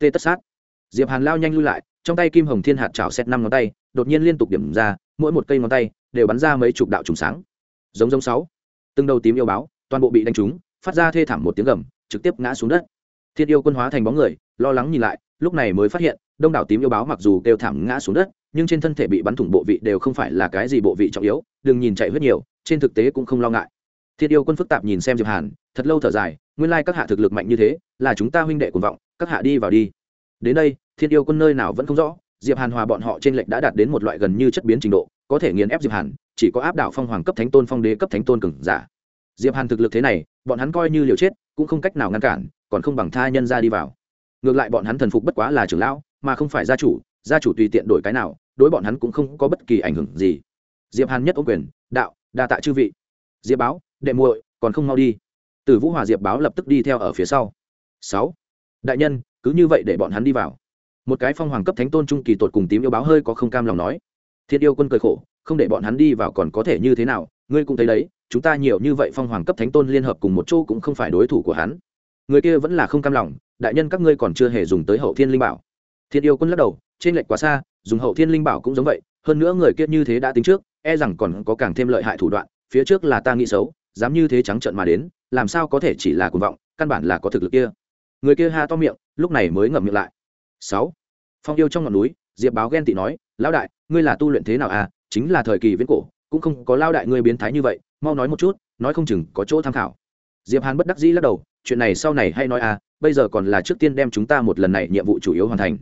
tê tất sát. Diệp hàn lao nhanh lui lại, trong tay kim hồng thiên hạt chảo xét năm ngón tay, đột nhiên liên tục điểm ra, mỗi một cây ngón tay đều bắn ra mấy chục đạo trùng sáng. Giống giống sáu. Từng đầu tím yêu báo, toàn bộ bị đánh trúng, phát ra thê thảm một tiếng gầm, trực tiếp ngã xuống đất. Thiên yêu quân hóa thành bóng người, lo lắng nhìn lại, lúc này mới phát hiện, đông đảo tím yêu báo mặc dù kêu thảm ngã xuống đất, nhưng trên thân thể bị bắn thủng bộ vị đều không phải là cái gì bộ vị trọng yếu, đừng nhìn chạy huyết nhiều, trên thực tế cũng không lo ngại. Thiên yêu quân phức tạp nhìn xem diệp hàn, thật lâu thở dài, nguyên lai các hạ thực lực mạnh như thế, là chúng ta huynh đệ cuồng vọng các hạ đi vào đi. Đến đây, thiên yêu quân nơi nào vẫn không rõ, diệp hàn hòa bọn họ trên lệnh đã đạt đến một loại gần như chất biến trình độ, có thể nghiền ép diệp hàn, chỉ có áp đảo phong hoàng cấp thánh tôn, phong đế cấp thánh tôn cường giả. Diệp hàn thực lực thế này, bọn hắn coi như liều chết, cũng không cách nào ngăn cản, còn không bằng tha nhân ra đi vào. Ngược lại bọn hắn thần phục bất quá là trưởng lão, mà không phải gia chủ gia chủ tùy tiện đổi cái nào, đối bọn hắn cũng không có bất kỳ ảnh hưởng gì. Diệp hàn nhất ô quyền, đạo, đa tạ chư vị. Diệp báo, đệ muội, còn không mau đi. Từ vũ hòa diệp báo lập tức đi theo ở phía sau. Sáu đại nhân, cứ như vậy để bọn hắn đi vào. Một cái phong hoàng cấp thánh tôn trung kỳ tột cùng tím yêu báo hơi có không cam lòng nói. Thiên yêu quân cười khổ, không để bọn hắn đi vào còn có thể như thế nào, ngươi cũng thấy đấy, chúng ta nhiều như vậy phong hoàng cấp thánh tôn liên hợp cùng một chỗ cũng không phải đối thủ của hắn. Người kia vẫn là không cam lòng, đại nhân các ngươi còn chưa hề dùng tới hậu thiên linh bảo. Thiên yêu quân lắc đầu, trên lệch quá xa, dùng hậu thiên linh bảo cũng giống vậy, hơn nữa người kia như thế đã tính trước e rằng còn có càng thêm lợi hại thủ đoạn, phía trước là ta nghĩ xấu, dám như thế trắng trợn mà đến, làm sao có thể chỉ là cuồng vọng, căn bản là có thực lực kia người kia ha to miệng, lúc này mới ngậm miệng lại. Sáu. Phong yêu trong ngọn núi, diệp báo ghen tị nói, lão đại, ngươi là tu luyện thế nào à? Chính là thời kỳ viễn cổ, cũng không có lao đại ngươi biến thái như vậy, mau nói một chút, nói không chừng có chỗ tham khảo. Diệp hàn bất đắc dĩ lắc đầu, chuyện này sau này hay nói à bây giờ còn là trước tiên đem chúng ta một lần này nhiệm vụ chủ yếu hoàn thành.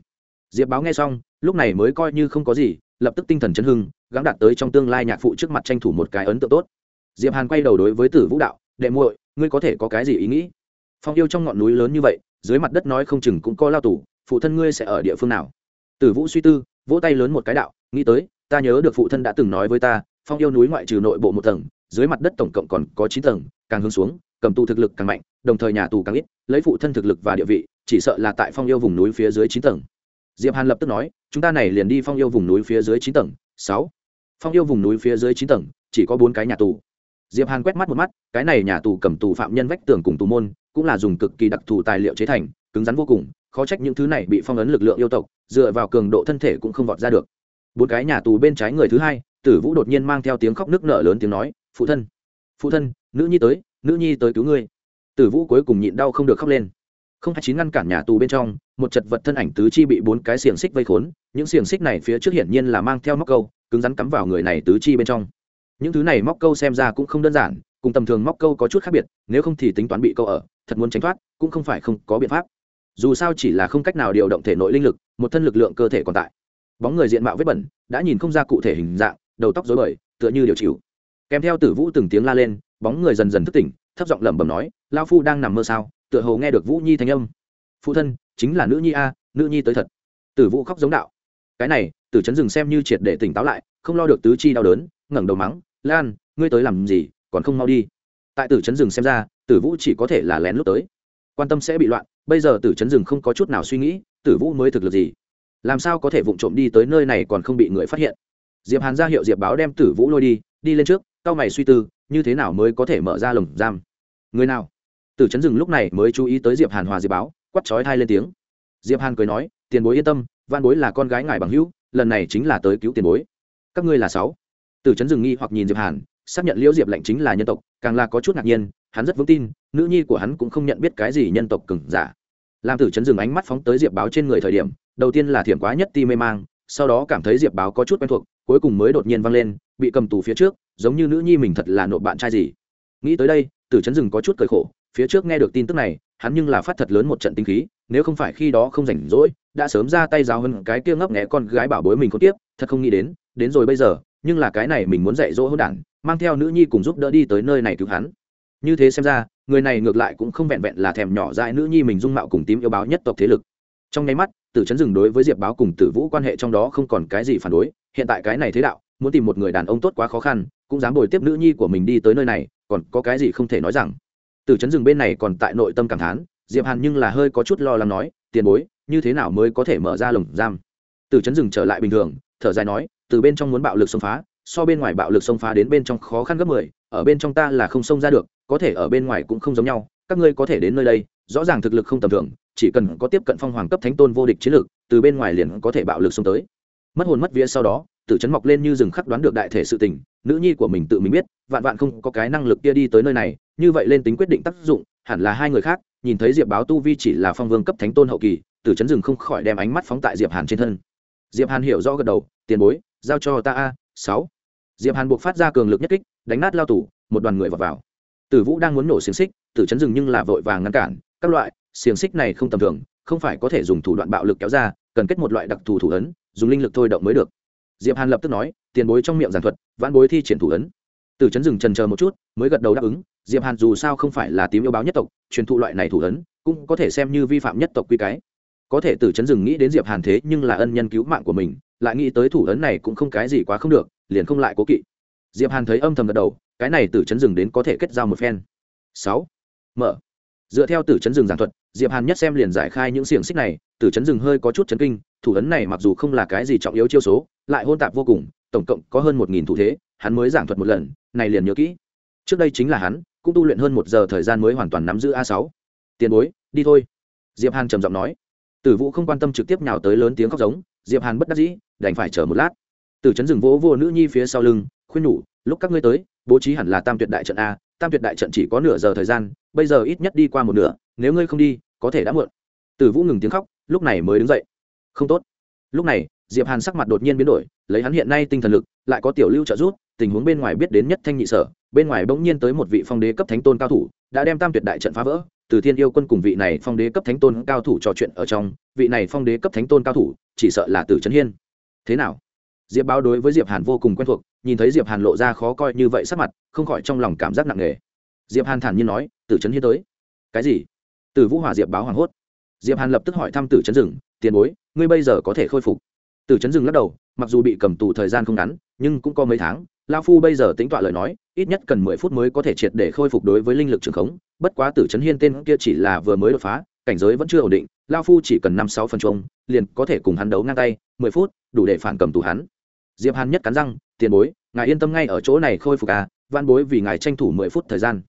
Diệp báo nghe xong, lúc này mới coi như không có gì, lập tức tinh thần chấn hưng, gắng đạt tới trong tương lai nhạc phụ trước mặt tranh thủ một cái ấn tượng tốt. Diệp hàn quay đầu đối với tử vũ đạo, đệ muội, ngươi có thể có cái gì ý nghĩ? Phong yêu trong ngọn núi lớn như vậy dưới mặt đất nói không chừng cũng có lao tù, phụ thân ngươi sẽ ở địa phương nào? Tử vũ suy tư, vỗ tay lớn một cái đạo, nghĩ tới, ta nhớ được phụ thân đã từng nói với ta, phong yêu núi ngoại trừ nội bộ một tầng, dưới mặt đất tổng cộng còn có chín tầng, càng hướng xuống, cầm tù thực lực càng mạnh, đồng thời nhà tù càng ít, lấy phụ thân thực lực và địa vị, chỉ sợ là tại phong yêu vùng núi phía dưới chín tầng. Diệp hàn lập tức nói, chúng ta này liền đi phong yêu vùng núi phía dưới chín tầng. Sáu. Phong yêu vùng núi phía dưới chín tầng, chỉ có bốn cái nhà tù. Diệp hàn quét mắt một mắt, cái này nhà tù cầm tù phạm nhân vách tường cùng tù môn cũng là dùng cực kỳ đặc thù tài liệu chế thành, cứng rắn vô cùng, khó trách những thứ này bị phong ấn lực lượng yêu tộc, dựa vào cường độ thân thể cũng không vọt ra được. Bốn cái nhà tù bên trái người thứ hai, tử vũ đột nhiên mang theo tiếng khóc nức nở lớn tiếng nói, phụ thân phụ thân, nữ nhi tới, nữ nhi tới cứu ngươi. Tử vũ cuối cùng nhịn đau không được khóc lên. Không hai chín ngăn cản nhà tù bên trong, một chật vật thân ảnh tứ chi bị bốn cái xiềng xích vây khốn, những xiềng xích này phía trước hiển nhiên là mang theo móc câu, cứng rắn cắm vào người này tứ chi bên trong. Những thứ này móc câu xem ra cũng không đơn giản, cùng tầm thường móc câu có chút khác biệt, nếu không thì tính toán bị câu ở thật muốn tránh thoát, cũng không phải không có biện pháp. Dù sao chỉ là không cách nào điều động thể nội linh lực, một thân lực lượng cơ thể còn tại. Bóng người diện mạo vết bẩn, đã nhìn không ra cụ thể hình dạng, đầu tóc dối bời, tựa như điều chịu kèm theo tử vũ từng tiếng la lên, bóng người dần dần thức tỉnh, thấp giọng lẩm bẩm nói lao phu đang nằm mơ sao? Tựa hồ nghe được vũ nhi thanh âm. Phụ thân, chính là nữ nhi a, nữ nhi tới thật. Tử vũ khóc giống đạo. Cái này, tử chấn rừng xem như triệt để tỉnh táo lại, không lo được tứ chi đau đớn, ngẩng đầu mắng, lan, ngươi tới làm gì, còn không mau đi. Tại tử chấn rừng xem ra tử vũ chỉ có thể là lén lút tới. Quan tâm sẽ bị loạn, bây giờ tử chấn rừng không có chút nào suy nghĩ, tử vũ mới thực lực gì? Làm sao có thể vụng trộm đi tới nơi này còn không bị người phát hiện? Diệp hàn ra hiệu diệp báo đem tử vũ lôi đi đi lên trước, cao mày suy tư, như thế nào mới có thể mở ra lồng giam? Người nào? Tử chấn rừng lúc này mới chú ý tới diệp hàn hòa diệp báo quắt chói thai lên tiếng. Diệp hàn cười nói, tiền bối yên tâm văn bối là con gái ngài bằng hữu, lần này chính là tới cứu tiền bối. Các ngươi là sáu. Tử chấn rừng nghi hoặc nhìn diệp hàn xác nhận liễu diệp lệnh chính là nhân tộc, càng là có chút ngạc nhiên, hắn rất vững tin, nữ nhi của hắn cũng không nhận biết cái gì nhân tộc cừng giả. Làm tử chấn dừng ánh mắt phóng tới diệp báo trên người thời điểm, đầu tiên là thiểm quá nhất ti mê mang, sau đó cảm thấy diệp báo có chút quen thuộc, cuối cùng mới đột nhiên văng lên, bị cầm tù phía trước, giống như nữ nhi mình thật là nộp bạn trai gì. Nghĩ tới đây, tử chấn dừng có chút cười khổ, phía trước nghe được tin tức này, hắn nhưng là phát thật lớn một trận tinh khí, nếu không phải khi đó không rảnh rỗi, đã sớm ra tay giáo hơn cái kia ngấp nghẽ con gái bảo bối mình có tiếp, thật không nghĩ đến đến rồi bây giờ, nhưng là cái này mình muốn dạy dỗ hôn đản mang theo nữ nhi cùng giúp đỡ đi tới nơi này cứu hắn. Như thế xem ra, người này ngược lại cũng không vẹn vẹn là thèm nhỏ dại nữ nhi mình dung mạo cùng tím yêu báo nhất tộc thế lực. Trong nháy mắt, tử chấn dừng đối với diệp báo cùng tử vũ quan hệ trong đó không còn cái gì phản đối, hiện tại cái này thế đạo, muốn tìm một người đàn ông tốt quá khó khăn, cũng dám bồi tiếp nữ nhi của mình đi tới nơi này, còn có cái gì không thể nói rằng. Tử chấn dừng bên này còn tại nội tâm cảm thán, diệp hàn nhưng là hơi có chút lo lắng nói, tiền bối, như thế nào mới có thể mở ra lồng giam? Tử chấn dừng trở lại bình thường, thở dài nói, từ bên trong muốn bạo lực xông phá so bên ngoài bạo lực xông phá đến bên trong khó khăn gấp mười, ở bên trong ta là không xông ra được, có thể ở bên ngoài cũng không giống nhau, các ngươi có thể đến nơi đây, rõ ràng thực lực không tầm thường, chỉ cần có tiếp cận phong hoàng cấp thánh tôn vô địch chiến lược từ bên ngoài liền có thể bạo lực xông tới. Mất hồn mất vía sau đó, tử chấn mọc lên như rừng khắc đoán được đại thể sự tình, nữ nhi của mình tự mình biết, vạn vạn không có cái năng lực kia đi tới nơi này, như vậy lên tính quyết định tác dụng, hẳn là hai người khác, nhìn thấy diệp báo tu vi chỉ là phong vương cấp thánh tôn hậu kỳ, tử chấn rừng không khỏi đem ánh mắt phóng tại diệp hàn trên thân. Diệp hàn hiểu rõ gật đầu, tiền bối, giao cho ta a, sáu diệp hàn buộc phát ra cường lực nhất kích, đánh nát lao tủ một đoàn người vào vào. Tử vũ đang muốn nổ xiềng xích, tử chấn dừng nhưng là vội vàng ngăn cản, các loại, xiềng xích này không tầm thường, không phải có thể dùng thủ đoạn bạo lực kéo ra, cần kết một loại đặc thù thủ ấn, dùng linh lực thôi động mới được. Diệp hàn lập tức nói, tiền bối trong miệng giảng thuật, vãn bối thi triển thủ ấn. Tử chấn dừng trần chờ một chút, mới gật đầu đáp ứng, diệp hàn dù sao không phải là tím yêu báo nhất tộc, truyền thụ loại này thủ ấn, cũng có thể xem như vi phạm nhất tộc quy cái. Có thể tử chấn dừng nghĩ đến diệp hàn thế nhưng là ân nhân cứu mạng của mình, lại nghĩ tới thủ ấn này cũng không cái gì quá không được liền không lại cố kỵ. Diệp hàn thấy âm thầm gật đầu, cái này tử chấn rừng đến có thể kết giao một phen. Sáu. Mở. Dựa theo tử chấn rừng giảng thuật, diệp hàn nhất xem liền giải khai những xiềng xích này, tử chấn rừng hơi có chút chấn kinh, thủ ấn này mặc dù không là cái gì trọng yếu chiêu số, lại hôn tạp vô cùng, tổng cộng có hơn một nghìn thủ thế, hắn mới giảng thuật một lần, này liền nhớ kỹ. Trước đây chính là hắn, cũng tu luyện hơn một giờ thời gian mới hoàn toàn nắm giữ a sáu. Tiền bối, đi thôi. Diệp hàn trầm giọng nói. Tử vũ không quan tâm trực tiếp nhào tới lớn tiếng khóc giống, diệp hàn bất đắc dĩ, đành phải chờ một lát tử Trấn rừng vỗ vô nữ nhi phía sau lưng, khuyên nhủ, lúc các ngươi tới, bố trí hẳn là tam tuyệt đại trận a, tam tuyệt đại trận chỉ có nửa giờ thời gian, bây giờ ít nhất đi qua một nửa, nếu ngươi không đi, có thể đã muộn. Tử vũ ngừng tiếng khóc, lúc này mới đứng dậy. Không tốt. Lúc này, diệp hàn sắc mặt đột nhiên biến đổi, lấy hắn hiện nay tinh thần lực, lại có tiểu lưu trợ giúp, tình huống bên ngoài biết đến nhất thanh nhị sở, bên ngoài bỗng nhiên tới một vị phong đế cấp thánh tôn cao thủ, đã đem tam tuyệt đại trận phá vỡ. Từ thiên yêu quân cùng vị này phong đế cấp thánh tôn cao thủ trò chuyện ở trong, vị này phong đế cấp thánh tôn cao thủ chỉ sợ là từ trấn hiên. Thế nào? Diệp báo đối với diệp hàn vô cùng quen thuộc, nhìn thấy diệp hàn lộ ra khó coi như vậy sắc mặt, không khỏi trong lòng cảm giác nặng nề. Diệp hàn thản nhiên nói, tử trấn hiên tới. Cái gì? Từ vũ hỏa diệp báo hoảng hốt. Diệp hàn lập tức hỏi thăm tử trấn rừng, tiền bối, ngươi bây giờ có thể khôi phục? Tử trấn rừng lắc đầu, mặc dù bị cầm tù thời gian không ngắn, nhưng cũng có mấy tháng lao phu bây giờ tính tọa lời nói, ít nhất cần mười phút mới có thể triệt để khôi phục đối với linh lực trường khống, bất quá tử trấn hiên tên kia chỉ là vừa mới đột phá, cảnh giới vẫn chưa ổn định lao phu chỉ cần năm sáu phần chung liền có thể cùng hắn đấu ngang tay, mười phút, đủ để phản cầm tù hắn diệp hàn nhất cắn răng, tiền bối, ngài yên tâm ngay ở chỗ này khôi phục à van bối vì ngài tranh thủ mười phút thời gian.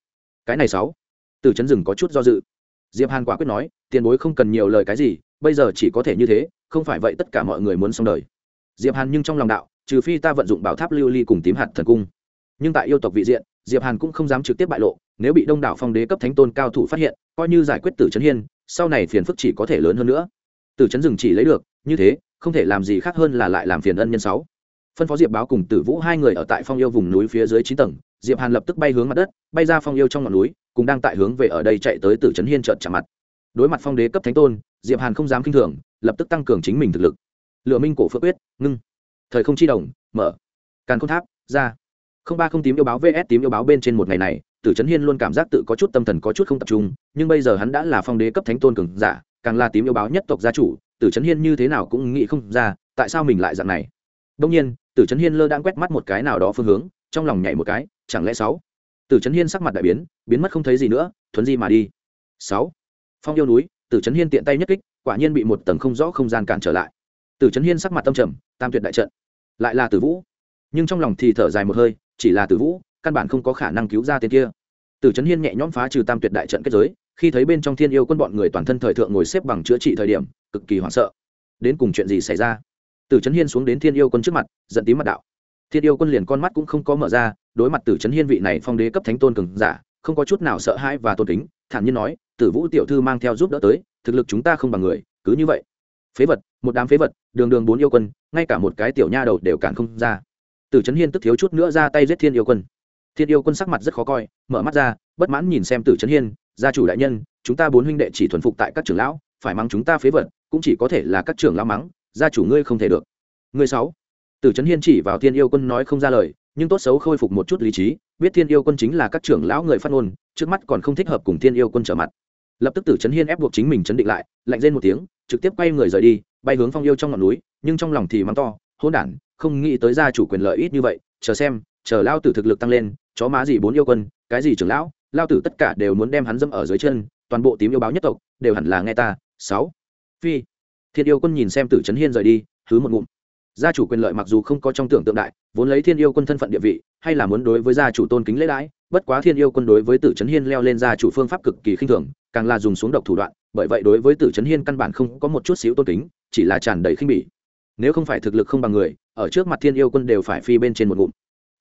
Cái này sáu. Tử chấn rừng có chút do dự. Diệp hàn quả quyết nói, tiền bối không cần nhiều lời cái gì, bây giờ chỉ có thể như thế, không phải vậy tất cả mọi người muốn xong đời. Diệp hàn nhưng trong lòng đạo, trừ phi ta vận dụng bảo tháp lưu ly cùng tím hạt thần cung. Nhưng tại yêu tộc vị diện, diệp hàn cũng không dám trực tiếp bại lộ, nếu bị đông đảo phong đế cấp thánh tôn cao thủ phát hiện, coi như giải quyết tử trấn hiên, sau này phiền phức chỉ có thể lớn hơn nữa. Tử trấn rừng chỉ lấy được, như thế, không thể làm gì khác hơn là lại làm phiền ân nhân sáu phân phó diệp báo cùng tử vũ hai người ở tại phong yêu vùng núi phía dưới chín tầng, diệp hàn lập tức bay hướng mặt đất, bay ra phong yêu trong ngọn núi, cùng đang tại hướng về ở đây chạy tới tử trấn hiên trợn chạm mặt. Đối mặt phong đế cấp thánh tôn, diệp hàn không dám kinh thường, lập tức tăng cường chính mình thực lực. Lựa minh cổ phước quyết, ngưng. Thời không chi đồng, mở. Càn không tháp, ra. Không ba không tím yêu báo vs tím yêu báo bên trên một ngày này, tử trấn hiên luôn cảm giác tự có chút tâm thần có chút không tập trung, nhưng bây giờ hắn đã là phong đế cấp thánh tôn cường giả, càng là tím yêu báo nhất tộc gia chủ, tử trấn hiên như thế nào cũng nghĩ không ra, tại sao mình lại dạng này. Đông nhiên tử trấn hiên lơ đang quét mắt một cái nào đó phương hướng, trong lòng nhảy một cái, chẳng lẽ sáu? Tử trấn hiên sắc mặt đại biến biến mất không thấy gì nữa, thuấn di mà đi. Sáu. Phong yêu núi, tử trấn hiên tiện tay nhất kích, quả nhiên bị một tầng không rõ không gian cản trở lại. Tử trấn hiên sắc mặt tâm trầm, tam tuyệt đại trận. Lại là tử vũ. Nhưng trong lòng thì thở dài một hơi, chỉ là tử vũ, căn bản không có khả năng cứu ra tên kia. Tử trấn hiên nhẹ nhõm phá trừ tam tuyệt đại trận kết giới, khi thấy bên trong thiên yêu quân bọn người toàn thân thời thượng ngồi xếp bằng chữa trị thời điểm, cực kỳ hoảng sợ. Đến cùng chuyện gì xảy ra? Tử trấn hiên xuống đến thiên yêu quân trước mặt dẫn tím mặt đạo. Thiên yêu quân liền con mắt cũng không có mở ra, đối mặt tử trấn hiên vị này phong đế cấp thánh tôn cường giả, không có chút nào sợ hãi và tôn kính, thản nhiên nói, tử vũ tiểu thư mang theo giúp đỡ tới, thực lực chúng ta không bằng người, cứ như vậy. Phế vật, một đám phế vật, đường đường bốn yêu quân, ngay cả một cái tiểu nha đầu đều cản không ra. Tử trấn hiên tức thiếu chút nữa ra tay giết thiên yêu quân. Thiên yêu quân sắc mặt rất khó coi, mở mắt ra, bất mãn nhìn xem tử trấn hiên, gia chủ đại nhân, chúng ta bốn huynh đệ chỉ thuần phục tại các trưởng lão, phải mắng chúng ta phế vật, cũng chỉ có thể là các trưởng lão mắng gia chủ ngươi không thể được. Ngươi sáu. Tử trấn hiên chỉ vào thiên yêu quân nói không ra lời, nhưng tốt xấu khôi phục một chút lý trí, biết thiên yêu quân chính là các trưởng lão người phát ngôn, trước mắt còn không thích hợp cùng thiên yêu quân trở mặt. Lập tức tử trấn hiên ép buộc chính mình chấn định lại, lạnh lên một tiếng, trực tiếp quay người rời đi, bay hướng phong yêu trong ngọn núi, nhưng trong lòng thì mắng to hôn đản, không nghĩ tới gia chủ quyền lợi ít như vậy, chờ xem, chờ lao tử thực lực tăng lên, chó má gì bốn yêu quân, cái gì trưởng lão, lao tử tất cả đều muốn đem hắn dâm ở dưới chân, toàn bộ tím yêu báo nhất tộc, đều hẳn là nghe ta, sáu. Phi thiên yêu quân nhìn xem tử trấn hiên rời đi thứ một ngụm. Gia chủ quyền lợi mặc dù không có trong tưởng tượng đại, vốn lấy thiên yêu quân thân phận địa vị, hay là muốn đối với gia chủ tôn kính lễ đãi, bất quá thiên yêu quân đối với tử trấn hiên leo lên gia chủ phương pháp cực kỳ khinh thường, càng là dùng xuống độc thủ đoạn, bởi vậy đối với tử trấn hiên căn bản không có một chút xíu tôn kính, chỉ là tràn đầy khinh bỉ. Nếu không phải thực lực không bằng người, ở trước mặt thiên yêu quân đều phải phi bên trên một ngụm.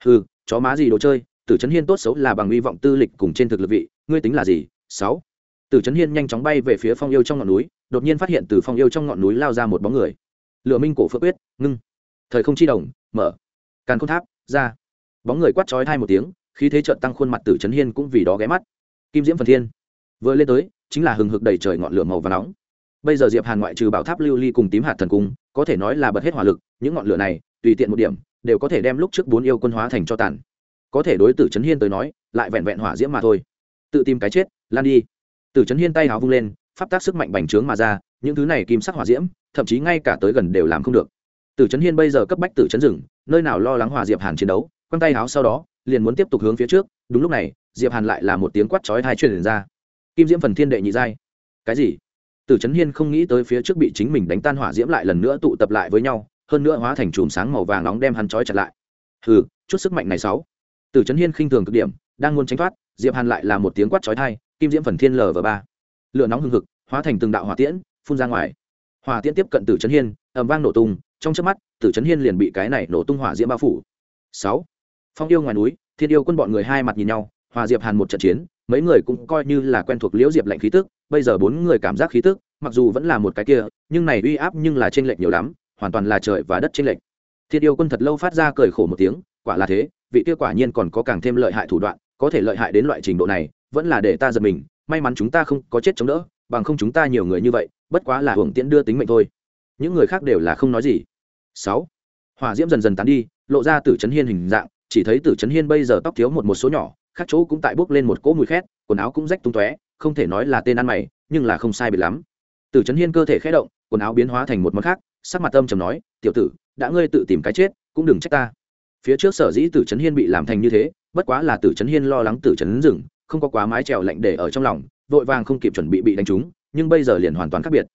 Hừ, chó má gì đồ chơi, tử trấn hiên tốt xấu là bằng hy vọng tư lịch cùng trên thực lực vị, ngươi tính là gì? Sáu. Tử trấn hiên nhanh chóng bay về phía phong yêu trong ngọn núi đột nhiên phát hiện từ phong yêu trong ngọn núi lao ra một bóng người. Lựa minh cổ phước quyết, ngưng. Thời không chi đồng, mở. Càn khôn tháp, ra. Bóng người quát chói thai một tiếng, khí thế trợn tăng khuôn mặt tử trấn hiên cũng vì đó ghé mắt. Kim diễm phần thiên. Vừa lên tới, chính là hừng hực đầy trời ngọn lửa màu và nóng. Bây giờ diệp hàn ngoại trừ bảo tháp lưu ly cùng tím hạt thần cung, có thể nói là bật hết hỏa lực, những ngọn lửa này, tùy tiện một điểm, đều có thể đem lúc trước bốn yêu quân hóa thành cho tàn. Có thể đối tử trấn hiên tới nói, lại vẹn vẹn hỏa diễm mà thôi. Tự tìm cái chết, lan đi. Tử trấn hiên tay hào vung lên pháp tác sức mạnh bành trướng mà ra, những thứ này kim sắc hỏa diễm, thậm chí ngay cả tới gần đều làm không được. Tử trấn hiên bây giờ cấp bách tử trấn rừng nơi nào lo lắng hòa diệp hàn chiến đấu, quăng tay háo sau đó, liền muốn tiếp tục hướng phía trước, đúng lúc này, diệp hàn lại là một tiếng quát chói hai truyền ra. Kim diễm phần thiên đệ nhị giai. Cái gì? Tử trấn hiên không nghĩ tới phía trước bị chính mình đánh tan hỏa diễm lại lần nữa tụ tập lại với nhau, hơn nữa hóa thành chùm sáng màu vàng nóng đem hắn chói chặt lại. Hừ, chút sức mạnh này sáu. Tử trấn hiên khinh thường cực điểm, đang muốn tránh thoát, diệp hàn lại là một tiếng quát chói tai, kim diễm phần thiên lờ và ba lửa nóng hừng hực, hóa thành từng đạo hỏa tiễn, phun ra ngoài. Hỏa tiễn tiếp cận tử trấn hiên, ầm vang nổ tung, trong chớp mắt, tử trấn hiên liền bị cái này nổ tung hỏa diễm bao phủ. Sáu, phong yêu ngoài núi, thiên yêu quân bọn người hai mặt nhìn nhau, hòa diệp hàn một trận chiến, mấy người cũng coi như là quen thuộc liễu diệp lạnh khí tức, bây giờ bốn người cảm giác khí tức, mặc dù vẫn là một cái kia, nhưng này uy áp nhưng là trên lệch nhiều lắm, hoàn toàn là trời và đất trên lệch. Thiên yêu quân thật lâu phát ra cười khổ một tiếng, quả là thế, vị kia quả nhiên còn có càng thêm lợi hại thủ đoạn, có thể lợi hại đến loại trình độ này, vẫn là để ta giật mình may mắn chúng ta không có chết chống đỡ, bằng không chúng ta nhiều người như vậy, bất quá là hưởng tiễn đưa tính mệnh thôi. Những người khác đều là không nói gì. Sáu, hỏa diễm dần dần tán đi, lộ ra tử trấn hiên hình dạng, chỉ thấy tử trấn hiên bây giờ tóc thiếu một một số nhỏ, khác chỗ cũng tại bốc lên một cỗ mùi khét, quần áo cũng rách tung tóe, không thể nói là tên ăn mày, nhưng là không sai biệt lắm. Tử trấn hiên cơ thể khẽ động, quần áo biến hóa thành một món khác, sắc mặt âm trầm nói, tiểu tử, đã ngươi tự tìm cái chết, cũng đừng trách ta. Phía trước sở dĩ tử trấn hiên bị làm thành như thế, bất quá là tử trấn hiên lo lắng tử trấn rừng không có quá mái trèo lạnh để ở trong lòng, vội vàng không kịp chuẩn bị bị đánh trúng, nhưng bây giờ liền hoàn toàn khác biệt.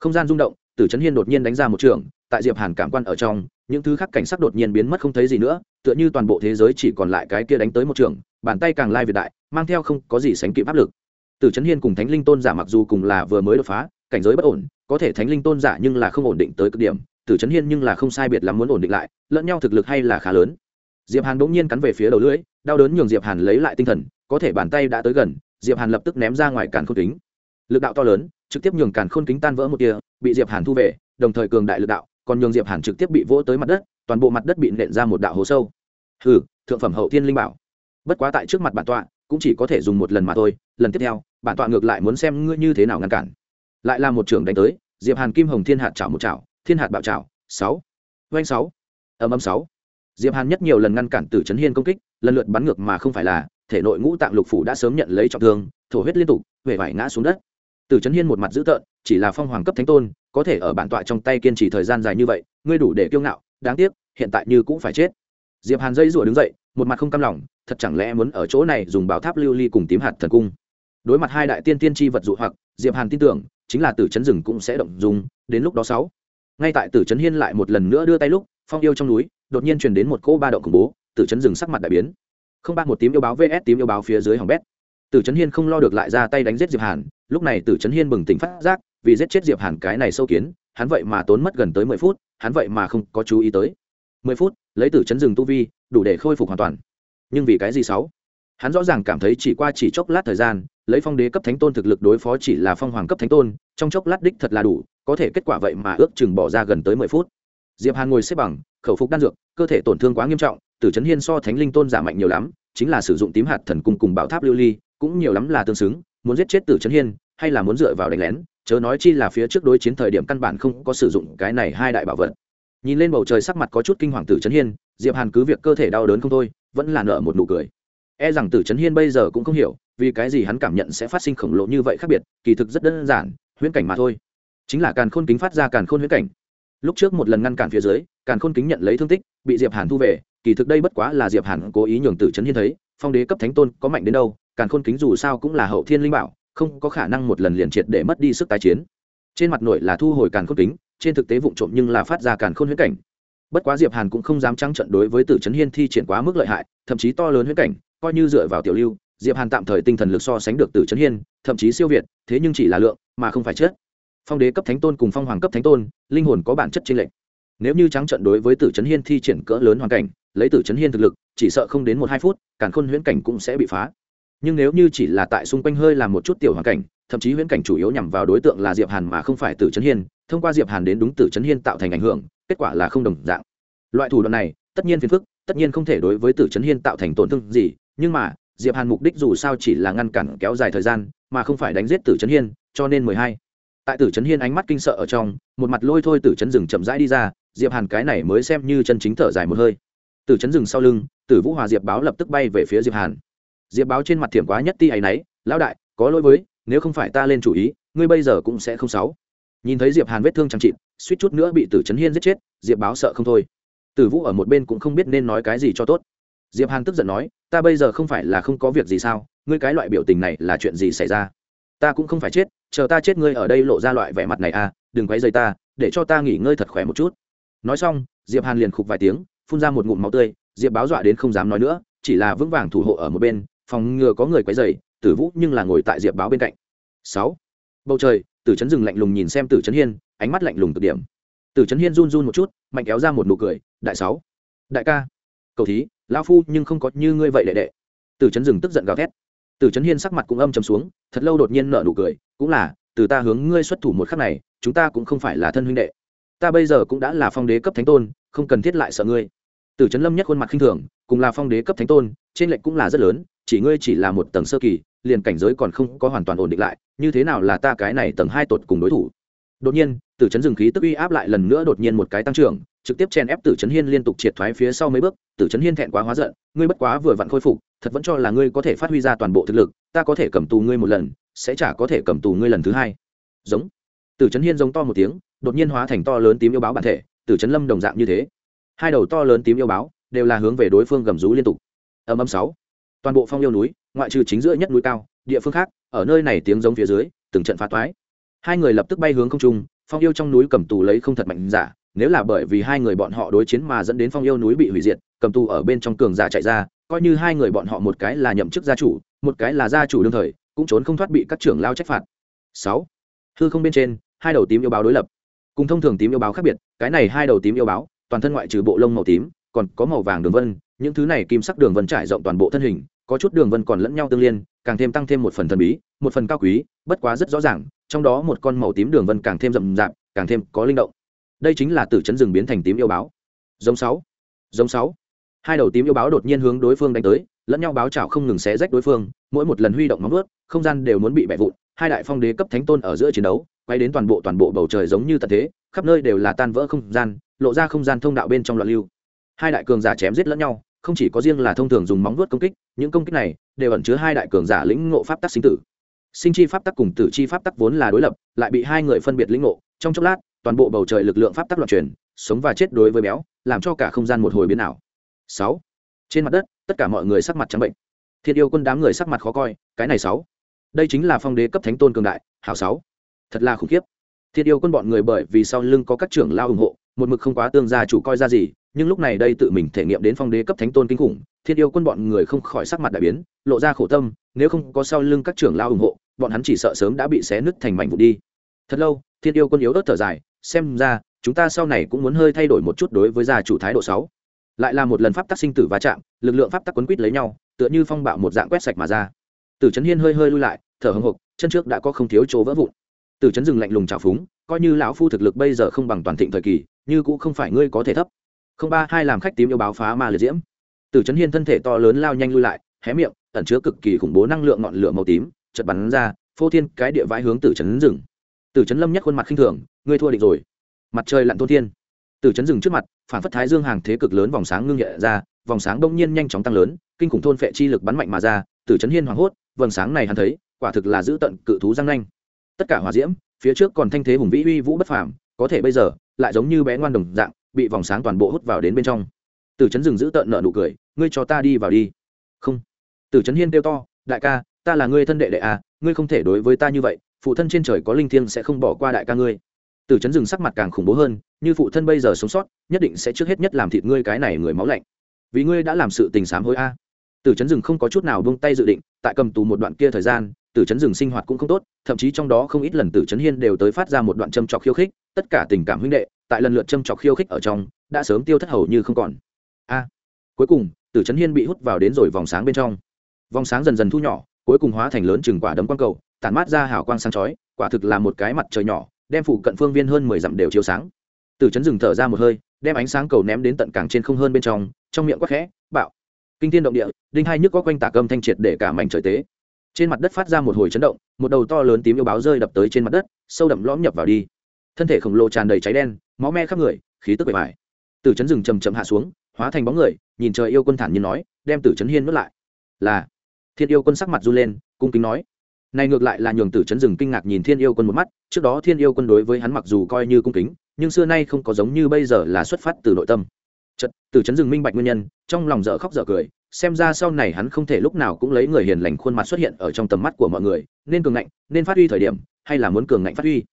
Không gian rung động, tử trấn hiên đột nhiên đánh ra một trường, tại diệp hàn cảm quan ở trong, những thứ khác cảnh sắc đột nhiên biến mất không thấy gì nữa, tựa như toàn bộ thế giới chỉ còn lại cái kia đánh tới một trường, bàn tay càng lai việt đại, mang theo không có gì sánh kịp áp lực. Tử trấn hiên cùng thánh linh tôn giả mặc dù cùng là vừa mới đột phá, cảnh giới bất ổn, có thể thánh linh tôn giả nhưng là không ổn định tới cực điểm, tử trấn hiên nhưng là không sai biệt lắm muốn ổn định lại, lẫn nhau thực lực hay là khá lớn. Diệp hàn bỗng nhiên cắn về phía đầu lưỡi, đau đớn nhường diệp hàn lấy lại tinh thần có thể bàn tay đã tới gần, diệp hàn lập tức ném ra ngoài càn khôn kính. Lực đạo to lớn, trực tiếp nhường càn khôn kính tan vỡ một tia, bị diệp hàn thu về, đồng thời cường đại lực đạo, còn nhường diệp hàn trực tiếp bị vỗ tới mặt đất, toàn bộ mặt đất bị nện ra một đạo hố sâu. Hừ, thượng phẩm hậu thiên linh bảo. Bất quá tại trước mặt bản tọa, cũng chỉ có thể dùng một lần mà thôi, lần tiếp theo, bản tọa ngược lại muốn xem ngươi như thế nào ngăn cản. Lại là một trưởng đánh tới, diệp hàn kim hồng thiên hạt chảo một chảo, thiên hạt bạo chảo, sáu. Doanh sáu. Âm âm sáu. Diệp hàn nhất nhiều lần ngăn cản tử trấn hiên công kích, lần lượt bắn ngược mà không phải là thể nội ngũ tạng lục phủ đã sớm nhận lấy trọng thương, thổ huyết liên tục huệ vải ngã xuống đất. Tử trấn hiên một mặt dữ tợn, chỉ là phong hoàng cấp thánh tôn, có thể ở bản tọa trong tay kiên trì thời gian dài như vậy, ngươi đủ để kiêu ngạo, đáng tiếc, hiện tại như cũng phải chết. Diệp hàn dây rủa đứng dậy, một mặt không cam lòng, thật chẳng lẽ muốn ở chỗ này dùng bảo tháp lưu ly cùng tím hạt thần cung? Đối mặt hai đại tiên tiên tri vật dụ hoặc, diệp hàn tin tưởng, chính là tử trấn rừng cũng sẽ động dùng đến lúc đó sáu. Ngay tại tử trấn hiên lại một lần nữa đưa tay lúc, phong yêu trong núi, đột nhiên truyền đến một cỗ ba động khủng bố tử trấn rừng sắc mặt đại biến không ba một tím yêu báo vs tím yêu báo phía dưới hỏng bét. Tử trấn hiên không lo được lại ra tay đánh giết diệp hàn, lúc này tử trấn hiên bừng tỉnh phát giác, vì giết chết diệp hàn cái này sâu kiến, hắn vậy mà tốn mất gần tới mười phút, hắn vậy mà không có chú ý tới. Mười phút, lấy tử chấn rừng tu vi, đủ để khôi phục hoàn toàn. Nhưng vì cái gì sáu? Hắn rõ ràng cảm thấy chỉ qua chỉ chốc lát thời gian, lấy phong đế cấp thánh tôn thực lực đối phó chỉ là phong hoàng cấp thánh tôn, trong chốc lát đích thật là đủ, có thể kết quả vậy mà ước chừng bỏ ra gần tới mười phút diệp hàn ngồi xếp bằng, khẩu phục đan dược, cơ thể tổn thương quá nghiêm trọng tử chấn hiên so thánh linh tôn giả mạnh nhiều lắm, chính là sử dụng tím hạt thần cung cùng bảo tháp lưu ly, cũng nhiều lắm là tương xứng, muốn giết chết tử chấn hiên, hay là muốn dựa vào đánh lén, chớ nói chi là phía trước đối chiến thời điểm căn bản không có sử dụng cái này hai đại bảo vật. Nhìn lên bầu trời sắc mặt có chút kinh hoàng tử trấn hiên, diệp hàn cứ việc cơ thể đau đớn không thôi, vẫn là nợ một nụ cười. E rằng tử trấn hiên bây giờ cũng không hiểu, vì cái gì hắn cảm nhận sẽ phát sinh khổng lồ như vậy khác biệt, kỳ thực rất đơn giản, huyễn cảnh mà thôi. Chính là càn khôn kính phát ra càn khôn huyễn cảnh lúc trước một lần ngăn cản phía dưới, càn khôn kính nhận lấy thương tích, bị diệp hàn thu về, kỳ thực đây bất quá là diệp hàn cố ý nhường tử trấn hiên thấy, phong đế cấp thánh tôn có mạnh đến đâu, càn khôn kính dù sao cũng là hậu thiên linh bảo, không có khả năng một lần liền triệt để mất đi sức tái chiến. Trên mặt nội là thu hồi càn khôn kính, trên thực tế vụng trộm nhưng là phát ra càn khôn huyễn cảnh. Bất quá diệp hàn cũng không dám trắng trận đối với tử trấn hiên thi triển quá mức lợi hại, thậm chí to lớn huyễn cảnh, coi như dựa vào tiểu lưu, diệp hàn tạm thời tinh thần lực so sánh được tử trấn hiên, thậm chí siêu việt, thế nhưng chỉ là lượng, mà không phải chết phong đế cấp thánh tôn cùng phong hoàng cấp thánh tôn, linh hồn có bản chất trên lệnh nếu như trắng trận đối với tử trấn hiên thi triển cỡ lớn hoàn cảnh, lấy tử trấn hiên thực lực, chỉ sợ không đến một hai phút cản khôn huyễn cảnh cũng sẽ bị phá. Nhưng nếu như chỉ là tại xung quanh hơi làm một chút tiểu hoàn cảnh, thậm chí huyễn cảnh chủ yếu nhằm vào đối tượng là diệp hàn mà không phải tử trấn hiên, thông qua diệp hàn đến đúng tử trấn hiên tạo thành ảnh hưởng, kết quả là không đồng dạng. Loại thủ đoạn này, tất nhiên phiền phức, tất nhiên không thể đối với tử trấn hiên tạo thành tổn thương gì, nhưng mà, diệp hàn mục đích dù sao chỉ là ngăn cản kéo dài thời gian, mà không phải đánh giết tử trấn hiên, cho nên mười hai tại tử trấn hiên ánh mắt kinh sợ ở trong một mặt lôi thôi tử trấn rừng chậm rãi đi ra diệp hàn cái này mới xem như chân chính thở dài một hơi. Tử trấn rừng sau lưng tử vũ hòa diệp báo lập tức bay về phía diệp hàn. Diệp báo trên mặt thiểm quá nhất ti ấy nấy lão đại có lỗi với nếu không phải ta lên chủ ý ngươi bây giờ cũng sẽ không sáu nhìn thấy diệp hàn vết thương chẳng trị, suýt chút nữa bị tử trấn hiên giết chết diệp báo sợ không thôi. Tử vũ ở một bên cũng không biết nên nói cái gì cho tốt. Diệp hàn tức giận nói ta bây giờ không phải là không có việc gì sao? Ngươi cái loại biểu tình này là chuyện gì xảy ra? Ta cũng không phải chết, chờ ta chết ngươi ở đây lộ ra loại vẻ mặt này à đừng quấy rầy ta, để cho ta nghỉ ngơi thật khỏe một chút. Nói xong, diệp hàn liền khục vài tiếng, phun ra một ngụm máu tươi, diệp báo dọa đến không dám nói nữa, chỉ là vững vàng thủ hộ ở một bên, phòng ngừa có người quấy rầy, tử vũ nhưng là ngồi tại diệp báo bên cạnh. Sáu. Bầu trời, tử Trấn dừng lạnh lùng nhìn xem tử Trấn hiên, ánh mắt lạnh lùng cực điểm. Tử Trấn hiên run run một chút, mạnh kéo ra một nụ cười, đại sáu, đại ca, cầu thí, lão phu nhưng không có như ngươi vậy đệ đệ. Tử Trấn dừng tức giận gào thét tử chấn hiên sắc mặt cũng âm trầm xuống, thật lâu đột nhiên nở nụ cười, cũng là, từ ta hướng ngươi xuất thủ một khắc này, chúng ta cũng không phải là thân huynh đệ. Ta bây giờ cũng đã là phong đế cấp thánh tôn, không cần thiết lại sợ ngươi. Tử chấn lâm nhất khuôn mặt khinh thường, cùng là phong đế cấp thánh tôn, trên lệnh cũng là rất lớn, chỉ ngươi chỉ là một tầng sơ kỳ, liền cảnh giới còn không có hoàn toàn ổn định lại, như thế nào là ta cái này tầng hai tột cùng đối thủ? Đột nhiên tử chấn dừng khí tức uy áp lại lần nữa đột nhiên một cái tăng trưởng trực tiếp chen ép tử chấn hiên liên tục triệt thoái phía sau mấy bước, tử chấn hiên thẹn quá hóa giận, ngươi bất quá vừa vặn khôi phục, thật vẫn cho là ngươi có thể phát huy ra toàn bộ thực lực, ta có thể cầm tù ngươi một lần, sẽ chả có thể cầm tù ngươi lần thứ hai. Giống. Tử chấn hiên giống to một tiếng, đột nhiên hóa thành to lớn tím yêu báo bản thể, tử chấn lâm đồng dạng như thế. Hai đầu to lớn tím yêu báo đều là hướng về đối phương gầm rú liên tục. Âm âm sáu. Toàn bộ phong yêu núi, ngoại trừ chính giữa nhất núi cao, địa phương khác, ở nơi này tiếng giống phía dưới, từng trận phá toái. Hai người lập tức bay hướng không trung, phong yêu trong núi cầm tù lấy không thật mạnh giả nếu là bởi vì hai người bọn họ đối chiến mà dẫn đến phong yêu núi bị hủy diệt, cầm tù ở bên trong cường giả chạy ra, coi như hai người bọn họ một cái là nhậm chức gia chủ, một cái là gia chủ đương thời, cũng trốn không thoát bị các trưởng lao trách phạt. Sáu. Hư không bên trên, hai đầu tím yêu báo đối lập. Cùng thông thường tím yêu báo khác biệt, cái này hai đầu tím yêu báo, toàn thân ngoại trừ bộ lông màu tím, còn có màu vàng đường vân, những thứ này kim sắc đường vân trải rộng toàn bộ thân hình, có chút đường vân còn lẫn nhau tương liên, càng thêm tăng thêm một phần thần bí, một phần cao quý, bất quá rất rõ ràng, trong đó một con màu tím đường vân càng thêm rậm rạp, càng thêm có linh động đây chính là tử chấn rừng biến thành tím yêu báo. Giống sáu. Giống sáu. Hai đầu tím yêu báo đột nhiên hướng đối phương đánh tới, lẫn nhau báo chảo không ngừng xé rách đối phương, mỗi một lần huy động móng ướt không gian đều muốn bị bẻ vụn, hai đại phong đế cấp thánh tôn ở giữa chiến đấu, quay đến toàn bộ toàn bộ bầu trời giống như tận thế, khắp nơi đều là tan vỡ không gian, lộ ra không gian thông đạo bên trong loạn lưu. Hai đại cường giả chém giết lẫn nhau, không chỉ có riêng là thông thường dùng móng vuốt công kích, những công kích này đều ẩn chứa hai đại cường giả lĩnh ngộ pháp tắc sinh tử. Sinh chi pháp tắc cùng tử chi pháp tắc vốn là đối lập, lại bị hai người phân biệt lĩnh ngộ, trong chốc lát toàn bộ bầu trời lực lượng pháp tắc loạn truyền, sống và chết đối với béo, làm cho cả không gian một hồi biến ảo. Sáu. Trên mặt đất, tất cả mọi người sắc mặt trắng bệnh. Thiên yêu quân đám người sắc mặt khó coi, cái này sáu. Đây chính là phong đế cấp thánh tôn cường đại, hảo sáu. Thật là khủng khiếp. Thiên yêu quân bọn người bởi vì sau lưng có các trưởng lao ủng hộ, một mực không quá tương gia chủ coi ra gì, nhưng lúc này đây tự mình thể nghiệm đến phong đế cấp thánh tôn kinh khủng, thiên yêu quân bọn người không khỏi sắc mặt đại biến, lộ ra khổ tâm, nếu không có sau lưng các trưởng lao ủng hộ, bọn hắn chỉ sợ sớm đã bị xé nứt thành mảnh vụ đi. Thật lâu, thiên yêu quân yếu ớt thở dài xem ra, chúng ta sau này cũng muốn hơi thay đổi một chút đối với gia chủ thái độ sáu. Lại là một lần pháp tắc sinh tử va chạm, lực lượng pháp tắc quấn quýt lấy nhau, tựa như phong bạo một dạng quét sạch mà ra. Tử trấn hiên hơi hơi lui lại, thở hồng hộc chân trước đã có không thiếu chỗ vỡ vụn. Tử trấn dừng lạnh lùng trào phúng, coi như lão phu thực lực bây giờ không bằng toàn thịnh thời kỳ, như cũng không phải ngươi có thể thấp. Không ba hai làm khách tím yêu báo phá ma liệt diễm. Tử trấn hiên thân thể to lớn lao nhanh lui lại, hé miệng, ẩn chứa cực kỳ khủng bố năng lượng ngọn lửa màu tím chật bắn ra, phô thiên cái địa vãi hướng tử trấn rừng tử trấn lâm nhất khuôn mặt khinh thường ngươi thua định rồi. Mặt trời lặn thôn thiên. Tử trấn rừng trước mặt, phản phất thái dương hàng thế cực lớn vòng sáng ngưng nhẹ ra, vòng sáng đông nhiên nhanh chóng tăng lớn, kinh khủng thôn phệ chi lực bắn mạnh mà ra tử trấn hiên hoảng hốt, vầng sáng này hắn thấy, quả thực là giữ tận cự thú răng nanh. Tất cả hòa diễm, phía trước còn thanh thế hùng vĩ uy vũ bất phàm, có thể bây giờ, lại giống như bé ngoan đồng dạng, bị vòng sáng toàn bộ hút vào đến bên trong. Tử trấn rừng giữ tợn nợ nụ cười, ngươi cho ta đi vào đi. Không. Tử trấn hiên kêu to, đại ca, ta là ngươi thân đệ đệ à ngươi không thể đối với ta như vậy, phụ thân trên trời có linh thiêng sẽ không bỏ qua đại ca ngươi tử trấn rừng sắc mặt càng khủng bố hơn, như phụ thân bây giờ sống sót, nhất định sẽ trước hết nhất làm thịt ngươi cái này người máu lạnh. Vì ngươi đã làm sự tình sám hối a. Tử chấn rừng không có chút nào buông tay dự định, tại cầm tù một đoạn kia thời gian tử chấn rừng sinh hoạt cũng không tốt, thậm chí trong đó không ít lần tử chấn hiên đều tới phát ra một đoạn châm trọc khiêu khích, tất cả tình cảm huynh đệ, tại lần lượt châm trọc khiêu khích ở trong, đã sớm tiêu thất hầu như không còn. A. Cuối cùng tử chấn hiên bị hút vào đến rồi vòng sáng bên trong. Vòng sáng dần dần thu nhỏ, cuối cùng hóa thành lớn chừng quả đấm quang cầu, tản mát ra hào quang sáng chói, quả thực là một cái mặt trời nhỏ đem phủ cận phương viên hơn mười dặm đều chiếu sáng. Tử chấn rừng thở ra một hơi, đem ánh sáng cầu ném đến tận càng trên không hơn bên trong trong miệng quắc khẽ, bạo. Kinh thiên động địa, đinh hai nhức có quanh tạc âm thanh triệt để cả mảnh trời tế. Trên mặt đất phát ra một hồi chấn động, một đầu to lớn tím yêu báo rơi đập tới trên mặt đất, sâu đậm lõm nhập vào đi. Thân thể khổng lồ tràn đầy cháy đen, máu me khắp người, khí tức bề mải từ chấn rừng chầm chậm hạ xuống, hóa thành bóng người, nhìn trời yêu quân thản nhiên nói, đem tử chấn hiên nuốt lại. Là, thiên yêu quân sắc mặt run lên, cung kính nói này ngược lại là nhường tử chấn rừng kinh ngạc nhìn thiên yêu quân một mắt, trước đó thiên yêu quân đối với hắn mặc dù coi như cung kính, nhưng xưa nay không có giống như bây giờ là xuất phát từ nội tâm. Chật tử chấn rừng minh bạch nguyên nhân, trong lòng dở khóc dở cười, xem ra sau này hắn không thể lúc nào cũng lấy người hiền lành khuôn mặt xuất hiện ở trong tầm mắt của mọi người, nên cường ngạnh, nên phát huy thời điểm, hay là muốn cường ngạnh phát huy.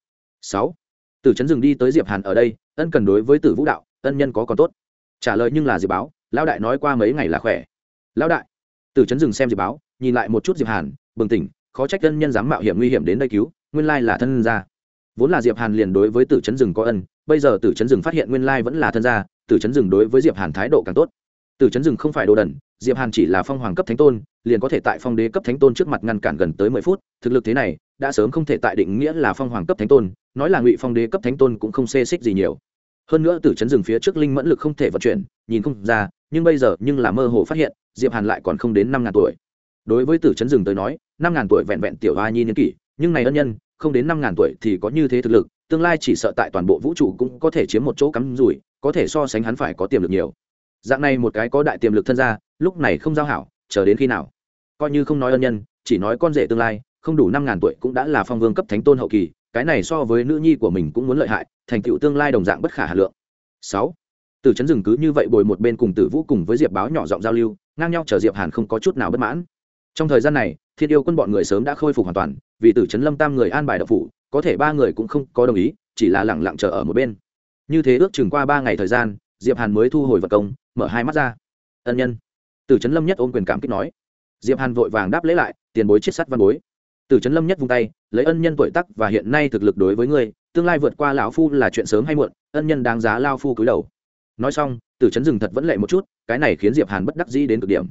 Sáu, tử chấn rừng đi tới diệp hàn ở đây, ân cần đối với tử vũ đạo, ân nhân có còn tốt? Trả lời nhưng là diệp báo, lão đại nói qua mấy ngày là khỏe. Lão đại, tử chấn rừng xem diệp báo, nhìn lại một chút diệp hàn, bừng tỉnh khó trách thân nhân dám mạo hiểm nguy hiểm đến đây cứu, nguyên lai là thân gia. Vốn là diệp hàn liền đối với tử chấn rừng có ân, bây giờ tử chấn rừng phát hiện nguyên lai vẫn là thân gia, tử chấn rừng đối với diệp hàn thái độ càng tốt. Tử chấn rừng không phải đồ đần, diệp hàn chỉ là phong hoàng cấp thánh tôn, liền có thể tại phong đế cấp thánh tôn trước mặt ngăn cản gần tới mười phút, thực lực thế này, đã sớm không thể tại định nghĩa là phong hoàng cấp thánh tôn, nói là ngụy phong đế cấp thánh tôn cũng không xê xích gì nhiều. Hơn nữa tử chấn rừng phía trước linh mẫn lực không thể vận chuyển, nhìn không ra, nhưng bây giờ nhưng là mơ hồ phát hiện, diệp hàn lại còn không đến năm ngàn tuổi. Đối với tử chấn rừng tới nói năm ngàn tuổi vẹn vẹn tiểu hoa nhi niên kỷ, nhưng này ân nhân, không đến năm ngàn tuổi thì có như thế thực lực, tương lai chỉ sợ tại toàn bộ vũ trụ cũng có thể chiếm một chỗ cắm rủi, có thể so sánh hắn phải có tiềm lực nhiều. Dạng này một cái có đại tiềm lực thân gia, lúc này không giao hảo, chờ đến khi nào? Coi như không nói ân nhân, chỉ nói con rể tương lai, không đủ năm ngàn tuổi cũng đã là phong vương cấp thánh tôn hậu kỳ, cái này so với nữ nhi của mình cũng muốn lợi hại, thành tựu tương lai đồng dạng bất khả hà lượng. Sáu từ chấn rừng cứ như vậy bồi một bên cùng tử vũ cùng với diệp báo nhỏ giọng giao lưu, ngang nhau chờ diệp hàn không có chút nào bất mãn trong thời gian này, thiên yêu quân bọn người sớm đã khôi phục hoàn toàn, vì tử chấn lâm tam người an bài đậu phủ, có thể ba người cũng không có đồng ý, chỉ là lẳng lặng chờ ở một bên. Như thế ước chừng qua ba ngày thời gian, diệp hàn mới thu hồi vật công, mở hai mắt ra. Ân nhân. Tử chấn lâm nhất ôm quyền cảm kích nói. Diệp hàn vội vàng đáp lễ lại, tiền bối chiết sắt văn bối. Tử chấn lâm nhất vung tay, lấy ân nhân tuổi tắc và hiện nay thực lực đối với ngươi, tương lai vượt qua lão phu là chuyện sớm hay muộn, ân nhân đáng giá lao phu cúi đầu. Nói xong, tử chấn dừng thật vẫn lệ một chút, cái này khiến diệp hàn bất đắc dĩ đến cực điểm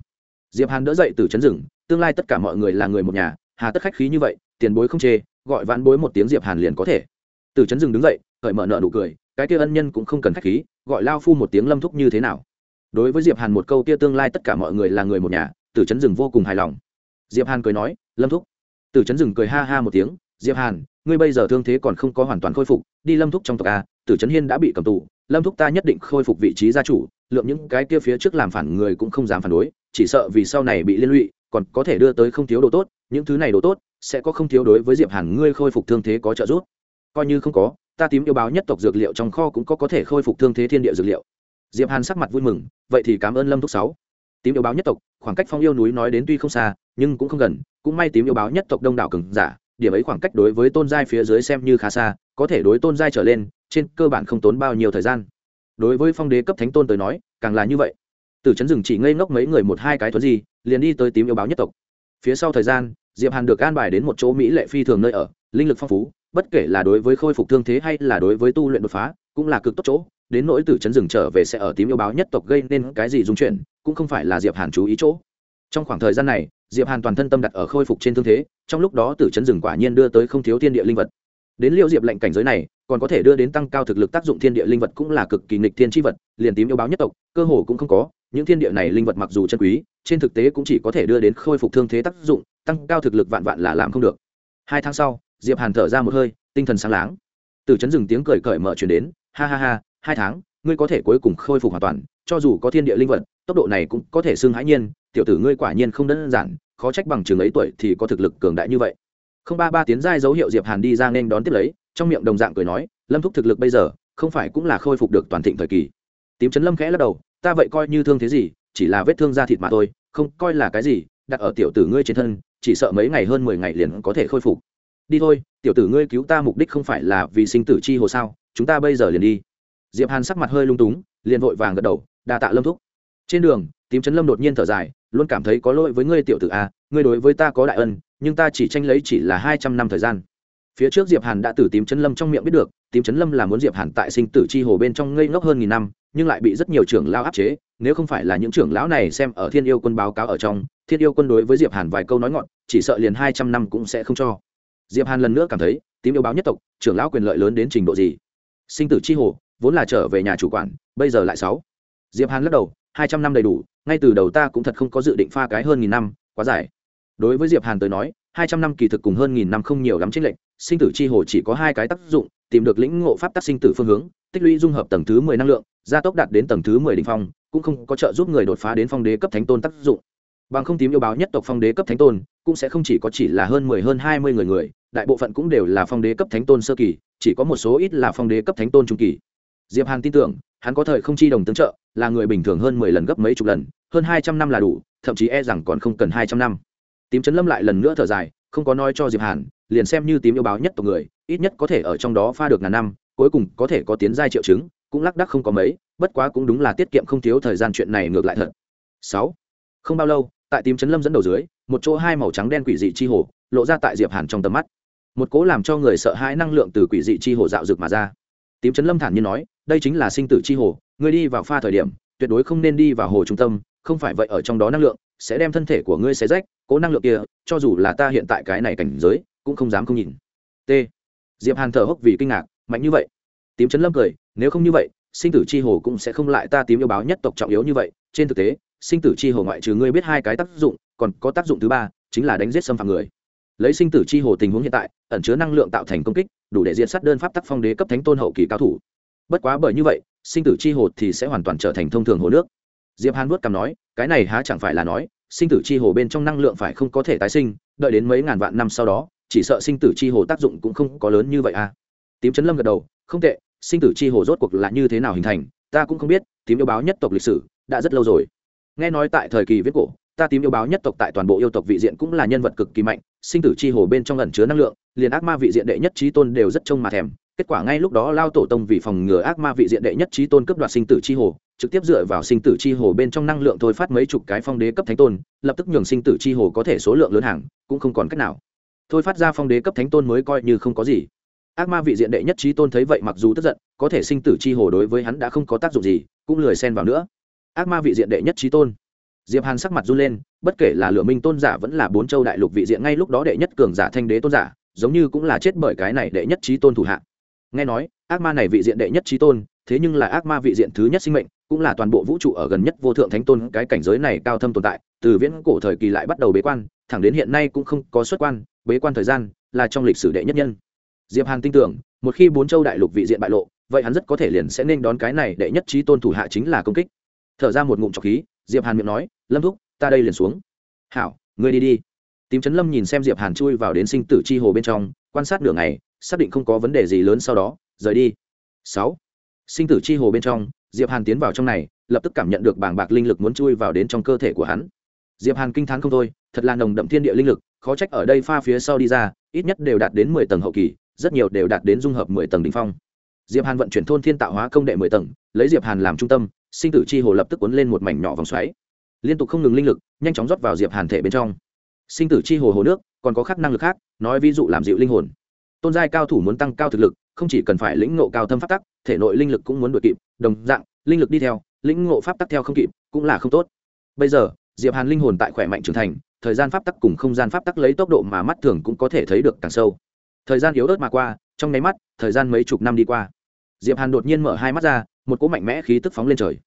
diệp hàn đỡ dậy từ chấn rừng, tương lai tất cả mọi người là người một nhà, hà tất khách khí như vậy, tiền bối không chê, gọi vãn bối một tiếng diệp hàn liền có thể. Từ chấn rừng đứng dậy, cởi mở nợ nụ cười, cái kia ân nhân cũng không cần khách khí, gọi lao phu một tiếng lâm thúc như thế nào? Đối với diệp hàn một câu kia tương lai tất cả mọi người là người một nhà, từ chấn rừng vô cùng hài lòng. Diệp hàn cười nói, lâm thúc. Từ chấn rừng cười ha ha một tiếng, diệp hàn, ngươi bây giờ thương thế còn không có hoàn toàn khôi phục, đi lâm thúc trong tộc a tử trấn hiên đã bị cầm tù, lâm thúc ta nhất định khôi phục vị trí gia chủ, lượng những cái kia phía trước làm phản người cũng không dám phản đối chỉ sợ vì sau này bị liên lụy, còn có thể đưa tới không thiếu đồ tốt, những thứ này đồ tốt, sẽ có không thiếu đối với diệp hàn ngươi khôi phục thương thế có trợ giúp. Coi như không có, ta tím yêu báo nhất tộc dược liệu trong kho cũng có có thể khôi phục thương thế thiên địa dược liệu. Diệp hàn sắc mặt vui mừng, vậy thì cảm ơn lâm thúc sáu. Tím yêu báo nhất tộc, khoảng cách phong yêu núi nói đến tuy không xa, nhưng cũng không gần, cũng may tím yêu báo nhất tộc đông đảo cường giả, điểm ấy khoảng cách đối với tôn giai phía dưới xem như khá xa, có thể đối tôn giai trở lên, trên cơ bản không tốn bao nhiêu thời gian. Đối với phong đế cấp thánh tôn tới nói, càng là như vậy từ chấn rừng chỉ ngây ngốc mấy người một hai cái thuấn gì liền đi tới tím yêu báo nhất tộc. Phía sau thời gian, diệp hàn được an bài đến một chỗ mỹ lệ phi thường nơi ở, linh lực phong phú, bất kể là đối với khôi phục thương thế hay là đối với tu luyện đột phá, cũng là cực tốt chỗ. Đến nỗi từ chấn rừng trở về sẽ ở tím yêu báo nhất tộc gây nên cái gì dung chuyển cũng không phải là diệp hàn chú ý chỗ. Trong khoảng thời gian này, diệp hàn toàn thân tâm đặt ở khôi phục trên thương thế, trong lúc đó tử chấn rừng quả nhiên đưa tới không thiếu thiên địa linh vật. Đến liệu diệp lệnh cảnh giới này, còn có thể đưa đến tăng cao thực lực tác dụng thiên địa linh vật cũng là cực kỳ nghịch thiên tri vật, liền tím yêu báo nhất tộc, cơ hồ cũng không có những thiên địa này linh vật mặc dù chân quý, trên thực tế cũng chỉ có thể đưa đến khôi phục thương thế tác dụng, tăng cao thực lực vạn vạn là làm không được. Hai tháng sau, diệp hàn thở ra một hơi, tinh thần sáng láng. Từ chấn rừng tiếng cười cởi mở chuyển đến, ha ha ha, hai tháng, ngươi có thể cuối cùng khôi phục hoàn toàn, cho dù có thiên địa linh vật, tốc độ này cũng có thể xưng hãi nhiên, tiểu tử ngươi quả nhiên không đơn giản, khó trách bằng trường ấy tuổi thì có thực lực cường đại như vậy. Không ba ba tiến giai dấu hiệu diệp hàn đi ra nên đón tiếp lấy, trong miệng đồng dạng cười nói, lâm thúc thực lực bây giờ, không phải cũng là khôi phục được toàn thịnh thời kỳ. Tím chấn lâm khẽ lắc đầu ta vậy coi như thương thế gì, chỉ là vết thương da thịt mà thôi, không coi là cái gì, đặt ở tiểu tử ngươi trên thân, chỉ sợ mấy ngày hơn mười ngày liền có thể khôi phục. Đi thôi, tiểu tử ngươi cứu ta mục đích không phải là vì sinh tử chi hồ sao, chúng ta bây giờ liền đi. Diệp hàn sắc mặt hơi lung túng, liền vội vàng gật đầu, đa tạ lâm thúc. Trên đường, tím chấn lâm đột nhiên thở dài, luôn cảm thấy có lỗi với ngươi tiểu tử a, ngươi đối với ta có đại ân, nhưng ta chỉ tranh lấy chỉ là hai trăm năm thời gian. Phía trước diệp hàn đã từ tím chấn lâm trong miệng biết được, tím chấn lâm là muốn diệp hàn tại sinh tử chi hồ bên trong ngây ngốc hơn nghìn năm nhưng lại bị rất nhiều trưởng lão áp chế, nếu không phải là những trưởng lão này xem ở thiên yêu quân báo cáo ở trong, thiên yêu quân đối với diệp hàn vài câu nói ngọn, chỉ sợ liền hai trăm năm cũng sẽ không cho. Diệp hàn lần nữa cảm thấy, tím yêu báo nhất tộc, trưởng lão quyền lợi lớn đến trình độ gì? Sinh tử chi hồ, vốn là trở về nhà chủ quản, bây giờ lại sáu. Diệp hàn lắc đầu, hai trăm năm đầy đủ, ngay từ đầu ta cũng thật không có dự định pha cái hơn nghìn năm, quá dài. Đối với diệp hàn tới nói, hai trăm năm kỳ thực cùng hơn nghìn năm không nhiều lắm chính lệnh sinh tử chi hồ chỉ có hai cái tác dụng, tìm được lĩnh ngộ pháp tác sinh tử phương hướng, tích lũy dung hợp tầng thứ mười năng lượng gia tốc đạt đến tầng thứ mười đỉnh phong, cũng không có trợ giúp người đột phá đến phong đế cấp thánh tôn tác dụng. Bằng không tím yêu báo nhất tộc phong đế cấp thánh tôn, cũng sẽ không chỉ có chỉ là hơn mười, hơn hai mươi người người, đại bộ phận cũng đều là phong đế cấp thánh tôn sơ kỳ, chỉ có một số ít là phong đế cấp thánh tôn trung kỳ. Diệp hàn tin tưởng, hắn có thời không chi đồng tương trợ, là người bình thường hơn mười lần gấp mấy chục lần, hơn hai trăm năm là đủ, thậm chí e rằng còn không cần hai trăm năm. Tím chấn lâm lại lần nữa thở dài, không có nói cho diệp hàn, liền xem như tím yêu báo nhất tộc người, ít nhất có thể ở trong đó pha được ngàn năm, cuối cùng có thể có tiến giai triệu chứng cũng lắc đắc không có mấy, bất quá cũng đúng là tiết kiệm không thiếu thời gian chuyện này ngược lại thật. Sáu. Không bao lâu, tại tím chấn lâm dẫn đầu dưới, một chỗ hai màu trắng đen quỷ dị chi hồ lộ ra tại diệp hàn trong tầm mắt. Một cố làm cho người sợ hãi năng lượng từ quỷ dị chi hồ dạo rực mà ra. Tím chấn lâm thản nhiên nói, đây chính là sinh tử chi hồ, ngươi đi vào pha thời điểm, tuyệt đối không nên đi vào hồ trung tâm, không phải vậy ở trong đó năng lượng sẽ đem thân thể của ngươi xé rách, cố năng lượng kia, cho dù là ta hiện tại cái này cảnh giới, cũng không dám không nhìn. T. Diệp hàn thở hốc vì kinh ngạc, mạnh như vậy tím Trấn lâm cười, nếu không như vậy, sinh tử chi hồ cũng sẽ không lại ta tím yêu báo nhất tộc trọng yếu như vậy. Trên thực tế, sinh tử chi hồ ngoại trừ ngươi biết hai cái tác dụng, còn có tác dụng thứ ba, chính là đánh giết xâm phạm người. Lấy sinh tử chi hồ tình huống hiện tại, ẩn chứa năng lượng tạo thành công kích, đủ để diện sát đơn pháp tắc phong đế cấp thánh tôn hậu kỳ cao thủ. Bất quá bởi như vậy, sinh tử chi hồ thì sẽ hoàn toàn trở thành thông thường hồ nước. Diệp hàn vuốt cằm nói, cái này há chẳng phải là nói, sinh tử chi hồ bên trong năng lượng phải không có thể tái sinh, đợi đến mấy ngàn vạn năm sau đó, chỉ sợ sinh tử chi hồ tác dụng cũng không có lớn như vậy à. Tím Trấn lâm gật đầu, không tệ sinh tử chi hồ rốt cuộc là như thế nào hình thành, ta cũng không biết, tím yêu báo nhất tộc lịch sử đã rất lâu rồi. Nghe nói tại thời kỳ viết cổ, ta tím yêu báo nhất tộc tại toàn bộ yêu tộc vị diện cũng là nhân vật cực kỳ mạnh, sinh tử chi hồ bên trong ẩn chứa năng lượng, liền ác ma vị diện đệ nhất trí tôn đều rất trông mà thèm. Kết quả ngay lúc đó lao tổ tông vì phòng ngừa ác ma vị diện đệ nhất trí tôn cấp đoạt sinh tử chi hồ, trực tiếp dựa vào sinh tử chi hồ bên trong năng lượng thôi phát mấy chục cái phong đế cấp thánh tôn, lập tức nhường sinh tử chi hồ có thể số lượng lớn hàng, cũng không còn cách nào. Thôi phát ra phong đế cấp thánh tôn mới coi như không có gì ác ma vị diện đệ nhất trí tôn thấy vậy mặc dù tức giận, có thể sinh tử chi hồ đối với hắn đã không có tác dụng gì, cũng lười xen vào nữa. Ác ma vị diện đệ nhất trí tôn. Diệp hàn sắc mặt run lên, bất kể là lửa minh tôn giả vẫn là bốn châu đại lục vị diện, ngay lúc đó đệ nhất cường giả thanh đế tôn giả, giống như cũng là chết bởi cái này đệ nhất trí tôn thủ hạ. Nghe nói, ác ma này vị diện đệ nhất trí tôn, thế nhưng là ác ma vị diện thứ nhất sinh mệnh, cũng là toàn bộ vũ trụ ở gần nhất vô thượng thánh tôn, cái cảnh giới này cao thâm tồn tại, từ viễn cổ thời kỳ lại bắt đầu bế quan, thẳng đến hiện nay cũng không có xuất quan, bế quan thời gian là trong lịch sử đệ nhất nhân diệp hàn tin tưởng, một khi bốn châu đại lục vị diện bại lộ, vậy hắn rất có thể liền sẽ nên đón cái này để nhất trí tôn thủ hạ chính là công kích. Thở ra một ngụm trọc khí, diệp hàn miệng nói, lâm thúc, ta đây liền xuống. Hảo, ngươi đi đi. Tím chấn lâm nhìn xem diệp hàn chui vào đến sinh tử chi hồ bên trong, quan sát nửa ngày, xác định không có vấn đề gì lớn sau đó, rời đi. Sáu. Sinh tử chi hồ bên trong, diệp hàn tiến vào trong này, lập tức cảm nhận được bảng bạc linh lực muốn chui vào đến trong cơ thể của hắn. Diệp hàn kinh t h á n không thôi, thật là nồng đậm thiên địa linh lực, khó trách ở đây pha phía sau đi ra, ít nhất đều đạt đến mười tầng hậu kỳ rất nhiều đều đạt đến dung hợp mười tầng đ ỉ n h phong. Diệp hàn vận chuyển thôn thiên tạo hóa công đệ mười tầng, lấy diệp hàn làm trung tâm, sinh tử chi hồ lập tức cuốn lên một mảnh nhỏ vòng xoáy. Liên tục không ngừng linh lực, nhanh chóng rót vào diệp hàn thể bên trong. Sinh tử chi hồ hồ nước, còn có khắc năng lực khác, nói ví dụ làm dịu linh hồn. Tôn giai cao thủ muốn tăng cao thực lực, không chỉ cần phải lĩnh ngộ cao thâm pháp tắc, thể nội linh lực cũng muốn đuổi kịp, đồng dạng, linh lực đi theo, lĩnh ngộ pháp tắc theo không kịp, cũng là không tốt. Bây giờ, diệp hàn linh hồn tại khỏe mạnh trưởng thành, thời gian pháp tắc cùng không gian pháp tắc lấy tốc độ mà mắt thường cũng có thể thấy được càng sâu thời gian yếu ớt mà qua, trong nháy mắt, thời gian mấy chục năm đi qua. Diệp hàn đột nhiên mở hai mắt ra, một cỗ mạnh mẽ khí tức phóng lên trời.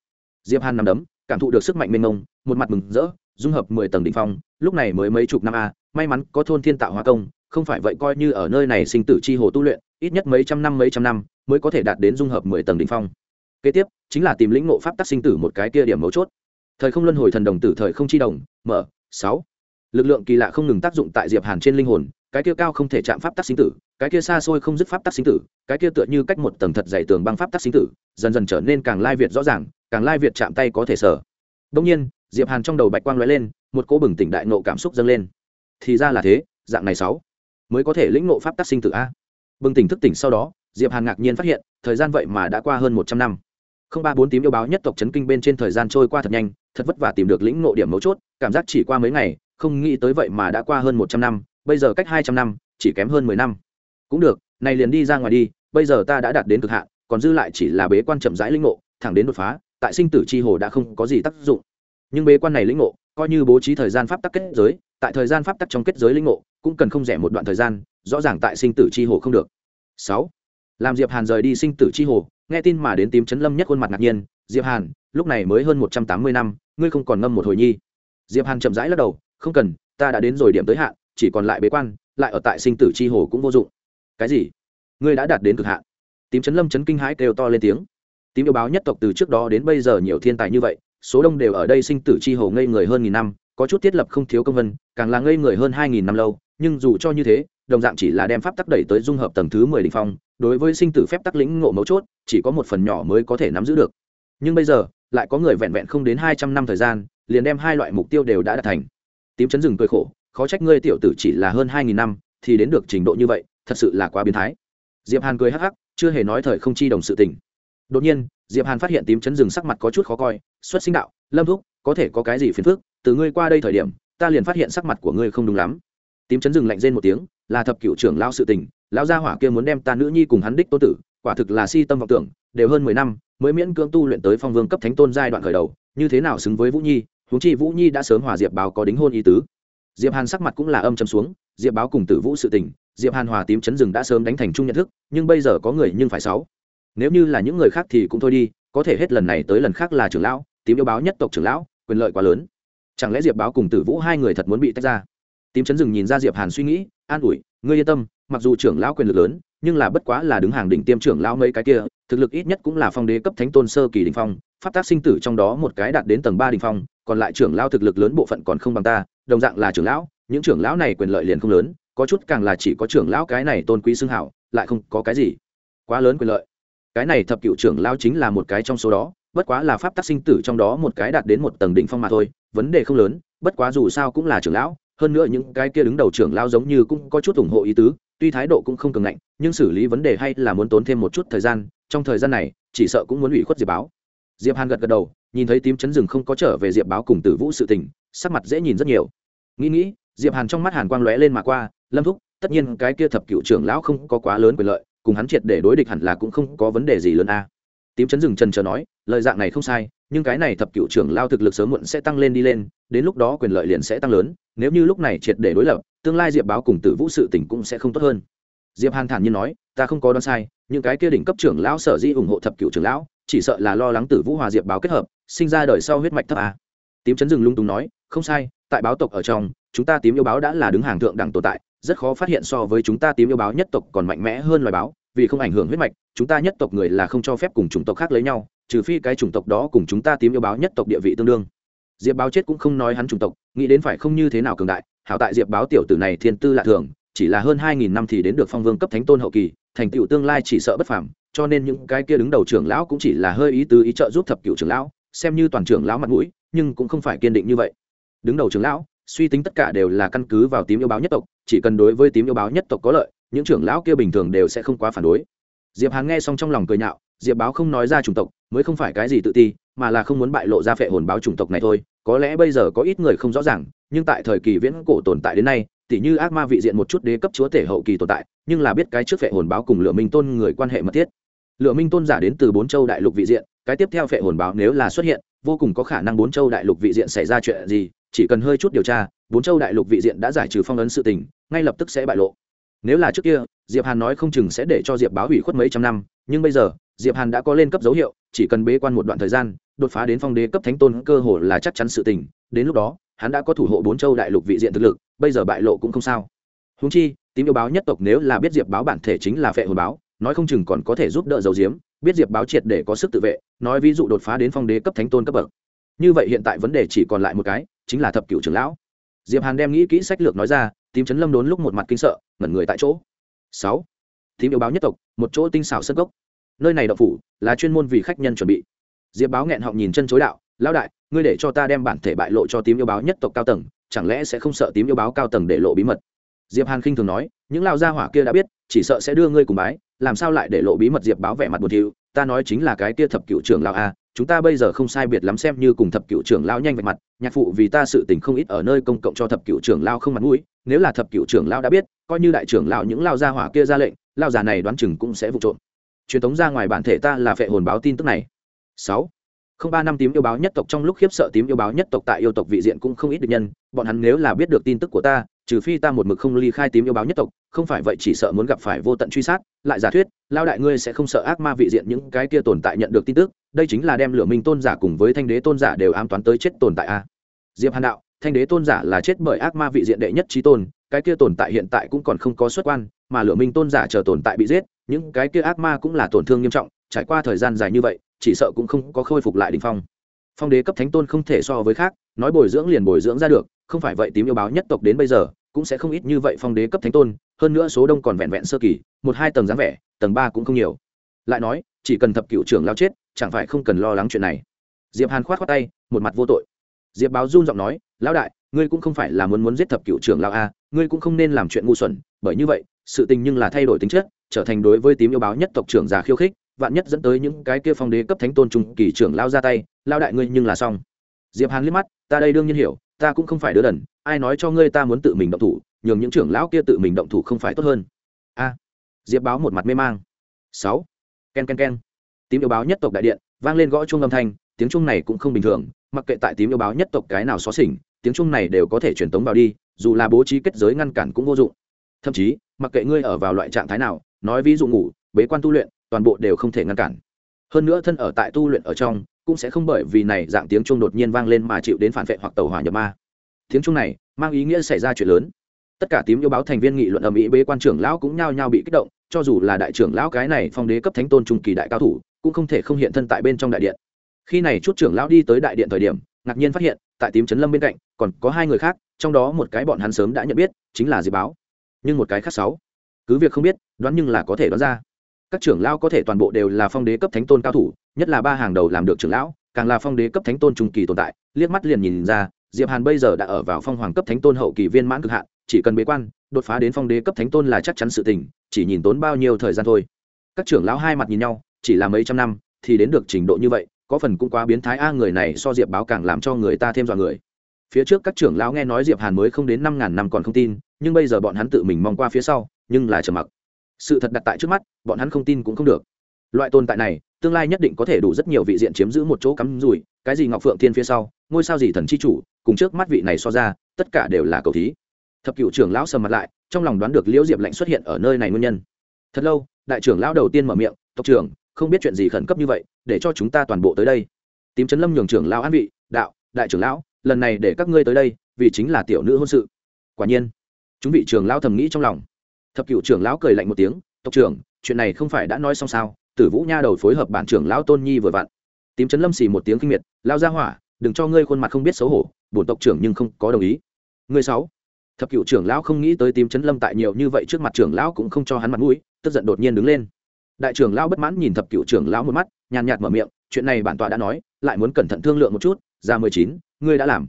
Diệp hàn nằm đấm, cảm thụ được sức mạnh mênh mông, một mặt mừng rỡ, dung hợp mười tầng đỉnh phong, lúc này mới mấy chục năm a, may mắn có thôn thiên tạo hóa công, không phải vậy coi như ở nơi này sinh tử chi hồ tu luyện, ít nhất mấy trăm năm mấy trăm năm mới có thể đạt đến dung hợp mười tầng đ ỉ n h phong. Kế tiếp, chính là tìm lĩnh ngộ pháp tắc sinh tử một cái kia điểm mấu chốt. Thời không luân hồi thần đồng tử thời không chi đồng, mở, sáu. Lực lượng kỳ lạ không ngừng tác dụng tại diệp hàn trên linh hồn cái kia cao không thể chạm pháp tắc sinh tử, cái kia xa xôi không dứt pháp tắc sinh tử, cái kia tựa như cách một tầng thật dày tường băng pháp tắc sinh tử, dần dần trở nên càng lai việt rõ ràng, càng lai việt chạm tay có thể sở. Đông nhiên, diệp hàn trong đầu bạch quang lóe lên, một cỗ bừng tỉnh đại nộ cảm xúc dâng lên. Thì ra là thế, dạng này sáu mới có thể lĩnh ngộ pháp tác sinh tử a. Bừng tỉnh thức tỉnh sau đó, diệp hàn ngạc nhiên phát hiện, thời gian vậy mà đã qua hơn một trăm năm. Không ba bốn tím yêu báo nhất tộc chấn kinh bên trên thời gian trôi qua thật nhanh, thật vất vả tìm được lĩnh ngộ điểm mấu chốt, cảm giác chỉ qua mấy ngày, không nghĩ tới vậy mà đã qua hơn một trăm năm bây giờ cách hai trăm năm, chỉ kém hơn mười năm. Cũng được, này liền đi ra ngoài đi, bây giờ ta đã đạt đến cực hạn, còn dư lại chỉ là bế quan chậm rãi linh ngộ, thẳng đến đột phá, tại sinh tử chi hồ đã không có gì tác dụng. Nhưng bế quan này linh ngộ, coi như bố trí thời gian pháp tắc kết giới, tại thời gian pháp tắc trong kết giới linh ngộ, cũng cần không rẻ một đoạn thời gian, rõ ràng tại sinh tử chi hồ không được. Sáu. Làm diệp hàn rời đi sinh tử chi hồ, nghe tin mà đến tím chấn lâm nhất khuôn mặt ngạc nhiên, diệp hàn, lúc này mới hơn một trăm tám mươi năm, ngươi không còn ngâm một hồi nhi. Diệp hàn chậm rãi lắc đầu, không cần, ta đã đến rồi điểm tới hạn chỉ còn lại bế quan, lại ở tại sinh tử chi hồ cũng vô dụng. Cái gì? Ngươi đã đạt đến cực hạn. Tím chấn lâm chấn kinh hãi kêu to lên tiếng. Tím yêu báo nhất tộc từ trước đó đến bây giờ nhiều thiên tài như vậy, số đông đều ở đây sinh tử chi hồ ngây người hơn nghìn năm, có chút thiết lập không thiếu công vân, càng là ngây người hơn hai nghìn năm lâu, nhưng dù cho như thế, đồng dạng chỉ là đem pháp tắc đẩy tới dung hợp tầng thứ mười đỉnh phong, đối với sinh tử phép tắc lĩnh ngộ mấu chốt, chỉ có một phần nhỏ mới có thể nắm giữ được. Nhưng bây giờ, lại có người vẹn vẹn không đến hai trăm năm thời gian, liền đem hai loại mục tiêu đều đã đạt thành. Tím chấn rừng cười khổ khó trách ngươi tiểu tử chỉ là hơn hai nghìn năm, thì đến được trình độ như vậy, thật sự là quá biến thái. Diệp hàn cười hắc hắc, chưa hề nói thời không chi đồng sự tình. Đột nhiên, diệp hàn phát hiện tím chấn rừng sắc mặt có chút khó coi, xuất sinh đạo, lâm thúc, có thể có cái gì phiền phức? Từ ngươi qua đây thời điểm, ta liền phát hiện sắc mặt của ngươi không đúng lắm. Tím chấn rừng lạnh rên một tiếng, là thập cựu trưởng lao sự tình, lão gia hỏa kia muốn đem ta nữ nhi cùng hắn đích tô tử, quả thực là si tâm vọng tưởng, đều hơn mười năm, mới miễn cưỡng tu luyện tới phong vương cấp thánh tôn giai đoạn khởi đầu, như thế nào xứng với vũ nhi? Huống chi vũ nhi đã sớm hòa diệp báo có đính hôn ý tứ diệp hàn sắc mặt cũng là âm trầm xuống, diệp báo cùng tử vũ sự tình, diệp hàn hòa tím chấn rừng đã sớm đánh thành chung nhận thức, nhưng bây giờ có người nhưng phải sáu. Nếu như là những người khác thì cũng thôi đi, có thể hết lần này tới lần khác là trưởng lão, tím yêu báo nhất tộc trưởng lão, quyền lợi quá lớn. Chẳng lẽ diệp báo cùng tử vũ hai người thật muốn bị tách ra? Tím chấn rừng nhìn ra diệp hàn suy nghĩ, an ủi, ngươi yên tâm, mặc dù trưởng lão quyền lực lớn, nhưng là bất quá là đứng hàng đỉnh tiêm trưởng lão mấy cái kia, thực lực ít nhất cũng là phong đế cấp thánh tôn sơ kỳ đình phong, pháp tác sinh tử trong đó một cái đạt đến tầng ba đình phong, còn lại trưởng lão thực lực lớn bộ phận còn không bằng ta đồng dạng là trưởng lão, những trưởng lão này quyền lợi liền không lớn, có chút càng là chỉ có trưởng lão cái này tôn quý xưng hảo, lại không có cái gì. Quá lớn quyền lợi. Cái này thập cựu trưởng lão chính là một cái trong số đó, bất quá là pháp tác sinh tử trong đó một cái đạt đến một tầng đỉnh phong mà thôi, vấn đề không lớn, bất quá dù sao cũng là trưởng lão, hơn nữa những cái kia đứng đầu trưởng lão giống như cũng có chút ủng hộ ý tứ, tuy thái độ cũng không cường ngạnh, nhưng xử lý vấn đề hay là muốn tốn thêm một chút thời gian, trong thời gian này, chỉ sợ cũng muốn ủy khuất diệp báo. Diệp hàn gật gật đầu, nhìn thấy tím chấn rừng không có trở về diệp báo cùng tử vũ sự tình sắc mặt dễ nhìn rất nhiều. Nghĩ nghĩ, diệp hàn trong mắt hàn quang lóe lên mà qua, lâm thúc, tất nhiên cái kia thập cựu trưởng lão không có quá lớn quyền lợi, cùng hắn triệt để đối địch hẳn là cũng không có vấn đề gì lớn a. Tím chấn rừng trần chờ nói, lời dạng này không sai, nhưng cái này thập cựu trưởng lao thực lực sớm muộn sẽ tăng lên đi lên, đến lúc đó quyền lợi liền sẽ tăng lớn, nếu như lúc này triệt để đối lập, tương lai diệp báo cùng tử vũ sự tỉnh cũng sẽ không tốt hơn. Diệp hàn thản nhiên nói, ta không có đoán sai, những cái kia đỉnh cấp trưởng lão sở di ủng hộ thập cựu trưởng lão, chỉ sợ là lo lắng tử vũ hòa diệp báo kết hợp, sinh ra đời sau huyết mạch thấp à. tím chấn rừng lung tung nói không sai, tại báo tộc ở trong, chúng ta tím yêu báo đã là đứng hàng thượng đẳng tồn tại, rất khó phát hiện so với chúng ta tím yêu báo nhất tộc còn mạnh mẽ hơn loài báo, vì không ảnh hưởng huyết mạch, chúng ta nhất tộc người là không cho phép cùng chủng tộc khác lấy nhau, trừ phi cái chủng tộc đó cùng chúng ta tím yêu báo nhất tộc địa vị tương đương. Diệp báo chết cũng không nói hắn chủng tộc, nghĩ đến phải không như thế nào cường đại, hảo tại diệp báo tiểu tử này thiên tư lạ thường, chỉ là hơn hai nghìn năm thì đến được phong vương cấp thánh tôn hậu kỳ, thành tựu tương lai chỉ sợ bất phàm, cho nên những cái kia đứng đầu trưởng lão cũng chỉ là hơi ý tứ ý trợ giúp thập cựu trưởng lão, xem như toàn trưởng lão mặt mũi, nhưng cũng không phải kiên định như vậy đứng đầu trưởng lão, suy tính tất cả đều là căn cứ vào tím yêu báo nhất tộc, chỉ cần đối với tím yêu báo nhất tộc có lợi, những trưởng lão kia bình thường đều sẽ không quá phản đối. Diệp hàn nghe xong trong lòng cười nhạo, diệp báo không nói ra chủng tộc, mới không phải cái gì tự ti, mà là không muốn bại lộ ra phệ hồn báo chủng tộc này thôi. Có lẽ bây giờ có ít người không rõ ràng, nhưng tại thời kỳ viễn cổ tồn tại đến nay, tỉ như ác ma vị diện một chút đế cấp chúa tể hậu kỳ tồn tại, nhưng là biết cái trước phệ hồn báo cùng lựa minh tôn người quan hệ mật thiết. Lựa minh tôn giả đến từ bốn châu đại lục vị diện, cái tiếp theo phệ hồn báo nếu là xuất hiện, vô cùng có khả năng bốn châu đại lục vị diện xảy ra chuyện gì chỉ cần hơi chút điều tra, bốn châu đại lục vị diện đã giải trừ phong ấn sự tình, ngay lập tức sẽ bại lộ. Nếu là trước kia, diệp hàn nói không chừng sẽ để cho diệp báo hủy khuất mấy trăm năm, nhưng bây giờ, diệp hàn đã có lên cấp dấu hiệu, chỉ cần bế quan một đoạn thời gian, đột phá đến phong đế cấp thánh tôn cơ hồ là chắc chắn sự tình. Đến lúc đó, hắn đã có thủ hộ bốn châu đại lục vị diện thực lực, bây giờ bại lộ cũng không sao. Húng chi tím yêu báo nhất tộc nếu là biết diệp báo bản thể chính là phệ hồn báo, nói không chừng còn có thể giúp đỡ dầu diếm, biết diệp báo triệt để có sức tự vệ, nói ví dụ đột phá đến phong đế cấp thánh tôn cấp bậc. Như vậy hiện tại vấn đề chỉ còn lại một cái chính là thập cựu trưởng lão. Diệp hàn đem nghĩ kỹ sách lược nói ra, tím chấn lâm đốn lúc một mặt kinh sợ, ngẩn người tại chỗ. Sáu, tím yêu báo nhất tộc, một chỗ tinh xảo sân gốc nơi này đậu phủ là chuyên môn vì khách nhân chuẩn bị. Diệp báo nghẹn họng nhìn chân chối đạo, lão đại, ngươi để cho ta đem bản thể bại lộ cho tím yêu báo nhất tộc cao tầng, chẳng lẽ sẽ không sợ tím yêu báo cao tầng để lộ bí mật? Diệp hàn khinh thường nói, những lao gia hỏa kia đã biết, chỉ sợ sẽ đưa ngươi cùng bái, làm sao lại để lộ bí mật diệp báo vẻ mặt buồn thiu, ta nói chính là cái kia thập cựu trưởng lão a chúng ta bây giờ không sai biệt lắm xem như cùng thập cựu trưởng lao nhanh vạch mặt, nhạc phụ vì ta sự tình không ít ở nơi công cộng cho thập cựu trưởng lao không mặt mũi, nếu là thập cựu trưởng lao đã biết, coi như đại trưởng lão những lao gia hỏa kia ra lệnh, lao già này đoán chừng cũng sẽ vụ trộm. Truyền thống ra ngoài bản thể ta là phệ hồn báo tin tức này. Sáu. Không ba năm tím yêu báo nhất tộc trong lúc khiếp sợ tím yêu báo nhất tộc tại yêu tộc vị diện cũng không ít được nhân, bọn hắn nếu là biết được tin tức của ta, trừ phi ta một mực không ly khai tím yêu báo nhất tộc không phải vậy chỉ sợ muốn gặp phải vô tận truy sát, lại giả thuyết lao đại ngươi sẽ không sợ ác ma vị diện những cái kia tồn tại nhận được tin tức, đây chính là đem lửa minh tôn giả cùng với thanh đế tôn giả đều ám toán tới chết tồn tại a. Diệp hàn đạo, thanh đế tôn giả là chết bởi ác ma vị diện đệ nhất trí tôn, cái kia tồn tại hiện tại cũng còn không có xuất quan, mà lửa minh tôn giả chờ tồn tại bị giết, những cái kia ác ma cũng là tổn thương nghiêm trọng, trải qua thời gian dài như vậy, chỉ sợ cũng không có khôi phục lại đỉnh phong. Phong đế cấp thánh tôn không thể so với khác, nói bồi dưỡng liền bồi dưỡng ra được, không phải vậy tím yêu báo nhất tộc đến bây giờ, cũng sẽ không ít như vậy phong đế cấp thánh tôn hơn nữa số đông còn vẹn vẹn sơ kỳ, một hai tầng dáng vẻ, tầng ba cũng không nhiều. Lại nói, chỉ cần thập cựu trưởng lao chết, chẳng phải không cần lo lắng chuyện này. Diệp hàn khoát khoát tay, một mặt vô tội. Diệp báo run giọng nói, lão đại, ngươi cũng không phải là muốn muốn giết thập cựu trưởng lao a, ngươi cũng không nên làm chuyện ngu xuẩn, bởi như vậy, sự tình nhưng là thay đổi tính chất, trở thành đối với tím yêu báo nhất tộc trưởng già khiêu khích, vạn nhất dẫn tới những cái kia phong đế cấp thánh tôn trung kỳ trưởng lao ra tay lao đại ngươi nhưng là xong. Diệp hàn liếc mắt, ta đây đương nhiên hiểu, ta cũng không phải đứa đần, ai nói cho ngươi ta muốn tự mình động thủ nhường những trưởng lão kia tự mình động thủ không phải tốt hơn. A, diệp báo một mặt mê mang. Sáu, ken ken ken. Tím yêu báo nhất tộc đại điện, vang lên gõ chuông âm thanh, tiếng chuông này cũng không bình thường, mặc kệ tại tím yêu báo nhất tộc cái nào xó xỉnh, tiếng chuông này đều có thể truyền tống vào đi, dù là bố trí kết giới ngăn cản cũng vô dụng. Thậm chí, mặc kệ ngươi ở vào loại trạng thái nào, nói ví dụ ngủ, bế quan tu luyện, toàn bộ đều không thể ngăn cản. Hơn nữa thân ở tại tu luyện ở trong, cũng sẽ không bởi vì này dạng tiếng chuông đột nhiên vang lên mà chịu đến phản vệ hoặc tàu hỏa nhập ma. Tiếng chuông này, mang ý nghĩa xảy ra chuyện lớn tất cả tím yêu báo thành viên nghị luận ầm ĩ bế quan trưởng lão cũng nhao nhao bị kích động, cho dù là đại trưởng lão cái này phong đế cấp thánh tôn trung kỳ đại cao thủ, cũng không thể không hiện thân tại bên trong đại điện. Khi này chút trưởng lão đi tới đại điện thời điểm, ngạc nhiên phát hiện, tại tím trấn lâm bên cạnh, còn có hai người khác, trong đó một cái bọn hắn sớm đã nhận biết, chính là diệp báo. Nhưng một cái khác sáu. Cứ việc không biết, đoán nhưng là có thể đoán ra. Các trưởng lão có thể toàn bộ đều là phong đế cấp thánh tôn cao thủ, nhất là ba hàng đầu làm được trưởng lão, càng là phong đế cấp thánh tôn trung kỳ tồn tại, liếc mắt liền nhìn ra, diệp hàn bây giờ đã ở vào phong hoàng cấp thánh tôn hậu kỳ viên mãn cực hạn chỉ cần bế quan, đột phá đến phong đế cấp thánh tôn là chắc chắn sự tình, chỉ nhìn tốn bao nhiêu thời gian thôi. Các trưởng lão hai mặt nhìn nhau, chỉ là mấy trăm năm, thì đến được trình độ như vậy, có phần cũng quá biến thái a, người này so diệp báo càng làm cho người ta thêm dọa người. Phía trước các trưởng lão nghe nói diệp hàn mới không đến năm ngàn năm còn không tin, nhưng bây giờ bọn hắn tự mình mong qua phía sau, nhưng là trầm mặc. Sự thật đặt tại trước mắt, bọn hắn không tin cũng không được. Loại tồn tại này, tương lai nhất định có thể đủ rất nhiều vị diện chiếm giữ một chỗ cắm rủi, cái gì ngọc phượng thiên phía sau, ngôi sao gì thần chi chủ, cùng trước mắt vị này so ra, tất cả đều là cầu thí thập cựu trưởng lão sầm mặt lại, trong lòng đoán được liễu diệp lạnh xuất hiện ở nơi này nguyên nhân. Thật lâu, đại trưởng lão đầu tiên mở miệng, tộc trưởng, không biết chuyện gì khẩn cấp như vậy, để cho chúng ta toàn bộ tới đây. Tím trấn lâm nhường trưởng lão an vị, đạo, đại trưởng lão, lần này để các ngươi tới đây, vì chính là tiểu nữ hôn sự. Quả nhiên, chúng vị trưởng lão thầm nghĩ trong lòng. Thập cựu trưởng lão cười lạnh một tiếng, tộc trưởng, chuyện này không phải đã nói xong sao? Tử vũ nha đầu phối hợp bản trưởng lão tôn nhi vừa vặn. Tím trấn lâm xì một tiếng kinh miệt lao ra hỏa, đừng cho ngươi khuôn mặt không biết xấu hổ, bổn tộc trưởng nhưng không có đồng ý. Ngươi sáu thập cựu trưởng lão không nghĩ tới tím Chấn lâm tại nhiều như vậy trước mặt trưởng lão cũng không cho hắn mặt mũi tức giận đột nhiên đứng lên đại trưởng lão bất mãn nhìn thập cựu trưởng lão một mắt nhàn nhạt mở miệng chuyện này bản tọa đã nói lại muốn cẩn thận thương lượng một chút ra mười chín ngươi đã làm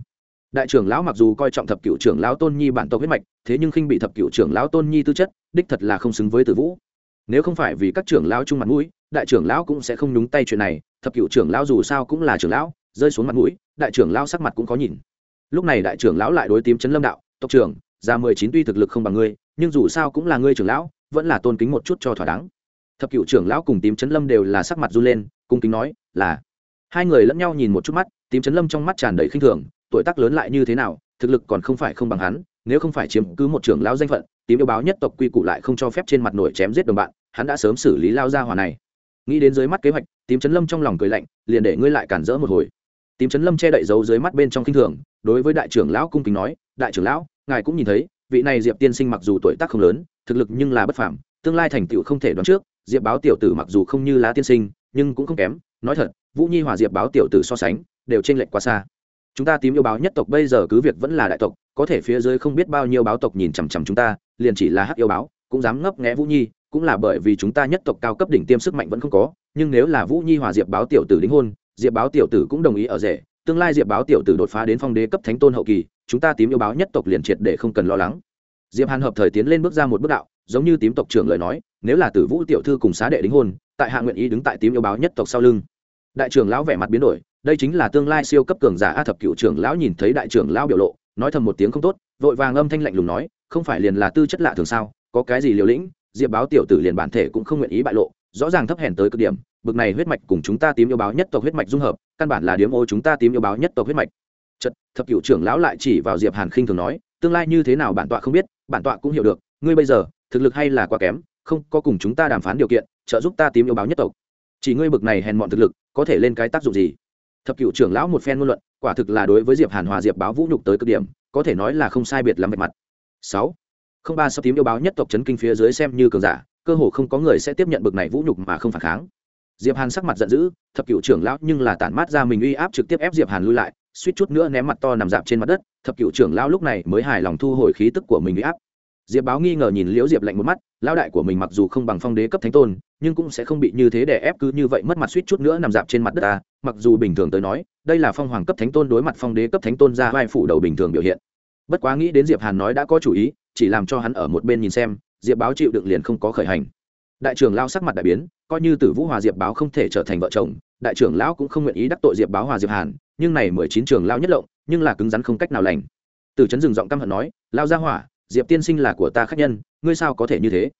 đại trưởng lão mặc dù coi trọng thập cựu trưởng lão tôn nhi bản tộc huyết mạch thế nhưng khinh bị thập cựu trưởng lão tôn nhi tư chất đích thật là không xứng với tử vũ nếu không phải vì các trưởng lão chung mặt mũi đại trưởng lão cũng sẽ không nhúng tay chuyện này thập cựu trưởng lão dù sao cũng là trưởng lão rơi xuống mặt mũi đại trưởng lão sắc mặt cũng có nhìn lúc này đại trưởng lão lại đối tím chấn lâm đạo tộc trưởng già mười chín tuy thực lực không bằng ngươi, nhưng dù sao cũng là ngươi trưởng lão, vẫn là tôn kính một chút cho thỏa đáng. Thập cựu trưởng lão cùng tím chấn lâm đều là sắc mặt run lên, cung kính nói, là. Hai người lẫn nhau nhìn một chút mắt, tím chấn lâm trong mắt tràn đầy khinh thường, tuổi tác lớn lại như thế nào, thực lực còn không phải không bằng hắn, nếu không phải chiếm cứ một trưởng lão danh phận, tím yêu báo nhất tộc quy củ lại không cho phép trên mặt nổi chém giết đồng bạn, hắn đã sớm xử lý lao ra hòa này. Nghĩ đến dưới mắt kế hoạch, tím chấn lâm trong lòng cười lạnh, liền để ngươi lại cản rỡ một hồi. Tím chấn lâm che đậy dấu dưới mắt bên trong kinh thường, đối với đại trưởng lão cung kính nói, đại trưởng lão ngài cũng nhìn thấy, vị này diệp tiên sinh mặc dù tuổi tác không lớn, thực lực nhưng là bất phàm, tương lai thành tựu không thể đoán trước, diệp báo tiểu tử mặc dù không như lá tiên sinh, nhưng cũng không kém, nói thật, vũ nhi hòa diệp báo tiểu tử so sánh, đều t r ê n lệch quá xa. Chúng ta tím yêu báo nhất tộc bây giờ cứ việc vẫn là đại tộc, có thể phía dưới không biết bao nhiêu báo tộc nhìn chằm chằm chúng ta, liền chỉ là hắc yêu báo, cũng dám ngấp nghẽ vũ nhi, cũng là bởi vì chúng ta nhất tộc cao cấp đỉnh tiêm sức mạnh vẫn không có, nhưng nếu là vũ nhi hòa diệp báo tiểu tử đính hôn, diệp báo tiểu tử cũng đồng ý ở rể, tương lai diệp báo tiểu tử đột phá đến phong đế cấp thánh tôn hậu kỳ chúng ta tím yêu báo nhất tộc liền triệt để không cần lo lắng. Diệp hàn hợp thời tiến lên bước ra một bước đạo, giống như tím tộc trưởng lời nói, nếu là tử vũ tiểu thư cùng xá đệ đính hôn, tại hạ nguyện ý đứng tại tím yêu báo nhất tộc sau lưng. Đại trưởng lão vẻ mặt biến đổi, đây chính là tương lai siêu cấp cường giả a thập cựu trưởng lão nhìn thấy đại trưởng lão biểu lộ, nói thầm một tiếng không tốt, vội vàng âm thanh lạnh lùng nói, không phải liền là tư chất lạ thường sao, có cái gì liều lĩnh, diệp báo tiểu tử liền bản thể cũng không nguyện ý bại lộ, rõ ràng thấp hèn tới cực điểm, bực này huyết mạch cùng chúng ta tím yêu báo nhất tộc huyết mạch dung hợp, căn bản là điếm ô chúng ta tím yêu báo nhất tộc huyết mạch chật, thập cựu trưởng lão lại chỉ vào diệp hàn khinh thường nói, tương lai như thế nào bản tọa không biết, bản tọa cũng hiểu được, ngươi bây giờ, thực lực hay là quá kém, không có cùng chúng ta đàm phán điều kiện, trợ giúp ta tím yêu báo nhất tộc. Chỉ ngươi bực này hèn mọn thực lực, có thể lên cái tác dụng gì? Thập cựu trưởng lão một phen ngôn luận, quả thực là đối với diệp hàn hòa diệp báo vũ nhục tới cực điểm, có thể nói là không sai biệt lắm về mặt. Sáu, không ba sau tím yêu báo nhất tộc chấn kinh phía dưới xem như cường giả, cơ hồ không có người sẽ tiếp nhận bực này vũ nhục mà không phản kháng diệp hàn sắc mặt giận dữ, thập cựu trưởng lão nhưng là tản mát ra mình uy áp trực tiếp ép diệp hàn lui lại, suýt chút nữa ném mặt to nằm dạp trên mặt đất, thập cựu trưởng lão lúc này mới hài lòng thu hồi khí tức của mình uy áp. Diệp báo nghi ngờ nhìn liễu diệp lạnh một mắt, lão đại của mình mặc dù không bằng phong đế cấp thánh tôn, nhưng cũng sẽ không bị như thế để ép cứ như vậy mất mặt suýt chút nữa nằm dạp trên mặt đất ta, mặc dù bình thường tới nói, đây là phong hoàng cấp thánh tôn đối mặt phong đế cấp thánh tôn ra vai phủ đầu bình thường biểu hiện. Bất quá nghĩ đến diệp hàn nói đã có chủ ý, chỉ làm cho hắn ở một bên nhìn xem, diệp báo chịu đựng liền không có khởi hành đại trưởng lao sắc mặt đại biến, coi như tử vũ hòa diệp báo không thể trở thành vợ chồng, đại trưởng lão cũng không nguyện ý đắc tội diệp báo hòa diệp hàn, nhưng này mười chín trường lao nhất lộng, nhưng là cứng rắn không cách nào lành. Tử Trấn dừng giọng căm hận nói, lao ra hỏa, diệp tiên sinh là của ta khách nhân, ngươi sao có thể như thế?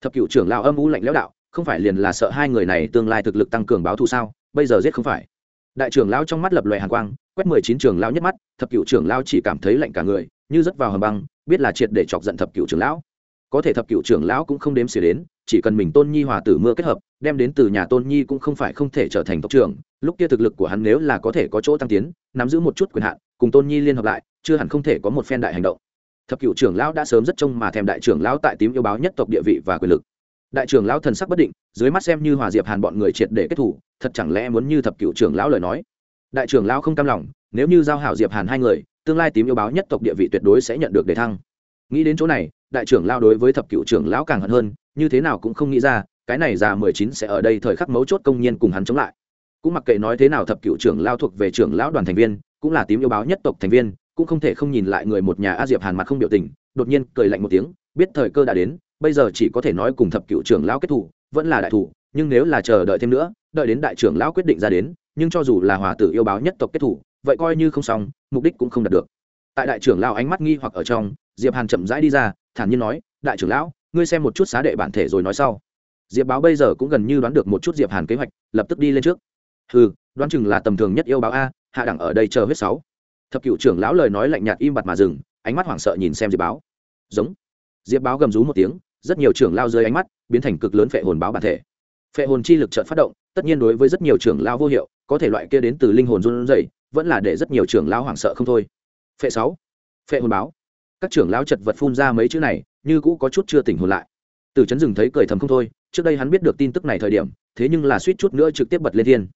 Thập cựu trưởng lao âm u lạnh lẽo đạo, không phải liền là sợ hai người này tương lai thực lực tăng cường báo thù sao? Bây giờ giết không phải. Đại trưởng lao trong mắt lập loè hàn quang, quét mười chín trường lao nhất mắt, thập cựu trưởng lao chỉ cảm thấy lạnh cả người, như rớt vào hầm băng, biết là triệt để chọc giận thập cựu trưởng lão. Có thể thập cựu trưởng lão cũng không đếm xỉa đến chỉ cần mình tôn nhi hòa tử mưa kết hợp, đem đến từ nhà tôn nhi cũng không phải không thể trở thành tộc trưởng, lúc kia thực lực của hắn nếu là có thể có chỗ tăng tiến, nắm giữ một chút quyền hạn, cùng tôn nhi liên hợp lại, chưa hẳn không thể có một phen đại hành động. Thập cựu trưởng lão đã sớm rất trông mà thèm đại trưởng lão tại tím yêu báo nhất tộc địa vị và quyền lực. Đại trưởng lão thần sắc bất định, dưới mắt xem như hòa diệp hàn bọn người triệt để kết thủ, thật chẳng lẽ muốn như thập cựu trưởng lão lời nói? Đại trưởng lão không cam lòng, nếu như giao hảo diệp hàn hai người, tương lai tím yêu báo nhất tộc địa vị tuyệt đối sẽ nhận được đề thăng nghĩ đến chỗ này, đại trưởng lao đối với thập cựu trưởng lão càng hận hơn, như thế nào cũng không nghĩ ra, cái này già mười chín sẽ ở đây thời khắc mấu chốt công nhiên cùng hắn chống lại. Cũng mặc kệ nói thế nào thập cựu trưởng lao thuộc về trưởng lão đoàn thành viên, cũng là tím yêu báo nhất tộc thành viên, cũng không thể không nhìn lại người một nhà a diệp hàn mặt không biểu tình, đột nhiên cười lạnh một tiếng, biết thời cơ đã đến, bây giờ chỉ có thể nói cùng thập cựu trưởng lão kết thủ, vẫn là đại thủ, nhưng nếu là chờ đợi thêm nữa, đợi đến đại trưởng lão quyết định ra đến, nhưng cho dù là hòa tử yêu báo nhất tộc kết thủ, vậy coi như không xong, mục đích cũng không đạt được. Tại đại trưởng lão ánh mắt nghi hoặc ở trong diệp hàn chậm rãi đi ra, thản nhiên nói, đại trưởng lão, ngươi xem một chút xá đệ bản thể rồi nói sau. Diệp báo bây giờ cũng gần như đoán được một chút diệp hàn kế hoạch, lập tức đi lên trước. Ừ đoán chừng là tầm thường nhất yêu báo a, hạ đẳng ở đây chờ huyết sáu. Thập cựu trưởng lão lời nói lạnh nhạt im bặt mà dừng, ánh mắt hoảng sợ nhìn xem diệp báo. Giống. Diệp báo gầm rú một tiếng, rất nhiều trưởng lao dưới ánh mắt biến thành cực lớn phệ hồn báo bản thể. Phệ hồn chi lực chợt phát động, tất nhiên đối với rất nhiều trưởng lao vô hiệu, có thể loại kia đến từ linh hồn run rẩy, vẫn là để rất nhiều trưởng lao hoảng sợ không thôi. Phệ sáu. Phệ hồn báo các trưởng lão chật vật phun ra mấy chữ này, như cũ có chút chưa tỉnh hồn lại. Từ chấn rừng thấy cười thầm không thôi, trước đây hắn biết được tin tức này thời điểm, thế nhưng là suýt chút nữa trực tiếp bật lên thiên.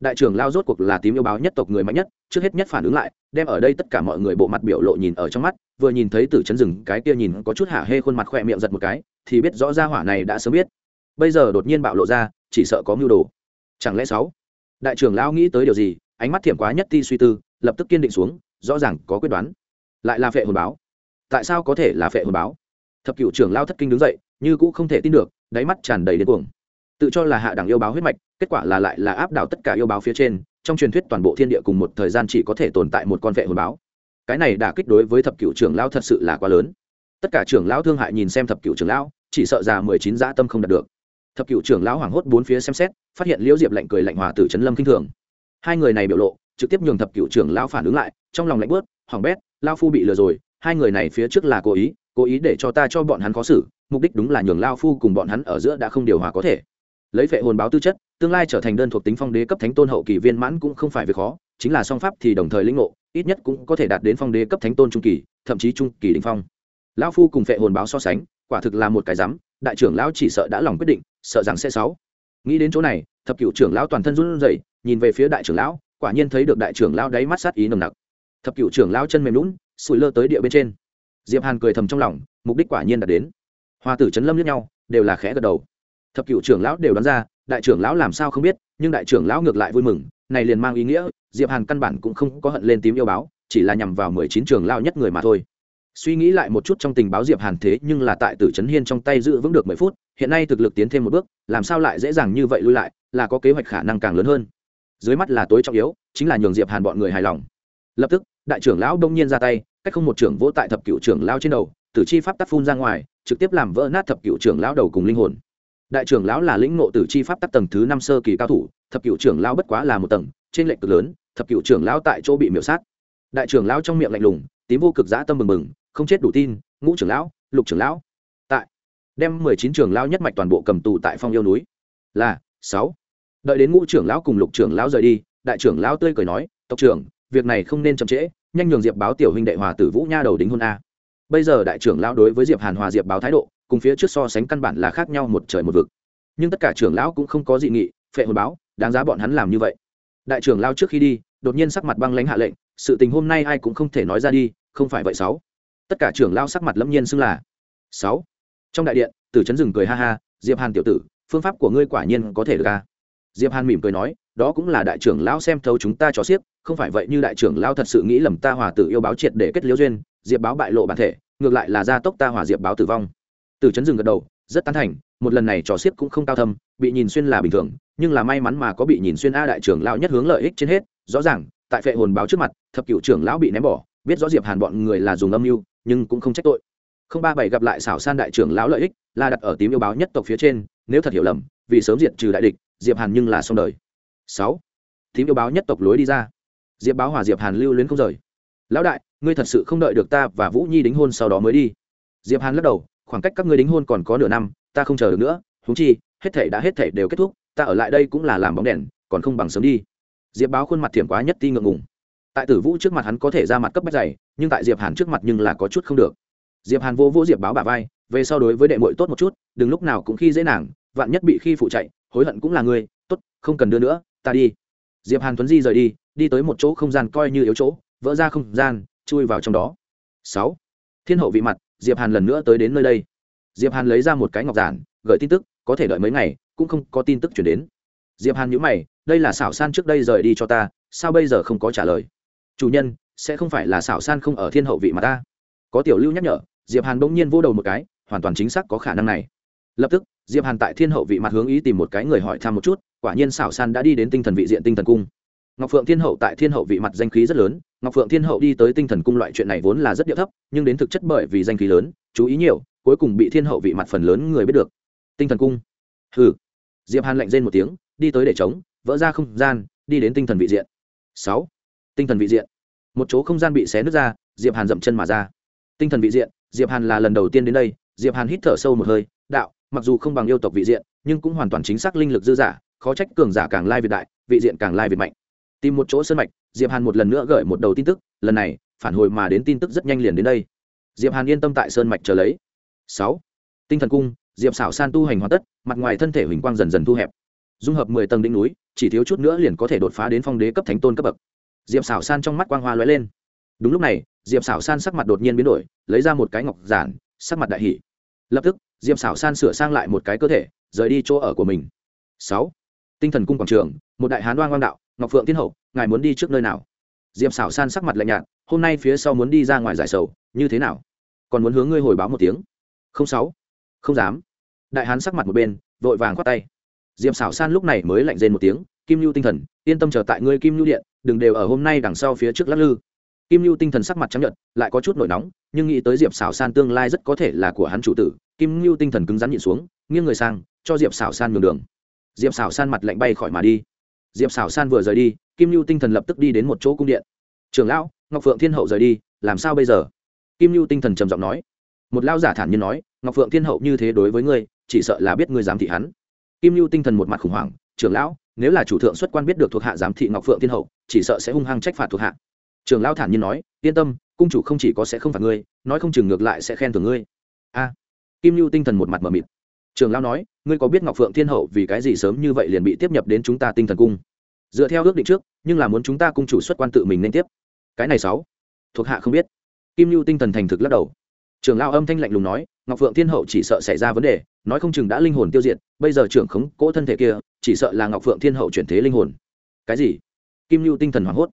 Đại trưởng lao rốt cuộc là tím yêu báo nhất tộc người mạnh nhất, trước hết nhất phản ứng lại, đem ở đây tất cả mọi người bộ mặt biểu lộ nhìn ở trong mắt, vừa nhìn thấy tử chấn rừng cái kia nhìn có chút hả hê khuôn mặt khỏe miệng giật một cái, thì biết rõ ra hỏa này đã sớm biết. Bây giờ đột nhiên bạo lộ ra, chỉ sợ có mưu đồ. Chẳng lẽ sáu? Đại trưởng lao nghĩ tới điều gì, ánh mắt thiểm quá nhất ti suy tư, lập tức kiên định xuống, rõ ràng có quyết đoán. Lại là phệ hồn báo tại sao có thể là phệ hồn báo? Thập cựu trưởng lao thất kinh đứng dậy, như cũ không thể tin được, đáy mắt tràn đầy đến cuồng. Tự cho là hạ đẳng yêu báo huyết mạch, kết quả là lại là áp đảo tất cả yêu báo phía trên, trong truyền thuyết toàn bộ thiên địa cùng một thời gian chỉ có thể tồn tại một con vệ hồn báo. Cái này đã kích đối với thập cựu trưởng lão thật sự là quá lớn. Tất cả trưởng lão thương hại nhìn xem thập cựu trưởng lão chỉ sợ già mười chín dã tâm không đạt được. Thập cựu trưởng lão hoảng hốt bốn phía xem xét, phát hiện liễu diệp lạnh cười lạnh hòa tử trấn lâm kinh thường. Hai người này biểu lộ, trực tiếp nhường thập cựu trưởng lão phản ứng lại, trong lòng lạnh bớt hỏng bét, lao phu bị lừa rồi hai người này phía trước là cố ý cố ý để cho ta cho bọn hắn khó xử, mục đích đúng là nhường lao phu cùng bọn hắn ở giữa đã không điều hòa có thể. Lấy vệ hồn báo tư chất, tương lai trở thành đơn thuộc tính phong đế cấp thánh tôn hậu kỳ viên mãn cũng không phải việc khó, chính là song pháp thì đồng thời lĩnh ngộ, ít nhất cũng có thể đạt đến phong đế cấp thánh tôn trung kỳ, thậm chí trung kỳ đình phong. Lão phu cùng vệ hồn báo so sánh, quả thực là một cái rắm đại trưởng lão chỉ sợ đã lòng quyết định, sợ rằng sẽ sáu nghĩ đến chỗ này, thập cựu trưởng lão toàn thân run rẩy, nhìn về phía đại trưởng lão, quả nhiên thấy được đại trưởng lão đáy mắt sát ý nồng nặc. Thập cựu trưởng lão chân mềm lún sủi lơ tới địa bên trên. Diệp hàn cười thầm trong lòng, mục đích quả nhiên đã đến. Hoa tử trấn lâm lẫn nhau, đều là khẽ gật đầu. Thập cựu trưởng lão đều đoán ra, đại trưởng lão làm sao không biết, nhưng đại trưởng lão ngược lại vui mừng, này liền mang ý nghĩa, diệp hàn căn bản cũng không có hận lên tím yêu báo, chỉ là nhằm vào mười chín trưởng lão nhất người mà thôi. Suy nghĩ lại một chút trong tình báo diệp hàn thế, nhưng là tại tử trấn hiên trong tay giữ vững được mười phút, hiện nay thực lực tiến thêm một bước, làm sao lại dễ dàng như vậy lui lại, là có kế hoạch khả năng càng lớn hơn. Dưới mắt là tối trọng yếu, chính là nhường diệp hàn bọn người hài lòng lập tức đại trưởng lão đông nhiên ra tay cách không một trưởng vỗ tại thập cựu trưởng lao trên đầu tử chi pháp tắc phun ra ngoài trực tiếp làm vỡ nát thập cựu trưởng lao đầu cùng linh hồn đại trưởng lão là lĩnh ngộ tử chi pháp tắc tầng thứ năm sơ kỳ cao thủ thập cựu trưởng lao bất quá là một tầng trên lệnh cực lớn thập cựu trưởng lao tại chỗ bị miểu sát đại trưởng lão trong miệng lạnh lùng tím vô cực giã tâm mừng mừng không chết đủ tin ngũ trưởng lão lục trưởng lão tại đem mười chín trưởng lao nhất mạch toàn bộ cầm tù tại phong yêu núi là sáu đợi đến ngũ trưởng lão cùng lục trưởng lão rời đi đại trưởng lão tươi cười nói tộc trưởng việc này không nên chậm trễ, nhanh nhường diệp báo tiểu huynh đệ hòa tử vũ nha đầu đính hôn a. Bây giờ đại trưởng lão đối với diệp hàn hòa diệp báo thái độ, cùng phía trước so sánh căn bản là khác nhau một trời một vực. Nhưng tất cả trưởng lão cũng không có dị nghị, phệ hồn báo, đáng giá bọn hắn làm như vậy. Đại trưởng lão trước khi đi, đột nhiên sắc mặt băng lãnh hạ lệnh, sự tình hôm nay ai cũng không thể nói ra đi, không phải vậy sáu. Tất cả trưởng lão sắc mặt lâm nhiên xưng là sáu. Trong đại điện, tử chấn rừng cười ha ha, diệp hàn tiểu tử, phương pháp của ngươi quả nhiên có thể được a. Diệp hàn mỉm cười nói đó cũng là đại trưởng lão xem thấu chúng ta cho xiếc, không phải vậy như đại trưởng lão thật sự nghĩ lầm ta hòa tử yêu báo triệt để kết liễu duyên, diệp báo bại lộ bản thể, ngược lại là gia tốc ta hòa diệp báo tử vong. Từ chấn dừng gật đầu, rất tán thành, một lần này trò xiếc cũng không cao thâm, bị nhìn xuyên là bình thường, nhưng là may mắn mà có bị nhìn xuyên a đại trưởng lão nhất hướng lợi ích trên hết, rõ ràng, tại phệ hồn báo trước mặt, thập cựu trưởng lão bị ném bỏ, biết rõ diệp hàn bọn người là dùng âm mưu, nhưng cũng không trách tội. Không ba bảy gặp lại xảo san đại trưởng lão lợi ích, là đặt ở tím yêu báo nhất tộc phía trên, nếu thật hiểu lầm, vì sớm diệt trừ đại địch, diệp hàn nhưng là xong đời sáu. Thím yêu báo nhất tộc lối đi ra. Diệp báo hòa diệp hàn lưu luyến không rời. Lão đại, ngươi thật sự không đợi được ta và vũ nhi đính hôn sau đó mới đi. Diệp hàn lắc đầu, khoảng cách các ngươi đính hôn còn có nửa năm, ta không chờ được nữa húng chi, hết thể đã hết thể đều kết thúc, ta ở lại đây cũng là làm bóng đèn, còn không bằng sớm đi. Diệp báo khuôn mặt thiểm quá nhất ti ngượng ngùng. Tại tử vũ trước mặt hắn có thể ra mặt cấp bách dày, nhưng tại diệp hàn trước mặt nhưng là có chút không được. Diệp hàn vô vô diệp báo bà vai, về sau đối với đệ muội tốt một chút, đừng lúc nào cũng khi dễ nàng, vạn nhất bị khi phụ chạy, hối hận cũng là ngươi, tốt, không cần đưa nữa ta đi. Diệp hàn tuấn di rời đi đi tới một chỗ không gian coi như yếu chỗ, vỡ ra không gian, chui vào trong đó. Sáu. Thiên hậu vị mặt, diệp hàn lần nữa tới đến nơi đây. Diệp hàn lấy ra một cái ngọc giản, gửi tin tức, có thể đợi mấy ngày, cũng không có tin tức chuyển đến. Diệp hàn nhíu mày, đây là xảo san trước đây rời đi cho ta, sao bây giờ không có trả lời? Chủ nhân, sẽ không phải là xảo san không ở thiên hậu vị mà ta? Có tiểu lưu nhắc nhở, diệp hàn bỗng nhiên vô đầu một cái, hoàn toàn chính xác có khả năng này. Lập tức, diệp hàn tại thiên hậu vị mặt hướng ý tìm một cái người hỏi thăm một chút quả nhiên xảo san đã đi đến tinh thần vị diện tinh thần cung. Ngọc phượng thiên hậu tại thiên hậu vị mặt danh khí rất lớn, ngọc phượng thiên hậu đi tới tinh thần cung loại chuyện này vốn là rất địa thấp, nhưng đến thực chất bởi vì danh khí lớn, chú ý nhiều, cuối cùng bị thiên hậu vị mặt phần lớn người biết được. Tinh thần cung. Hừ. Diệp hàn lạnh rên một tiếng, đi tới để chống vỡ ra không gian, đi đến tinh thần vị diện. Sáu. Tinh thần vị diện. Một chỗ không gian bị xé nứt ra, diệp hàn dậm chân mà ra. Tinh thần vị diện, diệp hàn là lần đầu tiên đến đây, diệp hàn hít thở sâu một hơi, đạo, mặc dù không bằng yêu tộc vị diện, nhưng cũng hoàn toàn chính xác linh lực dư giả khó trách cường giả càng lai việt đại, vị diện càng lai việt mạnh. Tìm một chỗ sân mạch, diệp hàn một lần nữa gửi một đầu tin tức, lần này, phản hồi mà đến tin tức rất nhanh liền đến đây. Diệp hàn yên tâm tại sơn mạch chờ lấy. Sáu, tinh thần cung, diệp xảo san tu hành hoàn tất, mặt ngoài thân thể huỳnh quang dần dần thu hẹp. Dung hợp mười tầng đỉnh núi, chỉ thiếu chút nữa liền có thể đột phá đến phong đế cấp thánh tôn cấp bậc. Diệp xảo san trong mắt quang hoa lóe lên. Đúng lúc này, diệp xảo san sắc mặt đột nhiên biến đổi, lấy ra một cái ngọc giản, sắc mặt đại hỷ lập tức, diệp xảo san sửa sang lại một cái cơ thể, rời đi chỗ ở của mình. Sáu tinh thần cung quảng trường, một đại hán đoan quang đạo, ngọc phượng tiên hậu, ngài muốn đi trước nơi nào? Diệp xảo san sắc mặt lạnh nhạt, hôm nay phía sau muốn đi ra ngoài giải sầu, như thế nào? Còn muốn hướng ngươi hồi báo một tiếng. Không sáu, không dám. Đại hán sắc mặt một bên, vội vàng khoát tay. Diệp xảo san lúc này mới lạnh rên một tiếng, kim lưu tinh thần, yên tâm chờ tại ngươi kim lưu điện, đừng đều ở hôm nay đằng sau phía trước lắc lư. Kim lưu tinh thần sắc mặt trắng nhợt, lại có chút nổi nóng, nhưng nghĩ tới diệp xảo san tương lai rất có thể là của hắn chủ tử, kim lưu tinh thần cứng rắn nhịn xuống, nghiêng người sang, cho diệp xảo san nhường đường diệp xảo san mặt lạnh bay khỏi mà đi. Diệp xảo san vừa rời đi, kim lưu tinh thần lập tức đi đến một chỗ cung điện. Trưởng lão, ngọc phượng thiên hậu rời đi, làm sao bây giờ? Kim lưu tinh thần trầm giọng nói. Một lao giả thản nhiên nói, ngọc phượng thiên hậu như thế đối với ngươi, chỉ sợ là biết ngươi giám thị hắn. Kim lưu tinh thần một mặt khủng hoảng, trưởng lão, nếu là chủ thượng xuất quan biết được thuộc hạ giám thị ngọc phượng thiên hậu, chỉ sợ sẽ hung hăng trách phạt thuộc hạ. Trưởng lão thản nhiên nói, yên tâm, cung chủ không chỉ có sẽ không phạt ngươi, nói không chừng ngược lại sẽ khen thưởng ngươi. A. Kim lưu tinh thần một mặt mờ mịt. Trường lão nói, ngươi có biết ngọc phượng thiên hậu vì cái gì sớm như vậy liền bị tiếp nhập đến chúng ta tinh thần cung? Dựa theo ước định trước, nhưng là muốn chúng ta cung chủ xuất quan tự mình nên tiếp. Cái này sáu, thuộc hạ không biết. Kim lưu tinh thần thành thực lắc đầu. Trưởng lao âm thanh lạnh lùng nói, ngọc phượng thiên hậu chỉ sợ xảy ra vấn đề, nói không chừng đã linh hồn tiêu diệt, bây giờ trưởng khống cỗ thân thể kia, chỉ sợ là ngọc phượng thiên hậu chuyển thế linh hồn. Cái gì? Kim lưu tinh thần hoảng hốt.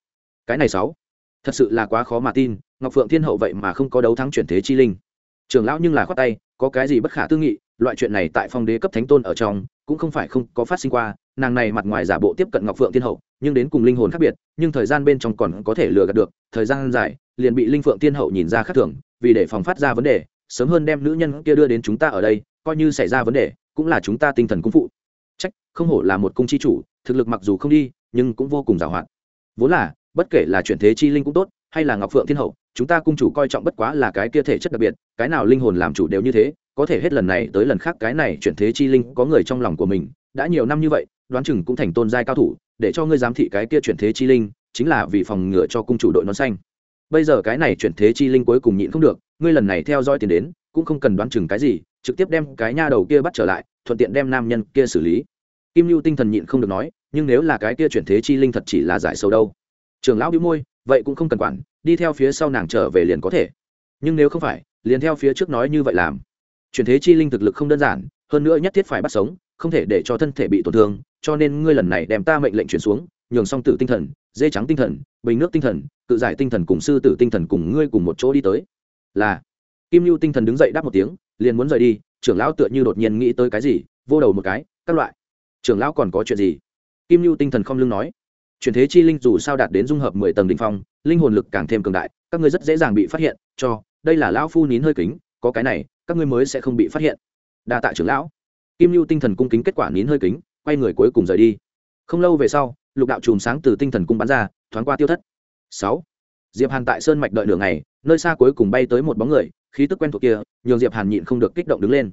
Cái này sáu, thật sự là quá khó mà tin, ngọc phượng thiên hậu vậy mà không có đấu thắng chuyển thế chi linh. Trường lão nhưng là khoát tay, có cái gì bất khả tư nghị loại chuyện này tại phong đế cấp thánh tôn ở trong, cũng không phải không có phát sinh qua, nàng này mặt ngoài giả bộ tiếp cận ngọc phượng tiên hậu, nhưng đến cùng linh hồn khác biệt, nhưng thời gian bên trong còn có thể lừa gạt được, thời gian dài, liền bị linh phượng tiên hậu nhìn ra khác thường, vì để phòng phát ra vấn đề, sớm hơn đem nữ nhân kia đưa đến chúng ta ở đây, coi như xảy ra vấn đề, cũng là chúng ta tinh thần cung phụ. Trách, không hổ là một cung chi chủ, thực lực mặc dù không đi, nhưng cũng vô cùng giàu hoạt vốn là, bất kể là chuyển thế chi linh cũng tốt, hay là ngọc phượng thiên hậu, chúng ta cung chủ coi trọng bất quá là cái kia thể chất đặc biệt, cái nào linh hồn làm chủ đều như thế có thể hết lần này tới lần khác cái này chuyển thế chi linh có người trong lòng của mình, đã nhiều năm như vậy, đoán chừng cũng thành tôn giai cao thủ, để cho ngươi giám thị cái kia chuyển thế chi linh, chính là vì phòng ngừa cho cung chủ đội nón xanh. Bây giờ cái này chuyển thế chi linh cuối cùng nhịn không được, ngươi lần này theo dõi tiền đến, cũng không cần đoán chừng cái gì, trực tiếp đem cái nha đầu kia bắt trở lại, thuận tiện đem nam nhân kia xử lý. Kim lưu tinh thần nhịn không được nói, nhưng nếu là cái kia chuyển thế chi linh thật chỉ là giải sâu đâu. Trường lão đĩu môi, vậy cũng không cần quản, đi theo phía sau nàng trở về liền có thể. Nhưng nếu không phải, liền theo phía trước nói như vậy làm chuyển thế chi linh thực lực không đơn giản, hơn nữa nhất thiết phải bắt sống, không thể để cho thân thể bị tổn thương, cho nên ngươi lần này đem ta mệnh lệnh chuyển xuống, nhường song tử tinh thần, dê trắng tinh thần, bình nước tinh thần tự giải tinh thần cùng sư tử tinh thần cùng ngươi cùng một chỗ đi tới. Là. Kim lưu tinh thần đứng dậy đáp một tiếng, liền muốn rời đi, trưởng lão tựa như đột nhiên nghĩ tới cái gì, vô đầu một cái, các loại. Trưởng lão còn có chuyện gì? Kim lưu tinh thần không lưng nói. Chuyển thế chi linh dù sao đạt đến dung hợp mười tầng đ ỉ n h phong, linh hồn lực càng thêm cường đại, các ngươi rất dễ dàng bị phát hiện, cho, đây là lão phu nín hơi kính, có cái này các ngươi mới sẽ không bị phát hiện. Đa tạ trưởng lão. Kim lưu tinh thần cung kính kết quả nín hơi kính, quay người cuối cùng rời đi. Không lâu về sau, lục đạo chùm sáng từ tinh thần cung bắn ra, thoáng qua tiêu thất. Sáu. Diệp hàn tại sơn mạch đợi nửa ngày, nơi xa cuối cùng bay tới một bóng người, khí tức quen thuộc kia, nhường diệp hàn nhịn không được kích động đứng lên.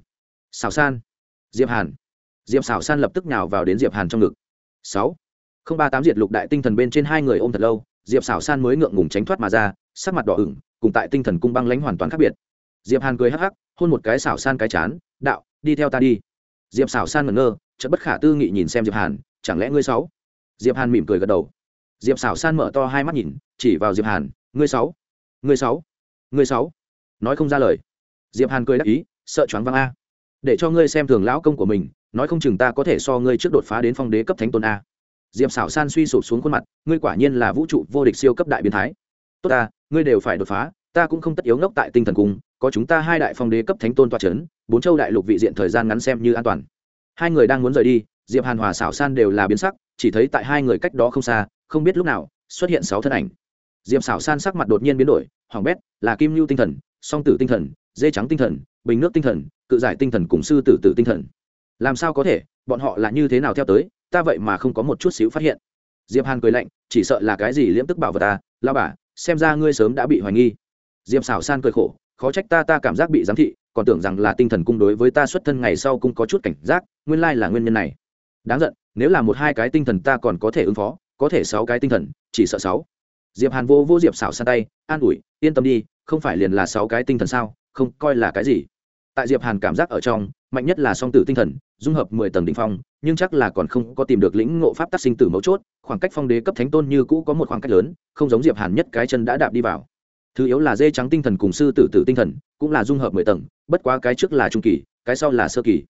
Xào san. Diệp hàn. Diệp xào san lập tức nhào vào đến diệp hàn trong ngực. Sáu. Không ba tám diệt lục đại tinh thần bên trên hai người ôm thật lâu, diệp xào san mới ngượng ngùng tránh thoát mà ra, sắc mặt đỏ ửng, cùng tại tinh thần cung băng lãnh hoàn toàn khác biệt diệp hàn cười hắc hắc, hôn một cái xảo san cái chán, đạo, đi theo ta đi. Diệp xảo san ngẩn ngơ, chợt bất khả tư nghị nhìn xem diệp hàn, chẳng lẽ ngươi sáu? Diệp hàn mỉm cười gật đầu. Diệp xảo san mở to hai mắt nhìn, chỉ vào diệp hàn, ngươi sáu ngươi sáu ngươi sáu. Nói không ra lời. Diệp hàn cười đắc ý, sợ choáng văng a. Để cho ngươi xem thường lão công của mình, nói không chừng ta có thể so ngươi trước đột phá đến phong đế cấp thánh tôn a. Diệp xảo san suy sụp xuống khuôn mặt, ngươi quả nhiên là vũ trụ vô địch siêu cấp đại biến thái. Tốt ta, ngươi đều phải đột phá ta cũng không tất yếu ngốc tại tinh thần cung, có chúng ta hai đại phong đế cấp thánh tôn toa c h ấ n bốn châu đại lục vị diện thời gian ngắn xem như an toàn. Hai người đang muốn rời đi, diệp hàn hòa xảo san đều là biến sắc, chỉ thấy tại hai người cách đó không xa, không biết lúc nào, xuất hiện sáu thân ảnh. Diệp xảo san sắc mặt đột nhiên biến đổi, hoàng bét, là kim lưu tinh thần, song tử tinh thần, dê trắng tinh thần, bình nước tinh thần, cự giải tinh thần cùng sư tử tử tinh thần. Làm sao có thể, bọn họ là như thế nào theo tới, ta vậy mà không có một chút xíu phát hiện. Diệp hàn cười lạnh, chỉ sợ là cái gì liễm tức bảo vật à, ta lao bà, xem ra ngươi sớm đã bị hoài nghi diệp xảo san cười khổ, khó trách ta ta cảm giác bị giám thị, còn tưởng rằng là tinh thần cung đối với ta xuất thân ngày sau cũng có chút cảnh giác, nguyên lai là nguyên nhân này. Đáng giận, nếu là một hai cái tinh thần ta còn có thể ứng phó, có thể sáu cái tinh thần, chỉ sợ sáu. Diệp hàn vô vô diệp xảo san tay, an ủi, yên tâm đi, không phải liền là sáu cái tinh thần sao, không coi là cái gì. Tại diệp hàn cảm giác ở trong, mạnh nhất là song tử tinh thần, dung hợp mười tầng đ ỉ n h phong, nhưng chắc là còn không có tìm được lĩnh ngộ pháp tác sinh tử mấu chốt, khoảng cách phong đế cấp thánh tôn như cũ có một khoảng cách lớn, không giống diệp hàn nhất cái chân đã đạp đi vào thứ yếu là dê trắng tinh thần cùng sư tử tử tinh thần, cũng là dung hợp mười tầng, bất quá cái trước là trung kỳ, cái sau là sơ kỳ.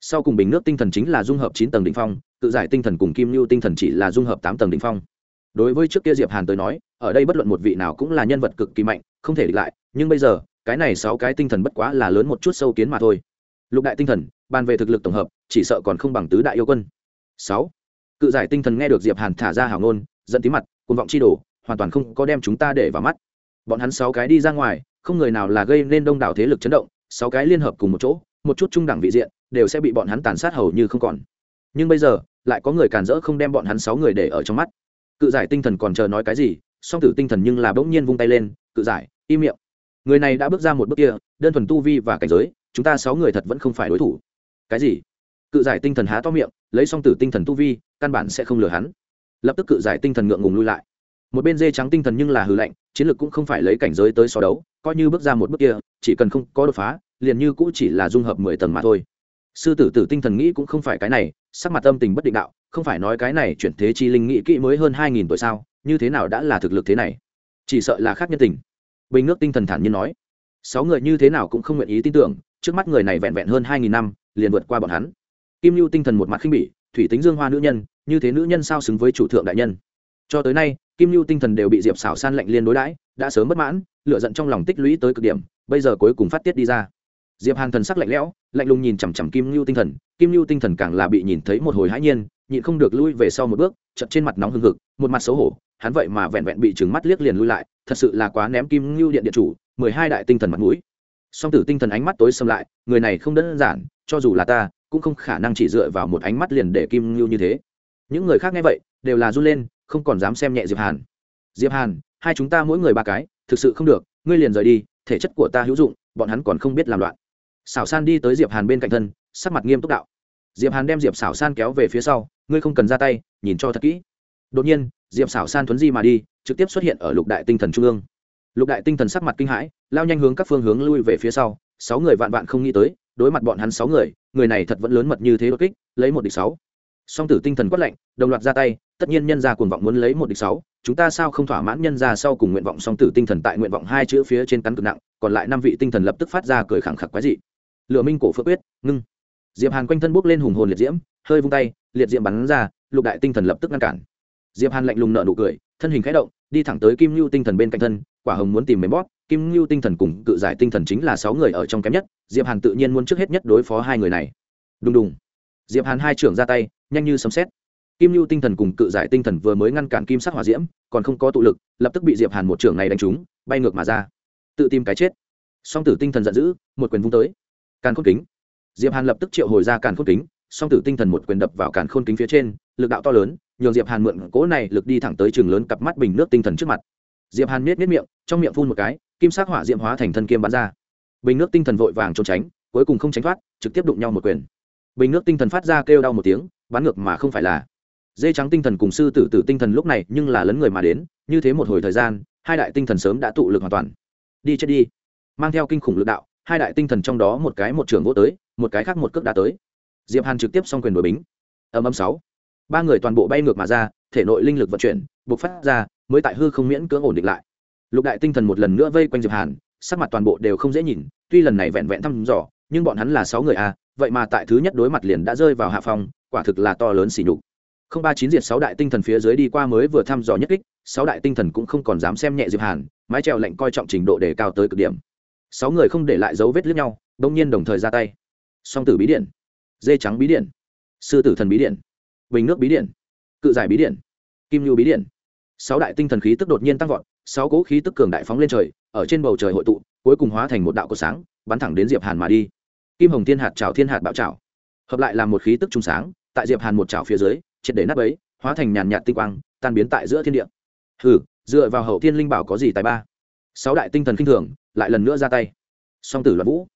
Sau cùng bình nước tinh thần chính là dung hợp chín tầng đ ỉ n h phong, tự giải tinh thần cùng kim lưu tinh thần chỉ là dung hợp tám tầng đ ỉ n h phong. Đối với trước kia diệp hàn tới nói, ở đây bất luận một vị nào cũng là nhân vật cực kỳ mạnh, không thể địch lại, nhưng bây giờ, cái này sáu cái tinh thần bất quá là lớn một chút sâu kiến mà thôi. Lục đại tinh thần, bàn về thực lực tổng hợp, chỉ sợ còn không bằng tứ đại yêu quân. Sáu. Cự giải tinh thần nghe được diệp hàn thả ra hảo ngôn dẫn tí mặt côn vọng chi đổ hoàn toàn không có đem chúng ta để vào mắt bọn hắn sáu cái đi ra ngoài, không người nào là gây nên đông đảo thế lực chấn động, sáu cái liên hợp cùng một chỗ, một chút trung đẳng vị diện, đều sẽ bị bọn hắn tàn sát hầu như không còn. Nhưng bây giờ, lại có người cản rỡ không đem bọn hắn sáu người để ở trong mắt. Cự giải tinh thần còn chờ nói cái gì, song tử tinh thần nhưng là bỗng nhiên vung tay lên, cự giải, im miệng. Người này đã bước ra một bước kia, đơn thuần tu vi và cảnh giới, chúng ta sáu người thật vẫn không phải đối thủ. Cái gì? Cự giải tinh thần há to miệng, lấy Song tử tinh thần tu vi, căn bản sẽ không lừa hắn. Lập tức cự giải tinh thần ngượng ngùng lui lại. Một bên dê trắng tinh thần nhưng là hư lạnh chiến lược cũng không phải lấy cảnh giới tới so đấu, coi như bước ra một bước kia, chỉ cần không có đột phá, liền như cũ chỉ là dung hợp mười tầng mà thôi. Sư tử tử tinh thần nghĩ cũng không phải cái này, sắc mặt tâm tình bất định đạo, không phải nói cái này chuyển thế chi linh nghĩ kỹ mới hơn hai nghìn tuổi sao, như thế nào đã là thực lực thế này? Chỉ sợ là khác nhân tình. Bình nước tinh thần thản nhiên nói. Sáu người như thế nào cũng không nguyện ý tin tưởng, trước mắt người này vẹn vẹn hơn hai nghìn năm, liền vượt qua bọn hắn. Kim lưu tinh thần một mặt khinh bỉ, thủy tính dương hoa nữ nhân, như thế nữ nhân sao xứng với chủ thượng đại nhân? Cho tới nay kim lưu tinh thần đều bị diệp xảo san lạnh liên đối đãi, đã sớm bất mãn lựa giận trong lòng tích lũy tới cực điểm, bây giờ cuối cùng phát tiết đi ra. Diệp hàn thần sắc lạnh lẽo, lạnh lùng nhìn chằm chằm kim lưu tinh thần, kim lưu tinh thần càng là bị nhìn thấy một hồi hãi nhiên, nhịn không được lui về sau một bước chậm trên mặt nóng hừng hực, một mặt xấu hổ, hắn vậy mà vẹn vẹn bị trừng mắt liếc liền lui lại, thật sự là quá ném kim lưu điện điện chủ, mười hai đại tinh thần mặt mũi. Song tử tinh thần ánh mắt tối xâm lại, người này không đơn giản, cho dù là ta, cũng không khả năng chỉ dựa vào một ánh mắt liền để kim lưu như thế. Những người khác nghe vậy, đều là run lên không còn dám xem nhẹ diệp hàn. Diệp hàn, hai chúng ta mỗi người ba cái, thực sự không được, ngươi liền rời đi, thể chất của ta hữu dụng, bọn hắn còn không biết làm loạn. Xảo san đi tới diệp hàn bên cạnh thân, sắc mặt nghiêm túc đạo. Diệp hàn đem diệp xảo san kéo về phía sau, ngươi không cần ra tay, nhìn cho thật kỹ. Đột nhiên, diệp xảo san thuấn di mà đi, trực tiếp xuất hiện ở lục đại tinh thần trung ương. Lục đại tinh thần sắc mặt kinh hãi, lao nhanh hướng các phương hướng lui về phía sau, sáu người vạn vạn không nghĩ tới, đối mặt bọn hắn sáu người người này thật vẫn lớn mật như thế đột kích, lấy một địch sáu song tử tinh thần quất lạnh, đồng loạt ra tay, tất nhiên nhân gia cuồng vọng muốn lấy một địch sáu, chúng ta sao không thỏa mãn nhân gia sau cùng nguyện vọng song tử tinh thần tại nguyện vọng hai chữ phía trên cắn cực nặng, còn lại năm vị tinh thần lập tức phát ra cười khẳng khặc quái dị. Lựa minh cổ phước quyết, ngưng. Diệp hàn quanh thân bốc lên hùng hồn liệt diễm, hơi vung tay, liệt diễm bắn ra, lục đại tinh thần lập tức ngăn cản. Diệp hàn lạnh lùng nở nụ cười, thân hình khẽ động, đi thẳng tới kim lưu tinh thần bên cạnh thân, quả hồng muốn tìm mềm bóp, kim lưu tinh thần cùng cự giải tinh thần chính là sáu người ở trong kém nhất, diệp hàn tự nhiên muốn trước hết nhất đối phó hai người này. Đùng đùng. Diệp hàn hai trưởng ra tay nhanh như sấm xét kim lưu tinh thần cùng cự giải tinh thần vừa mới ngăn cản kim sắc hỏa diễm, còn không có tụ lực, lập tức bị diệp hàn một trưởng này đánh trúng, bay ngược mà ra. Tự tìm cái chết. Song tử tinh thần giận dữ, một quyền vung tới. Càn khôn kính. Diệp hàn lập tức triệu hồi ra càn khôn kính, song tử tinh thần một quyền đập vào càn khôn kính phía trên, lực đạo to lớn, nhường diệp hàn mượn cỗ này lực đi thẳng tới trường lớn cặp mắt bình nước tinh thần trước mặt. Diệp hàn miết miết miệng, trong miệng phun một cái, kim sắc hỏa diệm hóa thành thân kiêm bắn ra. Bình nước tinh thần vội vàng trốn tránh, cuối cùng không tránh thoát, trực tiếp đụng nhau một quyền. Bình nước tinh thần phát ra kêu đau một tiếng bán ngược mà không phải là. Dê trắng tinh thần cùng sư tử tử tinh thần lúc này nhưng là lấn người mà đến như thế một hồi thời gian hai đại tinh thần sớm đã tụ lực hoàn toàn. Đi chết đi. Mang theo kinh khủng lực đạo hai đại tinh thần trong đó một cái một trường vô tới một cái khác một cước đã tới. Diệp hàn trực tiếp xong quyền đổi bính. Âm âm sáu. Ba người toàn bộ bay ngược mà ra thể nội linh lực vận chuyển bộc phát ra mới tại hư không miễn cưỡng ổn định lại. Lục đại tinh thần một lần nữa vây quanh diệp hàn sắc mặt toàn bộ đều không dễ nhìn tuy lần này vẹn vẹn thăm dò nhưng bọn hắn là sáu người a à, vậy mà tại thứ nhất đối mặt liền đã rơi vào hạ phòng quả thực là to lớn xỉ nhục. Không ba chín diệt sáu đại tinh thần phía dưới đi qua mới vừa thăm dò nhất kích, sáu đại tinh thần cũng không còn dám xem nhẹ diệp hàn, mái trèo lệnh coi trọng trình độ đề cao tới cực điểm. Sáu người không để lại dấu vết lướt nhau đông nhiên đồng thời ra tay. Song tử bí điện, dê trắng bí điện, sư tử thần bí điện, bình nước bí điện, cự giải bí điện, kim nhu bí điện. Sáu đại tinh thần khí tức đột nhiên tăng vọt, sáu cỗ khí tức cường đại phóng lên trời, ở trên bầu trời hội tụ, cuối cùng hóa thành một đạo cột sáng, bắn thẳng đến diệp hàn mà đi. Kim hồng thiên hạt trào thiên hạt bạo trào hợp lại làm một khí tức trung sáng tại diệp hàn một chảo phía dưới, triệt để nắp ấy hóa thành nhàn nhạt tinh quang, tan biến tại giữa thiên địa. Hừ, dựa vào hậu thiên linh bảo có gì tài ba? Sáu đại tinh thần kinh thường, lại lần nữa ra tay. Song tử loạn vũ,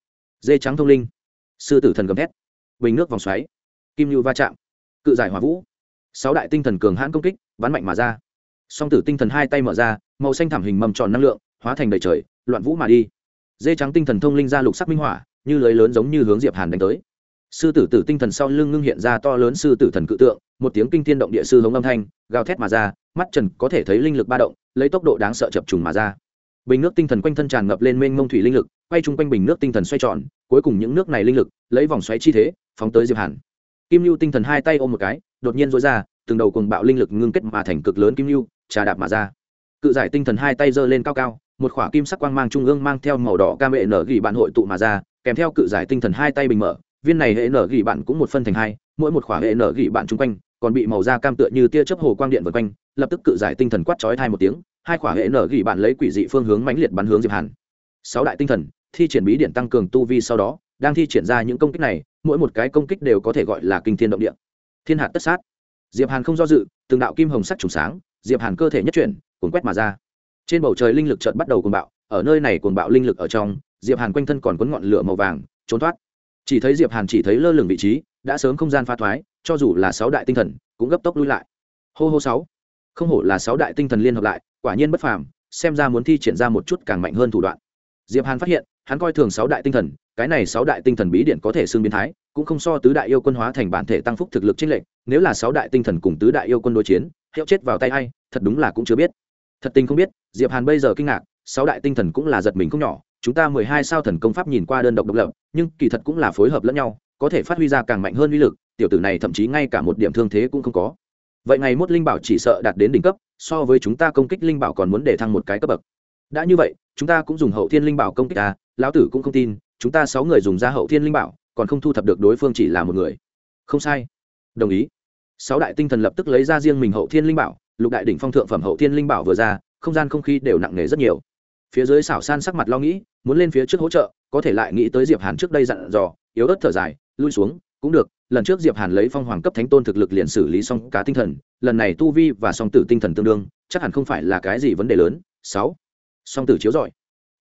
dê trắng thông linh, sư tử thần gầm thét, bình nước vòng xoáy, kim lưu va chạm, cự giải hỏa vũ. Sáu đại tinh thần cường hãn công kích, bắn mạnh mà ra. Song tử tinh thần hai tay mở ra, màu xanh thảm hình mầm tròn năng lượng, hóa thành đầy trời, loạn vũ mà đi. Dê trắng tinh thần thông linh ra lục sắc minh hỏa, như lưới lớn giống như hướng diệp hàn đánh tới sư tử tử tinh thần sau lưng ngưng hiện ra to lớn sư tử thần cự tượng, một tiếng kinh thiên động địa sư hống âm thanh, gào thét mà ra, mắt trần có thể thấy linh lực ba động, lấy tốc độ đáng sợ chập trùng mà ra. Bình nước tinh thần quanh thân tràn ngập lên mênh mông thủy linh lực, quay chung quanh bình nước tinh thần xoay tròn, cuối cùng những nước này linh lực, lấy vòng xoáy chi thế, phóng tới diệp hàn. Kim lưu tinh thần hai tay ôm một cái, đột nhiên rối ra, từng đầu cùng bạo linh lực ngưng kết mà thành cực lớn kim lưu trà đạp mà ra. Cự giải tinh thần hai tay giơ lên cao cao, một khỏa kim sắc quang mang trung ương mang theo màu đỏ cam hệ nở gỉ bạn hội tụ mà ra, kèm theo cự giải tinh thần hai tay bình mở viên này hệ nở gỉ bạn cũng một phân thành hai, mỗi một khỏa hệ nở gỉ bạn chung quanh còn bị màu da cam tựa như tia chớp hồ quang điện vượt quanh, lập tức cự giải tinh thần quát chói thai một tiếng, hai khỏa hệ nở gỉ bạn lấy quỷ dị phương hướng mãnh liệt bắn hướng diệp hàn. Sáu đại tinh thần, thi triển bí điện tăng cường tu vi sau đó, đang thi triển ra những công kích này, mỗi một cái công kích đều có thể gọi là kinh thiên động địa. Thiên hạt tất sát. Diệp hàn không do dự, từng đạo kim hồng sắc trùng sáng, diệp hàn cơ thể nhất chuyển, cuốn quét mà ra. Trên bầu trời linh lực chợt bắt đầu cuồng bạo, ở nơi này cuồng bạo linh lực ở trong, diệp hàn quanh thân còn cuốn ngọn lửa màu vàng, trốn thoát chỉ thấy diệp hàn chỉ thấy lơ lửng vị trí, đã sớm không gian pha thoái, cho dù là sáu đại tinh thần, cũng gấp tốc lui lại. Hô hô sáu. Không hổ là sáu đại tinh thần liên hợp lại, quả nhiên bất phàm, xem ra muốn thi triển ra một chút càng mạnh hơn thủ đoạn. Diệp hàn phát hiện, hắn coi thường sáu đại tinh thần, cái này sáu đại tinh thần bí điện có thể xương biến thái, cũng không so tứ đại yêu quân hóa thành bản thể tăng phúc thực lực trên lệnh nếu là sáu đại tinh thần cùng tứ đại yêu quân đối chiến, hiệu chết vào tay hay thật đúng là cũng chưa biết. Thật tình không biết, diệp hàn bây giờ kinh ngạc, sáu đại tinh thần cũng là giật mình không nhỏ chúng ta mười hai sao thần công pháp nhìn qua đơn độc độc lập, nhưng kỳ thật cũng là phối hợp lẫn nhau, có thể phát huy ra càng mạnh hơn uy lực, tiểu tử này thậm chí ngay cả một điểm thương thế cũng không có. Vậy ngày mốt linh bảo chỉ sợ đạt đến đỉnh cấp, so với chúng ta công kích linh bảo còn muốn để thăng một cái cấp bậc. Đã như vậy, chúng ta cũng dùng hậu thiên linh bảo công kích à lão tử cũng không tin, chúng ta sáu người dùng ra hậu thiên linh bảo, còn không thu thập được đối phương chỉ là một người. Không sai. Đồng ý. Sáu đại tinh thần lập tức lấy ra riêng mình hậu thiên linh bảo, lục đại đỉnh phong thượng phẩm hậu thiên linh bảo vừa ra, không gian không khí đều nặng nề rất nhiều phía dưới xảo san sắc mặt lo nghĩ, muốn lên phía trước hỗ trợ, có thể lại nghĩ tới diệp hàn trước đây dặn dò, yếu ớt thở dài, lui xuống, cũng được, lần trước diệp hàn lấy phong hoàng cấp thánh tôn thực lực liền xử lý xong cá tinh thần, lần này tu vi và song tử tinh thần tương đương, chắc hẳn không phải là cái gì vấn đề lớn. Sáu, song tử chiếu giỏi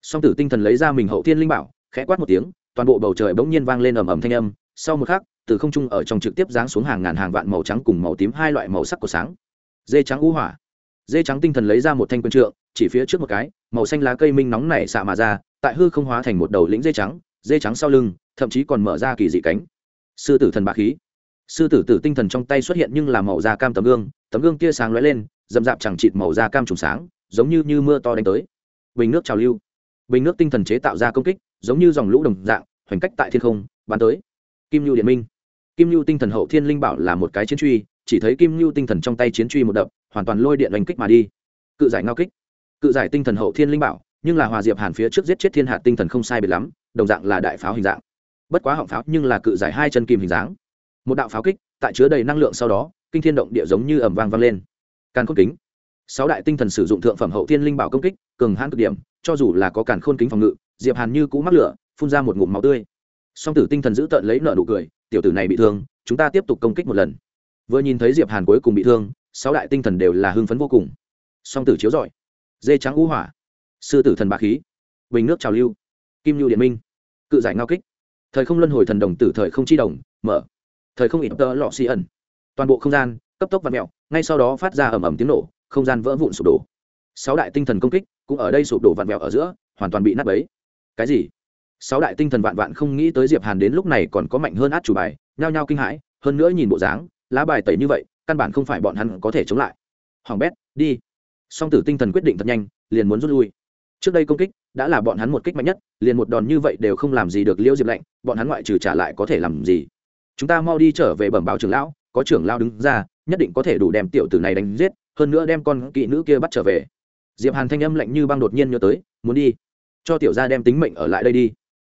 song tử tinh thần lấy ra mình hậu thiên linh bảo, khẽ quát một tiếng, toàn bộ bầu trời bỗng nhiên vang lên ầm ầm thanh âm, sau một khắc, từ không trung ở trong trực tiếp giáng xuống hàng ngàn hàng vạn màu trắng cùng màu tím hai loại màu sắc của sáng. Dê trắng u hỏa. Dê trắng tinh thần lấy ra một thanh quân trượng chỉ phía trước một cái, màu xanh lá cây minh nóng này xạ mà ra, tại hư không hóa thành một đầu lĩnh dây trắng dây trắng sau lưng, thậm chí còn mở ra kỳ dị cánh. Sư tử thần bá khí. Sư tử tử tinh thần trong tay xuất hiện nhưng là màu da cam tấm gương tấm gương tia sáng lóe lên d ầ m d chẳng chịt màu da cam trùng sáng, giống như như mưa to đánh tới. Bình nước trào lưu. Bình nước tinh thần chế tạo ra công kích, giống như dòng lũ đồng dạng, hoành cách tại thiên không, bắn tới. Kim lưu điện minh. Kim lưu tinh thần hậu thiên linh bảo là một cái chiến truy, chỉ thấy kim lưu tinh thần trong tay chiến truy một đập, hoàn toàn lôi điện đánh kích mà đi. Cự giải ngao kích cự giải tinh thần hậu thiên linh bảo, nhưng là hòa diệp hàn phía trước giết chết thiên hạt tinh thần không sai biệt lắm, đồng dạng là đại pháo hình dạng. Bất quá họng pháo nhưng là cự giải hai chân kim hình dáng. Một đạo pháo kích, tại chứa đầy năng lượng sau đó, kinh thiên động địa giống như ẩm vang vang lên. Càn khôn kính. Sáu đại tinh thần sử dụng thượng phẩm hậu thiên linh bảo công kích, cường hãn cực điểm, cho dù là có càn khôn kính phòng ngự, diệp hàn như cũ mắc lửa, phun ra một ngụm máu tươi. Song tử tinh thần giữ tợn lấy nợ nụ cười, tiểu tử này bị thương, chúng ta tiếp tục công kích một lần. Vừa nhìn thấy diệp hàn cuối cùng bị thương, sáu đại tinh thần đều là hưng phấn vô cùng. Song tử chiếu giỏi dê trắng u hỏa. Sư tử thần bá khí. Bình nước trào lưu. Kim nhu điện minh. Cự giải ngao kích. Thời không luân hồi thần đồng tử thời không chi đồng, mở. Thời không ít tơ lọ xi ẩn. Toàn bộ không gian, cấp tốc và mẹo, ngay sau đó phát ra ầm ầm tiếng nổ, không gian vỡ vụn sụp đổ. Sáu đại tinh thần công kích cũng ở đây sụp đổ vặn vẹo ở giữa, hoàn toàn bị nát bấy. Cái gì? Sáu đại tinh thần vạn vạn không nghĩ tới diệp hàn đến lúc này còn có mạnh hơn át chủ bài, nhao nhao kinh hãi, hơn nữa nhìn bộ dáng, lá bài tẩy như vậy, căn bản không phải bọn hắn có thể chống lại. Hoàng bét, đi song tử tinh thần quyết định thật nhanh, liền muốn rút lui. Trước đây công kích đã là bọn hắn một kích mạnh nhất, liền một đòn như vậy đều không làm gì được liêu diệp lạnh bọn hắn ngoại trừ trả lại có thể làm gì? Chúng ta mau đi trở về bẩm báo trưởng lão, có trưởng lão đứng ra, nhất định có thể đủ đem tiểu tử này đánh giết, hơn nữa đem con kỵ nữ kia bắt trở về. Diệp hàn thanh âm lạnh như băng đột nhiên nhớ tới, muốn đi, cho tiểu gia đem tính mệnh ở lại đây đi.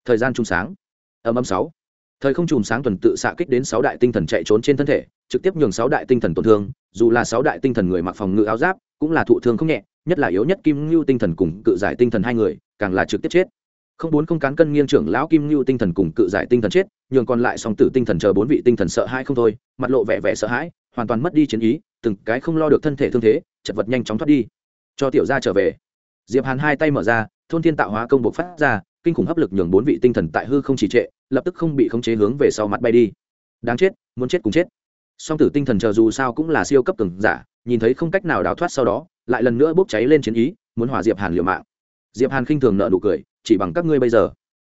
Thời gian trung sáng. Âm âm sáu. Thời không chùm sáng tuần tự xạ kích đến sáu đại tinh thần chạy trốn trên thân thể, trực tiếp nhường sáu đại tinh thần tổn thương, dù là sáu đại tinh thần người mặc phòng ngự áo giáp cũng là thụ thương không nhẹ, nhất là yếu nhất kim ngưu tinh thần cùng cự giải tinh thần hai người, càng là trực tiếp chết. Không bốn không cán cân nghiêng trưởng lão kim ngưu tinh thần cùng cự giải tinh thần chết, nhường còn lại song tử tinh thần chờ bốn vị tinh thần sợ hãi không thôi, mặt lộ vẻ vẻ sợ hãi, hoàn toàn mất đi chiến ý, từng cái không lo được thân thể thương thế, chật vật nhanh chóng thoát đi. Cho tiểu gia trở về. Diệp hàn hai tay mở ra, thôn thiên tạo hóa công bộ phát ra, kinh khủng hấp lực nhường bốn vị tinh thần tại hư không chỉ trệ, lập tức không bị khống chế hướng về sau mặt bay đi. Đáng chết, muốn chết cùng chết. Song tử tinh thần chờ dù sao cũng là siêu cấp cường giả nhìn thấy không cách nào đào thoát sau đó, lại lần nữa bốc cháy lên chiến ý, muốn hỏa diệp hàn liều mạng. Diệp hàn khinh thường nợ nụ cười, chỉ bằng các ngươi bây giờ,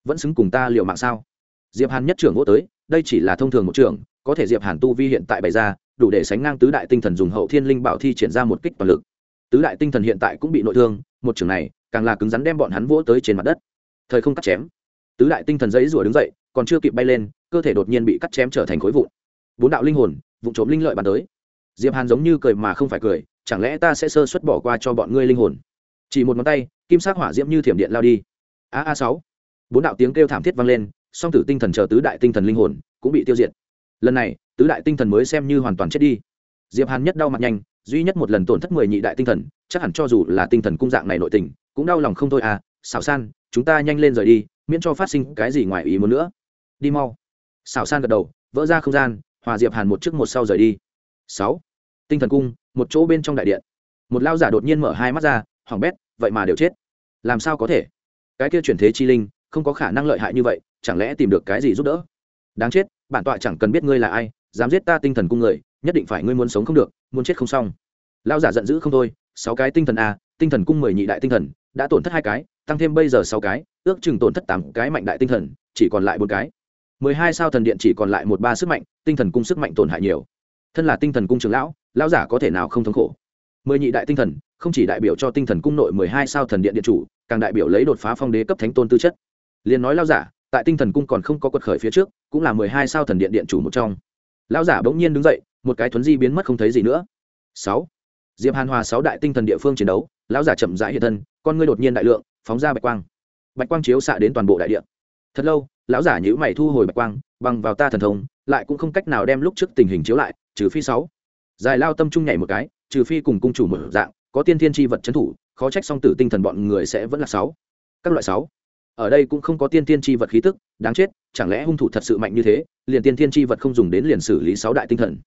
vẫn xứng cùng ta liều mạng sao? Diệp hàn nhất trưởng vô tới, đây chỉ là thông thường một trưởng, có thể diệp hàn tu vi hiện tại bày ra, đủ để sánh ngang tứ đại tinh thần dùng hậu thiên linh bảo thi triển ra một kích toàn lực. Tứ đại tinh thần hiện tại cũng bị nội thương, một trưởng này, càng là cứng rắn đem bọn hắn vỗ tới trên mặt đất. Thời không cắt chém. Tứ đại tinh thần giấy rủa đứng dậy, còn chưa kịp bay lên, cơ thể đột nhiên bị cắt chém trở thành khối vụn. Bốn đạo linh hồn vụ trộm linh lợi bàn tới diệp hàn giống như cười mà không phải cười, chẳng lẽ ta sẽ sơ suất bỏ qua cho bọn ngươi linh hồn? Chỉ một ngón tay, kim sắc hỏa diễm như thiểm điện lao đi. A a sáu. Bốn đạo tiếng kêu thảm thiết vang lên, song tử tinh thần chờ tứ đại tinh thần linh hồn cũng bị tiêu diệt. Lần này, tứ đại tinh thần mới xem như hoàn toàn chết đi. Diệp hàn nhất đau mặt nhanh, duy nhất một lần tổn thất mười nhị đại tinh thần, chắc hẳn cho dù là tinh thần cung dạng này nội tình, cũng đau lòng không thôi à xảo san, chúng ta nhanh lên rời đi, miễn cho phát sinh cái gì ngoài ý muốn nữa. Đi mau. Xảo san gật đầu, vỡ ra không gian, hòa diệp hàn một trước một sau rời đi sáu. Tinh thần cung, một chỗ bên trong đại điện. Một lao giả đột nhiên mở hai mắt ra hoàng bét, vậy mà đều chết. Làm sao có thể? Cái kia chuyển thế chi linh, không có khả năng lợi hại như vậy, chẳng lẽ tìm được cái gì giúp đỡ? Đáng chết, bản tọa chẳng cần biết ngươi là ai, dám giết ta tinh thần cung người, nhất định phải ngươi muốn sống không được, muốn chết không xong. Lao giả giận dữ không thôi, sáu cái tinh thần a, tinh thần cung mười nhị đại tinh thần, đã tổn thất hai cái, tăng thêm bây giờ sáu cái, ước chừng tổn thất tám cái mạnh đại tinh thần, chỉ còn lại bốn cái. Mười hai sao thần điện chỉ còn lại một ba sức mạnh, tinh thần cung sức mạnh tổn hại nhiều thân là tinh thần cung trường lão lão giả có thể nào không thống khổ? Mười nhị đại tinh thần, không chỉ đại biểu cho tinh thần cung nội mười hai sao thần điện điện chủ, càng đại biểu lấy đột phá phong đế cấp thánh tôn tư chất. Liền nói lão giả, tại tinh thần cung còn không có quật khởi phía trước, cũng là mười hai sao thần điện điện chủ một trong. Lão giả bỗng nhiên đứng dậy, một cái thuấn di biến mất không thấy gì nữa. Sáu. Diệp hàn hòa sáu đại tinh thần địa phương chiến đấu, lão giả chậm rãi hiện thân, con ngươi đột nhiên đại lượng, phóng ra bạch quang. Bạch quang chiếu xạ đến toàn bộ đại địa. Thật lâu, lão giả nhữ mày thu hồi bạch quang bằng vào ta thần thông lại cũng không cách nào đem lúc trước tình hình chiếu lại, trừ phi sáu. Dài lao tâm trung nhảy một cái, trừ phi cùng cung chủ một dạng, có tiên thiên tri vật trấn thủ, khó trách song tử tinh thần bọn người sẽ vẫn là sáu. Các loại sáu. Ở đây cũng không có tiên thiên tri vật khí tức, đáng chết, chẳng lẽ hung thủ thật sự mạnh như thế, liền tiên thiên tri vật không dùng đến liền xử lý sáu đại tinh thần.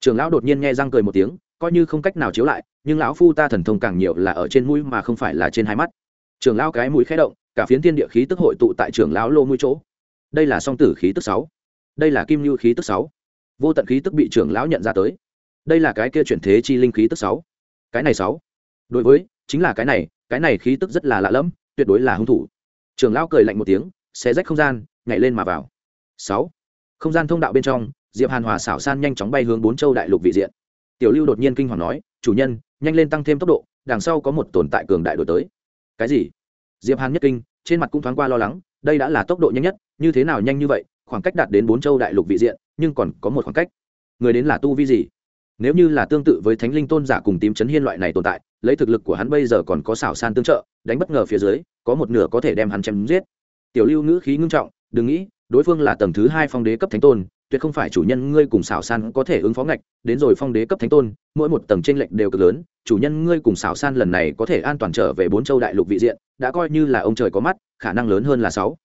Trường lão đột nhiên nghe răng cười một tiếng, coi như không cách nào chiếu lại, nhưng lão phu ta thần thông càng nhiều là ở trên mũi mà không phải là trên hai mắt. Trường lão cái mũi khé động, cả phiến tiên địa khí tức hội tụ tại trường lão lô mũi chỗ. Đây là song tử khí tức sáu đây là kim lưu khí tức sáu. Vô tận khí tức bị trưởng lão nhận ra tới. Đây là cái kia chuyển thế chi linh khí tức sáu. Cái này sáu. Đối với, chính là cái này cái này khí tức rất là lạ lẫm, tuyệt đối là hung thủ. Trưởng lão cười lạnh một tiếng, xé rách không gian, nhảy lên mà vào. Sáu. Không gian thông đạo bên trong, diệp hàn hòa xảo san nhanh chóng bay hướng bốn châu đại lục vị diện. Tiểu lưu đột nhiên kinh hoàng nói, chủ nhân, nhanh lên tăng thêm tốc độ, đằng sau có một tồn tại cường đại đổi tới. Cái gì? Diệp hàn nhất kinh, trên mặt cũng thoáng qua lo lắng, đây đã là tốc độ nhanh nhất, như thế nào nhanh như vậy khoảng cách đạt đến bốn châu đại lục vị diện, nhưng còn có một khoảng cách. Người đến là tu vi gì? Nếu như là tương tự với thánh linh tôn giả cùng tím chấn hiên loại này tồn tại, lấy thực lực của hắn bây giờ còn có xảo san tương trợ, đánh bất ngờ phía dưới, có một nửa có thể đem hắn chém giết. Tiểu lưu ngữ khí ngưng trọng, đừng nghĩ, đối phương là tầng thứ hai phong đế cấp thánh tôn, tuyệt không phải chủ nhân ngươi cùng xảo san có thể ứng phó ngạch, đến rồi phong đế cấp thánh tôn, mỗi một tầng tranh lệch đều cực lớn, chủ nhân ngươi cùng xảo san lần này có thể an toàn trở về bốn châu đại lục vị diện, đã coi như là ông trời có mắt, khả năng lớn hơn là sáu.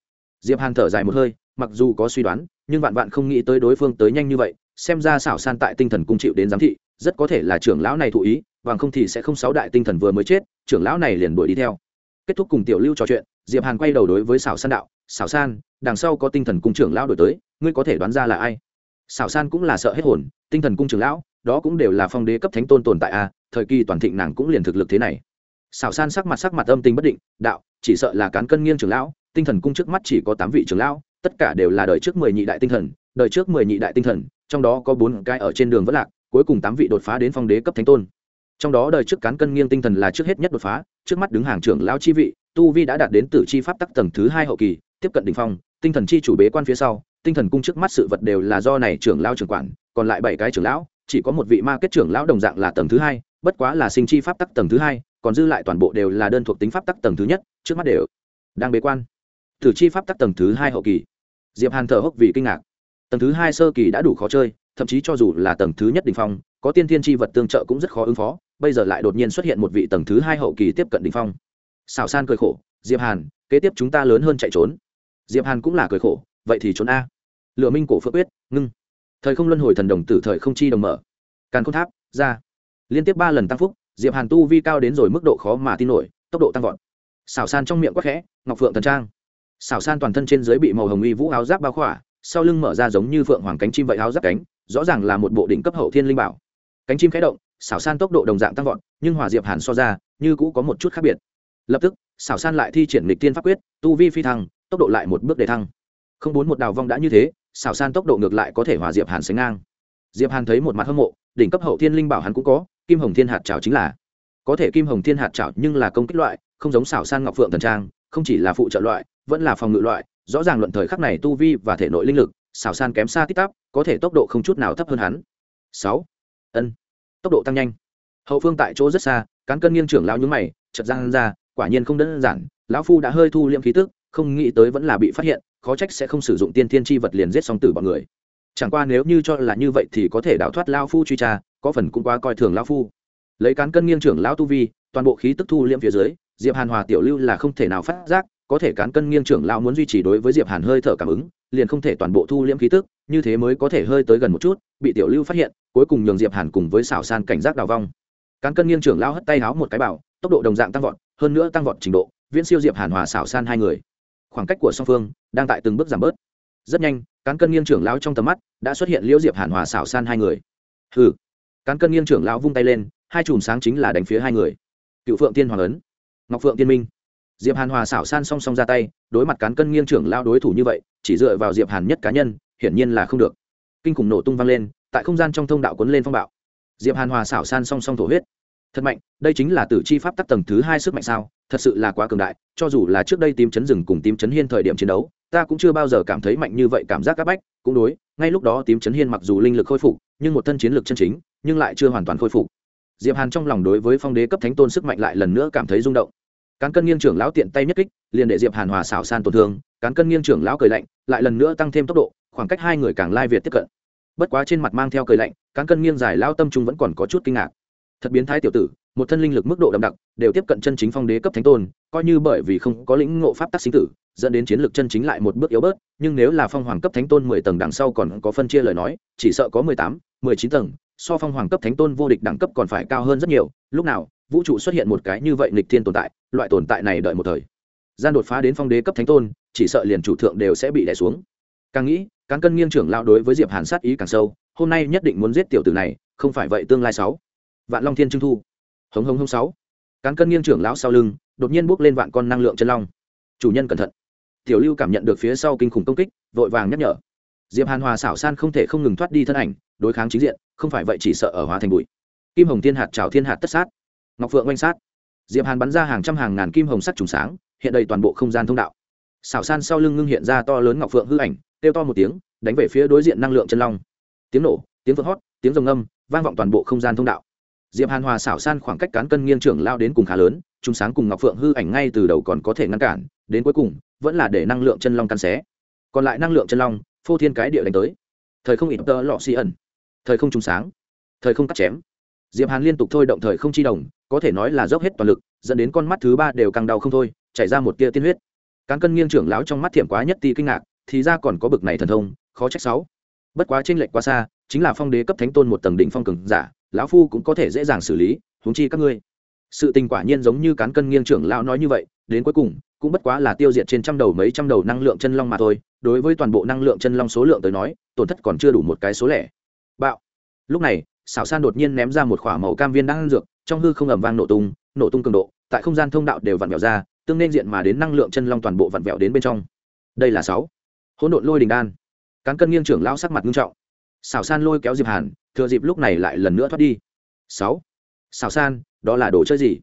Diệp hàn thở dài một hơi mặc dù có suy đoán, nhưng vạn vạn không nghĩ tới đối phương tới nhanh như vậy, xem ra xảo san tại tinh thần cung chịu đến giám thị, rất có thể là trưởng lão này thụ ý bằng không thì sẽ không sáu đại tinh thần vừa mới chết, trưởng lão này liền đuổi đi theo. Kết thúc cùng tiểu lưu trò chuyện, diệp hàn quay đầu đối với xảo san đạo, xảo san, đằng sau có tinh thần cung trưởng lão đổi tới, ngươi có thể đoán ra là ai? Xảo san cũng là sợ hết hồn, tinh thần cung trưởng lão, đó cũng đều là phong đế cấp thánh tôn tồn tại a, thời kỳ toàn thịnh nàng cũng liền thực lực thế này. Xảo san sắc mặt sắc mặt âm tình bất định, đạo, chỉ sợ là cán cân nghiêng trưởng lão, tinh thần cung trước mắt chỉ có tám vị trưởng lão tất cả đều là đời trước mười nhị đại tinh thần, đời trước mười nhị đại tinh thần, trong đó có bốn cái ở trên đường vẫn lạc, cuối cùng tám vị đột phá đến phong đế cấp thánh tôn. Trong đó đời trước cán cân nghiêng tinh thần là trước hết nhất đột phá, trước mắt đứng hàng trưởng lão chi vị, tu vi đã đạt đến tử chi pháp tắc tầng thứ hai hậu kỳ, tiếp cận đỉnh phong, tinh thần chi chủ bế quan phía sau, tinh thần cung trước mắt sự vật đều là do này trưởng lão trưởng quản, còn lại bảy cái trưởng lão, chỉ có một vị ma kết trưởng lão đồng dạng là tầng thứ hai, bất quá là sinh chi pháp tắc tầng thứ hai, còn dư lại toàn bộ đều là đơn thuộc tính pháp tắc tầng thứ nhất, trước mắt đều đang bế quan. Tử chi pháp tắc tầng thứ hai hậu kỳ diệp hàn thở hốc vì kinh ngạc. Tầng thứ hai sơ kỳ đã đủ khó chơi, thậm chí cho dù là tầng thứ nhất đỉnh phong, có tiên thiên chi vật tương trợ cũng rất khó ứng phó, bây giờ lại đột nhiên xuất hiện một vị tầng thứ hai hậu kỳ tiếp cận đỉnh phong. Xào san cười khổ, diệp hàn, kế tiếp chúng ta lớn hơn chạy trốn. Diệp hàn cũng là cười khổ, vậy thì trốn a. Lựa minh cổ phước quyết, ngưng. Thời không luân hồi thần đồng tử thời không chi đồng mở. Càn khôn tháp, ra. Liên tiếp ba lần tăng phúc, diệp hàn tu vi cao đến rồi mức độ khó mà tin nổi, tốc độ tăng vọt. Xào san trong miệng quắc khẽ, ngọc phượng thần trang xảo san toàn thân trên dưới bị màu hồng uy vũ áo giáp bao khỏa, sau lưng mở ra giống như phượng hoàng cánh chim vậy áo giáp cánh, rõ ràng là một bộ đỉnh cấp hậu thiên linh bảo. Cánh chim khẽ động, xảo san tốc độ đồng dạng tăng vọt, nhưng hòa diệp hàn so ra, như cũ có một chút khác biệt. Lập tức, xảo san lại thi triển lịch tiên pháp quyết, tu vi phi thăng, tốc độ lại một bước để thăng. Không bốn một đào vong đã như thế, xảo san tốc độ ngược lại có thể hòa diệp hàn sánh ngang. Diệp hàn thấy một mặt hâm mộ, đỉnh cấp hậu thiên linh bảo hắn cũng có, kim hồng thiên hạt trào chính là. Có thể kim hồng thiên hạt trào nhưng là công kích loại, không giống xảo san ngọc phượng thần trang, không chỉ là phụ trợ loại vẫn là phòng ngự loại, rõ ràng luận thời khắc này tu vi và thể nội linh lực, xảo san kém xa tít tắp, có thể tốc độ không chút nào thấp hơn hắn. Sáu. Ân. Tốc độ tăng nhanh. Hậu phương tại chỗ rất xa, cán cân nghiêng trưởng lão nhúng mày chật giang ra, quả nhiên không đơn giản, lão phu đã hơi thu liệm khí tức, không nghĩ tới vẫn là bị phát hiện, khó trách sẽ không sử dụng tiên thiên chi vật liền giết song tử bọn người. Chẳng qua nếu như cho là như vậy thì có thể đào thoát lao phu truy tra, có phần cũng quá coi thường lao phu. Lấy cán cân nghiêng trưởng lão tu vi, toàn bộ khí tức thu liệm phía dưới, diệp hàn hòa tiểu lưu là không thể nào phát giác có thể cán cân nghiêng trưởng lão muốn duy trì đối với diệp hàn hơi thở cảm ứng, liền không thể toàn bộ thu liễm khí tức, như thế mới có thể hơi tới gần một chút, bị tiểu lưu phát hiện, cuối cùng nhường diệp hàn cùng với xảo san cảnh giác đào vong. Cán cân nghiêng trưởng lão hất tay háo một cái bảo, tốc độ đồng dạng tăng vọt, hơn nữa tăng vọt trình độ, viễn siêu diệp hàn hòa xảo san hai người. Khoảng cách của song phương đang tại từng bước giảm bớt. Rất nhanh, cán cân nghiêng trưởng lão trong tầm mắt đã xuất hiện liễu diệp hàn hòa xảo san hai người. Hừ. Cán cân nghiêng trưởng lão vung tay lên, hai chùm sáng chính là đánh phía hai người. Cựu phượng tiên hoàng ấn, ngọc phượng tiên minh diệp hàn hòa xảo san song song ra tay, đối mặt cán cân nghiêng trưởng lao đối thủ như vậy, chỉ dựa vào diệp hàn nhất cá nhân, hiển nhiên là không được. Kinh khủng nổ tung vang lên, tại không gian trong thông đạo cuốn lên phong bạo. Diệp hàn hòa xảo san song song thổ huyết. Thật mạnh, đây chính là tử chi pháp tắc tầng thứ hai sức mạnh sao, thật sự là quá cường đại, cho dù là trước đây tím chấn rừng cùng tím chấn hiên thời điểm chiến đấu, ta cũng chưa bao giờ cảm thấy mạnh như vậy cảm giác áp bách, cũng đối, ngay lúc đó tím chấn hiên mặc dù linh lực khôi phục, nhưng một thân chiến lực chân chính, nhưng lại chưa hoàn toàn khôi phục. Diệp hàn trong lòng đối với phong đế cấp thánh tôn sức mạnh lại lần nữa cảm thấy rung động cán cân nghiêng trưởng lão tiện tay nhất kích, liền để diệp hàn hòa xảo san tổn thương, cán cân nghiêng trưởng lão cười lạnh, lại lần nữa tăng thêm tốc độ, khoảng cách hai người càng lai việt tiếp cận. Bất quá trên mặt mang theo cười lạnh, cán cân nghiêng giải lao tâm trung vẫn còn có chút kinh ngạc. Thật biến thái tiểu tử, một thân linh lực mức độ đậm đặc, đều tiếp cận chân chính phong đế cấp thánh tôn, coi như bởi vì không có lĩnh ngộ pháp tắc sinh tử, dẫn đến chiến lược chân chính lại một bước yếu bớt, nhưng nếu là phong hoàng cấp thánh tôn mười tầng đằng sau còn có phân chia lời nói, chỉ sợ có mười tám, mười chín tầng, so phong hoàng cấp thánh tôn vô địch đẳng cấp còn phải cao hơn rất nhiều, lúc nào vũ trụ xuất hiện một cái như vậy nghịch thiên tồn tại, loại tồn tại này đợi một thời. Gian đột phá đến phong đế cấp thánh tôn, chỉ sợ liền chủ thượng đều sẽ bị đè xuống. Càng nghĩ, cán cân nghiêng trưởng lao đối với diệp hàn sát ý càng sâu, hôm nay nhất định muốn giết tiểu tử này, không phải vậy tương lai sáu. Vạn long thiên trung thu. Hống hống hống sáu. Cán cân nghiêng trưởng lão sau lưng, đột nhiên bước lên vạn con năng lượng chân long. Chủ nhân cẩn thận. Tiểu lưu cảm nhận được phía sau kinh khủng công kích, vội vàng nhắc nhở. Diệp hàn hòa xảo san không thể không ngừng thoát đi thân ảnh, đối kháng chính diện, không phải vậy chỉ sợ ở hóa thành bụi. Kim hồng thiên hạt trào thiên hạt tất sát ngọc phượng oanh sát. Diệp hàn bắn ra hàng trăm hàng ngàn kim hồng sắt trùng sáng, hiện đầy toàn bộ không gian thông đạo. Xảo san sau lưng ngưng hiện ra to lớn ngọc phượng hư ảnh, kêu to một tiếng, đánh về phía đối diện năng lượng chân long. Tiếng nổ, tiếng vỡ hót, tiếng rồng âm vang vọng toàn bộ không gian thông đạo. Diệp hàn hòa xảo san khoảng cách cán cân nghiêng trưởng lao đến cùng khá lớn, trùng sáng cùng ngọc phượng hư ảnh ngay từ đầu còn có thể ngăn cản, đến cuối cùng, vẫn là để năng lượng chân long căn xé. Còn lại năng lượng chân long, phô thiên cái địa đánh tới. Thời không ít tơ lọ xi ẩn. Thời không trùng sáng. Thời không cắt chém. Diệp hàn liên tục thôi động thời không chi đồng có thể nói là dốc hết toàn lực, dẫn đến con mắt thứ ba đều càng đau không thôi, chảy ra một tia tiên huyết. Cán cân nghiêng trưởng lão trong mắt thiểm quá nhất ti kinh ngạc, thì ra còn có bực này thần thông, khó trách sáu. Bất quá trên lệch quá xa, chính là phong đế cấp thánh tôn một tầng đỉnh phong cường giả, lão phu cũng có thể dễ dàng xử lý, huống chi các ngươi. Sự tình quả nhiên giống như cán cân nghiêng trưởng lão nói như vậy, đến cuối cùng, cũng bất quá là tiêu diệt trên trăm đầu mấy trăm đầu năng lượng chân long mà thôi, đối với toàn bộ năng lượng chân long số lượng tới nói, tổn thất còn chưa đủ một cái số lẻ. Bạo. Lúc này xảo san đột nhiên ném ra một k h ỏ a màu cam viên đang dược, trong hư không ẩm vang nổ tung nổ tung cường độ, tại không gian thông đạo đều vặn vẹo ra, tương nên diện mà đến năng lượng chân long toàn bộ vặn vẹo đến bên trong. Đây là sáu. Hỗn độn lôi đình đan. Cán cân nghiêng trưởng lão sắc mặt nghiêm trọng. Xảo san lôi kéo diệp hàn, thừa dịp lúc này lại lần nữa thoát đi. Sáu. Xảo san, đó là đồ chơi gì?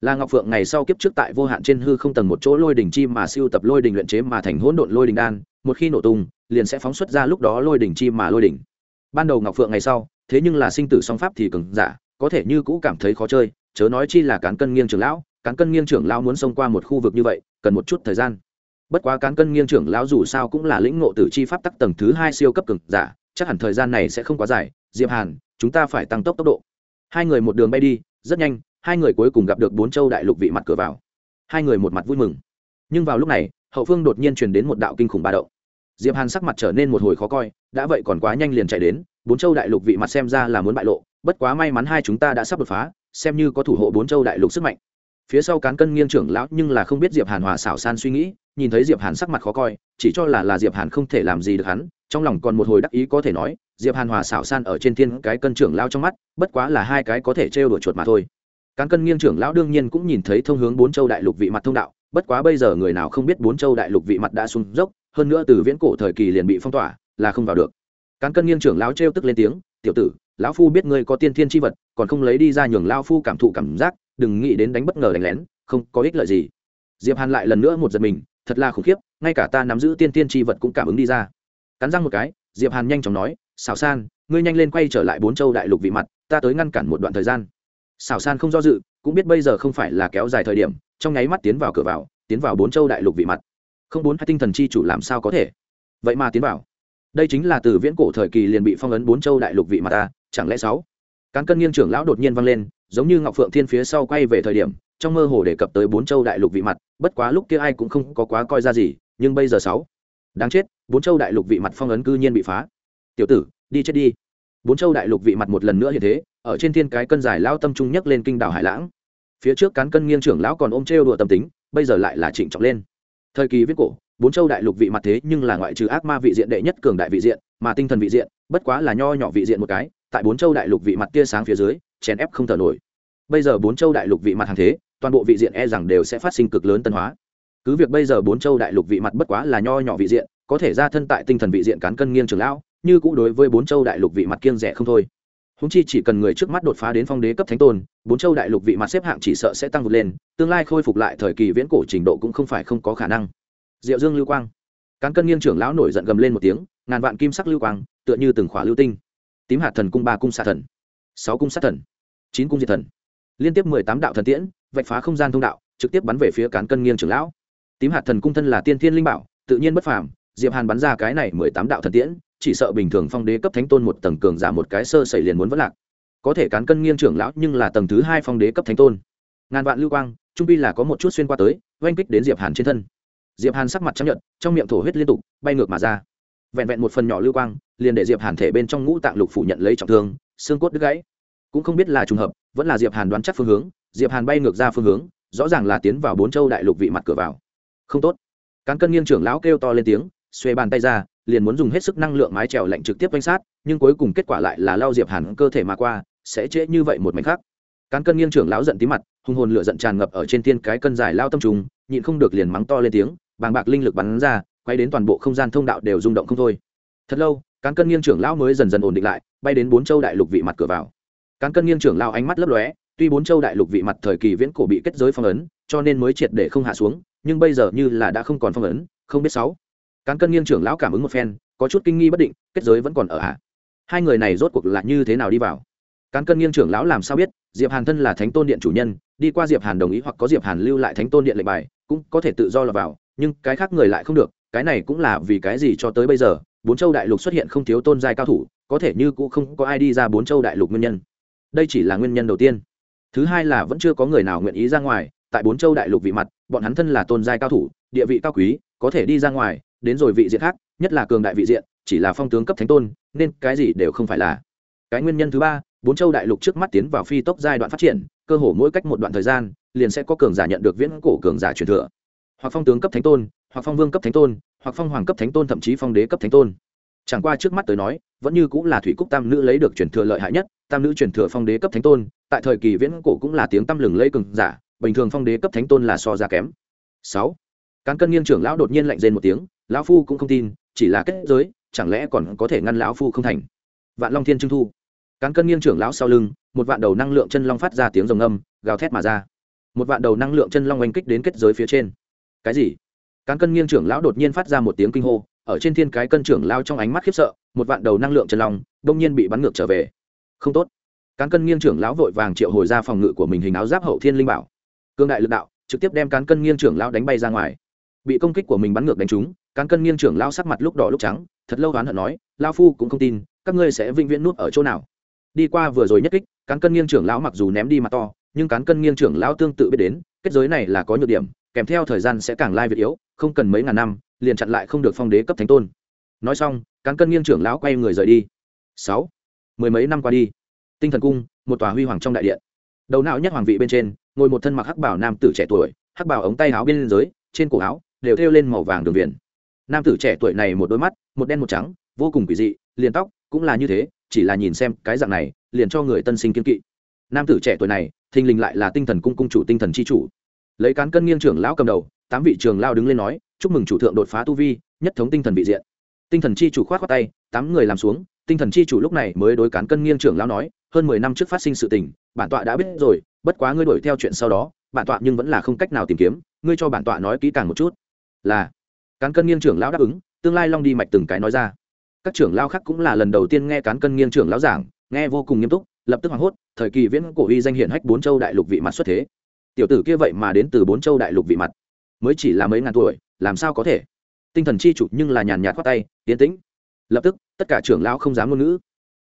Là ngọc phượng ngày sau kiếp trước tại vô hạn trên hư không tầng một chỗ lôi đỉnh chi mà siêu tập lôi đỉnh luyện chế mà thành hỗn độn lôi đỉnh đan, một khi nổ tung, liền sẽ phóng xuất ra lúc đó lôi đỉnh chi mà lôi đỉnh ban đầu ngọc phượng ngày sau thế nhưng là sinh tử song pháp thì cường giả, có thể như cũ cảm thấy khó chơi, chớ nói chi là cán cân nghiêng trưởng lão, cán cân nghiêng trưởng lão muốn xông qua một khu vực như vậy, cần một chút thời gian. Bất quá cán cân nghiêng trưởng lão dù sao cũng là lĩnh ngộ tử chi pháp tắc tầng thứ hai siêu cấp cường giả, chắc hẳn thời gian này sẽ không quá dài. Diệp hàn, chúng ta phải tăng tốc tốc độ. Hai người một đường bay đi, rất nhanh, hai người cuối cùng gặp được bốn châu đại lục vị mặt cửa vào. Hai người một mặt vui mừng. Nhưng vào lúc này, hậu phương đột nhiên truyền đến một đạo kinh khủng ba động. Diệp hàn sắc mặt trở nên một hồi khó coi, đã vậy còn quá nhanh liền chạy đến bốn châu đại lục vị mặt xem ra là muốn bại lộ, bất quá may mắn hai chúng ta đã sắp đột phá, xem như có thủ hộ bốn châu đại lục sức mạnh. Phía sau cán cân nghiêng trưởng lão nhưng là không biết diệp hàn hòa xảo san suy nghĩ, nhìn thấy diệp hàn sắc mặt khó coi, chỉ cho là là diệp hàn không thể làm gì được hắn, trong lòng còn một hồi đắc ý có thể nói, diệp hàn hòa xảo san ở trên thiên cái cân trưởng lão trong mắt, bất quá là hai cái có thể trêu đuổi chuột mà thôi. Cán cân nghiêng trưởng lão đương nhiên cũng nhìn thấy thông hướng bốn châu đại lục vị mặt thông đạo, bất quá bây giờ người nào không biết bốn châu đại lục vị mặt đã xuống dốc, hơn nữa từ viễn cổ thời kỳ liền bị phong tỏa, là không vào được cán cân nghiêng trưởng lão trêu tức lên tiếng, tiểu tử, lão phu biết ngươi có tiên thiên chi vật, còn không lấy đi ra nhường lão phu cảm thụ cảm giác, đừng nghĩ đến đánh bất ngờ đánh lén, không có ích lợi gì. Diệp hàn lại lần nữa một giật mình, thật là khủng khiếp, ngay cả ta nắm giữ tiên thiên chi vật cũng cảm ứng đi ra. Cắn răng một cái, diệp hàn nhanh chóng nói, xảo san, ngươi nhanh lên quay trở lại bốn châu đại lục vị mặt, ta tới ngăn cản một đoạn thời gian. Xảo san không do dự, cũng biết bây giờ không phải là kéo dài thời điểm, trong nháy mắt tiến vào cửa vào, tiến vào bốn châu đại lục vị mặt. Không bốn hai tinh thần chi chủ làm sao có thể? Vậy mà tiến vào đây chính là từ viễn cổ thời kỳ liền bị phong ấn bốn châu đại lục vị mặt ta, chẳng lẽ sáu? Cán cân nghiêng trưởng lão đột nhiên vang lên, giống như ngọc phượng thiên phía sau quay về thời điểm, trong mơ hồ đề cập tới bốn châu đại lục vị mặt, bất quá lúc kia ai cũng không có quá coi ra gì, nhưng bây giờ sáu? Đáng chết, bốn châu đại lục vị mặt phong ấn cư nhiên bị phá. Tiểu tử, đi chết đi. Bốn châu đại lục vị mặt một lần nữa như thế, ở trên thiên cái cân giải lao tâm trung nhấc lên kinh đảo hải lãng. Phía trước cán cân nghiêng trưởng lão còn ôm trêu đùa tâm tính, bây giờ lại là trịnh trọng lên. Thời kỳ viết cổ bốn châu đại lục vị mặt thế nhưng là ngoại trừ ác ma vị diện đệ nhất cường đại vị diện, mà tinh thần vị diện, bất quá là nho nhỏ vị diện một cái, tại bốn châu đại lục vị mặt tia sáng phía dưới, chèn ép không thở nổi. Bây giờ bốn châu đại lục vị mặt hàng thế, toàn bộ vị diện e rằng đều sẽ phát sinh cực lớn tân hóa. Cứ việc bây giờ bốn châu đại lục vị mặt bất quá là nho nhỏ vị diện, có thể ra thân tại tinh thần vị diện cán cân nghiêng trường lão, như cũng đối với bốn châu đại lục vị mặt kiêng rẻ không thôi. Húng chi chỉ cần người trước mắt đột phá đến phong đế cấp thánh tôn, bốn châu đại lục vị mặt xếp hạng chỉ sợ sẽ tăng vượt lên, tương lai khôi phục lại thời kỳ viễn cổ trình độ cũng không phải không có khả năng diệu dương lưu quang. Cán cân nghiêng trưởng lão nổi giận gầm lên một tiếng, ngàn vạn kim sắc lưu quang, tựa như từng khỏa lưu tinh. Tím hạt thần cung, ba cung xạ thần, sáu cung sát thần, chín cung diệt thần. Liên tiếp mười tám đạo thần tiễn, vạch phá không gian thông đạo, trực tiếp bắn về phía cán cân nghiêng trưởng lão. Tím hạt thần cung thân là tiên thiên linh bảo, tự nhiên bất phàm, diệp hàn bắn ra cái này mười tám đạo thần tiễn, chỉ sợ bình thường phong đế cấp thánh tôn một tầng cường giả một cái sơ xảy liền muốn vất lạc. Có thể cán cân nghiêng trưởng lão nhưng là tầng thứ hai phong đế cấp thánh tôn. Ngàn vạn lưu quang, trung pi là có một chút xuyên qua tới, oanh kích đến diệp hàn trên thân diệp hàn sắc mặt chấp nhận trong miệng thổ huyết liên tục bay ngược mà ra. Vẹn vẹn một phần nhỏ lưu quang, liền để diệp hàn thể bên trong ngũ tạng lục phủ nhận lấy trọng thương, xương cốt đứt gãy. Cũng không biết là trùng hợp, vẫn là diệp hàn đoán chắc phương hướng, diệp hàn bay ngược ra phương hướng, rõ ràng là tiến vào bốn châu đại lục vị mặt cửa vào. Không tốt. Cán cân nghiêng trưởng lão kêu to lên tiếng, xuê bàn tay ra, liền muốn dùng hết sức năng lượng mái trèo lạnh trực tiếp quanh sát, nhưng cuối cùng kết quả lại là lao diệp hàn cơ thể mà qua, sẽ trễ như vậy một mảnh khác. Cán cân nghiêng trưởng lão giận tí mặt, hung hồn lửa giận tràn ngập ở trên thiên cái cân dài lao tâm trùng, nhịn không được liền mắng to lên tiếng bàng bạc linh lực bắn ra, quay đến toàn bộ không gian thông đạo đều rung động không thôi. Thật lâu, cán cân nghiêng trưởng lão mới dần dần ổn định lại, bay đến bốn châu đại lục vị mặt cửa vào. Cán cân nghiêng trưởng lão ánh mắt lấp lóe, tuy bốn châu đại lục vị mặt thời kỳ viễn cổ bị kết giới phong ấn, cho nên mới triệt để không hạ xuống, nhưng bây giờ như là đã không còn phong ấn, không biết sáu. Cán cân nghiêng trưởng lão cảm ứng một phen, có chút kinh nghi bất định, kết giới vẫn còn ở hạ hai người này rốt cuộc là như thế nào đi vào? Cán cân nghiêng trưởng lão làm sao biết, diệp hàn thân là thánh tôn điện chủ nhân, đi qua diệp hàn đồng ý hoặc có diệp hàn lưu lại thánh tôn điện lệnh bài, cũng có thể tự do là vào nhưng cái khác người lại không được, cái này cũng là vì cái gì cho tới bây giờ, bốn châu đại lục xuất hiện không thiếu tôn giai cao thủ, có thể như cũng không có ai đi ra bốn châu đại lục nguyên nhân. Đây chỉ là nguyên nhân đầu tiên. Thứ hai là vẫn chưa có người nào nguyện ý ra ngoài, tại bốn châu đại lục vị mặt, bọn hắn thân là tôn giai cao thủ, địa vị cao quý, có thể đi ra ngoài, đến rồi vị diện khác, nhất là cường đại vị diện, chỉ là phong tướng cấp thánh tôn, nên cái gì đều không phải là. Cái nguyên nhân thứ ba, bốn châu đại lục trước mắt tiến vào phi tốc giai đoạn phát triển, cơ hồ mỗi cách một đoạn thời gian, liền sẽ có cường giả nhận được viễn cổ cường giả truyền thừa hoặc phong tướng cấp thánh tôn, hoặc phong vương cấp thánh tôn, hoặc phong hoàng cấp thánh tôn, thậm chí phong đế cấp thánh tôn. Chẳng qua trước mắt tới nói, vẫn như cũng là thủy cúc tam nữ lấy được truyền thừa lợi hại nhất, tam nữ truyền thừa phong đế cấp thánh tôn, tại thời kỳ viễn cổ cũng là tiếng tăm lừng lây cừng giả, bình thường phong đế cấp thánh tôn là so ra kém. Sáu, cán cân nghiêng trưởng lão đột nhiên lạnh rên một tiếng, lão phu cũng không tin, chỉ là kết giới, chẳng lẽ còn có thể ngăn lão phu không thành? Vạn long thiên trưng thu, cán cân nghiêng trưởng lão sau lưng, một vạn đầu năng lượng chân long phát ra tiếng rồng âm, gào thét mà ra. Một vạn đầu năng lượng chân long oanh kích đến kết giới phía trên cái gì? Cán cân nghiêng trưởng lão đột nhiên phát ra một tiếng kinh hô ở trên thiên cái cân trưởng lao trong ánh mắt khiếp sợ một vạn đầu năng lượng chân lòng, đông nhiên bị bắn ngược trở về. Không tốt. Cán cân nghiêng trưởng lão vội vàng triệu hồi ra phòng ngự của mình hình áo giáp hậu thiên linh bảo. Cương đại lực đạo trực tiếp đem cán cân nghiêng trưởng lão đánh bay ra ngoài. Bị công kích của mình bắn ngược đánh trúng cán cân nghiêng trưởng lão sắc mặt lúc đỏ lúc trắng thật lâu oán hận nói lao phu cũng không tin các ngươi sẽ vĩnh viễn nuốt ở chỗ nào. Đi qua vừa rồi nhất kích cán cân nghiêng trưởng lão mặc dù ném đi mặt to nhưng cán cân nghiêng trưởng lão tương tự biết đến kết giới này là có nhược điểm kèm theo thời gian sẽ càng lai việt yếu, không cần mấy ngàn năm, liền chặn lại không được phong đế cấp thánh tôn. Nói xong, cán cân nghiêng trưởng lão quay người rời đi. Sáu, mười mấy năm qua đi, tinh thần cung, một tòa huy hoàng trong đại điện. Đầu não nhất hoàng vị bên trên, ngồi một thân mặc hắc bảo nam tử trẻ tuổi, hắc bảo ống tay áo bên dưới, trên cổ áo, đều thêu lên màu vàng đường viền. Nam tử trẻ tuổi này một đôi mắt, một đen một trắng, vô cùng kỳ dị, liền tóc cũng là như thế, chỉ là nhìn xem cái dạng này, liền cho người tân sinh kiên kỵ. Nam tử trẻ tuổi này, thình lình lại là tinh thần cung cung chủ tinh thần c h i chủ lấy cán cân nghiêng trưởng lão cầm đầu, tám vị trường lao đứng lên nói, chúc mừng chủ thượng đột phá tu vi, nhất thống tinh thần vị diện. Tinh thần chi chủ khoát khoát tay, tám người làm xuống, tinh thần chi chủ lúc này mới đối cán cân nghiêng trưởng lão nói, hơn mười năm trước phát sinh sự tình, bản tọa đã biết rồi, bất quá ngươi đuổi theo chuyện sau đó, bản tọa nhưng vẫn là không cách nào tìm kiếm, ngươi cho bản tọa nói kỹ càng một chút. Là, cán cân nghiêng trưởng lão đáp ứng, tương lai long đi mạch từng cái nói ra. Các trưởng lao khác cũng là lần đầu tiên nghe cán cân nghiêng trưởng lão giảng, nghe vô cùng nghiêm túc, lập tức hoảng hốt, thời kỳ viễn cổ uy danh hiển hách bốn châu đại lục vị mặt xuất thế tiểu tử kia vậy mà đến từ bốn châu đại lục vị mặt. Mới chỉ là mấy ngàn tuổi, làm sao có thể? Tinh thần chi chủ nhưng là nhàn nhạt khoát tay tiến tĩnh. Lập tức, tất cả trưởng lão không dám ngôn ngữ.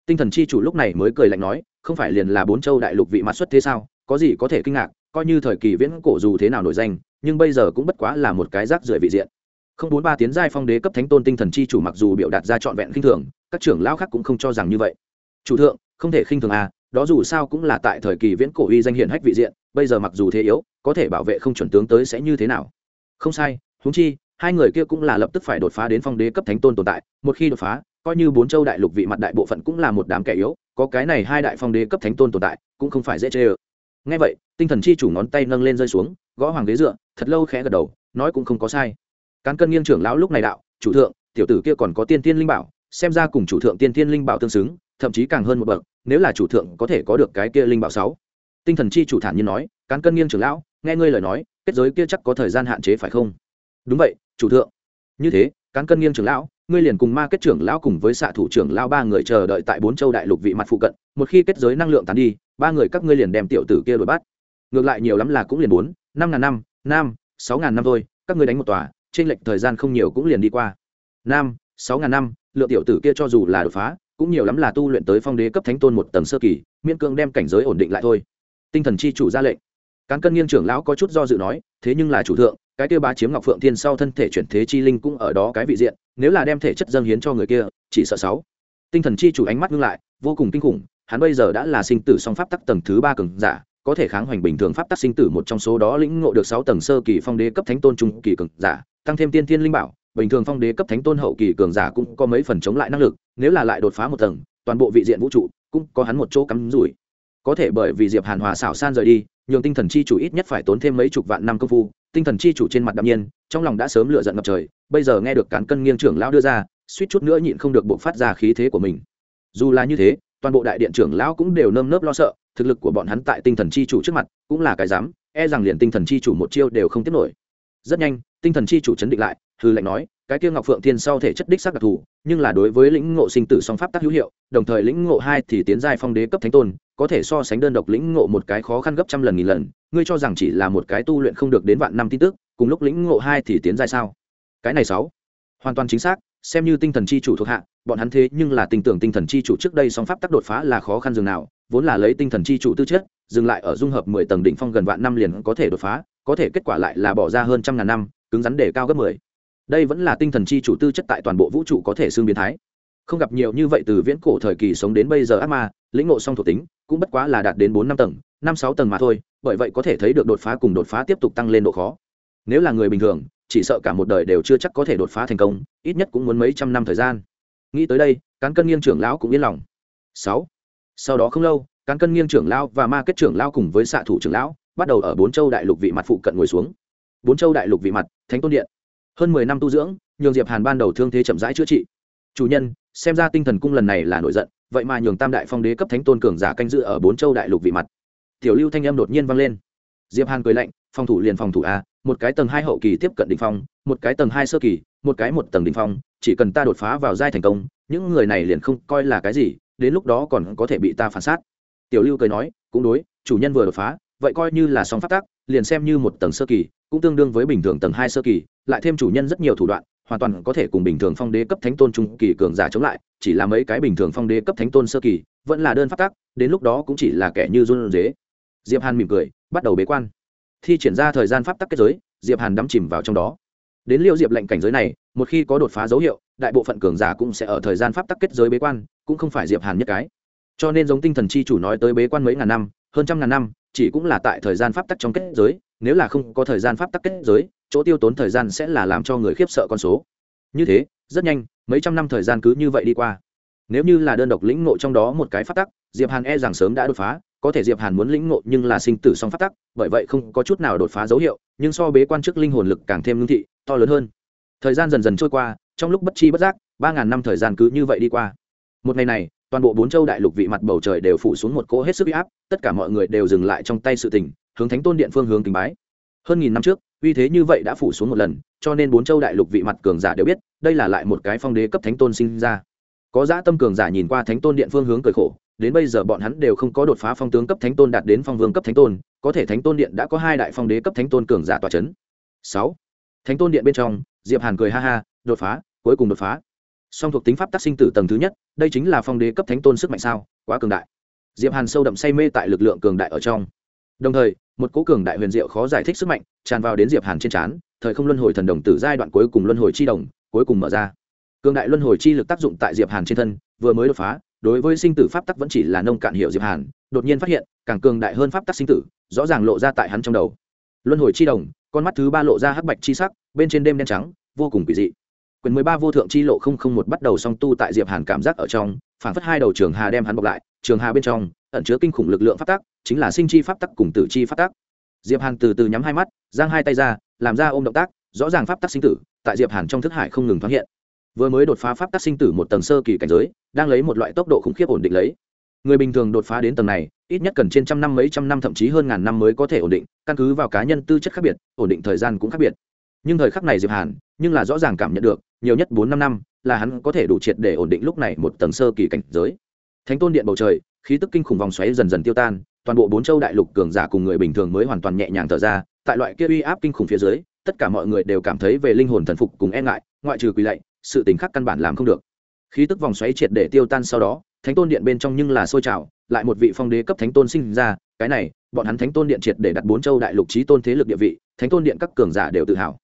Tinh thần chi chủ lúc này mới cười lạnh nói, không phải liền là bốn châu đại lục vị mặt xuất thế sao? Có gì có thể kinh ngạc, coi như thời kỳ viễn cổ dù thế nào nổi danh, nhưng bây giờ cũng bất quá là một cái rác rưởi vị diện. Không bốn ba tiến giai phong đế cấp thánh tôn tinh thần chi chủ mặc dù biểu đạt ra trọn vẹn khinh thường, các trưởng lão khác cũng không cho rằng như vậy. Chủ thượng, không thể khinh thường à đó dù sao cũng là tại thời kỳ viễn cổ uy danh hiển hách vị diện bây giờ mặc dù thế yếu, có thể bảo vệ không chuẩn tướng tới sẽ như thế nào? Không sai húng chi, hai người kia cũng là lập tức phải đột phá đến phong đế cấp thánh tôn tồn tại, một khi đột phá, coi như bốn châu đại lục vị mặt đại bộ phận cũng là một đám kẻ yếu, có cái này hai đại phong đế cấp thánh tôn tồn tại, cũng không phải dễ chê ơ. Ngay vậy, tinh thần chi chủ ngón tay nâng lên rơi xuống, gõ hoàng ghế dựa, thật lâu khẽ gật đầu, nói cũng không có sai. Cán cân nghiêng trưởng lão lúc này đạo, chủ thượng, tiểu tử kia còn có tiên tiên linh bảo, xem ra cùng chủ thượng tiên tiên linh bảo tương xứng, thậm chí càng hơn một bậc, nếu là chủ thượng có thể có được cái kia linh bảo sáu tinh thần chi chủ thản nhiên nói, cán cân nghiêng trưởng lão, nghe ngươi lời nói, kết giới kia chắc có thời gian hạn chế phải không? Đúng vậy, chủ thượng. Như thế, cán cân nghiêng trưởng lão, ngươi liền cùng ma kết trưởng lão cùng với xạ thủ trưởng lão ba người chờ đợi tại bốn châu đại lục vị mặt phụ cận, một khi kết giới năng lượng tán đi, ba người các ngươi liền đem tiểu tử kia đuổi bắt. Ngược lại nhiều lắm là cũng liền bốn, năm ngàn năm năm, sáu ngàn năm thôi, các ngươi đánh một tòa, trên lệch thời gian không nhiều cũng liền đi qua. Năm, sáu ngàn năm, lượng tiểu tử kia cho dù là đột phá, cũng nhiều lắm là tu luyện tới phong đế cấp thánh tôn một tầng sơ kỳ, miễn cưỡng đem cảnh giới ổn định lại thôi tinh thần chi chủ ra lệnh. Cán cân nghiêng trưởng lão có chút do dự nói, thế nhưng là chủ thượng, cái kia bá chiếm ngọc phượng thiên sau thân thể chuyển thế chi linh cũng ở đó cái vị diện, nếu là đem thể chất dâng hiến cho người kia, chỉ sợ sáu. Tinh thần chi chủ ánh mắt ngưng lại, vô cùng kinh khủng, hắn bây giờ đã là sinh tử song pháp tắc tầng thứ ba cường giả, có thể kháng hoành bình thường pháp tắc sinh tử một trong số đó lĩnh ngộ được sáu tầng sơ kỳ phong đế cấp thánh tôn trung kỳ cường giả, tăng thêm tiên thiên linh bảo, bình thường phong đế cấp thánh tôn hậu kỳ cường giả cũng có mấy phần chống lại năng lực, nếu là lại đột phá một tầng, toàn bộ vị diện vũ trụ cũng có hắn một chỗ cắm rủi có thể bởi vì diệp hàn hòa xảo san rời đi, nhường tinh thần chi chủ ít nhất phải tốn thêm mấy chục vạn năm công phu, tinh thần chi chủ trên mặt đạm nhiên, trong lòng đã sớm lựa giận ngập trời, bây giờ nghe được cán cân nghiêng trưởng lão đưa ra, suýt chút nữa nhịn không được buộc phát ra khí thế của mình. Dù là như thế, toàn bộ đại điện trưởng lão cũng đều nơm nớp lo sợ, thực lực của bọn hắn tại tinh thần chi chủ trước mặt cũng là cái dám e rằng liền tinh thần chi chủ một chiêu đều không tiếp nổi. Rất nhanh, tinh thần chi chủ chấn định lại hư lệnh nói, cái kia ngọc phượng thiên sau thể chất đích sắc đặc thù, nhưng là đối với lĩnh ngộ sinh tử song pháp tác hữu hiệu, đồng thời lĩnh ngộ hai thì tiến giai phong đế cấp thánh tôn có thể so sánh đơn độc lĩnh ngộ một cái khó khăn gấp trăm lần nghìn lần, ngươi cho rằng chỉ là một cái tu luyện không được đến vạn năm tin tức, cùng lúc lĩnh ngộ hai thì tiến ra sao? Cái này sáu. Hoàn toàn chính xác, xem như tinh thần chi chủ thuộc hạ, bọn hắn thế nhưng là tình tưởng tinh thần chi chủ trước đây song pháp tác đột phá là khó khăn dường nào, vốn là lấy tinh thần chi chủ tư chất, dừng lại ở dung hợp mười tầng đỉnh phong gần vạn năm liền có thể đột phá, có thể kết quả lại là bỏ ra hơn trăm ngàn năm, cứng rắn để cao gấp mười. Đây vẫn là tinh thần chi chủ tư chất tại toàn bộ vũ trụ có thể xương biến thái. Không gặp nhiều như vậy từ viễn cổ thời kỳ sống đến bây giờ ác ma, lĩnh ngộ song thuộc tính cũng bất quá là đạt đến bốn năm tầng, năm sáu tầng mà thôi, bởi vậy có thể thấy được đột phá cùng đột phá tiếp tục tăng lên độ khó. Nếu là người bình thường, chỉ sợ cả một đời đều chưa chắc có thể đột phá thành công, ít nhất cũng muốn mấy trăm năm thời gian. Nghĩ tới đây, cán cân nghiêng trưởng lão cũng yên lòng. Sáu. Sau đó không lâu, cán cân nghiêng trưởng lão và ma kết trưởng lão cùng với xạ thủ trưởng lão, bắt đầu ở bốn châu đại lục vị mặt phụ cận ngồi xuống. Bốn châu đại lục vị mặt, thánh tôn điện. Hơn mười năm tu dưỡng, nhường diệp hàn ban đầu thương thế chậm rãi chữa trị. Chủ nhân, xem ra tinh thần cung lần này là nổi giận vậy mà nhường tam đại phong đế cấp thánh tôn cường giả canh dự ở bốn châu đại lục vị mặt. Tiểu lưu thanh âm đột nhiên vang lên. Diệp hàn cười lạnh, phòng thủ liền phòng thủ a, một cái tầng hai hậu kỳ tiếp cận đỉnh phong, một cái tầng hai sơ kỳ, một cái một tầng đỉnh phong, chỉ cần ta đột phá vào giai thành công, những người này liền không coi là cái gì, đến lúc đó còn có thể bị ta phản sát. Tiểu lưu cười nói, cũng đối, chủ nhân vừa đột phá, vậy coi như là song phát tác liền xem như một tầng sơ kỳ, cũng tương đương với bình thường tầng hai sơ kỳ, lại thêm chủ nhân rất nhiều thủ đoạn, hoàn toàn có thể cùng bình thường phong đế cấp thánh tôn trung kỳ cường giả chống lại, chỉ là mấy cái bình thường phong đế cấp thánh tôn sơ kỳ, vẫn là đơn phát tác, đến lúc đó cũng chỉ là kẻ như run dế diệp hàn mỉm cười, bắt đầu bế quan. Thi triển ra thời gian pháp tắc kết giới, diệp hàn đắm chìm vào trong đó. Đến liệu diệp lệnh cảnh giới này, một khi có đột phá dấu hiệu, đại bộ phận cường giả cũng sẽ ở thời gian pháp tắc kết giới bế quan, cũng không phải diệp hàn nhất cái. Cho nên giống tinh thần chi chủ nói tới bế quan mấy ngàn năm, hơn trăm ngàn năm chỉ cũng là tại thời gian pháp tắc trong kết giới, nếu là không có thời gian pháp tắc kết giới, chỗ tiêu tốn thời gian sẽ là làm cho người khiếp sợ con số. Như thế, rất nhanh, mấy trăm năm thời gian cứ như vậy đi qua. Nếu như là đơn độc lĩnh ngộ trong đó một cái pháp tắc, diệp hàn e rằng sớm đã đột phá, có thể diệp hàn muốn lĩnh ngộ nhưng là sinh tử song pháp tắc, bởi vậy không có chút nào đột phá dấu hiệu, nhưng so bế quan trước linh hồn lực càng thêm ngưng thị, to lớn hơn. Thời gian dần dần trôi qua, trong lúc bất chi bất giác, ba ngàn năm thời gian cứ như vậy đi qua. Một ngày này toàn bộ bốn châu đại lục vị mặt bầu trời đều phủ xuống một cỗ hết sức uy áp, tất cả mọi người đều dừng lại trong tay sự tình, hướng thánh tôn điện phương hướng kính bái. Hơn nghìn năm trước, uy thế như vậy đã phủ xuống một lần, cho nên bốn châu đại lục vị mặt cường giả đều biết, đây là lại một cái phong đế cấp thánh tôn sinh ra. Có dã tâm cường giả nhìn qua thánh tôn điện phương hướng cười khổ, đến bây giờ bọn hắn đều không có đột phá phong tướng cấp thánh tôn đạt đến phong vương cấp thánh tôn, có thể thánh tôn điện đã có hai đại phong đế cấp thánh tôn cường giả tòa c h ấ n sáu. Thánh tôn điện bên trong, diệp hàn cười ha ha, đột phá, cuối cùng đột phá song thuộc tính pháp tác sinh tử tầng thứ nhất, đây chính là phong đế cấp thánh tôn sức mạnh sao, quá cường đại. Diệp hàn sâu đậm say mê tại lực lượng cường đại ở trong. Đồng thời, một cố cường đại huyền diệu khó giải thích sức mạnh tràn vào đến diệp hàn trên trán, thời không luân hồi thần đồng tử giai đoạn cuối cùng luân hồi chi đồng, cuối cùng mở ra. Cường đại luân hồi chi lực tác dụng tại diệp hàn trên thân, vừa mới đột phá, đối với sinh tử pháp tắc vẫn chỉ là nông cạn hiệu diệp hàn, đột nhiên phát hiện, càng cường đại hơn pháp tắc sinh tử, rõ ràng lộ ra tại hắn trong đầu. Luân hồi chi đồng, con mắt thứ ba lộ ra hắc bạch chi sắc, bên trên đêm đen trắng, vô cùng kỳ dị. Quyển mười ba vô thượng chi lộ không không một bắt đầu song tu tại diệp hàn cảm giác ở trong, phản phất hai đầu trường hà đem hắn bọc lại, trường hà bên trong ẩn chứa kinh khủng lực lượng pháp tắc, chính là sinh chi pháp tắc cùng tử chi pháp tắc. Diệp hàn từ từ nhắm hai mắt, giang hai tay ra, làm ra ôm động tác, rõ ràng pháp tắc sinh tử tại diệp hàn trong thức hải không ngừng thoáng hiện. Vừa mới đột phá pháp tắc sinh tử một tầng sơ kỳ cảnh giới, đang lấy một loại tốc độ khủng khiếp ổn định lấy. Người bình thường đột phá đến tầng này, ít nhất cần trên trăm năm mấy trăm năm thậm chí hơn ngàn năm mới có thể ổn định, căn cứ vào cá nhân tư chất khác biệt, ổn định thời gian cũng khác biệt. Nhưng thời khắc này diệp hàn, nhưng là rõ ràng cảm nhận được nhiều nhất bốn năm năm, là hắn có thể đủ triệt để ổn định lúc này một tầng sơ kỳ cảnh giới. Thánh tôn điện bầu trời, khí tức kinh khủng vòng xoáy dần dần tiêu tan, toàn bộ bốn châu đại lục cường giả cùng người bình thường mới hoàn toàn nhẹ nhàng thở ra, tại loại kia uy áp kinh khủng phía dưới, tất cả mọi người đều cảm thấy về linh hồn thần phục cùng e ngại, ngoại trừ quỳ lạy, sự tình khác căn bản làm không được. Khí tức vòng xoáy triệt để tiêu tan sau đó, thánh tôn điện bên trong nhưng là sôi trào, lại một vị phong đế cấp thánh tôn sinh ra, cái này, bọn hắn thánh tôn điện triệt để đặt bốn châu đại lục trí tôn thế lực địa vị, thánh tôn điện các cường giả đều tự hào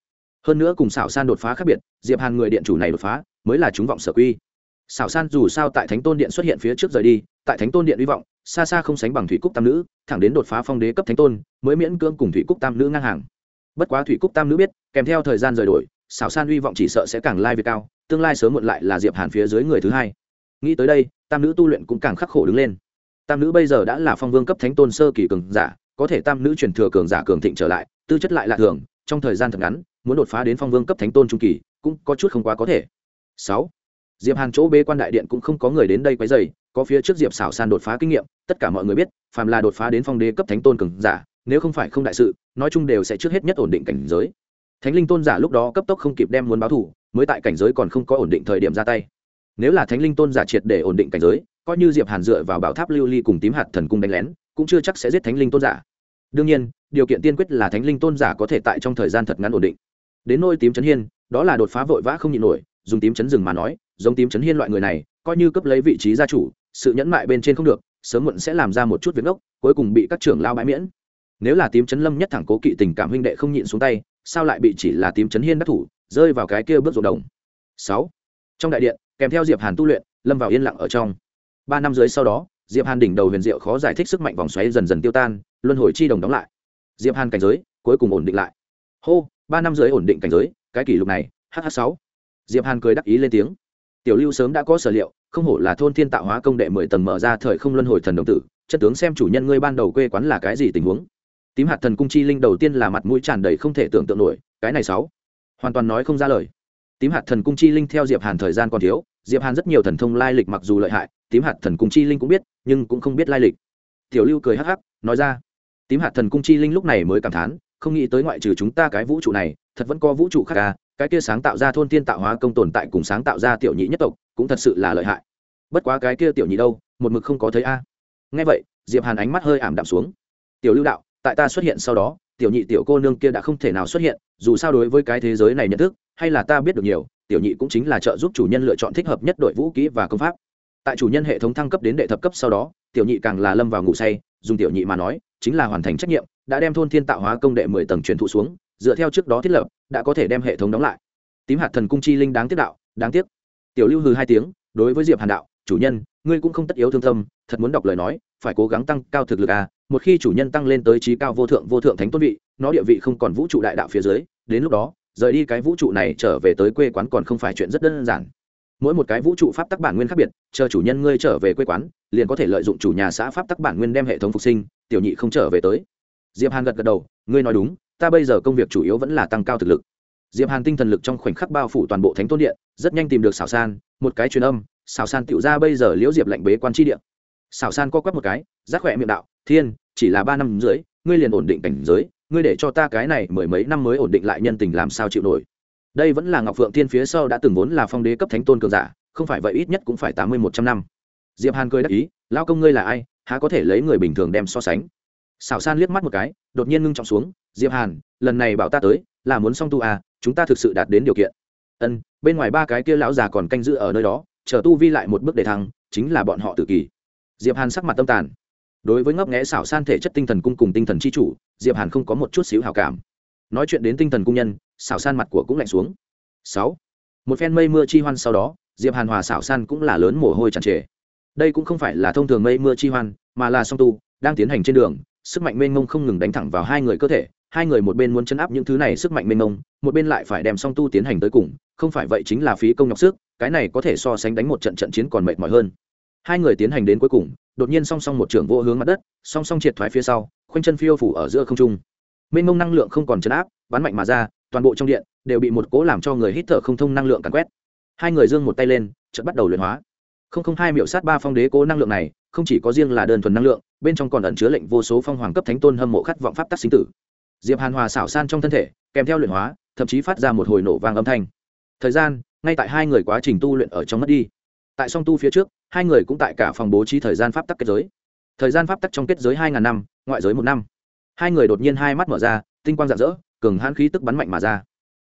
hơn nữa cùng xảo san đột phá khác biệt, diệp hàn người điện chủ này đột phá, mới là chúng vọng sở quy. Xảo san dù sao tại thánh tôn điện xuất hiện phía trước rời đi, tại thánh tôn điện hy vọng, xa xa không sánh bằng thủy cúc tam nữ, thẳng đến đột phá phong đế cấp thánh tôn, mới miễn cưỡng cùng thủy cúc tam nữ ngang hàng. Bất quá thủy cúc tam nữ biết, kèm theo thời gian rời đổi, xảo san hy vọng chỉ sợ sẽ càng lai việt cao, tương lai sớm muộn lại là diệp hàn phía dưới người thứ hai. Nghĩ tới đây, tam nữ tu luyện cũng càng khắc khổ đứng lên. Tam nữ bây giờ đã là phong vương cấp thánh tôn sơ kỳ cường giả, có thể tam nữ truyền thừa cường giả cường thịnh trở lại, tư chất lại lạ thường, trong thời gian thật ngắn muốn đột phá đến phong vương cấp thánh tôn trung kỳ, cũng có chút không quá có thể. Sáu, diệp hàn chỗ bế quan đại điện cũng không có người đến đây quấy dày có phía trước diệp xảo san đột phá kinh nghiệm, tất cả mọi người biết, phàm là đột phá đến phong đế cấp thánh tôn cường giả, nếu không phải không đại sự, nói chung đều sẽ trước hết nhất ổn định cảnh giới. Thánh linh tôn giả lúc đó cấp tốc không kịp đem muốn báo thủ mới tại cảnh giới còn không có ổn định thời điểm ra tay. Nếu là thánh linh tôn giả triệt để ổn định cảnh giới, coi như diệp hàn dựa vào bảo tháp lưu ly cùng tím hạt thần cung đánh lén, cũng chưa chắc sẽ giết thánh linh tôn giả. Đương nhiên, điều kiện tiên quyết là thánh linh tôn giả có thể tại trong thời gian thật ngắn ổn định đến nôi tím chấn hiên, đó là đột phá vội vã không nhịn nổi, dùng tím chấn rừng mà nói, giống tím chấn hiên loại người này, coi như cấp lấy vị trí gia chủ, sự nhẫn mại bên trên không được, sớm muộn sẽ làm ra một chút việc ốc cuối cùng bị các trưởng lao bãi miễn. Nếu là tím chấn lâm nhất thẳng cố kỵ tình cảm huynh đệ không nhịn xuống tay, sao lại bị chỉ là tím chấn hiên đắc thủ, rơi vào cái kia bước ruộng đồng? Sáu. Trong đại điện, kèm theo diệp hàn tu luyện, lâm vào yên lặng ở trong. Ba năm dưới sau đó, diệp hàn đỉnh đầu huyền diệu khó giải thích sức mạnh vòng xoáy dần dần tiêu tan, luân hồi chi đồng đóng lại. Diệp hàn cảnh giới, cuối cùng ổn định lại. Hô ba năm dưới ổn định cảnh giới, cái kỷ lục này hh sáu. Diệp hàn cười đắc ý lên tiếng. Tiểu lưu sớm đã có sở liệu, không hổ là thôn thiên tạo hóa công đệ mười tầng mở ra thời không luân hồi thần đồng tử, chân tướng xem chủ nhân ngươi ban đầu quê quán là cái gì tình huống. Tím hạt thần cung chi linh đầu tiên là mặt mũi tràn đầy không thể tưởng tượng nổi, cái này sáu. Hoàn toàn nói không ra lời. Tím hạt thần cung chi linh theo diệp hàn thời gian còn thiếu, diệp hàn rất nhiều thần thông lai lịch mặc dù lợi hại, tím hạt thần cung chi linh cũng biết, nhưng cũng không biết lai lịch. Tiểu lưu cười hắc hắc, nói ra. Tím hạt thần cung chi linh lúc này mới cảm thán không nghĩ tới ngoại trừ chúng ta cái vũ trụ này, thật vẫn có vũ trụ khác à cái kia sáng tạo ra thôn tiên tạo hóa công tồn tại cùng sáng tạo ra tiểu nhị nhất tộc, cũng thật sự là lợi hại. Bất quá cái kia tiểu nhị đâu, một mực không có thấy a. À. nghe vậy, diệp hàn ánh mắt hơi ảm đạm xuống. Tiểu lưu đạo, tại ta xuất hiện sau đó, tiểu nhị tiểu cô nương kia đã không thể nào xuất hiện, dù sao đối với cái thế giới này nhận thức, hay là ta biết được nhiều, tiểu nhị cũng chính là trợ giúp chủ nhân lựa chọn thích hợp nhất đội vũ kỹ và công pháp. Tại chủ nhân hệ thống thăng cấp đến đệ thập cấp sau đó, tiểu nhị càng là lâm vào ngủ say, dùng tiểu nhị mà nói, chính là hoàn thành trách nhiệm đã đem thôn thiên tạo hóa công đệ mười tầng truyền thụ xuống, dựa theo trước đó thiết lập, đã có thể đem hệ thống đóng lại. Tím hạt thần cung chi linh đáng tiếc đạo, đáng tiếc. Tiểu lưu hừ hai tiếng, đối với diệp hàn đạo, chủ nhân, ngươi cũng không tất yếu thương tâm, thật muốn đọc lời nói, phải cố gắng tăng cao thực lực à một khi chủ nhân tăng lên tới trí cao vô thượng vô thượng thánh tôn vị, nó địa vị không còn vũ trụ đại đạo phía dưới, đến lúc đó, rời đi cái vũ trụ này trở về tới quê quán còn không phải chuyện rất đơn giản. Mỗi một cái vũ trụ pháp tắc bản nguyên khác biệt, chờ chủ nhân ngươi trở về quê quán, liền có thể lợi dụng chủ nhà xã pháp tắc bản nguyên đem hệ thống phục sinh, tiểu nhị không trở về tới diệp hàn gật gật đầu, ngươi nói đúng, ta bây giờ công việc chủ yếu vẫn là tăng cao thực lực. Diệp hàn tinh thần lực trong khoảnh khắc bao phủ toàn bộ thánh tôn điện, rất nhanh tìm được xảo san, một cái truyền âm xảo san tựu ra bây giờ liễu diệp lệnh bế quan tri điện xảo san co quắp một cái giác khỏe miệng đạo, thiên, chỉ là ba năm dưới ngươi liền ổn định cảnh giới, ngươi để cho ta cái này mười mấy năm mới ổn định lại nhân tình làm sao chịu nổi. Đây vẫn là ngọc phượng thiên phía sau đã từng vốn là phong đế cấp thánh tôn cường giả, không phải vậy ít nhất cũng phải tám mươi một trăm năm. Diệp hàn cười đắc ý lao công ngươi là ai, há có thể lấy người bình thường đem so sánh? Xảo san liếc mắt một cái, đột nhiên ngưng trọng xuống, diệp hàn, lần này bảo ta tới, là muốn xong tu à chúng ta thực sự đạt đến điều kiện. Ân, bên ngoài ba cái kia lão già còn canh giữ ở nơi đó, chờ tu vi lại một bước để thăng, chính là bọn họ tự kỷ. Diệp hàn sắc mặt tâm tàn. Đối với ngấp nghẽ xảo san thể chất tinh thần cung cùng tinh thần chi chủ, diệp hàn không có một chút xíu hào cảm. Nói chuyện đến tinh thần cung nhân xảo san mặt của cũng lạnh xuống. Sáu. Một phen mây mưa chi hoan sau đó, diệp hàn hòa xảo san cũng là lớn mồ hôi tràn trề. Đây cũng không phải là thông thường mây mưa chi hoan, mà là song tu, đang tiến hành trên đường sức mạnh mênh mông không ngừng đánh thẳng vào hai người cơ thể, hai người một bên muốn chấn áp những thứ này sức mạnh mênh mông, một bên lại phải đem song tu tiến hành tới cùng, không phải vậy chính là phí công nhọc sức, cái này có thể so sánh đánh một trận trận chiến còn mệt mỏi hơn. Hai người tiến hành đến cuối cùng, đột nhiên song song một trưởng vô hướng mặt đất, song song triệt thoái phía sau, khoanh chân phiêu phủ ở giữa không trung. Mênh mông năng lượng không còn chấn áp, bắn mạnh mà ra, toàn bộ trong điện đều bị một cố làm cho người hít thở không thông năng lượng càn quét. Hai người giương một tay lên, chợt bắt đầu luyện hóa. Không không hai miệu sát ba phong đế cố năng lượng này không chỉ có riêng là đơn thuần năng lượng, bên trong còn ẩn chứa lệnh vô số phong hoàng cấp thánh tôn hâm mộ khát vọng pháp tắc sinh tử. Diệp hàn hòa xảo san trong thân thể, kèm theo luyện hóa, thậm chí phát ra một hồi nổ vang âm thanh. Thời gian, ngay tại hai người quá trình tu luyện ở trong mất đi. Tại song tu phía trước, hai người cũng tại cả phòng bố trí thời gian pháp tắc kết giới. Thời gian pháp tắc trong kết giới hai ngàn năm, ngoại giới một năm. Hai người đột nhiên hai mắt mở ra, tinh quang rạng rỡ, cường hãn khí tức bắn mạnh mà ra.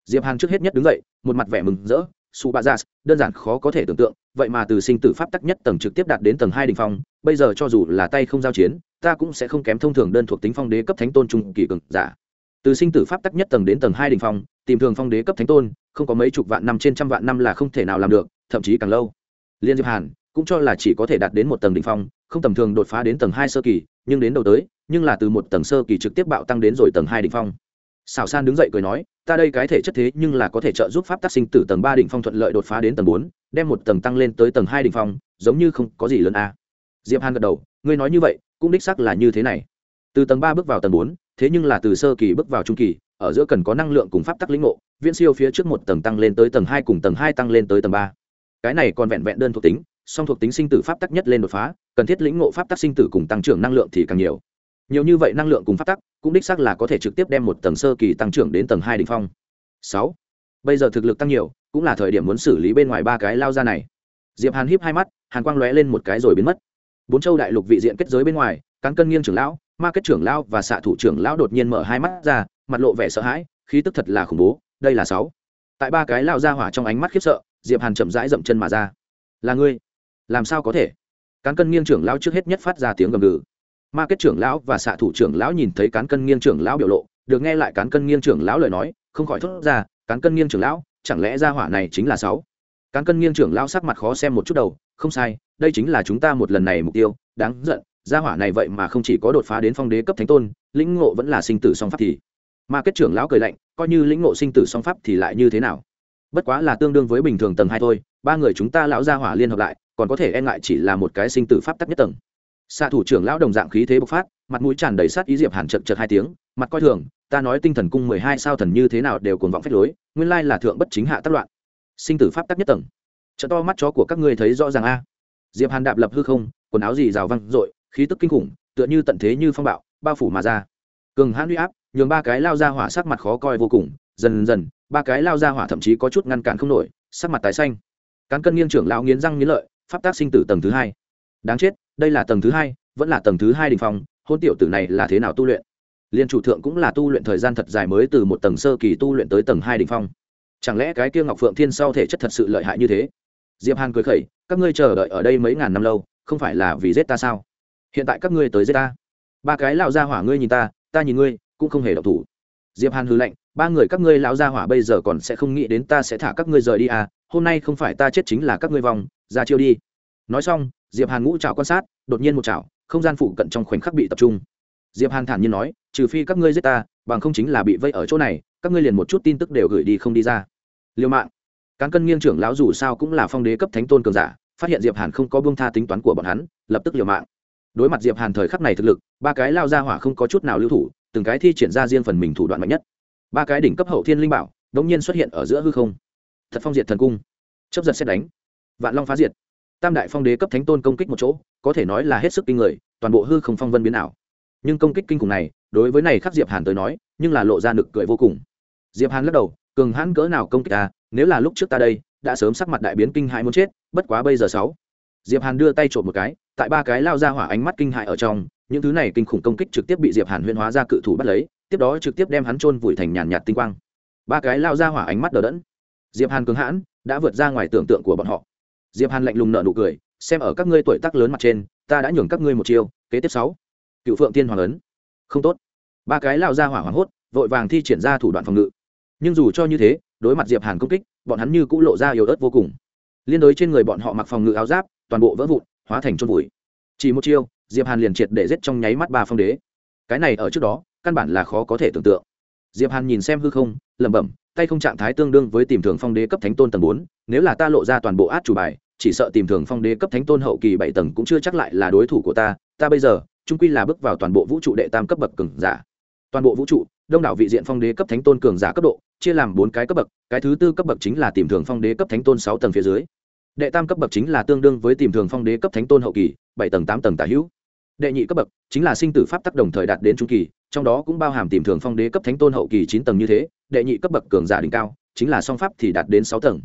Diệp hàn trước hết nhất đứng dậy, một mặt vẻ mừng rỡ su ba đơn giản khó có thể tưởng tượng, vậy mà từ sinh tử pháp tắc nhất tầng trực tiếp đạt đến tầng hai đỉnh phong, bây giờ cho dù là tay không giao chiến, ta cũng sẽ không kém thông thường đơn thuộc tính phong đế cấp thánh tôn trung kỳ cường giả. Từ sinh tử pháp tắc nhất tầng đến tầng hai đỉnh phong, tìm thường phong đế cấp thánh tôn, không có mấy chục vạn năm trên trăm vạn năm là không thể nào làm được, thậm chí càng lâu. Liên diệp hàn cũng cho là chỉ có thể đạt đến một tầng đỉnh phong, không tầm thường đột phá đến tầng hai sơ kỳ, nhưng đến đầu tới, nhưng là từ một tầng sơ kỳ trực tiếp bạo tăng đến rồi tầng hai đỉnh phong xảo san đứng dậy cười nói, ta đây cái thể chất thế nhưng là có thể trợ giúp pháp tác sinh từ tầng ba đỉnh phong thuận lợi đột phá đến tầng bốn, đem một tầng tăng lên tới tầng hai đỉnh phong, giống như không có gì lớn a. Diệp hàn gật đầu, ngươi nói như vậy, cũng đích xác là như thế này. Từ tầng ba bước vào tầng bốn, thế nhưng là từ sơ kỳ bước vào trung kỳ, ở giữa cần có năng lượng cùng pháp tắc lĩnh ngộ, viễn siêu phía trước một tầng tăng lên tới tầng hai cùng tầng hai tăng lên tới tầng ba. Cái này còn vẹn vẹn đơn thuộc tính, song thuộc tính sinh tử pháp tắc nhất lên đột phá, cần thiết lĩnh ngộ pháp tắc sinh tử cùng tăng trưởng năng lượng thì càng nhiều nhiều như vậy năng lượng cùng phát tắc, cũng đích xác là có thể trực tiếp đem một tầng sơ kỳ tăng trưởng đến tầng hai đ ỉ n h phong. Sáu. Bây giờ thực lực tăng nhiều, cũng là thời điểm muốn xử lý bên ngoài ba cái lao ra này. Diệp hàn híp hai mắt, hàn quang lóe lên một cái rồi biến mất. Bốn châu đại lục vị diện kết giới bên ngoài, cán cân nghiêng trưởng lão, ma kết trưởng lão và xạ thủ trưởng lão đột nhiên mở hai mắt ra, mặt lộ vẻ sợ hãi, khí tức thật là khủng bố, đây là sáu. Tại ba cái lao ra hỏa trong ánh mắt khiếp sợ, diệp hàn chậm rãi dậm chân mà ra. Là ngươi? Làm sao có thể? Cán cân nghiêng trưởng lão trước hết nhất phát ra tiếng gầm gừ ma kết trưởng lão và xạ thủ trưởng lão nhìn thấy cán cân nghiêng trưởng lão biểu lộ, được nghe lại cán cân nghiêng trưởng lão lời nói, không khỏi thốt ra, cán cân nghiêng trưởng lão, chẳng lẽ ra hỏa này chính là sáu? Cán cân nghiêng trưởng lão sắc mặt khó xem một chút đầu, không sai, đây chính là chúng ta một lần này mục tiêu, đáng giận gia hỏa này vậy mà không chỉ có đột phá đến phong đế cấp thánh tôn, lĩnh ngộ vẫn là sinh tử song pháp thì ma kết trưởng lão cười lạnh, coi như lĩnh ngộ sinh tử song pháp thì lại như thế nào? Bất quá là tương đương với bình thường tầng hai thôi, ba người chúng ta lão gia hỏa liên hợp lại, còn có thể e ngại chỉ là một cái sinh tử pháp tắc nhất tầng xạ thủ trưởng lão đồng dạng khí thế bộc phát, mặt mũi tràn đầy sát ý diệp hàn chật chật hai tiếng, mặt coi thường, ta nói tinh thần cung mười hai sao thần như thế nào đều cuồng vọng phách lối, nguyên lai là thượng bất chính hạ tác loạn. Sinh tử pháp tắc nhất tầng. Chợ to mắt chó của các ngươi thấy rõ ràng a. Diệp hàn đạp lập hư không, quần áo gì rào văng dội khí tức kinh khủng, tựa như tận thế như phong bạo, bao phủ mà ra. Cường hãn uy áp, nhường ba cái lao ra hỏa sắc mặt khó coi vô cùng, dần dần, ba cái lao ra hỏa thậm chí có chút ngăn cản không nổi, sắc mặt tái xanh. Cán cân nghiêng trưởng lão nghiến răng nghiến lợi, pháp tác sinh tử tầng thứ hai đáng chết, đây là tầng thứ hai, vẫn là tầng thứ hai đình phong, hôn tiểu tử này là thế nào tu luyện? Liên chủ thượng cũng là tu luyện thời gian thật dài mới từ một tầng sơ kỳ tu luyện tới tầng hai đình phong. Chẳng lẽ cái kia ngọc phượng thiên sau thể chất thật sự lợi hại như thế? Diệp hàn cười khẩy, các ngươi chờ đợi ở đây mấy ngàn năm lâu, không phải là vì giết ta sao? Hiện tại các ngươi tới giết ta. Ba cái lão gia hỏa ngươi nhìn ta ta nhìn ngươi, cũng không hề động thủ. Diệp hàn hừ lạnh, ba người các ngươi lão gia hỏa bây giờ còn sẽ không nghĩ đến ta sẽ thả các ngươi rời đi à hôm nay không phải ta chết chính là các ngươi vòng ra chiêu đi. Nói xong diệp hàn ngũ trào quan sát, đột nhiên một trào không gian phụ cận trong khoảnh khắc bị tập trung. Diệp hàn thản nhiên nói, trừ phi các ngươi giết ta, bằng không chính là bị vây ở chỗ này, các ngươi liền một chút tin tức đều gửi đi không đi ra. Liêu mạng cán cân nghiêng trưởng lão dù sao cũng là phong đế cấp thánh tôn cường giả, phát hiện diệp hàn không có buông tha tính toán của bọn hắn, lập tức liều mạng. Đối mặt diệp hàn thời khắc này thực lực, ba cái lao ra hỏa không có chút nào lưu thủ, từng cái thi triển ra riêng phần mình thủ đoạn mạnh nhất. Ba cái đỉnh cấp hậu thiên linh bảo đống nhiên xuất hiện ở giữa hư không. Thật phong diệt thần cung. Chấp giật xét đánh. Vạn long phá diệt tam đại phong đế cấp thánh tôn công kích một chỗ, có thể nói là hết sức kinh người, toàn bộ hư không phong vân biến ảo. Nhưng công kích kinh khủng này, đối với này khắc diệp hàn tới nói, nhưng là lộ ra nực cười vô cùng. Diệp hàn lắc đầu, cường hãn cỡ nào công kích ta nếu là lúc trước ta đây, đã sớm sắc mặt đại biến kinh hại muốn chết, bất quá bây giờ sáu. Diệp hàn đưa tay trộm một cái, tại ba cái lao ra hỏa ánh mắt kinh hại ở trong, những thứ này kinh khủng công kích trực tiếp bị diệp hàn huyên hóa ra cự thủ bắt lấy, tiếp đó trực tiếp đem hắn chôn vùi thành nhàn nhạt tinh quang. Ba cái lao ra hỏa ánh mắt đờ đẫn. Diệp hàn cường hãn, đã vượt ra ngoài tưởng tượng của bọn họ diệp hàn lạnh lùng nợ nụ cười, xem ở các ngươi tuổi tác lớn mặt trên, ta đã nhường các ngươi một chiêu, kế tiếp sáu. Cựu phượng tiên hoàng ấn. Không tốt. Ba cái lao ra hỏa hoảng hốt, vội vàng thi triển ra thủ đoạn phòng ngự. Nhưng dù cho như thế, đối mặt diệp hàn công kích, bọn hắn như cũng lộ ra yếu ớt vô cùng. Liên đối trên người bọn họ mặc phòng ngự áo giáp, toàn bộ vỡ vụn, hóa thành chôn vùi. Chỉ một chiêu, diệp hàn liền triệt để giết trong nháy mắt ba phong đế. Cái này ở trước đó, căn bản là khó có thể tưởng tượng. Diệp hàn nhìn xem hư không, lẩm bẩm tay không trạng thái tương đương với tìm thường phong đế cấp thánh tôn tầng bốn, nếu là ta lộ ra toàn bộ át chủ bài, chỉ sợ tìm thường phong đế cấp thánh tôn hậu kỳ bảy tầng cũng chưa chắc lại là đối thủ của ta ta bây giờ, trung quy là bước vào toàn bộ vũ trụ đệ tam cấp bậc cường giả. Toàn bộ vũ trụ, đông đảo vị diện phong đế cấp thánh tôn cường giả cấp độ, chia làm bốn cái cấp bậc, cái thứ tư cấp bậc chính là tìm thường phong đế cấp thánh tôn sáu tầng phía dưới. Đệ tam cấp bậc chính là tương đương với tìm thường phong đế cấp thánh tôn hậu kỳ, bảy tầng tám tầng tả hữu. Đệ nhị cấp bậc chính là sinh tử pháp tác đồng thời đạt đến trung kỳ trong đó cũng bao hàm tìm thường phong đế cấp thánh tôn hậu kỳ chín tầng như thế, đệ nhị cấp bậc cường giả đỉnh cao, chính là song pháp thì đạt đến sáu tầng.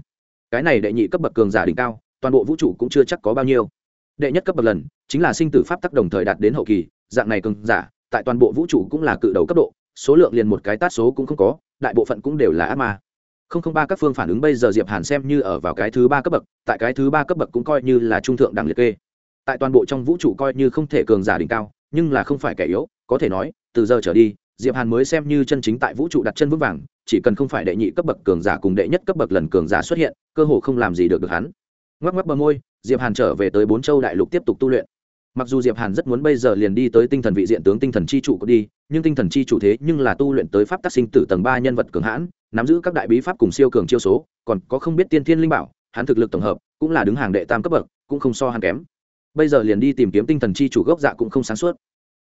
Cái này đệ nhị cấp bậc cường giả đỉnh cao, toàn bộ vũ trụ cũng chưa chắc có bao nhiêu. Đệ nhất cấp bậc lần, chính là sinh tử pháp tắc đồng thời đạt đến hậu kỳ, dạng này cường giả, tại toàn bộ vũ trụ cũng là cự đầu cấp độ, số lượng liền một cái tát số cũng không có, đại bộ phận cũng đều là ác ma. Không không ba các phương phản ứng bây giờ diệp hàn xem như ở vào cái thứ ba cấp bậc, tại cái thứ ba cấp bậc cũng coi như là trung thượng đẳng liệt kê. Tại toàn bộ trong vũ trụ coi như không thể cường giả đỉnh cao, nhưng là không phải kẻ yếu có thể nói, từ giờ trở đi, diệp hàn mới xem như chân chính tại vũ trụ đặt chân vững vàng, chỉ cần không phải đệ nhị cấp bậc cường giả cùng đệ nhất cấp bậc lần cường giả xuất hiện, cơ hồ không làm gì được được hắn. Ngoắc ngoắc bờ môi, diệp hàn trở về tới bốn châu đại lục tiếp tục tu luyện. Mặc dù diệp hàn rất muốn bây giờ liền đi tới tinh thần vị diện tướng tinh thần chi trụ có đi, nhưng tinh thần chi chủ thế nhưng là tu luyện tới pháp tác sinh tử tầng ba nhân vật cường hãn, nắm giữ các đại bí pháp cùng siêu cường chiêu số, còn có không biết tiên thiên linh bảo, hắn thực lực tổng hợp, cũng là đứng hàng đệ tam cấp bậc, cũng không so hắn kém. Bây giờ liền đi tìm kiếm tinh thần chi chủ gốc dạ cũng không sáng suốt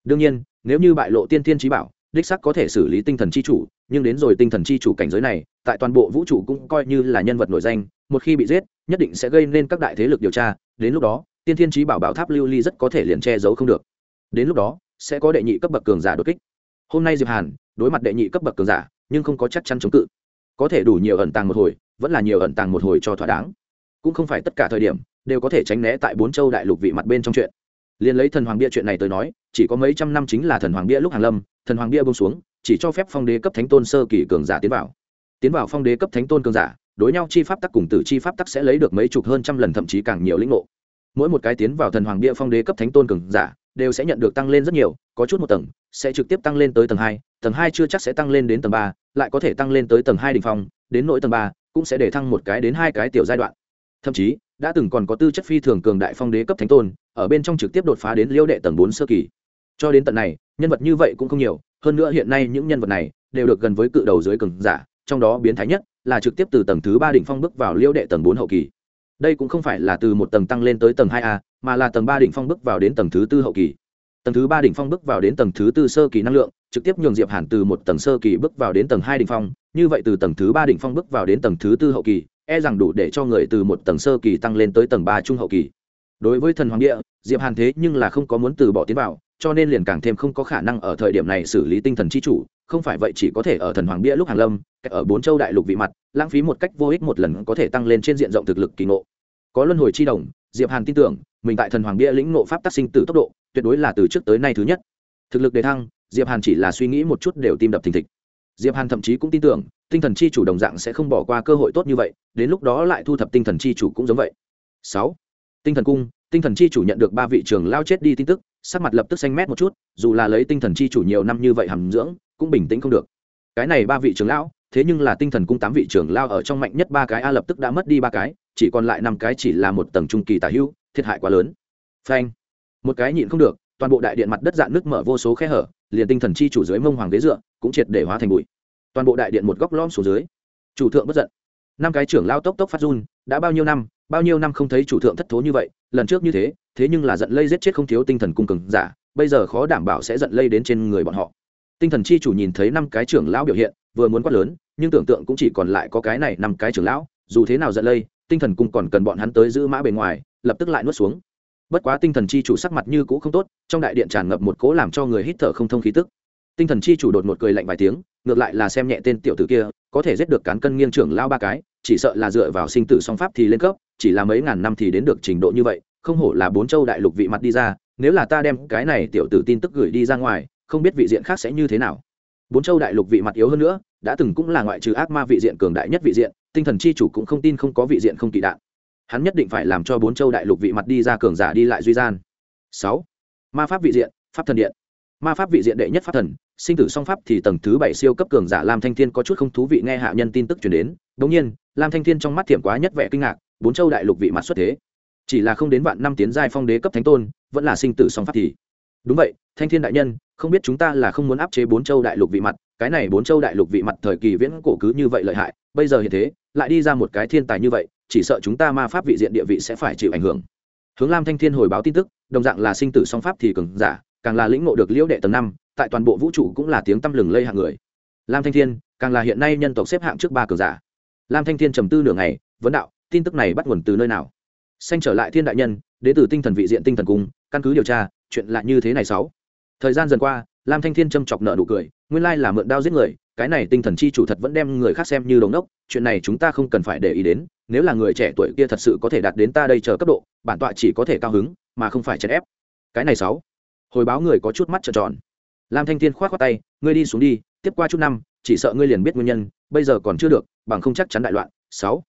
đương nhiên, nếu như bại lộ tiên thiên trí bảo, đích sắc có thể xử lý tinh thần chi chủ, nhưng đến rồi tinh thần chi chủ cảnh giới này, tại toàn bộ vũ trụ cũng coi như là nhân vật nổi danh, một khi bị giết, nhất định sẽ gây nên các đại thế lực điều tra, đến lúc đó, tiên thiên trí bảo bảo tháp lưu ly rất có thể liền che giấu không được. Đến lúc đó, sẽ có đệ nhị cấp bậc cường giả đột kích. Hôm nay diệp hàn, đối mặt đệ nhị cấp bậc cường giả, nhưng không có chắc chắn chống cự. Có thể đủ nhiều ẩn tàng một hồi, vẫn là nhiều ẩn tàng một hồi cho thỏa đáng. Cũng không phải tất cả thời điểm, đều có thể tránh né tại bốn châu đại lục vị mặt bên trong chuyện liền lấy thần hoàng bia chuyện này tới nói, chỉ có mấy trăm năm chính là thần hoàng bia lúc hàng lâm, thần hoàng bia bông xuống, chỉ cho phép phong đế cấp thánh tôn sơ kỳ cường giả tiến vào. Tiến vào phong đế cấp thánh tôn cường giả, đối nhau chi pháp tắc cùng tử chi pháp tắc sẽ lấy được mấy chục hơn trăm lần thậm chí càng nhiều lĩnh ngộ. Mỗi một cái tiến vào thần hoàng bia phong đế cấp thánh tôn cường giả, đều sẽ nhận được tăng lên rất nhiều, có chút một tầng, sẽ trực tiếp tăng lên tới tầng hai tầng hai chưa chắc sẽ tăng lên đến tầng ba, lại có thể tăng lên tới tầng hai đ ỉ n h phong, đến nỗi tầng ba, cũng sẽ để thăng một cái đến hai cái tiểu giai đoạn. Thậm chí, đã từng còn có tư chất phi thường cường đại phong đế cấp thánh tôn ở bên trong trực tiếp đột phá đến liêu đệ tầng bốn sơ kỳ. Cho đến tận này, nhân vật như vậy cũng không nhiều, hơn nữa hiện nay những nhân vật này đều được gần với cự đầu dưới cường giả, trong đó biến thái nhất là trực tiếp từ tầng thứ ba đỉnh phong bước vào liêu đệ tầng bốn hậu kỳ. Đây cũng không phải là từ một tầng tăng lên tới tầng hai a, mà là tầng ba đỉnh phong bước vào đến tầng thứ tư hậu kỳ. Tầng thứ ba đỉnh phong bước vào đến tầng thứ tư sơ kỳ năng lượng, trực tiếp nhường diệp hàn từ một tầng sơ kỳ bước vào đến tầng hai đỉnh phong, như vậy từ tầng thứ ba đỉnh phong bước vào đến tầng thứ tư hậu kỳ e rằng đủ để cho người từ một tầng sơ kỳ tăng lên tới tầng ba trung hậu kỳ đối với thần hoàng địa, diệp hàn thế nhưng là không có muốn từ bỏ tiến vào, cho nên liền càng thêm không có khả năng ở thời điểm này xử lý tinh thần chi chủ, không phải vậy chỉ có thể ở thần hoàng bia lúc hàng lâm ở bốn châu đại lục vị mặt, lãng phí một cách vô ích một lần có thể tăng lên trên diện rộng thực lực kỳ ngộ. Có luân hồi chi đồng, diệp hàn tin tưởng, mình tại thần hoàng bia lĩnh ngộ pháp tác sinh tử tốc độ, tuyệt đối là từ trước tới nay thứ nhất. Thực lực đề thăng, diệp hàn chỉ là suy nghĩ một chút đều tim đập thình thịch. Diệp hàn thậm chí cũng tin tưởng, tinh thần chi chủ đồng dạng sẽ không bỏ qua cơ hội tốt như vậy, đến lúc đó lại thu thập tinh thần chi chủ cũng giống vậy. Sáu tinh thần cung, tinh thần chi chủ nhận được ba vị trưởng lao chết đi tin tức, sắc mặt lập tức xanh mét một chút, dù là lấy tinh thần chi chủ nhiều năm như vậy hàm dưỡng, cũng bình tĩnh không được. Cái này ba vị trưởng lão, thế nhưng là tinh thần cung tám vị trưởng lao ở trong mạnh nhất ba cái a lập tức đã mất đi ba cái, chỉ còn lại năm cái chỉ là một tầng trung kỳ tả hữu, thiệt hại quá lớn. Phanh. Một cái nhịn không được, toàn bộ đại điện mặt đất dạn nước mở vô số khe hở, liền tinh thần chi chủ dưới mông hoàng ghế dựa, cũng triệt để hóa thành bụi. Toàn bộ đại điện một góc lõm xuống dưới. Chủ thượng bất giận năm cái trưởng lao tốc tốc phát run, đã bao nhiêu năm, bao nhiêu năm không thấy chủ thượng thất thố như vậy, lần trước như thế thế nhưng là giận lây giết chết không thiếu tinh thần cung cường giả, bây giờ khó đảm bảo sẽ giận lây đến trên người bọn họ. Tinh thần chi chủ nhìn thấy năm cái trưởng lão biểu hiện, vừa muốn quát lớn, nhưng tưởng tượng cũng chỉ còn lại có cái này năm cái trưởng lão, dù thế nào giận lây, tinh thần cung còn cần bọn hắn tới giữ mã bề ngoài, lập tức lại nuốt xuống. Bất quá tinh thần chi chủ sắc mặt như cũ không tốt, trong đại điện tràn ngập một cố làm cho người hít thở không thông khí tức. Tinh thần chi chủ đột một cười lạnh vài tiếng, ngược lại là xem nhẹ tên tiểu tử kia có thể giết được cán cân nghiêng trưởng lao ba cái, chỉ sợ là dựa vào sinh tử song pháp thì lên cấp, chỉ là mấy ngàn năm thì đến được trình độ như vậy, không hổ là bốn châu đại lục vị mặt đi ra, nếu là ta đem cái này tiểu tử tin tức gửi đi ra ngoài, không biết vị diện khác sẽ như thế nào. Bốn châu đại lục vị mặt yếu hơn nữa, đã từng cũng là ngoại trừ ác ma vị diện cường đại nhất vị diện, tinh thần chi chủ cũng không tin không có vị diện không kỳ đạn. Hắn nhất định phải làm cho bốn châu đại lục vị mặt đi ra cường giả đi lại duy gian. Sáu, ma pháp vị diện, pháp thần điện. Ma pháp vị diện đệ nhất pháp thần sinh tử song pháp thì tầng thứ bảy siêu cấp cường giả lam thanh thiên có chút không thú vị nghe hạ nhân tin tức chuyển đến. Đ nhiên, lam thanh thiên trong mắt thiểm quá nhất vẻ kinh ngạc, bốn châu đại lục vị mặt xuất thế. Chỉ là không đến vạn năm tiến giai phong đế cấp thánh tôn, vẫn là sinh tử song pháp thì. Đúng vậy, thanh thiên đại nhân, không biết chúng ta là không muốn áp chế bốn châu đại lục vị mặt, cái này bốn châu đại lục vị mặt thời kỳ viễn cổ cứ như vậy lợi hại, bây giờ hiện thế, lại đi ra một cái thiên tài như vậy, chỉ sợ chúng ta ma pháp vị diện địa vị sẽ phải chịu ảnh hưởng. Hướng lam thanh thiên hồi báo tin tức, đồng dạng là sinh tử song pháp thì cường giả, càng là lĩnh ngộ được liễu đệ tầng năm tại toàn bộ vũ trụ cũng là tiếng tăm lừng lây hạng người. Lam thanh thiên, càng là hiện nay nhân tộc xếp hạng trước ba cường giả. Lam thanh thiên trầm tư nửa ngày, vấn đạo, tin tức này bắt nguồn từ nơi nào? Xanh trở lại thiên đại nhân đến từ tinh thần vị diện tinh thần cung, căn cứ điều tra, chuyện lạ như thế này sáu. Thời gian dần qua, lam thanh thiên châm chọc nợ nụ cười, nguyên lai là mượn đao giết người, cái này tinh thần chi chủ thật vẫn đem người khác xem như đống đốc chuyện này chúng ta không cần phải để ý đến, nếu là người trẻ tuổi kia thật sự có thể đạt đến ta đây chờ cấp độ, bản tọa chỉ có thể cao hứng, mà không phải chèn ép. Cái này sáu. Hồi báo người có chút mắt trợn tròn lam thanh thiên khoát khoát tay, ngươi đi xuống đi, tiếp qua chút năm, chỉ sợ ngươi liền biết nguyên nhân, bây giờ còn chưa được, bằng không chắc chắn đại loạn. Sáu.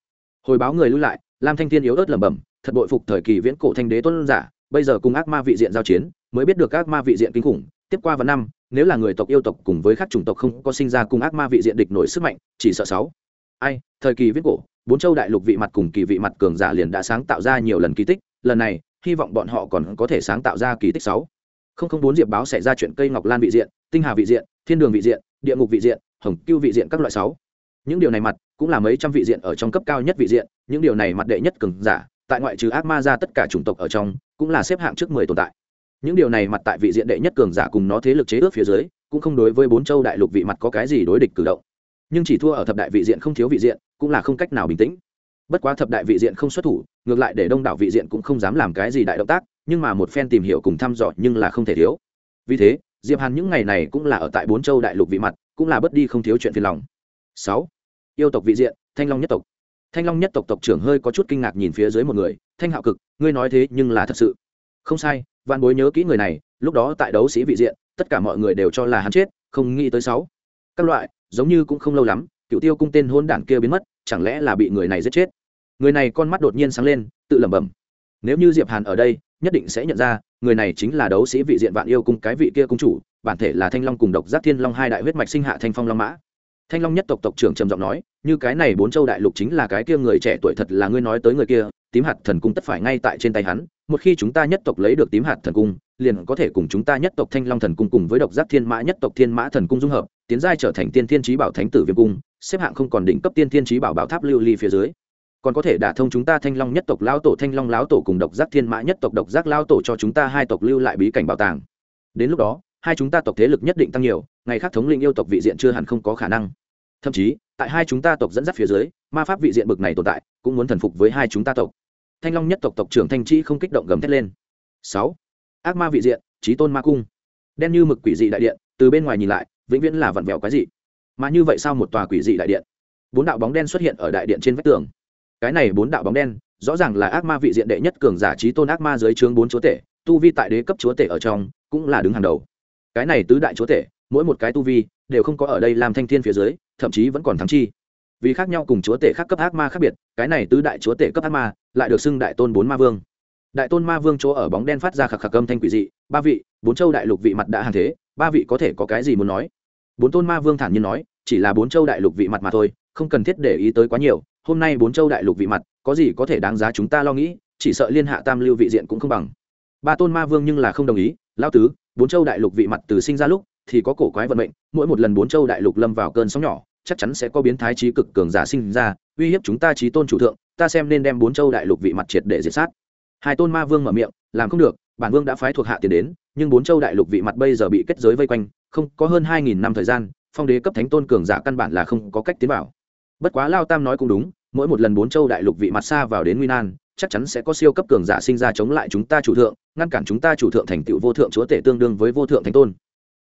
Hồi báo người lui lại, lam thanh thiên yếu ớt lẩm bẩm, thật bội phục thời kỳ viễn cổ thanh đế tuấn giả, bây giờ cùng ác ma vị diện giao chiến, mới biết được ác ma vị diện kinh khủng, tiếp qua vào năm, nếu là người tộc yêu tộc cùng với các chủng tộc không có sinh ra cùng ác ma vị diện địch nổi sức mạnh, chỉ sợ sáu. Ai, thời kỳ viễn cổ, bốn châu đại lục vị mặt cùng kỳ vị mặt cường giả liền đã sáng tạo ra nhiều lần kỳ tích, lần này, hy vọng bọn họ còn có thể sáng tạo ra kỳ tích sáu không không bốn diệp báo xảy ra chuyện cây ngọc lan vị diện, tinh hà vị diện, thiên đường vị diện, địa ngục vị diện, hồng cưu vị diện các loại sáu. Những điều này mặt cũng là mấy trăm vị diện ở trong cấp cao nhất vị diện, những điều này mặt đệ nhất cường giả, tại ngoại trừ ác ma ra tất cả chủng tộc ở trong, cũng là xếp hạng trước mười tồn tại. Những điều này mặt tại vị diện đệ nhất cường giả cùng nó thế lực chế ước phía dưới, cũng không đối với bốn châu đại lục vị mặt có cái gì đối địch cử động. Nhưng chỉ thua ở thập đại vị diện không thiếu vị diện, cũng là không cách nào bình tĩnh. Bất quá thập đại vị diện không xuất thủ, ngược lại để đông đảo vị diện cũng không dám làm cái gì đại động tác nhưng mà một phen tìm hiểu cùng thăm dò nhưng là không thể thiếu. Vì thế, diệp hàn những ngày này cũng là ở tại bốn châu đại lục vị mặt, cũng là bất đi không thiếu chuyện phiền lòng. Sáu, yêu tộc vị diện, thanh long nhất tộc. Thanh long nhất tộc tộc trưởng hơi có chút kinh ngạc nhìn phía dưới một người, thanh hạo cực, ngươi nói thế nhưng là thật sự. Không sai văn bối nhớ kỹ người này, lúc đó tại đấu sĩ vị diện, tất cả mọi người đều cho là hắn chết, không nghĩ tới sáu. Các loại, giống như cũng không lâu lắm cựu tiêu cung tên hôn đản kia biến mất, chẳng lẽ là bị người này giết chết? Người này con mắt đột nhiên sáng lên, tự lẩm bẩm. Nếu như diệp hàn ở đây nhất định sẽ nhận ra, người này chính là đấu sĩ vị diện vạn yêu cung cái vị kia cung chủ, bản thể là thanh long cùng độc giác thiên long hai đại huyết mạch sinh hạ thanh phong long mã. Thanh long nhất tộc tộc trưởng trầm giọng nói, như cái này bốn châu đại lục chính là cái kia người trẻ tuổi thật là ngươi nói tới người kia, tím hạt thần cung tất phải ngay tại trên tay hắn, một khi chúng ta nhất tộc lấy được tím hạt thần cung, liền có thể cùng chúng ta nhất tộc thanh long thần cung cùng với độc giác thiên mã nhất tộc thiên mã thần cung dung hợp, tiến giai trở thành tiên thiên trí bảo thánh tử viêm cung, xếp hạng không còn đỉnh cấp tiên thiên trí bảo bảo tháp lưu ly phía dưới còn có thể đả thông chúng ta thanh long nhất tộc lão tổ, thanh long lão tổ cùng độc giác thiên mã nhất tộc, độc giác lão tổ cho chúng ta hai tộc lưu lại bí cảnh bảo tàng. Đến lúc đó, hai chúng ta tộc thế lực nhất định tăng nhiều, ngày khác thống linh yêu tộc vị diện chưa hẳn không có khả năng. Thậm chí, tại hai chúng ta tộc dẫn dắt phía dưới, ma pháp vị diện bực này tồn tại, cũng muốn thần phục với hai chúng ta tộc. Thanh long nhất tộc tộc trưởng thanh trí không kích động gầm thét lên. Sáu. Ác ma vị diện trí tôn ma cung. Đen như mực quỷ dị đại điện, từ bên ngoài nhìn lại, vĩnh viễn là vặn vẹo quái dị. Mà như vậy sao một tòa quỷ dị đại điện? Bốn đạo bóng đen xuất hiện ở đại điện trên vách tường cái này bốn đạo bóng đen, rõ ràng là ác ma vị diện đệ nhất cường giả trí tôn ác ma dưới trướng bốn chúa tể, tu vi tại đế cấp chúa tể ở trong, cũng là đứng hàng đầu. Cái này tứ đại chúa tể, mỗi một cái tu vi, đều không có ở đây làm thanh thiên phía dưới, thậm chí vẫn còn thắng chi. Vì khác nhau cùng chúa tể khác cấp ác ma khác biệt, cái này tứ đại chúa tể cấp ác ma, lại được xưng đại tôn bốn ma vương. Đại tôn ma vương chỗ ở bóng đen phát ra khạc khạc âm thanh quỷ dị, ba vị, bốn châu đại lục vị mặt đã hàng thế, ba vị có thể có cái gì muốn nói? Bốn tôn ma vương thản nhiên nói, chỉ là bốn châu đại lục vị mặt mà thôi, không cần thiết để ý tới quá nhiều hôm nay bốn châu đại lục vị mặt, có gì có thể đáng giá chúng ta lo nghĩ, chỉ sợ liên hạ tam lưu vị diện cũng không bằng. Ba tôn ma vương nhưng là không đồng ý lao tứ, bốn châu đại lục vị mặt từ sinh ra lúc, thì có cổ quái vận mệnh, mỗi một lần bốn châu đại lục lâm vào cơn sóng nhỏ, chắc chắn sẽ có biến thái trí cực cường giả sinh ra, uy hiếp chúng ta trí tôn chủ thượng, ta xem nên đem bốn châu đại lục vị mặt triệt để diệt sát. Hai tôn ma vương mở miệng, làm không được, bản vương đã phái thuộc hạ tiền đến, nhưng bốn châu đại lục vị mặt bây giờ bị kết giới vây quanh, không có hơn hai nghìn năm thời gian, phong đế cấp thánh tôn cường giả căn bản là không có cách tiến vào bất quá lao tam nói cũng đúng, mỗi một lần bốn châu đại lục vị mặt xa vào đến nguy nan, chắc chắn sẽ có siêu cấp cường giả sinh ra chống lại chúng ta chủ thượng, ngăn cản chúng ta chủ thượng thành tựu vô thượng chúa tể tương đương với vô thượng thánh tôn.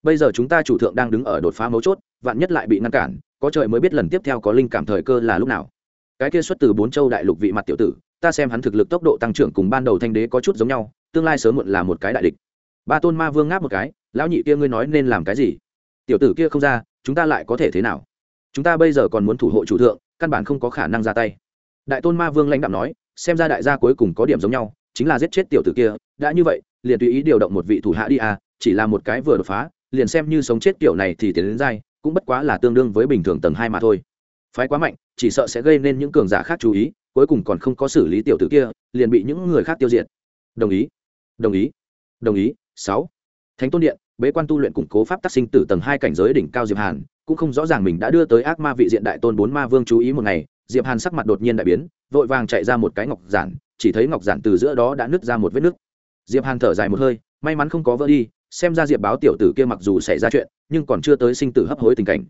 Bây giờ chúng ta chủ thượng đang đứng ở đột phá mấu chốt, vạn nhất lại bị ngăn cản, có trời mới biết lần tiếp theo có linh cảm thời cơ là lúc nào. Cái kia xuất từ bốn châu đại lục vị mặt tiểu tử, ta xem hắn thực lực tốc độ tăng trưởng cùng ban đầu thanh đế có chút giống nhau, tương lai sớm muộn là một cái đại địch. Ba tôn ma vương ngáp một cái, lão nhị kia ngươi nói nên làm cái gì? Tiểu tử kia không ra, chúng ta lại có thể thế nào? Chúng ta bây giờ còn muốn thủ hộ chủ thượng, căn bản không có khả năng ra tay. Đại tôn ma vương lãnh đạo nói, xem ra đại gia cuối cùng có điểm giống nhau, chính là giết chết tiểu tử kia, đã như vậy, liền tùy ý điều động một vị thủ hạ đi à chỉ là một cái vừa đột phá, liền xem như sống chết kiểu này thì tiến đến dai, cũng bất quá là tương đương với bình thường tầng hai mà thôi. Phái quá mạnh, chỉ sợ sẽ gây nên những cường giả khác chú ý, cuối cùng còn không có xử lý tiểu tử kia, liền bị những người khác tiêu diệt. Đồng ý. Đồng ý. Đồng ý. Sáu. Thánh tôn điện, bế quan tu luyện củng cố pháp tác sinh tử tầng hai cảnh giới đỉnh cao diệp hàn cũng không rõ ràng mình đã đưa tới ác ma vị diện đại tôn bốn ma vương chú ý một ngày, diệp hàn sắc mặt đột nhiên đại biến, vội vàng chạy ra một cái ngọc giản, chỉ thấy ngọc giản từ giữa đó đã nứt ra một vết nứt. Diệp hàn thở dài một hơi, may mắn không có vỡ đi, xem ra diệp báo tiểu tử kia mặc dù xảy ra chuyện, nhưng còn chưa tới sinh tử hấp hối tình cảnh.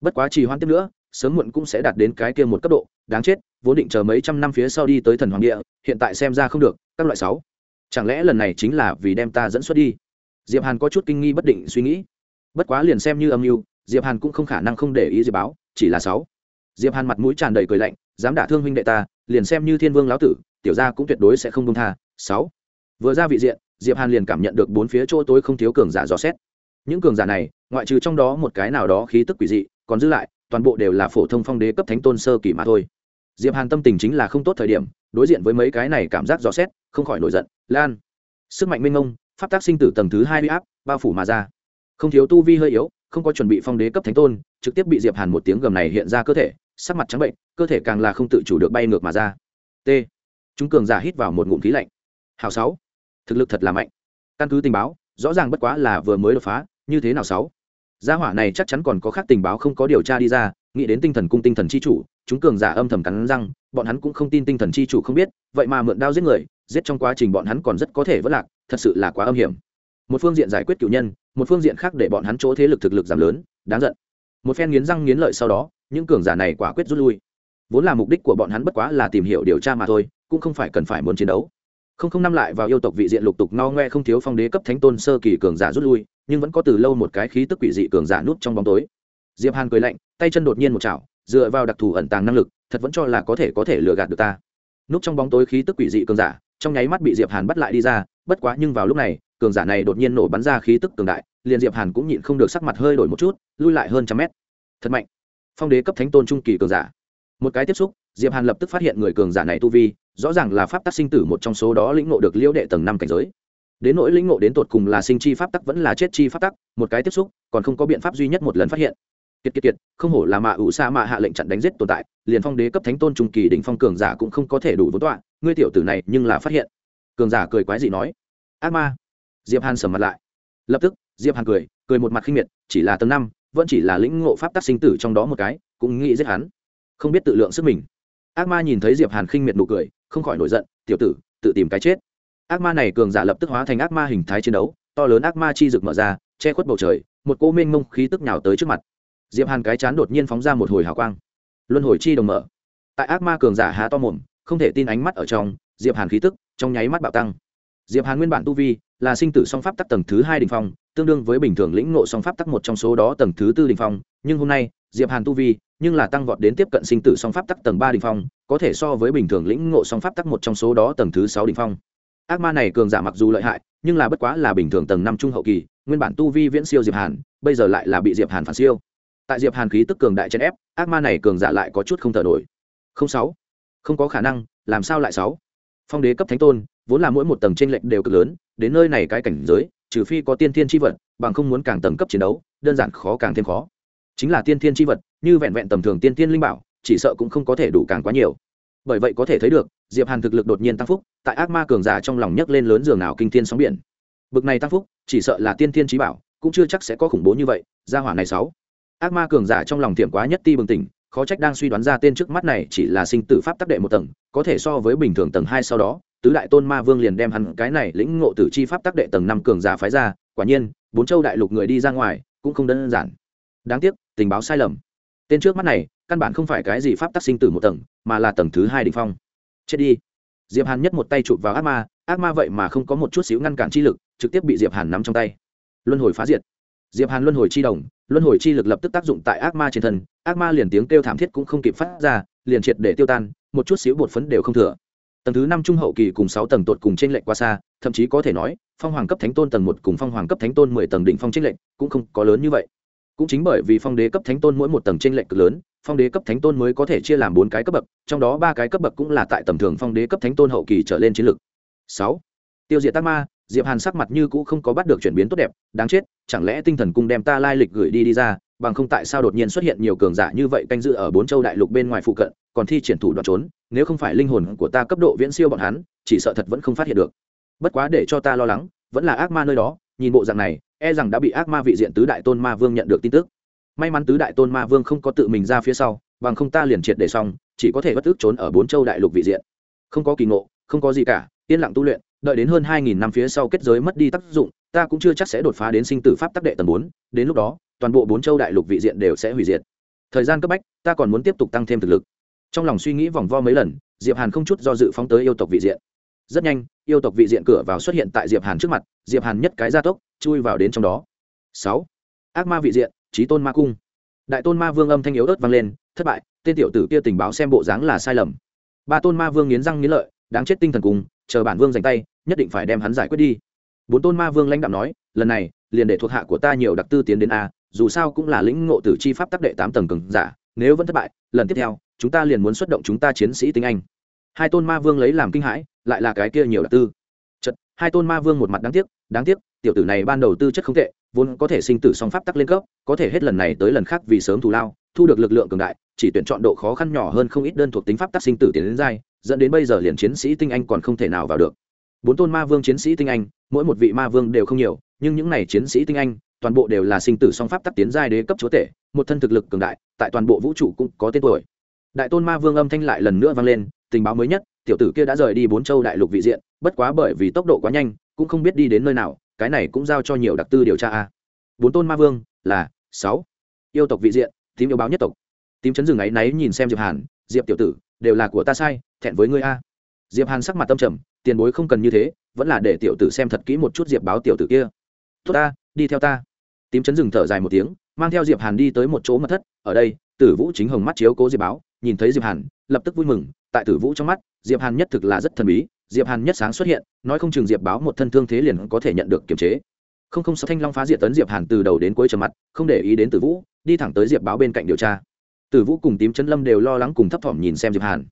Bất quá trì hoãn tiếp nữa, sớm muộn cũng sẽ đạt đến cái kia một cấp độ, đáng chết, vốn định chờ mấy trăm năm phía sau đi tới thần hoàng địa, hiện tại xem ra không được, các loại sáu. Chẳng lẽ lần này chính là vì đem ta dẫn xuất đi? Diệp hàn có chút kinh nghi bất định suy nghĩ. Bất quá liền xem như âm mưu diệp hàn cũng không khả năng không để ý diệp báo, chỉ là sáu. Diệp hàn mặt mũi tràn đầy cười lạnh, dám đả thương huynh đệ ta, liền xem như thiên vương lão tử, tiểu gia cũng tuyệt đối sẽ không buông tha. Sáu. Vừa ra vị diện, diệp hàn liền cảm nhận được bốn phía chỗ tối không thiếu cường giả dò xét. Những cường giả này, ngoại trừ trong đó một cái nào đó khí tức quỷ dị, còn giữ lại, toàn bộ đều là phổ thông phong đế cấp thánh tôn sơ kỳ mà thôi. Diệp hàn tâm tình chính là không tốt thời điểm, đối diện với mấy cái này cảm giác dò xét, không khỏi nổi giận, lan. Sức mạnh minh ông pháp tác sinh tử tầng thứ hai huy áp, bao phủ mà ra. Không thiếu tu vi hơi yếu không có chuẩn bị phong đế cấp thánh tôn, trực tiếp bị diệp hàn một tiếng gầm này hiện ra cơ thể, sắc mặt trắng bệnh, cơ thể càng là không tự chủ được bay ngược mà ra. T. Chúng cường giả hít vào một ngụm khí lạnh. Hào sáu. Thực lực thật là mạnh. Căn cứ tình báo, rõ ràng bất quá là vừa mới đột phá, như thế nào sáu? Gia hỏa này chắc chắn còn có khác tình báo không có điều tra đi ra, nghĩ đến tinh thần cung tinh thần chi chủ, chúng cường giả âm thầm cắn răng, bọn hắn cũng không tin tinh thần chi chủ không biết, vậy mà mượn đao giết người, giết trong quá trình bọn hắn còn rất có thể vất lạc, thật sự là quá âm hiểm. Một phương diện giải quyết cựu nhân một phương diện khác để bọn hắn chỗ thế lực thực lực giảm lớn, đáng giận. Một phen nghiến răng nghiến lợi sau đó, những cường giả này quả quyết rút lui. Vốn là mục đích của bọn hắn bất quá là tìm hiểu điều tra mà thôi, cũng không phải cần phải muốn chiến đấu. Không không năm lại vào yêu tộc vị diện lục tục no ngoe không thiếu phong đế cấp thánh tôn sơ kỳ cường giả rút lui, nhưng vẫn có từ lâu một cái khí tức quỷ dị cường giả nút trong bóng tối. Diệp hàn cười lạnh, tay chân đột nhiên một chảo, dựa vào đặc thù ẩn tàng năng lực, thật vẫn cho là có thể có thể lừa gạt được ta. Núp trong bóng tối khí tức quỷ dị cường giả, trong nháy mắt bị diệp hàn bắt lại đi ra, bất quá nhưng vào lúc này cường giả này đột nhiên nổ bắn ra khí tức cường đại, liền diệp hàn cũng nhịn không được sắc mặt hơi đổi một chút, lui lại hơn trăm mét. Thật mạnh. Phong đế cấp thánh tôn trung kỳ cường giả. Một cái tiếp xúc, diệp hàn lập tức phát hiện người cường giả này tu vi, rõ ràng là pháp tắc sinh tử một trong số đó lĩnh ngộ được liễu đệ tầng năm cảnh giới. Đến nỗi lĩnh ngộ đến tột cùng là sinh chi pháp tắc vẫn là chết chi pháp tắc, một cái tiếp xúc, còn không có biện pháp duy nhất một lần phát hiện. Kiệt kiệt kiệt, không hổ là mạ ủ sa mạ hạ lệnh chặn đánh giết tồn tại, liền phong đế cấp thánh tôn trung kỳ đỉnh phong cường giả cũng không có thể đủ vốn tọa, ngươi tiểu tử này nhưng là phát hiện. Cường giả cười quái dị nói, ác ma diệp hàn sầm mặt lại. Lập tức, diệp hàn cười cười một mặt khinh miệt, chỉ là tầng năm, vẫn chỉ là lĩnh ngộ pháp tắc sinh tử trong đó một cái, cũng nghĩ giết hắn. Không biết tự lượng sức mình. Ác ma nhìn thấy diệp hàn khinh miệt nụ cười, không khỏi nổi giận, tiểu tử, tự tìm cái chết. Ác ma này cường giả lập tức hóa thành ác ma hình thái chiến đấu, to lớn ác ma chi rực mở ra, che khuất bầu trời, một cô mênh mông khí tức nhào tới trước mặt. Diệp hàn cái chán đột nhiên phóng ra một hồi hào quang. Luân hồi chi đồng mở. Tại ác ma cường giả há to mồm, không thể tin ánh mắt ở trong, diệp hàn khí tức trong nháy mắt bạo tăng. Diệp hàn nguyên bản tu vi là sinh tử song pháp tắc tầng thứ hai đỉnh phong, tương đương với bình thường lĩnh ngộ song pháp tắc một trong số đó tầng thứ tư đỉnh phong. Nhưng hôm nay, diệp hàn tu vi, nhưng là tăng vọt đến tiếp cận sinh tử song pháp tắc tầng ba đỉnh phong, có thể so với bình thường lĩnh ngộ song pháp tắc một trong số đó tầng thứ sáu đỉnh phong. Ác ma này cường giả mặc dù lợi hại, nhưng là bất quá là bình thường tầng năm trung hậu kỳ, nguyên bản tu vi viễn siêu diệp hàn, bây giờ lại là bị diệp hàn phản siêu. Tại diệp hàn khí tức cường đại chèn ép, ác ma này cường giả lại có chút không thở nổi. Không sáu, không có khả năng, làm sao lại sáu? Phong đế cấp thánh tôn vốn là mỗi một tầng trên lệnh đều cực lớn, đến nơi này cái cảnh giới, trừ phi có tiên thiên chi vật, bằng không muốn càng tầng cấp chiến đấu, đơn giản khó càng thêm khó. Chính là tiên thiên chi vật, như vẹn vẹn tầm thường tiên thiên linh bảo, chỉ sợ cũng không có thể đủ càng quá nhiều. Bởi vậy có thể thấy được, diệp hàn thực lực đột nhiên tăng phúc, tại ác ma cường giả trong lòng nhấc lên lớn giường nào kinh thiên sóng biển. Bực này tăng phúc, chỉ sợ là tiên thiên trí bảo, cũng chưa chắc sẽ có khủng bố như vậy, gia hỏa này sáu. Ác ma cường giả trong lòng tiệm quá nhất ti bừng tỉnh, khó trách đang suy đoán ra tên trước mắt này chỉ là sinh tử pháp tác đệ một tầng, có thể so với bình thường tầng hai sau đó tứ đại tôn ma vương liền đem hắn cái này lĩnh ngộ tử chi pháp tác đệ tầng năm cường giả phái ra, quả nhiên, bốn châu đại lục người đi ra ngoài cũng không đơn giản. Đáng tiếc, tình báo sai lầm. Tên trước mắt này, căn bản không phải cái gì pháp tác sinh tử một tầng, mà là tầng thứ hai đ ỉ n h phong. Chết đi. Diệp hàn nhất một tay chụp vào ác ma ác ma vậy mà không có một chút xíu ngăn cản chi lực, trực tiếp bị diệp hàn nắm trong tay. Luân hồi phá diệt. Diệp hàn luân hồi chi đồng, luân hồi chi lực lập tức tác dụng tại ác ma trên thân, ác ma liền tiếng kêu thảm thiết cũng không kịp phát ra, liền triệt để tiêu tan, một chút xíu bột phấn đều không thừa tầng thứ năm trung hậu kỳ cùng sáu tầng tột cùng trên lệnh qua xa, thậm chí có thể nói, phong hoàng cấp thánh tôn tầng một cùng phong hoàng cấp thánh tôn mười tầng đỉnh phong trên lệnh cũng không có lớn như vậy. Cũng chính bởi vì phong đế cấp thánh tôn mỗi một tầng trên lệnh cực lớn, phong đế cấp thánh tôn mới có thể chia làm bốn cái cấp bậc, trong đó ba cái cấp bậc cũng là tại tầm thường phong đế cấp thánh tôn hậu kỳ trở lên chiến lực sáu, tiêu diệt tác ma, diệp hàn sắc mặt như cũ không có bắt được chuyển biến tốt đẹp, đáng chết, chẳng lẽ tinh thần cung đem ta lai lịch gửi đi đi ra bằng không tại sao đột nhiên xuất hiện nhiều cường giả như vậy canh giữ ở bốn châu đại lục bên ngoài phụ cận, còn thi triển thủ đoạn trốn, nếu không phải linh hồn của ta cấp độ viễn siêu bọn hắn, chỉ sợ thật vẫn không phát hiện được. Bất quá để cho ta lo lắng, vẫn là ác ma nơi đó, nhìn bộ dạng này e rằng đã bị ác ma vị diện tứ đại tôn ma vương nhận được tin tức. May mắn tứ đại tôn ma vương không có tự mình ra phía sau, bằng không ta liền triệt để xong, chỉ có thể bất ước trốn ở bốn châu đại lục vị diện. Không có kỳ ngộ, không có gì cả, yên lặng tu luyện, đợi đến hơn hai nghìn năm phía sau kết giới mất đi tác dụng ta cũng chưa chắc sẽ đột phá đến sinh tử pháp tác đệ tầng bốn, đến lúc đó, toàn bộ bốn châu đại lục vị diện đều sẽ hủy diệt. Thời gian cấp bách, ta còn muốn tiếp tục tăng thêm thực lực. Trong lòng suy nghĩ vòng vo mấy lần, diệp hàn không chút do dự phóng tới yêu tộc vị diện. Rất nhanh, yêu tộc vị diện cửa vào xuất hiện tại diệp hàn trước mặt, diệp hàn nhất cái gia tốc, chui vào đến trong đó. Sáu, ác ma vị diện trí tôn ma cung. Đại tôn ma vương âm thanh yếu ớt vang lên, thất bại, tên tiểu tử kia tình báo xem bộ dáng là sai lầm. Ba tôn ma vương nghiến răng nghiến lợi, đáng chết tinh thần cùng, chờ bản vương giành tay, nhất định phải đem hắn giải quyết đi bốn tôn ma vương lãnh đạo nói, lần này, liền để thuộc hạ của ta nhiều đặc tư tiến đến a, dù sao cũng là lĩnh ngộ tử chi pháp tác đệ tám tầng cường giả, nếu vẫn thất bại, lần tiếp theo, chúng ta liền muốn xuất động chúng ta chiến sĩ tinh anh. Hai tôn ma vương lấy làm kinh hãi, lại là cái kia nhiều đặc tư. Chật, hai tôn ma vương một mặt đáng tiếc đáng tiếc, tiểu tử này ban đầu tư chất không tệ, vốn có thể sinh tử song pháp tắc lên cấp, có thể hết lần này tới lần khác vì sớm thù lao, thu được lực lượng cường đại, chỉ tuyển chọn độ khó khăn nhỏ hơn không ít đơn thuộc tính pháp tắc sinh tử tiến đến dai dẫn đến bây giờ liền chiến sĩ tinh anh còn không thể nào vào được bốn tôn ma vương chiến sĩ tinh anh, mỗi một vị ma vương đều không nhiều, nhưng những này chiến sĩ tinh anh, toàn bộ đều là sinh tử song pháp tắc tiến giai đế cấp chúa tể, một thân thực lực cường đại, tại toàn bộ vũ trụ cũng có tên tuổi. Đại tôn ma vương âm thanh lại lần nữa vang lên, tình báo mới nhất, tiểu tử kia đã rời đi bốn châu đại lục vị diện, bất quá bởi vì tốc độ quá nhanh, cũng không biết đi đến nơi nào, cái này cũng giao cho nhiều đặc tư điều tra a. Bốn tôn ma vương, là, sáu. Yêu tộc vị diện, tím yêu báo nhất tộc. Tím chấn rừng ấy náy nhìn xem diệp hàn, diệp tiểu tử, đều là của ta sai, thẹn với ngươi a. Diệp hàn sắc mặt tâm trầm tiền bối không cần như thế, vẫn là để tiểu tử xem thật kỹ một chút diệp báo tiểu tử kia. Tốt ta, đi theo ta. Tím chấn dừng thở dài một tiếng, mang theo diệp hàn đi tới một chỗ mật thất. Ở đây, tử vũ chính hồng mắt chiếu cố diệp báo, nhìn thấy diệp hàn, lập tức vui mừng. Tại tử vũ trong mắt, diệp hàn nhất thực là rất thần bí. Diệp hàn nhất sáng xuất hiện, nói không chừng diệp báo một thân thương thế liền có thể nhận được kiềm chế. Không không sao thanh long phá diệt tấn diệp hàn từ đầu đến cuối trầm mặt, không để ý đến tử vũ, đi thẳng tới diệp báo bên cạnh điều tra. Tử vũ cùng tím chấn lâm đều lo lắng cùng thấp thỏm nhìn xem diệp hàn.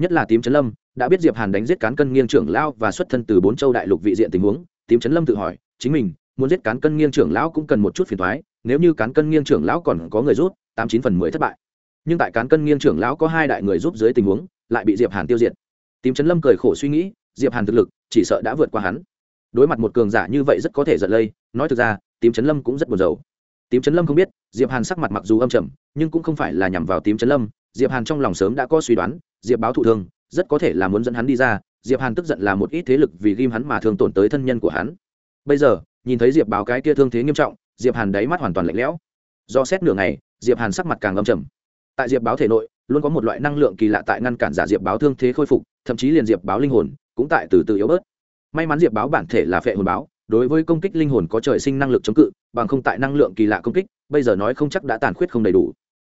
Nhất là tím chấn lâm đã biết diệp hàn đánh giết cán cân nghiêng trưởng lão và xuất thân từ bốn châu đại lục vị diện tình huống, tím chấn lâm tự hỏi, chính mình, muốn giết cán cân nghiêng trưởng lão cũng cần một chút phiền toái, nếu như cán cân nghiêng trưởng lão còn có người rút tám chín phần mười thất bại. Nhưng tại cán cân nghiêng trưởng lão có hai đại người giúp dưới tình huống, lại bị diệp hàn tiêu diệt. Tím chấn lâm cười khổ suy nghĩ, diệp hàn thực lực, chỉ sợ đã vượt qua hắn. Đối mặt một cường giả như vậy rất có thể giận lây, nói thực ra, tím chấn lâm cũng rất buồn rầu. Tím chấn lâm không biết, diệp hàn sắc mặt mặc dù âm trầm, nhưng cũng không phải là nhằm vào tím chấn lâm, diệp hàn trong lòng sớm đã có suy đoán, diệp báo thụ thương rất có thể là muốn dẫn hắn đi ra, diệp hàn tức giận là một ít thế lực vì ghim hắn mà thương tổn tới thân nhân của hắn. Bây giờ, nhìn thấy diệp báo cái kia thương thế nghiêm trọng, diệp hàn đáy mắt hoàn toàn lạnh lẽo. Do xét nửa ngày, diệp hàn sắc mặt càng âm trầm. Tại diệp báo thể nội, luôn có một loại năng lượng kỳ lạ tại ngăn cản giả diệp báo thương thế khôi phục, thậm chí liền diệp báo linh hồn cũng tại từ từ yếu bớt. May mắn diệp báo bản thể là phệ hồn báo, đối với công kích linh hồn có trời sinh năng lực chống cự, bằng không tại năng lượng kỳ lạ công kích, bây giờ nói không chắc đã tàn khuyết không đầy đủ.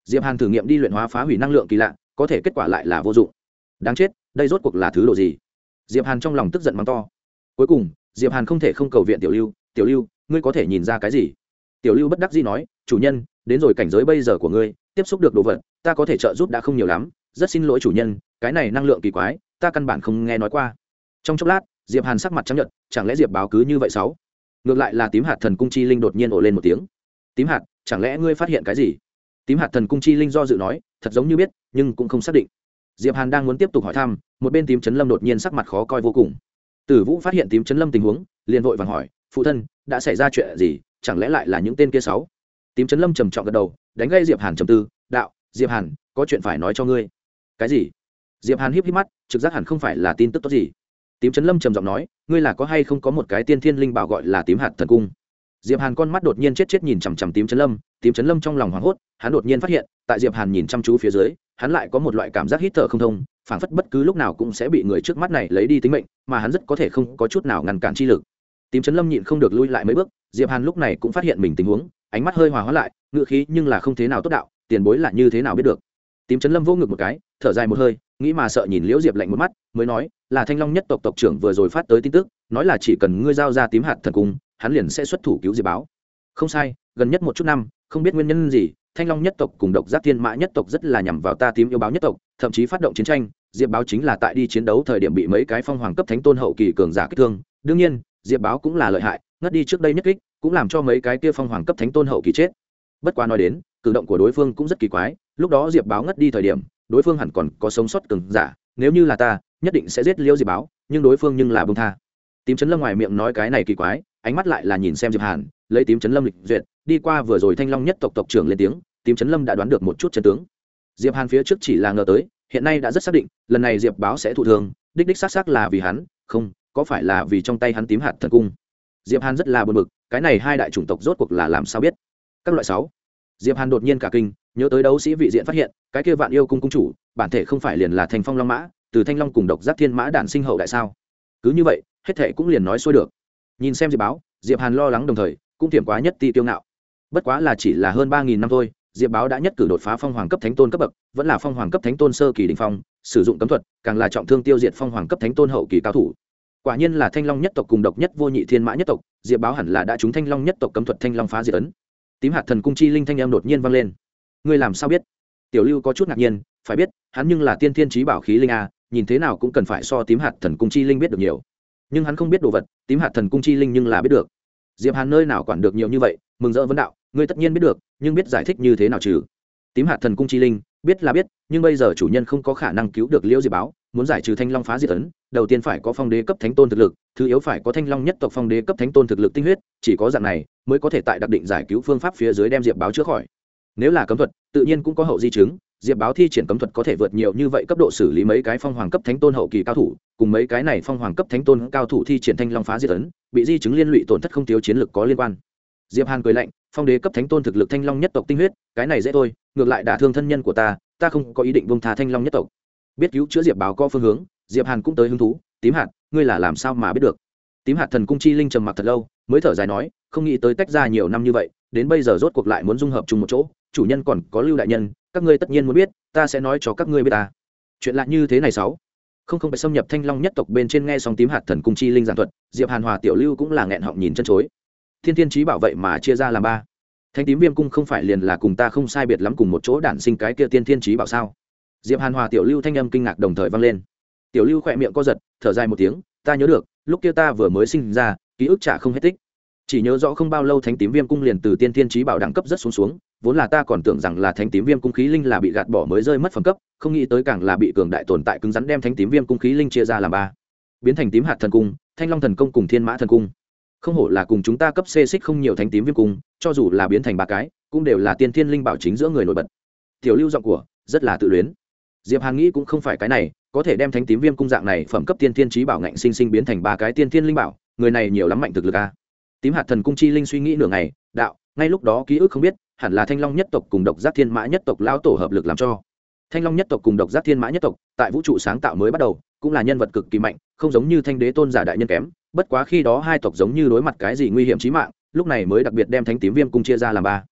Diệp hàn thử nghiệm đi luyện hóa phá hủy năng lượng kỳ lạ, có thể kết quả lại là vô dụng đáng chết, đây rốt cuộc là thứ đồ gì? Diệp hàn trong lòng tức giận mắng to. Cuối cùng, diệp hàn không thể không cầu viện tiểu lưu. Tiểu lưu, ngươi có thể nhìn ra cái gì? Tiểu lưu bất đắc dĩ nói, chủ nhân, đến rồi cảnh giới bây giờ của ngươi, tiếp xúc được đồ vật, ta có thể trợ giúp đã không nhiều lắm, rất xin lỗi chủ nhân, cái này năng lượng kỳ quái, ta căn bản không nghe nói qua. Trong chốc lát, diệp hàn sắc mặt chấp nhận chẳng lẽ diệp báo cứ như vậy sáu ngược lại là tím hạt thần cung chi linh đột nhiên ổ lên một tiếng. Tím hạt, chẳng lẽ ngươi phát hiện cái gì? Tím hạt thần cung chi linh do dự nói, thật giống như biết, nhưng cũng không xác định diệp hàn đang muốn tiếp tục hỏi thăm, một bên tím chấn lâm đột nhiên sắc mặt khó coi vô cùng. Tử vũ phát hiện tím chấn lâm tình huống, liền vội vàng hỏi, phụ thân, đã xảy ra chuyện gì? Chẳng lẽ lại là những tên kia sáu? Tím chấn lâm trầm trọng gật đầu, đánh gây diệp hàn trầm tư, đạo, diệp hàn, có chuyện phải nói cho ngươi. Cái gì? Diệp hàn híp híp mắt, trực giác hẳn không phải là tin tức tốt gì. Tím chấn lâm trầm giọng nói, ngươi là có hay không có một cái tiên thiên linh bảo gọi là tím hạt thần cung? Diệp hàn con mắt đột nhiên chết chết nhìn chằm chằm tím chấn lâm, tím chấn lâm trong lòng hoảng hốt, hắn đột nhiên phát hiện, tại diệp hàn nhìn chăm chú phía dưới, hắn lại có một loại cảm giác hít thở không thông, phảng phất bất cứ lúc nào cũng sẽ bị người trước mắt này lấy đi tính mệnh, mà hắn rất có thể không có chút nào ngăn cản chi lực. Tím chấn lâm nhịn không được lui lại mấy bước, diệp hàn lúc này cũng phát hiện mình tình huống, ánh mắt hơi hòa hóa lại ngự khí nhưng là không thế nào tốt đạo, tiền bối là như thế nào biết được. Tím chấn lâm vô ngực một cái, thở dài một hơi, nghĩ mà sợ nhìn liễu diệp lạnh một mắt, mới nói, là thanh long nhất tộc tộc trưởng vừa rồi phát tới tin tức, nói là chỉ cần ngươi giao ra tím hạt thần cung hắn liền sẽ xuất thủ cứu diệp báo. Không sai, gần nhất một chút năm, không biết nguyên nhân gì, thanh long nhất tộc cùng độc giác thiên mã nhất tộc rất là nhằm vào ta tím yêu báo nhất tộc, thậm chí phát động chiến tranh, diệp báo chính là tại đi chiến đấu thời điểm bị mấy cái phong hoàng cấp thánh tôn hậu kỳ cường giả kích thương. Đương nhiên, diệp báo cũng là lợi hại, ngất đi trước đây nhất kích, cũng làm cho mấy cái kia phong hoàng cấp thánh tôn hậu kỳ chết. Bất quá nói đến, cử động của đối phương cũng rất kỳ quái, lúc đó diệp báo ngất đi thời điểm, đối phương hẳn còn có sống sót cường giả, nếu như là ta, nhất định sẽ giết liễu diệp báo, nhưng đối phương nhưng là bông tha. Tím chấn lâm ngoài miệng nói cái này kỳ quái ánh mắt lại là nhìn xem diệp hàn, lấy tím chấn lâm lịch duyệt, đi qua vừa rồi thanh long nhất tộc tộc trưởng lên tiếng, tím chấn lâm đã đoán được một chút chân tướng. Diệp hàn phía trước chỉ là ngờ tới, hiện nay đã rất xác định, lần này diệp báo sẽ thụ thường đích đích xác xác là vì hắn, không, có phải là vì trong tay hắn tím hạt thần cung? Diệp hàn rất là buồn bực, cái này hai đại chủng tộc rốt cuộc là làm sao biết? Các loại sáu. Diệp hàn đột nhiên cả kinh, nhớ tới đấu sĩ vị diện phát hiện, cái kia vạn yêu cung cung chủ, bản thể không phải liền là thành phong long mã, từ thanh long cùng độc giác thiên mã đản sinh hậu đại sao? Cứ như vậy, hết thể cũng liền nói xuôi được nhìn xem diệp báo, diệp hàn lo lắng đồng thời, cũng thiểm quá nhất ti tiêu ngạo. Bất quá là chỉ là hơn ba nghìn năm thôi, diệp báo đã nhất cử đột phá phong hoàng cấp thánh tôn cấp bậc, vẫn là phong hoàng cấp thánh tôn sơ kỳ đình phong, sử dụng cấm thuật, càng là trọng thương tiêu diệt phong hoàng cấp thánh tôn hậu kỳ cao thủ. Quả nhiên là thanh long nhất tộc cùng độc nhất vô nhị thiên mã nhất tộc, diệp báo hẳn là đã trúng thanh long nhất tộc cấm thuật thanh long phá diệt ấn. Tím hạt thần cung chi linh thanh em đột nhiên vang lên. Ngươi làm sao biết? Tiểu lưu có chút ngạc nhiên, phải biết, hắn nhưng là tiên thiên trí bảo khí linh a, nhìn thế nào cũng cần phải so tím hạt thần cung chi linh biết được nhiều nhưng hắn không biết đồ vật, tím hạt thần cung chi linh nhưng là biết được. Diệp hàn nơi nào quản được nhiều như vậy, mừng rỡ vấn đạo, ngươi tất nhiên biết được, nhưng biết giải thích như thế nào trừ? Tím hạt thần cung chi linh, biết là biết, nhưng bây giờ chủ nhân không có khả năng cứu được liễu diệp báo, muốn giải trừ thanh long phá diệt ấn, đầu tiên phải có phong đế cấp thánh tôn thực lực, thứ yếu phải có thanh long nhất tộc phong đế cấp thánh tôn thực lực tinh huyết, chỉ có dạng này mới có thể tại đặc định giải cứu phương pháp phía dưới đem diệp báo chữa khỏi. Nếu là cấm thuật, tự nhiên cũng có hậu di chứng diệp báo thi triển cấm thuật có thể vượt nhiều như vậy cấp độ xử lý mấy cái phong hoàng cấp thánh tôn hậu kỳ cao thủ, cùng mấy cái này phong hoàng cấp thánh tôn cao thủ thi triển thanh long phá diệt ấn, bị di chứng liên lụy tổn thất không thiếu chiến lực có liên quan. Diệp hàn cười lạnh, phong đế cấp thánh tôn thực lực thanh long nhất tộc tinh huyết, cái này dễ thôi, ngược lại đả thương thân nhân của ta ta không có ý định bông tha thanh long nhất tộc. Biết cứu chữa diệp báo có phương hướng, diệp hàn cũng tới hứng thú, tím hạt, ngươi là làm sao mà biết được? Tím hạt thần cung chi linh trầm mặc thật lâu, mới thở dài nói, không nghĩ tới tách ra nhiều năm như vậy, đến bây giờ rốt cuộc lại muốn dung hợp chung một chỗ, chủ nhân còn có lưu đại nhân các ngươi tất nhiên muốn biết, ta sẽ nói cho các ngươi biết ta. Chuyện lạ như thế này sáu. Không không phải xâm nhập thanh long nhất tộc bên trên nghe song tím hạt thần cung chi linh giảng thuật, diệp hàn hòa tiểu lưu cũng là nghẹn họng nhìn chân chối. Thiên thiên trí bảo vậy mà chia ra làm ba. Thanh tím viêm cung không phải liền là cùng ta không sai biệt lắm cùng một chỗ đản sinh cái kia tiên thiên trí bảo sao? Diệp hàn hòa tiểu lưu thanh âm kinh ngạc đồng thời vang lên. Tiểu lưu khỏe miệng co giật, thở dài một tiếng, ta nhớ được, lúc kia ta vừa mới sinh ra, ký ức trả không hết tích. Chỉ nhớ rõ không bao lâu thánh tím viêm cung liền từ tiên thiên trí bảo đẳng cấp rất xuống xuống vốn là ta còn tưởng rằng là thánh tím viêm cung khí linh là bị gạt bỏ mới rơi mất phẩm cấp, không nghĩ tới càng là bị cường đại tồn tại cứng rắn đem thánh tím viêm cung khí linh chia ra làm ba. Biến thành tím hạt thần cung, thanh long thần công cùng thiên mã thần cung. Không hổ là cùng chúng ta cấp xê xích không nhiều thánh tím viêm cung, cho dù là biến thành ba cái, cũng đều là tiên thiên linh bảo chính giữa người nổi bật. Tiểu lưu giọng của, rất là tự luyến. Diệp hàn nghĩ cũng không phải cái này, có thể đem thánh tím viêm cung dạng này phẩm cấp tiên thiên trí bảo ngạnh sinh sinh biến thành ba cái tiên thiên linh bảo, người này nhiều lắm mạnh thực lực a. Tím hạt thần cung chi linh suy nghĩ nửa ngày, đạo, ngay lúc đó ký ức không biết hẳn là thanh long nhất tộc cùng độc giác thiên mã nhất tộc lao tổ hợp lực làm cho. Thanh long nhất tộc cùng độc giác thiên mã nhất tộc tại vũ trụ sáng tạo mới bắt đầu, cũng là nhân vật cực kỳ mạnh, không giống như thanh đế tôn giả đại nhân kém, bất quá khi đó hai tộc giống như đối mặt cái gì nguy hiểm trí mạng, lúc này mới đặc biệt đem thánh tím viêm cung chia ra làm ba.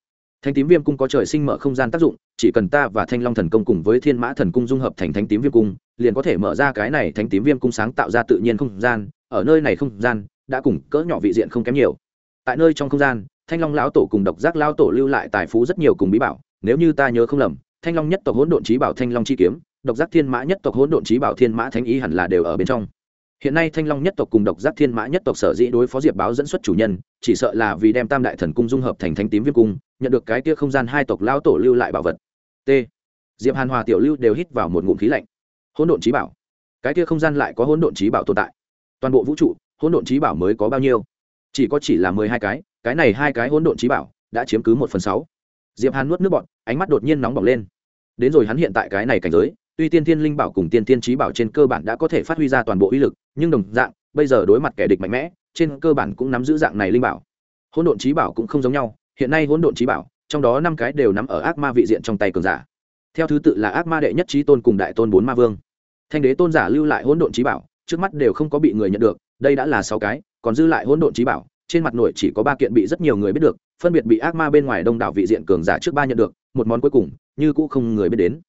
Thánh tím viêm cung có trời sinh mở không gian tác dụng, chỉ cần ta và thanh long thần công cùng với thiên mã thần cung dung hợp thành thánh tím viêm cung, liền có thể mở ra cái này thánh tím viêm cung sáng tạo ra tự nhiên không gian, ở nơi này không gian, đã cùng cỡ nhỏ vị diện không kém nhiều. Tại nơi trong không gian thanh long lão tổ cùng độc giác lão tổ lưu lại tài phú rất nhiều cùng bí bảo, nếu như ta nhớ không lầm, thanh long nhất tộc hỗn độn trí bảo thanh long chi kiếm, độc giác thiên mã nhất tộc hỗn độn trí bảo thiên mã thánh ý hẳn là đều ở bên trong. Hiện nay thanh long nhất tộc cùng độc giác thiên mã nhất tộc sở dĩ đối phó diệp báo dẫn xuất chủ nhân, chỉ sợ là vì đem tam đại thần cung dung hợp thành thanh tím viêm cung, nhận được cái kia không gian hai tộc lão tổ lưu lại bảo vật. T. Diệp hàn hòa tiểu lưu đều hít vào một ngụm khí lạnh. Hỗn độn trí bảo? Cái kia không gian lại có hỗn độn trí bảo tồn tại. Toàn bộ vũ trụ, hỗn độn trí bảo mới có bao nhiêu? Chỉ có chỉ là mười hai cái cái này hai cái hỗn độn trí bảo đã chiếm cứ một phần sáu. Diệp hàn nuốt nước bọt, ánh mắt đột nhiên nóng bỏng lên. Đến rồi hắn hiện tại cái này cảnh giới, tuy tiên thiên linh bảo cùng tiên thiên trí bảo trên cơ bản đã có thể phát huy ra toàn bộ uy lực, nhưng đồng dạng, bây giờ đối mặt kẻ địch mạnh mẽ, trên cơ bản cũng nắm giữ dạng này linh bảo. Hỗn độn trí bảo cũng không giống nhau, hiện nay hỗn độn trí bảo, trong đó năm cái đều nắm ở ác ma vị diện trong tay cường giả. Theo thứ tự là ác ma đệ nhất trí tôn cùng đại tôn bốn ma vương. Thanh đế tôn giả lưu lại hỗn độn trí bảo, trước mắt đều không có bị người nhận được, đây đã là sáu cái còn dư lại hỗn độn trí bảo, trên mặt nội chỉ có ba kiện bị rất nhiều người biết được, phân biệt bị ác ma bên ngoài đông đảo vị diện cường giả trước ba nhận được, một món cuối cùng, như cũng không người biết đến.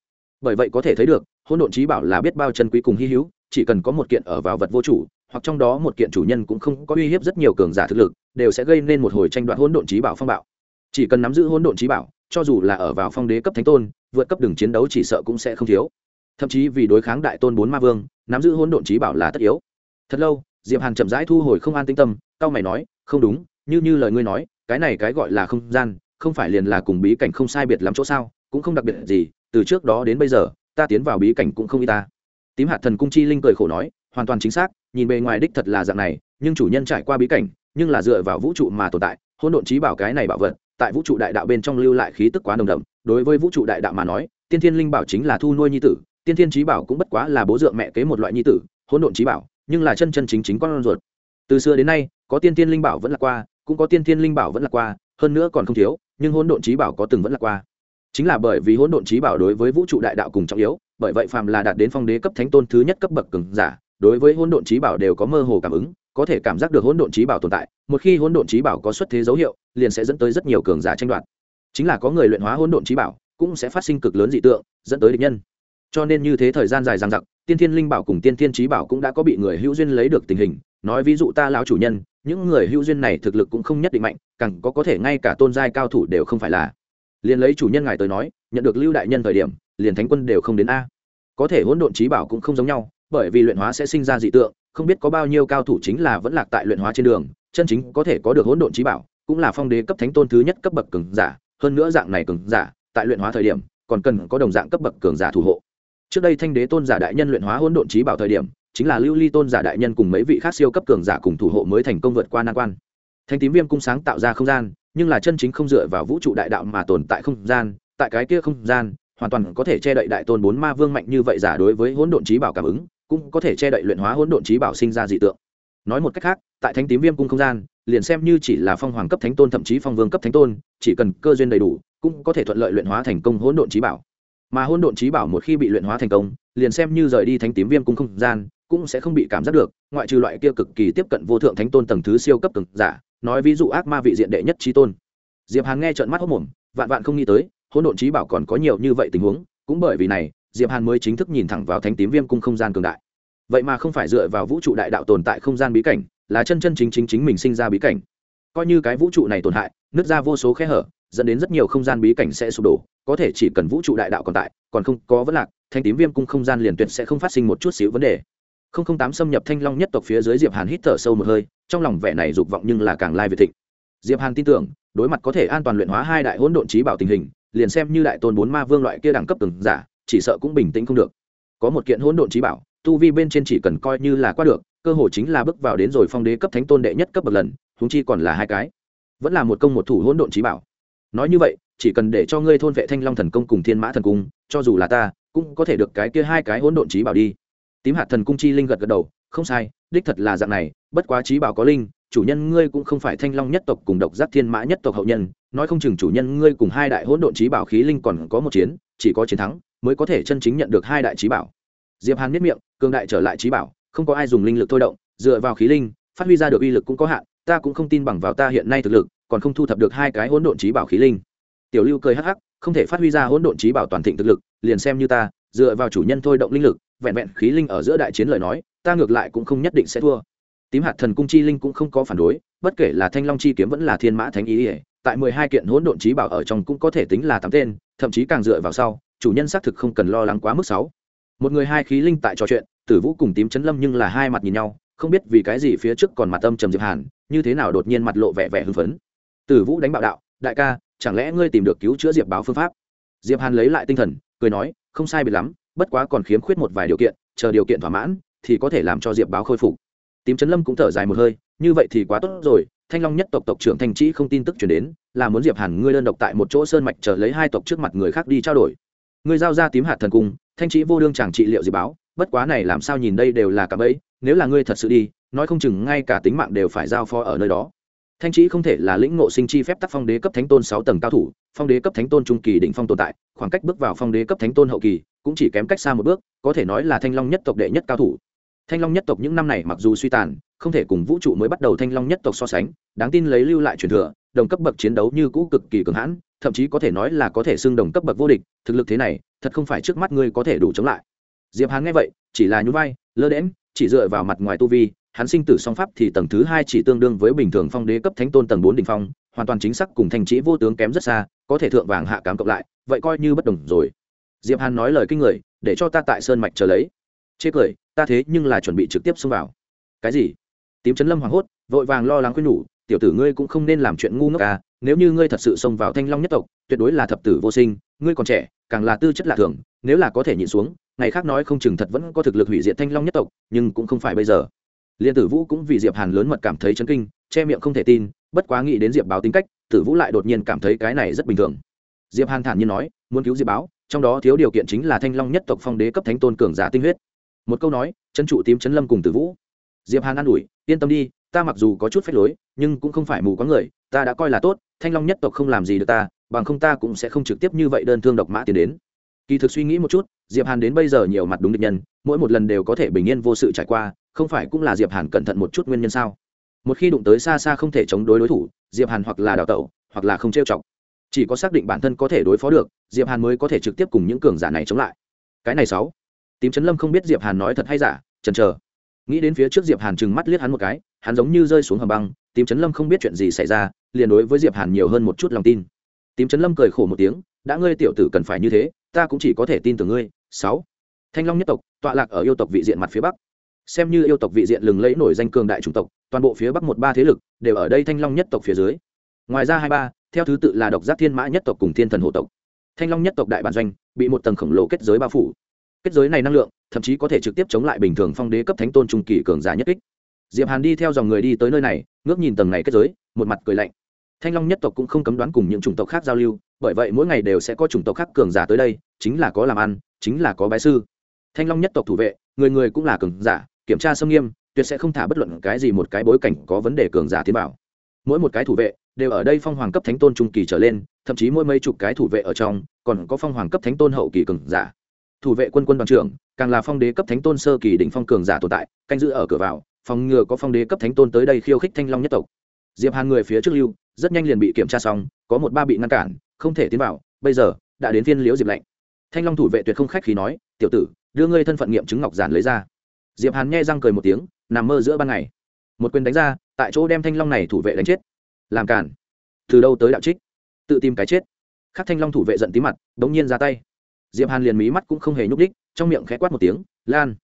Bởi vậy có thể thấy được, hỗn độn trí bảo là biết bao chân quý cùng hy hữu, chỉ cần có một kiện ở vào vật vô chủ, hoặc trong đó một kiện chủ nhân cũng không có uy hiếp rất nhiều cường giả thực lực, đều sẽ gây nên một hồi tranh đoạt hỗn độn trí bảo phong bạo. Chỉ cần nắm giữ hỗn độn trí bảo, cho dù là ở vào phong đế cấp thánh tôn, vượt cấp đường chiến đấu chỉ sợ cũng sẽ không thiếu. Thậm chí vì đối kháng đại tôn bốn ma vương, nắm giữ hỗn độn trí bảo là tất yếu. Thật lâu diệp hàn chậm rãi thu hồi không an tinh tâm cao mày nói, không đúng, như như lời ngươi nói, cái này cái gọi là không gian, không phải liền là cùng bí cảnh không sai biệt lắm chỗ sao, cũng không đặc biệt gì, từ trước đó đến bây giờ, ta tiến vào bí cảnh cũng không y ta. Tím hạt thần cung chi linh cười khổ nói, hoàn toàn chính xác, nhìn bề ngoài đích thật là dạng này, nhưng chủ nhân trải qua bí cảnh, nhưng là dựa vào vũ trụ mà tồn tại hôn độn trí bảo cái này bảo vật, tại vũ trụ đại đạo bên trong lưu lại khí tức quá nồng đậm, đối với vũ trụ đại đạo mà nói, tiên thiên linh bảo chính là thu nuôi nhi tử, tiên thiên trí bảo cũng bất quá là bố dượng mẹ kế một loại nhi tử hôn độn trí bảo nhưng là chân chân chính chính con ruột. Từ xưa đến nay, có tiên tiên linh bảo vẫn là qua, cũng có tiên tiên linh bảo vẫn là qua, hơn nữa còn không thiếu, nhưng hỗn độn trí bảo có từng vẫn là qua. Chính là bởi vì hỗn độn trí bảo đối với vũ trụ đại đạo cùng trọng yếu, bởi vậy phàm là đạt đến phong đế cấp thánh tôn thứ nhất cấp bậc cường giả, đối với hỗn độn trí bảo đều có mơ hồ cảm ứng, có thể cảm giác được hỗn độn trí bảo tồn tại. Một khi hỗn độn trí bảo có xuất thế dấu hiệu, liền sẽ dẫn tới rất nhiều cường giả tranh đoạt. Chính là có người luyện hóa hỗn độn trí bảo, cũng sẽ phát sinh cực lớn dị tượng, dẫn tới địch nhân. Cho nên như thế thời gian dài dằng dặc tiên thiên linh bảo cùng tiên thiên trí bảo cũng đã có bị người hữu duyên lấy được tình hình. Nói ví dụ ta lão chủ nhân, những người hữu duyên này thực lực cũng không nhất định mạnh, càng có có thể ngay cả tôn giai cao thủ đều không phải là. Liền lấy chủ nhân ngài tới nói, nhận được lưu đại nhân thời điểm, liền thánh quân đều không đến a. Có thể hỗn độn trí bảo cũng không giống nhau, bởi vì luyện hóa sẽ sinh ra dị tượng, không biết có bao nhiêu cao thủ chính là vẫn lạc tại luyện hóa trên đường, chân chính có thể có được hỗn độn trí bảo, cũng là phong đế cấp thánh tôn thứ nhất cấp bậc cường giả, hơn nữa dạng này cường giả, tại luyện hóa thời điểm, còn cần có đồng dạng cấp bậc cường giả thủ hộ trước đây thanh đế tôn giả đại nhân luyện hóa hỗn độn trí bảo thời điểm, chính là lưu ly tôn giả đại nhân cùng mấy vị khác siêu cấp cường giả cùng thủ hộ mới thành công vượt qua nan quan. Thanh tím viêm cung sáng tạo ra không gian, nhưng là chân chính không dựa vào vũ trụ đại đạo mà tồn tại không gian, tại cái kia không gian, hoàn toàn có thể che đậy đại tôn bốn ma vương mạnh như vậy giả đối với hỗn độn trí bảo cảm ứng, cũng có thể che đậy luyện hóa hỗn độn trí bảo sinh ra dị tượng. Nói một cách khác, tại thánh tím viêm cung không gian, liền xem như chỉ là phong hoàng cấp thánh tôn thậm chí phong vương cấp thánh tôn, chỉ cần cơ duyên đầy đủ, cũng có thể thuận lợi luyện hóa thành công hỗn độn trí bảo mà hôn độn trí bảo một khi bị luyện hóa thành công, liền xem như rời đi thánh tím viêm cung không gian, cũng sẽ không bị cảm giác được, ngoại trừ loại kia cực kỳ tiếp cận vô thượng thánh tôn tầng thứ siêu cấp cực giả, nói ví dụ ác ma vị diện đệ nhất trí tôn. Diệp hàn nghe trợn mắt hốc mồm vạn vạn không nghĩ tới hỗn độn trí bảo còn có nhiều như vậy tình huống, cũng bởi vì này, diệp hàn mới chính thức nhìn thẳng vào thánh tím viêm cung không gian cường đại. Vậy mà không phải dựa vào vũ trụ đại đạo tồn tại không gian bí cảnh, là chân chân chính chính chính mình sinh ra bí cảnh. Coi như cái vũ trụ này tổn hại, nứt ra vô số khe hở dẫn đến rất nhiều không gian bí cảnh sẽ sụp đổ, có thể chỉ cần vũ trụ đại đạo còn tại, còn không có vấn lạc, thanh tím viêm cung không gian liền tuyệt sẽ không phát sinh một chút xíu vấn đề. Không không tám xâm nhập thanh long nhất tộc phía dưới diệp hàn hít thở sâu một hơi, trong lòng vẻ này dục vọng nhưng là càng lai việt thịnh. Diệp hàn tin tưởng, đối mặt có thể an toàn luyện hóa hai đại hỗn độn trí bảo tình hình, liền xem như đại tôn bốn ma vương loại kia đẳng cấp từng giả, chỉ sợ cũng bình tĩnh không được. Có một kiện hỗn độn trí bảo, tu vi bên trên chỉ cần coi như là qua được, cơ hội chính là bước vào đến rồi phong đế cấp thánh tôn đệ nhất cấp bậc lần chúng chi còn là hai cái. Vẫn là một công một thủ hỗn độn trí bảo nói như vậy, chỉ cần để cho ngươi thôn vệ thanh long thần công cùng thiên mã thần cung, cho dù là ta, cũng có thể được cái kia hai cái hỗn độn trí bảo đi. Tím hạt thần cung chi linh gật gật đầu, không sai, đích thật là dạng này, bất quá trí bảo có linh, chủ nhân ngươi cũng không phải thanh long nhất tộc cùng độc giác thiên mã nhất tộc hậu nhân, nói không chừng chủ nhân ngươi cùng hai đại hỗn độn trí bảo khí linh còn có một chiến, chỉ có chiến thắng mới có thể chân chính nhận được hai đại trí bảo. Diệp hàn biết miệng, cường đại trở lại trí bảo, không có ai dùng linh lực thôi động, dựa vào khí linh, phát huy ra được uy lực cũng có hạn, ta cũng không tin bằng vào ta hiện nay thực lực còn không thu thập được hai cái hỗn độn trí bảo khí linh. Tiểu lưu cười hắc hắc, không thể phát huy ra hỗn độn trí bảo toàn thịnh thực lực, liền xem như ta, dựa vào chủ nhân thôi động linh lực, vẹn vẹn khí linh ở giữa đại chiến lời nói, ta ngược lại cũng không nhất định sẽ thua. Tím hạt thần cung chi linh cũng không có phản đối, bất kể là thanh long chi kiếm vẫn là thiên mã thánh ý ỉa tại mười hai kiện hỗn độn trí bảo ở trong cũng có thể tính là tám tên, thậm chí càng dựa vào sau, chủ nhân xác thực không cần lo lắng quá mức sáu. Một người hai khí linh tại trò chuyện, tử vũ cùng tím chấn lâm nhưng là hai mặt nhìn nhau, không biết vì cái gì phía trước còn mặt âm trầm diệp hàn, như thế nào đột nhiên mặt lộ vẻ vẻ hưng phấn tử vũ đánh bạo đạo, đại ca, chẳng lẽ ngươi tìm được cứu chữa diệp báo phương pháp? Diệp hàn lấy lại tinh thần, cười nói, không sai biệt lắm, bất quá còn khiếm khuyết một vài điều kiện, chờ điều kiện thỏa mãn thì có thể làm cho diệp báo khôi phục. Tím Trấn lâm cũng thở dài một hơi, như vậy thì quá tốt rồi, thanh long nhất tộc tộc trưởng thanh trĩ không tin tức chuyển đến, là muốn diệp hàn ngươi đơn độc tại một chỗ sơn mạch chờ lấy hai tộc trước mặt người khác đi trao đổi. Ngươi giao ra tím hạt thần cung, thanh trĩ vô đương chẳng trị liệu diệp báo, bất quá này làm sao nhìn đây đều là cả bẫy, nếu là ngươi thật sự đi, nói không chừng ngay cả tính mạng đều phải giao phó ở nơi đó thanh trí không thể là lĩnh ngộ sinh chi phép tắc phong đế cấp thánh tôn sáu tầng cao thủ, phong đế cấp thánh tôn trung kỳ đỉnh phong tồn tại, khoảng cách bước vào phong đế cấp thánh tôn hậu kỳ cũng chỉ kém cách xa một bước, có thể nói là thanh long nhất tộc đệ nhất cao thủ. Thanh long nhất tộc những năm này mặc dù suy tàn, không thể cùng vũ trụ mới bắt đầu thanh long nhất tộc so sánh, đáng tin lấy lưu lại truyền thừa, đồng cấp bậc chiến đấu như cũ cực kỳ cường hãn, thậm chí có thể nói là có thể xưng đồng cấp bậc vô địch, thực lực thế này, thật không phải trước mắt ngươi có thể đủ chống lại. Diệp hán nghe vậy, chỉ là nhún vai, lơ đễm chỉ dựa vào mặt ngoài tu vi hắn sinh tử song pháp thì tầng thứ hai chỉ tương đương với bình thường phong đế cấp thánh tôn tầng bốn đỉnh phong, hoàn toàn chính xác cùng thành trí vô tướng kém rất xa, có thể thượng vàng hạ cám cộng lại, vậy coi như bất đồng rồi. Diệp hàn nói lời kinh người, để cho ta tại sơn mạch chờ lấy. Chê cười, ta thế nhưng là chuẩn bị trực tiếp xông vào. Cái gì? Tím chấn lâm hoảng hốt, vội vàng lo lắng khuyên nhủ, tiểu tử ngươi cũng không nên làm chuyện ngu ngốc à nếu như ngươi thật sự xông vào thanh long nhất tộc, tuyệt đối là thập tử vô sinh, ngươi còn trẻ, càng là tư chất lạ thường, nếu là có thể nhịn xuống, ngày khác nói không chừng thật vẫn có thực lực hủy diệt thanh long nhất tộc, nhưng cũng không phải bây giờ liên tử vũ cũng vì diệp hàn lớn mật cảm thấy chấn kinh, che miệng không thể tin, bất quá nghĩ đến diệp báo tính cách, tử vũ lại đột nhiên cảm thấy cái này rất bình thường. Diệp hàn thản nhiên nói, muốn cứu diệp báo, trong đó thiếu điều kiện chính là thanh long nhất tộc phong đế cấp thánh tôn cường giả tinh huyết. Một câu nói chân trụ tím chấn lâm cùng tử vũ. Diệp hàn an ủi, yên tâm đi, ta mặc dù có chút phép lối, nhưng cũng không phải mù có người, ta đã coi là tốt, thanh long nhất tộc không làm gì được ta, bằng không ta cũng sẽ không trực tiếp như vậy đơn thương độc mã tiến đến kỳ thực suy nghĩ một chút, diệp hàn đến bây giờ nhiều mặt đúng địch nhân, mỗi một lần đều có thể bình yên vô sự trải qua, không phải cũng là diệp hàn cẩn thận một chút nguyên nhân sao? Một khi đụng tới xa xa không thể chống đối đối thủ, diệp hàn hoặc là đào tẩu, hoặc là không trêu chọc. Chỉ có xác định bản thân có thể đối phó được, diệp hàn mới có thể trực tiếp cùng những cường giả này chống lại. Cái này sáu. Tím Trấn lâm không biết diệp hàn nói thật hay giả, chần chờ. Nghĩ đến phía trước diệp hàn trừng mắt liếc hắn một cái, hắn giống như rơi xuống hầm băng, tím Trấn lâm không biết chuyện gì xảy ra, liền đối với diệp hàn nhiều hơn một chút lòng tin. Tím Trấn lâm cười khổ một tiếng, đã ngươi tiểu tử cần phải như thế ta cũng chỉ có thể tin tưởng ngươi. Sáu. Thanh long nhất tộc, tọa lạc ở yêu tộc vị diện mặt phía bắc. Xem như yêu tộc vị diện lừng lẫy nổi danh cường đại chủng tộc, toàn bộ phía bắc một ba thế lực đều ở đây thanh long nhất tộc phía dưới. Ngoài ra hai ba, theo thứ tự là độc giác thiên mã nhất tộc cùng thiên thần hộ tộc. Thanh long nhất tộc đại bản doanh, bị một tầng khổng lồ kết giới bao phủ. Kết giới này năng lượng, thậm chí có thể trực tiếp chống lại bình thường phong đế cấp thánh tôn trung kỳ cường giả nhất kích. Diệp hàn đi theo dòng người đi tới nơi này, ngước nhìn tầng này kết giới, một mặt cười lạnh thanh long nhất tộc cũng không cấm đoán cùng những chủng tộc khác giao lưu, bởi vậy mỗi ngày đều sẽ có chủng tộc khác cường giả tới đây, chính là có làm ăn, chính là có bái sư. Thanh long nhất tộc thủ vệ, người người cũng là cường giả, kiểm tra xâm nghiêm, tuyệt sẽ không thả bất luận cái gì một cái bối cảnh có vấn đề cường giả tiến bảo mỗi một cái thủ vệ đều ở đây phong hoàng cấp thánh tôn trung kỳ trở lên, thậm chí mỗi mấy chục cái thủ vệ ở trong, còn có phong hoàng cấp thánh tôn hậu kỳ cường giả. Thủ vệ quân quân đoàn trưởng, càng là phong đế cấp thánh tôn sơ kỳ đỉnh phong cường giả tồn tại, canh giữ ở cửa vào, phòng ngừa có phong đế cấp thánh tôn tới đây khiêu khích thanh long nhất tộc. Diệp hàn người phía trước lưu rất nhanh liền bị kiểm tra xong, có một ba bị ngăn cản, không thể tiến vào, bây giờ, đã đến phiên liễu diệp lạnh thanh long thủ vệ tuyệt không khách khí nói, tiểu tử, đưa ngươi thân phận nghiệm chứng ngọc giản lấy ra. Diệp hàn nghe răng cười một tiếng, nằm mơ giữa ban ngày. Một quyền đánh ra, tại chỗ đem thanh long này thủ vệ đánh chết. Làm cản. Từ đâu tới đạo trích? Tự tìm cái chết. Khắc thanh long thủ vệ giận tí mặt, đống nhiên ra tay. Diệp hàn liền mí mắt cũng không hề nhúc đích trong miệng khẽ quát một tiếng, lan.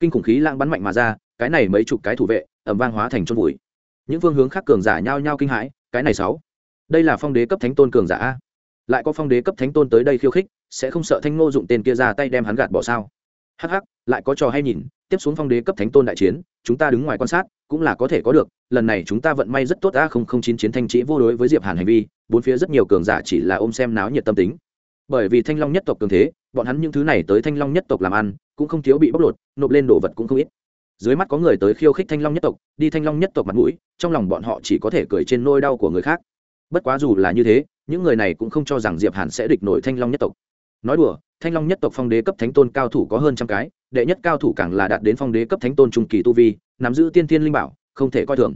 Kinh khủng khí lang bắn mạnh mà ra, cái này mấy chục cái thủ vệ ẩm vang hóa thành chôn vùi. Những phương hướng khác cường giả nhao nhao kinh hãi cái này sáu. Đây là phong đế cấp thánh tôn cường giả a. Lại có phong đế cấp thánh tôn tới đây khiêu khích, sẽ không sợ thanh ngô dụng tên kia ra tay đem hắn gạt bỏ sao? Hắc hắc, lại có trò hay nhìn, tiếp xuống phong đế cấp thánh tôn đại chiến, chúng ta đứng ngoài quan sát, cũng là có thể có được, lần này chúng ta vận may rất tốt a không không chín chiến thanh trĩ vô đối với diệp hàn hành vi, bốn phía rất nhiều cường giả chỉ là ôm xem náo nhiệt tâm tính. Bởi vì thanh long nhất tộc cường thế, bọn hắn những thứ này tới thanh long nhất tộc làm ăn, cũng không thiếu bị bóc lột, nộp lên đồ vật cũng không ít dưới mắt có người tới khiêu khích thanh long nhất tộc, đi thanh long nhất tộc mặt mũi, trong lòng bọn họ chỉ có thể cười trên nôi đau của người khác. Bất quá dù là như thế, những người này cũng không cho rằng diệp hàn sẽ địch nổi thanh long nhất tộc. Nói đùa, thanh long nhất tộc phong đế cấp thánh tôn cao thủ có hơn trăm cái, đệ nhất cao thủ càng là đạt đến phong đế cấp thánh tôn trung kỳ tu vi, nắm giữ tiên thiên linh bảo, không thể coi thường.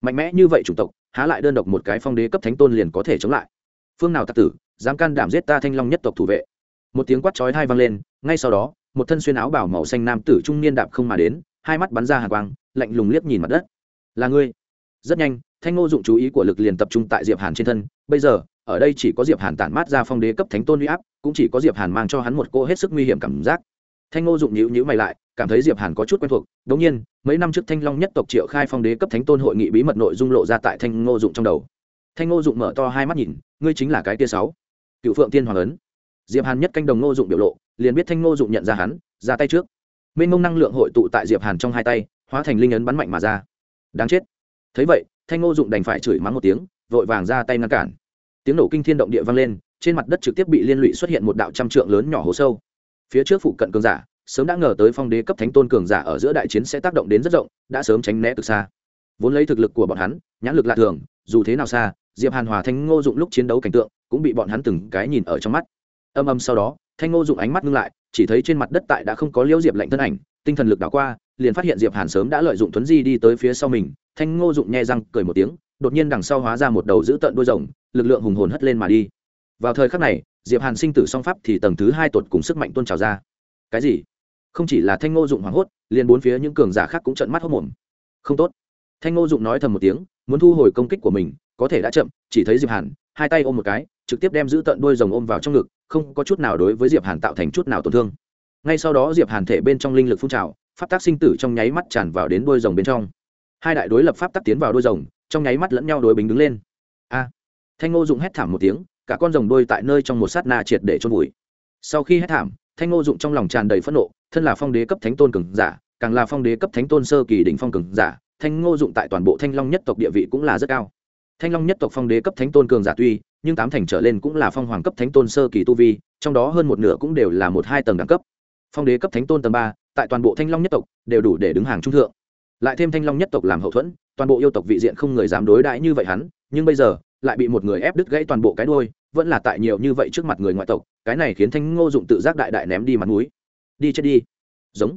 Mạnh mẽ như vậy chủng tộc, há lại đơn độc một cái phong đế cấp thánh tôn liền có thể chống lại. Phương nào tặc tử, dám can đảm giết ta thanh long nhất tộc thủ vệ? Một tiếng quát chói hai vang lên, ngay sau đó, một thân xuyên áo bảo màu xanh nam tử trung niên đạp không mà đến hai mắt bắn ra hàng quang, lạnh lùng liếc nhìn mặt đất. Là ngươi. Rất nhanh, thanh ngô dụng chú ý của lực liền tập trung tại diệp hàn trên thân. Bây giờ, ở đây chỉ có diệp hàn tản mát ra phong đế cấp thánh tôn uy áp, cũng chỉ có diệp hàn mang cho hắn một cô hết sức nguy hiểm cảm giác. Thanh ngô dụng nhíu nhíu mày lại, cảm thấy diệp hàn có chút quen thuộc. Đống nhiên, mấy năm trước thanh long nhất tộc triệu khai phong đế cấp thánh tôn hội nghị bí mật nội dung lộ ra tại thanh ngô dụng trong đầu. Thanh ngô dụng mở to hai mắt nhìn, ngươi chính là cái tia sáu. Cựu phượng tiên hoàng ấn. Diệp hàn nhất canh đồng ngô dụng biểu lộ, liền biết thanh ngô dụng nhận ra hắn, ra tay trước mênh mông năng lượng hội tụ tại diệp hàn trong hai tay, hóa thành linh ấn bắn mạnh mà ra. Đáng chết. Thấy vậy, thanh ngô dụng đành phải chửi mắng một tiếng, vội vàng ra tay ngăn cản. Tiếng nổ kinh thiên động địa vang lên, trên mặt đất trực tiếp bị liên lụy xuất hiện một đạo trăm trượng lớn nhỏ hố sâu. Phía trước phụ cận cường giả, sớm đã ngờ tới phong đế cấp thánh tôn cường giả ở giữa đại chiến sẽ tác động đến rất rộng, đã sớm tránh né từ xa. Vốn lấy thực lực của bọn hắn, nhãn lực lạ thường, dù thế nào xa, diệp hàn hòa thanh ngô dụng lúc chiến đấu cảnh tượng, cũng bị bọn hắn từng cái nhìn ở trong mắt. Âm âm sau đó thanh ngô dụng ánh mắt ngưng lại, chỉ thấy trên mặt đất tại đã không có liễu diệp lạnh thân ảnh, tinh thần lực đảo qua, liền phát hiện diệp hàn sớm đã lợi dụng thuấn di đi tới phía sau mình. Thanh ngô dụng nhẹ răng cười một tiếng, đột nhiên đằng sau hóa ra một đầu giữ tận đuôi rồng, lực lượng hùng hồn hất lên mà đi. Vào thời khắc này, diệp hàn sinh tử song pháp thì tầng thứ hai tuột cùng sức mạnh tôn trào ra. Cái gì? Không chỉ là thanh ngô dụng hoảng hốt, liền bốn phía những cường giả khác cũng trợn mắt hốt mồm. Không tốt. Thanh ngô dụng nói thầm một tiếng, muốn thu hồi công kích của mình, có thể đã chậm, chỉ thấy diệp hàn, hai tay ôm một cái, trực tiếp đem giữ tận đuôi rồng ôm vào trong ngực không có chút nào đối với diệp hàn tạo thành chút nào tổn thương. Ngay sau đó diệp hàn thể bên trong linh lực phun trào, pháp tác sinh tử trong nháy mắt tràn vào đến đôi rồng bên trong. Hai đại đối lập pháp tác tiến vào đôi rồng, trong nháy mắt lẫn nhau đối bính đứng lên. A! Thanh ngô dụng hét thảm một tiếng, cả con rồng đôi tại nơi trong một sát na triệt để trôn vùi. Sau khi hét thảm, thanh ngô dụng trong lòng tràn đầy phẫn nộ, thân là phong đế cấp thánh tôn cường giả, càng là phong đế cấp thánh tôn sơ kỳ đỉnh phong cường giả, thanh ngô dụng tại toàn bộ thanh long nhất tộc địa vị cũng là rất cao thanh long nhất tộc phong đế cấp thánh tôn cường giả tuy, nhưng tám thành trở lên cũng là phong hoàng cấp thánh tôn sơ kỳ tu vi, trong đó hơn một nửa cũng đều là một hai tầng đẳng cấp. Phong đế cấp thánh tôn tầng ba, tại toàn bộ thanh long nhất tộc, đều đủ để đứng hàng trung thượng. Lại thêm thanh long nhất tộc làm hậu thuẫn, toàn bộ yêu tộc vị diện không người dám đối đãi như vậy hắn, nhưng bây giờ, lại bị một người ép đứt gãy toàn bộ cái đuôi, vẫn là tại nhiều như vậy trước mặt người ngoại tộc, cái này khiến thanh ngô dụng tự giác đại đại ném đi mặt núi đi chết đi. Giống.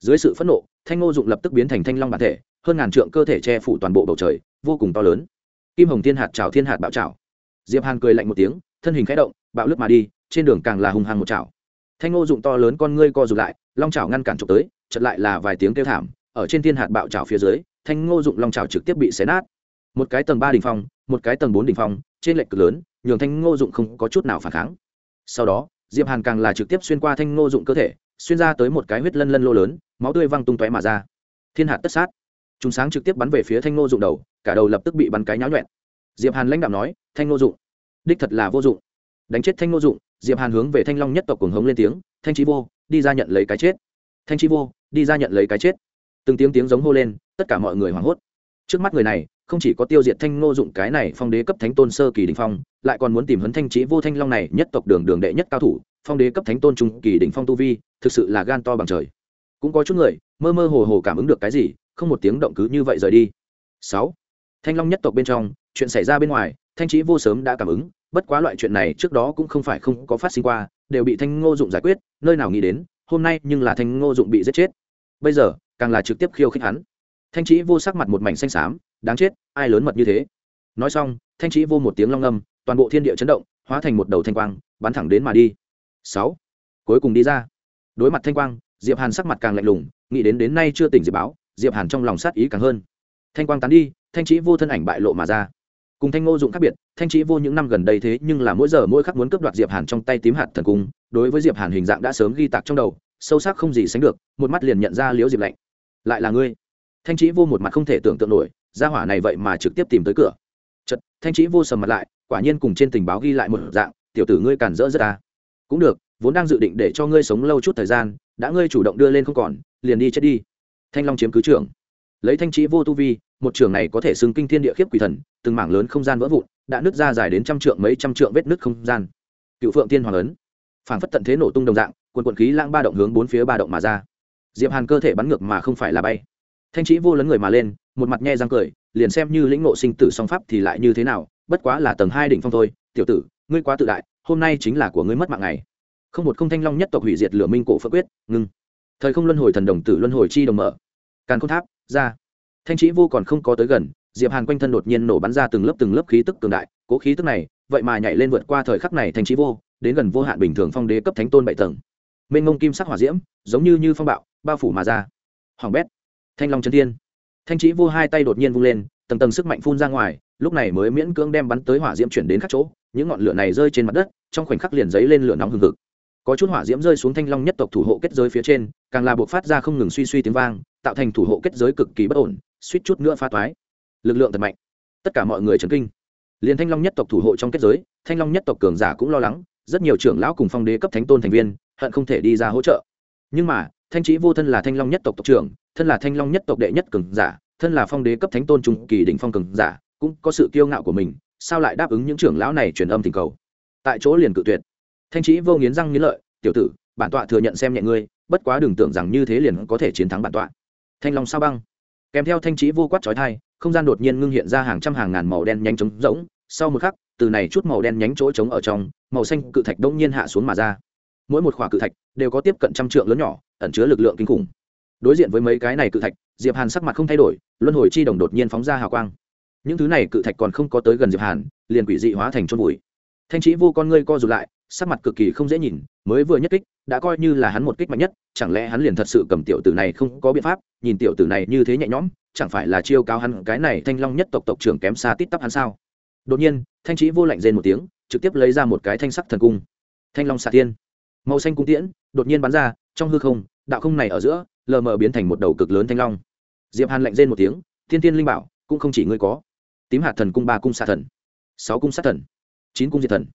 Dưới sự phẫn nộ, thanh ngô dụng lập tức biến thành thanh long bản thể, hơn ngàn trượng cơ thể che phủ toàn bộ bầu trời, vô cùng to lớn kim hồng thiên hạt trào thiên hạt bạo trào diệp hàn cười lạnh một tiếng, thân hình khẽ động, bạo lướt mà đi, trên đường càng là hùng hăng một chảo. Thanh ngô dụng to lớn con ngươi co rụt lại, long chảo ngăn cản trục tới chật lại là vài tiếng kêu thảm, ở trên thiên hạt bạo chảo phía dưới, thanh ngô dụng long chảo trực tiếp bị xé nát. Một cái tầng ba đỉnh phong, một cái tầng bốn đỉnh phong, trên lệch cực lớn, nhường thanh ngô dụng không có chút nào phản kháng. Sau đó, diệp hàn càng là trực tiếp xuyên qua thanh ngô dụng cơ thể, xuyên ra tới một cái huyết lân lân lô lớn, máu tươi văng tung tóe mà ra. Thiên hạt tất sát. Chúng sáng trực tiếp bắn về phía thanh ngô dụng đầu cả đầu lập tức bị bắn cái nháo nhuẹn. Diệp hàn lãnh đạo nói, thanh ngô dụng. Đích thật là vô dụng. Đánh chết thanh ngô dụng, diệp hàn hướng về thanh long nhất tộc cùng hống lên tiếng, thanh trí vô, đi ra nhận lấy cái chết. Thanh trí vô, đi ra nhận lấy cái chết. Từng tiếng tiếng giống hô lên, tất cả mọi người hoảng hốt. Trước mắt người này, không chỉ có tiêu diệt thanh ngô dụng cái này phong đế cấp thánh tôn sơ kỳ đình phong, lại còn muốn tìm hấn thanh trí vô thanh long này nhất tộc đường đường đệ nhất cao thủ, phong đế cấp thánh tôn trung kỳ đỉnh phong tu vi, thực sự là gan to bằng trời. Cũng có chút người, mơ mơ hồ hồ cảm ứng được cái gì, không một tiếng động cứ như vậy rời đi. Sáu thanh long nhất tộc bên trong, chuyện xảy ra bên ngoài, thanh trí vô sớm đã cảm ứng, bất quá loại chuyện này trước đó cũng không phải không có phát sinh qua, đều bị thanh ngô dụng giải quyết, nơi nào nghĩ đến, hôm nay nhưng là thanh ngô dụng bị giết chết. Bây giờ, càng là trực tiếp khiêu khích hắn. Thanh trí vô sắc mặt một mảnh xanh xám, đáng chết, ai lớn mật như thế? Nói xong, thanh trí vô một tiếng long âm toàn bộ thiên địa chấn động, hóa thành một đầu thanh quang, bắn thẳng đến mà đi. Sáu. Cuối cùng đi ra. Đối mặt thanh quang, diệp hàn sắc mặt càng lạnh lùng, nghĩ đến đến nay chưa tỉnh diệp báo, diệp hàn trong lòng sát ý càng hơn. Thanh quang tán đi thanh trí vô thân ảnh bại lộ mà ra. Cùng thanh ngô dụng khác biệt, thanh trí vô những năm gần đây thế nhưng là mỗi giờ mỗi khắc muốn cướp đoạt diệp hàn trong tay tím hạt thần cung, đối với diệp hàn hình dạng đã sớm ghi tạc trong đầu, sâu sắc không gì sánh được, một mắt liền nhận ra liễu diệp lạnh. Lại là ngươi. Thanh trí vô một mặt không thể tưởng tượng nổi, gia hỏa này vậy mà trực tiếp tìm tới cửa. Chật thanh trí vô sầm mặt lại, quả nhiên cùng trên tình báo ghi lại một dạng, tiểu tử ngươi cản rỡ rất ta. Cũng được, vốn đang dự định để cho ngươi sống lâu chút thời gian, đã ngươi chủ động đưa lên không còn, liền đi chết đi. Thanh long chiếm cứ trưởng lấy thanh trí vô tu vi một trường này có thể xưng kinh thiên địa khiếp quỷ thần, từng mảng lớn không gian vỡ vụn, đã nứt ra dài đến trăm trượng mấy trăm trượng vết nứt không gian. Cựu phượng tiên hoàng ấn. Phảng phất tận thế nổ tung đồng dạng, quần quần khí lãng ba động hướng bốn phía ba động mà ra. Diệp hàn cơ thể bắn ngược mà không phải là bay. Thanh trí vô lấn người mà lên, một mặt nhe răng cười, liền xem như lĩnh ngộ sinh tử song pháp thì lại như thế nào, bất quá là tầng hai đỉnh phong thôi. Tiểu tử, ngươi quá tự đại, hôm nay chính là của ngươi mất mạng này không một không thanh long nhất tộc hủy diệt lửa minh cổ phật quyết, ngưng. Thời không luân hồi thần đồng tử luân hồi chi đồng mở. Càn khôn tháp, ra thanh trí vô còn không có tới gần, diệp hàn quanh thân đột nhiên nổ bắn ra từng lớp từng lớp khí tức cường đại, cố khí tức này, vậy mà nhảy lên vượt qua thời khắc này thanh trí vô, đến gần vô hạn bình thường phong đế cấp thánh tôn bảy tầng. Mênh mông kim sắc hỏa diễm, giống như như phong bạo, bao phủ mà ra. Hoàng bét, thanh long chân thiên. Thanh trí vô hai tay đột nhiên vung lên, tầng tầng sức mạnh phun ra ngoài, lúc này mới miễn cưỡng đem bắn tới hỏa diễm chuyển đến các chỗ, những ngọn lửa này rơi trên mặt đất, trong khoảnh khắc liền giấy lên lửa nóng hừng hực. Có chút hỏa diễm rơi xuống thanh long nhất tộc thủ hộ kết giới phía trên, càng là buộc phát ra không ngừng suy suy tiếng vang, tạo thành thủ hộ kết giới cực kỳ bất ổn suýt chút nữa pha toái. Lực lượng thật mạnh. Tất cả mọi người chấn kinh. Liền thanh long nhất tộc thủ hộ trong kết giới, thanh long nhất tộc cường giả cũng lo lắng, rất nhiều trưởng lão cùng phong đế cấp thánh tôn thành viên, hận không thể đi ra hỗ trợ. Nhưng mà, thanh trí vô thân là thanh long nhất tộc tộc trưởng, thân là thanh long nhất tộc đệ nhất cường giả, thân là phong đế cấp thánh tôn trung kỳ đỉnh phong cường giả, cũng có sự kiêu ngạo của mình, sao lại đáp ứng những trưởng lão này truyền âm tình cầu? Tại chỗ liền cự tuyệt. Thanh trí vô nghiến răng nghiến lợi, tiểu tử, bản tọa thừa nhận xem nhẹ ngươi, bất quá đừng tưởng rằng như thế liền có thể chiến thắng bản tọa. Thanh long sao băng? Kèm theo thanh trí vô quát trói thai, không gian đột nhiên ngưng hiện ra hàng trăm hàng ngàn màu đen nhanh trống rỗng. Sau một khắc, từ này chút màu đen nhánh chỗ trống ở trong, màu xanh cự thạch đông nhiên hạ xuống mà ra. Mỗi một khỏa cự thạch đều có tiếp cận trăm trượng lớn nhỏ, ẩn chứa lực lượng kinh khủng. Đối diện với mấy cái này cự thạch, diệp hàn sắc mặt không thay đổi, luân hồi chi đồng đột nhiên phóng ra hào quang. Những thứ này cự thạch còn không có tới gần diệp hàn, liền quỷ dị hóa thành chôn bụi thanh trí vô con ngươi co rụt lại sắc mặt cực kỳ không dễ nhìn, mới vừa nhất kích, đã coi như là hắn một kích mạnh nhất, chẳng lẽ hắn liền thật sự cầm tiểu tử này không có biện pháp, nhìn tiểu tử này như thế nhẹ nhõm, chẳng phải là chiêu cao hắn cái này thanh long nhất tộc tộc trưởng kém xa tít tắp hắn sao? Đột nhiên, thanh trí vô lạnh rên một tiếng, trực tiếp lấy ra một cái thanh sắc thần cung. Thanh long xạ tiên. Màu xanh cung tiễn, đột nhiên bắn ra, trong hư không, đạo không này ở giữa, lờ mờ biến thành một đầu cực lớn thanh long. Diệp hàn lạnh rên một tiếng, thiên tiên linh bảo, cũng không chỉ ngươi có. Tím hạt thần cung ba cung xạ thần, sáu cung sát thần, chín cung diệt thần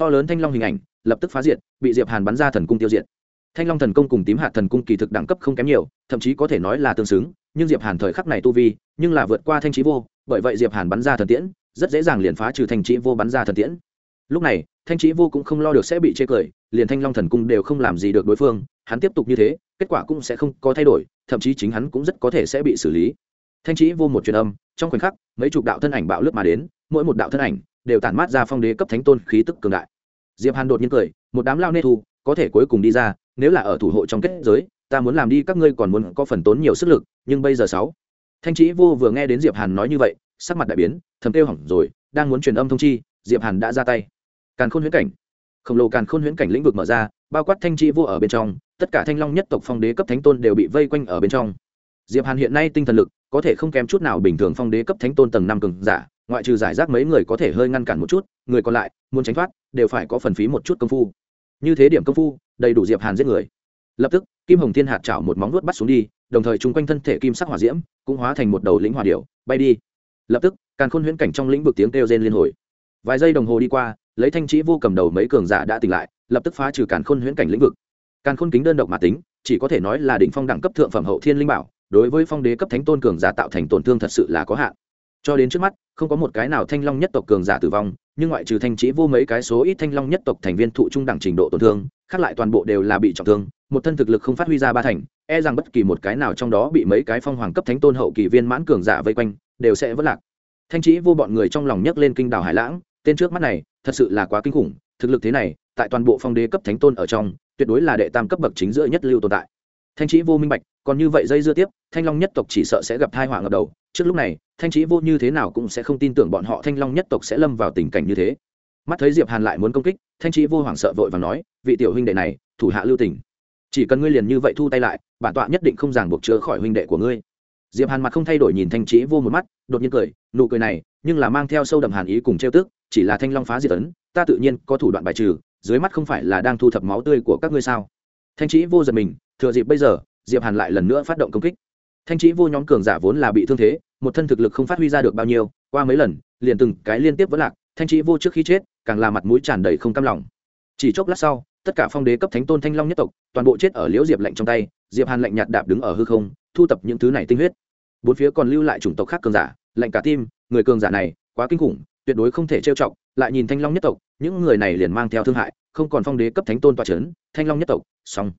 to lớn thanh long hình ảnh, lập tức phá diệt, bị diệp hàn bắn ra thần cung tiêu diệt. Thanh long thần công cùng tím hạt thần cung kỳ thực đẳng cấp không kém nhiều, thậm chí có thể nói là tương xứng, nhưng diệp hàn thời khắc này tu vi, nhưng là vượt qua thanh trí vô, bởi vậy diệp hàn bắn ra thần tiễn, rất dễ dàng liền phá trừ thanh trí vô bắn ra thần tiễn. Lúc này, thanh trí vô cũng không lo được sẽ bị chê cười, liền thanh long thần cung đều không làm gì được đối phương, hắn tiếp tục như thế, kết quả cũng sẽ không có thay đổi, thậm chí chính hắn cũng rất có thể sẽ bị xử lý. Thanh trí vô một truyền âm, trong khoảnh khắc, mấy chục đạo thân ảnh bạo lướt mà đến, mỗi một đạo thân ảnh đều tản mát ra phong đế cấp thánh tôn khí tức cường đại. Diệp hàn đột nhiên cười, một đám lao nê thu, có thể cuối cùng đi ra, nếu là ở thủ hộ trong kết giới, ta muốn làm đi, các ngươi còn muốn có phần tốn nhiều sức lực, nhưng bây giờ sáu. Thanh trí vô vừa nghe đến diệp hàn nói như vậy, sắc mặt đại biến, thầm kêu hỏng rồi, đang muốn truyền âm thông chi, diệp hàn đã ra tay. Càn khôn huyễn cảnh. Khổng lồ càn khôn huyễn cảnh lĩnh vực mở ra, bao quát thanh trị vô ở bên trong, tất cả thanh long nhất tộc phong đế cấp thánh tôn đều bị vây quanh ở bên trong. Diệp hàn hiện nay tinh thần lực có thể không kém chút nào bình thường phong đế cấp thánh tôn tầng năm cường giả, ngoại trừ giải rác mấy người có thể hơi ngăn cản một chút, người còn lại, muốn tránh thoát, đều phải có phần phí một chút công phu. Như thế điểm công phu, đầy đủ diệp hàn giết người. Lập tức, kim hồng thiên hạt chảo một móng vuốt bắt xuống đi, đồng thời chung quanh thân thể kim sắc hỏa diễm cũng hóa thành một đầu lĩnh hỏa điểu, bay đi. Lập tức, càn khôn huyễn cảnh trong lĩnh vực tiếng kêu rên liên hồi. Vài giây đồng hồ đi qua, lấy thanh trí vô cầm đầu mấy cường giả đã tỉnh lại, lập tức phá trừ càn khôn huyễn cảnh lĩnh vực. Càn khôn kính đơn độc mà tính, chỉ có thể nói là đỉnh phong đẳng cấp thượng phẩm hậu thiên linh bảo đối với phong đế cấp thánh tôn cường giả tạo thành tổn thương thật sự là có hạn. Cho đến trước mắt, không có một cái nào thanh long nhất tộc cường giả tử vong, nhưng ngoại trừ thanh chỉ vô mấy cái số ít thanh long nhất tộc thành viên thụ trung đẳng trình độ tổn thương, khác lại toàn bộ đều là bị trọng thương, một thân thực lực không phát huy ra ba thành e rằng bất kỳ một cái nào trong đó bị mấy cái phong hoàng cấp thánh tôn hậu kỳ viên mãn cường giả vây quanh, đều sẽ vất lạc. Thanh chỉ vô bọn người trong lòng nhấc lên kinh đảo hải lãng, tên trước mắt này, thật sự là quá kinh khủng, thực lực thế này, tại toàn bộ phong đế cấp thánh tôn ở trong, tuyệt đối là đệ tam cấp bậc chính giữa nhất lưu tồn tại thanh trí vô minh bạch, còn như vậy dây dưa tiếp, thanh long nhất tộc chỉ sợ sẽ gặp thai họa ngập đầu. Trước lúc này, thanh trí vô như thế nào cũng sẽ không tin tưởng bọn họ thanh long nhất tộc sẽ lâm vào tình cảnh như thế. Mắt thấy diệp hàn lại muốn công kích, thanh trí vô hoảng sợ vội và nói, vị tiểu huynh đệ này, thủ hạ lưu tình. Chỉ cần ngươi liền như vậy thu tay lại, bản tọa nhất định không ràng buộc chữa khỏi huynh đệ của ngươi. Diệp hàn mặt không thay đổi nhìn thanh trí vô một mắt, đột nhiên cười, nụ cười này, nhưng là mang theo sâu đậm hàn ý cùng trêu tức, chỉ là thanh long phá diệt tấn ta tự nhiên có thủ đoạn bài trừ, dưới mắt không phải là đang thu thập máu tươi của các ngươi sao? Thanh trí vô giật mình thừa dịp bây giờ, diệp hàn lại lần nữa phát động công kích. Thanh trí vô nhóm cường giả vốn là bị thương thế, một thân thực lực không phát huy ra được bao nhiêu, qua mấy lần, liền từng cái liên tiếp vẫn lạc, thanh trí vô trước khi chết, càng là mặt mũi tràn đầy không cam lòng. Chỉ chốc lát sau, tất cả phong đế cấp thánh tôn thanh long nhất tộc, toàn bộ chết ở liễu diệp lạnh trong tay, diệp hàn lạnh nhạt đạp đứng ở hư không, thu tập những thứ này tinh huyết. Bốn phía còn lưu lại chủng tộc khác cường giả, lạnh cả tim, người cường giả này, quá kinh khủng, tuyệt đối không thể trêu chọc, lại nhìn thanh long nhất tộc, những người này liền mang theo thương hại, không còn phong đế cấp thánh tôn toa c thanh long nhất tộc, xong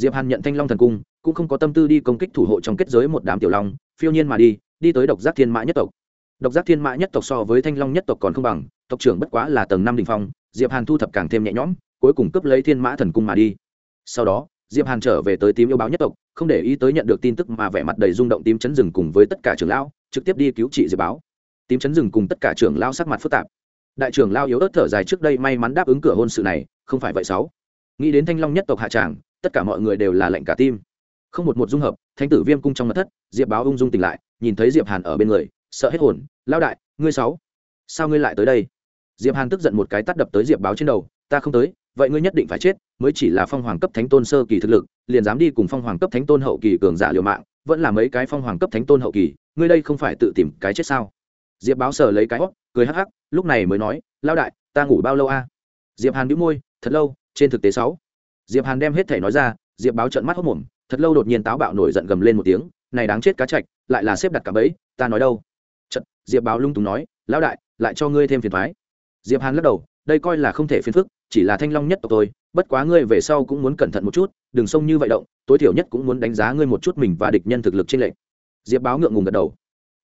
diệp hàn nhận thanh long thần cung, cũng không có tâm tư đi công kích thủ hộ trong kết giới một đám tiểu long, phiêu nhiên mà đi đi tới độc giác thiên mã nhất tộc. Độc giác thiên mã nhất tộc so với thanh long nhất tộc còn không bằng, tộc trưởng bất quá là tầng năm đình phong, diệp hàn thu thập càng thêm nhẹ nhõm, cuối cùng cướp lấy thiên mã thần cung mà đi. Sau đó, diệp hàn trở về tới tím yêu báo nhất tộc, không để ý tới nhận được tin tức mà vẻ mặt đầy rung động tím chấn rừng cùng với tất cả trưởng lão, trực tiếp đi cứu trị diệp báo. Tím chấn rừng cùng tất cả trưởng lão sắc mặt phức tạp. Đại trưởng lao yếu ớt thở dài trước đây may mắn đáp ứng cửa hôn sự này, không phải vậy sáu. Nghĩ đến thanh long nhất tộc hạ tràng tất cả mọi người đều là lệnh cả tim. Không một một dung hợp, Thánh tử viêm cung trong mặt thất, diệp báo ung dung tỉnh lại, nhìn thấy diệp hàn ở bên người, sợ hết hồn lao đại, ngươi sáu, sao ngươi lại tới đây? Diệp hàn tức giận một cái tát đập tới diệp báo trên đầu, ta không tới, vậy ngươi nhất định phải chết, mới chỉ là phong hoàng cấp thánh tôn sơ kỳ thực lực, liền dám đi cùng phong hoàng cấp thánh tôn hậu kỳ cường giả liều mạng, vẫn là mấy cái phong hoàng cấp thánh tôn hậu kỳ, ngươi đây không phải tự tìm cái chết sao? Diệp báo sờ lấy cái hót cười hắc hắc, lúc này mới nói lao đại, ta ngủ bao lâu a? Diệp hàn bĩu môi, thật lâu, trên thực tế sáu diệp hàn đem hết thể nói ra, diệp báo trận mắt hốc mồm, thật lâu đột nhiên táo bạo nổi giận gầm lên một tiếng, này đáng chết cá chạch, lại là xếp đặt cả bẫy, ta nói đâu? Trận diệp báo lung túng nói, lão đại, lại cho ngươi thêm phiền thoái diệp hàn lắc đầu, đây coi là không thể phiền phức, chỉ là thanh long nhất tộc tôi, bất quá ngươi về sau cũng muốn cẩn thận một chút, đừng xông như vậy động, tối thiểu nhất cũng muốn đánh giá ngươi một chút mình và địch nhân thực lực trên lệnh diệp báo ngượng ngùng gật đầu.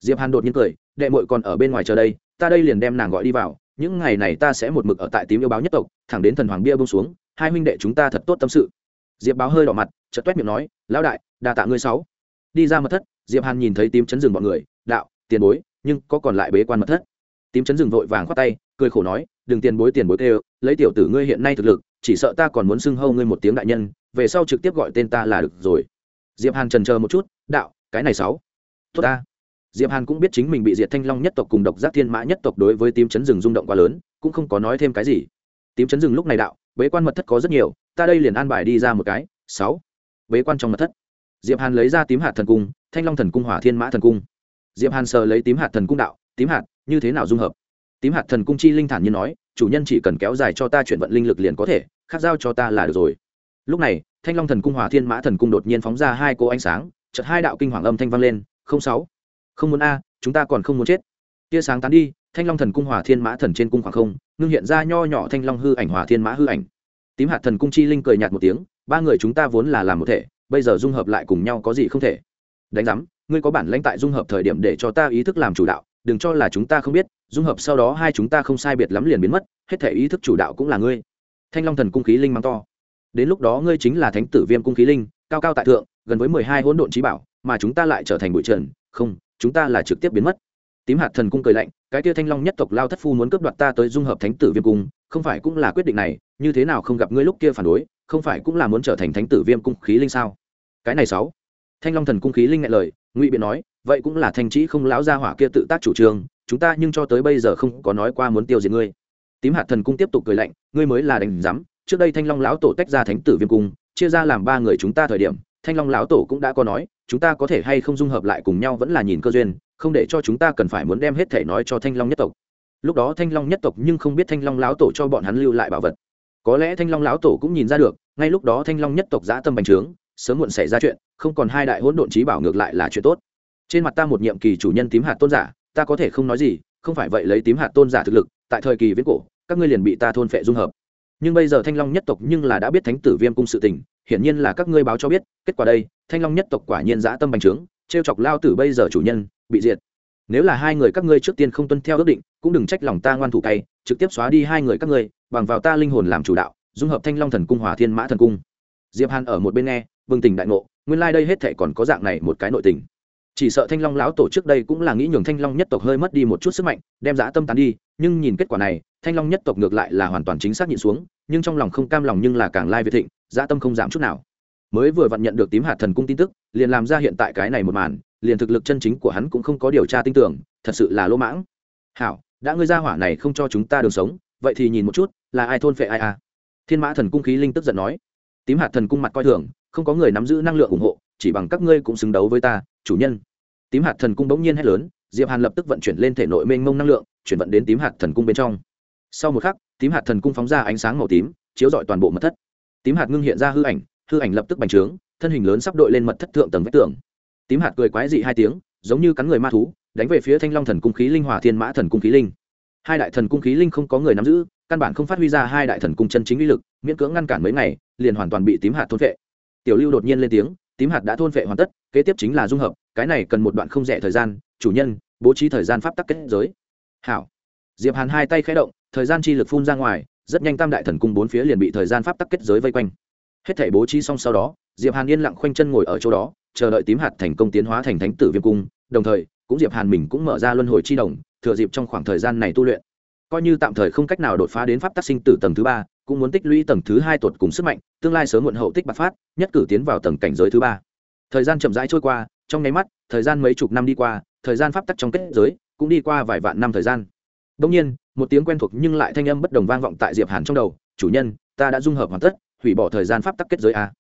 Diệp hàn đột nhiên cười, đệ muội còn ở bên ngoài chờ đây, ta đây liền đem nàng gọi đi vào, những ngày này ta sẽ một mực ở tại tím yêu báo nhất tộc, thẳng đến thần hoàng bia bông xuống hai huynh đệ chúng ta thật tốt tâm sự. Diệp báo hơi đỏ mặt, chợt toét miệng nói, lão đại, đa tạ ngươi sáu. Đi ra mật thất, diệp hàn nhìn thấy tím chấn rừng bọn người, đạo, tiền bối, nhưng có còn lại bế quan mật thất? Tím chấn rừng vội vàng khoát tay, cười khổ nói, đừng tiền bối tiền bối kêu, lấy tiểu tử ngươi hiện nay thực lực, chỉ sợ ta còn muốn xưng hâu ngươi một tiếng đại nhân, về sau trực tiếp gọi tên ta là được rồi. Diệp hàn trần chờ một chút, đạo, cái này sáu. Tốt ta. Diệp hàn cũng biết chính mình bị diệt thanh long nhất tộc cùng độc giác thiên mã nhất tộc đối với tím chấn rừng rung động quá lớn, cũng không có nói thêm cái gì. Tím chấn rừng lúc này đạo bế quan mật thất có rất nhiều, ta đây liền an bài đi ra một cái, sáu. Bế quan trong mật thất. Diệp hàn lấy ra tím hạt thần cung, thanh long thần cung, hỏa thiên mã thần cung. Diệp hàn sờ lấy tím hạt thần cung đạo, tím hạt, như thế nào dung hợp? Tím hạt thần cung chi linh thản như nói, chủ nhân chỉ cần kéo dài cho ta chuyển vận linh lực liền có thể, khác giao cho ta là được rồi. Lúc này, thanh long thần cung, hỏa thiên mã thần cung đột nhiên phóng ra hai cô ánh sáng, chợt hai đạo kinh hoàng âm thanh vang lên, không sáu. Không muốn a, chúng ta còn không muốn chết. Tia sáng tán đi thanh long thần cung hòa thiên mã thần trên cung khoảng không, ngưng hiện ra nho nhỏ thanh long hư ảnh hòa thiên mã hư ảnh. Tím hạt thần cung chi linh cười nhạt một tiếng, ba người chúng ta vốn là làm một thể, bây giờ dung hợp lại cùng nhau có gì không thể. Đánh giám, ngươi có bản lãnh tại dung hợp thời điểm để cho ta ý thức làm chủ đạo, đừng cho là chúng ta không biết, dung hợp sau đó hai chúng ta không sai biệt lắm liền biến mất, hết thể ý thức chủ đạo cũng là ngươi. Thanh long thần cung khí linh mang to. Đến lúc đó ngươi chính là thánh tử viêm cung khí linh, cao cao tại thượng, gần với mười hai hỗn độn trí bảo, mà chúng ta lại trở thành bụi trần, không, chúng ta là trực tiếp biến mất tím hạt thần cung cười lạnh, cái kia thanh long nhất tộc lao thất phu muốn cướp đoạt ta tới dung hợp thánh tử viêm cung, không phải cũng là quyết định này, như thế nào không gặp ngươi lúc kia phản đối, không phải cũng là muốn trở thành thánh tử viêm cung khí linh sao? Cái này sáu. Thanh long thần cung khí linh ngại lời, ngụy biện nói, vậy cũng là thanh trí không lão gia hỏa kia tự tác chủ trương, chúng ta nhưng cho tới bây giờ không có nói qua muốn tiêu diệt ngươi. Tím hạt thần cung tiếp tục cười lạnh, ngươi mới là đánh giám trước đây thanh long lão tổ tách ra thánh tử viêm cung, chia ra làm ba người chúng ta thời điểm, thanh long lão tổ cũng đã có nói, chúng ta có thể hay không dung hợp lại cùng nhau vẫn là nhìn cơ duyên không để cho chúng ta cần phải muốn đem hết thể nói cho thanh long nhất tộc. Lúc đó thanh long nhất tộc nhưng không biết thanh long lão tổ cho bọn hắn lưu lại bảo vật. Có lẽ thanh long lão tổ cũng nhìn ra được, ngay lúc đó thanh long nhất tộc giã tâm bành trướng, sớm muộn xảy ra chuyện, không còn hai đại hỗn độn trí bảo ngược lại là chuyện tốt. Trên mặt ta một nhiệm kỳ chủ nhân tím hạt tôn giả, ta có thể không nói gì, không phải vậy lấy tím hạt tôn giả thực lực, tại thời kỳ viễn cổ, các ngươi liền bị ta thôn phệ dung hợp. Nhưng bây giờ thanh long nhất tộc nhưng là đã biết thánh tử viêm cung sự tình, hiển nhiên là các ngươi báo cho biết, kết quả đây, thanh long nhất tộc quả nhiên dã tâm bành trướng t chọc lao tử bây giờ chủ nhân bị diệt. Nếu là hai người các ngươi trước tiên không tuân theo ước định, cũng đừng trách lòng ta ngoan thủ cay, trực tiếp xóa đi hai người các ngươi, bằng vào ta linh hồn làm chủ đạo, dung hợp thanh long thần cung hòa thiên mã thần cung. Diệp hàn ở một bên nghe, bừng tỉnh đại ngộ, nguyên lai đây hết thảy còn có dạng này một cái nội tình. Chỉ sợ thanh long lão tổ trước đây cũng là nghĩ nhường thanh long nhất tộc hơi mất đi một chút sức mạnh, đem dã tâm tán đi, nhưng nhìn kết quả này, thanh long nhất tộc ngược lại là hoàn toàn chính xác nhịn xuống, nhưng trong lòng không cam lòng nhưng là càng lai việt thịnh, dã tâm không giảm chút nào mới vừa vặn nhận được tím hạt thần cung tin tức, liền làm ra hiện tại cái này một màn, liền thực lực chân chính của hắn cũng không có điều tra tin tưởng, thật sự là lỗ mãng. Hảo, đã ngươi ra hỏa này không cho chúng ta đường sống, vậy thì nhìn một chút, là ai thôn phệ ai à? Thiên mã thần cung khí linh tức giận nói. Tím hạt thần cung mặt coi thường, không có người nắm giữ năng lượng ủng hộ, chỉ bằng các ngươi cũng xứng đấu với ta, chủ nhân. Tím hạt thần cung bỗng nhiên hét lớn, diệp hàn lập tức vận chuyển lên thể nội mênh mông năng lượng, chuyển vận đến tím hạt thần cung bên trong. Sau một khắc, tím hạt thần cung phóng ra ánh sáng màu tím, chiếu rọi toàn bộ mật thất. Tím hạt ngưng hiện ra hư ảnh hư ảnh lập tức bành trướng, thân hình lớn sắp đội lên mật thất thượng tầng vách tường. Tím hạt cười quái dị hai tiếng, giống như cắn người ma thú, đánh về phía thanh long thần cung khí linh hòa thiên mã thần cung khí linh. Hai đại thần cung khí linh không có người nắm giữ, căn bản không phát huy ra hai đại thần cung chân chính uy lực, miễn cưỡng ngăn cản mấy ngày, liền hoàn toàn bị tím hạt thôn vệ tiểu lưu đột nhiên lên tiếng, tím hạt đã thôn vệ hoàn tất, kế tiếp chính là dung hợp, cái này cần một đoạn không rẻ thời gian, chủ nhân, bố trí thời gian pháp tắc kết giới. Hảo. Diệp hàn hai tay khẽ động, thời gian chi lực phun ra ngoài, rất nhanh tam đại thần cung bốn phía liền bị thời gian pháp tắc kết giới vây quanh hết thể bố trí xong sau đó, diệp hàn yên lặng khoanh chân ngồi ở chỗ đó, chờ đợi tím hạt thành công tiến hóa thành thánh tử viêm cung. Đồng thời, cũng diệp hàn mình cũng mở ra luân hồi chi đồng, thừa dịp trong khoảng thời gian này tu luyện. Coi như tạm thời không cách nào đột phá đến pháp tác sinh tử tầng thứ ba, cũng muốn tích lũy tầng thứ hai tuột cùng sức mạnh, tương lai sớm muộn hậu tích bạc phát, nhất cử tiến vào tầng cảnh giới thứ ba. Thời gian chậm rãi trôi qua, trong nháy mắt, thời gian mấy chục năm đi qua, thời gian pháp tắc trong kết giới cũng đi qua vài vạn năm thời gian. Đông nhiên, một tiếng quen thuộc nhưng lại thanh âm bất đồng vang vọng tại diệp hàn trong đầu. Chủ nhân, ta đã dung hợp hoàn tất hủy bỏ thời gian pháp tắc kết giới a.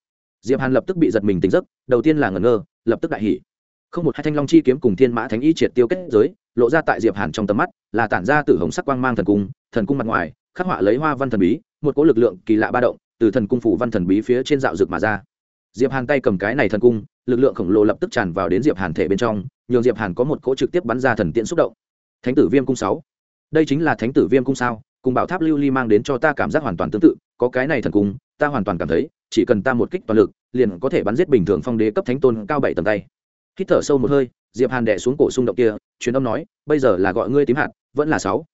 Diệp hàn lập tức bị giật mình tỉnh giấc, đầu tiên là ngẩn ngơ, lập tức đại hỉ. Không một hai thanh long chi kiếm cùng thiên mã thánh y triệt tiêu kết giới, lộ ra tại diệp hàn trong tầm mắt, là tản ra từ hồng sắc quang mang thần cung thần cung mặt ngoài, khắc họa lấy hoa văn thần bí, một cỗ lực lượng kỳ lạ ba động, từ thần cung phủ văn thần bí phía trên dạo rực mà ra. Diệp hàn tay cầm cái này thần cung, lực lượng khổng lồ lập tức tràn vào đến diệp hàn thể bên trong, nhường diệp hàn có một cỗ trực tiếp bắn ra thần tiện xúc động. Thánh tử viêm cung sáu. Đây chính là thánh tử viêm cung sao? Cùng bảo tháp lưu ly mang đến cho ta cảm giác hoàn toàn tương tự, có cái này thần cung, ta hoàn toàn cảm thấy, chỉ cần ta một kích toàn lực, liền có thể bắn giết bình thường phong đế cấp thánh tôn cao bảy tầng tay. Hít thở sâu một hơi, diệp hàn đè xuống cổ xung động kia, truyền âm nói, bây giờ là gọi ngươi tím hạt, vẫn là sáu.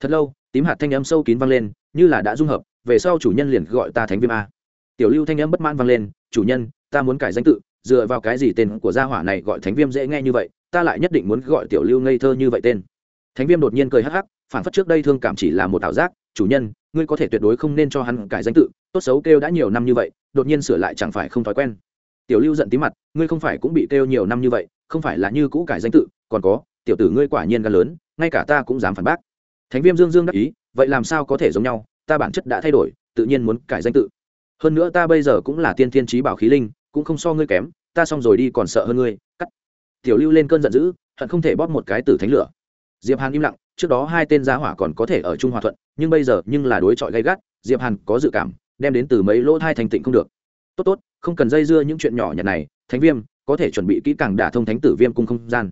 Thật lâu, tím hạt thanh âm sâu kín vang lên, như là đã dung hợp, về sau chủ nhân liền gọi ta thánh viêm a. Tiểu lưu thanh âm bất mãn vang lên, chủ nhân, ta muốn cải danh tự, dựa vào cái gì tên của gia hỏa này gọi thánh viêm dễ nghe như vậy, ta lại nhất định muốn gọi tiểu lưu ngây thơ như vậy tên. Thánh viêm đột nhiên cười hắc hắc phản phất trước đây thương cảm chỉ là một ảo giác, chủ nhân, ngươi có thể tuyệt đối không nên cho hắn cải danh tự, tốt xấu kêu đã nhiều năm như vậy, đột nhiên sửa lại chẳng phải không thói quen. Tiểu lưu giận tí mặt, ngươi không phải cũng bị kêu nhiều năm như vậy, không phải là như cũ cải danh tự, còn có, tiểu tử ngươi quả nhiên gan lớn, ngay cả ta cũng dám phản bác. Thánh viêm dương dương đắc ý, vậy làm sao có thể giống nhau, ta bản chất đã thay đổi, tự nhiên muốn cải danh tự. Hơn nữa ta bây giờ cũng là tiên thiên trí bảo khí linh, cũng không so ngươi kém, ta xong rồi đi còn sợ hơn ngươi, cắt. Tiểu lưu lên cơn giận dữ, hận không thể bóp một cái tử thánh lửa. Diệp hàn im lặng trước đó hai tên gia hỏa còn có thể ở trung hòa thuận, nhưng bây giờ nhưng là đối chọi gay gắt, diệp hàn có dự cảm, đem đến từ mấy lỗ thai thành tịnh không được. Tốt tốt, không cần dây dưa những chuyện nhỏ nhặt này, thánh viêm, có thể chuẩn bị kỹ càng đả thông thánh tử viêm cung không gian.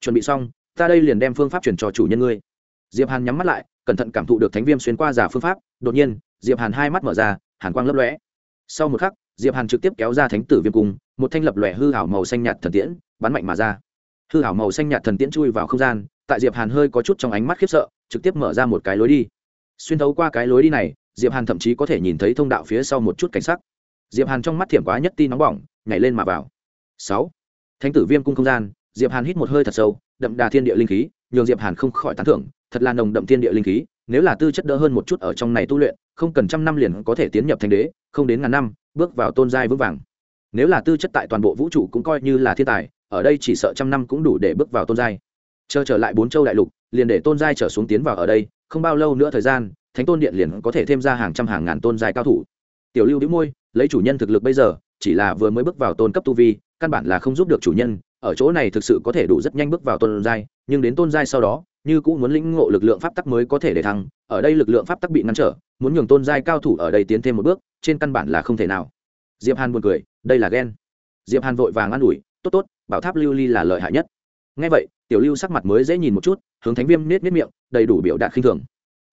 Chuẩn bị xong, ta đây liền đem phương pháp chuyển cho chủ nhân ngươi. Diệp hàn nhắm mắt lại, cẩn thận cảm thụ được thánh viêm xuyên qua giả phương pháp, đột nhiên, diệp hàn hai mắt mở ra, hàn quang lấp lóe. Sau một khắc, diệp hàn trực tiếp kéo ra thánh tử viêm cung, một thanh lập lòe hư hảo màu xanh nhạt thần tiễn, bắn mạnh mà ra. Hư hảo màu xanh nhạt thần tiễn chui vào không gian tại diệp hàn hơi có chút trong ánh mắt khiếp sợ, trực tiếp mở ra một cái lối đi. Xuyên thấu qua cái lối đi này, diệp hàn thậm chí có thể nhìn thấy thông đạo phía sau một chút cảnh sắc. Diệp hàn trong mắt thiểm quá nhất ti nóng bỏng, nhảy lên mà vào. Sáu. Thánh tử viêm cung không gian, diệp hàn hít một hơi thật sâu, đậm đà thiên địa linh khí, nhường diệp hàn không khỏi tán thưởng, thật là nồng đậm thiên địa linh khí, nếu là tư chất đỡ hơn một chút ở trong này tu luyện, không cần trăm năm liền có thể tiến nhập thành đế, không đến ngàn năm, bước vào tôn giai vững vàng. Nếu là tư chất tại toàn bộ vũ trụ cũng coi như là thiên tài, ở đây chỉ sợ trăm năm cũng đủ để bước vào tôn giai chờ trở lại bốn châu đại lục, liền để tôn giai trở xuống tiến vào ở đây, không bao lâu nữa thời gian, thánh tôn điện liền có thể thêm ra hàng trăm hàng ngàn tôn giai cao thủ. Tiểu lưu đĩu môi, lấy chủ nhân thực lực bây giờ, chỉ là vừa mới bước vào tôn cấp tu vi, căn bản là không giúp được chủ nhân, ở chỗ này thực sự có thể đủ rất nhanh bước vào tôn giai, nhưng đến tôn giai sau đó, như cũng muốn lĩnh ngộ lực lượng pháp tắc mới có thể để thăng, ở đây lực lượng pháp tắc bị ngăn trở, muốn nhường tôn giai cao thủ ở đây tiến thêm một bước, trên căn bản là không thể nào. Diệp hàn buồn cười, đây là ghen. Diệp hàn vội vàng an ủi, tốt tốt, bảo tháp lưu ly là lợi hại nhất. Ngay vậy tiểu lưu sắc mặt mới dễ nhìn một chút, hướng thánh viêm nết nết miệng, đầy đủ biểu đạt khinh thường.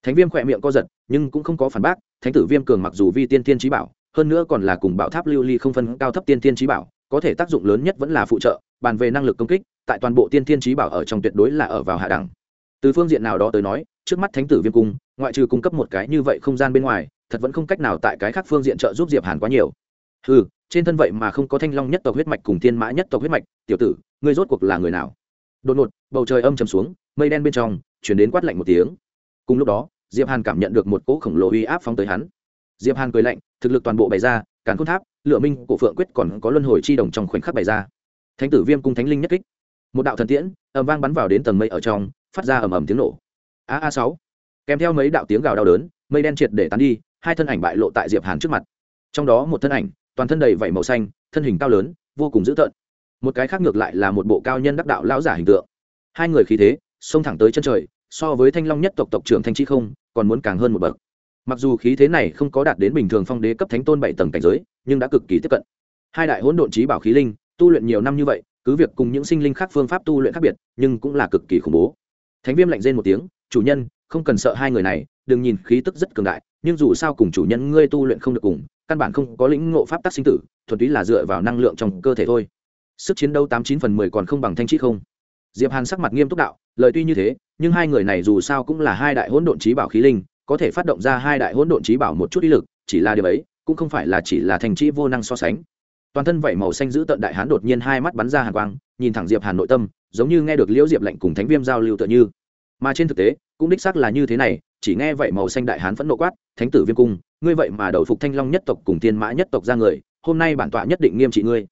Thánh viêm khỏe miệng co giật, nhưng cũng không có phản bác, thánh tử viêm cường mặc dù vi tiên tiên trí bảo, hơn nữa còn là cùng bảo tháp lưu ly không phân cao thấp tiên tiên trí bảo, có thể tác dụng lớn nhất vẫn là phụ trợ, bàn về năng lực công kích, tại toàn bộ tiên tiên trí bảo ở trong tuyệt đối là ở vào hạ đẳng. Từ phương diện nào đó tới nói, trước mắt thánh tử viêm cung, ngoại trừ cung cấp một cái như vậy không gian bên ngoài, thật vẫn không cách nào tại cái khác phương diện trợ giúp diệp hàn quá nhiều. Ừ trên thân vậy mà không có thanh long nhất tộc huyết mạch cùng thiên mã nhất tộc huyết mạch, tiểu tử, ngươi rốt cuộc là người nào? Đột ngột, bầu trời âm trầm xuống, mây đen bên trong, chuyển đến quát lạnh một tiếng. Cùng lúc đó, diệp hàn cảm nhận được một cỗ khổng lồ uy áp phóng tới hắn. Diệp hàn cười lạnh, thực lực toàn bộ bày ra, càn khôn tháp lựa minh, cổ phượng quyết còn có luân hồi chi đồng trong khoảnh khắc bày ra. Thánh tử viêm cung thánh linh nhất kích. Một đạo thần tiễn ầm vang bắn vào đến tầng mây ở trong, phát ra ầm ầm tiếng nổ. A a sáu. Kèm theo mấy đạo tiếng gào đau đớn, mây đen triệt để tán đi, hai thân ảnh bại lộ tại diệp hàn trước mặt. Trong đó một thân ảnh, toàn thân đầy vảy màu xanh, thân hình cao lớn, vô cùng dữ tợn một cái khác ngược lại là một bộ cao nhân đắc đạo lão giả hình tượng. Hai người khí thế, xông thẳng tới chân trời, so với thanh long nhất tộc tộc trưởng thanh chi không, còn muốn càng hơn một bậc. Mặc dù khí thế này không có đạt đến bình thường phong đế cấp thánh tôn bảy tầng cảnh giới, nhưng đã cực kỳ tiếp cận. Hai đại hỗn độn trí bảo khí linh, tu luyện nhiều năm như vậy, cứ việc cùng những sinh linh khác phương pháp tu luyện khác biệt, nhưng cũng là cực kỳ khủng bố. Thánh viêm lạnh rên một tiếng, chủ nhân, không cần sợ hai người này, đừng nhìn khí tức rất cường đại, nhưng dù sao cùng chủ nhân ngươi tu luyện không được cùng, căn bản không có lĩnh ngộ pháp tắc sinh tử, thuần túy là dựa vào năng lượng trong cơ thể thôi sức chiến đấu tám chín phần mười còn không bằng thanh trí không. Diệp hàn sắc mặt nghiêm túc đạo, lời tuy như thế, nhưng hai người này dù sao cũng là hai đại hỗn độn trí bảo khí linh, có thể phát động ra hai đại hỗn độn trí bảo một chút ý lực, chỉ là điều ấy, cũng không phải là chỉ là thành trí vô năng so sánh. Toàn thân vảy màu xanh giữ tận đại hán đột nhiên hai mắt bắn ra hàn quang, nhìn thẳng diệp hàn nội tâm, giống như nghe được liễu diệp lệnh cùng thánh viêm giao lưu tựa như. Mà trên thực tế, cũng đích xác là như thế này, chỉ nghe vậy màu xanh đại hán phẫn nộ quát, thánh tử viêm cung, ngươi vậy mà đầu phục thanh long nhất tộc cùng thiên mã nhất tộc ra người, hôm nay bản tọa nhất định nghiêm trị ngươi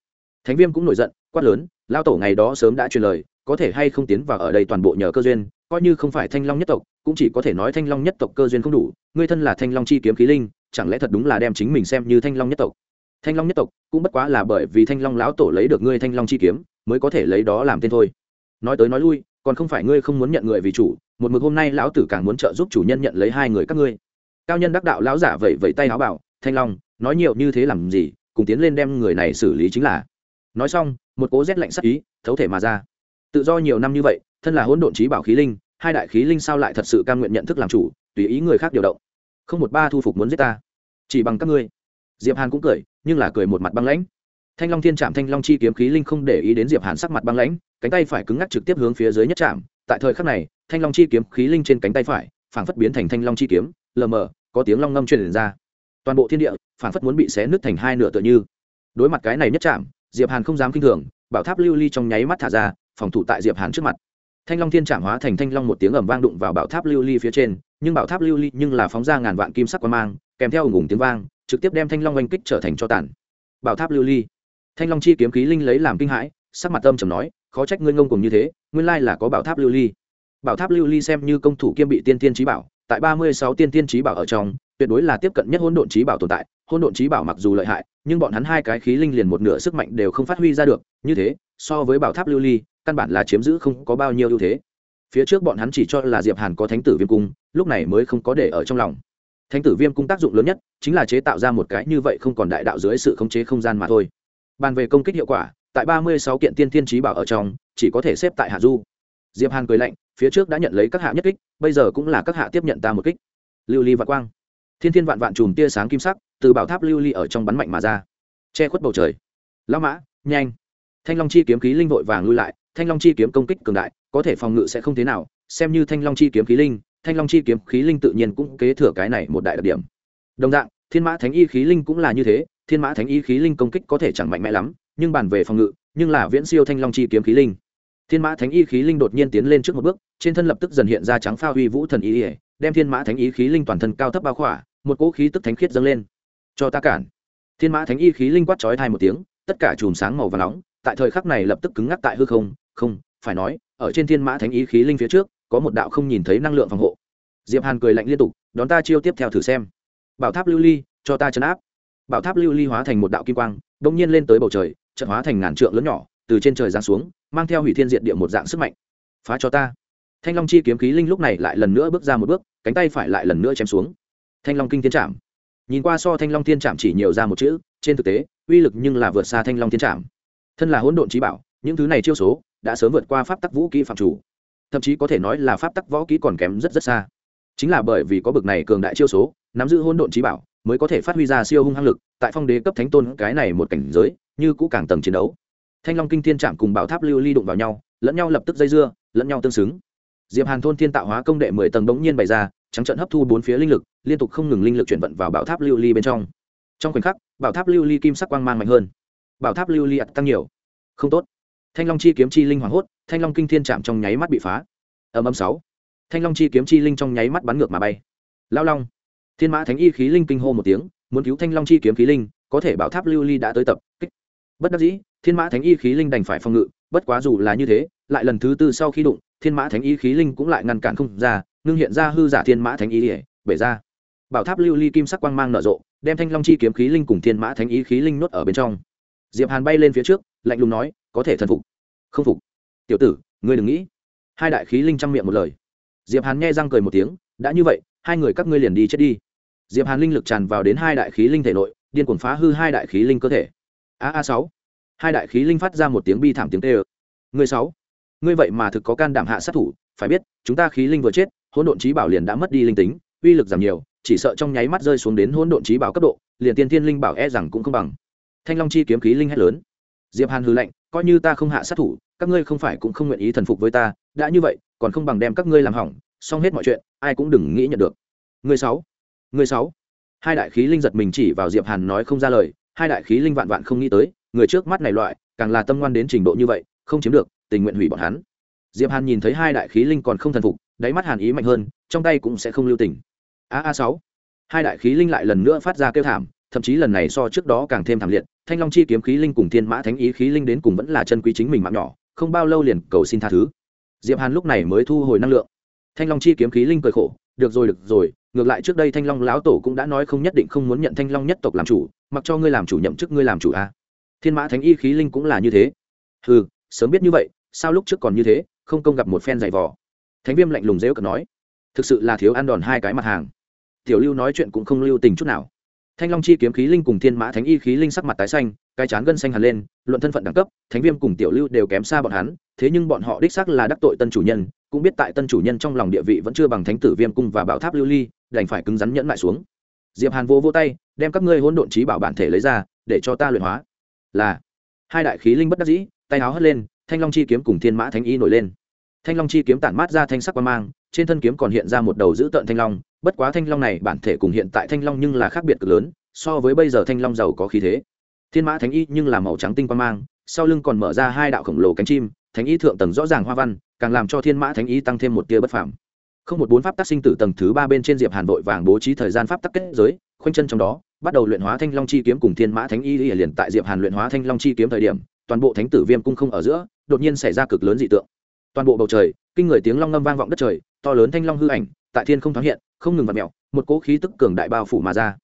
thánh viêm cũng nổi giận, quát lớn lao tổ ngày đó sớm đã truyền lời, có thể hay không tiến vào ở đây toàn bộ nhờ cơ duyên, coi như không phải thanh long nhất tộc, cũng chỉ có thể nói thanh long nhất tộc cơ duyên không đủ, ngươi thân là thanh long chi kiếm khí linh, chẳng lẽ thật đúng là đem chính mình xem như thanh long nhất tộc? Thanh long nhất tộc, cũng bất quá là bởi vì thanh long lão tổ lấy được ngươi thanh long chi kiếm, mới có thể lấy đó làm tên thôi. Nói tới nói lui, còn không phải ngươi không muốn nhận người vì chủ, một mực hôm nay lão tử càng muốn trợ giúp chủ nhân nhận lấy hai người các ngươi. Cao nhân đắc đạo lão giả vậy vẫy tay áo bảo, thanh long, nói nhiều như thế làm gì, cùng tiến lên đem người này xử lý chính là nói xong, một cố rét lạnh sắc ý, thấu thể mà ra. Tự do nhiều năm như vậy, thân là hỗn độn trí bảo khí linh, hai đại khí linh sao lại thật sự cam nguyện nhận thức làm chủ, tùy ý người khác điều động. Không một ba thu phục muốn giết ta. Chỉ bằng các ngươi. Diệp hàn cũng cười, nhưng là cười một mặt băng lãnh. Thanh long thiên trạm thanh long chi kiếm khí linh không để ý đến diệp hàn sắc mặt băng lãnh, cánh tay phải cứng ngắc trực tiếp hướng phía dưới nhất trạm tại thời khắc này, thanh long chi kiếm khí linh trên cánh tay phải, phảng phất biến thành thanh long chi kiếm, lờ mờ, có tiếng long ngâm truyền ra. Toàn bộ thiên địa, phảng phất muốn bị xé nứt thành hai nửa tựa như. Đối mặt cái này nhất chạm diệp hàn không dám kinh thường, bảo tháp lưu ly trong nháy mắt thả ra, phòng thủ tại diệp hàn trước mặt. Thanh long thiên trạm hóa thành thanh long một tiếng ầm vang đụng vào bảo tháp lưu ly phía trên, nhưng bảo tháp lưu ly nhưng là phóng ra ngàn vạn kim sắc quang mang, kèm theo ủng ủng tiếng vang, trực tiếp đem thanh long oanh kích trở thành cho tàn. Bảo tháp lưu ly. Thanh long chi kiếm khí linh lấy làm kinh hãi, sắc mặt âm trầm nói, khó trách ngươi ngông cùng như thế, nguyên lai là có bảo tháp lưu ly. Bảo tháp lưu ly xem như công thủ kiêm bị tiên tiên trí bảo, tại ba mươi sáu tiên tiên trí bảo ở trong tuyệt đối là tiếp cận nhất hỗn độn trí bảo tồn tại, hỗn độn trí bảo mặc dù lợi hại, nhưng bọn hắn hai cái khí linh liền một nửa sức mạnh đều không phát huy ra được, như thế, so với bảo tháp lưu ly, căn bản là chiếm giữ không có bao nhiêu ưu thế. Phía trước bọn hắn chỉ cho là diệp hàn có thánh tử viêm cung, lúc này mới không có để ở trong lòng. Thánh tử viêm cung tác dụng lớn nhất chính là chế tạo ra một cái như vậy không còn đại đạo dưới sự khống chế không gian mà thôi. Bàn về công kích hiệu quả, tại ba mươi sáu kiện tiên thiên trí bảo ở trong, chỉ có thể xếp tại hạ du. Diệp hàn cười lạnh, phía trước đã nhận lấy các hạ nhất kích, bây giờ cũng là các hạ tiếp nhận ta một kích. Lưu ly và quang thiên thiên vạn vạn chùm tia sáng kim sắc, từ bảo tháp lưu ly ở trong bắn mạnh mà ra. Che khuất bầu trời. Lão mã, nhanh. Thanh long chi kiếm khí linh vội vàng lui lại, thanh long chi kiếm công kích cường đại, có thể phòng ngự sẽ không thế nào, xem như thanh long chi kiếm khí linh, thanh long chi kiếm khí linh tự nhiên cũng kế thừa cái này một đại đặc điểm. Đồng dạng, thiên mã thánh y khí linh cũng là như thế, thiên mã thánh y khí linh công kích có thể chẳng mạnh mẽ lắm, nhưng bàn về phòng ngự, nhưng là viễn siêu thanh long chi kiếm khí linh. Thiên mã thánh y khí linh đột nhiên tiến lên trước một bước, trên thân lập tức dần hiện ra trắng pha huy vũ thần y ỉa đem thiên mã thánh ý khí linh toàn thân cao thấp bao khỏa, một cỗ khí tức thánh khiết dâng lên. Cho ta cản. Thiên mã thánh y khí linh quát chói thai một tiếng, tất cả chùm sáng màu và nóng, tại thời khắc này lập tức cứng ngắc tại hư không. Không, phải nói, ở trên thiên mã thánh y khí linh phía trước, có một đạo không nhìn thấy năng lượng phòng hộ. Diệp hàn cười lạnh liên tục, đón ta chiêu tiếp theo thử xem. Bảo tháp lưu ly, cho ta chấn áp. Bảo tháp lưu ly hóa thành một đạo kim quang đông nhiên lên tới bầu trời trận hóa thành ngàn trượng lớn nhỏ, từ trên trời giáng xuống, mang theo hủy thiên diệt địa một dạng sức mạnh. Phá cho ta. Thanh long chi kiếm khí linh lúc này lại lần nữa bước ra một bước cánh tay phải lại lần nữa chém xuống. Thanh long kinh thiên trạm nhìn qua so thanh long thiên trạm chỉ nhiều ra một chữ, trên thực tế, uy lực nhưng là vượt xa thanh long thiên trạm thân là hỗn độn trí bảo, những thứ này chiêu số đã sớm vượt qua pháp tắc vũ kỹ phạm chủ. Thậm chí có thể nói là pháp tắc võ kỹ còn kém rất rất xa. Chính là bởi vì có bực này cường đại chiêu số, nắm giữ hỗn độn trí bảo mới có thể phát huy ra siêu hung hăng lực, tại phong đế cấp thánh tôn cái này một cảnh giới, như cũ càng tầng chiến đấu. Thanh long kinh thiên trạm cùng bảo tháp lưu ly đụng vào nhau, lẫn nhau lập tức dây dưa, lẫn nhau tương xứng diệp hàn thôn thiên tạo hóa công đệ mười tầng bỗng nhiên bày ra, trắng trận hấp thu bốn phía linh lực, liên tục không ngừng linh lực chuyển vận vào bảo tháp lưu ly bên trong. Trong khoảnh khắc, bảo tháp lưu ly kim sắc quang mang mạnh hơn. Bảo tháp lưu ly ạt tăng nhiều. Không tốt. Thanh long chi kiếm chi linh hoảng hốt, thanh long kinh thiên chạm trong nháy mắt bị phá. Ầm ầm sáu. Thanh long chi kiếm chi linh trong nháy mắt bắn ngược mà bay. Lao long. Thiên mã thánh y khí linh kinh hô một tiếng, muốn cứu thanh long chi kiếm khí linh, có thể bảo tháp lưu ly đã tới tập, kích. Bất đắc dĩ, thiên mã thánh y khí linh đành phải phòng ngự, bất quá dù là như thế, lại lần thứ tư sau khi đụng thiên mã thánh y khí linh cũng lại ngăn cản không ra ngưng hiện ra hư giả thiên mã thánh y ỉa, bể ra. Bảo tháp lưu ly kim sắc quang mang nở rộ, đem thanh long chi kiếm khí linh cùng thiên mã thánh y khí linh nuốt ở bên trong. Diệp hàn bay lên phía trước, lạnh lùng nói, có thể thần phục. Không phục. Tiểu tử, ngươi đừng nghĩ. Hai đại khí linh chăm miệng một lời. Diệp hàn nghe răng cười một tiếng, đã như vậy, hai người các ngươi liền đi chết đi. Diệp hàn linh lực tràn vào đến hai đại khí linh thể nội, điên cuồng phá hư hai đại khí linh cơ thể. A a sáu. Hai đại khí linh phát ra một tiếng bi thảm tiếng tê ơ người sáu ngươi vậy mà thực có can đảm hạ sát thủ, phải biết, chúng ta khí linh vừa chết, hỗn độn trí bảo liền đã mất đi linh tính, uy lực giảm nhiều, chỉ sợ trong nháy mắt rơi xuống đến hỗn độn trí bảo cấp độ, liền tiên thiên linh bảo e rằng cũng không bằng. Thanh long chi kiếm khí linh hét lớn. Diệp hàn hư lệnh coi như ta không hạ sát thủ, các ngươi không phải cũng không nguyện ý thần phục với ta, đã như vậy, còn không bằng đem các ngươi làm hỏng, xong hết mọi chuyện, ai cũng đừng nghĩ nhận được. Người sáu người sáu. Hai đại khí linh giật mình chỉ vào diệp hàn nói không ra lời, hai đại khí linh vạn vạn không nghĩ tới, người trước mắt này loại, càng là tâm ngoan đến trình độ như vậy, không chiếm được tình nguyện hủy bọn hắn. Diệp hàn nhìn thấy hai đại khí linh còn không thần phục, đáy mắt hàn ý mạnh hơn, trong tay cũng sẽ không lưu tình. A a sáu. Hai đại khí linh lại lần nữa phát ra kêu thảm, thậm chí lần này so trước đó càng thêm thảm liệt, thanh long chi kiếm khí linh cùng thiên mã thánh ý khí linh đến cùng vẫn là chân quý chính mình mạng nhỏ, không bao lâu liền cầu xin tha thứ. Diệp hàn lúc này mới thu hồi năng lượng. Thanh long chi kiếm khí linh cười khổ, được rồi được rồi, ngược lại trước đây thanh long lão tổ cũng đã nói không nhất định không muốn nhận thanh long nhất tộc làm chủ, mặc cho ngươi làm chủ nhậm chức ngươi làm chủ a. Thiên mã thánh y khí linh cũng là như thế. Ừ sớm biết như vậy sao lúc trước còn như thế, không công gặp một phen giày vò. Thánh viêm lạnh lùng dễu cận nói, thực sự là thiếu ăn đòn hai cái mặt hàng. Tiểu lưu nói chuyện cũng không lưu tình chút nào. Thanh long chi kiếm khí linh cùng thiên mã thánh y khí linh sắc mặt tái xanh, cái chán gân xanh hẳn lên, luận thân phận đẳng cấp, thánh viêm cùng tiểu lưu đều kém xa bọn hắn, thế nhưng bọn họ đích xác là đắc tội tân chủ nhân, cũng biết tại tân chủ nhân trong lòng địa vị vẫn chưa bằng thánh tử viêm cung và bảo tháp lưu ly, đành phải cứng rắn nhẫn lại xuống. Diệp hàn vô vô tay, đem các ngươi hỗn độn trí bảo bản thể lấy ra, để cho ta luyện hóa. Là, hai đại khí linh bất đắc dĩ, tay áo hất lên thanh long chi kiếm cùng thiên mã thánh y nổi lên. Thanh long chi kiếm tản mát ra thanh sắc quan mang, trên thân kiếm còn hiện ra một đầu dữ tợn thanh long, bất quá thanh long này bản thể cùng hiện tại thanh long nhưng là khác biệt cực lớn, so với bây giờ thanh long giàu có khí thế. Thiên mã thánh y nhưng là màu trắng tinh quan mang, sau lưng còn mở ra hai đạo khổng lồ cánh chim, thánh y thượng tầng rõ ràng hoa văn, càng làm cho thiên mã thánh y tăng thêm một tia bất phàm. Không một bốn pháp tác sinh tử tầng thứ ba bên trên diệp hàn vội vàng bố trí thời gian pháp tắc kết giới, khoanh chân trong đó, bắt đầu luyện hóa thanh long chi kiếm cùng thiên mã thánh y liền tại diệp hàn luyện hóa thanh long chi kiếm thời điểm, toàn bộ thánh tử viêm cung không ở giữa đột nhiên xảy ra cực lớn dị tượng. Toàn bộ bầu trời, kinh người tiếng long ngâm vang vọng đất trời, to lớn thanh long hư ảnh, tại thiên không thoáng hiện, không ngừng vặt mẹo một cỗ khí tức cường đại bao phủ mà ra.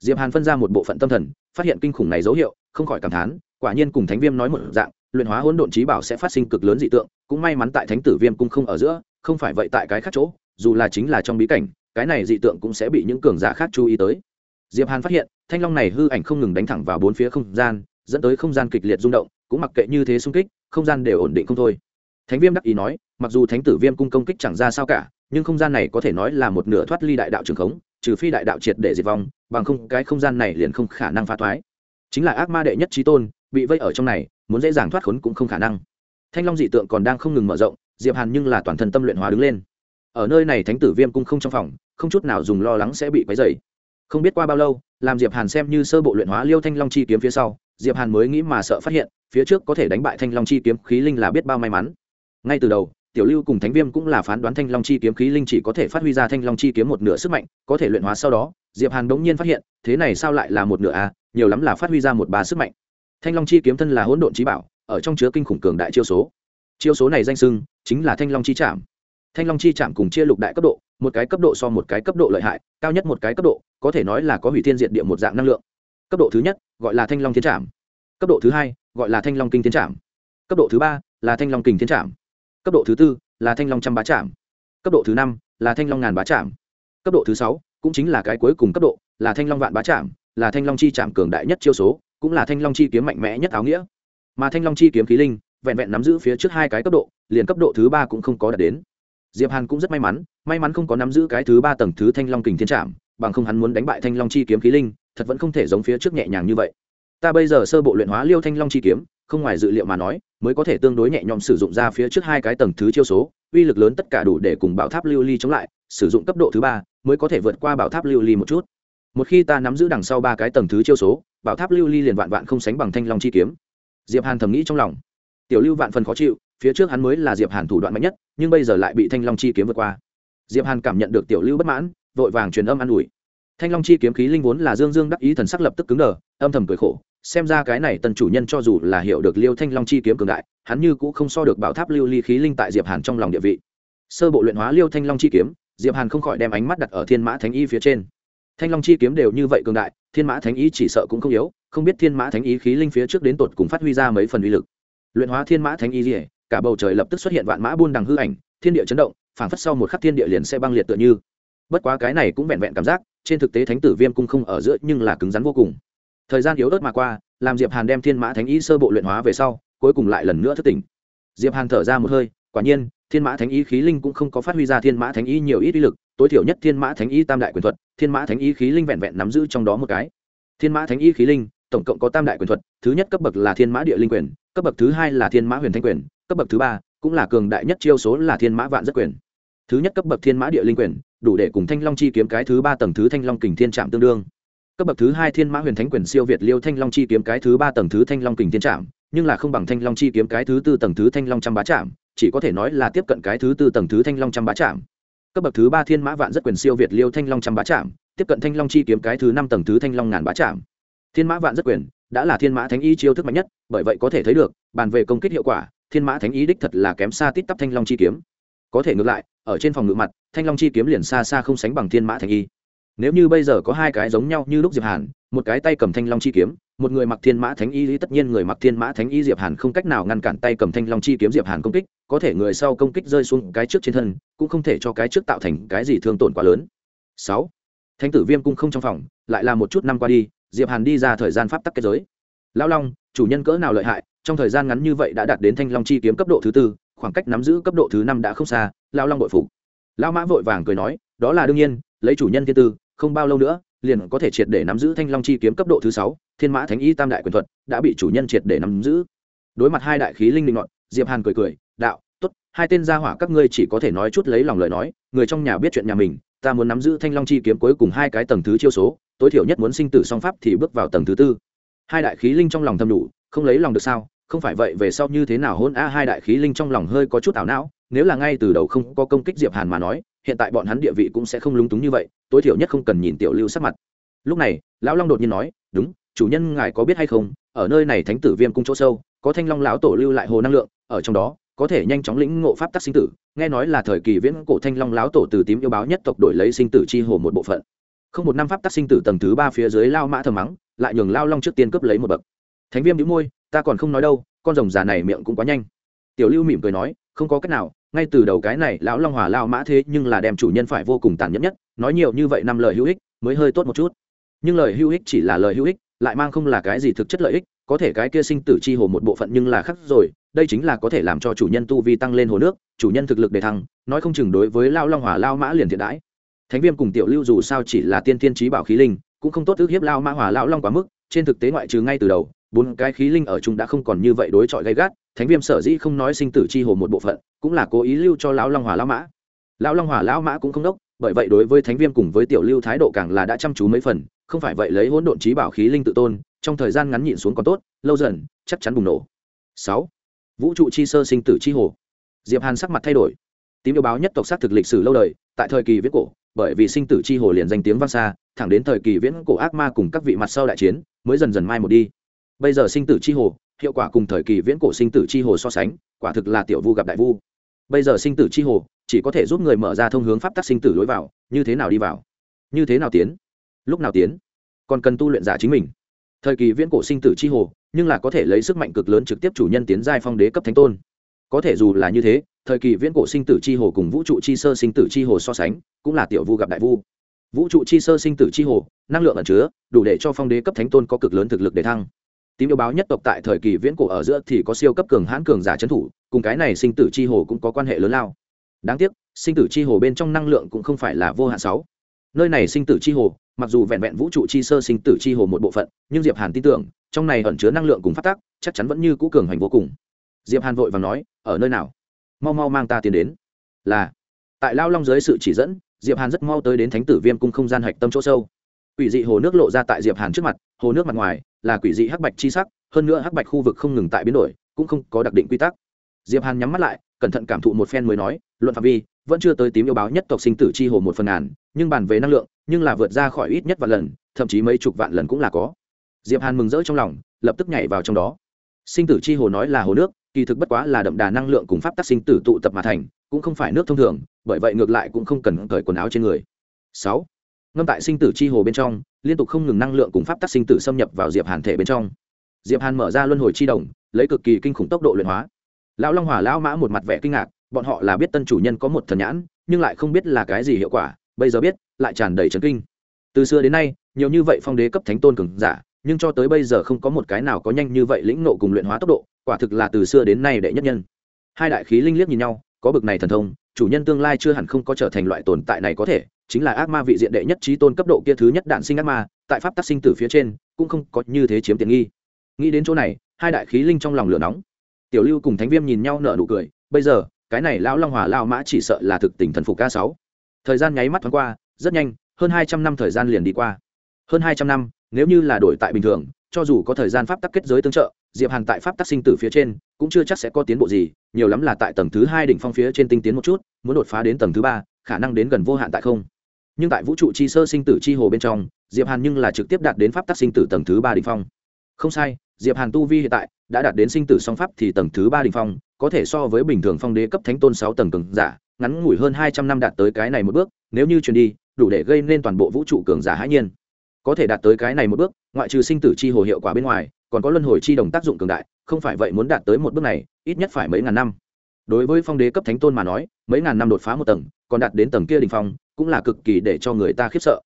Diệp hàn phân ra một bộ phận tâm thần, phát hiện kinh khủng này dấu hiệu, không khỏi cảm thán, quả nhiên cùng thánh viêm nói một dạng, luyện hóa hỗn độn trí bảo sẽ phát sinh cực lớn dị tượng, cũng may mắn tại thánh tử viêm cung không ở giữa, không phải vậy tại cái khác chỗ, dù là chính là trong bí cảnh, cái này dị tượng cũng sẽ bị những cường giả khác chú ý tới. Diệp hàn phát hiện, thanh long này hư ảnh không ngừng đánh thẳng vào bốn phía không gian, dẫn tới không gian kịch liệt rung động cũng mặc kệ như thế xung kích, không gian đều ổn định không thôi. Thánh viêm đắc ý nói, mặc dù thánh tử viêm cung công kích chẳng ra sao cả, nhưng không gian này có thể nói là một nửa thoát ly đại đạo trường khống, trừ phi đại đạo triệt để diệt vong, bằng không cái không gian này liền không khả năng phá thoái. Chính là ác ma đệ nhất trí tôn, bị vây ở trong này, muốn dễ dàng thoát khốn cũng không khả năng. Thanh long dị tượng còn đang không ngừng mở rộng, diệp hàn nhưng là toàn thân tâm luyện hóa đứng lên. Ở nơi này thánh tử viêm cung không trong phòng, không chút nào dùng lo lắng sẽ bị quấy rầy. Không biết qua bao lâu, làm diệp hàn xem như sơ bộ luyện hóa liêu thanh long chi kiếm phía sau diệp hàn mới nghĩ mà sợ phát hiện, phía trước có thể đánh bại thanh long chi kiếm khí linh là biết bao may mắn. Ngay từ đầu, tiểu lưu cùng thánh viêm cũng là phán đoán thanh long chi kiếm khí linh chỉ có thể phát huy ra thanh long chi kiếm một nửa sức mạnh, có thể luyện hóa sau đó, diệp hàn đống nhiên phát hiện, thế này sao lại là một nửa a nhiều lắm là phát huy ra một ba sức mạnh. Thanh long chi kiếm thân là hỗn độn trí bảo, ở trong chứa kinh khủng cường đại chiêu số. Chiêu số này danh sưng chính là thanh long chi Chạm. thanh long chi Chạm cùng chia lục đại cấp độ, một cái cấp độ so một cái cấp độ lợi hại, cao nhất một cái cấp độ, có thể nói là có hủy thiên diệt địa một dạng năng lượng cấp độ thứ nhất gọi là thanh long thiên trảm cấp độ thứ hai gọi là thanh long kinh thiên trảm cấp độ thứ ba là thanh long kình thiên trảm cấp độ thứ tư là thanh long trăm bá trảm cấp độ thứ năm là thanh long ngàn bá trảm cấp độ thứ sáu cũng chính là cái cuối cùng cấp độ là thanh long vạn bá trảm là thanh long chi trảm cường đại nhất chiêu số cũng là thanh long chi kiếm mạnh mẽ nhất áo nghĩa mà thanh long chi kiếm khí linh vẹn vẹn nắm giữ phía trước hai cái cấp độ liền cấp độ thứ ba cũng không có đạt đến diệp hàn cũng rất may mắn may mắn không có nắm giữ cái thứ ba tầng thứ thanh long kình thiên trảm bằng không hắn muốn đánh bại thanh long chi kiếm khí linh thật vẫn không thể giống phía trước nhẹ nhàng như vậy. Ta bây giờ sơ bộ luyện hóa liêu thanh long chi kiếm, không ngoài dự liệu mà nói, mới có thể tương đối nhẹ nhõm sử dụng ra phía trước hai cái tầng thứ chiêu số, uy lực lớn tất cả đủ để cùng bảo tháp lưu ly chống lại, sử dụng cấp độ thứ ba, mới có thể vượt qua bảo tháp lưu ly một chút. Một khi ta nắm giữ đằng sau ba cái tầng thứ chiêu số, bảo tháp lưu ly liền vạn vạn không sánh bằng thanh long chi kiếm. Diệp hàn thầm nghĩ trong lòng. Tiểu lưu vạn phần khó chịu, phía trước hắn mới là diệp hàn thủ đoạn mạnh nhất, nhưng bây giờ lại bị thanh long chi kiếm vượt qua. Diệp hàn cảm nhận được tiểu lưu bất mãn, vội vàng truyền âm an ủi thanh long chi kiếm khí linh vốn là dương dương đắc ý thần sắc lập tức cứng đờ, âm thầm cười khổ, xem ra cái này tần chủ nhân cho dù là hiểu được liêu thanh long chi kiếm cường đại, hắn như cũng không so được bảo tháp lưu ly khí linh tại diệp hàn trong lòng địa vị. Sơ bộ luyện hóa liêu thanh long chi kiếm, diệp hàn không khỏi đem ánh mắt đặt ở thiên mã thánh y phía trên. Thanh long chi kiếm đều như vậy cường đại, thiên mã thánh y chỉ sợ cũng không yếu, không biết thiên mã thánh y khí linh phía trước đến tột cùng phát huy ra mấy phần uy lực. Luyện hóa thiên mã thánh y dỉa cả bầu trời lập tức xuất hiện vạn mã buôn đằng hư ảnh, thiên địa chấn động, phảng phất sau một khắc thiên địa liền sẽ băng liệt tựa như. Bất quá cái này cũng vẹn vẹn cảm giác trên thực tế thánh tử viêm cung không ở giữa nhưng là cứng rắn vô cùng. Thời gian yếu ớt mà qua, làm diệp hàn đem thiên mã thánh y sơ bộ luyện hóa về sau, cuối cùng lại lần nữa thức tỉnh. Diệp hàn thở ra một hơi, quả nhiên, thiên mã thánh y khí linh cũng không có phát huy ra thiên mã thánh y nhiều ít uy lực, tối thiểu nhất thiên mã thánh y tam đại quyền thuật, thiên mã thánh y khí linh vẹn vẹn nắm giữ trong đó một cái. Thiên mã thánh y khí linh, tổng cộng có tam đại quyền thuật, thứ nhất cấp bậc là thiên mã địa linh quyền, cấp bậc thứ hai là thiên mã huyền thanh quyền, cấp bậc thứ ba cũng là cường đại nhất chiêu số là thiên mã vạn rất quyền thứ nhất cấp bậc thiên mã địa linh quyền đủ để cùng thanh long chi kiếm cái thứ ba tầng thứ thanh long kình thiên trạm tương đương cấp bậc thứ hai thiên mã huyền thánh quyền siêu việt liêu thanh long chi kiếm cái thứ ba tầng thứ thanh long kình thiên trạm nhưng là không bằng thanh long chi kiếm cái thứ tư tầng thứ thanh long trăm bá trạm chỉ có thể nói là tiếp cận cái thứ tư tầng thứ thanh long trăm bá trạm cấp bậc thứ ba thiên mã vạn rất quyền siêu việt liêu thanh long trăm bá trạm tiếp cận thanh long chi kiếm cái thứ năm tầng thứ thanh long ngàn bá trạm thiên mã vạn rất quyền đã là thiên mã thánh y chiêu thức mạnh nhất bởi vậy có thể thấy được bàn về công kích hiệu quả thiên mã thánh y đích thật là kém xa tít tắp thanh long chi kiếm có thể ngược lại ở trên phòng ngự mặt, thanh long chi kiếm liền xa xa không sánh bằng thiên mã thánh y. Nếu như bây giờ có hai cái giống nhau như lúc diệp hàn, một cái tay cầm thanh long chi kiếm, một người mặc thiên mã thánh y, tất nhiên người mặc thiên mã thánh y diệp hàn không cách nào ngăn cản tay cầm thanh long chi kiếm diệp hàn công kích, có thể người sau công kích rơi xuống cái trước trên thân, cũng không thể cho cái trước tạo thành cái gì thương tổn quá lớn. Sáu, thánh tử viêm cung không trong phòng, lại là một chút năm qua đi, diệp hàn đi ra thời gian pháp tắc kết giới. Lão long, chủ nhân cỡ nào lợi hại, trong thời gian ngắn như vậy đã đạt đến thanh long chi kiếm cấp độ thứ tư khoảng cách nắm giữ cấp độ thứ năm đã không xa, lão long bội phục. Lão mã vội vàng cười nói, đó là đương nhiên, lấy chủ nhân thiên tư, không bao lâu nữa, liền có thể triệt để nắm giữ thanh long chi kiếm cấp độ thứ sáu, thiên mã thánh y tam đại quyền thuật đã bị chủ nhân triệt để nắm giữ. Đối mặt hai đại khí linh linh ngọn diệp hàn cười cười, đạo, tốt, hai tên gia hỏa các ngươi chỉ có thể nói chút lấy lòng lời nói, người trong nhà biết chuyện nhà mình, ta muốn nắm giữ thanh long chi kiếm cuối cùng hai cái tầng thứ chiêu số, tối thiểu nhất muốn sinh tử song pháp thì bước vào tầng thứ tư. Hai đại khí linh trong lòng thầm đủ, không lấy lòng được sao? Không phải vậy về sau như thế nào hôn a hai đại khí linh trong lòng hơi có chút ảo não, nếu là ngay từ đầu không có công kích diệp hàn mà nói, hiện tại bọn hắn địa vị cũng sẽ không lúng túng như vậy, tối thiểu nhất không cần nhìn tiểu lưu sắc mặt. Lúc này, lão long đột nhiên nói, đúng, chủ nhân ngài có biết hay không, ở nơi này thánh tử viêm cung chỗ sâu, có thanh long lão tổ lưu lại hồ năng lượng, ở trong đó, có thể nhanh chóng lĩnh ngộ pháp tắc sinh tử, nghe nói là thời kỳ viễn cổ thanh long lão tổ từ tím yêu báo nhất tộc đổi lấy sinh tử chi hồ một bộ phận. Không một năm pháp tắc sinh tử tầng thứ ba phía dưới lao mã thờ mắng, lại nhường lao long trước tiên cướp lấy một bậc. Thánh viêm đĩu môi ta còn không nói đâu, con rồng già này miệng cũng quá nhanh. Tiểu lưu mỉm cười nói, không có cách nào, ngay từ đầu cái này lão long hòa lao mã thế nhưng là đem chủ nhân phải vô cùng tàn nhẫn nhất, nói nhiều như vậy năm lời hữu ích, mới hơi tốt một chút. Nhưng lời hữu ích chỉ là lời hữu ích, lại mang không là cái gì thực chất lợi ích, có thể cái kia sinh tử chi hồ một bộ phận nhưng là khắc rồi, đây chính là có thể làm cho chủ nhân tu vi tăng lên hồ nước, chủ nhân thực lực để thăng, nói không chừng đối với lao long Hòa lao mã liền thiện đãi. Thánh viêm cùng tiểu lưu dù sao chỉ là tiên tiên trí bảo khí linh, cũng không tốt ước hiếp lao mã Hòa lao long quá mức, trên thực tế ngoại trừ ngay từ đầu bốn cái khí linh ở chúng đã không còn như vậy đối chọi gay gắt, thánh viêm sở dĩ không nói sinh tử chi hồ một bộ phận, cũng là cố ý lưu cho lão long hỏa lão mã. Lão long hỏa lão mã cũng không đốc, bởi vậy đối với thánh viêm cùng với tiểu lưu thái độ càng là đã chăm chú mấy phần, không phải vậy lấy hỗn độn trí bảo khí linh tự tôn, trong thời gian ngắn nhịn xuống còn tốt, lâu dần, chắc chắn bùng nổ. Sáu, vũ trụ chi sơ sinh tử chi hồ. Diệp hàn sắc mặt thay đổi. Tím yêu báo nhất tộc xác thực lịch sử lâu đời, tại thời kỳ viễn cổ, bởi vì sinh tử chi hồ liền danh tiếng vang xa, thẳng đến thời kỳ viễn cổ ác ma cùng các vị mặt sau đại chiến, mới dần dần mai một đi bây giờ sinh tử chi hồ, hiệu quả cùng thời kỳ viễn cổ sinh tử chi hồ so sánh, quả thực là tiểu vu gặp đại vu. Bây giờ sinh tử chi hồ, chỉ có thể giúp người mở ra thông hướng pháp tắc sinh tử lối vào, như thế nào đi vào? Như thế nào tiến? Lúc nào tiến? Còn cần tu luyện giả chính mình. Thời kỳ viễn cổ sinh tử chi hồ, nhưng là có thể lấy sức mạnh cực lớn trực tiếp chủ nhân tiến giai phong đế cấp thánh tôn. Có thể dù là như thế, thời kỳ viễn cổ sinh tử chi hồ cùng vũ trụ chi sơ sinh tử chi hồ so sánh, cũng là tiểu vu gặp đại vu. Vũ trụ chi sơ sinh tử chi hồ, năng lượng ẩn chứa, đủ để cho phong đế cấp thánh tôn có cực lớn thực lực để thăng tím yêu báo nhất tộc tại thời kỳ viễn cổ ở giữa thì có siêu cấp cường hãn cường giả trấn thủ, cùng cái này sinh tử chi hồ cũng có quan hệ lớn lao. Đáng tiếc, sinh tử chi hồ bên trong năng lượng cũng không phải là vô hạn sáu. Nơi này sinh tử chi hồ, mặc dù vẹn vẹn vũ trụ chi sơ sinh tử chi hồ một bộ phận, nhưng diệp hàn tin tưởng, trong này ẩn chứa năng lượng cùng phát tác, chắc chắn vẫn như cũ cường hành vô cùng. Diệp hàn vội và nói, ở nơi nào? Mau mau mang ta tiến đến. Là. Tại lao long dưới sự chỉ dẫn, diệp hàn rất mau tới đến thánh tử viêm cung không gian hạch tâm chỗ sâu quỷ dị hồ nước lộ ra tại diệp hàn trước mặt, hồ nước mặt ngoài là quỷ dị hắc bạch chi sắc, hơn nữa hắc bạch khu vực không ngừng tại biến đổi, cũng không có đặc định quy tắc. Diệp hàn nhắm mắt lại, cẩn thận cảm thụ một phen mới nói, luận phạm vi, vẫn chưa tới tím yêu báo nhất tộc sinh tử chi hồ một phần ngàn, nhưng bàn về năng lượng, nhưng là vượt ra khỏi ít nhất vạn lần, thậm chí mấy chục vạn lần cũng là có. Diệp hàn mừng rỡ trong lòng, lập tức nhảy vào trong đó. Sinh tử chi hồ nói là hồ nước, kỳ thực bất quá là đậm đà năng lượng cùng pháp tắc sinh tử tụ tập mà thành, cũng không phải nước thông thường, bởi vậy ngược lại cũng không cần cởi quần áo trên người. Sáu ngâm tại sinh tử chi hồ bên trong, liên tục không ngừng năng lượng cùng pháp tắc sinh tử xâm nhập vào diệp hàn thể bên trong. Diệp hàn mở ra luân hồi chi đồng, lấy cực kỳ kinh khủng tốc độ luyện hóa. Lão long hòa lão mã một mặt vẻ kinh ngạc, bọn họ là biết tân chủ nhân có một thần nhãn, nhưng lại không biết là cái gì hiệu quả, bây giờ biết, lại tràn đầy trấn kinh. Từ xưa đến nay, nhiều như vậy phong đế cấp thánh tôn cường giả, nhưng cho tới bây giờ không có một cái nào có nhanh như vậy lĩnh nộ cùng luyện hóa tốc độ, quả thực là từ xưa đến nay đệ nhất nhân. Hai đại khí linh liếc nhìn nhau, có bực này thần thông, chủ nhân tương lai chưa hẳn không có trở thành loại tồn tại này có thể chính là ác ma vị diện đệ nhất trí tôn cấp độ kia thứ nhất đạn sinh ác ma, tại pháp tác sinh tử phía trên, cũng không có như thế chiếm tiện nghi. Nghĩ đến chỗ này, hai đại khí linh trong lòng lửa nóng. Tiểu lưu cùng thánh viêm nhìn nhau nở nụ cười, bây giờ, cái này lão long hòa lao mã chỉ sợ là thực tình thần phục ca sáu. Thời gian nháy mắt thoáng qua, rất nhanh, hơn hai trăm năm thời gian liền đi qua. Hơn hai trăm năm, nếu như là đổi tại bình thường, cho dù có thời gian pháp tắc kết giới tương trợ, diệp hàn tại pháp tắc sinh tử phía trên, cũng chưa chắc sẽ có tiến bộ gì, nhiều lắm là tại tầng thứ hai đỉnh phong phía trên tinh tiến một chút, muốn đột phá đến tầng thứ ba, khả năng đến gần vô hạn tại không nhưng tại vũ trụ chi sơ sinh tử chi hồ bên trong, diệp hàn nhưng là trực tiếp đạt đến pháp tắc sinh tử tầng thứ ba đỉnh phong. Không sai, diệp hàn tu vi hiện tại đã đạt đến sinh tử song pháp thì tầng thứ ba đỉnh phong, có thể so với bình thường phong đế cấp thánh tôn sáu tầng cường giả, ngắn ngủi hơn hai trăm năm đạt tới cái này một bước, nếu như truyền đi, đủ để gây nên toàn bộ vũ trụ cường giả hãi nhiên. Có thể đạt tới cái này một bước, ngoại trừ sinh tử chi hồ hiệu quả bên ngoài, còn có luân hồi chi đồng tác dụng cường đại, không phải vậy muốn đạt tới một bước này, ít nhất phải mấy ngàn năm. Đối với phong đế cấp thánh tôn mà nói, mấy ngàn năm đột phá một tầng, còn đạt đến tầng kia đình phong cũng là cực kỳ để cho người ta khiếp sợ.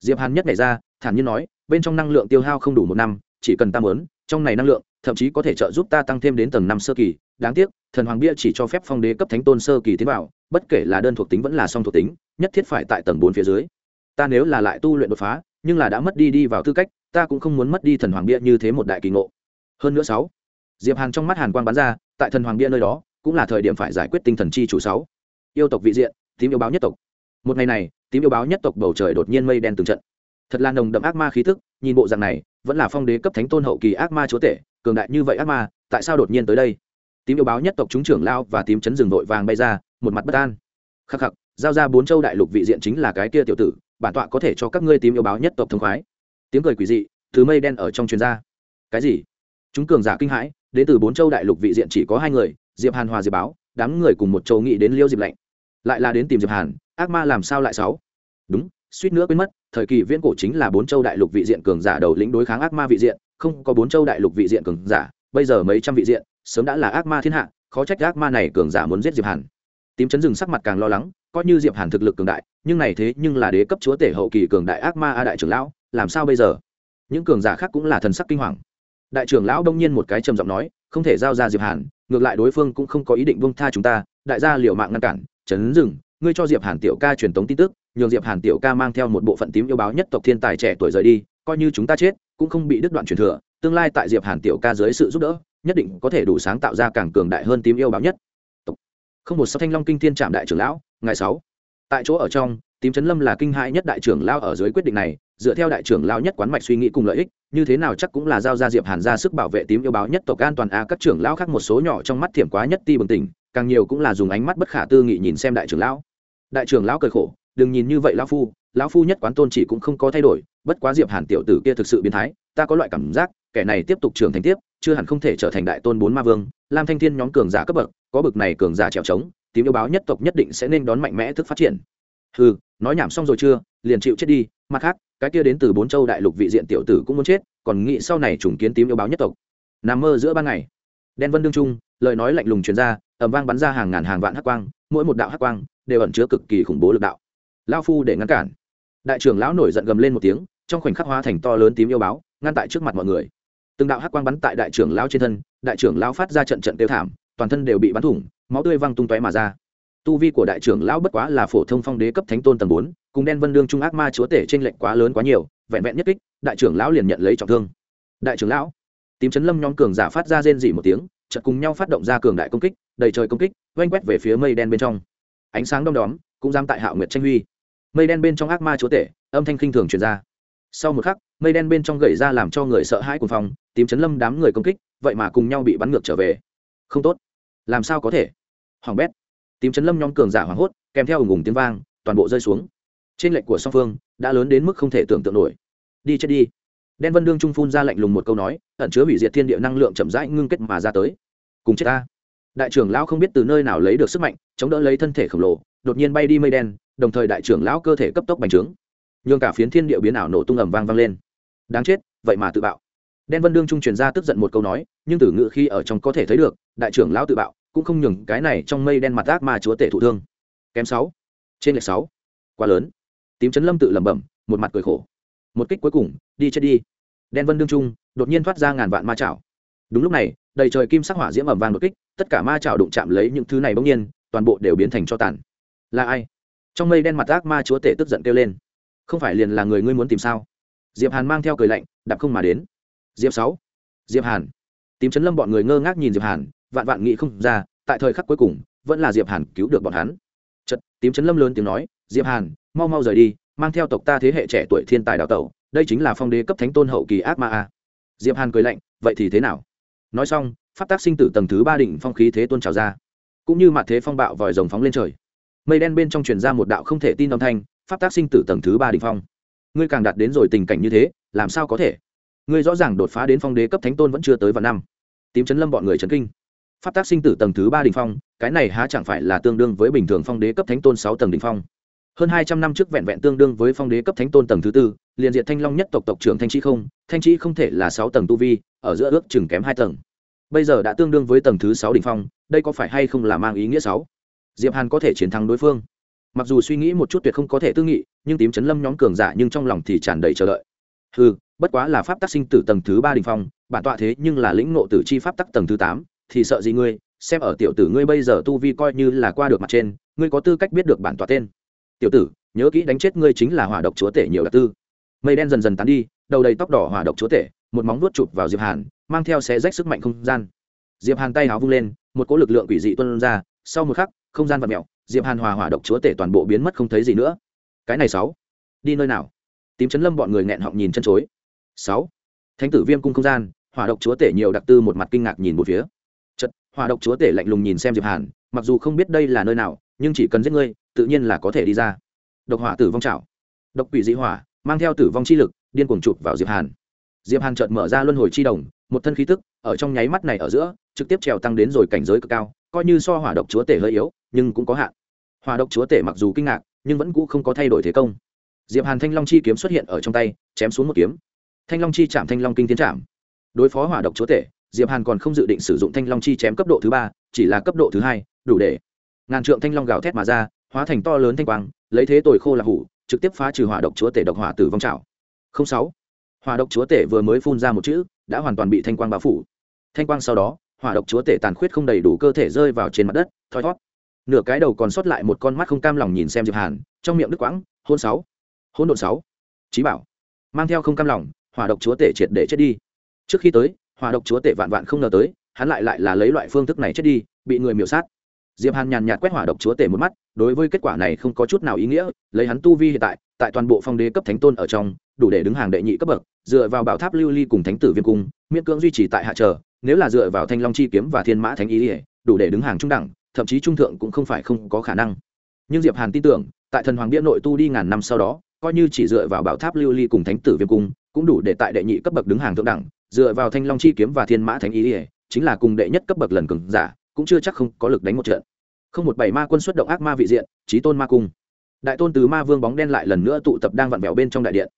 Diệp hàn nhất này ra, thản nhiên nói, bên trong năng lượng tiêu hao không đủ một năm, chỉ cần ta muốn, trong này năng lượng, thậm chí có thể trợ giúp ta tăng thêm đến tầng năm sơ kỳ. Đáng tiếc, thần hoàng bia chỉ cho phép phong đế cấp thánh tôn sơ kỳ tiến vào, bất kể là đơn thuộc tính vẫn là song thuộc tính, nhất thiết phải tại tầng bốn phía dưới. Ta nếu là lại tu luyện đột phá, nhưng là đã mất đi đi vào tư cách, ta cũng không muốn mất đi thần hoàng bia như thế một đại kỳ ngộ. Hơn nữa sáu, diệp hàn trong mắt hàn quang bắn ra, tại thần hoàng bia nơi đó, cũng là thời điểm phải giải quyết tinh thần chi chủ sáu. Yêu tộc vị diện, tím yêu báo nhất tộc một ngày này, tím yêu báo nhất tộc bầu trời đột nhiên mây đen từng trận. Thật là nồng đậm ác ma khí tức, nhìn bộ dạng này, vẫn là phong đế cấp thánh tôn hậu kỳ ác ma chúa tể, cường đại như vậy ác ma, tại sao đột nhiên tới đây? Tím yêu báo nhất tộc chúng trưởng lao và tím chấn rừng vội vàng bay ra, một mặt bất an. Khắc khắc, giao ra bốn châu đại lục vị diện chính là cái kia tiểu tử, bản tọa có thể cho các ngươi tím yêu báo nhất tộc thông khoái. Tiếng cười quỷ dị, thứ mây đen ở trong truyền gia cái gì? Chúng cường giả kinh hãi, đến từ bốn châu đại lục vị diện chỉ có hai người, diệp hàn hòa diệp báo, đám người cùng một châu nghị đến liêu diệp lạnh. Lại là đến tìm diệp hàn ác ma làm sao lại sáu? Đúng, suýt nữa quên mất, thời kỳ viễn cổ chính là bốn châu đại lục vị diện cường giả đầu lĩnh đối kháng ác ma vị diện, không có bốn châu đại lục vị diện cường giả, bây giờ mấy trăm vị diện, sớm đã là ác ma thiên hạ, khó trách ác ma này cường giả muốn giết diệp hàn. Tím chấn rừng sắc mặt càng lo lắng, coi như diệp hàn thực lực cường đại, nhưng này thế nhưng là đế cấp chúa tể hậu kỳ cường đại ác ma a đại trưởng lão, làm sao bây giờ? Những cường giả khác cũng là thần sắc kinh hoàng. Đại trưởng lão đông nhiên một cái trầm giọng nói, không thể giao ra diệp hàn, ngược lại đối phương cũng không có ý định buông tha chúng ta, đại gia liều mạng ngăn cản, chấn dừng ngươi cho diệp hàn tiểu ca truyền tống tin tức, nhường diệp hàn tiểu ca mang theo một bộ phận tím yêu báo nhất tộc thiên tài trẻ tuổi rời đi, coi như chúng ta chết, cũng không bị đứt đoạn truyền thừa, tương lai tại diệp hàn tiểu ca dưới sự giúp đỡ, nhất định có thể đủ sáng tạo ra càng cường đại hơn tím yêu báo nhất không một sáu thanh long kinh thiên trạm đại trưởng lão, ngày sáu. Tại chỗ ở trong, tím chấn lâm là kinh hãi nhất đại trưởng lao ở dưới quyết định này, dựa theo đại trưởng lao nhất quán mạch suy nghĩ cùng lợi ích, như thế nào chắc cũng là giao ra diệp hàn ra sức bảo vệ tím yêu báo nhất tộc an toàn a, các trưởng lao khác một số nhỏ trong mắt thiểm quá nhất ti bừng tỉnh, càng nhiều cũng là dùng ánh mắt bất khả tư nghị nhìn xem đại trưởng lão đại trưởng lão cười khổ đừng nhìn như vậy lão phu lão phu nhất quán tôn chỉ cũng không có thay đổi bất quá diệp hàn tiểu tử kia thực sự biến thái ta có loại cảm giác kẻ này tiếp tục trưởng thành tiếp chưa hẳn không thể trở thành đại tôn bốn ma vương lam thanh thiên nhóm cường giả cấp bậc có bậc này cường giả trèo trống tím yêu báo nhất tộc nhất định sẽ nên đón mạnh mẽ thức phát triển. Hừ, nói nhảm xong rồi chưa liền chịu chết đi mặt khác cái kia đến từ bốn châu đại lục vị diện tiểu tử cũng muốn chết còn nghĩ sau này trùng kiến tím yêu báo nhất tộc. Nằm mơ giữa ban ngày. Đen vân đương trung lời nói lạnh lùng truyền ra ầm vang bắn ra hàng ngàn hàng vạn hắc quang mỗi một đạo hắc quang đều ẩn chứa cực kỳ khủng bố lực đạo. Lao phu để ngăn cản. Đại trưởng lão nổi giận gầm lên một tiếng, trong khoảnh khắc hóa thành to lớn tím yêu báo, ngăn tại trước mặt mọi người. Từng đạo hắc quang bắn tại đại trưởng lão trên thân, đại trưởng lão phát ra trận trận tiêu thảm, toàn thân đều bị bắn thủng, máu tươi văng tung tóe mà ra. Tu vi của đại trưởng lão bất quá là phổ thông phong đế cấp thánh tôn tầng bốn, cùng đen vân đương trung ác ma chúa tể trên lệnh quá lớn quá nhiều, vẹn vẹn nhất kích, đại trưởng lão liền nhận lấy trọng thương. Đại trưởng lão, tím chấn lâm nhóm cường giả phát ra rên dỉ một tiếng, chợt cùng nhau phát động ra cường đại công kích, đầy trời công kích oanh quét về phía mây đen bên trong ánh sáng đom đóm, cũng dám tại hạo nguyệt tranh huy. Mây đen bên trong ác ma chúa tể, âm thanh khinh thường truyền ra. Sau một khắc, mây đen bên trong gậy ra làm cho người sợ hãi cùng phòng tím chấn lâm đám người công kích, vậy mà cùng nhau bị bắn ngược trở về. Không tốt. Làm sao có thể? Hoàng bét. Tím chấn lâm nhóm cường giả hoảng hốt, kèm theo ủng ủng tiếng vang, toàn bộ rơi xuống. Trên lệnh của song phương, đã lớn đến mức không thể tưởng tượng nổi. Đi chết đi. Đen vân đương trung phun ra lạnh lùng một câu nói, ẩn chứa hủy diệt thiên địa năng lượng chậm rãi ngưng kết mà ra tới. Cùng chết ta đại trưởng lão không biết từ nơi nào lấy được sức mạnh, chống đỡ lấy thân thể khổng lồ, đột nhiên bay đi mây đen, đồng thời đại trưởng lão cơ thể cấp tốc bành trướng. Nhường cả phiến thiên địa biến ảo nổ tung ầm vang vang lên. Đáng chết, vậy mà tự bạo. Đen vân đương trung truyền ra tức giận một câu nói, nhưng từ ngự khi ở trong có thể thấy được, đại trưởng lão tự bạo, cũng không nhường cái này trong mây đen mặt ác mà chúa tể thụ thương. Kém sáu. Trên lệch sáu. Quá lớn. Tím chấn lâm tự lẩm bẩm, một mặt cười khổ. Một kích cuối cùng, đi chết đi. Đen vân đương trung đột nhiên thoát ra ngàn vạn ma chảo. Đúng lúc này đầy trời kim sắc hỏa diễm ẩm vàng đột kích, tất cả ma chảo đụng chạm lấy những thứ này bỗng nhiên, toàn bộ đều biến thành cho tàn. Là ai? Trong mây đen mặt ác ma chúa tể tức giận kêu lên. Không phải liền là người ngươi muốn tìm sao? Diệp hàn mang theo cười lạnh, đạp không mà đến. Diệp sáu. Diệp hàn. Tím chấn lâm bọn người ngơ ngác nhìn diệp hàn, vạn vạn nghĩ không ra, tại thời khắc cuối cùng, vẫn là diệp hàn cứu được bọn hắn. Chật tím chấn lâm lớn tiếng nói, diệp hàn, mau mau rời đi, mang theo tộc ta thế hệ trẻ tuổi thiên tài đào tẩu, đây chính là phong đế cấp thánh tôn hậu kỳ ác ma a. Diệp hàn cười lạnh, vậy thì thế nào? Nói xong, pháp tác sinh tử tầng thứ ba đỉnh phong khí thế tôn trào ra. Cũng như mặt thế phong bạo vòi rồng phóng lên trời. Mây đen bên trong truyền ra một đạo không thể tin âm thanh, pháp tác sinh tử tầng thứ ba đỉnh phong. Ngươi càng đạt đến rồi tình cảnh như thế, làm sao có thể? Ngươi rõ ràng đột phá đến phong đế cấp thánh tôn vẫn chưa tới vào năm. Tím chấn lâm bọn người chấn kinh. Pháp tác sinh tử tầng thứ ba đỉnh phong, cái này há chẳng phải là tương đương với bình thường phong đế cấp thánh tôn sáu tầng đỉnh phong. Hơn hai trăm năm trước vẹn vẹn tương đương với phong đế cấp thánh tôn tầng thứ tư, liền diện thanh long nhất tộc tộc trưởng thanh trí không, thanh trí không thể là sáu tầng tu vi ở giữa ước chừng kém hai tầng. Bây giờ đã tương đương với tầng thứ sáu đỉnh phong, đây có phải hay không là mang ý nghĩa sáu? Diệp hàn có thể chiến thắng đối phương. Mặc dù suy nghĩ một chút tuyệt không có thể tư nghị, nhưng tím chấn lâm nhóm cường giả nhưng trong lòng thì tràn đầy chờ đợi. Ừ bất quá là pháp tác sinh tử tầng thứ ba đỉnh phong, bản tọa thế nhưng là lĩnh ngộ tử chi pháp tắc tầng thứ tám, thì sợ gì ngươi? Xem ở tiểu tử ngươi bây giờ tu vi coi như là qua được mặt trên, ngươi có tư cách biết được bản tọa tên. Tiểu tử, nhớ kỹ đánh chết ngươi chính là hỏa độc chúa tể nhiều đặc tư. Mây đen dần dần tán đi, đầu đầy tóc đỏ hỏa độc chúa tể một móng vuốt chụp vào diệp hàn, mang theo xé rách sức mạnh không gian. Diệp hàn tay háo vung lên, một cỗ lực lượng quỷ dị tuôn ra, sau một khắc, không gian vật mèo, diệp hàn hòa hỏa độc chúa tể toàn bộ biến mất không thấy gì nữa. Cái này sáu, đi nơi nào? Tím chấn lâm bọn người nghẹn họng nhìn chân chối. Sáu, thánh tử viêm cung không gian, hỏa độc chúa tể nhiều đặc tư một mặt kinh ngạc nhìn một phía. Chật, hỏa độc chúa tể lạnh lùng nhìn xem diệp hàn, mặc dù không biết đây là nơi nào, nhưng chỉ cần giết ngươi, tự nhiên là có thể đi ra. Độc hỏa tử vong trảo. độc quỷ dị hỏa, mang theo tử vong chi lực, điên cuồng chụp vào diệp hàn diệp hàn chợt mở ra luân hồi chi đồng, một thân khí tức, ở trong nháy mắt này ở giữa, trực tiếp trèo tăng đến rồi cảnh giới cực cao, coi như so hỏa độc chúa tể hơi yếu, nhưng cũng có hạn. Hỏa độc chúa tể mặc dù kinh ngạc, nhưng vẫn cũ không có thay đổi thế công. Diệp hàn thanh long chi kiếm xuất hiện ở trong tay, chém xuống một kiếm. Thanh long chi chạm, thanh long kinh tiến chạm. Đối phó hỏa độc chúa tể, diệp hàn còn không dự định sử dụng thanh long chi chém cấp độ thứ ba, chỉ là cấp độ thứ hai, đủ để ngàn trượng thanh long gào thét mà ra, hóa thành to lớn thanh quang, lấy thế tồi khô là hủ, trực tiếp phá trừ hỏa độc chúa tể độc hỏa tử vong trào không sáu hỏa độc chúa tể vừa mới phun ra một chữ, đã hoàn toàn bị thanh quang bao phủ. Thanh quang sau đó, hỏa độc chúa tể tàn khuyết không đầy đủ cơ thể rơi vào trên mặt đất, thoi thót nửa cái đầu còn sót lại một con mắt không cam lòng nhìn xem diệp hàn, trong miệng đứt quãng, hôn sáu. Hôn độn sáu. Trí bảo. Mang theo không cam lòng, hỏa độc chúa tể triệt để chết đi. Trước khi tới, hỏa độc chúa tể vạn vạn không ngờ tới, hắn lại lại là lấy loại phương thức này chết đi, bị người miểu sát. Diệp hàn nhàn nhạt quét hỏa độc chúa tể một mắt, đối với kết quả này không có chút nào ý nghĩa, lấy hắn tu vi hiện tại tại toàn bộ phong đế cấp thánh tôn ở trong, đủ để đứng hàng đệ nhị cấp bậc dựa vào bảo tháp lưu ly cùng thánh tử Viêm cung, miễn cưỡng duy trì tại hạ trở. nếu là dựa vào thanh long chi kiếm và thiên mã thánh ý ỉa đủ để đứng hàng trung đẳng, thậm chí trung thượng cũng không phải không có khả năng. Nhưng diệp hàn tin tưởng, tại thần hoàng bia nội tu đi ngàn năm sau đó, coi như chỉ dựa vào bảo tháp lưu ly cùng thánh tử viêm cung, cũng đủ để tại đệ nhị cấp bậc đứng hàng thượng đẳng, dựa vào thanh long chi kiếm và thiên mã thánh ý ỉa chính là cùng đệ nhất cấp bậc lần cường giả, cũng chưa chắc không có lực đánh một trận. Không một bảy ma quân xuất động ác ma vị diện trí tôn ma cung. Đại tôn từ ma vương bóng đen lại lần nữa tụ tập đang vặn vẹo bên trong đại điện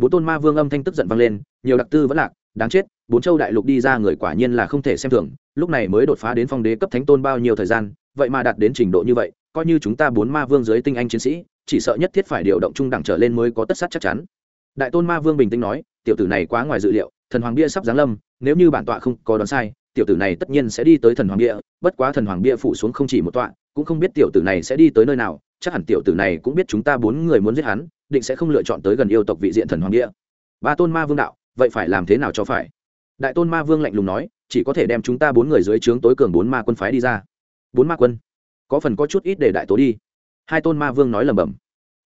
bốn tôn ma vương âm thanh tức giận vang lên, nhiều đặc tư vẫn lạc, đáng chết, bốn châu đại lục đi ra người quả nhiên là không thể xem thường, lúc này mới đột phá đến phong đế cấp thánh tôn bao nhiêu thời gian, vậy mà đạt đến trình độ như vậy, coi như chúng ta bốn ma vương dưới tinh anh chiến sĩ, chỉ sợ nhất thiết phải điều động trung đẳng trở lên mới có tất sát chắc chắn. Đại tôn ma vương bình tĩnh nói, tiểu tử này quá ngoài dự liệu, thần hoàng bia sắp giáng lâm, nếu như bản tọa không có đoán sai, tiểu tử này tất nhiên sẽ đi tới thần hoàng bia, bất quá thần hoàng bia phủ xuống không chỉ một tọa, cũng không biết tiểu tử này sẽ đi tới nơi nào, chắc hẳn tiểu tử này cũng biết chúng ta bốn người muốn giết hắn định sẽ không lựa chọn tới gần yêu tộc vị diện thần hoàng địa. Ba tôn ma vương đạo, vậy phải làm thế nào cho phải? Đại tôn ma vương lạnh lùng nói, chỉ có thể đem chúng ta bốn người dưới trướng tối cường bốn ma quân phái đi ra. Bốn ma quân? Có phần có chút ít để đại tố đi. Hai tôn ma vương nói lầm bầm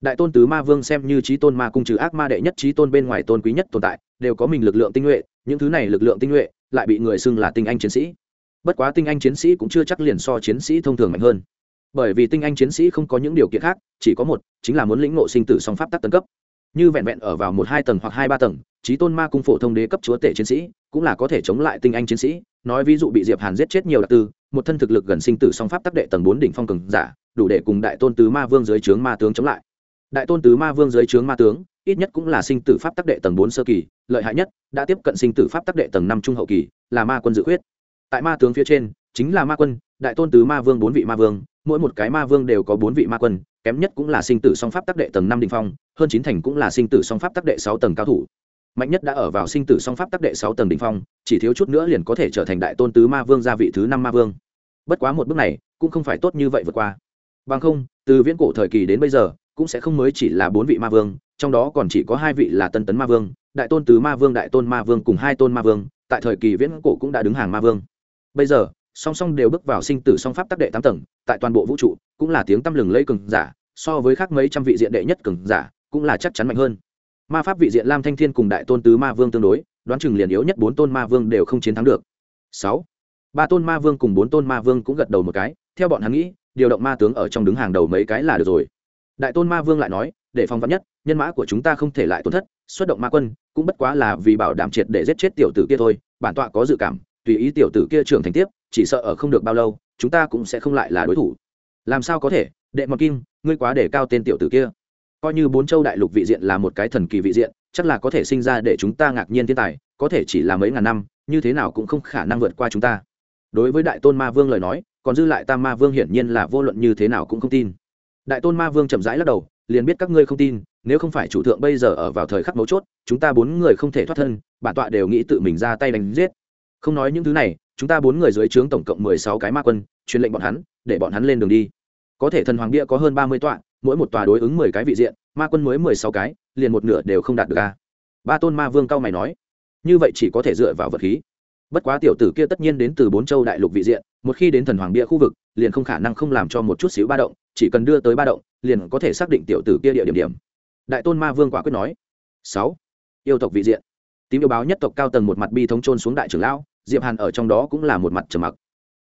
đại tôn tứ ma vương xem như trí tôn ma cung trừ ác ma đệ nhất trí tôn bên ngoài tôn quý nhất tồn tại, đều có mình lực lượng tinh nhuệ, những thứ này lực lượng tinh nhuệ, lại bị người xưng là tinh anh chiến sĩ. Bất quá tinh anh chiến sĩ cũng chưa chắc liền so chiến sĩ thông thường mạnh hơn bởi vì tinh anh chiến sĩ không có những điều kiện khác, chỉ có một, chính là muốn lĩnh ngộ sinh tử song pháp tắc tân cấp. Như vẹn vẹn ở vào một hai tầng hoặc hai ba tầng trí tôn ma cung phổ thông đế cấp chúa tể chiến sĩ cũng là có thể chống lại tinh anh chiến sĩ. Nói ví dụ bị diệp hàn giết chết nhiều đặc tư, một thân thực lực gần sinh tử song pháp tắc đệ tầng bốn đỉnh phong cường giả, đủ để cùng đại tôn tứ ma vương dưới trướng ma tướng chống lại. Đại tôn tứ ma vương dưới trướng ma tướng, ít nhất cũng là sinh tử pháp tắc đệ tầng bốn sơ kỳ, lợi hại nhất, đã tiếp cận sinh tử pháp tắc đệ tầng năm trung hậu kỳ, là ma quân dự quyết. tại ma tướng phía trên, chính là ma quân, đại tôn tứ ma vương bốn vị ma vương mỗi một cái ma vương đều có bốn vị ma quân, kém nhất cũng là sinh tử song pháp tắc đệ tầng năm đình phong, hơn chín thành cũng là sinh tử song pháp tắc đệ sáu tầng cao thủ. Mạnh nhất đã ở vào sinh tử song pháp tắc đệ sáu tầng đình phong, chỉ thiếu chút nữa liền có thể trở thành đại tôn tứ ma vương gia vị thứ năm ma vương. Bất quá một bước này, cũng không phải tốt như vậy vượt qua. Bằng không, từ viễn cổ thời kỳ đến bây giờ, cũng sẽ không mới chỉ là bốn vị ma vương, trong đó còn chỉ có hai vị là tân tấn ma vương, đại tôn tứ ma vương, đại tôn ma vương cùng hai tôn ma vương, tại thời kỳ viễn cổ cũng đã đứng hàng ma vương. Bây giờ song song đều bước vào sinh tử song pháp tác đệ tám tầng, tại toàn bộ vũ trụ, cũng là tiếng tăm lừng lây cường giả, so với khác mấy trăm vị diện đệ nhất cường giả, cũng là chắc chắn mạnh hơn. Ma pháp vị diện lam thanh thiên cùng đại tôn tứ ma vương tương đối, đoán chừng liền yếu nhất bốn tôn ma vương đều không chiến thắng được. Sáu, ba tôn ma vương cùng bốn tôn ma vương cũng gật đầu một cái, theo bọn hắn nghĩ, điều động ma tướng ở trong đứng hàng đầu mấy cái là được rồi. Đại tôn ma vương lại nói, để phòng vắn nhất, nhân mã của chúng ta không thể lại tổn thất, xuất động ma quân, cũng bất quá là vì bảo đảm triệt để giết chết tiểu tử kia thôi, bản tọa có dự cảm tùy ý tiểu tử kia trưởng thành tiếp, chỉ sợ ở không được bao lâu, chúng ta cũng sẽ không lại là đối thủ. Làm sao có thể? Đệ mọt kim ngươi quá để cao tên tiểu tử kia. Coi như bốn châu đại lục vị diện là một cái thần kỳ vị diện, chắc là có thể sinh ra để chúng ta ngạc nhiên thiên tài, có thể chỉ là mấy ngàn năm, như thế nào cũng không khả năng vượt qua chúng ta. Đối với đại tôn ma vương lời nói, còn dư lại tam ma vương hiển nhiên là vô luận như thế nào cũng không tin. Đại tôn ma vương chậm rãi lắc đầu, liền biết các ngươi không tin, nếu không phải chủ thượng bây giờ ở vào thời khắc mấu chốt, chúng ta bốn người không thể thoát thân, bản tọa đều nghĩ tự mình ra tay đánh giết không nói những thứ này, chúng ta bốn người dưới trướng tổng cộng mười sáu cái ma quân, truyền lệnh bọn hắn, để bọn hắn lên đường đi. Có thể thần hoàng bia có hơn ba mươi tọa, mỗi một tòa đối ứng mười cái vị diện, ma quân mới mười sáu cái, liền một nửa đều không đạt được a. Ba tôn ma vương cao mày nói, như vậy chỉ có thể dựa vào vật khí. Bất quá tiểu tử kia tất nhiên đến từ bốn châu đại lục vị diện, một khi đến thần hoàng bia khu vực, liền không khả năng không làm cho một chút xíu ba động, chỉ cần đưa tới ba động, liền có thể xác định tiểu tử kia địa điểm điểm. Đại tôn ma vương quả quyết nói, sáu, yêu tộc vị diện. Tím yêu báo nhất tộc cao tầng một mặt bi thống trôn xuống đại trưởng lão diệp hàn ở trong đó cũng là một mặt trầm mặc.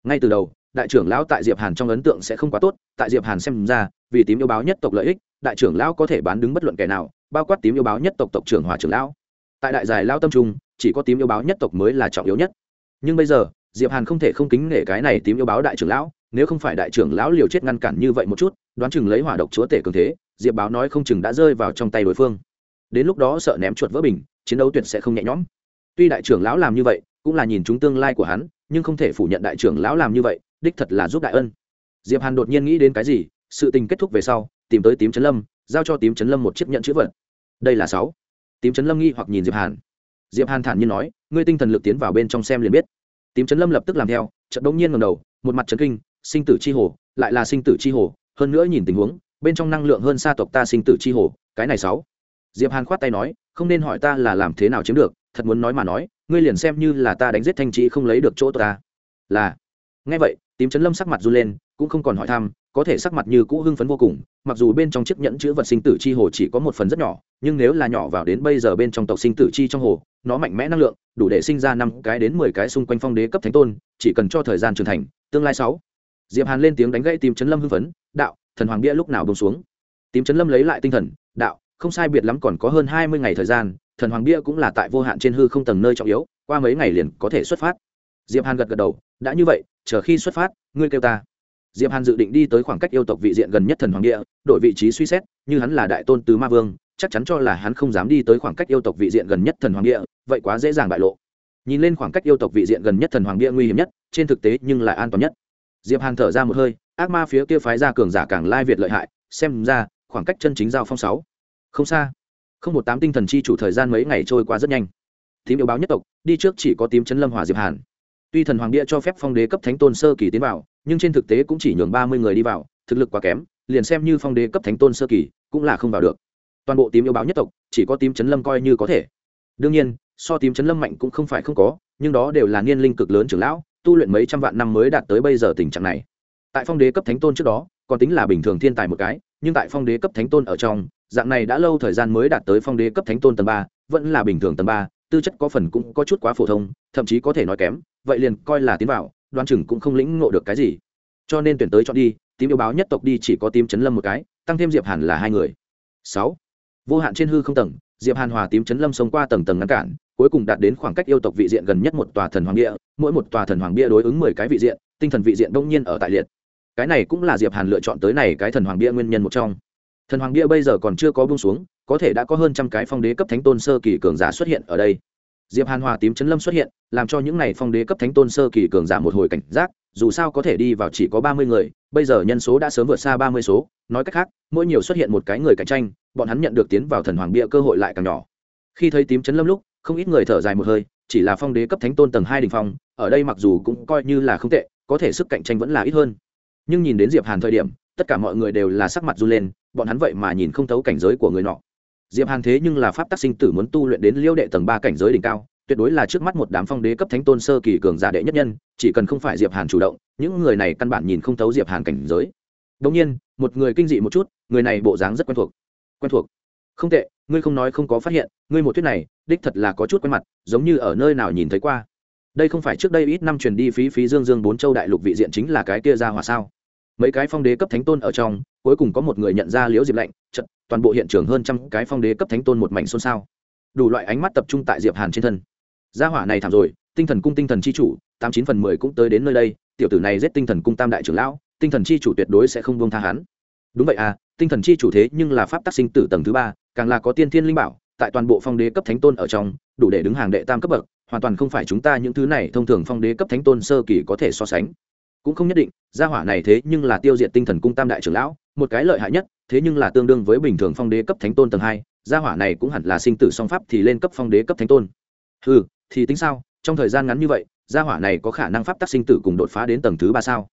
Ngay từ đầu, đại trưởng lão tại diệp hàn trong ấn tượng sẽ không quá tốt, tại diệp hàn xem ra, vì tím yêu báo nhất tộc lợi ích, đại trưởng lão có thể bán đứng bất luận kẻ nào, bao quát tím yêu báo nhất tộc tộc trưởng hòa trưởng lão. Tại đại giải lao tâm trung, chỉ có tím yêu báo nhất tộc mới là trọng yếu nhất. Nhưng bây giờ, diệp hàn không thể không kính nể cái này tím yêu báo đại trưởng lão, nếu không phải đại trưởng lão liều chết ngăn cản như vậy một chút, đoán chừng lấy hỏa độc chúa tể cường thế, diệp báo nói không chừng đã rơi vào trong tay đối phương. Đến lúc đó sợ ném chuột vỡ bình, chiến đấu tuyệt sẽ không nhẹ nhõm. Tuy đại trưởng lão làm như vậy cũng là nhìn chúng tương lai của hắn, nhưng không thể phủ nhận đại trưởng lão làm như vậy, đích thật là giúp đại ân. Diệp hàn đột nhiên nghĩ đến cái gì, sự tình kết thúc về sau, tìm tới tím trấn lâm, giao cho tím trấn lâm một chiếc nhận chữ vật. Đây là sáu. Tím trấn lâm nghi hoặc nhìn diệp hàn. Diệp hàn thản nhiên nói, ngươi tinh thần lực tiến vào bên trong xem liền biết. Tím trấn lâm lập tức làm theo trận đông nhiên ngầm đầu, một mặt trấn kinh, sinh tử chi hồ, lại là sinh tử chi hồ, hơn nữa nhìn tình huống, bên trong năng lượng hơn xa tộc ta sinh tử chi hồ, cái này sáu. Diệp hàn khoát tay nói, không nên hỏi ta là làm thế nào chiếm được, thật muốn nói mà nói ngươi liền xem như là ta đánh giết thanh trí không lấy được chỗ ta. Là. Nghe vậy, tím chấn lâm sắc mặt run lên, cũng không còn hỏi thăm, có thể sắc mặt như cũ hưng phấn vô cùng, mặc dù bên trong chiếc nhẫn chữ vật sinh tử chi hồ chỉ có một phần rất nhỏ, nhưng nếu là nhỏ vào đến bây giờ bên trong tộc sinh tử chi trong hồ, nó mạnh mẽ năng lượng, đủ để sinh ra năm cái đến mười cái xung quanh phong đế cấp thánh tôn, chỉ cần cho thời gian trưởng thành, tương lai sáu. Diệp hàn lên tiếng đánh gãy tím chấn lâm hưng phấn, đạo, thần hoàng bia lúc nào bông xuống? Tím chấn lâm lấy lại tinh thần, đạo, không sai biệt lắm còn có hơn hai mươi ngày thời gian thần hoàng bia cũng là tại vô hạn trên hư không tầng nơi trọng yếu, qua mấy ngày liền có thể xuất phát. Diệp hàn gật gật đầu, đã như vậy, chờ khi xuất phát, ngươi kêu ta. Diệp hàn dự định đi tới khoảng cách yêu tộc vị diện gần nhất thần hoàng địa đổi vị trí suy xét, như hắn là đại tôn tứ ma vương, chắc chắn cho là hắn không dám đi tới khoảng cách yêu tộc vị diện gần nhất thần hoàng địa vậy quá dễ dàng bại lộ. Nhìn lên khoảng cách yêu tộc vị diện gần nhất thần hoàng địa nguy hiểm nhất, trên thực tế nhưng lại an toàn nhất. Diệp hàn thở ra một hơi, ác ma phía kia phái ra cường giả càng lai việt lợi hại, xem ra, khoảng cách chân chính giao phong sáu. Không xa không một tám tinh thần chi chủ thời gian mấy ngày trôi qua rất nhanh. Tím yêu báo nhất tộc, đi trước chỉ có tím chấn lâm hòa diệp hàn. Tuy thần hoàng địa cho phép phong đế cấp thánh tôn sơ kỳ tiến vào, nhưng trên thực tế cũng chỉ nhường ba mươi người đi vào, thực lực quá kém, liền xem như phong đế cấp thánh tôn sơ kỳ cũng là không vào được. Toàn bộ tím yêu báo nhất tộc, chỉ có tím chấn lâm coi như có thể. Đương nhiên, so tím chấn lâm mạnh cũng không phải không có, nhưng đó đều là niên linh cực lớn trưởng lão, tu luyện mấy trăm vạn năm mới đạt tới bây giờ tình trạng này. Tại phong đế cấp thánh tôn trước đó, còn tính là bình thường thiên tài một cái nhưng tại phong đế cấp thánh tôn ở trong, dạng này đã lâu thời gian mới đạt tới phong đế cấp thánh tôn tầng ba, vẫn là bình thường tầng ba, tư chất có phần cũng có chút quá phổ thông, thậm chí có thể nói kém, vậy liền coi là tiến vào, đoan chừng cũng không lĩnh ngộ được cái gì. Cho nên tuyển tới chọn đi, tím yêu báo nhất tộc đi chỉ có tím chấn lâm một cái, tăng thêm diệp hàn là hai người. Sáu, vô hạn trên hư không tầng, diệp hàn hòa tím chấn lâm sống qua tầng tầng ngăn cản, cuối cùng đạt đến khoảng cách yêu tộc vị diện gần nhất một tòa thần hoàng địa, mỗi một tòa thần hoàng bia đối ứng mười cái vị diện, tinh thần vị diện đông nhiên ở tại liệt cái này cũng là diệp hàn lựa chọn tới này cái thần hoàng bia nguyên nhân một trong. Thần hoàng bia bây giờ còn chưa có buông xuống, có thể đã có hơn trăm cái phong đế cấp thánh tôn sơ kỳ cường giả xuất hiện ở đây. Diệp hàn hòa tím chấn lâm xuất hiện, làm cho những này phong đế cấp thánh tôn sơ kỳ cường giả một hồi cảnh giác, dù sao có thể đi vào chỉ có ba mươi người, bây giờ nhân số đã sớm vượt xa ba mươi số, nói cách khác, mỗi nhiều xuất hiện một cái người cạnh tranh, bọn hắn nhận được tiến vào thần hoàng bia cơ hội lại càng nhỏ. Khi thấy tím chấn lâm lúc, không ít người thở dài một hơi, chỉ là phong đế cấp thánh tôn tầng hai đỉnh phong, ở đây mặc dù cũng coi như là không tệ, có thể sức cạnh tranh vẫn là ít hơn nhưng nhìn đến diệp hàn thời điểm, tất cả mọi người đều là sắc mặt run lên, bọn hắn vậy mà nhìn không thấu cảnh giới của người nọ. Diệp hàn thế nhưng là pháp tác sinh tử muốn tu luyện đến liêu đệ tầng ba cảnh giới đỉnh cao, tuyệt đối là trước mắt một đám phong đế cấp thánh tôn sơ kỳ cường giả đệ nhất nhân, chỉ cần không phải diệp hàn chủ động, những người này căn bản nhìn không thấu diệp hàn cảnh giới. Đồng nhiên, một người kinh dị một chút, người này bộ dáng rất quen thuộc. Quen thuộc. Không tệ, ngươi không nói không có phát hiện, ngươi một thuyết này, đích thật là có chút quen mặt, giống như ở nơi nào nhìn thấy qua. Đây không phải trước đây ít năm truyền đi phí phí dương dương bốn châu đại lục vị diện chính là cái kia ra hòa sao? Mấy cái phong đế cấp thánh tôn ở trong, cuối cùng có một người nhận ra liễu diệp lạnh trận toàn bộ hiện trường hơn trăm cái phong đế cấp thánh tôn một mảnh xôn xao. Đủ loại ánh mắt tập trung tại diệp hàn trên thân. Gia hỏa này thảm rồi, tinh thần cung tinh thần chi chủ, tám chín phần mười cũng tới đến nơi đây, tiểu tử này giết tinh thần cung tam đại trưởng lão, tinh thần chi chủ tuyệt đối sẽ không buông tha hắn. Đúng vậy à tinh thần chi chủ thế nhưng là pháp tác sinh tử tầng thứ ba, càng là có tiên thiên linh bảo, tại toàn bộ phong đế cấp thánh tôn ở trong, đủ để đứng hàng đệ tam cấp bậc, hoàn toàn không phải chúng ta những thứ này thông thường phong đế cấp thánh tôn sơ kỳ có thể so sánh cũng không nhất định, gia hỏa này thế nhưng là tiêu diệt tinh thần cung tam đại trưởng lão, một cái lợi hại nhất, thế nhưng là tương đương với bình thường phong đế cấp thánh tôn tầng hai, gia hỏa này cũng hẳn là sinh tử song pháp thì lên cấp phong đế cấp thánh tôn. Ừ thì tính sao, trong thời gian ngắn như vậy, gia hỏa này có khả năng pháp tác sinh tử cùng đột phá đến tầng thứ ba sao?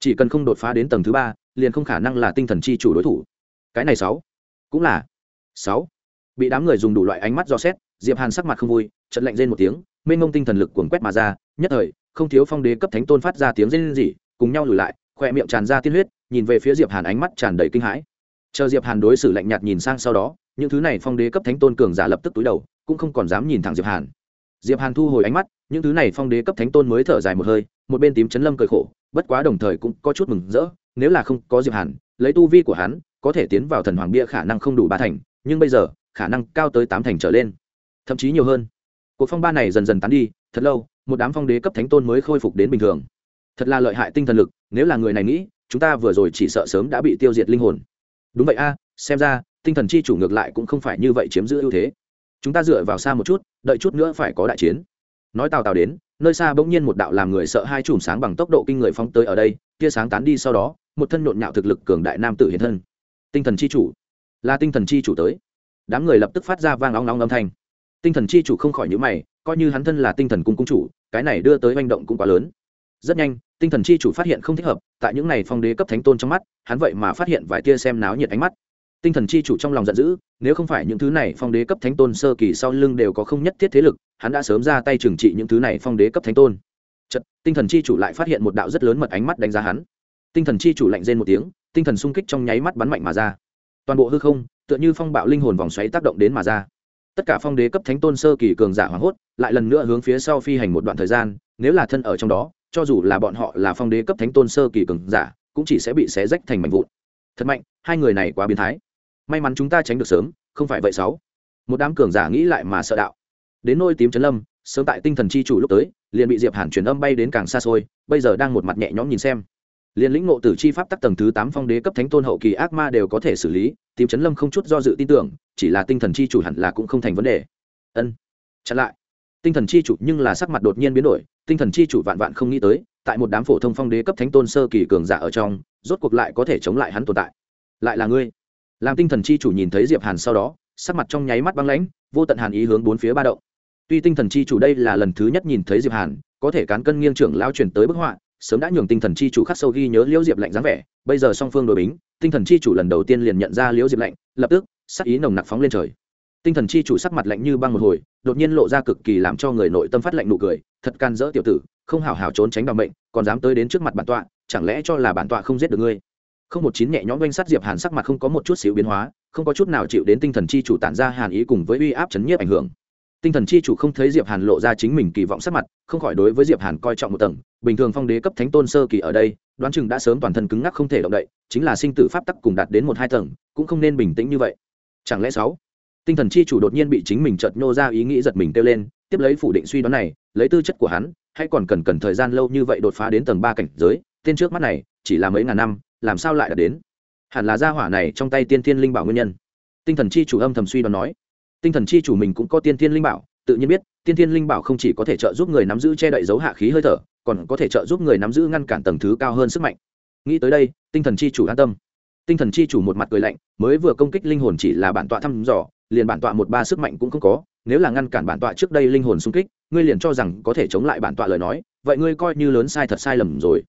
Chỉ cần không đột phá đến tầng thứ ba, liền không khả năng là tinh thần chi chủ đối thủ. Cái này sáu, cũng là sáu. Bị đám người dùng đủ loại ánh mắt do xét, diệp hàn sắc mặt không vui trận lạnh rên một tiếng, mênh mông tinh thần lực cuồng quét mà ra, nhất thời không thiếu phong đế cấp thánh tôn phát ra tiếng rên rỉ, cùng nhau lùi lại khoe miệng tràn ra tiên huyết, nhìn về phía diệp hàn ánh mắt tràn đầy kinh hãi. Chờ diệp hàn đối xử lạnh nhạt nhìn sang sau đó, những thứ này phong đế cấp thánh tôn cường giả lập tức túi đầu, cũng không còn dám nhìn thẳng diệp hàn. Diệp hàn thu hồi ánh mắt, những thứ này phong đế cấp thánh tôn mới thở dài một hơi, một bên tím chấn lâm cười khổ, bất quá đồng thời cũng có chút mừng rỡ, nếu là không có diệp hàn, lấy tu vi của hắn, có thể tiến vào thần hoàng bia khả năng không đủ ba thành, nhưng bây giờ, khả năng cao tới tám thành trở lên, thậm chí nhiều hơn. Cuộc phong ba này dần dần tán đi, thật lâu một đám phong đế cấp thánh tôn mới khôi phục đến bình thường. Thật là lợi hại tinh thần lực, nếu là người này nghĩ, chúng ta vừa rồi chỉ sợ sớm đã bị tiêu diệt linh hồn. Đúng vậy a, xem ra, tinh thần chi chủ ngược lại cũng không phải như vậy chiếm giữ ưu thế. Chúng ta dựa vào xa một chút, đợi chút nữa phải có đại chiến. Nói tào tào đến, nơi xa bỗng nhiên một đạo làm người sợ hai chùm sáng bằng tốc độ kinh người phóng tới ở đây, tia sáng tán đi sau đó, một thân nhộn nhạo thực lực cường đại nam tử hiện thân. Tinh thần chi chủ. Là tinh thần chi chủ tới. Đám người lập tức phát ra vang long long âm thanh. Tinh thần chi chủ không khỏi nhữ mày coi như hắn thân là tinh thần cung cung chủ cái này đưa tới manh động cũng quá lớn. Rất nhanh tinh thần chi chủ phát hiện không thích hợp tại những này phong đế cấp thánh tôn trong mắt hắn vậy mà phát hiện vài tia xem náo nhiệt ánh mắt. Tinh thần chi chủ trong lòng giận dữ nếu không phải những thứ này phong đế cấp thánh tôn sơ kỳ sau lưng đều có không nhất thiết thế lực hắn đã sớm ra tay trừng trị những thứ này phong đế cấp thánh tôn. Chật, tinh thần chi chủ lại phát hiện một đạo rất lớn mật ánh mắt đánh giá hắn. Tinh thần chi chủ lạnh rên một tiếng tinh thần sung kích trong nháy mắt bắn mạnh mà ra. Toàn bộ hư không tựa như phong bạo linh hồn vòng xoáy tác động đến mà ra tất cả phong đế cấp thánh tôn sơ kỳ cường giả hoảng hốt, lại lần nữa hướng phía sau phi hành một đoạn thời gian, nếu là thân ở trong đó, cho dù là bọn họ là phong đế cấp thánh tôn sơ kỳ cường giả, cũng chỉ sẽ bị xé rách thành mảnh vụn. Thật mạnh, hai người này quá biến thái. May mắn chúng ta tránh được sớm, không phải vậy sáu. Một đám cường giả nghĩ lại mà sợ đạo. Đến nôi tím trấn lâm, sớm tại tinh thần chi chủ lúc tới, liền bị diệp hàn truyền âm bay đến càng xa xôi, bây giờ đang một mặt nhẹ nhõm nhìn xem liền lĩnh ngộ tử chi pháp tắc tầng thứ tám phong đế cấp thánh tôn hậu kỳ ác ma đều có thể xử lý, tím chấn lâm không chút do dự tin tưởng, chỉ là tinh thần chi chủ hẳn là cũng không thành vấn đề. Ân, chặn lại. Tinh thần chi chủ nhưng là sắc mặt đột nhiên biến đổi, tinh thần chi chủ vạn vạn không nghĩ tới, tại một đám phổ thông phong đế cấp thánh tôn sơ kỳ cường giả ở trong, rốt cuộc lại có thể chống lại hắn tồn tại. Lại là ngươi. Làm tinh thần chi chủ nhìn thấy diệp hàn sau đó, sắc mặt trong nháy mắt băng lãnh, vô tận hàn ý hướng bốn phía ba động. Tuy tinh thần chi chủ đây là lần thứ nhất nhìn thấy diệp hàn, có thể cán cân nghiêng trưởng lao chuyển tới bức họa sớm đã nhường tinh thần chi chủ khắc sâu ghi nhớ liễu diệp lạnh dáng vẻ, bây giờ song phương đội bính, tinh thần chi chủ lần đầu tiên liền nhận ra liễu diệp lạnh, lập tức, sắc ý nồng nặc phóng lên trời. Tinh thần chi chủ sắc mặt lạnh như băng một hồi, đột nhiên lộ ra cực kỳ làm cho người nội tâm phát lạnh nụ cười, thật can dỡ tiểu tử, không hảo hảo trốn tránh bằng mệnh, còn dám tới đến trước mặt bản tọa, chẳng lẽ cho là bản tọa không giết được ngươi? Không một chín nhẹ nhõm doanh sát diệp hàn sắc mặt không có một chút xíu biến hóa, không có chút nào chịu đến tinh thần chi chủ tản ra hàn ý cùng với uy áp chấn nhiếp ảnh hưởng. Tinh thần chi chủ không thấy diệp hàn lộ ra chính mình kỳ vọng sắc mặt, không khỏi đối với diệp hàn coi trọng một tầng bình thường phong đế cấp thánh tôn sơ kỳ ở đây, đoán chừng đã sớm toàn thân cứng ngắc không thể động đậy, chính là sinh tử pháp tắc cùng đạt đến một hai tầng, cũng không nên bình tĩnh như vậy. Chẳng lẽ sáu, tinh thần chi chủ đột nhiên bị chính mình chợt nhô ra ý nghĩ giật mình kêu lên, tiếp lấy phủ định suy đoán này, lấy tư chất của hắn, hay còn cần cần thời gian lâu như vậy đột phá đến tầng ba cảnh giới, tên trước mắt này, chỉ là mấy ngàn năm, làm sao lại đạt đến? Hẳn là gia hỏa này trong tay tiên thiên linh bảo nguyên nhân. Tinh thần chi chủ âm thầm suy đoán nói. Tinh thần chi chủ mình cũng có tiên thiên linh bảo, tự nhiên biết, tiên thiên linh bảo không chỉ có thể trợ giúp người nắm giữ che đậy dấu hạ khí hơi thở còn có thể trợ giúp người nắm giữ ngăn cản tầng thứ cao hơn sức mạnh. Nghĩ tới đây, tinh thần chi chủ an tâm. Tinh thần chi chủ một mặt cười lạnh, mới vừa công kích linh hồn chỉ là bản tọa thăm dò, liền bản tọa một ba sức mạnh cũng không có, nếu là ngăn cản bản tọa trước đây linh hồn xung kích, ngươi liền cho rằng có thể chống lại bản tọa lời nói, vậy ngươi coi như lớn sai thật sai lầm rồi.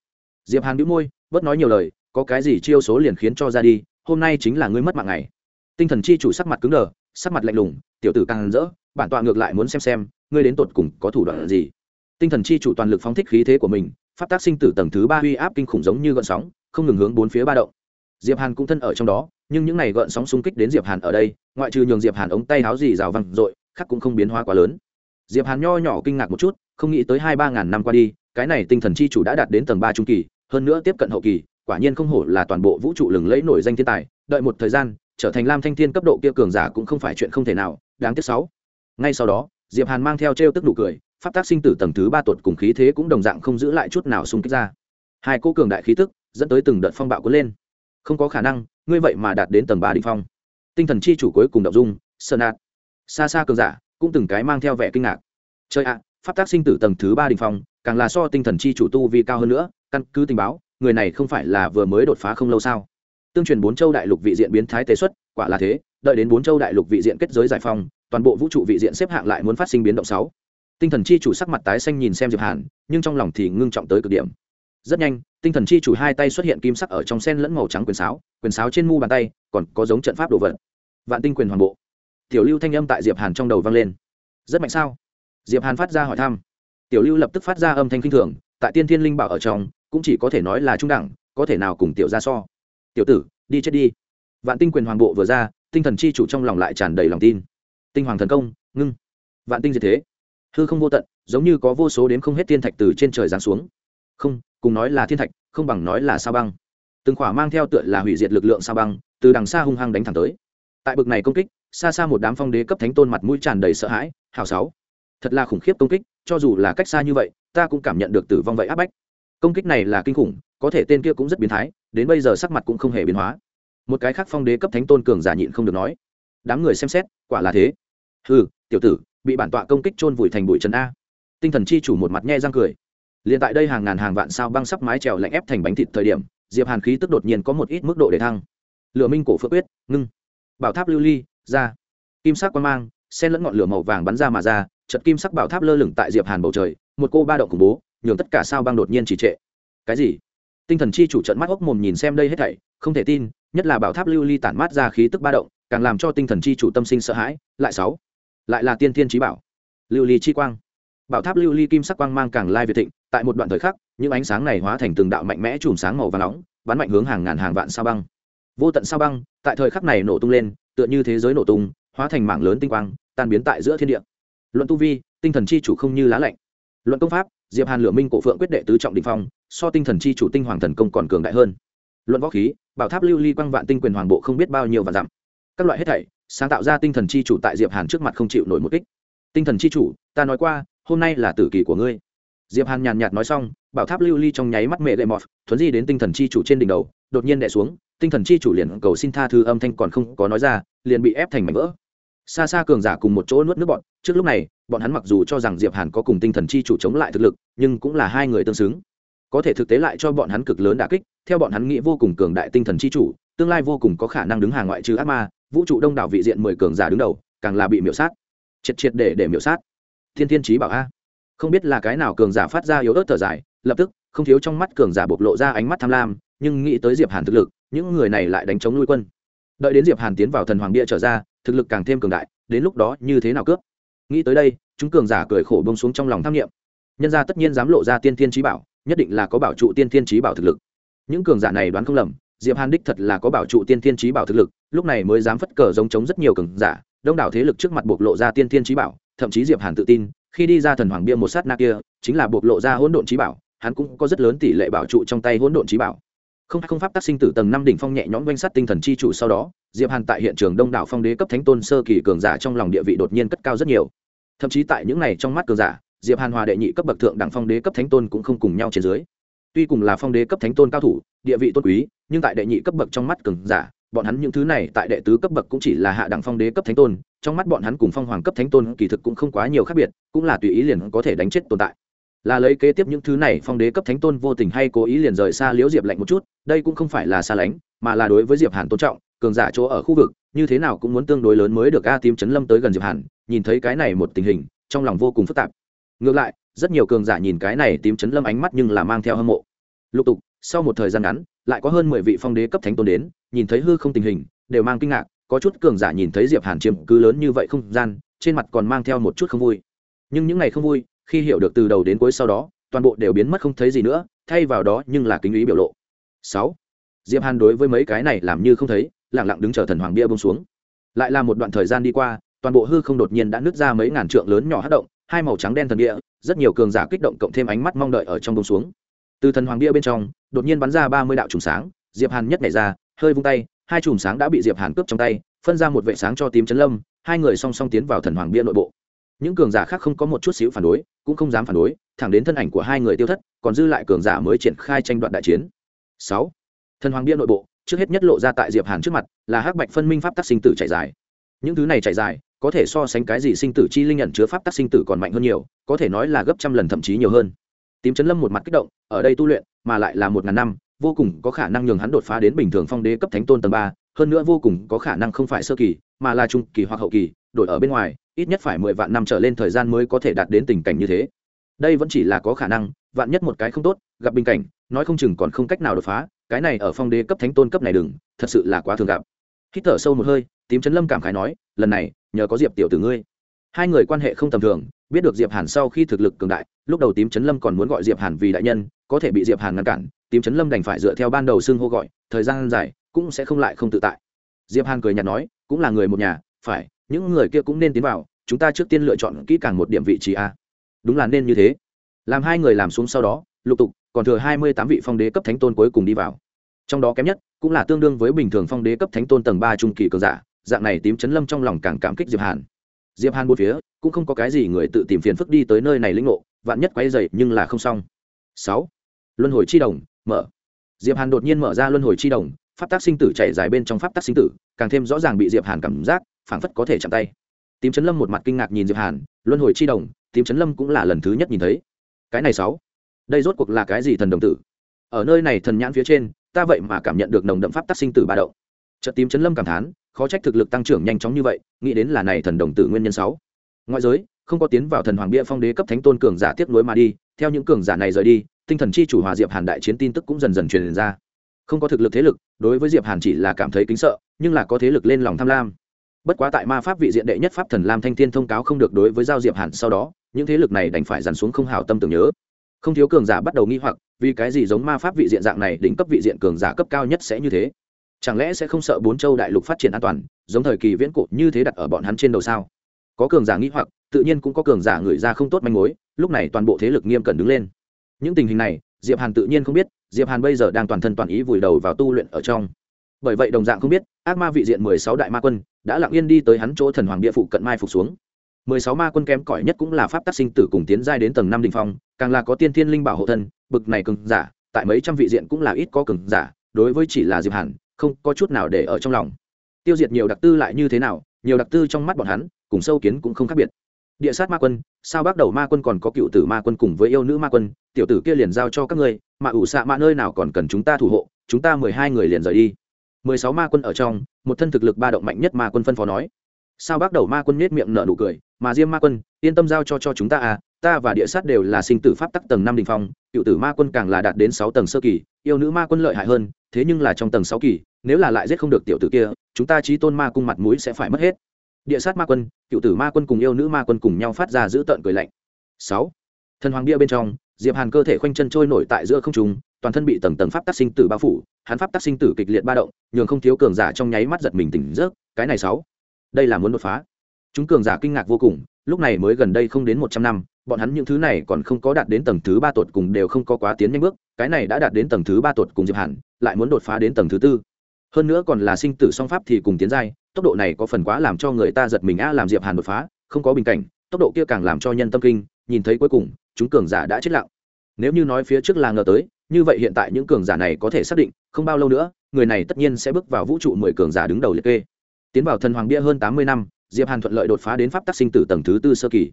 Diệp hàn đĩu môi, bớt nói nhiều lời, có cái gì chiêu số liền khiến cho ra đi, hôm nay chính là ngươi mất mạng ngày. Tinh thần chi chủ sắc mặt cứng đờ, sắc mặt lạnh lùng, tiểu tử càng rỡ, bản tọa ngược lại muốn xem xem, ngươi đến tột cùng có thủ đoạn gì tinh thần chi chủ toàn lực phóng thích khí thế của mình phát tác sinh tử tầng thứ ba uy áp kinh khủng giống như gợn sóng, không ngừng hướng bốn phía ba động. Diệp hàn cũng thân ở trong đó, nhưng những này gợn sóng xung kích đến diệp hàn ở đây, ngoại trừ nhường diệp hàn ống tay áo gì rào văng dội khác cũng không biến hóa quá lớn. Diệp hàn nho nhỏ kinh ngạc một chút, không nghĩ tới hai ba ngàn năm qua đi, cái này tinh thần chi chủ đã đạt đến tầng ba trung kỳ, hơn nữa tiếp cận hậu kỳ, quả nhiên không hổ là toàn bộ vũ trụ lừng lẫy nổi danh thiên tài. Đợi một thời gian, trở thành lam thanh thiên cấp độ kia cường giả cũng không phải chuyện không thể nào, đáng tiếc sáu. Ngay sau đó, diệp hàn mang theo treo tức nụ cười pháp tác sinh tử tầng thứ ba tuột cùng khí thế cũng đồng dạng không giữ lại chút nào xung kích ra. Hai cô cường đại khí tức dẫn tới từng đợt phong bạo cuốn lên. Không có khả năng, ngươi vậy mà đạt đến tầng ba đỉnh phong. Tinh thần chi chủ cuối cùng động dung, sơn nạt. Xa xa cường giả cũng từng cái mang theo vẻ kinh ngạc. Chơi ạ, pháp tác sinh tử tầng thứ ba đỉnh phong, càng là so tinh thần chi chủ tu vi cao hơn nữa, căn cứ tình báo, người này không phải là vừa mới đột phá không lâu sao? Tương truyền bốn châu đại lục vị diện biến thái tế xuất, quả là thế, đợi đến bốn châu đại lục vị diện kết giới giải phong toàn bộ vũ trụ vị diện xếp hạng lại muốn phát sinh biến động sáu tinh thần chi chủ sắc mặt tái xanh nhìn xem diệp hàn, nhưng trong lòng thì ngưng trọng tới cực điểm. Rất nhanh, tinh thần chi chủ hai tay xuất hiện kim sắc ở trong sen lẫn màu trắng quyền sáo quyền sáo trên mu bàn tay, còn có giống trận pháp đồ vật. Vạn tinh quyền hoàn bộ. Tiểu lưu thanh âm tại diệp hàn trong đầu vang lên. Rất mạnh sao? Diệp hàn phát ra hỏi thăm. Tiểu lưu lập tức phát ra âm thanh kinh thường, tại tiên thiên linh bảo ở trong, cũng chỉ có thể nói là trung đẳng, có thể nào cùng tiểu ra so. Tiểu tử, đi chết đi. Vạn tinh quyền hoàng bộ vừa ra, tinh thần chi chủ trong lòng lại tràn đầy lòng tin. Tinh hoàng thần công, ngưng. Vạn tinh diệt thế hư không vô tận, giống như có vô số đến không hết thiên thạch từ trên trời giáng xuống. Không, cùng nói là thiên thạch, không bằng nói là sao băng. Từng khỏa mang theo tựa là hủy diệt lực lượng sao băng, từ đằng xa hung hăng đánh thẳng tới. Tại bực này công kích, xa xa một đám phong đế cấp thánh tôn mặt mũi tràn đầy sợ hãi, hào sáu. Thật là khủng khiếp công kích, cho dù là cách xa như vậy, ta cũng cảm nhận được tử vong vậy áp bách. Công kích này là kinh khủng, có thể tên kia cũng rất biến thái, đến bây giờ sắc mặt cũng không hề biến hóa. Một cái khác phong đế cấp thánh tôn cường giả nhịn không được nói. Đám người xem xét, quả là thế. Hừ, tiểu tử bị bản tọa công kích chôn vùi thành bụi trần a. Tinh thần chi chủ một mặt nhe răng cười. Liền tại đây hàng ngàn hàng vạn sao băng sắp mái trèo lạnh ép thành bánh thịt thời điểm, diệp hàn khí tức đột nhiên có một ít mức độ để thăng. Lửa minh cổ phước quyết, ngưng. Bảo tháp lưu ly, ra. Kim sắc quang mang xen lẫn ngọn lửa màu vàng bắn ra mà ra chật kim sắc bảo tháp lơ lửng tại diệp hàn bầu trời, một cô ba động khủng bố, nhường tất cả sao băng đột nhiên trì trệ. Cái gì? Tinh thần chi chủ trận mắt ốc mồm nhìn xem đây hết thảy, không thể tin, nhất là bảo tháp lưu ly tản mát ra khí tức ba động, càng làm cho tinh thần chi chủ tâm sinh sợ hãi, lại sáu lại là tiên thiên trí bảo. Lưu ly chi quang. Bảo tháp lưu ly kim sắc quang mang càng lai việt thịnh, tại một đoạn thời khắc, những ánh sáng này hóa thành từng đạo mạnh mẽ chùm sáng màu và nóng, bắn mạnh hướng hàng ngàn hàng vạn sao băng. Vô tận sao băng, tại thời khắc này nổ tung lên, tựa như thế giới nổ tung, hóa thành mảng lớn tinh quang, tan biến tại giữa thiên địa. Luận tu vi, tinh thần chi chủ không như lá lạnh. Luận công pháp, diệp hàn lửa minh cổ phượng quyết đệ tứ trọng đình phong, so tinh thần chi chủ tinh hoàng thần công còn cường đại hơn. Luận võ khí, bảo tháp lưu ly quang vạn tinh quyền hoàng bộ không biết bao nhiêu và dặm các loại hết thảy, sáng tạo ra tinh thần chi chủ tại diệp hàn trước mặt không chịu nổi một kích. Tinh thần chi chủ, ta nói qua, hôm nay là tử kỳ của ngươi. Diệp hàn nhàn nhạt nói xong, bảo tháp lưu ly trong nháy mắt mẹ lệ mọt, thuấn di đến tinh thần chi chủ trên đỉnh đầu, đột nhiên đè xuống, tinh thần chi chủ liền cầu xin tha thứ âm thanh còn không có nói ra, liền bị ép thành mảnh vỡ. Xa xa cường giả cùng một chỗ nuốt nước bọn, trước lúc này, bọn hắn mặc dù cho rằng diệp hàn có cùng tinh thần chi chủ chống lại thực lực, nhưng cũng là hai người tương xứng. Có thể thực tế lại cho bọn hắn cực lớn đả kích, theo bọn hắn nghĩ vô cùng cường đại tinh thần chi chủ, tương lai vô cùng có khả năng đứng hàng ngoại trừ ác ma vũ trụ đông đảo vị diện mười cường giả đứng đầu, càng là bị miểu sát. Triệt triệt để để miểu sát. Thiên thiên trí bảo a. Không biết là cái nào cường giả phát ra yếu ớt thở dài, lập tức, không thiếu trong mắt cường giả bộc lộ ra ánh mắt tham lam, nhưng nghĩ tới diệp hàn thực lực, những người này lại đánh chống nuôi quân. Đợi đến diệp hàn tiến vào thần hoàng bia trở ra, thực lực càng thêm cường đại, đến lúc đó như thế nào cướp? Nghĩ tới đây, chúng cường giả cười khổ bông xuống trong lòng tham nghiệm nhân gia tất nhiên dám lộ ra tiên thiên trí bảo, nhất định là có bảo trụ tiên thiên trí bảo thực lực. Những cường giả này đoán không lầm diệp hàn đích thật là có bảo trụ tiên thiên trí bảo thực lực, lúc này mới dám phất cờ giống chống rất nhiều cường giả, đông đảo thế lực trước mặt bộc lộ ra tiên thiên trí bảo, thậm chí diệp hàn tự tin, khi đi ra thần hoàng bia một sát na kia, chính là bộc lộ ra hỗn độn trí bảo, hắn cũng có rất lớn tỷ lệ bảo trụ trong tay hỗn độn trí bảo. Không không pháp tác sinh tử tầng năm đỉnh phong nhẹ nhõm quanh sát tinh thần chi chủ sau đó, diệp hàn tại hiện trường đông đảo phong đế cấp thánh tôn sơ kỳ cường giả trong lòng địa vị đột nhiên cất cao rất nhiều. Thậm chí tại những này trong mắt cường giả, diệp hàn hòa đệ nhị cấp bậc thượng đẳng phong đế cấp thánh tôn cũng không cùng nhau trên dưới. Tuy cùng là phong đế cấp thánh tôn cao thủ, địa vị tôn quý nhưng tại đệ nhị cấp bậc trong mắt cường giả, bọn hắn những thứ này tại đệ tứ cấp bậc cũng chỉ là hạ đẳng phong đế cấp thánh tôn, trong mắt bọn hắn cùng phong hoàng cấp thánh tôn kỳ thực cũng không quá nhiều khác biệt, cũng là tùy ý liền có thể đánh chết tồn tại. Là lấy kế tiếp những thứ này, phong đế cấp thánh tôn vô tình hay cố ý liền rời xa liễu diệp lạnh một chút, đây cũng không phải là xa lánh, mà là đối với diệp hàn tôn trọng, cường giả chỗ ở khu vực, như thế nào cũng muốn tương đối lớn mới được a tím chấn lâm tới gần diệp hàn, nhìn thấy cái này một tình hình, trong lòng vô cùng phức tạp. Ngược lại, rất nhiều cường giả nhìn cái này tím chấn lâm ánh mắt nhưng là mang theo hâm mộ. Lục tục sau một thời gian ngắn, lại có hơn mười vị phong đế cấp thánh tôn đến, nhìn thấy hư không tình hình, đều mang kinh ngạc, có chút cường giả nhìn thấy diệp hàn chiếm cứ lớn như vậy không gian, trên mặt còn mang theo một chút không vui. Nhưng những ngày không vui, khi hiểu được từ đầu đến cuối sau đó, toàn bộ đều biến mất không thấy gì nữa, thay vào đó nhưng là kính ý biểu lộ. Sáu, diệp hàn đối với mấy cái này làm như không thấy, lặng lặng đứng chờ thần hoàng bia bông xuống. Lại là một đoạn thời gian đi qua, toàn bộ hư không đột nhiên đã nứt ra mấy ngàn trượng lớn nhỏ hát động, hai màu trắng đen thần địa, rất nhiều cường giả kích động cộng thêm ánh mắt mong đợi ở trong bông xuống từ thần hoàng bia bên trong, đột nhiên bắn ra ba mươi đạo trùng sáng, diệp hàn nhất nhảy ra, hơi vung tay, hai chùm sáng đã bị diệp hàn cướp trong tay, phân ra một vệ sáng cho tím chấn lâm, hai người song song tiến vào thần hoàng bia nội bộ. Những cường giả khác không có một chút xíu phản đối, cũng không dám phản đối, thẳng đến thân ảnh của hai người tiêu thất, còn dư lại cường giả mới triển khai tranh đoạn đại chiến. Sáu. Thần hoàng bia nội bộ, trước hết nhất lộ ra tại diệp hàn trước mặt, là hắc bạch phân minh pháp tắc sinh tử chạy dài. Những thứ này chạy dài, có thể so sánh cái gì sinh tử chi linh nhận chứa pháp tắc sinh tử còn mạnh hơn nhiều, có thể nói là gấp trăm lần thậm chí nhiều hơn tím chấn lâm một mặt kích động, ở đây tu luyện, mà lại là một ngàn năm, vô cùng có khả năng nhường hắn đột phá đến bình thường phong đế cấp thánh tôn tầng ba, hơn nữa vô cùng có khả năng không phải sơ kỳ, mà là trung kỳ hoặc hậu kỳ, đổi ở bên ngoài, ít nhất phải mười vạn năm trở lên thời gian mới có thể đạt đến tình cảnh như thế. Đây vẫn chỉ là có khả năng, vạn nhất một cái không tốt, gặp bình cảnh, nói không chừng còn không cách nào đột phá, cái này ở phong đế cấp thánh tôn cấp này đừng, thật sự là quá thường gặp. Hít thở sâu một hơi, tím chấn lâm cảm khái nói, lần này, nhờ có diệp tiểu tử ngươi. Hai người quan hệ không tầm thường biết được diệp hàn sau khi thực lực cường đại, lúc đầu tím chấn lâm còn muốn gọi diệp hàn vì đại nhân, có thể bị diệp hàn ngăn cản, tím chấn lâm đành phải dựa theo ban đầu xưng hô gọi, thời gian dài cũng sẽ không lại không tự tại. Diệp hàn cười nhạt nói, cũng là người một nhà, phải, những người kia cũng nên tiến vào, chúng ta trước tiên lựa chọn kỹ càng một điểm vị trí a. Đúng là nên như thế. Làm hai người làm xuống sau đó, lục tục, còn thừa hai mươi tám vị phong đế cấp thánh tôn cuối cùng đi vào. Trong đó kém nhất, cũng là tương đương với bình thường phong đế cấp thánh tôn tầng ba trung kỳ cường giả, dạng này tím chấn lâm trong lòng càng cảm kích diệp hàn diệp hàn bốn phía cũng không có cái gì người tự tìm phiền phức đi tới nơi này lĩnh ngộ vạn nhất quay dậy, nhưng là không xong. Sáu. Luân hồi chi đồng mở. Diệp hàn đột nhiên mở ra luân hồi chi đồng pháp tác sinh tử chạy dài bên trong pháp tác sinh tử càng thêm rõ ràng bị diệp hàn cảm giác phảng phất có thể chạm tay. Tím chấn lâm một mặt kinh ngạc nhìn diệp hàn luân hồi chi đồng tím chấn lâm cũng là lần thứ nhất nhìn thấy. Cái này sáu. Đây rốt cuộc là cái gì thần đồng tử? Ở nơi này thần nhãn phía trên ta vậy mà cảm nhận được nồng đậm pháp tác sinh tử ba động. Chợt tím chấn lâm cảm thán khó trách thực lực tăng trưởng nhanh chóng như vậy, nghĩ đến là này thần đồng tử nguyên nhân sáu. Ngoại giới, không có tiến vào thần hoàng bia phong đế cấp thánh tôn cường giả tiếp nối mà đi, theo những cường giả này rời đi, tinh thần chi chủ hòa diệp hàn đại chiến tin tức cũng dần dần truyền ra. Không có thực lực thế lực, đối với diệp hàn chỉ là cảm thấy kính sợ, nhưng là có thế lực lên lòng tham lam. Bất quá tại ma pháp vị diện đệ nhất pháp thần lam thanh thiên thông cáo không được đối với giao diệp hàn sau đó, những thế lực này đành phải dàn xuống không hào tâm tưởng nhớ. Không thiếu cường giả bắt đầu nghi hoặc, vì cái gì giống ma pháp vị diện dạng này đỉnh cấp vị diện cường giả cấp cao nhất sẽ như thế? Chẳng lẽ sẽ không sợ bốn châu đại lục phát triển an toàn, giống thời kỳ viễn cổ như thế đặt ở bọn hắn trên đầu sao? Có cường giả nghĩ hoặc, tự nhiên cũng có cường giả người ra không tốt manh mối, lúc này toàn bộ thế lực nghiêm cẩn đứng lên. Những tình hình này, diệp hàn tự nhiên không biết, diệp hàn bây giờ đang toàn thân toàn ý vùi đầu vào tu luyện ở trong. Bởi vậy đồng dạng không biết, ác ma vị diện mười sáu đại ma quân đã lặng yên đi tới hắn chỗ thần hoàng địa phụ cận mai phục xuống. mười sáu ma quân kém cỏi nhất cũng là pháp tác sinh tử cùng tiến giai đến tầng năm đỉnh phong, càng là có tiên thiên linh bảo hộ thân, bực này cường giả, tại mấy trăm vị diện cũng là ít có cường giả, đối với chỉ là diệp hàn không có chút nào để ở trong lòng. Tiêu diệt nhiều đặc tư lại như thế nào, nhiều đặc tư trong mắt bọn hắn, cùng sâu kiến cũng không khác biệt. Địa sát ma quân, sao bắt đầu ma quân còn có cựu tử ma quân cùng với yêu nữ ma quân, tiểu tử kia liền giao cho các ngươi, mà ủ xạ mạ nơi nào còn cần chúng ta thủ hộ, chúng ta mười hai người liền rời đi. Mười sáu ma quân ở trong, một thân thực lực ba động mạnh nhất ma quân phân phó nói. Sao bắt đầu ma quân nết miệng nở nụ cười, mà diêm ma quân, yên tâm giao cho cho chúng ta à ta và địa sát đều là sinh tử pháp tắc tầng năm đình phong, cựu tử ma quân càng là đạt đến sáu tầng sơ kỳ, yêu nữ ma quân lợi hại hơn, thế nhưng là trong tầng sáu kỳ, nếu là lại giết không được tiểu tử kia, chúng ta trí tôn ma cung mặt mũi sẽ phải mất hết. Địa sát ma quân, cựu tử ma quân cùng yêu nữ ma quân cùng nhau phát ra giữ tợn cười lạnh. Sáu. Thần hoàng bia bên trong, diệp hàn cơ thể khoanh chân trôi nổi tại giữa không trung, toàn thân bị tầng tầng pháp tác sinh tử bao phủ, hắn pháp tác sinh tử kịch liệt ba động, nhường không thiếu cường giả trong nháy mắt giật mình tỉnh giấc, cái này sáu. Đây là muốn đột phá. Chúng cường giả kinh ngạc vô cùng, lúc này mới gần đây không đến một trăm năm bọn hắn những thứ này còn không có đạt đến tầng thứ ba tuột cùng đều không có quá tiến nhanh bước, cái này đã đạt đến tầng thứ ba tuột cùng diệp hàn, lại muốn đột phá đến tầng thứ tư. Hơn nữa còn là sinh tử song pháp thì cùng tiến giai, tốc độ này có phần quá làm cho người ta giật mình, a, làm diệp hàn đột phá, không có bình cảnh, tốc độ kia càng làm cho nhân tâm kinh, nhìn thấy cuối cùng, chúng cường giả đã chết lặng. Nếu như nói phía trước là ngờ tới, như vậy hiện tại những cường giả này có thể xác định, không bao lâu nữa, người này tất nhiên sẽ bước vào vũ trụ mười cường giả đứng đầu liệt kê. Tiến vào thần hoàng bia hơn tám mươi năm, diệp hàn thuận lợi đột phá đến pháp tắc sinh tử tầng thứ tư sơ kỳ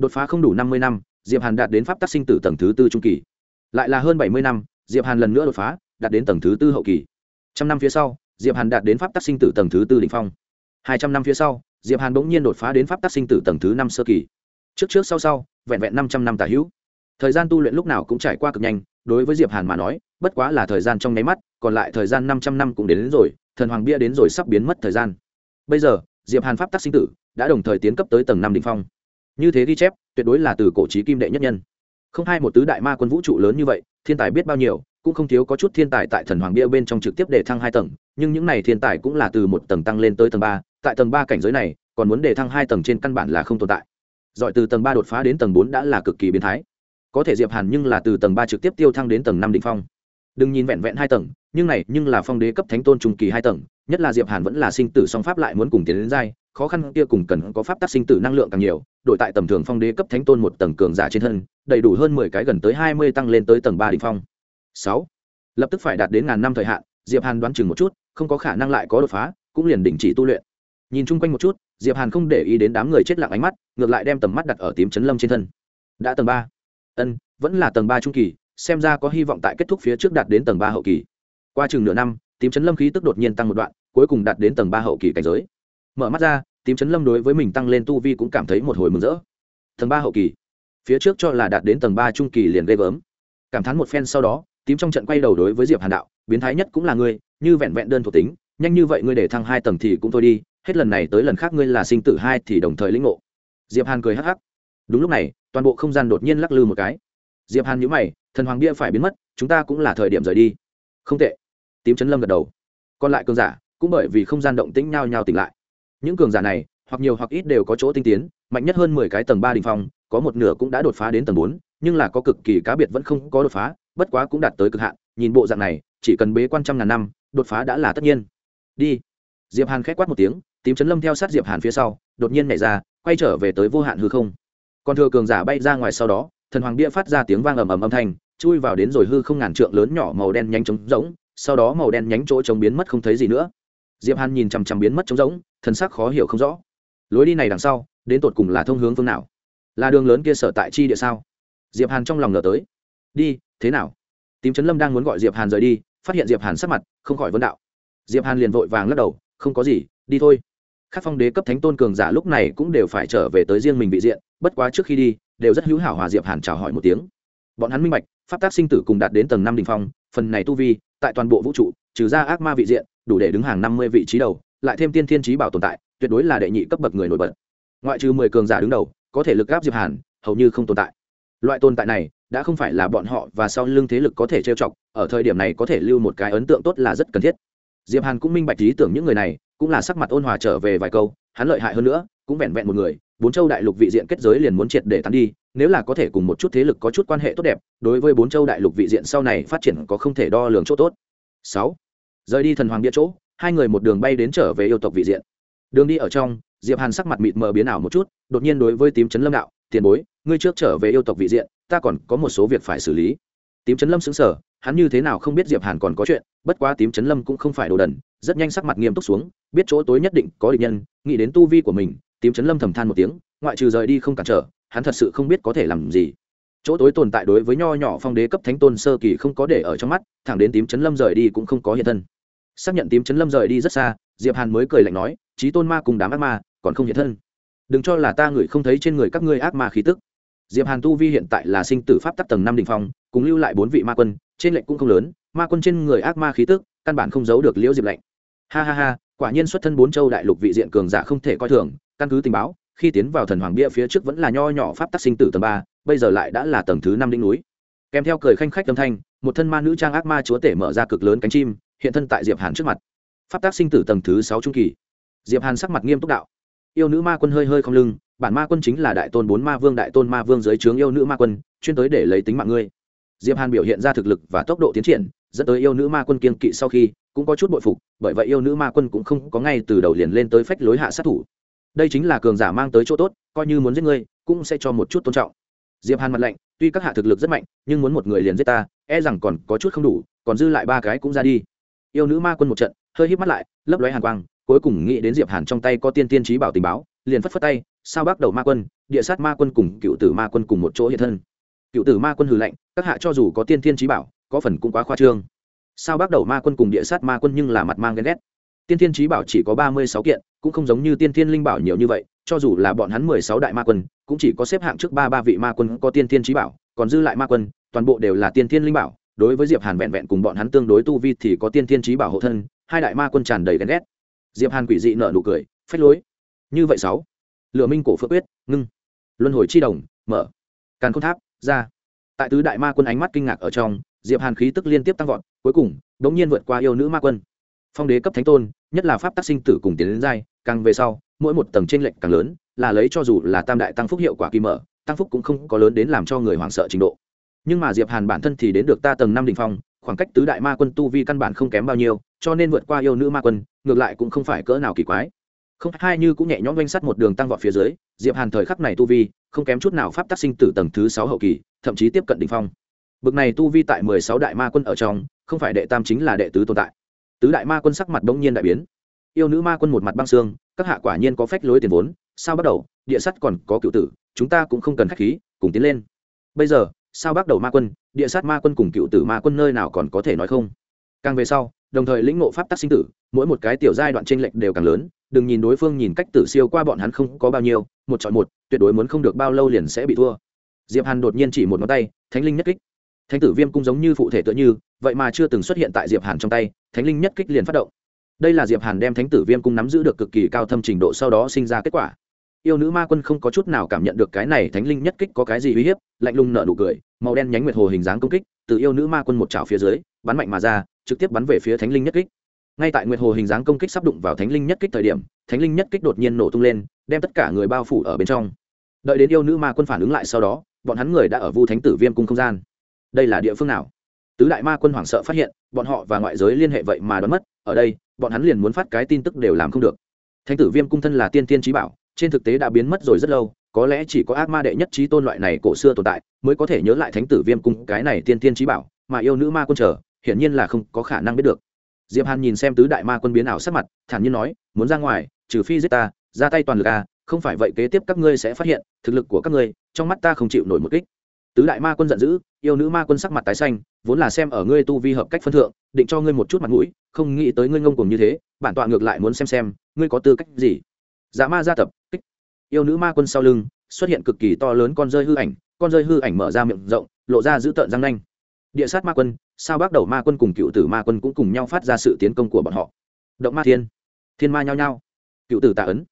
đột phá không đủ năm mươi năm diệp hàn đạt đến pháp tắc sinh tử tầng thứ tư trung kỳ. Lại là hơn bảy mươi năm diệp hàn lần nữa đột phá đạt đến tầng thứ tư hậu kỳ. Trăm năm phía sau diệp hàn đạt đến pháp tắc sinh tử tầng thứ tư đỉnh phong. Hai trăm năm phía sau diệp hàn bỗng nhiên đột phá đến pháp tắc sinh tử tầng thứ năm sơ kỳ. Trước trước sau sau vẹn vẹn năm trăm năm tả hữu. Thời gian tu luyện lúc nào cũng trải qua cực nhanh đối với diệp hàn mà nói bất quá là thời gian trong nháy mắt còn lại thời gian năm trăm năm cũng đến, đến rồi thần hoàng bia đến rồi sắp biến mất thời gian. Bây giờ diệp hàn pháp tắc sinh tử đã đồng thời tiến cấp tới tầng năm đỉnh phong như thế ghi chép, tuyệt đối là từ cổ trí kim đệ nhất nhân. Không hai một tứ đại ma quân vũ trụ lớn như vậy, thiên tài biết bao nhiêu, cũng không thiếu có chút thiên tài tại thần hoàng bia bên trong trực tiếp để thăng hai tầng, nhưng những này thiên tài cũng là từ một tầng tăng lên tới tầng ba, tại tầng ba cảnh giới này, còn muốn để thăng hai tầng trên căn bản là không tồn tại. Giỏi từ tầng ba đột phá đến tầng bốn đã là cực kỳ biến thái. Có thể diệp hàn nhưng là từ tầng ba trực tiếp tiêu thăng đến tầng năm đỉnh phong. Đừng nhìn vẹn vẹn hai tầng, nhưng này nhưng là phong đế cấp thánh tôn trung kỳ hai tầng nhất là diệp hàn vẫn là sinh tử song pháp lại muốn cùng tiến đến giai, khó khăn kia cùng cần có pháp tác sinh tử năng lượng càng nhiều đội tại tầm thường phong đế cấp thánh tôn một tầng cường giả trên thân, đầy đủ hơn mười cái gần tới hai mươi tăng lên tới tầng ba đỉnh phong. Sáu, lập tức phải đạt đến ngàn năm thời hạn, diệp hàn đoán chừng một chút, không có khả năng lại có đột phá, cũng liền đình chỉ tu luyện. Nhìn chung quanh một chút, diệp hàn không để ý đến đám người chết lặng ánh mắt, ngược lại đem tầm mắt đặt ở tím chấn lâm trên thân. Đã tầng ba. Ân, vẫn là tầng ba trung kỳ, xem ra có hy vọng tại kết thúc phía trước đạt đến tầng ba hậu kỳ. Qua chừng nửa năm, tím chấn lâm khí tức đột nhiên tăng một đoạn cuối cùng đạt đến tầng ba hậu kỳ cảnh giới. Mở mắt ra, tím chấn lâm đối với mình tăng lên tu vi cũng cảm thấy một hồi mừng rỡ. Tầng ba hậu kỳ. Phía trước cho là đạt đến tầng ba trung kỳ liền ghê gớm. Cảm thán một phen sau đó, tím trong trận quay đầu đối với diệp hàn đạo, biến thái nhất cũng là ngươi, như vẹn vẹn đơn thuộc tính, nhanh như vậy ngươi để thăng hai tầng thì cũng thôi đi, hết lần này tới lần khác ngươi là sinh tử hai thì đồng thời lĩnh ngộ. Diệp hàn cười hắc hắc. Đúng lúc này, toàn bộ không gian đột nhiên lắc lư một cái. Diệp hàn nhíu mày, thần hoàng bia phải biến mất, chúng ta cũng là thời điểm rời đi. Không tệ. Tím chấn lâm gật đầu. Còn lại cường giả cũng bởi vì không gian động tĩnh nhau nhau tỉnh lại. Những cường giả này, hoặc nhiều hoặc ít đều có chỗ tinh tiến, mạnh nhất hơn mười cái tầng ba đỉnh phong, có một nửa cũng đã đột phá đến tầng bốn, nhưng là có cực kỳ cá biệt vẫn không có đột phá, bất quá cũng đạt tới cực hạn. Nhìn bộ dạng này, chỉ cần bế quan trăm ngàn năm, đột phá đã là tất nhiên. Đi. Diệp hàn khẽ quát một tiếng, tím chấn lâm theo sát diệp hàn phía sau, đột nhiên nhảy ra, quay trở về tới vô hạn hư không. Còn thừa cường giả bay ra ngoài sau đó, thần hoàng bia phát ra tiếng vang ầm ầm âm thanh, chui vào đến rồi hư không ngàn trượng lớn nhỏ màu đen nhanh chóng rỗng, sau đó màu đen nhánh chỗ trống biến mất không thấy gì nữa diệp hàn nhìn chằm chằm biến mất trống rỗng, thần sắc khó hiểu không rõ. Lối đi này đằng sau, đến tột cùng là thông hướng phương nào? Là đường lớn kia sở tại chi địa sao? Diệp hàn trong lòng ngờ tới. Đi, thế nào? Tím trấn lâm đang muốn gọi diệp hàn rời đi, phát hiện diệp hàn sắc mặt không khỏi vấn đạo. Diệp hàn liền vội vàng lắc đầu, không có gì, đi thôi. Các phong đế cấp thánh tôn cường giả lúc này cũng đều phải trở về tới riêng mình vị diện, bất quá trước khi đi, đều rất hữu hảo hòa diệp hàn chào hỏi một tiếng. Bọn hắn minh bạch, pháp tác sinh tử cùng đạt đến tầng năm đỉnh phong, phần này tu vi, tại toàn bộ vũ trụ trừ ra ác ma vị diện, đủ để đứng hàng năm mươi vị trí đầu, lại thêm tiên thiên trí bảo tồn tại, tuyệt đối là đệ nhị cấp bậc người nổi bật. Ngoại trừ mười cường giả đứng đầu, có thể lực gáp diệp hàn, hầu như không tồn tại. Loại tồn tại này, đã không phải là bọn họ và sau lưng thế lực có thể trêu chọc, ở thời điểm này có thể lưu một cái ấn tượng tốt là rất cần thiết. Diệp hàn cũng minh bạch lý tưởng những người này, cũng là sắc mặt ôn hòa trở về vài câu, hắn lợi hại hơn nữa, cũng vẹn vẹn một người, bốn châu đại lục vị diện kết giới liền muốn triệt để tán đi, nếu là có thể cùng một chút thế lực có chút quan hệ tốt đẹp, đối với bốn châu đại lục vị diện sau này phát triển có không thể đo lường chỗ tốt sáu. Rời đi thần hoàng bia chỗ, hai người một đường bay đến trở về yêu tộc vị diện. Đường đi ở trong, diệp hàn sắc mặt mịt mờ biến ảo một chút, đột nhiên đối với tím chấn lâm đạo, tiền bối, ngươi trước trở về yêu tộc vị diện, ta còn có một số việc phải xử lý. Tím chấn lâm xứng sở hắn như thế nào không biết diệp hàn còn có chuyện, bất quá tím chấn lâm cũng không phải đồ đần, rất nhanh sắc mặt nghiêm túc xuống, biết chỗ tối nhất định có địch nhân, nghĩ đến tu vi của mình, tím chấn lâm thầm than một tiếng, ngoại trừ rời đi không cản trở, hắn thật sự không biết có thể làm gì chỗ tối tồn tại đối với nho nhỏ phong đế cấp thánh tôn sơ kỳ không có để ở trong mắt, thẳng đến tím chấn lâm rời đi cũng không có hiện thân. Xác nhận tím chấn lâm rời đi rất xa, diệp hàn mới cười lạnh nói trí tôn ma cùng đám ác ma còn không hiện thân. Đừng cho là ta người không thấy trên người các ngươi ác ma khí tức. Diệp hàn tu vi hiện tại là sinh tử pháp tắc tầng năm đỉnh phong, cùng lưu lại bốn vị ma quân, trên lệnh cũng không lớn, ma quân trên người ác ma khí tức, căn bản không giấu được liễu diệp lệnh ha ha ha, quả nhiên xuất thân bốn châu đại lục vị diện cường giả không thể coi thường, căn cứ tình báo, khi tiến vào thần hoàng bia phía trước vẫn là nho nhỏ pháp tắc sinh tử tầng ba bây giờ lại đã là tầng thứ năm đỉnh núi. Kèm theo cười khanh khách âm thanh, một thân ma nữ trang ác ma chúa tể mở ra cực lớn cánh chim, hiện thân tại diệp hàn trước mặt. Pháp tác sinh tử tầng thứ sáu trung kỳ. Diệp hàn sắc mặt nghiêm túc đạo. Yêu nữ ma quân hơi hơi không lưng, bản ma quân chính là đại tôn bốn ma vương, đại tôn ma vương dưới trướng yêu nữ ma quân, chuyên tới để lấy tính mạng ngươi. Diệp hàn biểu hiện ra thực lực và tốc độ tiến triển, dẫn tới yêu nữ ma quân kiên kỵ sau khi, cũng có chút bội phục, bởi vậy yêu nữ ma quân cũng không có ngay từ đầu liền lên tới phách lối hạ sát thủ. Đây chính là cường giả mang tới chỗ tốt, coi như muốn giết ngươi, cũng sẽ cho một chút tôn trọng diệp hàn mặt lạnh, tuy các hạ thực lực rất mạnh, nhưng muốn một người liền giết ta e rằng còn có chút không đủ, còn dư lại ba cái cũng ra đi. Yêu nữ ma quân một trận, hơi híp mắt lại, lấp lóe hàn quang, cuối cùng nghĩ đến diệp hàn trong tay có tiên tiên trí bảo tình báo, liền phất phất tay, sao bắt đầu ma quân, địa sát ma quân cùng cựu tử ma quân cùng một chỗ hiện thân. Cựu tử ma quân hừ lạnh, các hạ cho dù có tiên tiên trí bảo, có phần cũng quá khoa trương. Sao bắt đầu ma quân cùng địa sát ma quân nhưng là mặt mang ghen ghét. Tiên tiên trí bảo chỉ có ba mươi sáu kiện, cũng không giống như tiên tiên linh bảo nhiều như vậy cho dù là bọn hắn mười sáu đại ma quân, cũng chỉ có xếp hạng trước ba ba vị ma quân có tiên thiên trí bảo, còn dư lại ma quân, toàn bộ đều là tiên thiên linh bảo. Đối với diệp hàn vẹn vẹn cùng bọn hắn tương đối tu vi thì có tiên thiên trí bảo hộ thân, hai đại ma quân tràn đầy ghen ghét. Diệp hàn quỷ dị nở nụ cười, phách lối. Như vậy sáu. Lửa minh cổ phước quyết, ngưng. Luân hồi chi đồng, mở. Càn khôn tháp, ra. Tại tứ đại ma quân ánh mắt kinh ngạc ở trong, diệp hàn khí tức liên tiếp tăng vọt, cuối cùng, đống nhiên vượt qua yêu nữ ma quân. Phong đế cấp thánh tôn, nhất là pháp tác sinh tử cùng tiến đến giai, càng về sau mỗi một tầng trên lệnh càng lớn, là lấy cho dù là tam đại tăng phúc hiệu quả kỳ mở, tăng phúc cũng không có lớn đến làm cho người hoảng sợ trình độ. Nhưng mà diệp hàn bản thân thì đến được ta tầng năm đỉnh phong, khoảng cách tứ đại ma quân tu vi căn bản không kém bao nhiêu, cho nên vượt qua yêu nữ ma quân, ngược lại cũng không phải cỡ nào kỳ quái. Không, hai như cũng nhẹ nhõm doanh sắt một đường tăng vọt phía dưới, diệp hàn thời khắc này tu vi, không kém chút nào pháp tác sinh tử tầng thứ sáu hậu kỳ, thậm chí tiếp cận đỉnh phong. Bực này tu vi tại mười sáu đại ma quân ở trong, không phải đệ tam chính là đệ tứ tồn tại. Tứ đại ma quân sắc mặt bỗng nhiên đại biến yêu nữ ma quân một mặt băng xương, các hạ quả nhiên có phách lối tiền vốn, sao bắt đầu? Địa sắt còn có cựu tử, chúng ta cũng không cần khách khí, cùng tiến lên. Bây giờ, sao bắt đầu ma quân? Địa sát ma quân cùng cựu tử ma quân nơi nào còn có thể nói không? Càng về sau, đồng thời lĩnh ngộ pháp tắc sinh tử, mỗi một cái tiểu giai đoạn tranh lệch đều càng lớn, đừng nhìn đối phương nhìn cách tử siêu qua bọn hắn không có bao nhiêu, một chọn một, tuyệt đối muốn không được bao lâu liền sẽ bị thua. Diệp hàn đột nhiên chỉ một ngón tay, thánh linh nhất kích. Thánh tử viêm cũng giống như phụ thể tựa như, vậy mà chưa từng xuất hiện tại diệp hàn trong tay, thánh linh nhất kích liền phát động đây là diệp hàn đem thánh tử viêm cung nắm giữ được cực kỳ cao thâm trình độ sau đó sinh ra kết quả. Yêu nữ ma quân không có chút nào cảm nhận được cái này thánh linh nhất kích có cái gì uy hiếp, lạnh lùng nở nụ cười, màu đen nhánh nguyệt hồ hình dáng công kích, từ yêu nữ ma quân một chảo phía dưới, bắn mạnh mà ra, trực tiếp bắn về phía thánh linh nhất kích. Ngay tại nguyệt hồ hình dáng công kích sắp đụng vào thánh linh nhất kích thời điểm, thánh linh nhất kích đột nhiên nổ tung lên, đem tất cả người bao phủ ở bên trong. Đợi đến yêu nữ ma quân phản ứng lại sau đó, bọn hắn người đã ở vu thánh tử viêm cung không gian. Đây là địa phương nào? Tứ đại ma quân hoảng sợ phát hiện, bọn họ và ngoại giới liên hệ vậy mà đoán mất, ở đây bọn hắn liền muốn phát cái tin tức đều làm không được. Thánh tử viêm cung thân là tiên tiên trí bảo, trên thực tế đã biến mất rồi rất lâu, có lẽ chỉ có ác ma đệ nhất trí tôn loại này cổ xưa tồn tại mới có thể nhớ lại thánh tử viêm cung cái này tiên tiên trí bảo, mà yêu nữ ma quân trở hiển nhiên là không có khả năng biết được. Diệp hàn nhìn xem tứ đại ma quân biến ảo sắc mặt, thản nhiên nói, muốn ra ngoài, trừ phi giết ta, ra tay toàn lực à không phải vậy kế tiếp các ngươi sẽ phát hiện thực lực của các ngươi, trong mắt ta không chịu nổi một kích tứ đại ma quân giận dữ, yêu nữ ma quân sắc mặt tái xanh, vốn là xem ở ngươi tu vi hợp cách phân thượng, định cho ngươi một chút mặt mũi, không nghĩ tới ngươi ngông cùng như thế, bản tọa ngược lại muốn xem xem, ngươi có tư cách gì. Dạ ma gia tập, kích. Yêu nữ ma quân sau lưng, xuất hiện cực kỳ to lớn con rơi hư ảnh, con rơi hư ảnh mở ra miệng rộng, lộ ra dữ tợn răng nanh. Địa sát ma quân, sao bác đầu ma quân cùng cựu tử ma quân cũng cùng nhau phát ra sự tiến công của bọn họ. Động ma thiên. Thiên ma nhao nhao. Cựu tử tạ ấn.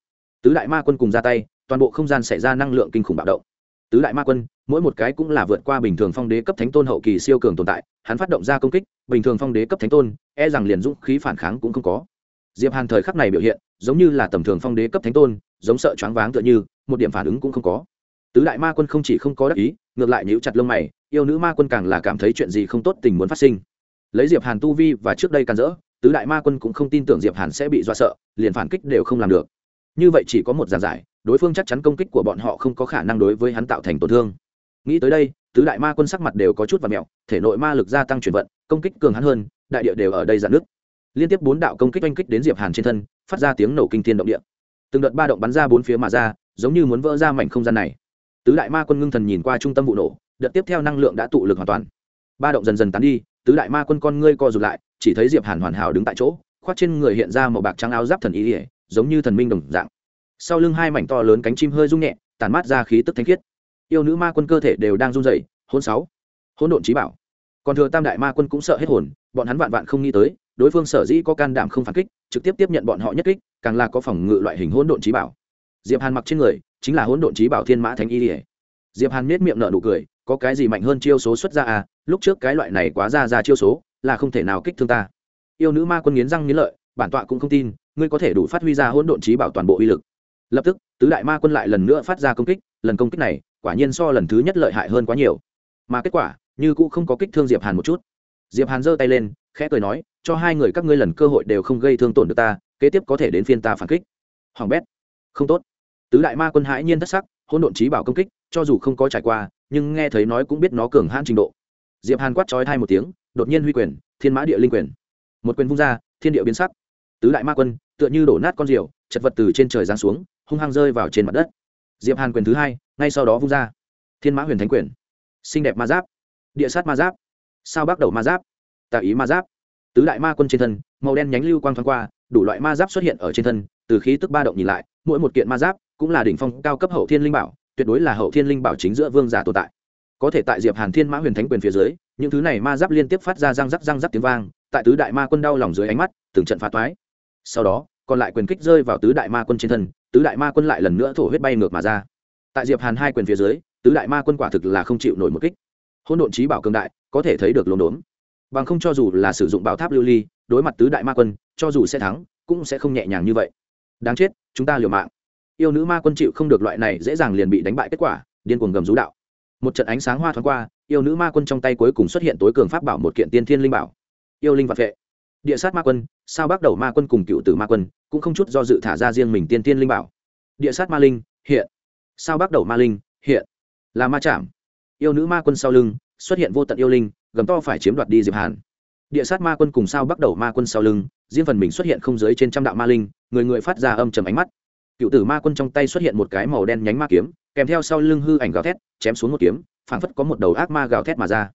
Tứ đại ma quân cùng ra tay, toàn bộ không gian xảy ra năng lượng kinh khủng bạo động. Tứ đại ma quân mỗi một cái cũng là vượt qua bình thường phong đế cấp thánh tôn hậu kỳ siêu cường tồn tại, hắn phát động ra công kích, bình thường phong đế cấp thánh tôn e rằng liền dũng khí phản kháng cũng không có. Diệp hàn thời khắc này biểu hiện, giống như là tầm thường phong đế cấp thánh tôn, giống sợ choáng váng tựa như, một điểm phản ứng cũng không có. Tứ đại ma quân không chỉ không có đắc ý, ngược lại nhíu chặt lông mày, yêu nữ ma quân càng là cảm thấy chuyện gì không tốt tình muốn phát sinh. Lấy diệp hàn tu vi và trước đây can dỡ tứ đại ma quân cũng không tin tưởng diệp hàn sẽ bị dọa sợ, liền phản kích đều không làm được. Như vậy chỉ có một giàn giải, đối phương chắc chắn công kích của bọn họ không có khả năng đối với hắn tạo thành tổn thương nghĩ tới đây, tứ đại ma quân sắc mặt đều có chút và mẹo, thể nội ma lực gia tăng chuyển vận, công kích cường hắn hơn, đại địa đều ở đây dạn nước. Liên tiếp bốn đạo công kích oanh kích đến diệp hàn trên thân, phát ra tiếng nổ kinh thiên động địa. Từng đợt ba động bắn ra bốn phía mà ra, giống như muốn vỡ ra mảnh không gian này. Tứ đại ma quân ngưng thần nhìn qua trung tâm vụ nổ, đợt tiếp theo năng lượng đã tụ lực hoàn toàn. Ba động dần dần tán đi, tứ đại ma quân con ngươi co rụt lại, chỉ thấy diệp hàn hoàn hảo đứng tại chỗ, khoác trên người hiện ra một bạc trắng áo giáp thần ý ỉa giống như thần minh đồng dạng. Sau lưng hai mảnh to lớn cánh chim hơi rung nhẹ tàn mát ra khí tức thánh khiết yêu nữ ma quân cơ thể đều đang run rẩy hôn sáu, hỗn độn trí bảo. Còn thừa tam đại ma quân cũng sợ hết hồn, bọn hắn vạn vạn không nghĩ tới, đối phương sở dĩ có can đảm không phản kích, trực tiếp tiếp nhận bọn họ nhất kích, càng là có phòng ngự loại hình hỗn độn trí bảo. Diệp hàn mặc trên người, chính là hỗn độn trí bảo thiên mã thánh y ỉa diệp hàn nết miệng nở nụ cười, có cái gì mạnh hơn chiêu số xuất ra à lúc trước cái loại này quá ra ra chiêu số, là không thể nào kích thương ta. Yêu nữ ma quân nghiến răng nghiến lợi, bản tọa cũng không tin, ngươi có thể đủ phát huy ra hỗn độn trí bảo toàn bộ uy lực. Lập tức, tứ đại ma quân lại lần nữa phát ra công kích, lần công kích này quả nhiên so lần thứ nhất lợi hại hơn quá nhiều. Mà kết quả, như cũng không có kích thương diệp hàn một chút. Diệp hàn giơ tay lên, khẽ cười nói, cho hai người các ngươi lần cơ hội đều không gây thương tổn được ta, kế tiếp có thể đến phiên ta phản kích. Hoàng bét, không tốt. Tứ đại ma quân hãi nhiên thất sắc, hỗn độn trí bảo công kích, cho dù không có trải qua, nhưng nghe thấy nói cũng biết nó cường hãn trình độ. Diệp hàn quát trói thai một tiếng, đột nhiên huy quyền, thiên mã địa linh quyền. Một quyền vung ra, thiên địa biến sắc. Tứ đại ma quân, tựa như đổ nát con rượu chật vật từ trên trời giáng xuống, hung hăng rơi vào trên mặt đất. Diệp hàn quyền thứ hai ngay sau đó vung ra. Thiên mã huyền thánh quyền. Xinh đẹp ma giáp. Địa sát ma giáp. Sao bắt đầu ma giáp. Tạ ý ma giáp. Tứ đại ma quân trên thân, màu đen nhánh lưu quang thoáng qua, đủ loại ma giáp xuất hiện ở trên thân, từ khí tức ba động nhìn lại, mỗi một kiện ma giáp cũng là đỉnh phong cao cấp hậu thiên linh bảo, tuyệt đối là hậu thiên linh bảo chính giữa vương giả tồn tại. Có thể tại diệp hàn thiên mã huyền thánh quyền phía dưới, những thứ này ma giáp liên tiếp phát ra răng rắc răng rắc tiếng vang, tại tứ đại ma quân đau lòng dưới ánh mắt, từng trận phá toái. Sau đó, còn lại quyền kích rơi vào tứ đại ma quân trên thân, tứ đại ma quân lại lần nữa thổ huyết bay ngược mà ra tại diệp hàn hai quyền phía dưới tứ đại ma quân quả thực là không chịu nổi một kích hỗn độn trí bảo cường đại có thể thấy được lốm đốm bằng không cho dù là sử dụng bảo tháp lưu ly đối mặt tứ đại ma quân cho dù sẽ thắng cũng sẽ không nhẹ nhàng như vậy đáng chết chúng ta liều mạng yêu nữ ma quân chịu không được loại này dễ dàng liền bị đánh bại kết quả điên cuồng gầm rú đạo một trận ánh sáng hoa thoáng qua yêu nữ ma quân trong tay cuối cùng xuất hiện tối cường pháp bảo một kiện tiên thiên linh bảo yêu linh vật vệ địa sát ma quân sao bắt đầu ma quân cùng cựu tử ma quân cũng không chút do dự thả ra riêng mình tiên thiên linh bảo địa sát ma linh hiện sao bắt đầu ma linh, hiện là ma chạm. Yêu nữ ma quân sau lưng, xuất hiện vô tận yêu linh, gầm to phải chiếm đoạt đi diệp hàn. Địa sát ma quân cùng sao bắt đầu ma quân sau lưng, riêng phần mình xuất hiện không dưới trên trăm đạo ma linh, người người phát ra âm trầm ánh mắt. Cựu tử ma quân trong tay xuất hiện một cái màu đen nhánh ma kiếm, kèm theo sau lưng hư ảnh gào thét, chém xuống một kiếm, phảng phất có một đầu ác ma gào thét mà ra.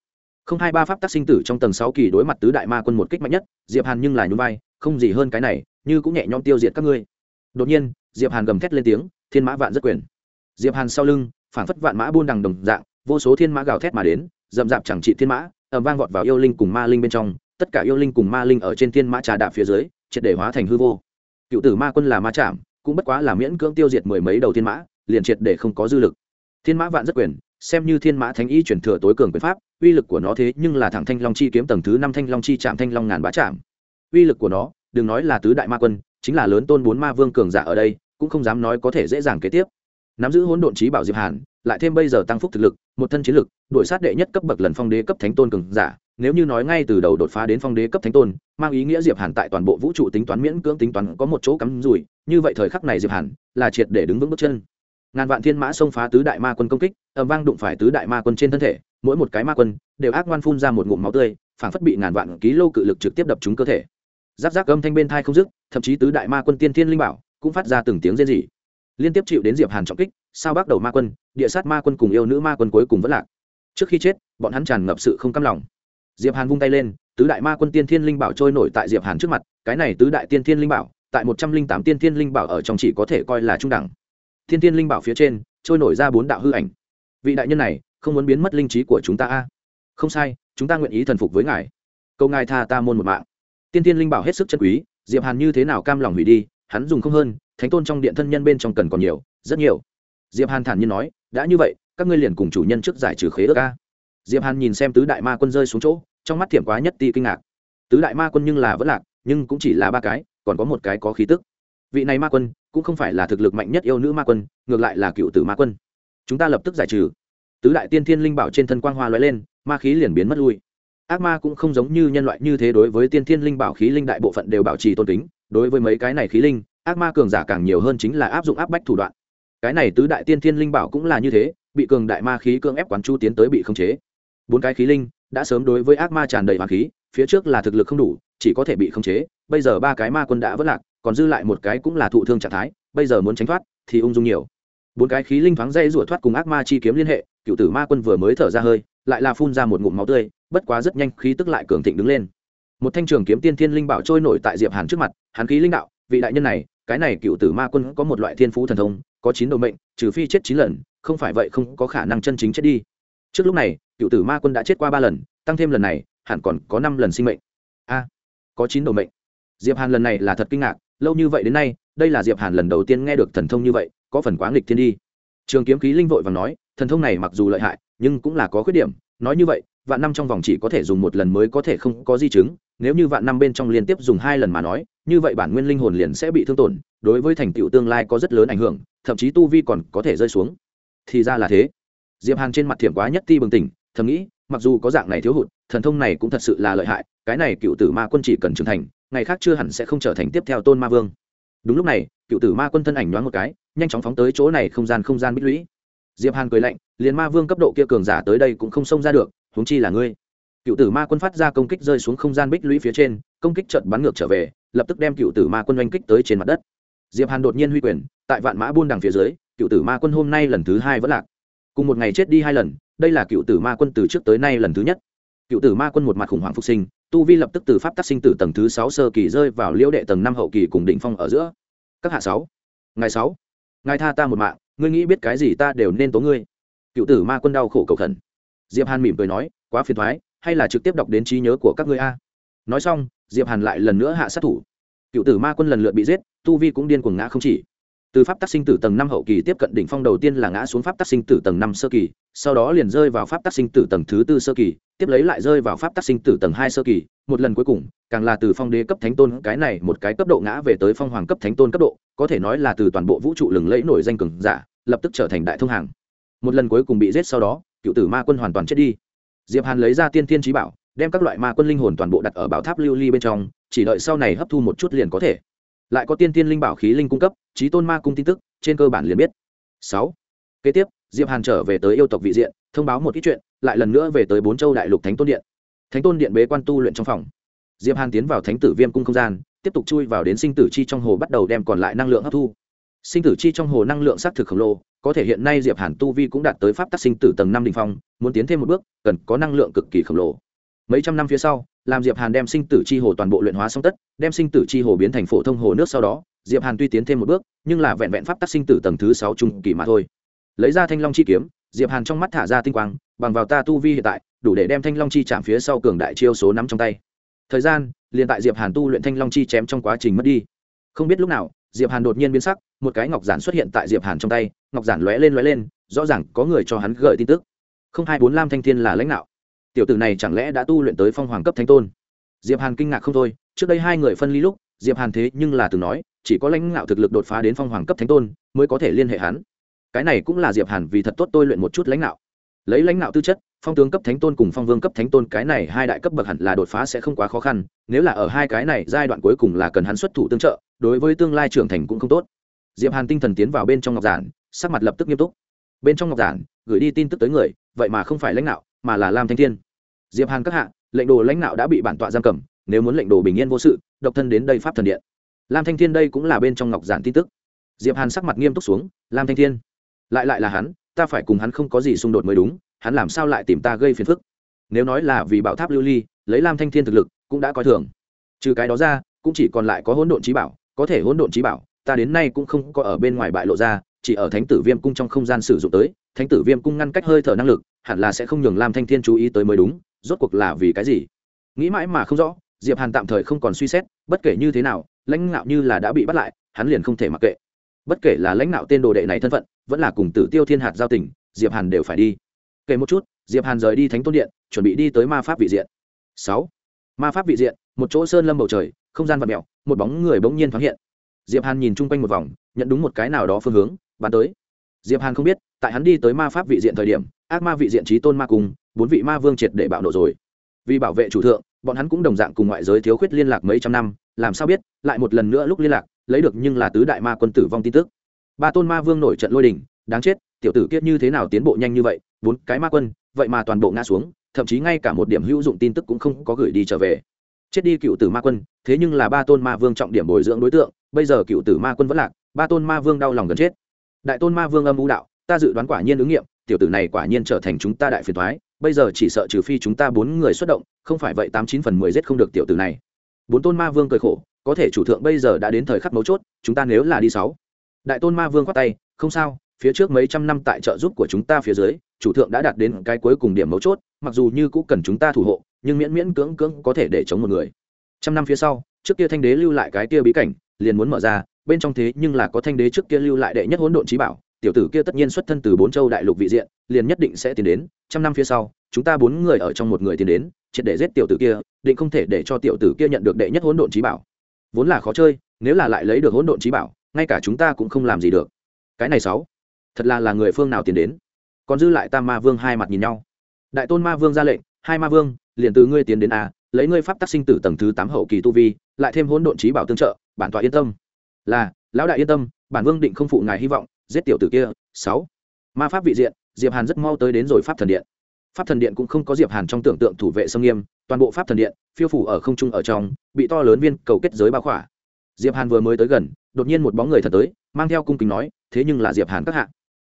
Không hai ba pháp tác sinh tử trong tầng sáu kỳ đối mặt tứ đại ma quân một kích mạnh nhất, diệp hàn nhưng là nhún vai, không gì hơn cái này, như cũng nhẹ nhõm tiêu diệt các ngươi. Đột nhiên, diệp hàn gầm thét lên tiếng, thiên mã vạn rất quyền diệp hàn sau lưng phản phất vạn mã buôn đằng đồng dạng, vô số thiên mã gào thét mà đến, dậm dạp chẳng trị thiên mã, ầm vang vọt vào yêu linh cùng ma linh bên trong, tất cả yêu linh cùng ma linh ở trên thiên mã trà đạp phía dưới, triệt để hóa thành hư vô. Cựu tử ma quân là ma chạm, cũng bất quá là miễn cưỡng tiêu diệt mười mấy đầu thiên mã, liền triệt để không có dư lực. Thiên mã vạn rất quyền, xem như thiên mã thánh y chuyển thừa tối cường quyền pháp, uy lực của nó thế nhưng là thẳng thanh long chi kiếm tầng thứ năm thanh long chi chạm thanh long ngàn bá chạm. Uy lực của nó, đừng nói là tứ đại ma quân, chính là lớn tôn bốn ma vương cường giả ở đây, cũng không dám nói có thể dễ dàng kế tiếp nắm giữ hỗn độn trí bảo diệp hàn, lại thêm bây giờ tăng phúc thực lực, một thân chiến lực, đuổi sát đệ nhất cấp bậc lần phong đế cấp thánh tôn cường giả, nếu như nói ngay từ đầu đột phá đến phong đế cấp thánh tôn, mang ý nghĩa diệp hàn tại toàn bộ vũ trụ tính toán miễn cưỡng tính toán có một chỗ cắm rủi, như vậy thời khắc này diệp hàn là triệt để đứng vững bước chân. Ngàn vạn thiên mã xông phá tứ đại ma quân công kích, ầm vang đụng phải tứ đại ma quân trên thân thể, mỗi một cái ma quân đều ác ngoan phun ra một ngụm máu tươi, phảng phất bị ngàn vạn ký lô cự lực trực tiếp đập trúng cơ thể. Giáp giáp âm thanh bên thai không dứt, thậm chí tứ đại ma quân tiên thiên linh bảo cũng phát ra từng tiếng rên rỉ liên tiếp chịu đến diệp hàn trọng kích, sao bắt đầu ma quân, địa sát ma quân cùng yêu nữ ma quân cuối cùng vẫn lạc. Trước khi chết, bọn hắn tràn ngập sự không cam lòng. Diệp hàn vung tay lên, tứ đại ma quân tiên thiên linh bảo trôi nổi tại diệp hàn trước mặt, cái này tứ đại tiên thiên linh bảo, tại một trăm linh tám tiên thiên linh bảo ở trong chỉ có thể coi là trung đẳng. Thiên thiên linh bảo phía trên, trôi nổi ra bốn đạo hư ảnh. Vị đại nhân này, không muốn biến mất linh trí của chúng ta a. Không sai, chúng ta nguyện ý thần phục với ngài. Câu ngài tha ta môn một mạng. Tiên thiên linh bảo hết sức chân quý, diệp hàn như thế nào cam lòng hủy đi hắn dùng không hơn, thánh tôn trong điện thân nhân bên trong cần còn nhiều, rất nhiều. Diệp hàn thản nhiên nói, đã như vậy, các ngươi liền cùng chủ nhân trước giải trừ khế ước a. Diệp hàn nhìn xem tứ đại ma quân rơi xuống chỗ, trong mắt thiểm quá nhất ti kinh ngạc. Tứ đại ma quân nhưng là vẫn lạc, nhưng cũng chỉ là ba cái, còn có một cái có khí tức. Vị này ma quân cũng không phải là thực lực mạnh nhất yêu nữ ma quân, ngược lại là cựu tử ma quân. Chúng ta lập tức giải trừ. Tứ đại tiên thiên linh bảo trên thân quang hoa lóe lên, ma khí liền biến mất lui. Ác ma cũng không giống như nhân loại như thế đối với tiên thiên linh bảo khí linh đại bộ phận đều bảo trì tôn kính đối với mấy cái này khí linh, ác ma cường giả càng nhiều hơn chính là áp dụng áp bách thủ đoạn. Cái này tứ đại tiên thiên linh bảo cũng là như thế, bị cường đại ma khí cưỡng ép quán chu tiến tới bị khống chế. Bốn cái khí linh đã sớm đối với ác ma tràn đầy hoàng khí, phía trước là thực lực không đủ, chỉ có thể bị khống chế, bây giờ ba cái ma quân đã vất lạc, còn dư lại một cái cũng là thụ thương trạng thái, bây giờ muốn tránh thoát thì ung dung nhiều. Bốn cái khí linh thoáng dây rủa thoát cùng ác ma chi kiếm liên hệ, cựu tử ma quân vừa mới thở ra hơi, lại là phun ra một ngụm máu tươi, bất quá rất nhanh khí tức lại cường thịnh đứng lên một thanh trường kiếm tiên thiên linh bảo trôi nổi tại diệp hàn trước mặt hàn khí linh đạo, vị đại nhân này, cái này cựu tử ma quân có một loại thiên phú thần thông, có chín đầu mệnh, trừ phi chết chín lần, không phải vậy không có khả năng chân chính chết đi. Trước lúc này, cựu tử ma quân đã chết qua ba lần, tăng thêm lần này, hẳn còn có năm lần sinh mệnh. A, có chín đầu mệnh. Diệp hàn lần này là thật kinh ngạc, lâu như vậy đến nay, đây là diệp hàn lần đầu tiên nghe được thần thông như vậy, có phần quá nghịch thiên đi. Trường kiếm khí linh vội và nói, thần thông này mặc dù lợi hại, nhưng cũng là có khuyết điểm, nói như vậy vạn năm trong vòng chỉ có thể dùng một lần mới có thể không có di chứng, nếu như vạn năm bên trong liên tiếp dùng hai lần mà nói, như vậy bản nguyên linh hồn liền sẽ bị thương tổn, đối với thành tựu tương lai có rất lớn ảnh hưởng, thậm chí tu vi còn có thể rơi xuống. Thì ra là thế. Diệp hàn trên mặt thiểm quá nhất ti bừng tỉnh, thầm nghĩ, mặc dù có dạng này thiếu hụt, thần thông này cũng thật sự là lợi hại, cái này cựu tử ma quân chỉ cần trưởng thành, ngày khác chưa hẳn sẽ không trở thành tiếp theo tôn ma vương. Đúng lúc này, cựu tử ma quân thân ảnh nhoáng một cái, nhanh chóng phóng tới chỗ này không gian không gian bích lũy. Diệp hàn cười lạnh, liền ma vương cấp độ kia cường giả tới đây cũng không xông ra được huống chi là ngươi. Cựu tử ma quân phát ra công kích rơi xuống không gian bích lũy phía trên, công kích trận bắn ngược trở về, lập tức đem cựu tử ma quân oanh kích tới trên mặt đất. Diệp hàn đột nhiên huy quyền, tại vạn mã buôn đằng phía dưới, cựu tử ma quân hôm nay lần thứ hai vẫn lạc. Cùng một ngày chết đi hai lần, đây là cựu tử ma quân từ trước tới nay lần thứ nhất. Cựu tử ma quân một mặt khủng hoảng phục sinh, tu vi lập tức từ pháp tác sinh tử tầng thứ sáu sơ kỳ rơi vào liễu đệ tầng năm hậu kỳ cùng đỉnh phong ở giữa. Các hạ sáu ngày sáu, ngài tha ta một mạng, ngươi nghĩ biết cái gì ta đều nên tố ngươi. Cựu tử ma quân đau khổ cầu khẩn diệp hàn mỉm cười nói, quá phiền thoái hay là trực tiếp đọc đến trí nhớ của các ngươi a? Nói xong, diệp hàn lại lần nữa hạ sát thủ. Cựu tử ma quân lần lượt bị giết, tu vi cũng điên cuồng ngã không chỉ. Từ pháp tác sinh tử tầng năm hậu kỳ tiếp cận đỉnh phong đầu tiên là ngã xuống pháp tác sinh tử tầng năm sơ kỳ, sau đó liền rơi vào pháp tác sinh tử tầng thứ tư sơ kỳ, tiếp lấy lại rơi vào pháp tác sinh tử tầng hai sơ kỳ. Một lần cuối cùng, càng là từ phong đế cấp thánh tôn, cái này một cái cấp độ ngã về tới phong hoàng cấp thánh tôn cấp độ, có thể nói là từ toàn bộ vũ trụ lừng lẫy nổi danh cường giả, lập tức trở thành đại thông hàng. Một lần cuối cùng bị giết sau đó cựu tử ma quân hoàn toàn chết đi. Diệp hàn lấy ra tiên thiên trí bảo, đem các loại ma quân linh hồn toàn bộ đặt ở bảo tháp lưu ly bên trong, chỉ đợi sau này hấp thu một chút liền có thể. Lại có tiên tiên linh bảo khí linh cung cấp trí tôn ma cung tin tức, trên cơ bản liền biết. Sáu. Kế tiếp, diệp hàn trở về tới yêu tộc vị diện, thông báo một ít chuyện, lại lần nữa về tới bốn châu đại lục thánh tôn điện. Thánh tôn điện bế quan tu luyện trong phòng. Diệp hàn tiến vào thánh tử viêm cung không gian, tiếp tục chui vào đến sinh tử chi trong hồ bắt đầu đem còn lại năng lượng hấp thu. Sinh tử chi trong hồ năng lượng xác thực khổng lồ có thể hiện nay diệp hàn tu vi cũng đạt tới pháp tác sinh tử tầng năm đỉnh phong, muốn tiến thêm một bước, cần có năng lượng cực kỳ khổng lồ. Mấy trăm năm phía sau, làm diệp hàn đem sinh tử chi hồ toàn bộ luyện hóa xong tất, đem sinh tử chi hồ biến thành phổ thông hồ nước sau đó, diệp hàn tuy tiến thêm một bước, nhưng là vẹn vẹn pháp tác sinh tử tầng thứ sáu trung kỳ mà thôi. Lấy ra thanh long chi kiếm, diệp hàn trong mắt thả ra tinh quang, bằng vào ta tu vi hiện tại, đủ để đem thanh long chi chạm phía sau cường đại chiêu số nắm trong tay. Thời gian, liền tại diệp hàn tu luyện thanh long chi chém trong quá trình mất đi. Không biết lúc nào, diệp hàn đột nhiên biến sắc, một cái ngọc giản xuất hiện tại diệp hàn trong tay ngọc giản lóe lên lóe lên, rõ ràng có người cho hắn gợi tin tức. Không hai bốn lam thanh thiên là lãnh đạo. Tiểu tử này chẳng lẽ đã tu luyện tới phong hoàng cấp thánh tôn? Diệp hàn kinh ngạc không thôi, trước đây hai người phân ly lúc, diệp hàn thế nhưng là từng nói, chỉ có lãnh đạo thực lực đột phá đến phong hoàng cấp thánh tôn, mới có thể liên hệ hắn. Cái này cũng là diệp hàn vì thật tốt tôi luyện một chút lãnh đạo lấy lãnh đạo tư chất, phong tướng cấp thánh tôn cùng phong vương cấp thánh tôn cái này hai đại cấp bậc hẳn là đột phá sẽ không quá khó khăn, nếu là ở hai cái này giai đoạn cuối cùng là cần hắn xuất thủ tương trợ, đối với tương lai trưởng thành cũng không tốt. Diệp hàn tinh thần tiến vào bên trong ngọc giản sắc mặt lập tức nghiêm túc. Bên trong ngọc giản, gửi đi tin tức tới người, vậy mà không phải lãnh đạo, mà là lam thanh thiên. Diệp hàn các hạ, lệnh đồ lãnh đạo đã bị bản tọa giam cầm, nếu muốn lệnh đồ bình yên vô sự, độc thân đến đây pháp thần điện. Lam thanh thiên đây cũng là bên trong ngọc giản tin tức. Diệp hàn sắc mặt nghiêm túc xuống, lam thanh thiên. Lại lại là hắn, ta phải cùng hắn không có gì xung đột mới đúng, hắn làm sao lại tìm ta gây phiền phức? Nếu nói là vì bảo tháp lưu ly, lấy lam thanh thiên thực lực, cũng đã coi thường. Trừ cái đó ra, cũng chỉ còn lại có hỗn độn trí bảo, có thể hỗn độn trí bảo, ta đến nay cũng không có ở bên ngoài bại lộ ra chỉ ở thánh tử viêm cung trong không gian sử dụng tới, thánh tử viêm cung ngăn cách hơi thở năng lực, hẳn là sẽ không nhường lam thanh thiên chú ý tới mới đúng, rốt cuộc là vì cái gì? Nghĩ mãi mà không rõ, diệp hàn tạm thời không còn suy xét, bất kể như thế nào, lãnh ngạo như là đã bị bắt lại, hắn liền không thể mặc kệ. Bất kể là lãnh đạo tên đồ đệ này thân phận, vẫn là cùng tử tiêu thiên hạt giao tình, diệp hàn đều phải đi. Kể một chút, diệp hàn rời đi thánh tôn điện, chuẩn bị đi tới ma pháp vị diện. Sáu. Ma pháp vị diện, một chỗ sơn lâm bầu trời, không gian vật mèo, một bóng người bỗng nhiên thoáng hiện. Diệp hàn nhìn chung quanh một vòng, nhận đúng một cái nào đó phương hướng bắn tới. Diệp hàn không biết, tại hắn đi tới ma pháp vị diện thời điểm, ác ma vị diện trí tôn ma cung bốn vị ma vương triệt để bạo nộ rồi. Vì bảo vệ chủ thượng, bọn hắn cũng đồng dạng cùng ngoại giới thiếu khuyết liên lạc mấy trăm năm, làm sao biết, lại một lần nữa lúc liên lạc, lấy được nhưng là tứ đại ma quân tử vong tin tức. Ba tôn ma vương nổi trận lôi đình, đáng chết, tiểu tử kiết như thế nào tiến bộ nhanh như vậy, bốn cái ma quân, vậy mà toàn bộ ngã xuống, thậm chí ngay cả một điểm hữu dụng tin tức cũng không có gửi đi trở về. Chết đi cựu tử ma quân, thế nhưng là ba tôn ma vương trọng điểm bồi dưỡng đối tượng, bây giờ cựu tử ma quân vẫn lạc, ba tôn ma vương đau lòng gần chết đại tôn ma vương âm u đạo, ta dự đoán quả nhiên ứng nghiệm, tiểu tử này quả nhiên trở thành chúng ta đại phiền thoái, bây giờ chỉ sợ trừ phi chúng ta bốn người xuất động, không phải vậy tám chín phần mười giết không được tiểu tử này. Bốn tôn ma vương cười khổ, có thể chủ thượng bây giờ đã đến thời khắc mấu chốt, chúng ta nếu là đi sáu. Đại tôn ma vương khoát tay, không sao, phía trước mấy trăm năm tại trợ giúp của chúng ta phía dưới, chủ thượng đã đạt đến cái cuối cùng điểm mấu chốt, mặc dù như cũ cần chúng ta thủ hộ, nhưng miễn miễn cưỡng cưỡng có thể để chống một người. Trăm năm phía sau, trước kia thanh đế lưu lại cái kia bí cảnh, liền muốn mở ra bên trong thế nhưng là có thanh đế trước kia lưu lại đệ nhất hỗn độn trí bảo, tiểu tử kia tất nhiên xuất thân từ bốn châu đại lục vị diện, liền nhất định sẽ tiến đến, trăm năm phía sau, chúng ta bốn người ở trong một người tiến đến, triệt để giết tiểu tử kia, định không thể để cho tiểu tử kia nhận được đệ nhất hỗn độn trí bảo. Vốn là khó chơi, nếu là lại lấy được hỗn độn trí bảo, ngay cả chúng ta cũng không làm gì được. Cái này sáu, thật là là người phương nào tiến đến? Còn dư lại tam ma vương hai mặt nhìn nhau. Đại tôn ma vương ra lệnh, hai ma vương, liền từ ngươi tiến đến a, lấy ngươi pháp tác sinh tử tầng thứ tám hậu kỳ tu vi, lại thêm hỗn độn trí bảo tương trợ, bản tọa yên tâm là, lão đại yên tâm, bản vương định không phụ ngài hy vọng, giết tiểu tử kia. Sáu, ma pháp vị diện, diệp hàn rất mau tới đến rồi pháp thần điện. Pháp thần điện cũng không có diệp hàn trong tưởng tượng thủ vệ sông nghiêm, toàn bộ pháp thần điện, phiêu phủ ở không trung ở trong, bị to lớn viên cầu kết giới bao khỏa. Diệp hàn vừa mới tới gần, đột nhiên một bóng người thật tới, mang theo cung kính nói, thế nhưng là diệp hàn các hạ.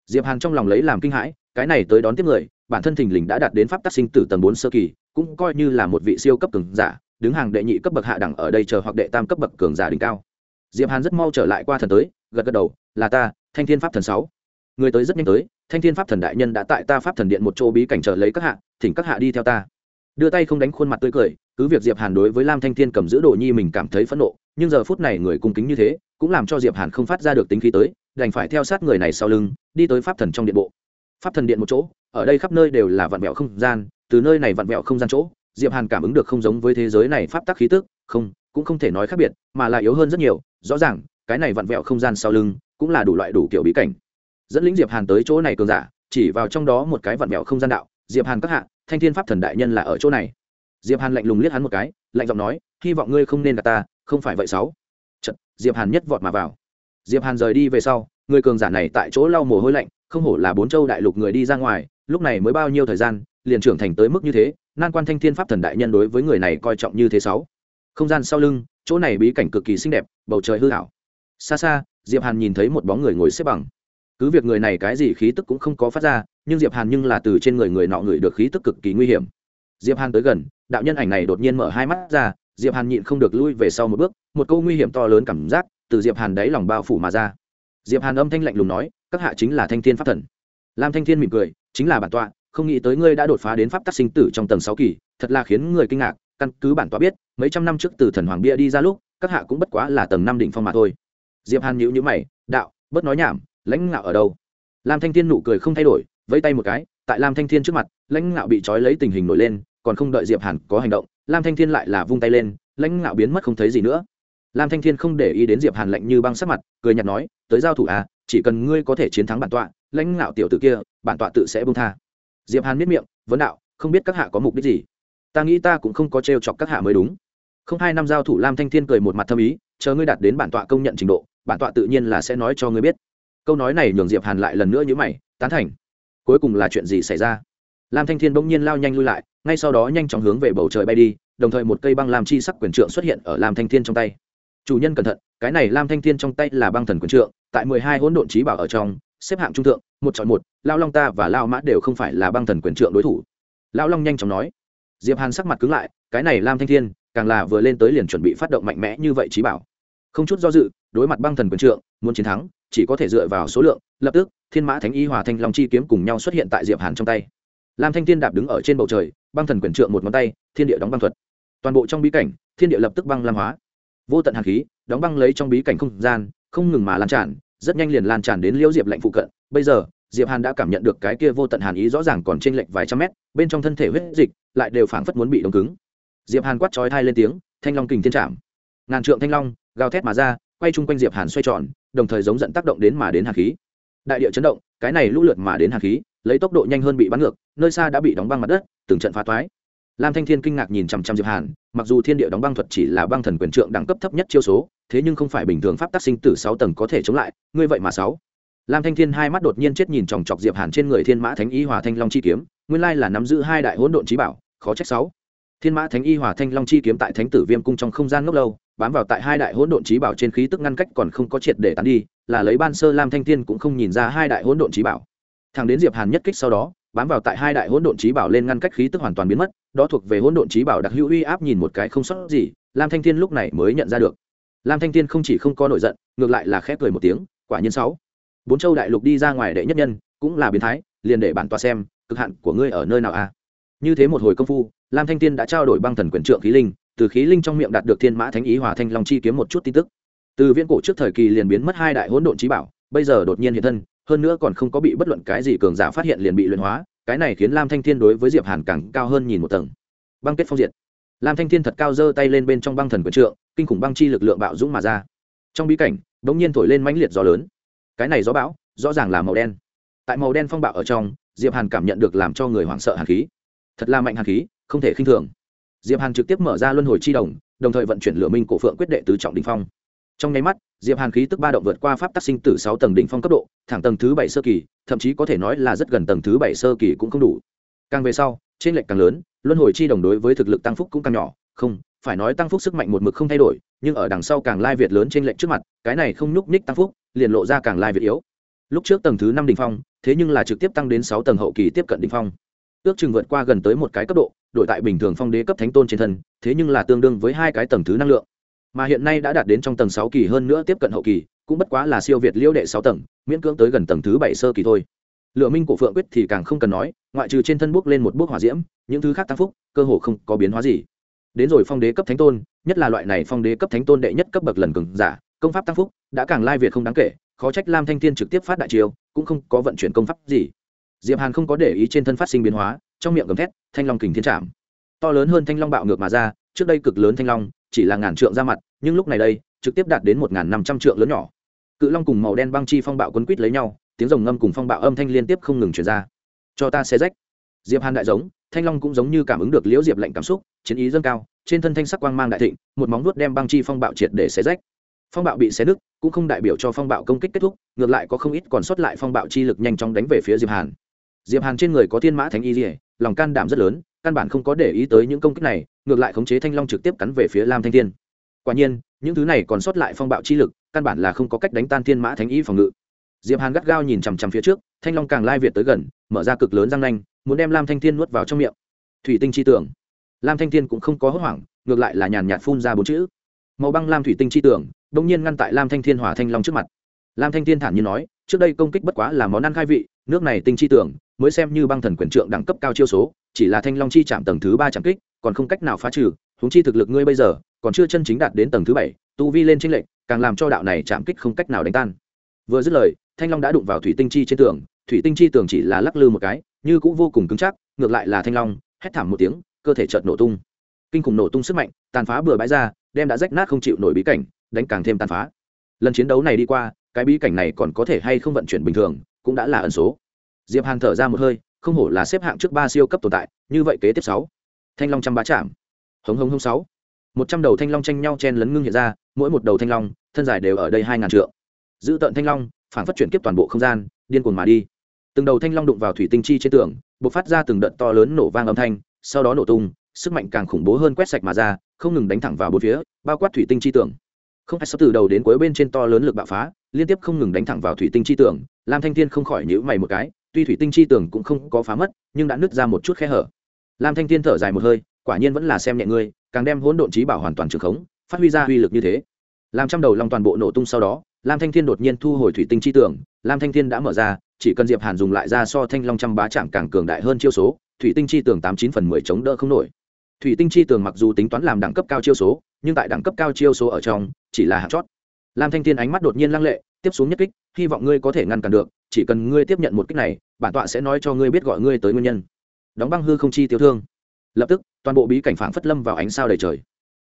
Diệp hàn trong lòng lấy làm kinh hãi, cái này tới đón tiếp người, bản thân thình lình đã đạt đến pháp tác sinh tử tầng bốn sơ kỳ, cũng coi như là một vị siêu cấp cường giả, đứng hàng đệ nhị cấp bậc hạ đẳng ở đây chờ hoặc đệ tam cấp bậc cường giả đỉnh cao diệp hàn rất mau trở lại qua thần tới, gật gật đầu, là ta, thanh thiên pháp thần sáu. Người tới rất nhanh tới, thanh thiên pháp thần đại nhân đã tại ta pháp thần điện một chỗ bí cảnh chờ lấy các hạ, thỉnh các hạ đi theo ta. Đưa tay không đánh khuôn mặt tươi cười, cứ việc diệp hàn đối với lam thanh thiên cầm giữ đồ nhi mình cảm thấy phẫn nộ, nhưng giờ phút này người cung kính như thế, cũng làm cho diệp hàn không phát ra được tính khí tới, đành phải theo sát người này sau lưng, đi tới pháp thần trong điện bộ. Pháp thần điện một chỗ, ở đây khắp nơi đều là vạn vẹo không gian, từ nơi này vạn vẹo không gian chỗ, diệp hàn cảm ứng được không giống với thế giới này pháp tắc khí tức, không cũng không thể nói khác biệt mà là yếu hơn rất nhiều. Rõ ràng cái này vặn vẹo không gian sau lưng cũng là đủ loại đủ kiểu bí cảnh. Dẫn lĩnh diệp hàn tới chỗ này cường giả chỉ vào trong đó một cái vặn vẹo không gian đạo diệp hàn các hạ thanh thiên pháp thần đại nhân là ở chỗ này. Diệp hàn lạnh lùng liếc hắn một cái lạnh giọng nói hy vọng ngươi không nên gạt ta không phải vậy sáu. Chật, diệp hàn nhất vọt mà vào. Diệp hàn rời đi về sau người cường giả này tại chỗ lau mồ hôi lạnh không hổ là bốn châu đại lục người đi ra ngoài lúc này mới bao nhiêu thời gian liền trưởng thành tới mức như thế nan quan thanh thiên pháp thần đại nhân đối với người này coi trọng như thế sáu không gian sau lưng, chỗ này bí cảnh cực kỳ xinh đẹp, bầu trời hư hảo xa xa, diệp hàn nhìn thấy một bóng người ngồi xếp bằng. Cứ việc người này cái gì khí tức cũng không có phát ra, nhưng diệp hàn nhưng là từ trên người người nọ người được khí tức cực kỳ nguy hiểm. Diệp hàn tới gần, đạo nhân ảnh này đột nhiên mở hai mắt ra, diệp hàn nhịn không được lui về sau một bước, một câu nguy hiểm to lớn cảm giác từ diệp hàn đáy lòng bao phủ mà ra. Diệp hàn âm thanh lạnh lùng nói, các hạ chính là thanh thiên pháp thần. Lam thanh thiên mỉm cười, chính là bản tọa, không nghĩ tới ngươi đã đột phá đến pháp tắc sinh tử trong tầng sáu kỳ, thật là khiến người kinh ngạc căn cứ bản tọa biết, mấy trăm năm trước từ thần hoàng bia đi ra lúc, các hạ cũng bất quá là tầng năm đỉnh phong mà thôi. Diệp hàn nhíu nhíu mày, đạo bất nói nhảm, lãnh ngạo ở đâu? Lam thanh thiên nụ cười không thay đổi, vẫy tay một cái, tại lam thanh thiên trước mặt, lãnh ngạo bị trói lấy tình hình nổi lên, còn không đợi diệp hàn có hành động, lam thanh thiên lại là vung tay lên, lãnh ngạo biến mất không thấy gì nữa. Lam thanh thiên không để ý đến diệp hàn lạnh như băng sắc mặt, cười nhạt nói, tới giao thủ à chỉ cần ngươi có thể chiến thắng bản tọa, lãnh ngạo tiểu tử kia, bản tọa tự sẽ buông tha. Diệp hàn miết miệng, vấn đạo, không biết các hạ có mục đích gì? Ta nghĩ ta cũng không có trêu chọc các hạ mới đúng. Không hai năm giao thủ lam thanh thiên cười một mặt thâm ý, chờ ngươi đạt đến bản tọa công nhận trình độ, bản tọa tự nhiên là sẽ nói cho ngươi biết. Câu nói này nhường diệp hàn lại lần nữa như mày, tán thành. Cuối cùng là chuyện gì xảy ra? Lam thanh thiên bỗng nhiên lao nhanh lui lại, ngay sau đó nhanh chóng hướng về bầu trời bay đi, đồng thời một cây băng lam chi sắc quyền trượng xuất hiện ở lam thanh thiên trong tay. Chủ nhân cẩn thận, cái này lam thanh thiên trong tay là băng thần quyền trượng, tại mười hai hỗn độn trí bảo ở trong, xếp hạng trung thượng, một chọn một, lao long ta và lao mã đều không phải là băng thần quyền trượng đối thủ. Lao long nhanh chóng nói diệp hàn sắc mặt cứng lại, cái này lam thanh thiên, càng là vừa lên tới liền chuẩn bị phát động mạnh mẽ như vậy trí bảo. Không chút do dự, đối mặt băng thần quyền trượng, muốn chiến thắng, chỉ có thể dựa vào số lượng, lập tức, thiên mã thánh y hòa thanh long chi kiếm cùng nhau xuất hiện tại diệp hàn trong tay. Lam thanh thiên đạp đứng ở trên bầu trời, băng thần quyền trượng một ngón tay, thiên địa đóng băng thuật. Toàn bộ trong bí cảnh, thiên địa lập tức băng lam hóa. Vô tận hàn khí, đóng băng lấy trong bí cảnh không gian, không ngừng mà lan tràn, rất nhanh liền lan tràn đến liễu diệp lạnh phụ cận. Bây giờ diệp hàn đã cảm nhận được cái kia vô tận hàn ý rõ ràng còn trên lệch vài trăm mét, bên trong thân thể huyết dịch lại đều phảng phất muốn bị đông cứng. Diệp hàn quát chói thai lên tiếng, thanh long kình thiên trảm. Ngàn trượng thanh long, gào thét mà ra, quay chung quanh diệp hàn xoay tròn, đồng thời giống giận tác động đến mà đến hàn khí. Đại địa chấn động, cái này lũ lượt mà đến hàn khí, lấy tốc độ nhanh hơn bị bắn ngược, nơi xa đã bị đóng băng mặt đất, từng trận phá toái. Lam thanh thiên kinh ngạc nhìn chằm chằm diệp hàn, mặc dù thiên địa đóng băng thuật chỉ là băng thần quyền trượng đẳng cấp thấp nhất chiêu số, thế nhưng không phải bình thường pháp tác sinh tử sáu tầng có thể chống lại, ngươi vậy mà sáu lam thanh thiên hai mắt đột nhiên chết nhìn chòng chọc diệp hàn trên người thiên mã thánh y hòa thanh long chi kiếm, nguyên lai là nắm giữ hai đại hỗn độn trí bảo, khó trách sáu. Thiên mã thánh y hòa thanh long chi kiếm tại thánh tử viêm cung trong không gian ngốc lâu, bám vào tại hai đại hỗn độn trí bảo trên khí tức ngăn cách còn không có triệt để tán đi, là lấy ban sơ lam thanh thiên cũng không nhìn ra hai đại hỗn độn trí bảo. Thẳng đến diệp hàn nhất kích sau đó, bám vào tại hai đại hỗn độn trí bảo lên ngăn cách khí tức hoàn toàn biến mất, đó thuộc về hỗn độn trí bảo đặc hữu uy áp nhìn một cái không sót gì, lam thanh thiên lúc này mới nhận ra được. Lam thanh thiên không chỉ không có nổi giận, ngược lại là khép cười một tiếng, quả nhiên sáu bốn châu đại lục đi ra ngoài đệ nhất nhân, cũng là biến thái, liền để bản tòa xem, cực hạn của ngươi ở nơi nào a như thế một hồi công phu, lam thanh tiên đã trao đổi băng thần quyền trượng khí linh, từ khí linh trong miệng đạt được thiên mã thánh ý hòa thanh long chi kiếm một chút tin tức. Từ viễn cổ trước thời kỳ liền biến mất hai đại hỗn độn trí bảo, bây giờ đột nhiên hiện thân, hơn nữa còn không có bị bất luận cái gì cường giả phát hiện liền bị luyện hóa, cái này khiến lam thanh thiên đối với diệp hàn càng cao hơn nhìn một tầng. Băng kết phong diệt. Lam thanh thiên thật cao giơ tay lên bên trong băng thần quyền trượng, kinh khủng băng chi lực lượng bạo dũng mà ra. Trong bí cảnh đống nhiên thổi lên mãnh liệt gió lớn cái này gió bão, rõ ràng là màu đen. Tại màu đen phong bạo ở trong, diệp hàn cảm nhận được làm cho người hoảng sợ hàn khí. Thật là mạnh hàn khí, không thể khinh thường. Diệp hàn trực tiếp mở ra luân hồi chi đồng đồng thời vận chuyển lửa minh cổ phượng quyết đệ tứ trọng đình phong. Trong nháy mắt, diệp hàn khí tức ba động vượt qua pháp tác sinh từ sáu tầng đỉnh phong cấp độ, thẳng tầng thứ bảy sơ kỳ, thậm chí có thể nói là rất gần tầng thứ bảy sơ kỳ cũng không đủ. Càng về sau trên lệch càng lớn, luân hồi chi đồng đối với thực lực tăng phúc cũng càng nhỏ. Không phải nói tăng phúc sức mạnh một mực không thay đổi, nhưng ở đằng sau càng lai việt lớn trên lệnh trước mặt, cái này không nhúc nhích tăng phúc, liền lộ ra càng lai việt yếu. Lúc trước tầng thứ năm đỉnh phong, thế nhưng là trực tiếp tăng đến sáu tầng hậu kỳ tiếp cận đỉnh phong. Ước chừng vượt qua gần tới một cái cấp độ đổi tại bình thường phong đế cấp thánh tôn trên thân, thế nhưng là tương đương với hai cái tầng thứ năng lượng. Mà hiện nay đã đạt đến trong tầng sáu kỳ hơn nữa tiếp cận hậu kỳ, cũng bất quá là siêu việt liêu đệ sáu tầng, miễn cưỡng tới gần tầng thứ bảy sơ kỳ thôi. Lựa minh của phượng quyết thì càng không cần nói, ngoại trừ trên thân bước lên một bước hỏa diễm, những thứ khác tăng phúc, cơ hồ không có biến hóa gì đến rồi phong đế cấp thánh tôn, nhất là loại này phong đế cấp thánh tôn đệ nhất cấp bậc lần cường giả, công pháp tăng phúc, đã càng lai việt không đáng kể, khó trách lam thanh thiên trực tiếp phát đại chiêu, cũng không có vận chuyển công pháp gì. Diệp hàn không có để ý trên thân phát sinh biến hóa, trong miệng gầm thét, thanh long kình thiên trạm to lớn hơn thanh long bạo ngược mà ra, trước đây cực lớn thanh long, chỉ là ngàn trượng ra mặt, nhưng lúc này đây, trực tiếp đạt đến một ngàn năm trăm trượng lớn nhỏ. Cự long cùng màu đen băng chi phong bạo quấn quít lấy nhau, tiếng rồng ngâm cùng phong bạo âm thanh liên tiếp không ngừng truyền ra. Cho ta xe rách. Diệp hàn đại giống thanh long cũng giống như cảm ứng được liễu diệp lệnh cảm xúc, chiến ý dâng cao, trên thân thanh sắc quang mang đại thịnh, một móng vuốt đem băng chi phong bạo triệt để xé rách. Phong bạo bị xé nứt, cũng không đại biểu cho phong bạo công kích kết thúc, ngược lại có không ít còn sót lại phong bạo chi lực nhanh chóng đánh về phía diệp hàn. Diệp hàn trên người có thiên mã thánh y rỉa lòng can đảm rất lớn, căn bản không có để ý tới những công kích này, ngược lại khống chế thanh long trực tiếp cắn về phía lam thanh thiên. Quả nhiên, những thứ này còn sót lại phong bạo chi lực, căn bản là không có cách đánh tan thiên mã thánh y phòng ngự. Diệp hàn gắt gao nhìn chằm chằm phía trước, thanh long càng lai việt tới gần, mở ra cực lớn răng nanh muốn đem lam thanh thiên nuốt vào trong miệng. Thủy tinh chi tưởng. Lam thanh thiên cũng không có hốt hoảng, ngược lại là nhàn nhạt phun ra bốn chữ. Màu băng lam thủy tinh chi tưởng đông nhiên ngăn tại lam thanh thiên hỏa thanh long trước mặt. Lam thanh thiên thản nhiên nói, trước đây công kích bất quá là món ăn khai vị, nước này tinh chi tưởng, mới xem như băng thần quyền trượng đẳng cấp cao chiêu số, chỉ là thanh long chi chạm tầng thứ ba chạm kích, còn không cách nào phá trừ húng chi thực lực ngươi bây giờ, còn chưa chân chính đạt đến tầng thứ bảy, tu vi lên tranh lệch, càng làm cho đạo này chạm kích không cách nào đánh tan. Vừa dứt lời, thanh long đã đụng vào thủy tinh chi trên tường, thủy tinh chi tường chỉ là lắc lư một cái như cũng vô cùng cứng chắc, ngược lại là thanh long, hét thảm một tiếng, cơ thể chợt nổ tung. Kinh khủng nổ tung sức mạnh, tàn phá bừa bãi ra, đem đã rách nát không chịu nổi bí cảnh, đánh càng thêm tàn phá. Lần chiến đấu này đi qua, cái bí cảnh này còn có thể hay không vận chuyển bình thường, cũng đã là ẩn số. Diệp hàn thở ra một hơi, không hổ là xếp hạng trước ba siêu cấp tồn tại, như vậy kế tiếp sáu. Thanh long trăm bá chạm. Hống hống hống sáu. Một trăm đầu thanh long tranh nhau chen lấn ngưng hiện ra, mỗi một đầu thanh long, thân dài đều ở đây hai ngàn trượng. Giữ tận thanh long, phản phát chuyển kiếp toàn bộ không gian, điên cuồng mà đi từng đầu thanh long đụng vào thủy tinh chi trên tường, bộc phát ra từng đợt to lớn nổ vang âm thanh, sau đó nổ tung, sức mạnh càng khủng bố hơn quét sạch mà ra, không ngừng đánh thẳng vào bốn phía, bao quát thủy tinh chi tường. Không ai sắp từ đầu đến cuối bên trên to lớn lực bạo phá, liên tiếp không ngừng đánh thẳng vào thủy tinh chi tường, lam thanh thiên không khỏi nhữ mày một cái, tuy thủy tinh chi tường cũng không có phá mất, nhưng đã nứt ra một chút khe hở. Lam thanh thiên thở dài một hơi, quả nhiên vẫn là xem nhẹ ngươi, càng đem hỗn độn trí bảo hoàn toàn trường khống, phát huy ra uy lực như thế. Làm trăm đầu long toàn bộ nổ tung sau đó, lam thanh thiên đột nhiên thu hồi thủy tinh chi tường lam thanh thiên đã mở ra, chỉ cần diệp hàn dùng lại ra so thanh long trăm bá chạm càng cường đại hơn chiêu số, thủy tinh chi tường tám chín phần mười chống đỡ không nổi. Thủy tinh chi tường mặc dù tính toán làm đẳng cấp cao chiêu số, nhưng tại đẳng cấp cao chiêu số ở trong, chỉ là hạng chót. Lam thanh thiên ánh mắt đột nhiên lăng lệ, tiếp xuống nhất kích, hy vọng ngươi có thể ngăn cản được, chỉ cần ngươi tiếp nhận một kích này, bản tọa sẽ nói cho ngươi biết gọi ngươi tới nguyên nhân. Đóng băng hư không chi tiêu thương. Lập tức, toàn bộ bí cảnh phảng phất lâm vào ánh sao đầy trời.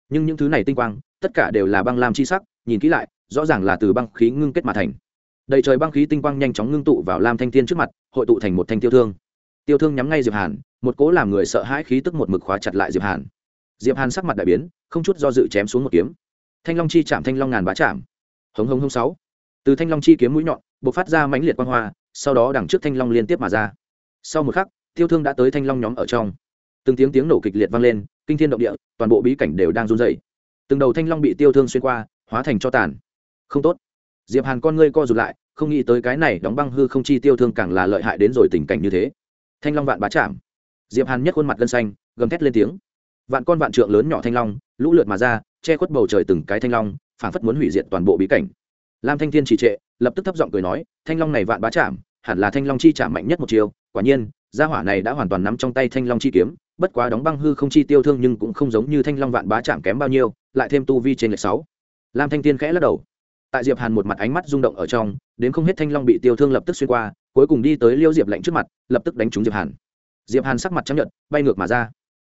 Nhưng những thứ này tinh quang, tất cả đều là băng lam chi sắc, nhìn kỹ lại, rõ ràng là từ băng khí ngưng kết mà thành đầy trời băng khí tinh quang nhanh chóng ngưng tụ vào lam thanh thiên trước mặt, hội tụ thành một thanh tiêu thương. Tiêu thương nhắm ngay diệp hàn, một cố làm người sợ hãi khí tức một mực khóa chặt lại diệp hàn. Diệp hàn sắc mặt đại biến, không chút do dự chém xuống một kiếm. Thanh long chi chạm thanh long ngàn bá chạm. Hống hống hống sáu. Từ thanh long chi kiếm mũi nhọn, bộc phát ra mãnh liệt quang hoa, sau đó đằng trước thanh long liên tiếp mà ra. Sau một khắc, tiêu thương đã tới thanh long nhóm ở trong. Từng tiếng tiếng nổ kịch liệt vang lên, kinh thiên động địa, toàn bộ bí cảnh đều đang run rẩy. Từng đầu thanh long bị tiêu thương xuyên qua, hóa thành cho tàn. Không tốt diệp hàn con ngươi co rụt lại, không nghĩ tới cái này đóng băng hư không chi tiêu thương càng là lợi hại đến rồi tình cảnh như thế. Thanh long vạn bá chạm. Diệp hàn nhất khuôn mặt gân xanh, gầm thét lên tiếng. Vạn con vạn trượng lớn nhỏ thanh long, lũ lượt mà ra, che khuất bầu trời từng cái thanh long, phảng phất muốn hủy diệt toàn bộ bí cảnh. Lam thanh thiên trì trệ, lập tức thấp giọng cười nói, thanh long này vạn bá chạm, hẳn là thanh long chi chạm mạnh nhất một chiều quả nhiên, gia hỏa này đã hoàn toàn nắm trong tay thanh long chi kiếm, bất quá đóng băng hư không chi tiêu thương nhưng cũng không giống như thanh long vạn bá chạm kém bao nhiêu, lại thêm tu vi trên lệch sáu. Lam thanh thiên khẽ lắc đầu tại diệp hàn một mặt ánh mắt rung động ở trong, đến không hết thanh long bị tiêu thương lập tức xuyên qua, cuối cùng đi tới liêu diệp lạnh trước mặt, lập tức đánh trúng diệp hàn. Diệp hàn sắc mặt chấp nhận bay ngược mà ra.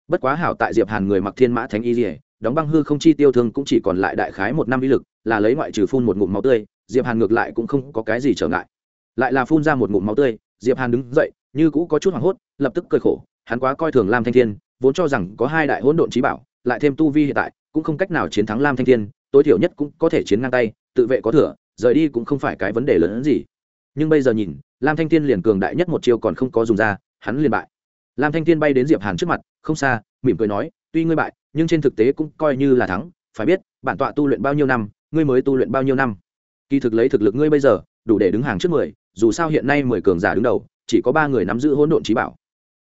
Bất quá hảo tại diệp hàn người mặc thiên mã thánh y rỉa đóng băng hư không chi tiêu thương cũng chỉ còn lại đại khái một năm uy lực, là lấy ngoại trừ phun một ngụm máu tươi, diệp hàn ngược lại cũng không có cái gì trở ngại. Lại là phun ra một ngụm máu tươi, diệp hàn đứng dậy, như cũ có chút hoảng hốt, lập tức cười khổ, hắn quá coi thường lam thanh thiên, vốn cho rằng có hai đại hỗn độn trí bảo, lại thêm tu vi hiện tại, cũng không cách nào chiến thắng lam thanh thiên tối thiểu nhất cũng có thể chiến ngang tay, tự vệ có thừa, rời đi cũng không phải cái vấn đề lớn hơn gì. Nhưng bây giờ nhìn, lam thanh thiên liền cường đại nhất một chiêu còn không có dùng ra, hắn liền bại. Lam thanh thiên bay đến diệp hàn trước mặt, không xa, mỉm cười nói, tuy ngươi bại, nhưng trên thực tế cũng coi như là thắng, phải biết, bản tọa tu luyện bao nhiêu năm, ngươi mới tu luyện bao nhiêu năm? Kỳ thực lấy thực lực ngươi bây giờ, đủ để đứng hàng trước mười, dù sao hiện nay mười cường giả đứng đầu, chỉ có ba người nắm giữ hỗn độn trí bảo.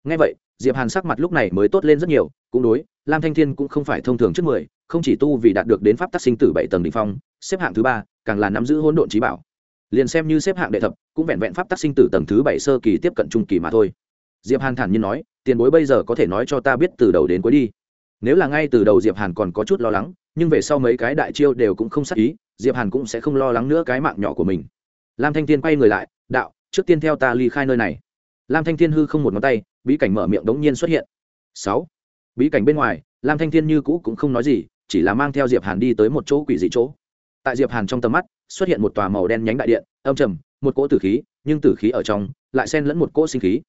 Ngay vậy diệp hàn sắc mặt lúc này mới tốt lên rất nhiều, cũng đối, lam thanh thiên cũng không phải thông thường trước mười, không chỉ tu vì đạt được đến pháp tác sinh tử bảy tầng đ ỉ n h phong, xếp hạng thứ ba, càng là nắm giữ hỗn độn trí bảo. Liền xem như xếp hạng đệ thập, cũng vẹn vẹn pháp tác sinh tử tầng thứ bảy sơ kỳ tiếp cận trung kỳ mà thôi. Diệp hàn thản nhiên nói, tiền bối bây giờ có thể nói cho ta biết từ đầu đến cuối đi. Nếu là ngay từ đầu diệp hàn còn có chút lo lắng, nhưng về sau mấy cái đại chiêu đều cũng không sắc ý, diệp hàn cũng sẽ không lo lắng nữa cái mạng nhỏ của mình. Lam thanh thiên quay người lại, đạo, trước tiên theo ta ly khai nơi này. Lam thanh thiên hư không một ngón tay bí cảnh mở miệng đống nhiên xuất hiện. Sáu. Bí cảnh bên ngoài, lam thanh thiên như cũ cũng không nói gì, chỉ là mang theo diệp hàn đi tới một chỗ quỷ dị chỗ. Tại diệp hàn trong tầm mắt, xuất hiện một tòa màu đen nhánh đại điện, âm trầm, một cỗ tử khí, nhưng tử khí ở trong, lại xen lẫn một cỗ sinh khí.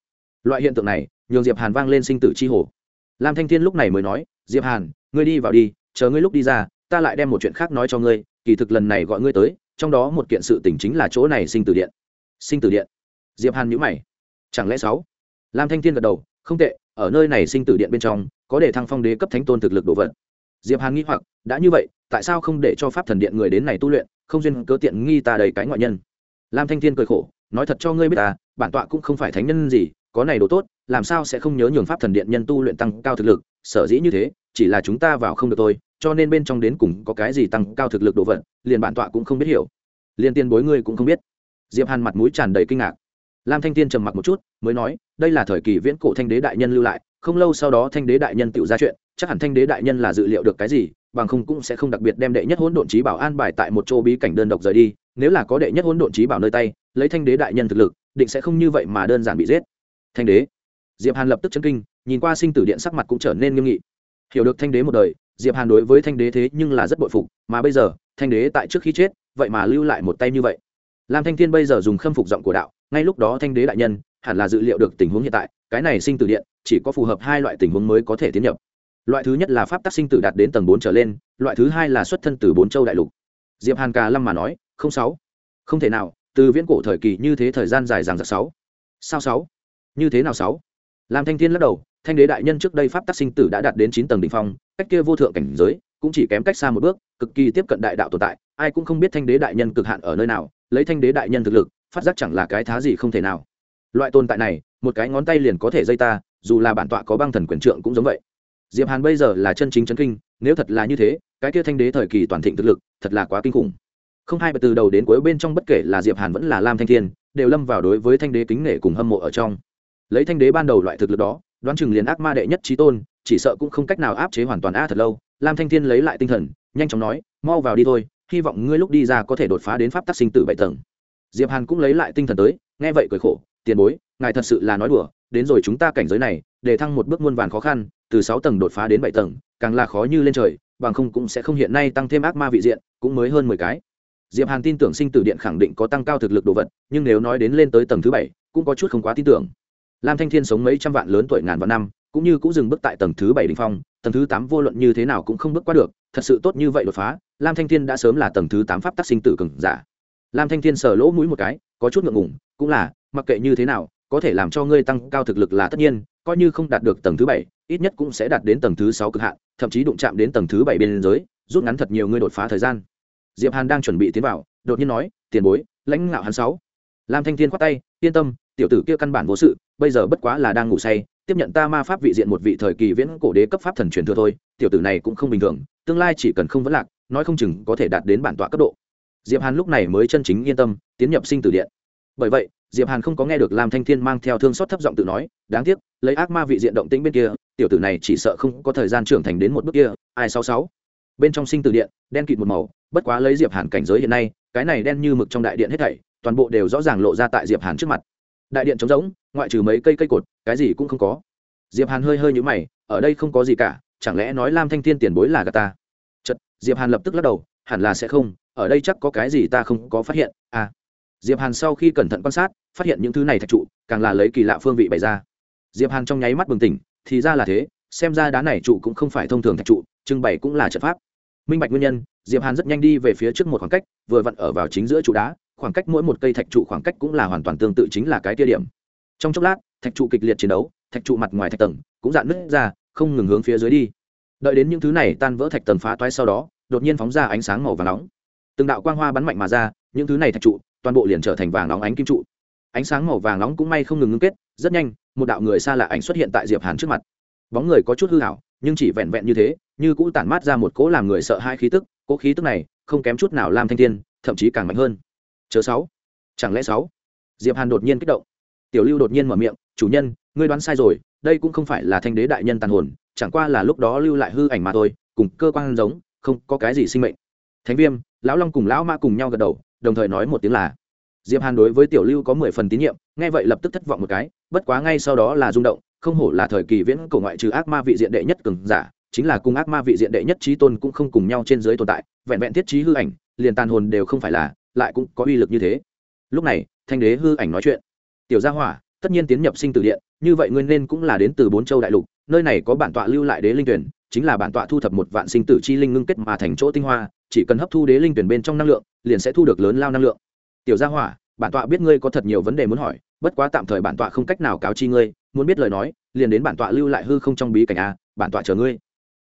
Loại hiện tượng này, nhường diệp hàn vang lên sinh tử chi hồ. Lam thanh thiên lúc này mới nói, diệp hàn, ngươi đi vào đi, chờ ngươi lúc đi ra, ta lại đem một chuyện khác nói cho ngươi, kỳ thực lần này gọi ngươi tới, trong đó một kiện sự tình chính là chỗ này sinh tử điện. Sinh tử điện. Diệp hàn nhíu mày. Chẳng lẽ sáu? Lam thanh thiên gật đầu, không tệ, ở nơi này sinh tử điện bên trong, có để thăng phong đế cấp thánh tôn thực lực đồ vật. Diệp hàn nghĩ hoặc, đã như vậy, tại sao không để cho pháp thần điện người đến này tu luyện, không duyên cớ tiện nghi ta đầy cái ngoại nhân? Lam thanh thiên cười khổ, nói thật cho ngươi biết ta, bản tọa cũng không phải thánh nhân gì, có này đồ tốt, làm sao sẽ không nhớ nhường pháp thần điện nhân tu luyện tăng cao thực lực, sở dĩ như thế, chỉ là chúng ta vào không được thôi, cho nên bên trong đến cùng có cái gì tăng cao thực lực đồ vật, liền bản tọa cũng không biết hiểu. Liền tiền bối ngươi cũng không biết. Diệp hàn mặt mũi tràn đầy kinh ngạc lam thanh tiên trầm mặc một chút, mới nói, đây là thời kỳ viễn cổ thanh đế đại nhân lưu lại, không lâu sau đó thanh đế đại nhân tự ra chuyện, chắc hẳn thanh đế đại nhân là dự liệu được cái gì, bằng không cũng sẽ không đặc biệt đem đệ nhất hỗn độn trí bảo an bài tại một chỗ bí cảnh đơn độc rời đi, nếu là có đệ nhất hỗn độn trí bảo nơi tay, lấy thanh đế đại nhân thực lực, định sẽ không như vậy mà đơn giản bị giết. Thanh đế. Diệp hàn lập tức chấn kinh, nhìn qua sinh tử điện sắc mặt cũng trở nên nghiêm nghị. Hiểu được thanh đế một đời, diệp hàn đối với thanh đế thế nhưng là rất bội phục, mà bây giờ, thanh đế tại trước khi chết, vậy mà lưu lại một tay như vậy. Lam thanh thiên bây giờ dùng khâm phục giọng của đạo ngay lúc đó thanh đế đại nhân, hẳn là dự liệu được tình huống hiện tại, cái này sinh tử điện, chỉ có phù hợp hai loại tình huống mới có thể tiến nhập. Loại thứ nhất là pháp tác sinh tử đạt đến tầng bốn trở lên, loại thứ hai là xuất thân từ bốn châu đại lục. Diệp hàn cà lâm mà nói, không sáu. Không thể nào, từ viễn cổ thời kỳ như thế thời gian dài dằng dặc sáu. Sao sáu? Như thế nào sáu? Làm thanh thiên lắc đầu, thanh đế đại nhân trước đây pháp tác sinh tử đã đạt đến chín tầng đỉnh phong, cách kia vô thượng cảnh giới, cũng chỉ kém cách xa một bước, cực kỳ tiếp cận đại đạo tồn tại, ai cũng không biết thanh đế đại nhân cực hạn ở nơi nào, lấy thanh đế đại nhân thực lực phát giác chẳng là cái thá gì không thể nào. Loại tồn tại này, một cái ngón tay liền có thể dây ta, dù là bản tọa có băng thần quyền trượng cũng giống vậy. Diệp hàn bây giờ là chân chính chấn kinh, nếu thật là như thế, cái kia thanh đế thời kỳ toàn thịnh thực lực, thật là quá kinh khủng. Không hai từ đầu đến cuối bên trong bất kể là diệp hàn vẫn là lam thanh thiên, đều lâm vào đối với thanh đế kính nể cùng hâm mộ ở trong. Lấy thanh đế ban đầu loại thực lực đó, đoán chừng liền ác ma đệ nhất trí tôn, chỉ sợ cũng không cách nào áp chế hoàn toàn a thật lâu, lam thanh thiên lấy lại tinh thần, nhanh chóng nói, mau vào đi thôi, hy vọng ngươi lúc đi ra có thể đột phá đến pháp tắc sinh tử bảy tầng diệp hàn cũng lấy lại tinh thần tới, nghe vậy cười khổ, tiền bối, ngài thật sự là nói đùa, đến rồi chúng ta cảnh giới này, để thăng một bước muôn vàn khó khăn, từ sáu tầng đột phá đến bảy tầng, càng là khó như lên trời, bằng không cũng sẽ không hiện nay tăng thêm ác ma vị diện, cũng mới hơn mười cái. Diệp hàn tin tưởng sinh tử điện khẳng định có tăng cao thực lực đồ vật, nhưng nếu nói đến lên tới tầng thứ bảy, cũng có chút không quá tin tưởng. Lam thanh thiên sống mấy trăm vạn lớn tuổi ngàn vạn năm, cũng như cũng dừng bước tại tầng thứ bảy đỉnh phong, tầng thứ tám vô luận như thế nào cũng không bước qua được, thật sự tốt như vậy đột phá, lam thanh thiên đã sớm là tầng thứ tám pháp tắc sinh tử cường giả lam thanh thiên sờ lỗ mũi một cái, có chút ngượng ngùng, cũng là, mặc kệ như thế nào, có thể làm cho ngươi tăng cao thực lực là tất nhiên, coi như không đạt được tầng thứ bảy, ít nhất cũng sẽ đạt đến tầng thứ sáu cực hạn, thậm chí đụng chạm đến tầng thứ bảy bên giới, rút ngắn thật nhiều ngươi đột phá thời gian. Diệp hàn đang chuẩn bị tiến vào, đột nhiên nói, tiền bối, lãnh ngạo hắn sáu. Lam thanh thiên khoát tay, yên tâm, tiểu tử kia căn bản vô sự, bây giờ bất quá là đang ngủ say, tiếp nhận ta ma pháp vị diện một vị thời kỳ viễn cổ đế cấp pháp thần truyền thừa thôi, tiểu tử này cũng không bình thường, tương lai chỉ cần không vấn lạc, nói không chừng có thể đạt đến bản tọa cấp độ diệp hàn lúc này mới chân chính yên tâm, tiến nhập sinh tử điện. Bởi vậy, diệp hàn không có nghe được lam thanh thiên mang theo thương xót thấp giọng tự nói, đáng tiếc, lấy ác ma vị diện động tĩnh bên kia, tiểu tử này chỉ sợ không có thời gian trưởng thành đến một bước kia, ai sáu sáu. Bên trong sinh tử điện, đen kịt một màu, bất quá lấy diệp hàn cảnh giới hiện nay, cái này đen như mực trong đại điện hết thảy, toàn bộ đều rõ ràng lộ ra tại diệp hàn trước mặt. Đại điện trống rỗng, ngoại trừ mấy cây cây cột, cái gì cũng không có. Diệp hàn hơi hơi nhũ mày, ở đây không có gì cả, chẳng lẽ nói lam thanh thiên tiền bối là gà ta? Chật diệp hàn lập tức lắc đầu hẳn là sẽ không, ở đây chắc có cái gì ta không có phát hiện à. Diệp hàn sau khi cẩn thận quan sát, phát hiện những thứ này thạch trụ, càng là lấy kỳ lạ phương vị bày ra. Diệp hàn trong nháy mắt bừng tỉnh, thì ra là thế, xem ra đá này trụ cũng không phải thông thường thạch trụ, trưng bày cũng là trận pháp. Minh bạch nguyên nhân, diệp hàn rất nhanh đi về phía trước một khoảng cách, vừa vặn ở vào chính giữa trụ đá, khoảng cách mỗi một cây thạch trụ khoảng cách cũng là hoàn toàn tương tự chính là cái tia điểm. Trong chốc lát, thạch trụ kịch liệt chiến đấu, thạch trụ mặt ngoài thạch tầng cũng dạn nứt ra, không ngừng hướng phía dưới đi. Đợi đến những thứ này tan vỡ thạch tầng phá toái sau đó đột nhiên phóng ra ánh sáng màu vàng nóng. Từng đạo quang hoa bắn mạnh mà ra, những thứ này thạch trụ, toàn bộ liền trở thành vàng nóng ánh kim trụ. Ánh sáng màu vàng nóng cũng may không ngừng ngưng kết, rất nhanh, một đạo người xa lạ ảnh xuất hiện tại diệp hàn trước mặt. Bóng người có chút hư hảo, nhưng chỉ vẹn vẹn như thế, như cũ tản mát ra một cỗ làm người sợ hai khí tức, cỗ khí tức này không kém chút nào làm thanh thiên, thậm chí càng mạnh hơn. Chớ sáu. Chẳng lẽ sáu? Diệp hàn đột nhiên kích động. Tiểu lưu đột nhiên mở miệng, chủ nhân, ngươi đoán sai rồi, đây cũng không phải là thanh đế đại nhân tàn hồn, chẳng qua là lúc đó lưu lại hư ảnh mà thôi, cùng cơ quan giống không có cái gì sinh mệnh. Thánh viêm, lão long cùng lão mã cùng nhau gật đầu, đồng thời nói một tiếng là, diệp hàn đối với tiểu lưu có mười phần tín nhiệm, nghe vậy lập tức thất vọng một cái, bất quá ngay sau đó là rung động, không hổ là thời kỳ viễn cổ ngoại trừ ác ma vị diện đệ nhất cường giả, chính là cùng ác ma vị diện đệ nhất trí tôn cũng không cùng nhau trên dưới tồn tại, vẹn vẹn thiết trí hư ảnh, liền tàn hồn đều không phải là, lại cũng có uy lực như thế. Lúc này, thanh đế hư ảnh nói chuyện, tiểu gia hỏa, tất nhiên tiến nhập sinh tử điện, như vậy ngươi nên cũng là đến từ bốn châu đại lục, nơi này có bản tọa lưu lại đế linh tuyển chính là bản tọa thu thập một vạn sinh tử chi linh ngưng kết mà thành chỗ tinh hoa, chỉ cần hấp thu đế linh tuyển bên trong năng lượng, liền sẽ thu được lớn lao năng lượng. Tiểu gia hỏa, bản tọa biết ngươi có thật nhiều vấn đề muốn hỏi, bất quá tạm thời bản tọa không cách nào cáo chi ngươi, muốn biết lời nói, liền đến bản tọa lưu lại hư không trong bí cảnh a, bản tọa chờ ngươi.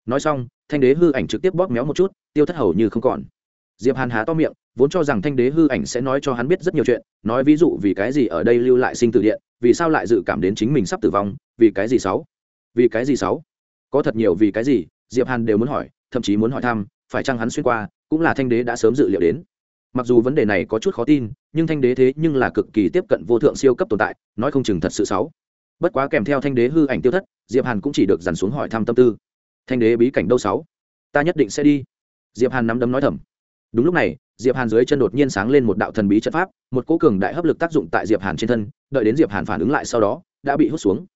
Nói xong, thanh đế hư ảnh trực tiếp bóp méo một chút, tiêu thất hầu như không còn. Diệp hàn há to miệng, vốn cho rằng thanh đế hư ảnh sẽ nói cho hắn biết rất nhiều chuyện, nói ví dụ vì cái gì ở đây lưu lại sinh tử điện, vì sao lại dự cảm đến chính mình sắp tử vong, vì cái gì sáu? Vì cái gì sáu? Có thật nhiều vì cái gì, diệp hàn đều muốn hỏi, thậm chí muốn hỏi thăm, phải chăng hắn xuyên qua, cũng là thanh đế đã sớm dự liệu đến. Mặc dù vấn đề này có chút khó tin, nhưng thanh đế thế nhưng là cực kỳ tiếp cận vô thượng siêu cấp tồn tại, nói không chừng thật sự xấu. bất quá kèm theo thanh đế hư ảnh tiêu thất, diệp hàn cũng chỉ được dàn xuống hỏi thăm tâm tư. Thanh đế bí cảnh đâu sáu? Ta nhất định sẽ đi. Diệp hàn nắm đấm nói thầm. Đúng lúc này, diệp hàn dưới chân đột nhiên sáng lên một đạo thần bí trận pháp, một cỗ cường đại hấp lực tác dụng tại diệp hàn trên thân, đợi đến diệp hàn phản ứng lại sau đó, đã bị hút xuống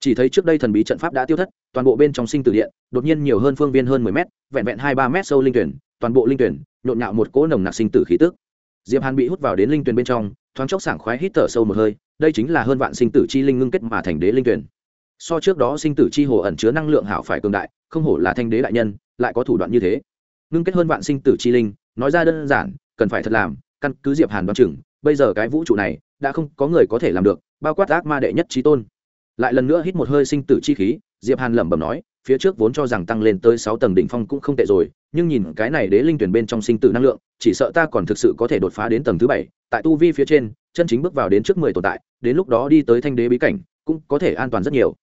chỉ thấy trước đây thần bí trận pháp đã tiêu thất, toàn bộ bên trong sinh tử điện, đột nhiên nhiều hơn phương viên hơn mười mét, vẹn vẹn hai ba mét sâu linh tuyển, toàn bộ linh tuyển, nhộn nhạo một cỗ nồng nặc sinh tử khí tức. Diệp hàn bị hút vào đến linh tuyển bên trong, thoáng chốc sảng khoái hít thở sâu một hơi, đây chính là hơn vạn sinh tử chi linh ngưng kết mà thành đế linh tuyển. So trước đó sinh tử chi hồ ẩn chứa năng lượng hảo phải cường đại, không hổ là thanh đế đại nhân, lại có thủ đoạn như thế. Ngưng kết hơn vạn sinh tử chi linh, nói ra đơn giản, cần phải thật làm, căn cứ diệp hàn đoán chừng, bây giờ cái vũ trụ này, đã không có người có thể làm được, bao quát ác ma đệ nhất trí tôn lại lần nữa hít một hơi sinh tử chi khí, diệp hàn lẩm bẩm nói, phía trước vốn cho rằng tăng lên tới sáu tầng đỉnh phong cũng không tệ rồi, nhưng nhìn cái này đế linh tuyển bên trong sinh tử năng lượng, chỉ sợ ta còn thực sự có thể đột phá đến tầng thứ bảy. Tại tu vi phía trên, chân chính bước vào đến trước mười tồn tại, đến lúc đó đi tới thanh đế bí cảnh, cũng có thể an toàn rất nhiều.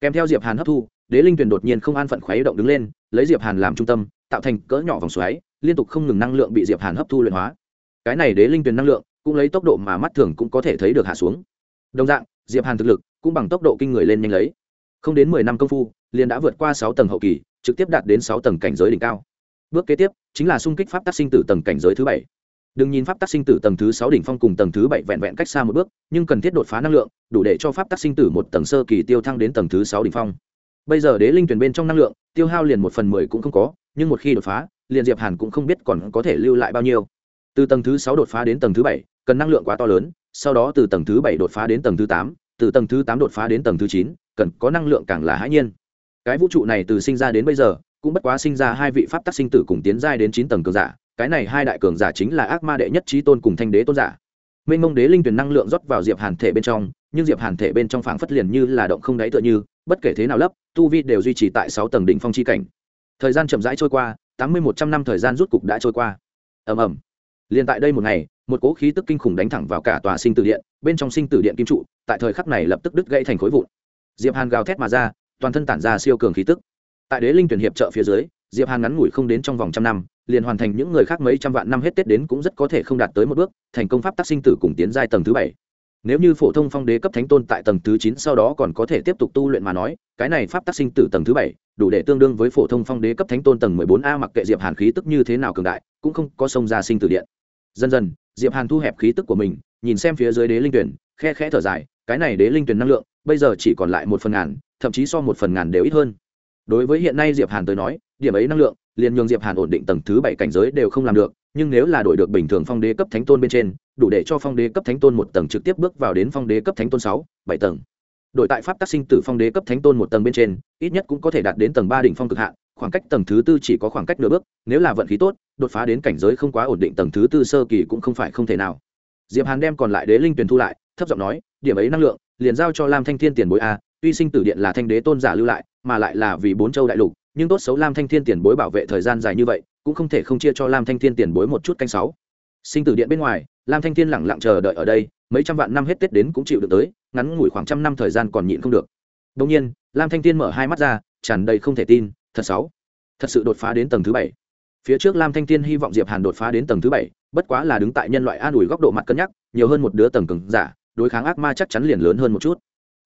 Kèm theo diệp hàn hấp thu, đế linh tuyển đột nhiên không an phận khuấy động đứng lên, lấy diệp hàn làm trung tâm, tạo thành cỡ nhỏ vòng xoáy, liên tục không ngừng năng lượng bị diệp hàn hấp thu luyện hóa. Cái này đế linh tuyển năng lượng, cũng lấy tốc độ mà mắt thường cũng có thể thấy được hạ xuống. Đồng dạng diệp hàn thực lực cũng bằng tốc độ kinh người lên nhanh lấy. Không đến mười năm công phu, liền đã vượt qua sáu tầng hậu kỳ, trực tiếp đạt đến sáu tầng cảnh giới đỉnh cao. Bước kế tiếp chính là xung kích pháp tác sinh tử tầng cảnh giới thứ bảy. Đừng nhìn pháp tác sinh tử tầng thứ sáu đỉnh phong cùng tầng thứ bảy vẹn vẹn cách xa một bước, nhưng cần thiết đột phá năng lượng, đủ để cho pháp tác sinh tử một tầng sơ kỳ tiêu thăng đến tầng thứ sáu đỉnh phong. Bây giờ đế linh tuyển bên trong năng lượng, tiêu hao liền một phần mười cũng không có, nhưng một khi đột phá, liền diệp hàn cũng không biết còn có thể lưu lại bao nhiêu. Từ tầng thứ sáu đột phá đến tầng thứ bảy cần năng lượng quá to lớn, sau đó từ tầng thứ bảy đột phá đến tầng thứ tám, từ tầng thứ tám đột phá đến tầng thứ chín, cần có năng lượng càng là hãi nhiên. Cái vũ trụ này từ sinh ra đến bây giờ, cũng bất quá sinh ra hai vị pháp tắc sinh tử cùng tiến giai đến chín tầng cường giả, cái này hai đại cường giả chính là ác ma đệ nhất trí tôn cùng thanh đế tôn giả. Mênh mông đế linh tuyển năng lượng rót vào diệp hàn thể bên trong, nhưng diệp hàn thể bên trong phảng phất liền như là động không đáy tựa như, bất kể thế nào lấp, tu vi đều duy trì tại sáu tầng đỉnh phong chi cảnh. Thời gian chậm rãi trôi qua, tám mươi một trăm năm thời gian rút cục đã trôi qua. Ầm ầm. Liền tại đây một ngày một cỗ khí tức kinh khủng đánh thẳng vào cả tòa sinh tử điện, bên trong sinh tử điện kim trụ, tại thời khắc này lập tức đứt gãy thành khối vụn. Diệp hàn gào thét mà ra, toàn thân tản ra siêu cường khí tức. Tại đế linh tuyển hiệp trợ phía dưới, diệp hàn ngắn ngủi không đến trong vòng trăm năm, liền hoàn thành những người khác mấy trăm vạn năm hết tết đến cũng rất có thể không đạt tới một bước, thành công pháp tác sinh tử cùng tiến giai tầng thứ bảy. Nếu như phổ thông phong đế cấp thánh tôn tại tầng thứ chín sau đó còn có thể tiếp tục tu luyện mà nói, cái này pháp tác sinh tử tầng thứ bảy, đủ để tương đương với phổ thông phong đế cấp thánh tôn tầng mười bốn a mặc kệ diệp hàn khí tức như thế nào cường đại, cũng không có sông ra sinh tử điện. Dần dần diệp hàn thu hẹp khí tức của mình, nhìn xem phía dưới đế linh tuyển, khe khẽ thở dài, cái này đế linh tuyển năng lượng, bây giờ chỉ còn lại một phần ngàn, thậm chí so một phần ngàn đều ít hơn. Đối với hiện nay diệp hàn tới nói, điểm ấy năng lượng, liền nhường diệp hàn ổn định tầng thứ bảy cảnh giới đều không làm được, nhưng nếu là đổi được bình thường phong đế cấp thánh tôn bên trên, đủ để cho phong đế cấp thánh tôn một tầng trực tiếp bước vào đến phong đế cấp thánh tôn sáu, bảy tầng. Đổi tại pháp tác sinh tử phong đế cấp thánh tôn một tầng bên trên, ít nhất cũng có thể đạt đến tầng ba đỉnh phong cực hạn khoảng cách tầng thứ tư chỉ có khoảng cách nửa bước, nếu là vận khí tốt, đột phá đến cảnh giới không quá ổn định tầng thứ tư sơ kỳ cũng không phải không thể nào. Diệp hàn đem còn lại đế linh tuyển thu lại, thấp giọng nói, điểm ấy năng lượng, liền giao cho lam thanh thiên tiền bối a, tuy sinh tử điện là thanh đế tôn giả lưu lại, mà lại là vì bốn châu đại lục, nhưng tốt xấu lam thanh thiên tiền bối bảo vệ thời gian dài như vậy, cũng không thể không chia cho lam thanh thiên tiền bối một chút canh sáu. Sinh tử điện bên ngoài, lam thanh thiên lẳng lặng chờ đợi ở đây, mấy trăm vạn năm hết tết đến cũng chịu được tới, ngắn ngủi khoảng trăm năm thời gian còn nhịn không được. Đông nhiên, lam thanh thiên mở hai mắt ra, tràn đầy không thể tin thật sáu. Thật sự đột phá đến tầng thứ bảy. Phía trước lam thanh thiên hy vọng diệp hàn đột phá đến tầng thứ bảy bất quá là đứng tại nhân loại an ủi góc độ mặt cân nhắc nhiều hơn một đứa tầng cường giả đối kháng ác ma chắc chắn liền lớn hơn một chút.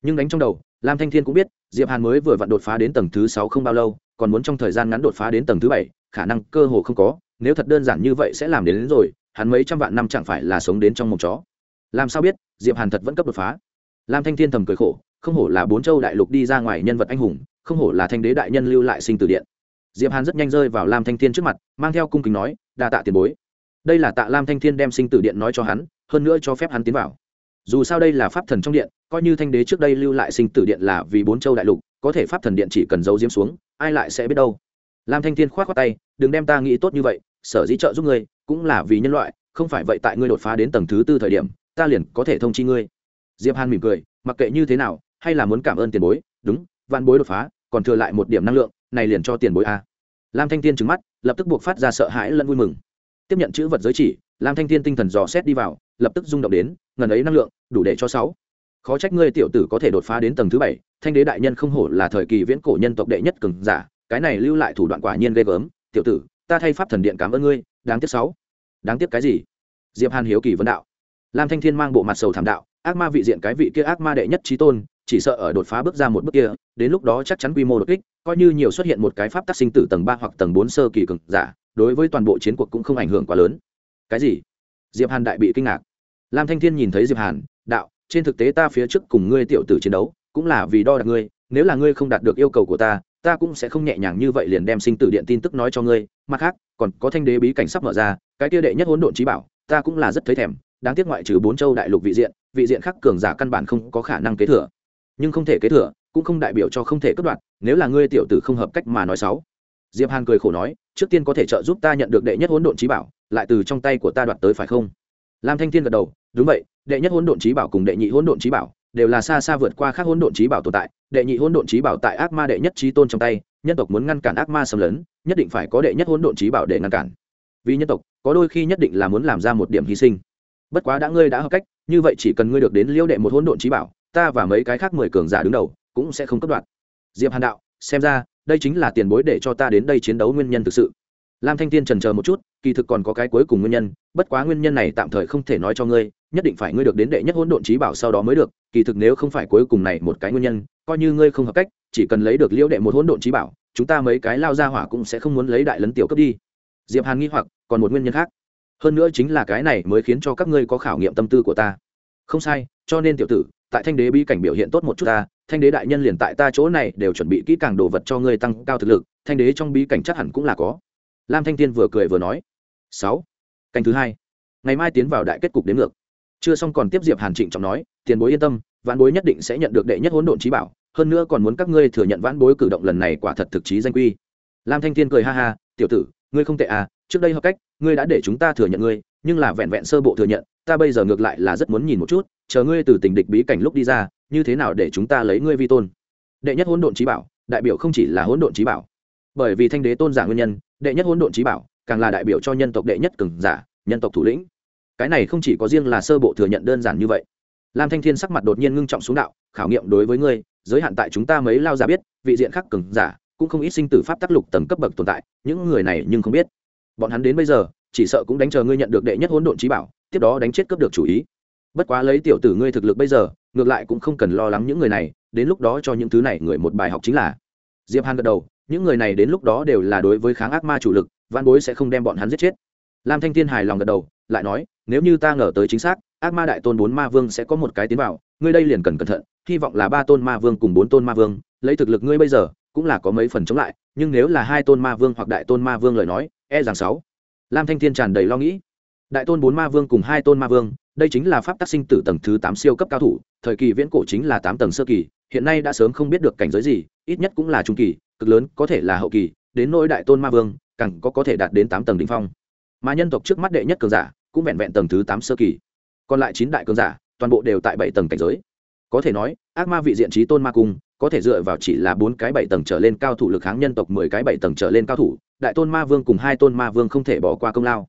Nhưng đánh trong đầu lam thanh thiên cũng biết diệp hàn mới vừa vặn đột phá đến tầng thứ sáu không bao lâu còn muốn trong thời gian ngắn đột phá đến tầng thứ bảy khả năng cơ hồ không có nếu thật đơn giản như vậy sẽ làm đến, đến rồi hắn mấy trăm vạn năm chẳng phải là sống đến trong mộng chó. Làm sao biết diệp hàn thật vẫn cấp đột phá? Lam thanh thiên thầm cười khổ không hổ là bốn châu đại lục đi ra ngoài nhân vật anh hùng không hổ là thanh đế đại nhân lưu lại sinh từ điện. Diệp hàn rất nhanh rơi vào lam thanh thiên trước mặt, mang theo cung kính nói, đa tạ tiền bối. Đây là tạ lam thanh thiên đem sinh tử điện nói cho hắn, hơn nữa cho phép hắn tiến vào. Dù sao đây là pháp thần trong điện, coi như thanh đế trước đây lưu lại sinh tử điện là vì bốn châu đại lục, có thể pháp thần điện chỉ cần giấu diếm xuống, ai lại sẽ biết đâu. Lam thanh thiên k h o á t khoác tay, đừng đem ta nghĩ tốt như vậy, sở dĩ trợ giúp ngươi, cũng là vì nhân loại, không phải vậy tại ngươi đột phá đến tầng thứ tư thời điểm, ta liền có thể thông chi ngươi. Diệp hàn mỉm cười, mặc kệ như thế nào, hay là muốn cảm ơn tiền bối, đúng, vạn bối đột phá còn thừa lại một điểm năng lượng, này liền cho tiền bối a. Lam thanh thiên trứng mắt, lập tức buộc phát ra sợ hãi lẫn vui mừng. Tiếp nhận chữ vật giới chỉ, lam thanh thiên tinh thần dò xét đi vào, lập tức rung động đến, ngần ấy năng lượng, đủ để cho sáu. Khó trách ngươi tiểu tử có thể đột phá đến tầng thứ bảy, thanh đế đại nhân không hổ là thời kỳ viễn cổ nhân tộc đệ nhất cường giả, cái này lưu lại thủ đoạn quả nhiên ghê gớm. Tiểu tử, ta thay pháp thần điện cảm ơn ngươi, đáng tiếc sáu. Đáng tiếc cái gì? Diệp hàn hiếu kỳ vấn đạo. Lam thanh thiên mang bộ mặt sầu thảm đạo, ác ma vị diện cái vị kia ác ma đệ nhất trí tôn chỉ sợ ở đột phá bước ra một bước kia, đến lúc đó chắc chắn quy mô đột kích, coi như nhiều xuất hiện một cái pháp tác sinh tử tầng ba hoặc tầng bốn sơ kỳ cường giả, đối với toàn bộ chiến cuộc cũng không ảnh hưởng quá lớn. Cái gì? Diệp hàn đại bị kinh ngạc. Lam thanh thiên nhìn thấy diệp hàn, đạo, trên thực tế ta phía trước cùng ngươi tiểu tử chiến đấu, cũng là vì đo đạc ngươi, nếu là ngươi không đạt được yêu cầu của ta ta cũng sẽ không nhẹ nhàng như vậy liền đem sinh tử điện tin tức nói cho ngươi, mặt khác, còn có thanh đế bí cảnh sắp mở ra, cái kia đệ nhất hỗn độn trí bảo, ta cũng là rất thấy thèm, đáng tiếc ngoại trừ bốn châu đại lục vị diện vị diện khác cường giả căn bản không có khả năng kế thừa nhưng không thể kế thừa, cũng không đại biểu cho không thể cất đoạn, nếu là ngươi tiểu tử không hợp cách mà nói xấu. Diệp hàn cười khổ nói, trước tiên có thể trợ giúp ta nhận được đệ nhất hỗn độn trí bảo, lại từ trong tay của ta đoạt tới phải không? Lam thanh thiên gật đầu, đúng vậy, đệ nhất hỗn độn trí bảo cùng đệ nhị hỗn độn trí bảo đều là xa xa vượt qua các hỗn độn trí bảo tồn tại. Đệ nhị hỗn độn trí bảo tại ác ma đệ nhất trí tôn trong tay, nhân tộc muốn ngăn cản ác ma xâm lấn, nhất định phải có đệ nhất hỗn độn trí bảo để ngăn cản. Vì nhân tộc, có đôi khi nhất định là muốn làm ra một điểm hy sinh. Bất quá đã ngươi đã hợp cách, như vậy chỉ cần ngươi được đến liêu đệ một hỗn độn trí bảo ta và mấy cái khác mười cường giả đứng đầu, cũng sẽ không cấp đoạn. Diệp hàn đạo, xem ra, đây chính là tiền bối để cho ta đến đây chiến đấu nguyên nhân thực sự. Lam thanh tiên trần chờ một chút, kỳ thực còn có cái cuối cùng nguyên nhân, bất quá nguyên nhân này tạm thời không thể nói cho ngươi, nhất định phải ngươi được đến đệ nhất hỗn độn trí bảo sau đó mới được, kỳ thực nếu không phải cuối cùng này một cái nguyên nhân, coi như ngươi không hợp cách, chỉ cần lấy được liễu đệ một hỗn độn trí bảo, chúng ta mấy cái lao ra hỏa cũng sẽ không muốn lấy đại lấn tiểu cấp đi. Diệp hàn nghi hoặc, còn một nguyên nhân khác. Hơn nữa chính là cái này mới khiến cho các ngươi có khảo nghiệm tâm tư của ta. Không sai, cho nên tiểu tử tại thanh đế bi cảnh biểu hiện tốt một chút ta, thanh đế đại nhân liền tại ta chỗ này đều chuẩn bị kỹ càng đồ vật cho ngươi tăng cao thực lực, thanh đế trong bí cảnh chắc hẳn cũng là có. Lam thanh Thiên vừa cười vừa nói. Sáu, canh thứ hai, ngày mai tiến vào đại kết cục đến ngược. Chưa xong còn tiếp diệp hàn trịnh trọng nói, tiền bối yên tâm, vãn bối nhất định sẽ nhận được đệ nhất hỗn độn trí bảo, hơn nữa còn muốn các ngươi thừa nhận vãn bối cử động lần này quả thật thực chí danh quy. Lam thanh thiên cười ha ha, tiểu tử, ngươi không tệ à trước đây hợp cách, ngươi đã để chúng ta thừa nhận ngươi, nhưng là vẹn vẹn sơ bộ thừa nhận ta bây giờ ngược lại là rất muốn nhìn một chút, chờ ngươi từ tình địch bí cảnh lúc đi ra, như thế nào để chúng ta lấy ngươi vi tôn? Đệ nhất hỗn độn trí bảo, đại biểu không chỉ là hỗn độn trí bảo. Bởi vì thanh đế tôn giả nguyên nhân, đệ nhất hỗn độn trí bảo, càng là đại biểu cho nhân tộc đệ nhất cường giả, nhân tộc thủ lĩnh. Cái này không chỉ có riêng là sơ bộ thừa nhận đơn giản như vậy. Lam thanh thiên sắc mặt đột nhiên ngưng trọng xuống đạo, khảo nghiệm đối với ngươi, giới hạn tại chúng ta mấy lao ra biết, vị diện khác cường giả, cũng không ít sinh tử pháp tác lục tầng cấp bậc tồn tại, những người này nhưng không biết. Bọn hắn đến bây giờ, chỉ sợ cũng đánh chờ ngươi nhận được đệ nhất hỗn độn trí bảo tiếp đó đánh chết cướp được chủ ý. Bất quá lấy tiểu tử ngươi thực lực bây giờ, ngược lại cũng không cần lo lắng những người này, đến lúc đó cho những thứ này người một bài học chính là. Diệp hàn gật đầu, những người này đến lúc đó đều là đối với kháng ác ma chủ lực văn bối sẽ không đem bọn hắn giết chết. Lam thanh thiên hài lòng gật đầu, lại nói, nếu như ta ngờ tới chính xác, ác ma đại tôn bốn ma vương sẽ có một cái tiến vào, ngươi đây liền cần cẩn thận, hy vọng là ba tôn ma vương cùng bốn tôn ma vương, lấy thực lực ngươi bây giờ, cũng là có mấy phần chống lại, nhưng nếu là hai tôn ma vương hoặc đại tôn ma vương lời nói e rằng sáu. Lam thanh thiên tràn đầy lo nghĩ đại tôn bốn ma vương cùng hai tôn ma vương, đây chính là pháp tác sinh tử tầng thứ tám siêu cấp cao thủ, thời kỳ viễn cổ chính là tám tầng sơ kỳ, hiện nay đã sớm không biết được cảnh giới gì, ít nhất cũng là trung kỳ, cực lớn, có thể là hậu kỳ, đến nỗi đại tôn ma vương, càng có có thể đạt đến tám tầng đ ỉ n h phong. Mà nhân tộc trước mắt đệ nhất cường giả, cũng vẹn vẹn tầng thứ tám sơ kỳ. Còn lại chín đại cường giả, toàn bộ đều tại bảy tầng cảnh giới. Có thể nói, ác ma vị diện trí tôn ma cung, có thể dựa vào chỉ là bốn cái bảy tầng trở lên cao thủ lực kháng nhân tộc, mười cái bảy tầng trở lên cao thủ, đại tôn ma vương cùng hai tôn ma vương không thể bỏ qua công lao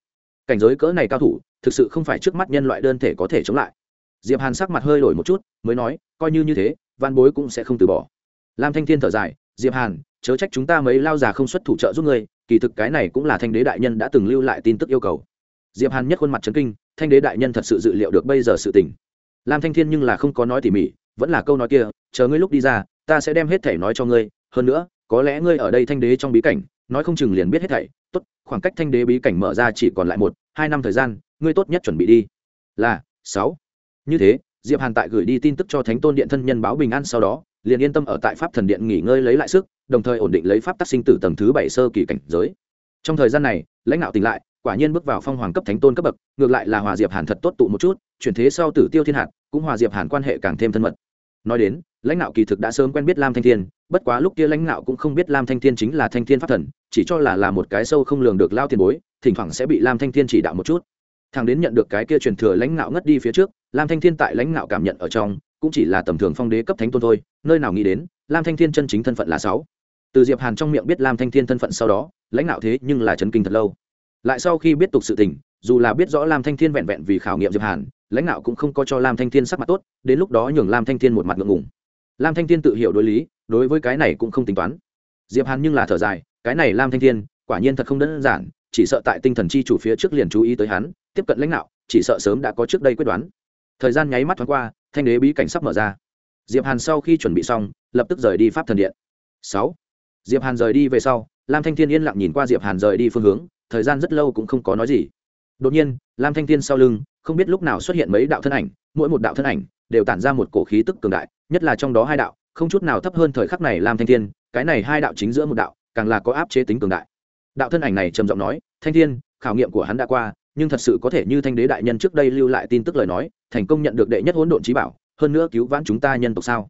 cảnh giới cỡ này cao thủ, thực sự không phải trước mắt nhân loại đơn thể có thể chống lại. Diệp hàn sắc mặt hơi đổi một chút, mới nói, coi như như thế, văn bối cũng sẽ không từ bỏ. Lam thanh thiên thở dài, diệp hàn, chớ trách chúng ta mấy lao già không xuất thủ trợ giúp ngươi, kỳ thực cái này cũng là thanh đế đại nhân đã từng lưu lại tin tức yêu cầu. Diệp hàn nhất khuôn mặt trấn kinh, thanh đế đại nhân thật sự dự liệu được bây giờ sự tình. Lam thanh thiên nhưng là không có nói tỉ mỉ, vẫn là câu nói kia, chờ ngươi lúc đi ra, ta sẽ đem hết thể nói cho ngươi, hơn nữa, có lẽ ngươi ở đây thanh đế trong bí cảnh nói không chừng liền biết hết thảy. Tốt, khoảng cách thanh đế bí cảnh mở ra chỉ còn lại một, hai năm thời gian, ngươi tốt nhất chuẩn bị đi. Là, sáu. Như thế, diệp hàn tại gửi đi tin tức cho thánh tôn điện thân nhân báo bình an sau đó, liền yên tâm ở tại pháp thần điện nghỉ ngơi lấy lại sức, đồng thời ổn định lấy pháp tác sinh tử tầng thứ bảy sơ kỳ cảnh giới. Trong thời gian này, lãnh đạo tỉnh lại, quả nhiên bước vào phong hoàng cấp thánh tôn cấp bậc, ngược lại là hòa diệp hàn thật tốt tụ một chút, chuyển thế sau tử tiêu thiên hạt, cũng hòa diệp hàn quan hệ càng thêm thân mật. Nói đến, lãnh đạo kỳ thực đã sớm quen biết lam thanh thiên bất quá lúc kia lãnh đạo cũng không biết lam thanh thiên chính là thanh thiên pháp thần, chỉ cho là là một cái sâu không lường được lao tiền bối, thỉnh thoảng sẽ bị lam thanh thiên chỉ đạo một chút. Thằng đến nhận được cái kia truyền thừa lãnh đạo ngất đi phía trước, lam thanh thiên tại lãnh đạo cảm nhận ở trong, cũng chỉ là tầm thường phong đế cấp thánh tôn thôi, nơi nào nghĩ đến, lam thanh thiên chân chính thân phận là sáu. Từ diệp hàn trong miệng biết lam thanh thiên thân phận sau đó, lãnh đạo thế nhưng là chấn kinh thật lâu. Lại sau khi biết tục sự tình, dù là biết rõ lam thanh thiên vẹn vẹn vì khảo nghiệm diệp hàn, lãnh đạo cũng không có cho lam thanh thiên sắc mặt tốt, đến lúc đó nhường lam thanh thiên một mặt ngượng ngùng lam thanh thiên tự hiểu đối lý, đối với cái này cũng không tính toán. Diệp hàn nhưng là thở dài, cái này lam thanh thiên, quả nhiên thật không đơn giản, chỉ sợ tại tinh thần chi chủ phía trước liền chú ý tới hắn, tiếp cận lãnh đạo, chỉ sợ sớm đã có trước đây quyết đoán. Thời gian nháy mắt thoáng qua, thanh đế bí cảnh sắp mở ra. Diệp hàn sau khi chuẩn bị xong, lập tức rời đi pháp thần điện. Sáu. Diệp hàn rời đi về sau, lam thanh thiên yên lặng nhìn qua diệp hàn rời đi phương hướng, thời gian rất lâu cũng không có nói gì. Đột nhiên, lam thanh thiên sau lưng, không biết lúc nào xuất hiện mấy đạo thân ảnh, mỗi một đạo thân ảnh đều tản ra một cổ khí tức cường đại nhất là trong đó hai đạo, không chút nào thấp hơn thời khắc này lam thanh thiên, cái này hai đạo chính giữa một đạo, càng là có áp chế tính cường đại. Đạo thân ảnh này trầm giọng nói, thanh thiên, khảo nghiệm của hắn đã qua, nhưng thật sự có thể như thanh đế đại nhân trước đây lưu lại tin tức lời nói, thành công nhận được đệ nhất hỗn độn trí bảo, hơn nữa cứu vãn chúng ta nhân tộc sao?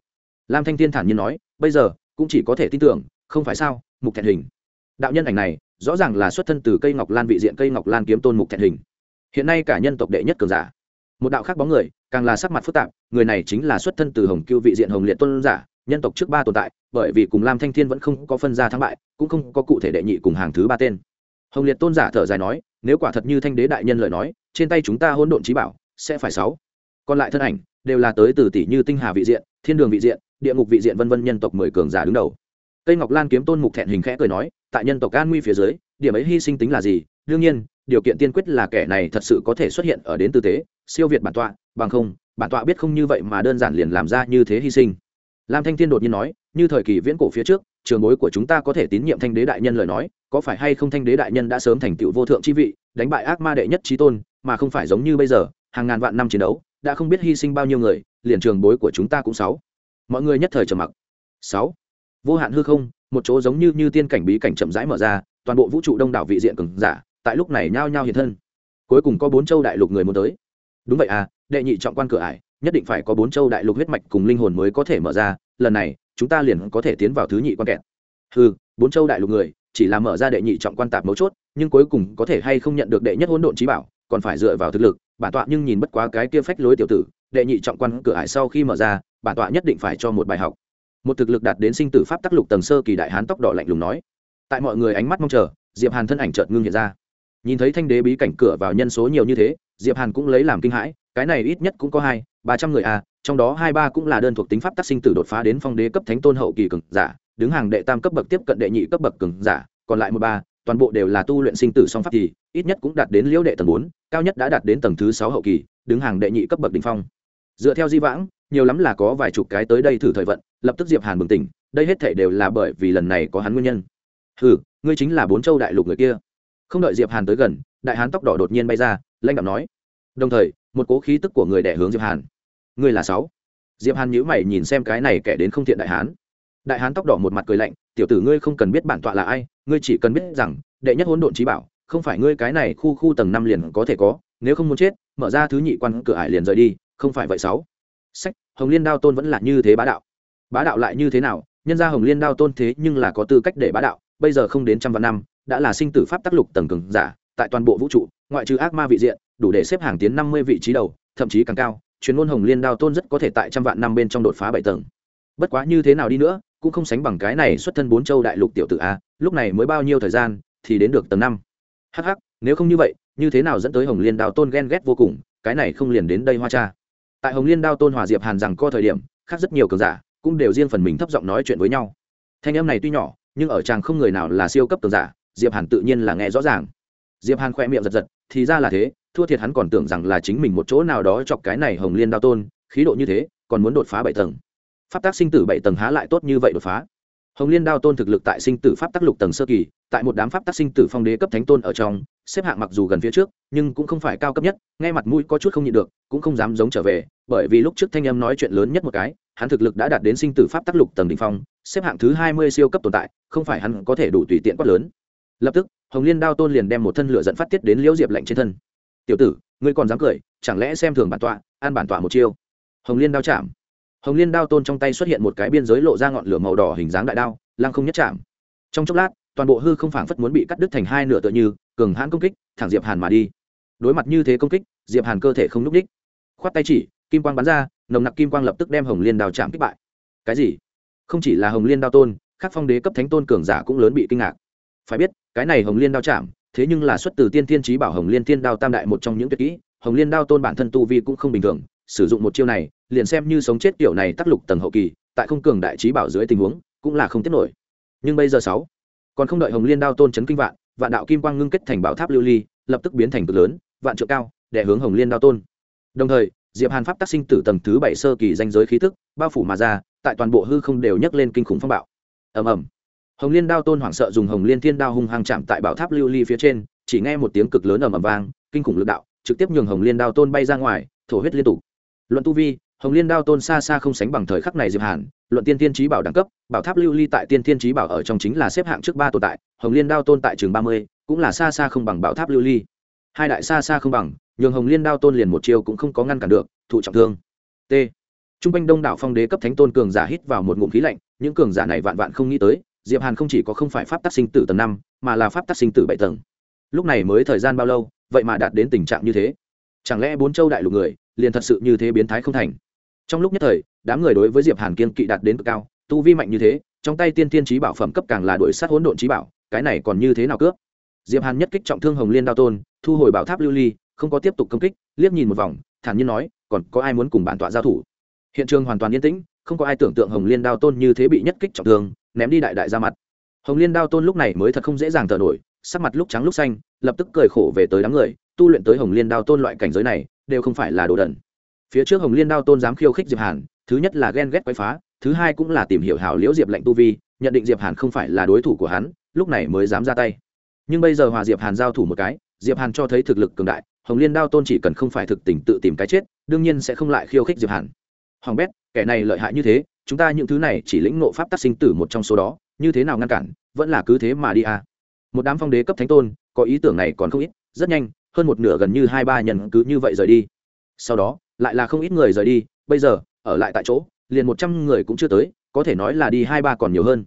Lam thanh thiên thản nhiên nói, bây giờ, cũng chỉ có thể tin tưởng, không phải sao, mục thẹn hình. Đạo nhân ảnh này, rõ ràng là xuất thân từ cây ngọc lan vị diện cây ngọc lan kiếm tôn mục thẹn hình. Hiện nay cả nhân tộc đệ nhất cường giả một đạo khác bóng người, càng là sắc mặt phức tạp, người này chính là xuất thân từ hồng cưu vị diện hồng liệt tôn giả, nhân tộc trước ba tồn tại, bởi vì cùng lam thanh thiên vẫn không có phân ra thắng bại, cũng không có cụ thể đệ nhị cùng hàng thứ ba tên. Hồng liệt tôn giả thở dài nói, nếu quả thật như thanh đế đại nhân lời nói, trên tay chúng ta hỗn độn trí bảo, sẽ phải sáu. Còn lại thân ảnh, đều là tới từ tỷ như tinh hà vị diện, thiên đường vị diện, địa ngục vị diện vân vân nhân tộc mười cường giả đứng đầu. Cây ngọc lan kiếm tôn mục thẹn hình khẽ cười nói, tại nhân tộc an nguy phía dưới, điểm ấy hy sinh tính là gì? Đương nhiên, điều kiện tiên quyết là kẻ này thật sự có thể xuất hiện ở đến tư tế siêu việt bản tọa, bằng không, bản tọa biết không như vậy mà đơn giản liền làm ra như thế hy sinh. Lam thanh thiên đột nhiên nói, như thời kỳ viễn cổ phía trước, trường bối của chúng ta có thể tín nhiệm thanh đế đại nhân lời nói, có phải hay không thanh đế đại nhân đã sớm thành tựu vô thượng chi vị, đánh bại ác ma đệ nhất trí tôn, mà không phải giống như bây giờ, hàng ngàn vạn năm chiến đấu, đã không biết hy sinh bao nhiêu người, liền trường bối của chúng ta cũng sáu. Mọi người nhất thời trầm mặc. Sáu. Vô hạn hư không, một chỗ giống như như tiên cảnh bí cảnh chậm rãi mở ra, toàn bộ vũ trụ đông đảo vị diện cường giả, tại lúc này nhao nhao hiện thân. Cuối cùng có bốn châu đại lục người muốn tới đúng vậy à đệ nhị trọng quan cửa ải, nhất định phải có bốn châu đại lục huyết mạch cùng linh hồn mới có thể mở ra, lần này, chúng ta liền có thể tiến vào thứ nhị quan kẹt. Ừ bốn châu đại lục người, chỉ là mở ra đệ nhị trọng quan tạp mấu chốt, nhưng cuối cùng có thể hay không nhận được đệ nhất hỗn độn trí bảo, còn phải dựa vào thực lực, bản tọa nhưng nhìn bất quá cái kia phách lối tiểu tử, đệ nhị trọng quan cửa ải sau khi mở ra, bản tọa nhất định phải cho một bài học. Một thực lực đạt đến sinh tử pháp tác lục tầng sơ kỳ đại hán tóc đỏ lạnh lùng nói. Tại mọi người ánh mắt mong chờ, diệp hàn thân ảnh chợt ngưng hiện ra. Nhìn thấy thanh đế bí cảnh cửa vào nhân số nhiều như thế diệp hàn cũng lấy làm kinh hãi, cái này ít nhất cũng có hai, ba trăm người à trong đó hai ba cũng là đơn thuộc tính pháp tác sinh tử đột phá đến phong đế cấp thánh tôn hậu kỳ cường giả, đứng hàng đệ tam cấp bậc tiếp cận đệ nhị cấp bậc cường giả, còn lại một ba, toàn bộ đều là tu luyện sinh tử song pháp thì, ít nhất cũng đạt đến liễu đệ tầng bốn, cao nhất đã đạt đến tầng thứ sáu hậu kỳ, đứng hàng đệ nhị cấp bậc đỉnh phong. Dựa theo di vãng, nhiều lắm là có vài chục cái tới đây thử thời vận, lập tức diệp hàn bừng tỉnh, đây hết thể đều là bởi vì lần này có hắn nguyên nhân. Hừ, ngươi chính là bốn châu đại lục người kia. Không đợi diệp hàn tới gần, đại hán tóc đỏ đột nhiên bay ra lãnh đạo nói. Đồng thời, một cố khí tức của người đẻ hướng diệp hàn. Ngươi là sáu. Diệp hàn nhíu mày nhìn xem cái này kẻ đến không thiện đại hán. Đại hán tóc đỏ một mặt cười lạnh, tiểu tử ngươi không cần biết bản tọa là ai, ngươi chỉ cần biết rằng, đệ nhất hỗn độn trí bảo, không phải ngươi cái này khu khu tầng năm liền có thể có, nếu không muốn chết, mở ra thứ nhị quan cửa ải liền rời đi, không phải vậy sáu. Sách, hồng liên đao tôn vẫn là như thế bá đạo. Bá đạo lại như thế nào? Nhân ra hồng liên đao tôn thế nhưng là có tư cách để bá đạo, bây giờ không đến trăm vạn năm, đã là sinh tử pháp tác lục tầng cường giả tại toàn bộ vũ trụ, ngoại trừ ác ma vị diện, đủ để xếp hàng tiến năm mươi vị trí đầu, thậm chí càng cao chuyên môn hồng liên đao tôn rất có thể tại trăm vạn năm bên trong đột phá bảy tầng. Bất quá như thế nào đi nữa, cũng không sánh bằng cái này xuất thân bốn châu đại lục tiểu tử a, lúc này mới bao nhiêu thời gian thì đến được tầng năm. Hh nếu không như vậy, như thế nào dẫn tới hồng liên đao tôn ghen ghét vô cùng, cái này không liền đến đây hoa cha. Tại hồng liên đao tôn hòa diệp hàn rằng co thời điểm, khác rất nhiều cường giả cũng đều riêng phần mình thấp giọng nói chuyện với nhau. Thanh em này tuy nhỏ, nhưng ở chàng không người nào là siêu cấp cường giả, diệp hàn tự nhiên là nghe rõ ràng diệp hàn khoe miệng giật giật, thì ra là thế, thua thiệt hắn còn tưởng rằng là chính mình một chỗ nào đó chọc cái này hồng liên đao tôn, khí độ như thế, còn muốn đột phá bảy tầng. Pháp tác sinh tử bảy tầng há lại tốt như vậy đột phá. Hồng liên đao tôn thực lực tại sinh tử pháp tác lục tầng sơ kỳ, tại một đám pháp tác sinh tử phong đế cấp thánh tôn ở trong, xếp hạng mặc dù gần phía trước, nhưng cũng không phải cao cấp nhất, nghe mặt mũi có chút không nhịn được, cũng không dám giống trở về, bởi vì lúc trước thanh âm nói chuyện lớn nhất một cái, hắn thực lực đã đạt đến sinh tử pháp tác lục tầng đ ỉ n h phong, xếp hạng thứ hai mươi siêu cấp tồn tại, không phải hắn có thể đủ tùy tiện quát lớn. Lập tức hồng liên đao tôn liền đem một thân lửa dẫn phát tiết đến liễu diệp lạnh trên thân. Tiểu tử, ngươi còn dám cười, chẳng lẽ xem thường bản tọa an bản tọa một chiêu? Hồng liên đao chạm. Hồng liên đao tôn trong tay xuất hiện một cái biên giới lộ ra ngọn lửa màu đỏ hình dáng đại đao, lăng không nhất chạm. Trong chốc lát, toàn bộ hư không phảng phất muốn bị cắt đứt thành hai nửa tựa như, cường hãn công kích, thẳng diệp hàn mà đi. Đối mặt như thế công kích, diệp hàn cơ thể không núp đích khoát tay chỉ, kim quang bắn ra, nồng nặc kim quang lập tức đem hồng liên đao chạm kích bại. Cái gì? Không chỉ là hồng liên đao tôn các phong đế cấp thánh tôn cường giả cũng lớn bị kinh ngạc phải biết, cái này hồng liên đao chạm, thế nhưng là xuất từ tiên thiên trí bảo hồng liên tiên đao tam đại một trong những tuyệt kỹ, hồng liên đao tôn bản thân tu vi cũng không bình thường, sử dụng một chiêu này, liền xem như sống chết kiểu này tác lục tầng hậu kỳ, tại không cường đại trí bảo dưới tình huống, cũng là không tiếp nổi. Nhưng bây giờ sáu, còn không đợi hồng liên đao tôn chấn kinh vạn vạn đạo kim quang ngưng kết thành bảo tháp lưu ly, lập tức biến thành cực lớn, vạn trượng cao để hướng hồng liên đao tôn. Đồng thời, diệp hàn pháp tác sinh tử tầng thứ bảy sơ kỳ danh giới khí tức bao phủ mà ra, tại toàn bộ hư không đều nhấc lên kinh khủng phong bạo. Ầm ầm hồng liên đao tôn hoảng sợ dùng hồng liên thiên đao hung hăng chạm tại bảo tháp lưu ly phía trên, chỉ nghe một tiếng cực lớn ầm ầm vang, kinh khủng lực đạo, trực tiếp nhường hồng liên đao tôn bay ra ngoài, thổ huyết liên tục. Luận tu vi, hồng liên đao tôn xa xa không sánh bằng thời khắc này diệp hàn, luận tiên tiên trí bảo đẳng cấp, bảo tháp lưu ly tại tiên tiên trí bảo ở trong chính là xếp hạng trước ba tồn tại, hồng liên đao tôn tại trường ba mươi, cũng là xa xa không bằng bảo tháp lưu ly. Hai đại xa xa không bằng, nhường hồng liên đao tôn liền một chiêu cũng không có ngăn cản được, thụ trọng thương. T. Trung quanh đông đảo phong đế cấp thánh tôn cường giả hít vào một ngụm khí lạnh, những cường giả này vạn vạn không nghĩ tới diệp hàn không chỉ có không phải pháp tác sinh tử tầng năm, mà là pháp tác sinh tử bảy tầng. Lúc này mới thời gian bao lâu, vậy mà đạt đến tình trạng như thế? Chẳng lẽ bốn châu đại lục người, liền thật sự như thế biến thái không thành? Trong lúc nhất thời, đám người đối với diệp hàn kiên kỵ đạt đến cực cao, tu vi mạnh như thế, trong tay tiên tiên trí bảo phẩm cấp càng là đuổi sát hỗn độn trí bảo, cái này còn như thế nào cướp? Diệp hàn nhất kích trọng thương hồng liên đao tôn, thu hồi bảo tháp lưu ly, không có tiếp tục công kích, liếc nhìn một vòng, thản nhiên nói, còn có ai muốn cùng bản tọa giao thủ? Hiện trường hoàn toàn yên tĩnh, không có ai tưởng tượng hồng liên đao tôn như thế bị nhất kích trọng thương ném đi đại đại ra mặt. Hồng liên đao tôn lúc này mới thật không dễ dàng thở nổi, sắc mặt lúc trắng lúc xanh, lập tức cười khổ về tới đám người, tu luyện tới hồng liên đao tôn loại cảnh giới này, đều không phải là đồ đần. Phía trước hồng liên đao tôn dám khiêu khích diệp hàn, thứ nhất là ghen ghét quấy phá, thứ hai cũng là tìm hiểu hảo liễu diệp lệnh tu vi, nhận định diệp hàn không phải là đối thủ của hắn, lúc này mới dám ra tay. Nhưng bây giờ hòa diệp hàn giao thủ một cái, diệp hàn cho thấy thực lực cường đại, hồng liên đao tôn chỉ cần không phải thực tình tự tìm cái chết, đương nhiên sẽ không lại khiêu khích diệp hàn. Hoàng bét, kẻ này lợi hại như thế chúng ta những thứ này chỉ lĩnh nộ pháp tác sinh tử một trong số đó, như thế nào ngăn cản, vẫn là cứ thế mà đi à. Một đám phong đế cấp thánh tôn, có ý tưởng này còn không ít, rất nhanh, hơn một nửa gần như hai ba nhân cứ như vậy rời đi. Sau đó, lại là không ít người rời đi, bây giờ, ở lại tại chỗ, liền một trăm người cũng chưa tới, có thể nói là đi hai ba còn nhiều hơn.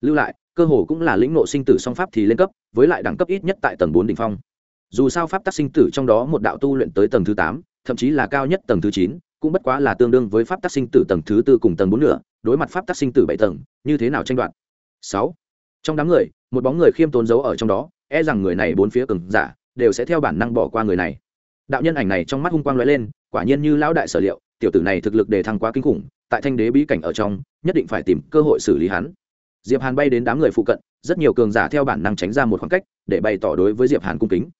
Lưu lại, cơ hồ cũng là lĩnh nộ sinh tử song pháp thì lên cấp, với lại đẳng cấp ít nhất tại tầng bốn đ ỉ n h phong. Dù sao pháp tắc sinh tử trong đó một đạo tu luyện tới tầng thứ tám, thậm chí là cao nhất tầng thứ chín cũng bất quá là tương đương với pháp tắc sinh tử tầng thứ tư cùng tầng bốn nửa đối mặt pháp tắc sinh tử bảy tầng, như thế nào tranh đoạt? Sáu. Trong đám người, một bóng người khiêm tốn giấu ở trong đó e rằng người này bốn phía cường giả, đều sẽ theo bản năng bỏ qua người này. Đạo nhân ảnh này trong mắt hung quang lóe lên, quả nhiên như lão đại sở liệu, tiểu tử này thực lực đề thăng quá kinh khủng, tại thanh đế bí cảnh ở trong, nhất định phải tìm cơ hội xử lý hắn. Diệp hàn bay đến đám người phụ cận, rất nhiều cường giả theo bản năng tránh ra một khoảng cách, để bày tỏ đối với diệp hàn cung kính.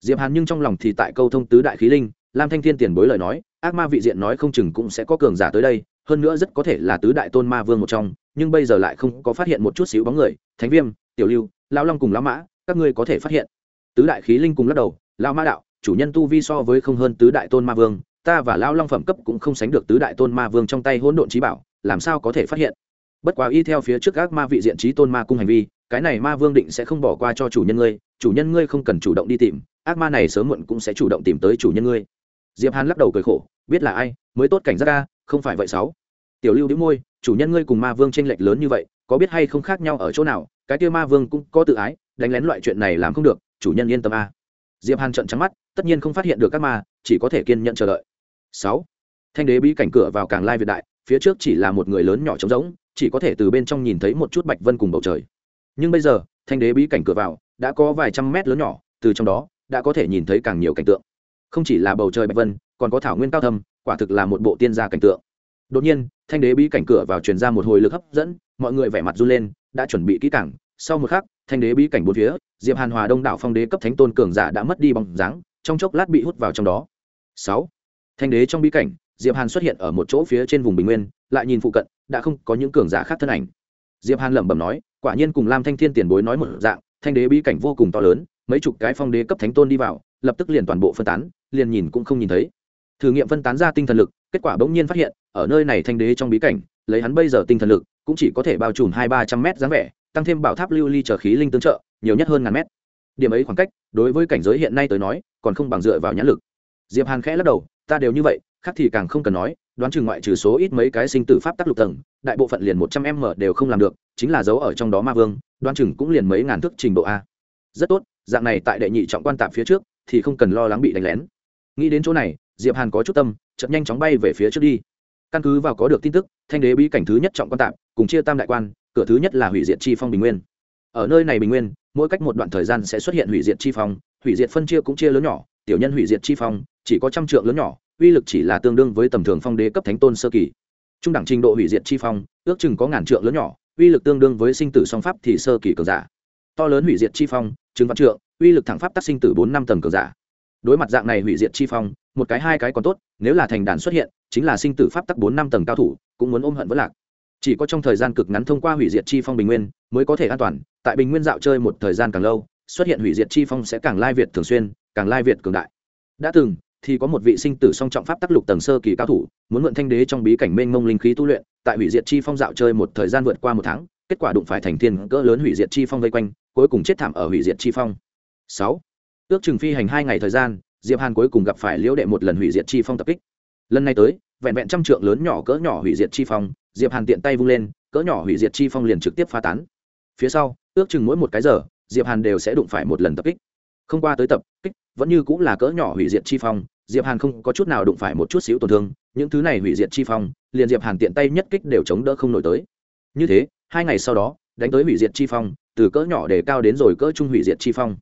Diệp hàn nhưng trong lòng thì tại câu thông tứ đại khí linh lam thanh thiên tiền bối lời nói, ác ma vị diện nói không chừng cũng sẽ có cường giả tới đây, hơn nữa rất có thể là tứ đại tôn ma vương một trong, nhưng bây giờ lại không có phát hiện một chút xíu bóng người, thánh viêm, tiểu lưu, lão long cùng lão mã, các ngươi có thể phát hiện. Tứ đại khí linh cùng lắc đầu, lão mã đạo, chủ nhân tu vi so với không hơn tứ đại tôn ma vương, ta và lão long phẩm cấp cũng không sánh được tứ đại tôn ma vương trong tay hỗn độn trí bảo, làm sao có thể phát hiện? Bất quá y theo phía trước các ma vị diện trí tôn ma cung hành vi, cái này ma vương định sẽ không bỏ qua cho chủ nhân ngươi, chủ nhân ngươi không cần chủ động đi tìm, ác ma này sớm muộn cũng sẽ chủ động tìm tới chủ nhân ngươi diệp hàn lắc đầu cười khổ, biết là ai, mới tốt cảnh giác ca không phải vậy sáu. Tiểu lưu đĩu môi, chủ nhân ngươi cùng ma vương tranh lệch lớn như vậy, có biết hay không khác nhau ở chỗ nào, cái kia ma vương cũng có tự ái, đánh lén loại chuyện này làm không được, chủ nhân yên tâm a. Diệp hàn trợn trắng mắt, tất nhiên không phát hiện được các ma, chỉ có thể kiên nhận chờ đợi. Sáu. Thanh đế bí cảnh cửa vào càng lai việt đại, phía trước chỉ là một người lớn nhỏ trống rỗng, chỉ có thể từ bên trong nhìn thấy một chút bạch vân cùng bầu trời. Nhưng bây giờ, thanh đế bí cảnh cửa vào, đã có vài trăm mét lớn nhỏ, từ trong đó, đã có thể nhìn thấy càng nhiều cảnh tượng không chỉ là bầu trời bạch vân, còn có thảo nguyên cao thâm, quả thực là một bộ tiên gia cảnh tượng. Đột nhiên, thanh đế bí cảnh cửa vào truyền ra một hồi lực hấp dẫn, mọi người vẻ mặt run lên, đã chuẩn bị kỹ càng. Sau một khắc, thanh đế bí cảnh bốn phía, diệp hàn hòa đông đảo phong đế cấp thánh tôn cường giả đã mất đi bóng dáng, trong chốc lát bị hút vào trong đó. Sáu, thanh đế trong bí cảnh, diệp hàn xuất hiện ở một chỗ phía trên vùng bình nguyên, lại nhìn phụ cận, đã không có những cường giả khác thân ảnh. Diệp hàn lẩm bẩm nói, quả nhiên cùng lam thanh thiên tiền bối nói một dạng, thanh đế bí cảnh vô cùng to lớn, mấy chục cái phong đế cấp thánh tôn đi vào, lập tức liền toàn bộ phân tán liền nhìn cũng không nhìn thấy. Thử nghiệm phân tán ra tinh thần lực, kết quả bỗng nhiên phát hiện, ở nơi này thanh đế trong bí cảnh, lấy hắn bây giờ tinh thần lực, cũng chỉ có thể bao trùm hai ba trăm mét dáng vẻ, tăng thêm bảo tháp lưu ly trở khí linh tương trợ, nhiều nhất hơn ngàn mét. Điểm ấy khoảng cách, đối với cảnh giới hiện nay tới nói, còn không bằng dựa vào nhãn lực. Diệp hàn khẽ lắc đầu, ta đều như vậy, khác thì càng không cần nói, đoán chừng ngoại trừ số ít mấy cái sinh tử pháp tắc lục tầng, đại bộ phận liền một trăm m đều không làm được, chính là dấu ở trong đó ma vương, đoán chừng cũng liền mấy ngàn thước trình độ a. Rất tốt, dạng này tại đệ nhị trọng quan tạp phía trước, thì không cần lo lắng bị đánh lén nghĩ đến chỗ này diệp hàn có chút tâm chậm nhanh chóng bay về phía trước đi. Căn cứ vào có được tin tức thanh đế bí cảnh thứ nhất trọng quan tạm, cùng chia tam đại quan cửa thứ nhất là hủy diệt chi phong bình nguyên. Ở nơi này bình nguyên mỗi cách một đoạn thời gian sẽ xuất hiện hủy diệt chi phong hủy diệt phân chia cũng chia lớn nhỏ tiểu nhân hủy diệt chi phong chỉ có trăm trượng lớn nhỏ uy lực chỉ là tương đương với tầm thường phong đế cấp thánh tôn sơ kỳ. Trung đẳng trình độ hủy diệt chi phong ước chừng có ngàn trượng lớn nhỏ uy lực tương đương với sinh tử song pháp thì sơ kỳ cường giả. To lớn hủy diệt chi phong chứng văn trượng uy lực thẳng pháp tác sinh tử bốn năm tầng cường giả đối mặt dạng này hủy diệt chi phong, một cái hai cái còn tốt, nếu là thành đàn xuất hiện, chính là sinh tử pháp tắc bốn năm tầng cao thủ, cũng muốn ôm hận vất lạc. Chỉ có trong thời gian cực ngắn thông qua hủy diệt chi phong bình nguyên, mới có thể an toàn, tại bình nguyên dạo chơi một thời gian càng lâu, xuất hiện hủy diệt chi phong sẽ càng lai việt thường xuyên, càng lai việt cường đại. Đã từng, thì có một vị sinh tử song trọng pháp tắc lục tầng sơ kỳ cao thủ, muốn mượn thanh đế trong bí cảnh mênh mông linh khí tu luyện, tại hủy diệt chi phong dạo chơi một thời gian vượt qua một tháng, kết quả đụng phải thành thiên cỡ lớn hủy diệt chi phong vây quanh, cuối cùng chết thảm ở hủy diệt chi phong. Sáu ước chừng phi hành hai ngày thời gian, diệp hàn cuối cùng gặp phải liễu đệ một lần hủy diệt chi phong tập kích. Lần này tới, vẹn vẹn trăm trượng lớn nhỏ cỡ nhỏ hủy diệt chi phong, diệp hàn tiện tay vung lên, cỡ nhỏ hủy diệt chi phong liền trực tiếp phá tán. Phía sau, ước chừng mỗi một cái giờ, diệp hàn đều sẽ đụng phải một lần tập kích. Không qua tới tập kích, vẫn như cũng là cỡ nhỏ hủy diệt chi phong, diệp hàn không có chút nào đụng phải một chút xíu tổn thương, những thứ này hủy diệt chi phong, liền diệp hàn tiện tay nhất kích đều chống đỡ không nổi tới. Như thế, hai ngày sau đó, đánh tới hủy diệt chi phong, từ cỡ nhỏ để cao đến rồi cỡ trung hủy diệt chi phong.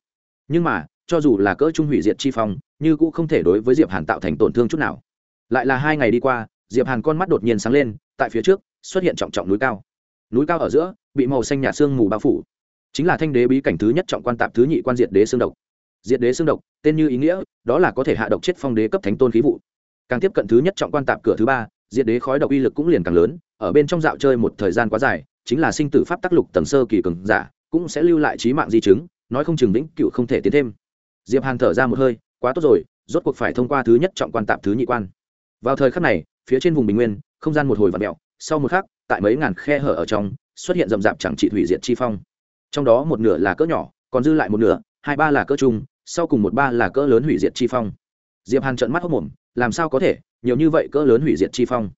Nhưng mà cho dù là cỡ trung hủy diệt chi phong, như cũng không thể đối với diệp hàn tạo thành tổn thương chút nào. Lại là hai ngày đi qua, diệp hàn con mắt đột nhiên sáng lên, tại phía trước, xuất hiện trọng trọng núi cao. Núi cao ở giữa, bị màu xanh nhạt xương mù bao phủ. Chính là thanh đế bí cảnh thứ nhất trọng quan tạp thứ nhị quan diệt đế xương độc. Diệt đế xương độc, tên như ý nghĩa, đó là có thể hạ độc chết phong đế cấp thánh tôn khí vụ. Càng tiếp cận thứ nhất trọng quan tạp cửa thứ ba, diệt đế khói độc uy lực cũng liền càng lớn, ở bên trong dạo chơi một thời gian quá dài, chính là sinh tử pháp tác lục tầng sơ kỳ cường giả, cũng sẽ lưu lại trí mạng di chứng, nói không chừng vĩnh cựu không thể tiến thêm diệp hàn thở ra một hơi, quá tốt rồi, rốt cuộc phải thông qua thứ nhất trọng quan tạm thứ nhị quan. Vào thời khắc này, phía trên vùng bình nguyên, không gian một hồi vặn mẹo sau một khắc, tại mấy ngàn khe hở ở trong, xuất hiện rậm rạp chẳng trị thủy diệt chi phong. Trong đó một nửa là cỡ nhỏ, còn dư lại một nửa, hai ba là cỡ trung, sau cùng một ba là cỡ lớn hủy diệt chi phong. Diệp hàn trợn mắt hốc mồm, làm sao có thể, nhiều như vậy cỡ lớn hủy diệt chi phong?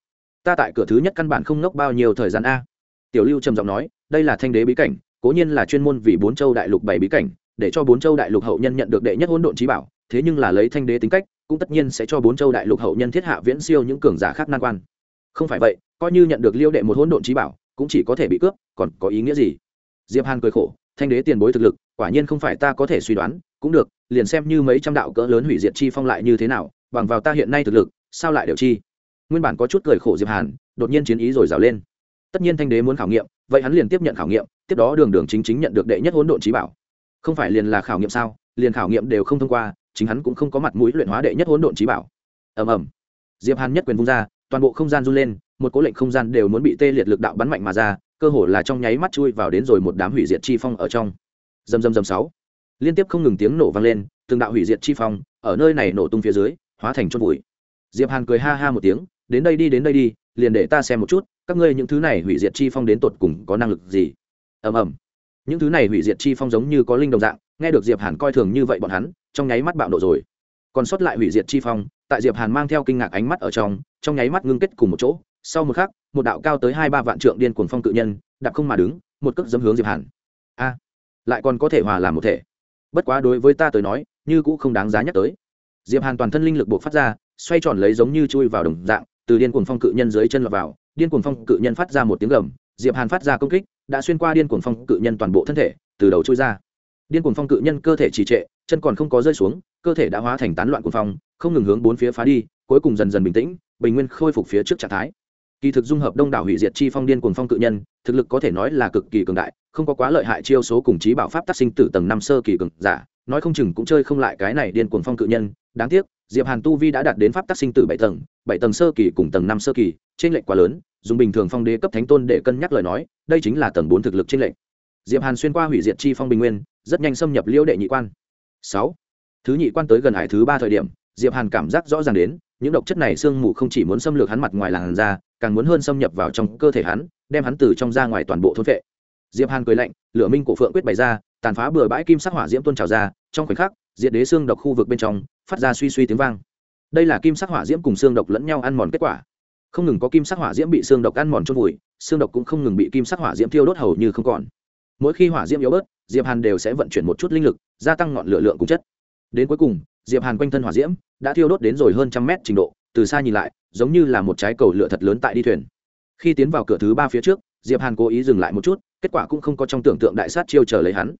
Ta tại cửa thứ nhất căn bản không nốc bao nhiêu thời gian a. Tiểu lưu trầm giọng nói, đây là thanh đế bí cảnh, cố nhiên là chuyên môn vì bốn châu đại lục bảy bí cảnh để cho bốn châu đại lục hậu nhân nhận được đệ nhất hỗn độn trí bảo, thế nhưng là lấy thanh đế tính cách, cũng tất nhiên sẽ cho bốn châu đại lục hậu nhân thiết hạ viễn siêu những cường giả khác nan quan. Không phải vậy, coi như nhận được liêu đệ một hỗn độn trí bảo, cũng chỉ có thể bị cướp, còn có ý nghĩa gì? Diệp hàn cười khổ, thanh đế tiền bối thực lực, quả nhiên không phải ta có thể suy đoán, cũng được, liền xem như mấy trăm đạo cỡ lớn hủy diệt chi phong lại như thế nào, bằng vào ta hiện nay thực lực, sao lại đều chi? Nguyên bản có chút cười khổ diệp hàn, đột nhiên chiến ý rồi rào lên. Tất nhiên thanh đế muốn khảo nghiệm, vậy hắn liền tiếp nhận khảo nghiệm, tiếp đó đường đường chính chính nhận được đệ nhất hỗn độn trí bảo không phải liền là khảo nghiệm sao, liền khảo nghiệm đều không thông qua, chính hắn cũng không có mặt mũi luyện hóa đệ nhất hỗn độn trí bảo. Ầm ầm. Diệp hàn nhất quyền vung ra, toàn bộ không gian run lên, một cố lệnh không gian đều muốn bị tê liệt lực đạo bắn mạnh mà ra, cơ hồ là trong nháy mắt chui vào đến rồi một đám hủy diệt chi phong ở trong. Dầm dầm dầm sáu. Liên tiếp không ngừng tiếng nổ vang lên, từng đạo hủy diệt chi phong ở nơi này nổ tung phía dưới, hóa thành chôn bụi diệp hàn cười ha ha một tiếng, đến đây đi, đến đây đi, liền để ta xem một chút, các ngươi những thứ này hủy diệt chi phong đến tột cùng có năng lực gì? Ầm ầm những thứ này hủy diệt chi phong giống như có linh đồng dạng, nghe được diệp hàn coi thường như vậy bọn hắn, trong nháy mắt bạo nộ rồi. Còn sót lại hủy diệt chi phong, tại diệp hàn mang theo kinh ngạc ánh mắt ở trong trong nháy mắt ngưng kết cùng một chỗ. Sau một khắc, một đạo cao tới hai ba vạn trượng điên cuồng phong cự nhân, đạp không mà đứng, một cước dấm hướng diệp hàn. A! Lại còn có thể hòa làm một thể. Bất quá đối với ta tới nói, như cũng không đáng giá nhắc tới. Diệp hàn toàn thân linh lực buộc phát ra, xoay tròn lấy giống như chui vào đồng dạng, từ điên cuồng phong cự nhân dưới chân lọt vào, điên cuồng phong cự nhân phát ra một tiếng gầm, diệp hàn phát ra công kích đã xuyên qua điên cuồng phong cự nhân toàn bộ thân thể, từ đầu chui ra. Điên cuồng phong cự nhân cơ thể trì trệ, chân còn không có rơi xuống, cơ thể đã hóa thành tán loạn cuồng phong, không ngừng hướng bốn phía phá đi, cuối cùng dần dần bình tĩnh, bình nguyên khôi phục phía trước trạng thái. Kỳ thực dung hợp đông đảo hủy diệt chi phong điên cuồng phong cự nhân, thực lực có thể nói là cực kỳ cường đại, không có quá lợi hại chiêu số cùng trí bảo pháp tác sinh tử tầng năm sơ kỳ cường giả, nói không chừng cũng chơi không lại cái này điên cuồng phong cự nhân. Đáng tiếc, diệp hàn tu vi đã đạt đến pháp tác sinh tử bảy tầng bảy tầng sơ kỳ cùng tầng năm sơ kỳ trên lệnh quá lớn dùng bình thường phong đế cấp thánh tôn để cân nhắc lời nói, đây chính là tầng bốn thực lực trên lệnh diệp hàn xuyên qua hủy diệt chi phong bình nguyên, rất nhanh xâm nhập liễu đệ nhị quan. Sáu. Thứ nhị quan tới gần hải thứ ba thời điểm, diệp hàn cảm giác rõ ràng đến, những độc chất này sương mù không chỉ muốn xâm lược hắn mặt ngoài làn da, càng muốn hơn xâm nhập vào trong cơ thể hắn, đem hắn từ trong ra ngoài toàn bộ thôn vệ diệp hàn cười lạnh, lửa minh cổ phượng quyết bày ra, tàn phá bừa bãi kim sắc hỏa diễm tuôn trào ra, trong khoảnh khắc, diệt đế xương độc khu vực bên trong, phát ra suy suy tiếng vang. Đây là kim sắc hỏa diễm cùng xương độc lẫn nhau ăn mòn kết quả không ngừng có kim sắc hỏa diễm bị xương độc ăn mòn chôn vùi, xương độc cũng không ngừng bị kim sắc hỏa diễm thiêu đốt hầu như không còn. Mỗi khi hỏa diễm yếu bớt, diệp hàn đều sẽ vận chuyển một chút linh lực, gia tăng ngọn lửa lượng cùng chất. Đến cuối cùng, diệp hàn quanh thân hỏa diễm đã thiêu đốt đến rồi hơn trăm mét trình độ, từ xa nhìn lại, giống như là một trái cầu lửa thật lớn tại đi thuyền. Khi tiến vào cửa thứ ba phía trước, diệp hàn cố ý dừng lại một chút, kết quả cũng không có trong tưởng tượng đại sát chiêu chờ lấy hắn.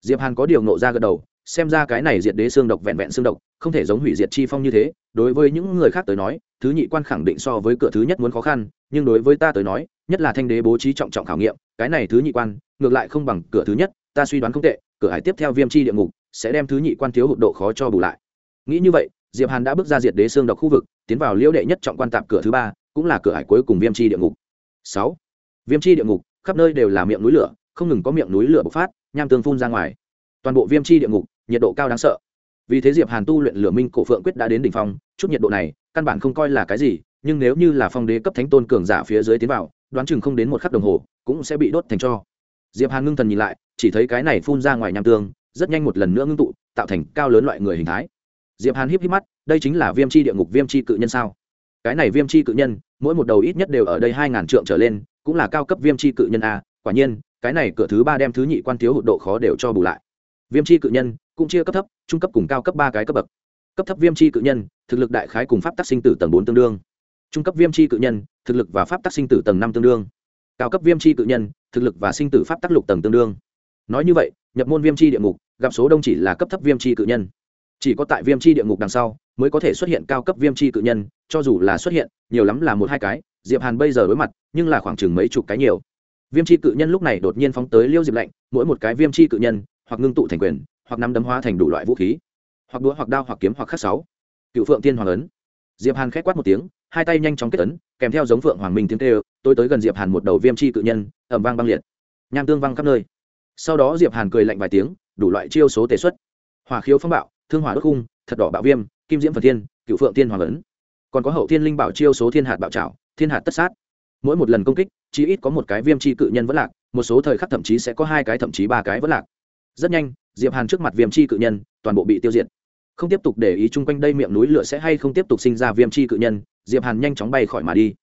Diệp hàn có điều nộ ra gật đầu xem ra cái này diệt đế xương độc vẹn vẹn xương độc, không thể giống hủy diệt chi phong như thế, đối với những người khác tới nói, thứ nhị quan khẳng định so với cửa thứ nhất muốn khó khăn, nhưng đối với ta tới nói, nhất là thanh đế bố trí trọng trọng khảo nghiệm, cái này thứ nhị quan, ngược lại không bằng cửa thứ nhất, ta suy đoán không tệ, cửa hải tiếp theo viêm chi địa ngục, sẽ đem thứ nhị quan thiếu hụt độ khó cho bù lại. Nghĩ như vậy, diệp hàn đã bước ra diệt đế xương độc khu vực, tiến vào liễu đệ nhất trọng quan tạm cửa thứ ba, cũng là cửa hải cuối cùng viêm chi địa ngục. Sáu. Viêm chi địa ngục, khắp nơi đều là miệng núi lửa, không ngừng có miệng núi lửa bộc phát, nham tương phun ra ngoài toàn bộ viêm chi địa ngục, nhiệt độ cao đáng sợ. Vì thế diệp hàn tu luyện lửa minh cổ phượng quyết đã đến đỉnh phong, chút nhiệt độ này, căn bản không coi là cái gì, nhưng nếu như là phong đế cấp thánh tôn cường giả phía dưới tiến vào, đoán chừng không đến một khắc đồng hồ, cũng sẽ bị đốt thành cho. Diệp hàn ngưng thần nhìn lại, chỉ thấy cái này phun ra ngoài nham tương, rất nhanh một lần nữa ngưng tụ, tạo thành cao lớn loại người hình thái. Diệp hàn híp híp mắt, đây chính là viêm chi địa ngục, viêm chi cự nhân sao? Cái này viêm chi cự nhân, mỗi một đầu ít nhất đều ở đây hai ngàn trượng trở lên, cũng là cao cấp viêm chi cự nhân a, quả nhiên, cái này cửa thứ ba đem thứ nhị quan thiếu hụt độ khó đều cho bù lại viêm chi cự nhân, cũng chia cấp thấp, trung cấp cùng cao cấp ba cái cấp bậc. Cấp thấp viêm chi cự nhân, thực lực đại khái cùng pháp tác sinh tử tầng bốn tương đương. Trung cấp viêm chi cự nhân, thực lực và pháp tác sinh tử tầng năm tương đương. Cao cấp viêm chi cự nhân, thực lực và sinh tử pháp tác lục tầng tương đương. Nói như vậy, nhập môn viêm chi địa ngục, gặp số đông chỉ là cấp thấp viêm chi cự nhân. Chỉ có tại viêm chi địa ngục đằng sau, mới có thể xuất hiện cao cấp viêm chi cự nhân, cho dù là xuất hiện, nhiều lắm là một hai cái, diệp hàn bây giờ đối mặt, nhưng là khoảng chừng mấy chục cái nhiều. Viêm chi cự nhân lúc này đột nhiên phóng tới liêu diệp lạnh, mỗi một cái viêm chi cự nhân hoặc ngưng tụ thành quyền, hoặc nắm đấm hóa thành đủ loại vũ khí. Hoặc đũa, hoặc đao, hoặc kiếm, hoặc khắc sáu. Cựu phượng tiên hoàng ấn. Diệp hàn khét quát một tiếng, hai tay nhanh chóng kết ấn, kèm theo giống phượng hoàng minh tiếng kêu, tôi tới gần diệp hàn một đầu viêm chi cự nhân ẩm vang băng liệt. Nham tương văng khắp nơi. Sau đó diệp hàn cười lạnh vài tiếng, đủ loại chiêu số tề xuất. Hỏa khiếu phong bạo, thương hỏa đốt khung, thật đỏ bạo viêm, kim diễm phần thiên, cựu phượng tiên hoàng ấn. Còn có hậu thiên linh bảo chiêu số thiên hạt bạo trảo, thiên hạt tất sát. Mỗi một lần công kích chỉ ít có một cái viêm chi cự nhân vẫn lạc, một số thời khắc thậm chí sẽ có hai cái, thậm chí ba cái vẫn lạc rất nhanh, diệp hàn trước mặt viêm chi cự nhân, toàn bộ bị tiêu diệt. Không tiếp tục để ý chung quanh đây miệng núi lửa sẽ hay không tiếp tục sinh ra viêm chi cự nhân, diệp hàn nhanh chóng bay khỏi mà đi.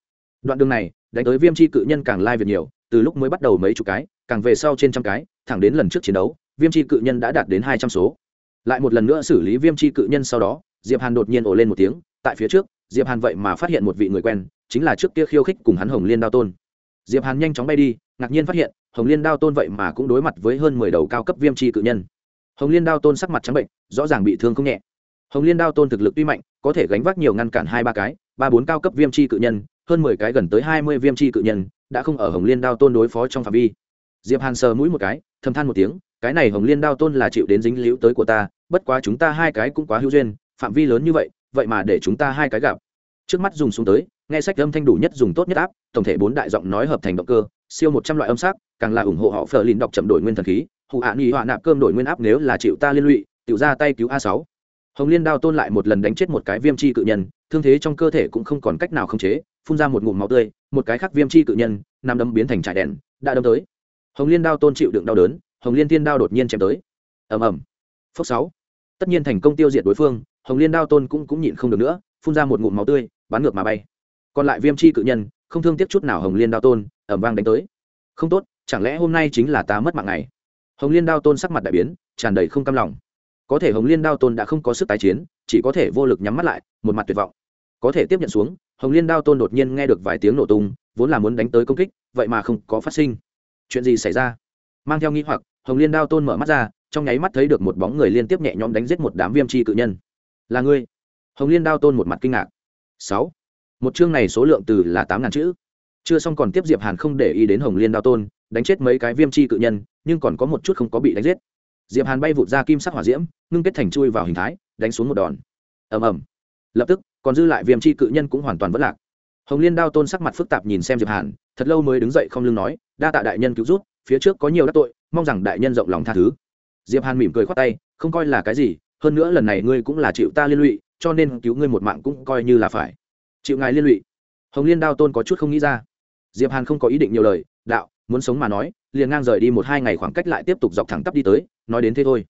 Đoạn đường này, đánh tới viêm chi cự nhân càng lai việc nhiều, từ lúc mới bắt đầu mấy chục cái, càng về sau trên trăm cái, thẳng đến lần trước chiến đấu, viêm chi cự nhân đã đạt đến hai trăm số. Lại một lần nữa xử lý viêm chi cự nhân sau đó, diệp hàn đột nhiên ồ lên một tiếng, tại phía trước, diệp hàn vậy mà phát hiện một vị người quen, chính là trước kia khiêu khích cùng hắn hồng liên đao tôn. Diệp hàn nhanh chóng bay đi ngạc nhiên phát hiện, hồng liên đao tôn vậy mà cũng đối mặt với hơn mười đầu cao cấp viêm chi cự nhân. Hồng liên đao tôn sắc mặt trắng bệnh, rõ ràng bị thương không nhẹ. Hồng liên đao tôn thực lực tuy mạnh, có thể gánh vác nhiều ngăn cản hai ba cái, ba bốn cao cấp viêm chi cự nhân, hơn mười cái gần tới hai mươi viêm chi cự nhân, đã không ở hồng liên đao tôn đối phó trong phạm vi. Diệp hàn sờ mũi một cái, thầm than một tiếng, cái này hồng liên đao tôn là chịu đến dính liễu tới của ta, bất quá chúng ta hai cái cũng quá hữu duyên, phạm vi lớn như vậy vậy mà để chúng ta hai cái gặp. Trước mắt dùng xuống tới, nghe sách âm thanh đủ nhất dùng tốt nhất áp, tổng thể bốn đại giọng nói hợp thành động cơ siêu một trăm loại âm sắc, càng là ủng hộ họ phờ lìn đọc chậm đổi nguyên thần khí. Hụ hạ nghi họa nạp cơm đổi nguyên áp nếu là chịu ta liên lụy tự ra tay cứu a sáu. Hồng liên đao tôn lại một lần đánh chết một cái viêm chi cự nhân, thương thế trong cơ thể cũng không còn cách nào khống chế, phun ra một ngụm máu tươi, một cái khác viêm chi cự nhân, nằm đâm biến thành trại đèn, đã đâm tới. Hồng liên đao tôn chịu đựng đau đớn, hồng liên tiên đao đột nhiên chém tới. Ầm ầm. Phốc sáu. Tất nhiên thành công tiêu diệt đối phương, hồng liên đao tôn cũng cũng nhịn không được nữa, phun ra một ngụm máu tươi, bắn ngược mà bay. Còn lại viêm chi cự nhân không thương tiếc chút nào hồng liên đao tôn ẩm vang đánh tới. Không tốt, chẳng lẽ hôm nay chính là ta mất mạng này hồng liên đao tôn sắc mặt đại biến, tràn đầy không cam lòng. Có thể hồng liên đao tôn đã không có sức tái chiến, chỉ có thể vô lực nhắm mắt lại, một mặt tuyệt vọng. Có thể tiếp nhận xuống, hồng liên đao tôn đột nhiên nghe được vài tiếng nổ tung, vốn là muốn đánh tới công kích, vậy mà không có phát sinh. Chuyện gì xảy ra? Mang theo nghi hoặc, hồng liên đao tôn mở mắt ra, trong nháy mắt thấy được một bóng người liên tiếp nhẹ nhõm đánh giết một đám viêm chi cự nhân. Là ngươi? Hồng liên đao tôn một mặt kinh ngạc. Sáu một chương này số lượng từ là tám ngàn chữ. Chưa xong còn tiếp diệp hàn không để ý đến hồng liên đao tôn, đánh chết mấy cái viêm chi cự nhân, nhưng còn có một chút không có bị đánh giết. Diệp hàn bay vụt ra kim sắc hỏa diễm, ngưng kết thành chui vào hình thái, đánh xuống một đòn. Ầm ầm. Lập tức, còn dư lại viêm chi cự nhân cũng hoàn toàn vất lạc. Hồng liên đao tôn sắc mặt phức tạp nhìn xem diệp hàn, thật lâu mới đứng dậy không lưng nói, đa tạ đại nhân cứu rút phía trước có nhiều đắc tội, mong rằng đại nhân rộng lòng tha thứ. Diệp hàn mỉm cười khoát tay, không coi là cái gì, hơn nữa lần này ngươi cũng là chịu ta liên lụy, cho nên cứu ngươi một mạng cũng coi như là phải chịu ngài liên lụy. Hồng liên đao tôn có chút không nghĩ ra. Diệp hàn không có ý định nhiều lời, đạo, muốn sống mà nói, liền ngang rời đi một hai ngày khoảng cách lại tiếp tục dọc thẳng tắp đi tới, nói đến thế thôi.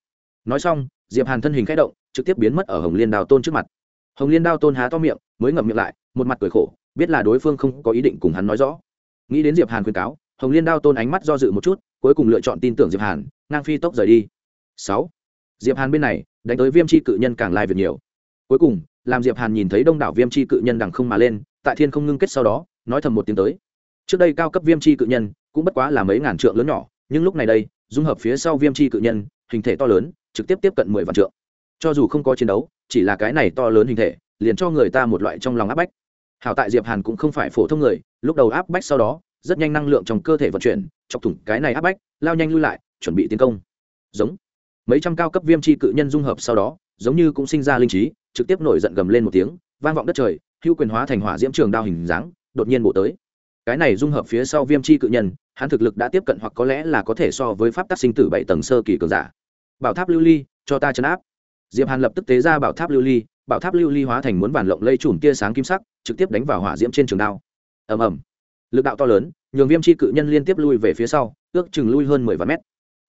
Nói xong, diệp hàn thân hình khẽ động, trực tiếp biến mất ở hồng liên đao tôn trước mặt. Hồng liên đao tôn há to miệng, mới ngậm miệng lại, một mặt cười khổ, biết là đối phương không có ý định cùng hắn nói rõ. Nghĩ đến diệp hàn khuyên cáo, hồng liên đao tôn ánh mắt do dự một chút, cuối cùng lựa chọn tin tưởng diệp hàn, ngang phi tốc rời đi. Sáu. Diệp hàn bên này, đánh tới viêm chi cự nhân càng lai việc nhiều. Cuối cùng làm diệp hàn nhìn thấy đông đảo viêm chi cự nhân đằng không mà lên tại thiên không ngưng kết sau đó nói thầm một tiếng tới trước đây cao cấp viêm chi cự nhân cũng bất quá là mấy ngàn trượng lớn nhỏ nhưng lúc này đây dung hợp phía sau viêm chi cự nhân hình thể to lớn trực tiếp tiếp cận mười vạn trượng cho dù không có chiến đấu chỉ là cái này to lớn hình thể liền cho người ta một loại trong lòng áp bách hảo tại diệp hàn cũng không phải phổ thông người lúc đầu áp bách sau đó rất nhanh năng lượng trong cơ thể vận chuyển chọc thủng cái này áp bách lao nhanh lui lại chuẩn bị tiến công giống mấy trăm cao cấp viêm chi cự nhân dung hợp sau đó giống như cũng sinh ra linh trí trực tiếp nổi giận gầm lên một tiếng, vang vọng đất trời, hữu quyền hóa thành hỏa diễm trường đao hình dáng, đột nhiên bổ tới. Cái này dung hợp phía sau viêm chi cự nhân, hắn thực lực đã tiếp cận hoặc có lẽ là có thể so với pháp tác sinh tử bảy tầng sơ kỳ cường giả. Bảo tháp lưu ly, cho ta chấn áp. Diệp hàn lập tức tế ra bảo tháp lưu ly, bảo tháp lưu ly hóa thành muốn bản lộng lây chùm tia sáng kim sắc, trực tiếp đánh vào hỏa diễm trên trường đao. Ầm ầm. Lực đạo to lớn, nhường viêm chi cự nhân liên tiếp lui về phía sau, ước chừng lui hơn mười vạn mét.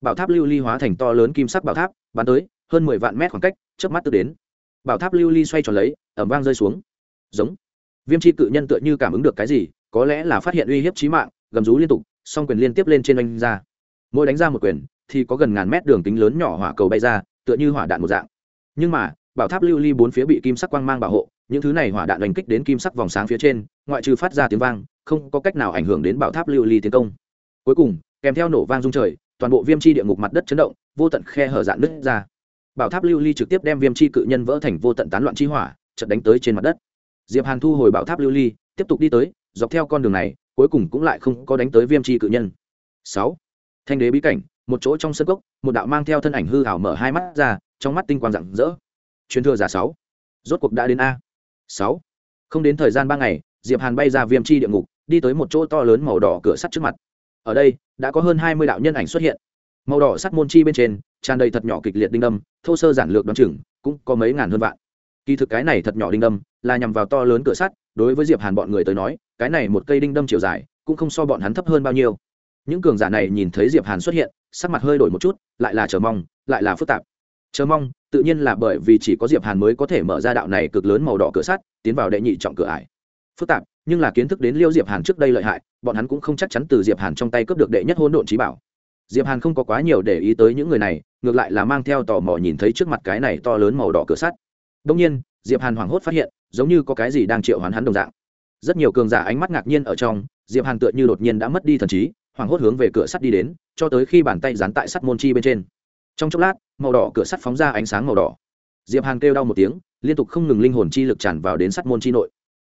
Bảo tháp lưu ly hóa thành to lớn kim sắc bảo tháp, bắn tới, hơn mười vạn mét khoảng cách trước mắt tự đến bảo tháp lưu ly xoay tròn lấy ẩm vang rơi xuống. Giống. Viêm chi cự nhân tựa như cảm ứng được cái gì, có lẽ là phát hiện uy hiếp trí mạng, gầm rú liên tục, song quyền liên tiếp lên trên oanh ra. Mỗi đánh ra một quyền, thì có gần ngàn mét đường kính lớn nhỏ hỏa cầu bay ra, tựa như hỏa đạn một dạng. Nhưng mà, bảo tháp lưu ly bốn phía bị kim sắc quang mang bảo hộ, những thứ này hỏa đạn đánh kích đến kim sắc vòng sáng phía trên, ngoại trừ phát ra tiếng vang, không có cách nào ảnh hưởng đến bảo tháp lưu ly tiến công. Cuối cùng, kèm theo nổ vang rung trời, toàn bộ viêm chi địa ngục mặt đất chấn động, vô tận khe hở dạn nứt ra bảo tháp lưu ly trực tiếp đem viêm chi cự nhân vỡ thành vô tận tán loạn chi hỏa trận đánh tới trên mặt đất. Diệp hàn thu hồi bảo tháp lưu ly, tiếp tục đi tới, dọc theo con đường này, cuối cùng cũng lại không có đánh tới viêm chi cự nhân. Sáu. Thanh đế bí cảnh, một chỗ trong sân cốc, một đạo mang theo thân ảnh hư ảo mở hai mắt ra, trong mắt tinh quang rạng rỡ. Truyền thừa giả sáu. Rốt cuộc đã đến a. Sáu. Không đến thời gian ba ngày, diệp hàn bay ra viêm chi địa ngục, đi tới một chỗ to lớn màu đỏ cửa sắt trước mặt. Ở đây, đã có hơn hai mươi đạo nhân ảnh xuất hiện màu đỏ sắt môn chi bên trên, tràn đầy thật nhỏ kịch liệt đinh đâm, thô sơ giản lược đoán chừng, cũng có mấy ngàn hơn vạn. Kỳ thực cái này thật nhỏ đinh đâm, là nhằm vào to lớn cửa sắt, đối với diệp hàn bọn người tới nói, cái này một cây đinh đâm chiều dài, cũng không so bọn hắn thấp hơn bao nhiêu. Những cường giả này nhìn thấy diệp hàn xuất hiện, sắc mặt hơi đổi một chút, lại là chờ mong, lại là phức tạp. Chờ mong, tự nhiên là bởi vì chỉ có diệp hàn mới có thể mở ra đạo này cực lớn màu đỏ cửa sắt, tiến vào đệ nhị trọng cửa ải. Phức tạp, nhưng là kiến thức đến liêu diệp hàn trước đây lợi hại, bọn hắn cũng không chắc chắn từ diệp hàn trong tay cướp được đệ nhất hỗn độn trí bảo diệp hàn không có quá nhiều để ý tới những người này, ngược lại là mang theo tò mò nhìn thấy trước mặt cái này to lớn màu đỏ cửa sắt. Đông nhiên, diệp hàn hoảng hốt phát hiện, giống như có cái gì đang triệu hoán hắn đồng dạng. Rất nhiều cường giả ánh mắt ngạc nhiên ở trong, diệp hàn tựa như đột nhiên đã mất đi thần trí, hoảng hốt hướng về cửa sắt đi đến, cho tới khi bàn tay dán tại sắt môn chi bên trên. Trong chốc lát, màu đỏ cửa sắt phóng ra ánh sáng màu đỏ. Diệp hàn kêu đau một tiếng, liên tục không ngừng linh hồn chi lực tràn vào đến sắt môn chi nội.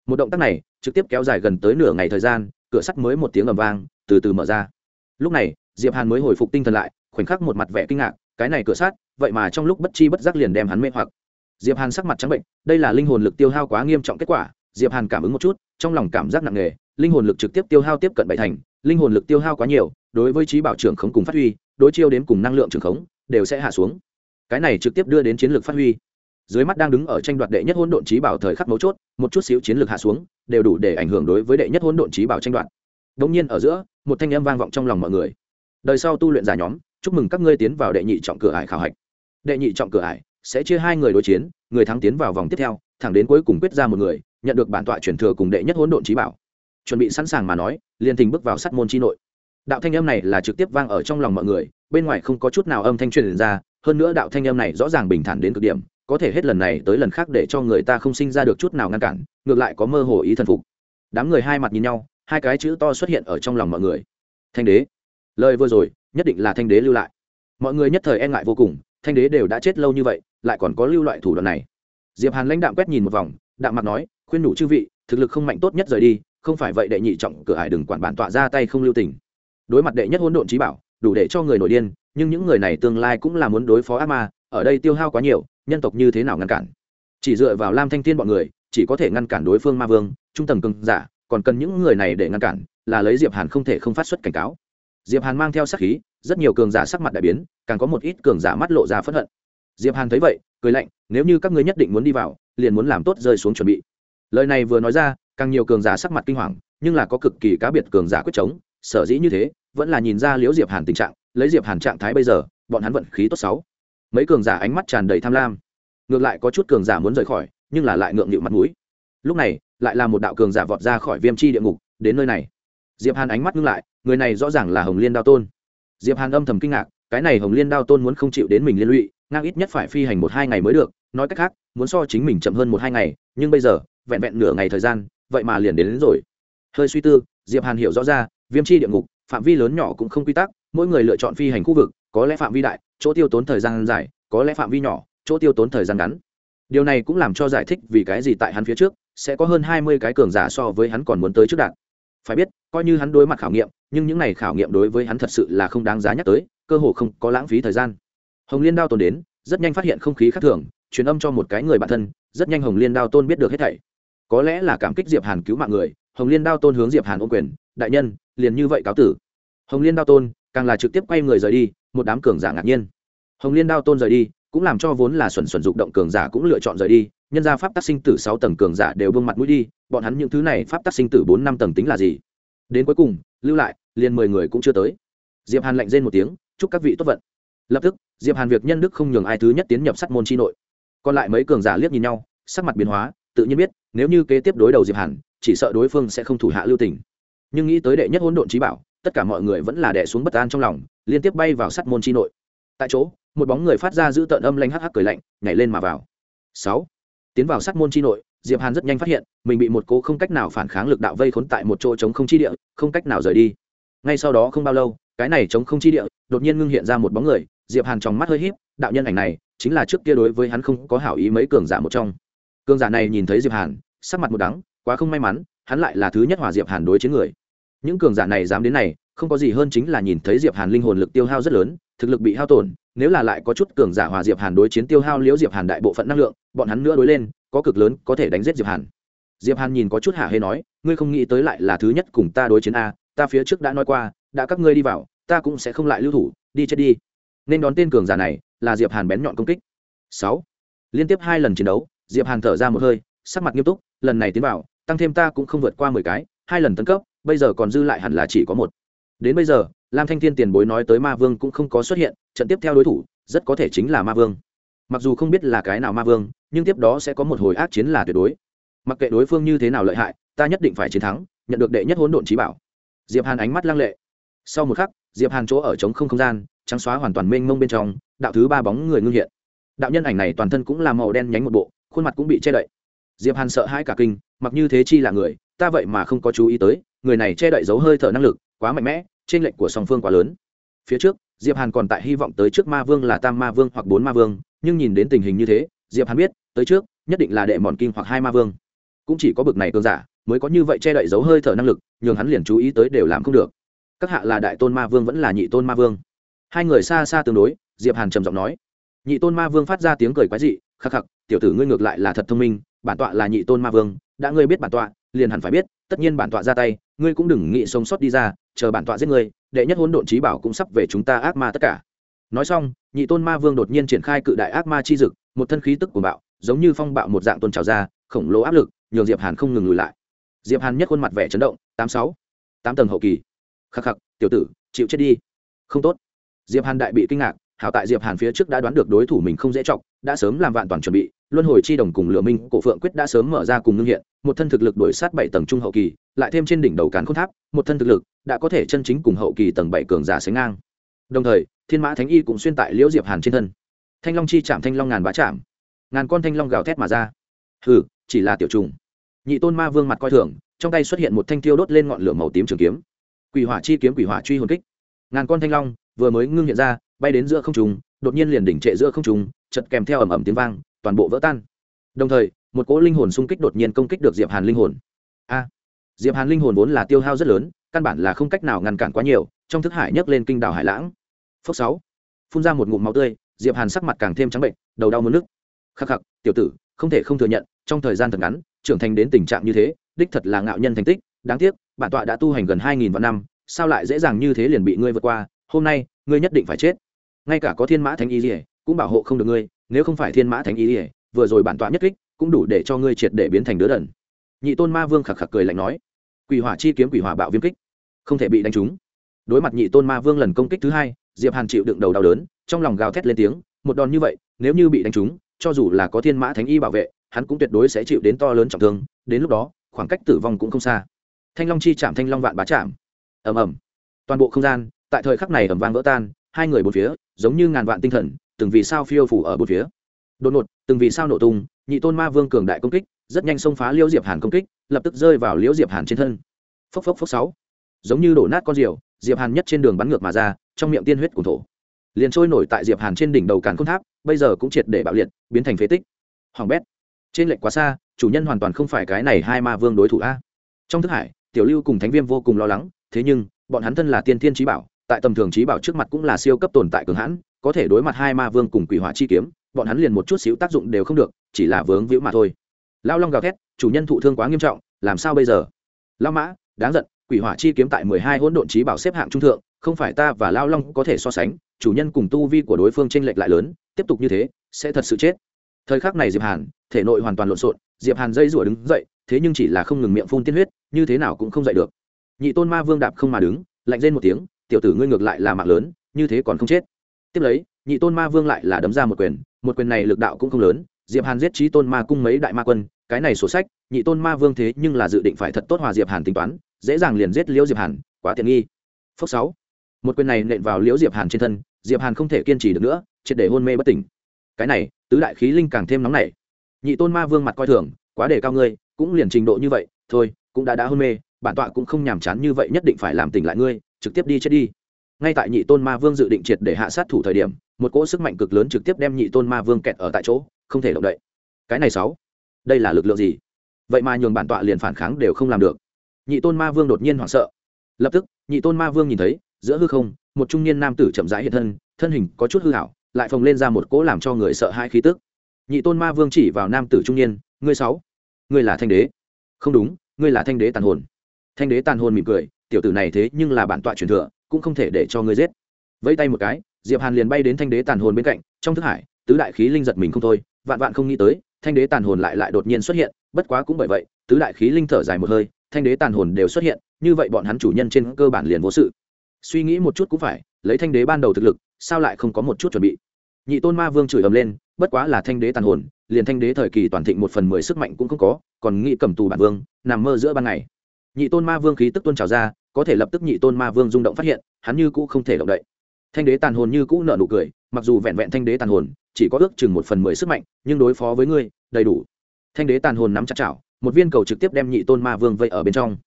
Một động tác này, trực tiếp kéo dài gần tới nửa ngày thời gian, cửa sắt mới một tiếng ầm vang, từ từ mở ra. Lúc này diệp hàn mới hồi phục tinh thần lại khoảnh khắc một mặt vẻ kinh ngạc cái này cửa sát, vậy mà trong lúc bất chi bất giác liền đem hắn mê hoặc. Diệp hàn sắc mặt trắng bệnh đây là linh hồn lực tiêu hao quá nghiêm trọng kết quả. Diệp hàn cảm ứng một chút trong lòng cảm giác nặng nề linh hồn lực trực tiếp tiêu hao tiếp cận bảy thành linh hồn lực tiêu hao quá nhiều đối với trí bảo trưởng khống cùng phát huy đối chiêu đến cùng năng lượng trưởng khống đều sẽ hạ xuống. Cái này trực tiếp đưa đến chiến lược phát huy. Dưới mắt đang đứng ở tranh đoạt đệ nhất hỗn độn trí bảo thời khắc mấu chốt một chút xíu chiến lược hạ xuống đều đủ để ảnh hưởng đối với đệ nhất hỗn độn trí bảo tranh đoạt. Đống nhiên ở giữa một thanh âm vang vọng trong lòng mọi người đời sau tu luyện giả nhóm, chúc mừng các ngươi tiến vào đệ nhị trọng cửa ải khảo hạch. Đệ nhị trọng cửa ải sẽ chia hai người đối chiến, người thắng tiến vào vòng tiếp theo, thẳng đến cuối cùng quyết ra một người, nhận được bản tọa truyền thừa cùng đệ nhất hỗn độn trí bảo. Chuẩn bị sẵn sàng mà nói, liền thình bước vào sắt môn chi nội. Đạo thanh âm này là trực tiếp vang ở trong lòng mọi người, bên ngoài không có chút nào âm thanh truyền ra, hơn nữa đạo thanh âm này rõ ràng bình thản đến cực điểm, có thể hết lần này tới lần khác để cho người ta không sinh ra được chút nào ngăn cản, ngược lại có mơ hồ ý thần phục. Đám người hai mặt nhìn nhau, hai cái chữ to xuất hiện ở trong lòng mọi người. Thanh đế lời vừa rồi, nhất định là thanh đế lưu lại. Mọi người nhất thời e ngại vô cùng, thanh đế đều đã chết lâu như vậy, lại còn có lưu loại thủ đoạn này. Diệp hàn lãnh đạm quét nhìn một vòng, đạm mặt nói, khuyên nhủ chư vị, thực lực không mạnh tốt nhất rời đi, không phải vậy đệ nhị trọng cửa hải đừng quản bản tọa ra tay không lưu tình. Đối mặt đệ nhất hỗn độn trí bảo, đủ để cho người nổi điên, nhưng những người này tương lai cũng là muốn đối phó ác ma, ở đây tiêu hao quá nhiều, nhân tộc như thế nào ngăn cản? Chỉ dựa vào lam thanh thiên bọn người, chỉ có thể ngăn cản đối phương ma vương, trung tầng cường giả, còn cần những người này để ngăn cản, là lấy diệp hàn không thể không phát xuất cảnh cáo diệp hàn mang theo sát khí, rất nhiều cường giả sắc mặt đại biến, càng có một ít cường giả mắt lộ ra phẫn hận. Diệp hàn thấy vậy, cười lạnh, nếu như các ngươi nhất định muốn đi vào, liền muốn làm tốt rơi xuống chuẩn bị. Lời này vừa nói ra, càng nhiều cường giả sắc mặt kinh hoàng, nhưng là có cực kỳ cá biệt cường giả quyết chống, sở dĩ như thế, vẫn là nhìn ra liễu diệp hàn tình trạng, lấy diệp hàn trạng thái bây giờ, bọn hắn vận khí tốt sáu. Mấy cường giả ánh mắt tràn đầy tham lam. Ngược lại có chút cường giả muốn rời khỏi, nhưng là lại ngượng nghịu mặt mũi. Lúc này, lại là một đạo cường giả vọt ra khỏi viêm chi địa ngục, đến nơi này diệp hàn ánh mắt ngưng lại người này rõ ràng là hồng liên đao tôn. Diệp hàn âm thầm kinh ngạc cái này hồng liên đao tôn muốn không chịu đến mình liên lụy ngang ít nhất phải phi hành một hai ngày mới được nói cách khác muốn so chính mình chậm hơn một hai ngày nhưng bây giờ vẹn vẹn nửa ngày thời gian vậy mà liền đến, đến rồi. Hơi suy tư diệp hàn hiểu rõ ra viêm chi địa ngục phạm vi lớn nhỏ cũng không quy tắc mỗi người lựa chọn phi hành khu vực có lẽ phạm vi đại chỗ tiêu tốn thời gian dài có lẽ phạm vi nhỏ chỗ tiêu tốn thời gian ngắn. Điều này cũng làm cho giải thích vì cái gì tại hắn phía trước sẽ có hơn hai mươi cái cường giả so với hắn còn muốn tới trước đạn phải biết, coi như hắn đối mặt khảo nghiệm, nhưng những n à y khảo nghiệm đối với hắn thật sự là không đáng giá nhắc tới, cơ hồ không có lãng phí thời gian. Hồng liên đao tôn đến, rất nhanh phát hiện không khí khác thường, truyền âm cho một cái người bạn thân, rất nhanh hồng liên đao tôn biết được hết thảy. Có lẽ là cảm kích diệp hàn cứu mạng người, hồng liên đao tôn hướng diệp hàn ôm quyền, đại nhân, liền như vậy cáo tử. Hồng liên đao tôn, càng là trực tiếp quay người rời đi, một đám cường giả ngạc nhiên. Hồng liên đao tôn rời đi, cũng làm cho vốn là xuẩn xuẩn dục động cường giả cũng lựa chọn rời đi, nhân gia pháp tác sinh tử sáu tầng cường giả đều bưng mặt mũi đi bọn hắn những thứ này pháp tắc sinh tử bốn năm tầng tính là gì? Đến cuối cùng, lưu lại, liền mười người cũng chưa tới. Diệp hàn lạnh rên một tiếng, chúc các vị tốt vận. Lập tức, diệp hàn việc nhân đức không nhường ai thứ nhất tiến nhập sát môn chi nội. Còn lại mấy cường giả liếc nhìn nhau, sắc mặt biến hóa, tự nhiên biết, nếu như kế tiếp đối đầu diệp hàn, chỉ sợ đối phương sẽ không thủ hạ lưu tình. Nhưng nghĩ tới đệ nhất hỗn độn trí bảo, tất cả mọi người vẫn là đè xuống bất an trong lòng, liên tiếp bay vào sát môn chi nội. Tại chỗ, một bóng người phát ra giữ tợn âm lanh hắc hắc cười lạnh, nhảy lên mà vào. Sáu. Tiến vào sát môn chi nội diệp hàn rất nhanh phát hiện, mình bị một cố không cách nào phản kháng lực đạo vây khốn tại một chỗ chống không chi địa, không cách nào rời đi. Ngay sau đó không bao lâu, cái này chống không chi địa đột nhiên ngưng hiện ra một bóng người, diệp hàn trong mắt hơi híp, đạo nhân ảnh này chính là trước kia đối với hắn không có hảo ý mấy cường giả một trong. Cường giả này nhìn thấy diệp hàn, sắc mặt một đắng, quá không may mắn, hắn lại là thứ nhất hòa diệp hàn đối chiến người. Những cường giả này dám đến này, không có gì hơn chính là nhìn thấy diệp hàn linh hồn lực tiêu hao rất lớn, thực lực bị hao tổn nếu là lại có chút cường giả hòa diệp hàn đối chiến tiêu hao liễu diệp hàn đại bộ phận năng lượng, bọn hắn nữa đối lên, có cực lớn, có thể đánh giết diệp hàn. Diệp hàn nhìn có chút hạ hê nói, ngươi không nghĩ tới lại là thứ nhất cùng ta đối chiến a, ta phía trước đã nói qua, đã các ngươi đi vào, ta cũng sẽ không lại lưu thủ, đi chết đi. Nên đón tên cường giả này là diệp hàn bén nhọn công kích. Sáu. Liên tiếp hai lần chiến đấu, diệp hàn thở ra một hơi, sắc mặt nghiêm túc, lần này tiến vào, tăng thêm ta cũng không vượt qua mười cái, hai lần tấn cấp, bây giờ còn dư lại hẳn là chỉ có một. Đến bây giờ lam thanh thiên tiền bối nói tới ma vương cũng không có xuất hiện, trận tiếp theo đối thủ rất có thể chính là ma vương. Mặc dù không biết là cái nào ma vương, nhưng tiếp đó sẽ có một hồi ác chiến là tuyệt đối. Mặc kệ đối phương như thế nào lợi hại, ta nhất định phải chiến thắng, nhận được đệ nhất hỗn độn trí bảo. Diệp hàn ánh mắt lăng lệ. Sau một khắc, diệp hàn chỗ ở trống không không gian, trắng xóa hoàn toàn mênh mông bên trong, đạo thứ ba bóng người ngưng hiện. Đạo nhân ảnh này toàn thân cũng là màu đen nhánh một bộ, khuôn mặt cũng bị che đậy. Diệp hàn sợ hãi cả kinh, mặc như thế chi là người, ta vậy mà không có chú ý tới, người này che đậy giấu hơi thở năng lực, quá mạnh mẽ trên lệnh của song phương quá lớn. Phía trước, diệp hàn còn tại hy vọng tới trước ma vương là tam ma vương hoặc bốn ma vương, nhưng nhìn đến tình hình như thế, diệp hàn biết, tới trước, nhất định là đệ mòn kim hoặc hai ma vương. Cũng chỉ có bực này cường giả, mới có như vậy che đậy giấu hơi thở năng lực, nhường hắn liền chú ý tới đều làm không được. Các hạ là đại tôn ma vương vẫn là nhị tôn ma vương? Hai người xa xa tương đối, diệp hàn trầm giọng nói. Nhị tôn ma vương phát ra tiếng cười quái dị, khắc khắc, tiểu tử ngươi ngược lại là thật thông minh, bản tọa là nhị tôn ma vương, đã ngươi biết bản tọa, liền hẳn phải biết, tất nhiên bản tọa ra tay, ngươi cũng đừng nghĩ sống sót đi ra chờ bản tọa giết ngươi, đệ nhất hỗn độn trí bảo cũng sắp về chúng ta ác ma tất cả. Nói xong, nhị tôn ma vương đột nhiên triển khai cự đại ác ma chi dực, một thân khí tức của bạo, giống như phong bạo một dạng tôn trào ra, khổng lồ áp lực, nhường diệp hàn không ngừng lùi lại. Diệp hàn nhất khuôn mặt vẻ chấn động, tám sáu, tám tầng hậu kỳ. Khắc khắc, tiểu tử, chịu chết đi. Không tốt. Diệp hàn đại bị kinh ngạc, hảo tại diệp hàn phía trước đã đoán được đối thủ mình không dễ chọc, đã sớm làm vạn toàn chuẩn bị luân hồi chi đồng cùng lửa minh, cổ phượng quyết đã sớm mở ra cùng ngưng hiện, một thân thực lực đổi sát bảy tầng trung hậu kỳ, lại thêm trên đỉnh đầu cán khôn tháp, một thân thực lực đã có thể chân chính cùng hậu kỳ tầng bảy cường giả sánh ngang. Đồng thời, thiên mã thánh y cũng xuyên tại liễu diệp hàn trên thân. Thanh long chi chạm thanh long ngàn bá chạm. Ngàn con thanh long gào thét mà ra. Hừ, chỉ là tiểu trùng. Nhị tôn ma vương mặt coi thường, trong tay xuất hiện một thanh tiêu đốt lên ngọn lửa màu tím trường kiếm. Quỷ hỏa chi kiếm quỷ hỏa truy hồn kích. Ngàn con thanh long vừa mới ngưng hiện ra, bay đến giữa không trùng đột nhiên liền đỉnh trệ giữa không trùng chật kèm theo ầm ầm tiếng vang toàn bộ vỡ tan. Đồng thời, một cỗ linh hồn xung kích đột nhiên công kích được diệp hàn linh hồn. A! À, diệp hàn linh hồn vốn là tiêu hao rất lớn, căn bản là không cách nào ngăn cản quá nhiều, trong thức hải nhấc lên kinh đảo hải lãng. Phốc sáu, phun ra một ngụm máu tươi, diệp hàn sắc mặt càng thêm trắng bệnh, đầu đau muốn nước khắc khắc, tiểu tử, không thể không thừa nhận, trong thời gian thật ngắn, trưởng thành đến tình trạng như thế, đích thật là ngạo nhân thành tích. Đáng tiếc, bản tọa đã tu hành gần hai nghìn vạn năm, sao lại dễ dàng như thế liền bị ngươi vượt qua? Hôm nay, ngươi nhất định phải chết. Ngay cả có thiên mã thánh y ỉa cũng bảo hộ không được ngươi nếu không phải thiên mã thánh y ỉa, vừa rồi bản tọa nhất kích, cũng đủ để cho ngươi triệt để biến thành đứa đần. Nhị tôn ma vương khạc khạc cười lạnh nói. Quỷ hỏa chi kiếm quỷ hỏa bạo viêm kích, không thể bị đánh trúng. Đối mặt nhị tôn ma vương lần công kích thứ hai, diệp hàn chịu đựng đầu đau đớn, trong lòng gào thét lên tiếng, một đòn như vậy, nếu như bị đánh trúng, cho dù là có thiên mã thánh y bảo vệ, hắn cũng tuyệt đối sẽ chịu đến to lớn trọng thương, đến lúc đó, khoảng cách tử vong cũng không xa. Thanh long chi chạm thanh long vạn bá chạm. Ầm ầm. Toàn bộ không gian, tại thời khắc này ầm vang vỡ tan, hai người bốn phía, giống như ngàn vạn tinh thần từng vì sao phiêu phủ ở bốn phía. Đột ngột từng vì sao nổ tung nhị tôn ma vương cường đại công kích rất nhanh xông phá liễu diệp hàn công kích lập tức rơi vào liễu diệp hàn trên thân. Phốc phốc phốc sáu. Giống như đổ nát con diều, diệp hàn nhất trên đường bắn ngược mà ra trong miệng tiên huyết cùng thổ. Liền trôi nổi tại diệp hàn trên đỉnh đầu càn khôn tháp bây giờ cũng triệt để bạo liệt biến thành phế tích. Hoàng bét. Trên lệnh quá xa chủ nhân hoàn toàn không phải cái này hai ma vương đối thủ a. Trong thức hải tiểu lưu cùng thánh viêm vô cùng lo lắng thế nhưng bọn hắn thân là tiên thiên trí bảo tại tầm thường trí bảo trước mặt cũng là siêu cấp tồn tại cường hãn, có thể đối mặt hai ma vương cùng quỷ hỏa chi kiếm, bọn hắn liền một chút xíu tác dụng đều không được, chỉ là vướng víu mà thôi. Lao long gào thét, chủ nhân thụ thương quá nghiêm trọng, làm sao bây giờ? Lao mã, đáng giận, quỷ hỏa chi kiếm tại mười hai hỗn độn trí bảo xếp hạng trung thượng, không phải ta và lao long có thể so sánh, chủ nhân cùng tu vi của đối phương tranh lệch lại lớn, tiếp tục như thế, sẽ thật sự chết. Thời khắc này diệp hàn, thể nội hoàn toàn lộn xộn, diệp hàn dây rủa đứng dậy, thế nhưng chỉ là không ngừng miệng phun tiên huyết, như thế nào cũng không dậy được. Nhị tôn ma vương đạp không mà đứng, lạnh lên một tiếng tiểu tử ngươi ngược lại là mạng lớn, như thế còn không chết. Tiếp lấy, nhị tôn ma vương lại là đấm ra một quyền một quyền này lực đạo cũng không lớn, diệp hàn giết trí tôn ma cung mấy đại ma quân, cái này sổ sách, nhị tôn ma vương thế nhưng là dự định phải thật tốt hòa diệp hàn tính toán, dễ dàng liền giết liễu diệp hàn, quá tiện nghi. Phước sáu. Một quyền này nện vào liễu diệp hàn trên thân, diệp hàn không thể kiên trì được nữa, triệt để hôn mê bất tỉnh. Cái này, tứ đại khí linh càng thêm nóng nảy. Nhị tôn ma vương mặt coi thường, quá để cao ngươi, cũng liền trình độ như vậy, thôi, cũng đã đã hôn mê, bản tọa cũng không nhàm chán như vậy nhất định phải làm tỉnh lại ngươi trực tiếp đi chết đi. Ngay tại nhị tôn ma vương dự định triệt để hạ sát thủ thời điểm, một cỗ sức mạnh cực lớn trực tiếp đem nhị tôn ma vương kẹt ở tại chỗ, không thể động đậy. Cái này sáu, đây là lực lượng gì? Vậy mà nhường bản tọa liền phản kháng đều không làm được. Nhị tôn ma vương đột nhiên hoảng sợ. Lập tức, nhị tôn ma vương nhìn thấy, giữa hư không, một trung niên nam tử chậm rãi hiện thân thân hình có chút hư hảo, lại phồng lên ra một cỗ làm cho người sợ hai khí tức. Nhị tôn ma vương chỉ vào nam tử trung niên, ngươi sáu, ngươi là thanh đế. Không đúng, ngươi là thanh đế tàn hồn. Thanh đế tàn hồn mỉm cười tiểu tử này thế nhưng là bản tọa truyền thừa, cũng không thể để cho ngươi giết. Vẫy tay một cái, diệp hàn liền bay đến thanh đế tàn hồn bên cạnh, trong thức hải, tứ đại khí linh giật mình không thôi, vạn vạn không nghĩ tới, thanh đế tàn hồn lại lại đột nhiên xuất hiện, bất quá cũng bởi vậy, tứ đại khí linh thở dài một hơi, thanh đế tàn hồn đều xuất hiện, như vậy bọn hắn chủ nhân trên cơ bản liền vô sự. Suy nghĩ một chút cũng phải, lấy thanh đế ban đầu thực lực, sao lại không có một chút chuẩn bị? Nhị tôn ma vương chửi ầm lên, bất quá là thanh đế tàn hồn, liền thanh đế thời kỳ toàn thịnh một phần mười sức mạnh cũng không có, còn nghĩ cầm tù bản vương, nằm mơ giữa ban ngày nhị tôn ma vương khí tức tuôn trào ra, có thể lập tức nhị tôn ma vương rung động phát hiện, hắn như cũ không thể động đậy. Thanh đế tàn hồn như cũ nợ nụ cười, mặc dù vẹn vẹn thanh đế tàn hồn, chỉ có ước chừng một phần mười sức mạnh, nhưng đối phó với ngươi, đầy đủ. Thanh đế tàn hồn nắm chặt chảo, một viên cầu trực tiếp đem nhị tôn ma vương vây ở bên trong.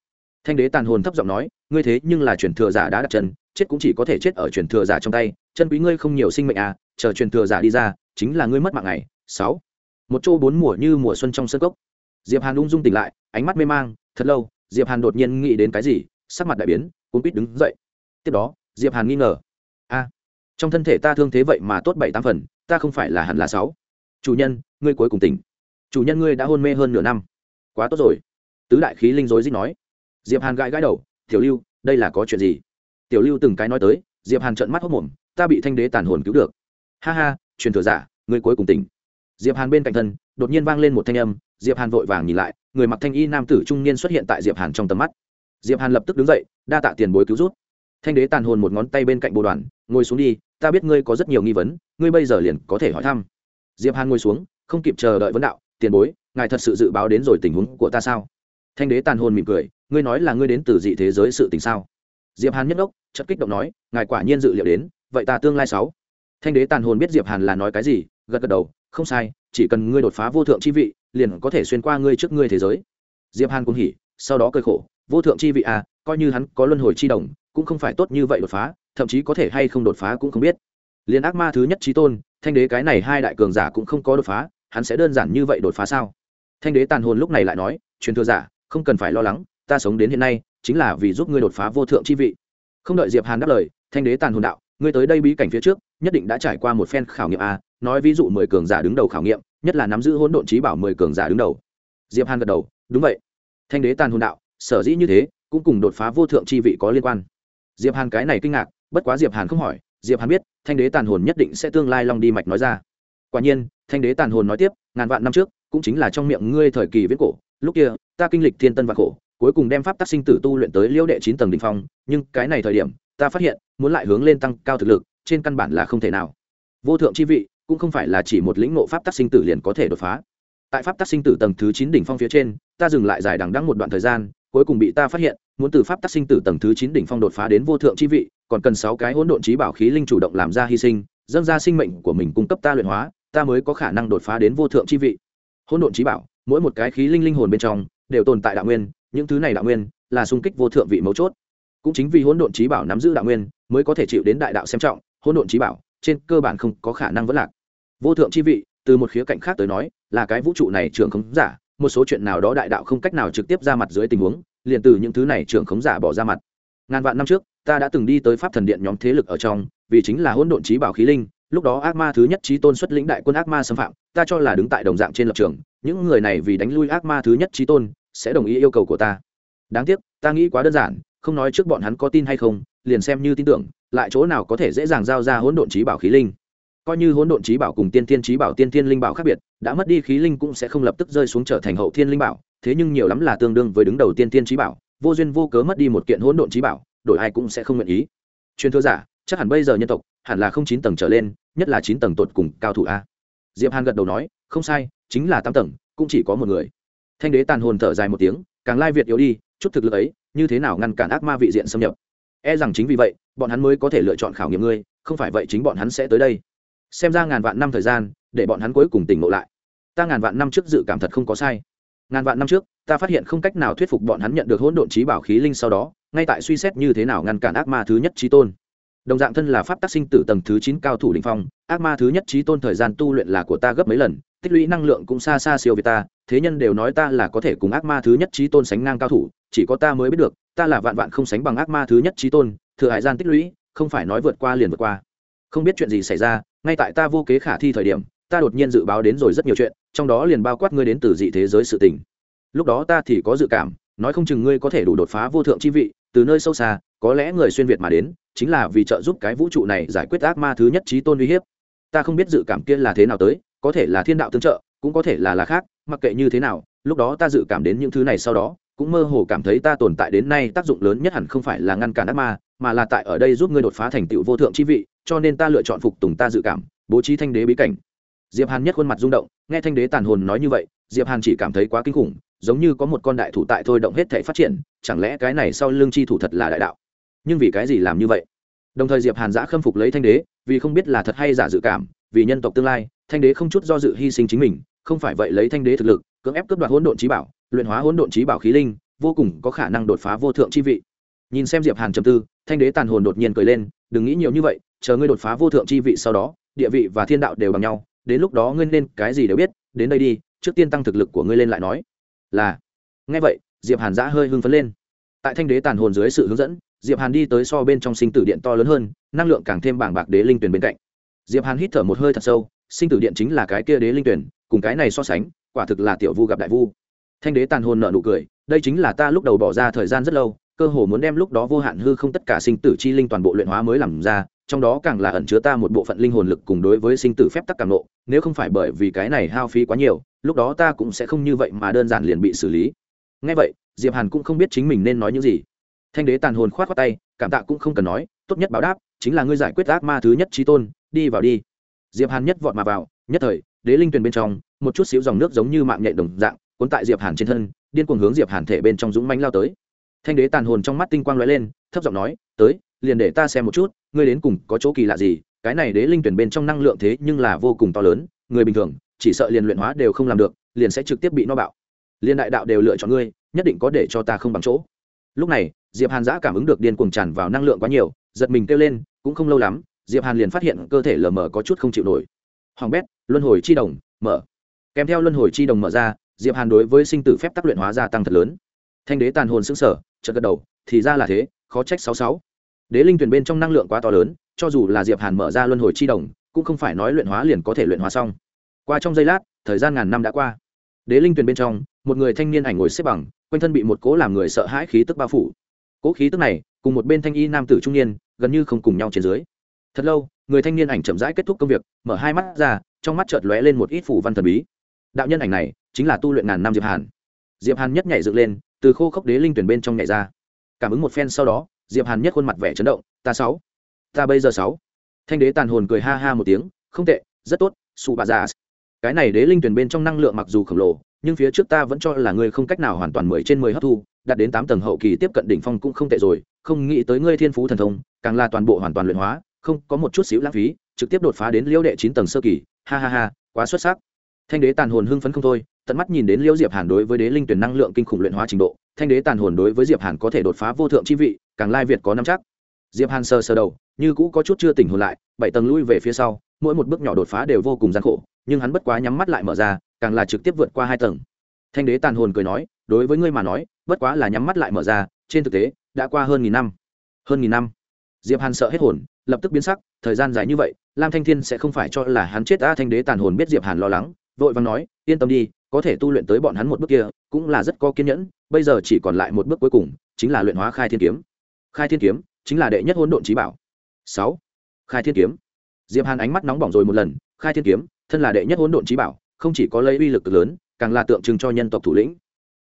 Thanh đế tàn hồn thấp giọng nói, ngươi thế nhưng là truyền thừa giả đã đặt chân, chết cũng chỉ có thể chết ở truyền thừa giả trong tay, chân quý ngươi không nhiều sinh mệnh à chờ truyền thừa giả đi ra, chính là ngươi mất mạng này sáu. Một chỗ bốn mùa như mùa xuân trong sân cốc. Diệp hàn ung dung tỉnh lại, ánh mắt mê mang, thật lâu diệp hàn đột nhiên nghĩ đến cái gì, sắc mặt đại biến cuốn quýt đứng dậy. Tiếp đó, diệp hàn nghi ngờ. A, trong thân thể ta thương thế vậy mà tốt bảy tám phần, ta không phải là hẳn là sáu. Chủ nhân, ngươi cuối cùng tỉnh. Chủ nhân ngươi đã hôn mê hơn nửa năm. Quá tốt rồi. Tứ đại khí linh rối rít nói. Diệp hàn gãi gãi đầu, tiểu lưu, đây là có chuyện gì? Tiểu lưu từng cái nói tới, diệp hàn trợn mắt hốc mồm, ta bị thanh đế tàn hồn cứu được. Ha ha, truyền thừa giả, ngươi cuối cùng tỉnh. Diệp hàn bên cạnh thân, đột nhiên vang lên một thanh âm, diệp hàn vội vàng nhìn lại người mặc thanh y nam tử trung niên xuất hiện tại diệp hàn trong tầm mắt. Diệp hàn lập tức đứng dậy đa tạ tiền bối cứu rút thanh đế tàn hồn một ngón tay bên cạnh bồ đoàn ngồi xuống đi ta biết ngươi có rất nhiều nghi vấn ngươi bây giờ liền có thể hỏi thăm. Diệp hàn ngồi xuống không kịp chờ đợi vấn đạo tiền bối ngài thật sự dự báo đến rồi tình huống của ta sao? Thanh đế tàn hồn mỉm cười ngươi nói là ngươi đến từ dị thế giới sự tình sao? Diệp hàn nhất đốc, chất kích động nói ngài quả nhiên dự liệu đến vậy ta tương lai sáu. Thanh đế tàn hồn biết diệp hàn là nói cái gì gật gật đầu không sai chỉ cần ngươi đột phá vô thượng chi vị liền có thể xuyên qua ngươi trước ngươi thế giới. Diệp hàn cũng hỉ, sau đó cười khổ, vô thượng chi vị à coi như hắn có luân hồi chi đồng, cũng không phải tốt như vậy đột phá, thậm chí có thể hay không đột phá cũng không biết. Liền ác ma thứ nhất trí tôn, thanh đế cái này hai đại cường giả cũng không có đột phá, hắn sẽ đơn giản như vậy đột phá sao? Thanh đế tàn hồn lúc này lại nói, truyền thừa giả, không cần phải lo lắng, ta sống đến hiện nay, chính là vì giúp ngươi đột phá vô thượng chi vị. Không đợi diệp hàn đáp lời, thanh đế tàn hồn đạo, ngươi tới đây bí cảnh phía trước, nhất định đã trải qua một phen khảo nghiệm a nói ví dụ mười cường giả đứng đầu khảo nghiệm nhất là nắm giữ hỗn độn trí bảo mười cường giả đứng đầu. Diệp hàn gật đầu, đúng vậy. Thanh đế tàn hồn đạo, sở dĩ như thế, cũng cùng đột phá vô thượng chi vị có liên quan. Diệp hàn cái này kinh ngạc, bất quá diệp hàn không hỏi, diệp hàn biết, thanh đế tàn hồn nhất định sẽ tương lai long đi mạch nói ra. Quả nhiên, thanh đế tàn hồn nói tiếp, ngàn vạn năm trước, cũng chính là trong miệng ngươi thời kỳ viễn cổ, lúc kia, ta kinh lịch thiên tân và khổ, cuối cùng đem pháp tác sinh tử tu luyện tới liêu đệ chín tầng đỉnh phong, nhưng cái này thời điểm, ta phát hiện, muốn lại hướng lên tăng cao thực lực, trên căn bản là không thể nào. Vô thượng chi vị cũng không phải là chỉ một lĩnh ngộ pháp tác sinh tử liền có thể đột phá. Tại pháp tác sinh tử tầng thứ chín đỉnh phong phía trên, ta dừng lại dài đằng đẵng một đoạn thời gian, cuối cùng bị ta phát hiện, muốn từ pháp tác sinh tử tầng thứ chín đỉnh phong đột phá đến vô thượng chi vị, còn cần sáu cái hỗn độn trí bảo khí linh chủ động làm ra hy sinh, dâng ra sinh mệnh của mình cung cấp ta luyện hóa, ta mới có khả năng đột phá đến vô thượng chi vị. Hỗn độn trí bảo, mỗi một cái khí linh linh hồn bên trong, đều tồn tại đạo nguyên, những thứ này đạo nguyên là xung kích vô thượng vị mấu chốt. Cũng chính vì hỗn độn trí bảo nắm giữ đạo nguyên, mới có thể chịu đến đại đạo xem trọng, hỗn độn trí bảo, trên cơ bản không có khả năng vẫn lạc vô thượng chi vị, từ một khía cạnh khác tới nói, là cái vũ trụ này trường khống giả, một số chuyện nào đó đại đạo không cách nào trực tiếp ra mặt dưới tình huống, liền từ những thứ này trường khống giả bỏ ra mặt. Ngàn vạn năm trước, ta đã từng đi tới pháp thần điện nhóm thế lực ở trong, vì chính là hỗn độn trí bảo khí linh, lúc đó ác ma thứ nhất trí tôn xuất lĩnh đại quân ác ma xâm phạm, ta cho là đứng tại đồng dạng trên lập trường, những người này vì đánh lui ác ma thứ nhất trí tôn, sẽ đồng ý yêu cầu của ta. Đáng tiếc, ta nghĩ quá đơn giản, không nói trước bọn hắn có tin hay không, liền xem như tin tưởng, lại chỗ nào có thể dễ dàng giao ra hỗn độn trí bảo khí linh coi như hỗn độn trí bảo cùng tiên tiên trí bảo, tiên tiên linh bảo khác biệt, đã mất đi khí linh cũng sẽ không lập tức rơi xuống trở thành hậu thiên linh bảo, thế nhưng nhiều lắm là tương đương với đứng đầu tiên tiên trí bảo, vô duyên vô cớ mất đi một kiện hỗn độn trí bảo, đổi ai cũng sẽ không nguyện ý. Truyền thừa giả, chắc hẳn bây giờ nhân tộc, hẳn là không chín tầng trở lên, nhất là chín tầng tột cùng cao thủ a. Diệp hàn gật đầu nói, không sai, chính là tám tầng, cũng chỉ có một người. Thanh đế tàn hồn thở dài một tiếng, càng lai việt yếu đi, chút thực lực ấy, như thế nào ngăn cản ác ma vị diện xâm nhập? E rằng chính vì vậy, bọn hắn mới có thể lựa chọn khảo nghiệm ngươi, không phải vậy chính bọn hắn sẽ tới đây xem ra ngàn vạn năm thời gian, để bọn hắn cuối cùng tỉnh ngộ lại. Ta ngàn vạn năm trước dự cảm thật không có sai. Ngàn vạn năm trước, ta phát hiện không cách nào thuyết phục bọn hắn nhận được hỗn độn trí bảo khí linh sau đó, ngay tại suy xét như thế nào ngăn cản ác ma thứ nhất trí tôn. Đồng dạng thân là pháp tác sinh tử tầng thứ chín cao thủ đình phong, ác ma thứ nhất trí tôn thời gian tu luyện là của ta gấp mấy lần, tích lũy năng lượng cũng xa xa siêu việt ta, thế nhân đều nói ta là có thể cùng ác ma thứ nhất trí tôn sánh ngang cao thủ, chỉ có ta mới biết được, ta là vạn vạn không sánh bằng ác ma thứ nhất trí tôn, thừa hải gian tích lũy, không phải nói vượt qua liền vượt qua không biết chuyện gì xảy ra, ngay tại ta vô kế khả thi thời điểm, ta đột nhiên dự báo đến rồi rất nhiều chuyện, trong đó liền bao quát ngươi đến từ dị thế giới sự tình. Lúc đó ta thì có dự cảm, nói không chừng ngươi có thể đủ đột phá vô thượng chi vị, từ nơi sâu xa, có lẽ người xuyên việt mà đến, chính là vì trợ giúp cái vũ trụ này giải quyết ác ma thứ nhất trí tôn uy hiếp. Ta không biết dự cảm kia là thế nào tới, có thể là thiên đạo tương trợ, cũng có thể là là khác, mặc kệ như thế nào, lúc đó ta dự cảm đến những thứ này sau đó, cũng mơ hồ cảm thấy ta tồn tại đến nay tác dụng lớn nhất hẳn không phải là ngăn cản ác ma mà là tại ở đây giúp ngươi đột phá thành tựu vô thượng chi vị, cho nên ta lựa chọn phục tùng ta dự cảm, bố trí thanh đế bí cảnh. Diệp hàn nhất khuôn mặt rung động, nghe thanh đế tàn hồn nói như vậy, diệp hàn chỉ cảm thấy quá kinh khủng, giống như có một con đại thủ tại thôi động hết thể phát triển, chẳng lẽ cái này sau lưng chi thủ thật là đại đạo? Nhưng vì cái gì làm như vậy? Đồng thời diệp hàn giã khâm phục lấy thanh đế, vì không biết là thật hay giả dự cảm, vì nhân tộc tương lai, thanh đế không chút do dự hy sinh chính mình, không phải vậy lấy thanh đế thực lực, cưỡng ép cướp đoạt hỗn độn trí bảo, luyện hóa hỗn độn trí bảo khí linh, vô cùng có khả năng đột phá vô thượng chi vị. Nhìn xem diệp hàn trầm tư thanh đế tàn hồn đột nhiên cười lên, đừng nghĩ nhiều như vậy, chờ ngươi đột phá vô thượng chi vị sau đó, địa vị và thiên đạo đều bằng nhau, đến lúc đó ngươi nên cái gì đều biết, đến đây đi, trước tiên tăng thực lực của ngươi lên lại nói. Là. Nghe vậy, diệp hàn giã hơi hưng phấn lên. Tại thanh đế tàn hồn dưới sự hướng dẫn, diệp hàn đi tới so bên trong sinh tử điện to lớn hơn, năng lượng càng thêm bảng bạc đế linh tuyển bên cạnh. Diệp hàn hít thở một hơi thật sâu, sinh tử điện chính là cái kia đế linh tuyển, cùng cái này so sánh, quả thực là tiểu vu gặp đại vu. Thanh đế tàn hồn nợ nụ cười, đây chính là ta lúc đầu bỏ ra thời gian rất lâu cơ hồ muốn đem lúc đó vô hạn hư không tất cả sinh tử chi linh toàn bộ luyện hóa mới làm ra, trong đó càng là ẩn chứa ta một bộ phận linh hồn lực cùng đối với sinh tử phép tắc càng nộ, nếu không phải bởi vì cái này hao phí quá nhiều, lúc đó ta cũng sẽ không như vậy mà đơn giản liền bị xử lý. Ngay vậy, diệp hàn cũng không biết chính mình nên nói những gì. Thanh đế tàn hồn khoát qua tay, cảm tạ cũng không cần nói, tốt nhất báo đáp, chính là ngươi giải quyết ác ma thứ nhất trí tôn, đi vào đi. Diệp hàn nhất vọt mà vào, nhất thời, đế linh tuyền bên trong, một chút xíu dòng nước giống như mạng nhện đồng dạng, cuốn tại diệp hàn trên thân, điên cuồng hướng diệp hàn thể bên trong dũng mãnh lao tới thanh đế tàn hồn trong mắt tinh quang lóe lên, thấp giọng nói, tới, liền để ta xem một chút, ngươi đến cùng có chỗ kỳ lạ gì? Cái này đế linh tuyển bên trong năng lượng thế nhưng là vô cùng to lớn, người bình thường, chỉ sợ liền luyện hóa đều không làm được, liền sẽ trực tiếp bị no bạo. Liên đại đạo đều lựa chọn ngươi, nhất định có để cho ta không bằng chỗ. Lúc này, diệp hàn giã cảm ứng được điên cuồng tràn vào năng lượng quá nhiều, giật mình kêu lên, cũng không lâu lắm, diệp hàn liền phát hiện cơ thể lờ mờ có chút không chịu nổi. Hoàng bét, luân hồi chi đồng, mở. Kèm theo luân hồi chi đồng mở ra, diệp hàn đối với sinh tử phép tác luyện hóa gia tăng thật lớn thanh đế tàn hồn xứng sở chợt gật đầu, thì ra là thế, khó trách sáu sáu. Đế linh tuyển bên trong năng lượng quá to lớn, cho dù là diệp hàn mở ra luân hồi chi đồng, cũng không phải nói luyện hóa liền có thể luyện hóa xong. Qua trong giây lát, thời gian ngàn năm đã qua. Đế linh tuyển bên trong, một người thanh niên ảnh ngồi xếp bằng, quanh thân bị một cố làm người sợ hãi khí tức bao phủ. Cố khí tức này, cùng một bên thanh y nam tử trung niên, gần như không cùng nhau trên dưới. Thật lâu, người thanh niên ảnh chậm rãi kết thúc công việc, mở hai mắt ra, trong mắt chợt lóe lên một ít phủ văn thần bí. Đạo nhân ảnh này, chính là tu luyện ngàn năm diệp hàn. Diệp hàn nhất nhảy dựng lên từ khô khốc đế linh tuyển bên trong nhảy ra. Cảm ứng một phen sau đó, diệp hàn nhất khuôn mặt vẻ chấn động, ta sáu, ta bây giờ sáu. Thanh đế tàn hồn cười ha ha một tiếng, không tệ, rất tốt su bà già. Cái này đế linh tuyển bên trong năng lượng mặc dù khổng lồ, nhưng phía trước ta vẫn cho là ngươi không cách nào hoàn toàn mười trên mười hấp thu, đạt đến tám tầng hậu kỳ tiếp cận đỉnh phong cũng không tệ rồi, không nghĩ tới ngươi thiên phú thần thông, càng là toàn bộ hoàn toàn luyện hóa, không có một chút xíu lãng phí, trực tiếp đột phá đến liễu đệ chín tầng sơ kỳ, ha ha ha, quá xuất sắc. Thanh đế tàn hồn hưng phấn không thôi tận mắt nhìn đến liễu diệp hàn đối với đế linh tuyển năng lượng kinh khủng luyện hóa trình độ, thanh đế tàn hồn đối với diệp hàn có thể đột phá vô thượng chi vị, càng lai việt có năm chắc. Diệp hàn sờ sờ đầu, như cũ có chút chưa tỉnh hồn lại, bảy tầng lui về phía sau, mỗi một bước nhỏ đột phá đều vô cùng gian khổ, nhưng hắn bất quá nhắm mắt lại mở ra, càng là trực tiếp vượt qua hai tầng. Thanh đế tàn hồn cười nói, đối với ngươi mà nói, bất quá là nhắm mắt lại mở ra, trên thực tế, đã qua hơn nghìn năm. Hơn nghìn năm. Diệp hàn sợ hết hồn, lập tức biến sắc, thời gian dài như vậy, lam thanh thiên sẽ không phải cho là hắn chết, a, thanh đế tàn hồn biết diệp hàn lo lắng, vội vàng nói, yên tâm đi có thể tu luyện tới bọn hắn một bước kia, cũng là rất có kiên nhẫn, bây giờ chỉ còn lại một bước cuối cùng, chính là luyện hóa khai thiên kiếm. Khai thiên kiếm chính là đệ nhất hỗn độn trí bảo. Sáu, khai thiên kiếm. Diệp hàn ánh mắt nóng bỏng rồi một lần, khai thiên kiếm, thân là đệ nhất hỗn độn trí bảo, không chỉ có lấy uy lực lớn, càng là tượng trưng cho nhân tộc thủ lĩnh.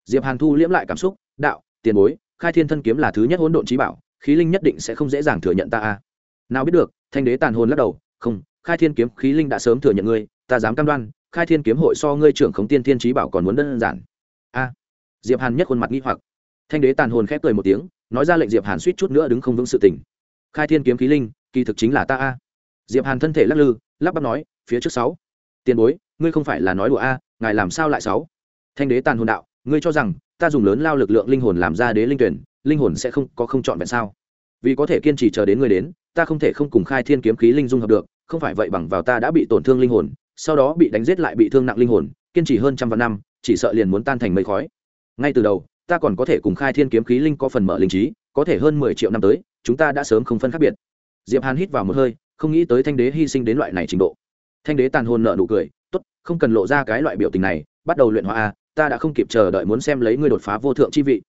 Diệp hàn thu liễm lại cảm xúc, đạo, tiền bối, khai thiên thân kiếm là thứ nhất hỗn độn trí bảo, khí linh nhất định sẽ không dễ dàng thừa nhận ta a. Nào biết được, thanh đế tàn hồn lắc đầu, không, khai thiên kiếm khí linh đã sớm thừa nhận ngươi, ta dám cam đoan khai thiên kiếm hội so ngươi trưởng khống tiên thiên trí bảo còn muốn đơn giản. A. Diệp hàn nhất khuôn mặt nghi hoặc. Thanh đế tàn hồn khép cười một tiếng, nói ra lệnh diệp hàn suýt chút nữa đứng không vững sự tỉnh khai thiên kiếm khí linh, kỳ thực chính là ta a. Diệp hàn thân thể lắc lư, lắp bắp nói, phía trước sáu. Tiền bối, ngươi không phải là nói đùa a, ngài làm sao lại sáu? Thanh đế tàn hồn đạo, ngươi cho rằng, ta dùng lớn lao lực lượng linh hồn làm ra đế linh tuyển, linh hồn sẽ không có không chọn vẹn sao? Vì có thể kiên trì chờ đến ngươi đến, ta không thể không cùng khai thiên kiếm khí linh dung hợp được, không phải vậy bằng vào ta đã bị tổn thương linh hồn sau đó bị đánh giết lại bị thương nặng linh hồn, kiên trì hơn trăm vạn năm, chỉ sợ liền muốn tan thành mây khói. Ngay từ đầu, ta còn có thể cùng khai thiên kiếm khí linh có phần mở linh trí, có thể hơn mười triệu năm tới, chúng ta đã sớm không phân khác biệt. Diệp hàn hít vào một hơi, không nghĩ tới thanh đế hy sinh đến loại này trình độ. Thanh đế tàn hồn nợ nụ cười, tốt, không cần lộ ra cái loại biểu tình này, bắt đầu luyện hóa a, ta đã không kịp chờ đợi muốn xem lấy ngươi đột phá vô thượng chi vị.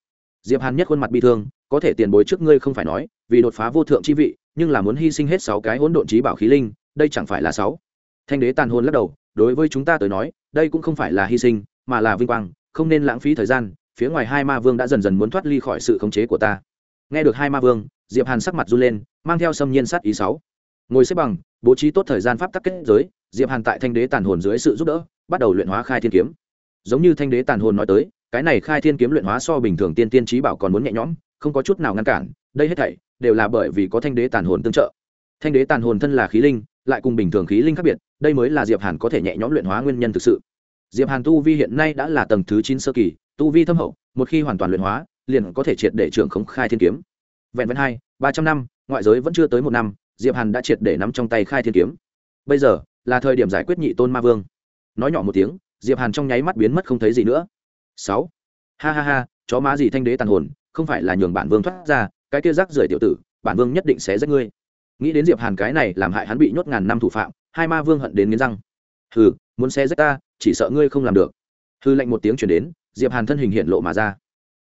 Diệp hàn nhất khuôn mặt bi thương, có thể tiền bối trước ngươi không phải nói, vì đột phá vô thượng chi vị, nhưng là muốn hy sinh hết sáu cái hỗn độn trí bảo khí linh, đây chẳng phải là sáu thanh đế tàn hồn lắc đầu, đối với chúng ta tới nói, đây cũng không phải là hy sinh, mà là vinh quang, không nên lãng phí thời gian, phía ngoài hai ma vương đã dần dần muốn thoát ly khỏi sự khống chế của ta. Nghe được hai ma vương, diệp hàn sắc mặt run lên, mang theo xâm nhiên sát ý sáu. Ngồi xếp bằng, bố trí tốt thời gian pháp tắc kết giới, diệp hàn tại thanh đế tàn hồn dưới sự giúp đỡ, bắt đầu luyện hóa khai thiên kiếm. Giống như thanh đế tàn hồn nói tới, cái này khai thiên kiếm luyện hóa so bình thường tiên tiên trí bảo còn muốn nhẹ nhõm, không có chút nào ngăn cản, đây hết thảy đều là bởi vì có thanh đế tàn hồn tương trợ thanh đế tàn hồn thân là khí linh, lại cùng bình thường khí linh khác biệt, đây mới là diệp hàn có thể nhẹ nhõm luyện hóa nguyên nhân thực sự. Diệp hàn tu vi hiện nay đã là tầng thứ chín sơ kỳ, tu vi thâm hậu, một khi hoàn toàn luyện hóa, liền có thể triệt để trưởng khống khai thiên kiếm. Vẹn vẹn hai, ba trăm năm, ngoại giới vẫn chưa tới một năm, diệp hàn đã triệt để nắm trong tay khai thiên kiếm. Bây giờ, là thời điểm giải quyết nhị tôn ma vương. Nói nhỏ một tiếng, diệp hàn trong nháy mắt biến mất không thấy gì nữa. Sáu. Ha ha ha, chó má gì thanh đế tàn hồn, không phải là nhường bản vương thoát ra, cái kia rác rưởi tiểu tử, bản vương nhất định sẽ giết ngươi nghĩ đến diệp hàn cái này làm hại hắn bị nhốt ngàn năm thủ phạm, hai ma vương hận đến nghiến răng. Hừ, muốn xe rách ta, chỉ sợ ngươi không làm được. Hư lệnh một tiếng chuyển đến, diệp hàn thân hình hiện lộ mà ra.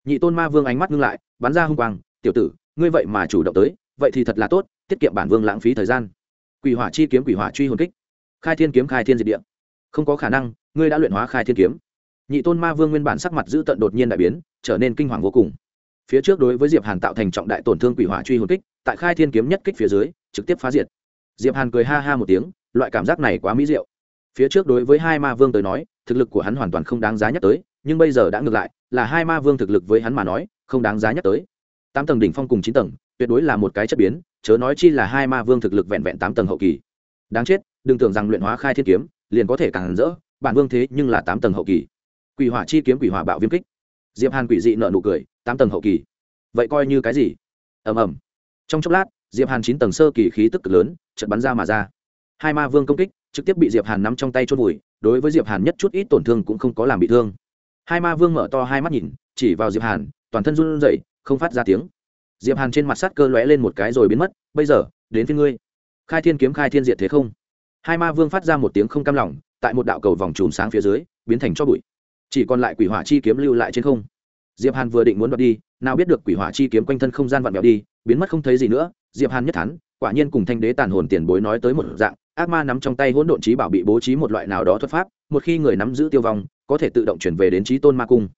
Nhị tôn ma vương ánh mắt ngưng lại, bắn ra hung quang, tiểu tử, ngươi vậy mà chủ động tới, vậy thì thật là tốt, tiết kiệm bản vương lãng phí thời gian. Quỷ hỏa chi kiếm, quỷ hỏa truy hồn kích. Khai thiên kiếm, khai thiên diệt địa. Không có khả năng, ngươi đã luyện hóa khai thiên kiếm. Nhị tôn ma vương nguyên bản sắc mặt giữ tận đột nhiên đại biến, trở nên kinh hoàng vô cùng. Phía trước đối với diệp hàn tạo thành trọng đại tổn thương quỷ hỏa truy hồn kích, tại khai thiên kiếm nhất kích phía dưới trực tiếp phá diệt. Diệp hàn cười ha ha một tiếng, loại cảm giác này quá mỹ diệu. Phía trước đối với hai ma vương tới nói, thực lực của hắn hoàn toàn không đáng giá nhắc tới, nhưng bây giờ đã ngược lại, là hai ma vương thực lực với hắn mà nói, không đáng giá nhắc tới. Tám tầng đỉnh phong cùng chín tầng, tuyệt đối là một cái chất biến, chớ nói chi là hai ma vương thực lực vẹn vẹn tám tầng hậu kỳ. Đáng chết, đừng tưởng rằng luyện hóa khai thiên kiếm, liền có thể càng rỡ, bản vương thế nhưng là tám tầng hậu kỳ. Quỷ hỏa chi kiếm, quỷ hỏa bạo viêm kích. Diệp hàn quỷ dị nợ nụ cười, tám tầng hậu kỳ. Vậy coi như cái gì? Ầm ầm. Trong chốc lát diệp hàn chín tầng sơ kỳ khí tức cực lớn, chợt bắn ra mà ra. Hai ma vương công kích, trực tiếp bị diệp hàn nắm trong tay chôn vùi, đối với diệp hàn nhất chút ít tổn thương cũng không có làm bị thương. Hai ma vương mở to hai mắt nhìn, chỉ vào diệp hàn, toàn thân run rẩy, không phát ra tiếng. Diệp hàn trên mặt sắt cơ lóe lên một cái rồi biến mất, bây giờ, đến phía ngươi. Khai thiên kiếm, khai thiên diệt thế không? Hai ma vương phát ra một tiếng không cam lòng, tại một đạo cầu vòng chùm sáng phía dưới, biến thành cho bụi. Chỉ còn lại quỷ hỏa chi kiếm lưu lại trên không diệp hàn vừa định muốn đoạt đi, nào biết được quỷ hỏa chi kiếm quanh thân không gian vặn vẹo đi, biến mất không thấy gì nữa, diệp hàn nhất thắn quả nhiên cùng thanh đế tàn hồn tiền bối nói tới một dạng, ác ma nắm trong tay hỗn độn trí bảo bị bố trí một loại nào đó thuật pháp, một khi người nắm giữ tiêu vong, có thể tự động chuyển về đến trí tôn ma cung.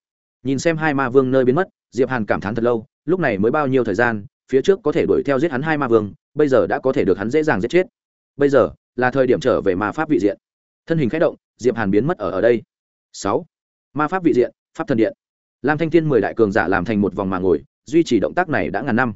Nhìn xem hai ma vương nơi biến mất, diệp hàn cảm thán thật lâu, lúc này mới bao nhiêu thời gian, phía trước có thể đuổi theo giết hắn hai ma vương, bây giờ đã có thể được hắn dễ dàng giết chết. Bây giờ, là thời điểm trở về ma pháp vị diện. Thân hình khẽ động, diệp hàn biến mất ở ở đây. Sáu. Ma pháp vị diện, pháp thần điện lam thanh thiên mười đại cường giả làm thành một vòng mà ngồi, duy trì động tác này đã ngàn năm.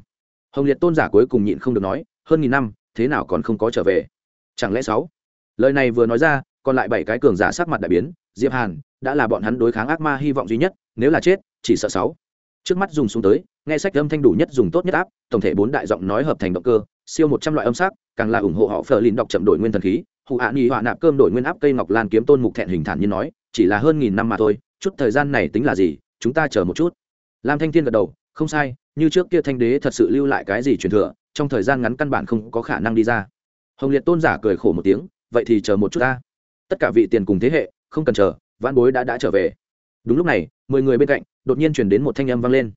Hồng liệt tôn giả cuối cùng nhịn không được nói, hơn nghìn năm, thế nào còn không có trở về? Chẳng lẽ sáu? Lời này vừa nói ra, còn lại bảy cái cường giả sắc mặt đại biến, diệp hàn đã là bọn hắn đối kháng ác ma hy vọng duy nhất, nếu là chết, chỉ sợ sáu. Trước mắt dùng xuống tới, nghe sách âm thanh đủ nhất dùng tốt nhất áp, tổng thể bốn đại giọng nói hợp thành động cơ, siêu một trăm loại âm sắc, càng là ủng hộ họ phờ lìn đọc chậm đổi nguyên thần khí. Hụ hạ nghi họa nạp cơm đổi nguyên áp cây ngọc lan kiếm tôn mục thẹn hình thản như nói, chỉ là hơn nghìn năm mà thôi, chút thời gian này tính là gì? Chúng ta chờ một chút. Lam thanh thiên gật đầu, không sai, như trước kia thanh đế thật sự lưu lại cái gì truyền thừa, trong thời gian ngắn căn bản không có khả năng đi ra. Hồng liệt tôn giả cười khổ một tiếng, vậy thì chờ một chút ta. Tất cả vị tiền cùng thế hệ, không cần chờ, vãn bối đã đã trở về. Đúng lúc này, mười người bên cạnh, đột nhiên chuyển đến một thanh âm vang lên.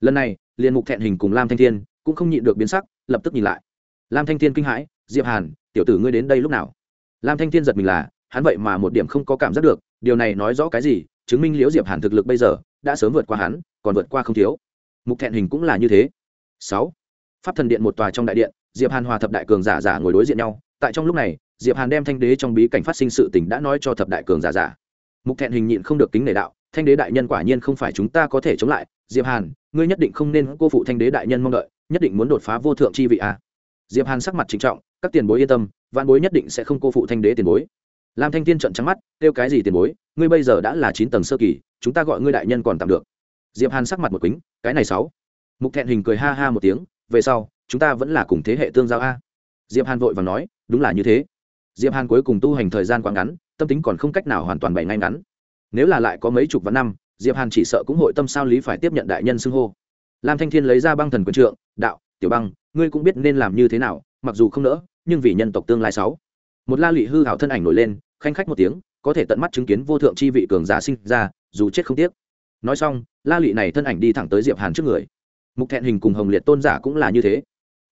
Lần này liền mục thẹn hình cùng lam thanh thiên cũng không nhịn được biến sắc, lập tức nhìn lại. Lam thanh thiên kinh hãi, diệp hàn, tiểu tử ngươi đến đây lúc nào? Lam thanh thiên giật mình là, hắn vậy mà một điểm không có cảm giác được, điều này nói rõ cái gì chứng minh liễu diệp hàn thực lực bây giờ, đã sớm vượt qua hắn, còn vượt qua không thiếu. Mục thẹn hình cũng là như thế. Sáu. Pháp thần điện một tòa trong đại điện, diệp hàn hòa thập đại cường giả giả ngồi đối diện nhau. Tại trong lúc này, diệp hàn đem thanh đế trong bí cảnh phát sinh sự tình đã nói cho thập đại cường giả giả. Mục thẹn hình nhịn không được kính nể đạo, thanh đế đại nhân quả nhiên không phải chúng ta có thể chống lại. Diệp hàn, ngươi nhất định không nên cô phụ thanh đế đại nhân mong đợi, nhất định muốn đột phá vô thượng chi vị a. À. diệp hàn sắc mặt trịnh trọng, các tiền bối yên tâm, vạn bối nhất định sẽ không cô phụ thanh đế tiền bối lam thanh tiên trận trắng mắt kêu cái gì tiền bối ngươi bây giờ đã là chín tầng sơ kỳ chúng ta gọi ngươi đại nhân còn tạm được. Diệp hàn sắc mặt một kính, cái này sáu. Mục thẹn hình cười ha ha một tiếng về sau chúng ta vẫn là cùng thế hệ tương giao a. Diệp hàn vội và nói đúng là như thế. Diệp hàn cuối cùng tu hành thời gian quá ngắn tâm tính còn không cách nào hoàn toàn bày ngay ngắn. Nếu là lại có mấy chục vạn năm diệp hàn chỉ sợ cũng hội tâm sao lý phải tiếp nhận đại nhân xưng hô. Lam thanh thiên lấy ra băng thần quân trượng đạo tiểu băng ngươi cũng biết nên làm như thế nào mặc dù không nỡ nhưng vì nhân tộc tương lai sáu một la lị hư hảo thân ảnh nổi lên, khanh khách một tiếng, có thể tận mắt chứng kiến vô thượng chi vị cường giả sinh ra, dù chết không tiếc. Nói xong, la lị này thân ảnh đi thẳng tới diệp hàn trước người. Mục thẹn hình cùng hồng liệt tôn giả cũng là như thế.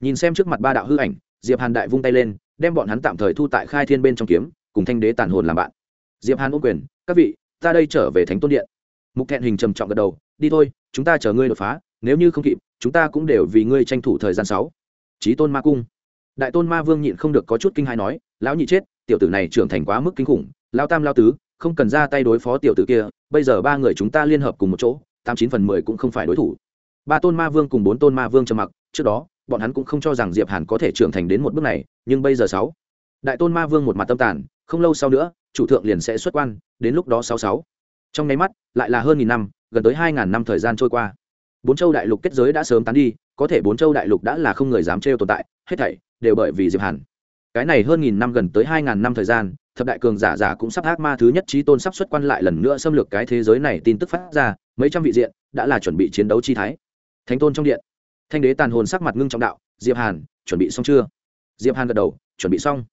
Nhìn xem trước mặt ba đạo hư ảnh, diệp hàn đại vung tay lên, đem bọn hắn tạm thời thu tại khai thiên bên trong kiếm, cùng thanh đế tàn hồn làm bạn. Diệp hàn ôm quyền, các vị, ta đây trở về thánh tôn điện. Mục thẹn hình trầm trọng gật đầu, đi thôi, chúng ta chờ ngươi đột phá, nếu như không kịp, chúng ta cũng đều vì ngươi tranh thủ thời gian sáu. Trí tôn ma cung. Đại tôn ma vương nhịn không được có chút kinh hãi nói lão nhị chết, tiểu tử này trưởng thành quá mức kinh khủng lao tam lao tứ, không cần ra tay đối phó tiểu tử kia, bây giờ ba người chúng ta liên hợp cùng một chỗ, tám chín phần mười cũng không phải đối thủ. Ba tôn ma vương cùng bốn tôn ma vương trầm mặc, trước đó, bọn hắn cũng không cho rằng diệp hàn có thể trưởng thành đến một bước này, nhưng bây giờ sáu. Đại tôn ma vương một mặt tâm tàn, không lâu sau nữa, chủ thượng liền sẽ xuất quan, đến lúc đó sáu sáu. Trong nháy mắt, lại là hơn nghìn năm, gần tới hai ngàn năm thời gian trôi qua. Bốn châu đại lục kết giới đã sớm tán đi, có thể bốn châu đại lục đã là không người dám trêu tồn tại, hết thảy đều bởi vì diệp hàn cái này hơn nghìn năm gần tới hai ngàn năm thời gian, thập đại cường giả giả cũng sắp ác ma thứ nhất trí tôn sắp xuất quan lại lần nữa xâm lược cái thế giới này tin tức phát ra, mấy trăm vị diện đã là chuẩn bị chiến đấu chi thái. Thánh tôn trong điện. Thanh đế tàn hồn sắc mặt ngưng trọng đạo, diệp hàn, chuẩn bị xong chưa? Diệp hàn gật đầu, chuẩn bị xong.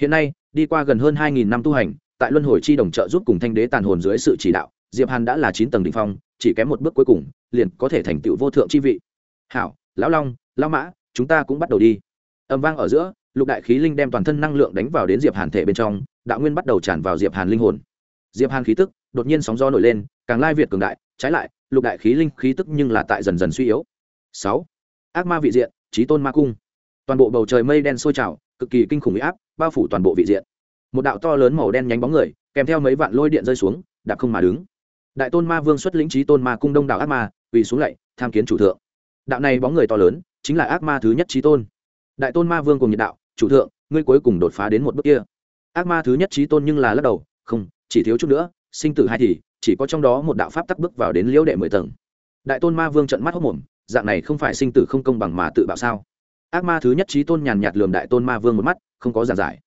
Hiện nay, đi qua gần hơn hai nghìn năm tu hành, tại luân hồi chi đồng trợ giúp cùng thanh đế tàn hồn dưới sự chỉ đạo, diệp hàn đã là chín tầng đỉnh phong, chỉ kém một bước cuối cùng, liền có thể thành tựu vô thượng chi vị. Hảo, lão long, lão mã, chúng ta cũng bắt đầu đi. Âm vang ở giữa lục đại khí linh đem toàn thân năng lượng đánh vào đến diệp hàn thể bên trong, đạo nguyên bắt đầu tràn vào diệp hàn linh hồn. Diệp hàn khí tức đột nhiên sóng gió nổi lên, càng lai việt cường đại, trái lại, lục đại khí linh khí tức nhưng là tại dần dần suy yếu. Sáu, ác ma vị diện trí tôn ma cung. Toàn bộ bầu trời mây đen sôi trào, cực kỳ kinh khủng huy áp, bao phủ toàn bộ vị diện. Một đạo to lớn màu đen nhánh bóng người, kèm theo mấy vạn lôi điện rơi xuống, đạp không mà đứng. Đại tôn ma vương xuất lĩnh trí tôn ma cung đông đảo ác ma, quỳ xuống lạy, tham kiến chủ thượng. Đạo này bóng người to lớn, chính là ác ma thứ nhất trí tôn đại tôn ma vương cùng nhiệt đạo, chủ thượng, ngươi cuối cùng đột phá đến một bước kia. Ác ma thứ nhất trí tôn nhưng là lắc đầu, không, chỉ thiếu chút nữa, sinh tử hai thì, chỉ có trong đó một đạo pháp tắc bước vào đến liễu đệ mười tầng. Đại tôn ma vương trận mắt hốc mồm, dạng này không phải sinh tử không công bằng mà tự bạo sao? Ác ma thứ nhất trí tôn nhàn nhạt lườm đại tôn ma vương một mắt, không có giản giải.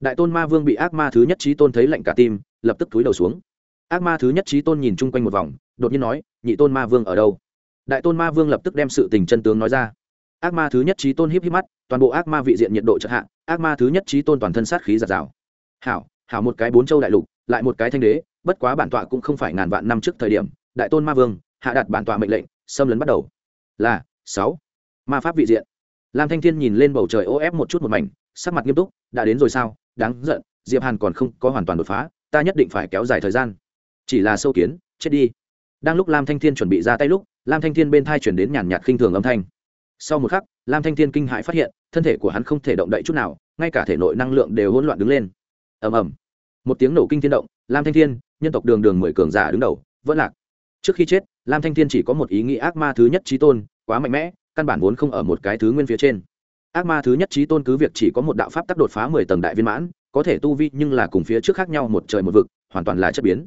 Đại tôn ma vương bị ác ma thứ nhất trí tôn thấy lạnh cả tim, lập tức túi đầu xuống. Ác ma thứ nhất trí tôn nhìn chung quanh một vòng, đột nhiên nói, nhị tôn ma vương ở đâu? Đại tôn ma vương lập tức đem sự tình chân tướng nói ra ác ma thứ nhất trí tôn híp híp mắt, toàn bộ ác ma vị diện nhiệt độ chợt hạ, ác ma thứ nhất trí tôn toàn thân sát khí giạt rào. Hảo hảo một cái bốn châu đại lục, lại một cái thanh đế, bất quá bản tọa cũng không phải ngàn vạn năm trước thời điểm, đại tôn ma vương, hạ đặt bản tọa mệnh lệnh, xâm lấn bắt đầu. Là, sáu. Ma pháp vị diện. Lam thanh thiên nhìn lên bầu trời ô ép một chút một mảnh, sắc mặt nghiêm túc, đã đến rồi sao? Đáng giận, diệp hàn còn không có hoàn toàn đột phá, ta nhất định phải kéo dài thời gian. Chỉ là sâu kiến, chết đi. Đang lúc lam thanh thiên chuẩn bị ra tay lúc, lam thanh thiên bên thai chuyển đến nhàn nhạt khinh thường âm thanh sau một khắc, lam thanh thiên kinh hãi phát hiện, thân thể của hắn không thể động đậy chút nào, ngay cả thể nội năng lượng đều hỗn loạn đứng lên. Ầm ầm. Một tiếng nổ kinh thiên động, lam thanh thiên, nhân tộc đường đường mười cường giả đứng đầu, vẫn lạc. Trước khi chết, lam thanh thiên chỉ có một ý nghĩ ác ma thứ nhất trí tôn, quá mạnh mẽ, căn bản vốn không ở một cái thứ nguyên phía trên. Ác ma thứ nhất trí tôn cứ việc chỉ có một đạo pháp tắc đột phá mười tầng đại viên mãn, có thể tu vi nhưng là cùng phía trước khác nhau một trời một vực, hoàn toàn là chất biến.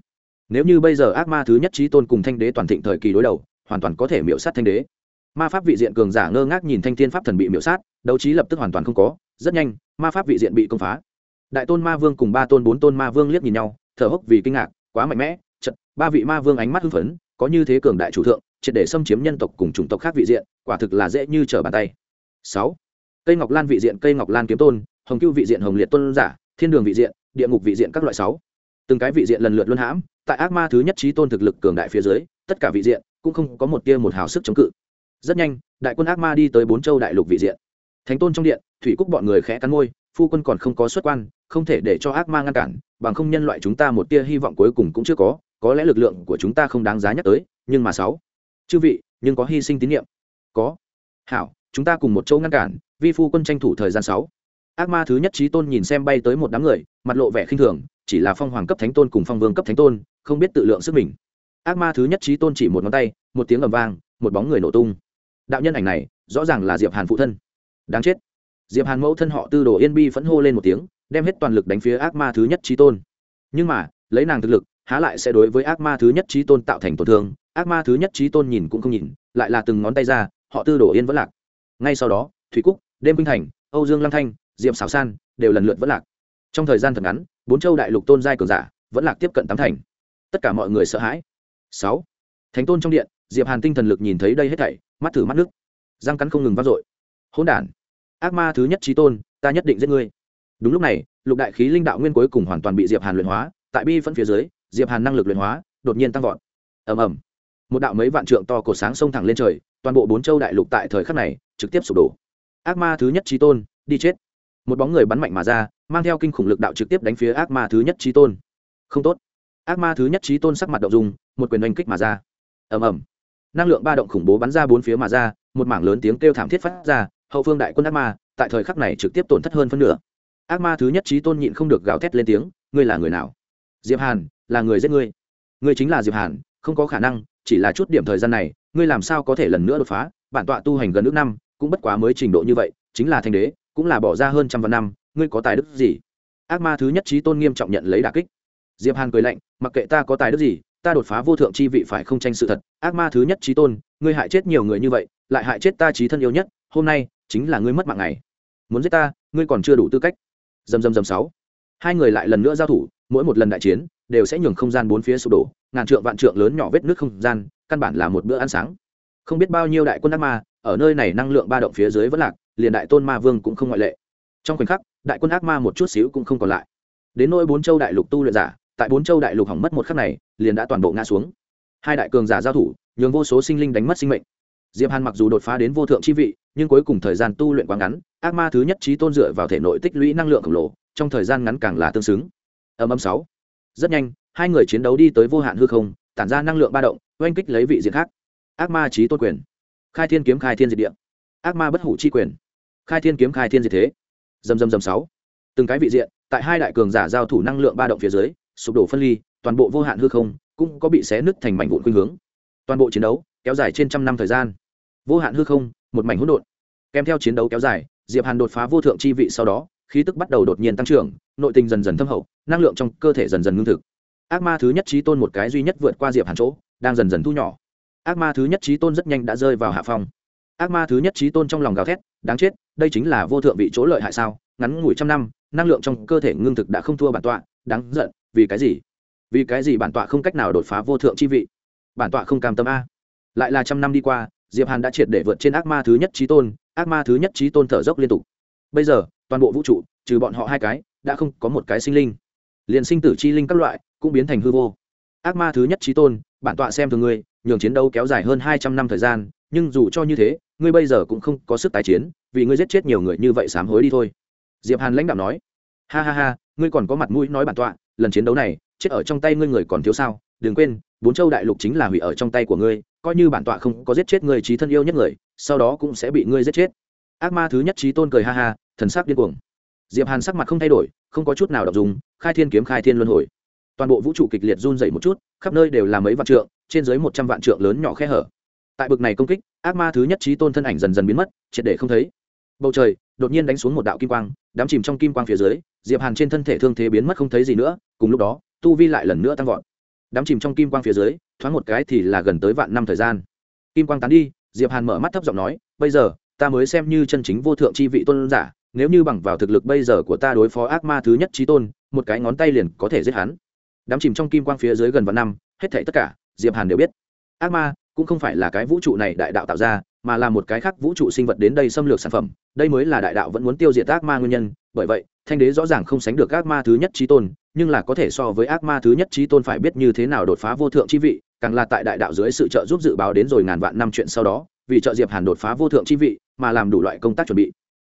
Nếu như bây giờ ác ma thứ nhất trí tôn cùng thanh đế toàn thịnh thời kỳ đối đầu, hoàn toàn có thể miễu sát thanh đế ma pháp vị diện cường giả ngơ ngác nhìn thanh thiên pháp thần bị miễu sát, đấu trí lập tức hoàn toàn không có, rất nhanh, ma pháp vị diện bị công phá. Đại tôn ma vương cùng ba tôn bốn tôn ma vương liếc nhìn nhau, thở hốc vì kinh ngạc, quá mạnh mẽ, chật, ba vị ma vương ánh mắt hưng phấn, có như thế cường đại chủ thượng, triệt để xâm chiếm nhân tộc cùng chủng tộc khác vị diện, quả thực là dễ như trở bàn tay. Sáu, cây ngọc lan vị diện, cây ngọc lan kiếm tôn, hồng cưu vị diện, hồng liệt tôn giả, thiên đường vị diện, địa ngục vị diện các loại sáu. Từng cái vị diện lần lượt luân hãm, tại ác ma thứ nhất trí tôn thực lực cường đại phía dưới, tất cả vị diện cũng không có một tia một hào sức chống cự rất nhanh, đại quân ác ma đi tới bốn châu đại lục vị diện. Thánh tôn trong điện, thủy cúc bọn người khẽ cắn môi, phu quân còn không có xuất quan, không thể để cho ác ma ngăn cản, bằng không nhân loại chúng ta một tia hy vọng cuối cùng cũng chưa có có lẽ lực lượng của chúng ta không đáng giá nhắc tới, nhưng mà sáu. Chư vị, nhưng có hy sinh tín nhiệm có. Hảo, chúng ta cùng một châu ngăn cản, vi phu quân tranh thủ thời gian sáu. Ác ma thứ nhất trí tôn nhìn xem bay tới một đám người, mặt lộ vẻ khinh thường, chỉ là phong hoàng cấp thánh tôn cùng phong vương cấp thánh tôn, không biết tự lượng sức mình. Ác ma thứ nhất trí tôn chỉ một ngón tay, một tiếng ầm vang, một bóng người nổ tung đạo nhân ảnh này, rõ ràng là diệp hàn phụ thân. Đáng chết. Diệp hàn mẫu thân họ tư đồ yên bi phẫn hô lên một tiếng, đem hết toàn lực đánh phía ác ma thứ nhất trí tôn. Nhưng mà, lấy nàng thực lực, há lại sẽ đối với ác ma thứ nhất trí tôn tạo thành tổn thương, ác ma thứ nhất trí tôn nhìn cũng không nhìn, lại là từng ngón tay ra, họ tư đồ yên vẫn lạc. Ngay sau đó, thủy cúc, đêm Vinh thành, âu dương lăng thanh, diệp xảo san đều lần lượt vẫn lạc. Trong thời gian thật ngắn, bốn châu đại lục tôn giai cường giả vẫn lạc tiếp cận tám thành. Tất cả mọi người sợ hãi. Sáu. Thánh tôn trong điện diệp hàn tinh thần lực nhìn thấy đây hết thảy, mắt thử mắt nước. Răng cắn không ngừng vang dội. Hỗn đản, ác ma thứ nhất trí tôn, ta nhất định giết ngươi. Đúng lúc này, lục đại khí linh đạo nguyên cuối cùng hoàn toàn bị diệp hàn luyện hóa, tại bi phân phía dưới, diệp hàn năng lực luyện hóa, đột nhiên tăng vọt. Ầm ầm. Một đạo mấy vạn trượng to cột sáng sông thẳng lên trời, toàn bộ bốn châu đại lục tại thời khắc này, trực tiếp sụp đổ. Ác ma thứ nhất trí tôn, đi chết. Một bóng người bắn mạnh mà ra, mang theo kinh khủng lực đạo trực tiếp đánh phía ác ma thứ nhất trí tôn. Không tốt. Ác ma thứ nhất trí tôn sắc mặt đậu dùng một quyền oanh kích mà ra. Ầm ầm năng lượng ba động khủng bố bắn ra bốn phía mà ra, một mảng lớn tiếng kêu thảm thiết phát ra, hậu phương đại quân ác ma, tại thời khắc này trực tiếp tổn thất hơn phân nửa. Ác ma thứ nhất trí tôn nhịn không được gào thét lên tiếng, ngươi là người nào? Diệp hàn, là người giết ngươi. Ngươi chính là diệp hàn, không có khả năng, chỉ là chút điểm thời gian này, ngươi làm sao có thể lần nữa đột phá? Bản tọa tu hành gần nước năm, cũng bất quá mới trình độ như vậy, chính là thanh đế, cũng là bỏ ra hơn trăm vạn năm, ngươi có tài đức gì? Ác ma thứ nhất trí tôn nghiêm trọng nhận lấy đà kích. Diệp hàn cười lạnh, mặc kệ ta có tài đức gì ta đột phá vô thượng chi vị phải không tranh sự thật, ác ma thứ nhất trí tôn, ngươi hại chết nhiều người như vậy, lại hại chết ta trí thân yêu nhất, hôm nay chính là ngươi mất mạng này muốn giết ta, ngươi còn chưa đủ tư cách. Dầm dầm dầm sáu. Hai người lại lần nữa giao thủ, mỗi một lần đại chiến đều sẽ nhường không gian bốn phía sụp đổ, ngàn trượng vạn trượng lớn nhỏ vết nước không gian, căn bản là một bữa ăn sáng. Không biết bao nhiêu đại quân ác ma, ở nơi này năng lượng ba động phía dưới vẫn lạc, liền đại tôn ma vương cũng không ngoại lệ. Trong khoảnh khắc, đại quân ác ma một chút xíu cũng không còn lại. Đến nỗi bốn châu đại lục tu luyện giả tại bốn châu đại lục hỏng mất một khắc này, liền đã toàn bộ ngã xuống. Hai đại cường giả giao thủ, nhường vô số sinh linh đánh mất sinh mệnh. Diệp hàn mặc dù đột phá đến vô thượng chi vị, nhưng cuối cùng thời gian tu luyện quá ngắn, ác ma thứ nhất trí tôn dựa vào thể nội tích lũy năng lượng khổng lồ, trong thời gian ngắn càng là tương xứng. Âm âm sáu. Rất nhanh, hai người chiến đấu đi tới vô hạn hư không, tản ra năng lượng ba động, oanh kích lấy vị diện khác. Ác ma trí tôn quyền. Khai thiên kiếm, khai thiên diệt địa. Ác ma bất hủ chi quyền. Khai thiên kiếm, khai thiên diệt thế. Dầm dầm dầm sáu. Từng cái vị diện, tại hai đại cường giả giao thủ năng lượng ba động phía dưới sụp đổ phân ly, toàn bộ vô hạn hư không cũng có bị xé nứt thành mảnh vụn khuynh hướng. Toàn bộ chiến đấu kéo dài trên trăm năm thời gian. Vô hạn hư không, một mảnh hỗn độn. Kèm theo chiến đấu kéo dài, diệp hàn đột phá vô thượng chi vị sau đó, khí tức bắt đầu đột nhiên tăng trưởng, nội tình dần dần thâm hậu, năng lượng trong cơ thể dần dần ngưng thực. Ác ma thứ nhất trí tôn một cái duy nhất vượt qua diệp hàn chỗ, đang dần dần thu nhỏ. Ác ma thứ nhất trí tôn rất nhanh đã rơi vào hạ phong. Ác ma thứ nhất trí tôn trong lòng gào thét, đáng chết, đây chính là vô thượng vị chỗ lợi hại sao? Ngắn ngủi trăm năm, năng lượng trong cơ thể ngưng thực đã không thua bản tọa, đáng giận vì cái gì? Vì cái gì bản tọa không cách nào đột phá vô thượng chi vị? Bản tọa không cam tâm a. Lại là trăm năm đi qua, diệp hàn đã triệt để vượt trên ác ma thứ nhất trí tôn, ác ma thứ nhất trí tôn thở dốc liên tục. Bây giờ, toàn bộ vũ trụ, trừ bọn họ hai cái, đã không có một cái sinh linh. Liền sinh tử chi linh các loại, cũng biến thành hư vô. Ác ma thứ nhất trí tôn, bản tọa xem thường ngươi, nhường chiến đấu kéo dài hơn hai trăm năm thời gian, nhưng dù cho như thế, ngươi bây giờ cũng không có sức tái chiến, vì ngươi giết chết nhiều người như vậy sám hối đi thôi. Diệp hàn lãnh đạo nói. Ha ha ha, ngươi còn có mặt mũi nói bản tọa lần chiến đấu này, chết ở trong tay ngươi người còn thiếu sao? Đừng quên, bốn châu đại lục chính là hủy ở trong tay của ngươi, coi như bản tọa không có giết chết người trí thân yêu nhất người, sau đó cũng sẽ bị ngươi giết chết. Ác ma thứ nhất trí tôn cười ha ha, thần sắc điên cuồng. Diệp hàn sắc mặt không thay đổi, không có chút nào đọc dùng khai thiên kiếm khai thiên luân hồi. Toàn bộ vũ trụ kịch liệt run dày một chút, khắp nơi đều là mấy vạn trượng, trên dưới một trăm vạn trượng lớn nhỏ khe hở. Tại bực này công kích, ác ma thứ nhất trí tôn thân ảnh dần dần biến mất, triệt để không thấy. Bầu trời đột nhiên đánh xuống một đạo kim quang, đám chìm trong kim quang phía dưới, diệp hàn trên thân thể thương thế biến mất không thấy gì nữa, cùng lúc đó, tu vi lại lần nữa tăng vọt. Đám chìm trong kim quang phía dưới, thoáng một cái thì là gần tới vạn năm thời gian. Kim quang tán đi, diệp hàn mở mắt thấp giọng nói, bây giờ, ta mới xem như chân chính vô thượng chi vị tôn giả, nếu như bằng vào thực lực bây giờ của ta đối phó ác ma thứ nhất trí tôn, một cái ngón tay liền có thể giết hắn. Đám chìm trong kim quang phía dưới gần vạn năm, hết thảy tất cả, diệp hàn đều biết. Ác ma cũng không phải là cái vũ trụ này đại đạo tạo ra mà là một cái khác vũ trụ sinh vật đến đây xâm lược sản phẩm, đây mới là đại đạo vẫn muốn tiêu diệt ác ma nguyên nhân, bởi vậy, thanh đế rõ ràng không sánh được ác ma thứ nhất trí tôn, nhưng là có thể so với ác ma thứ nhất trí tôn phải biết như thế nào đột phá vô thượng chi vị, càng là tại đại đạo dưới sự trợ giúp dự báo đến rồi ngàn vạn năm chuyện sau đó, vì trợ diệp hàn đột phá vô thượng chi vị mà làm đủ loại công tác chuẩn bị.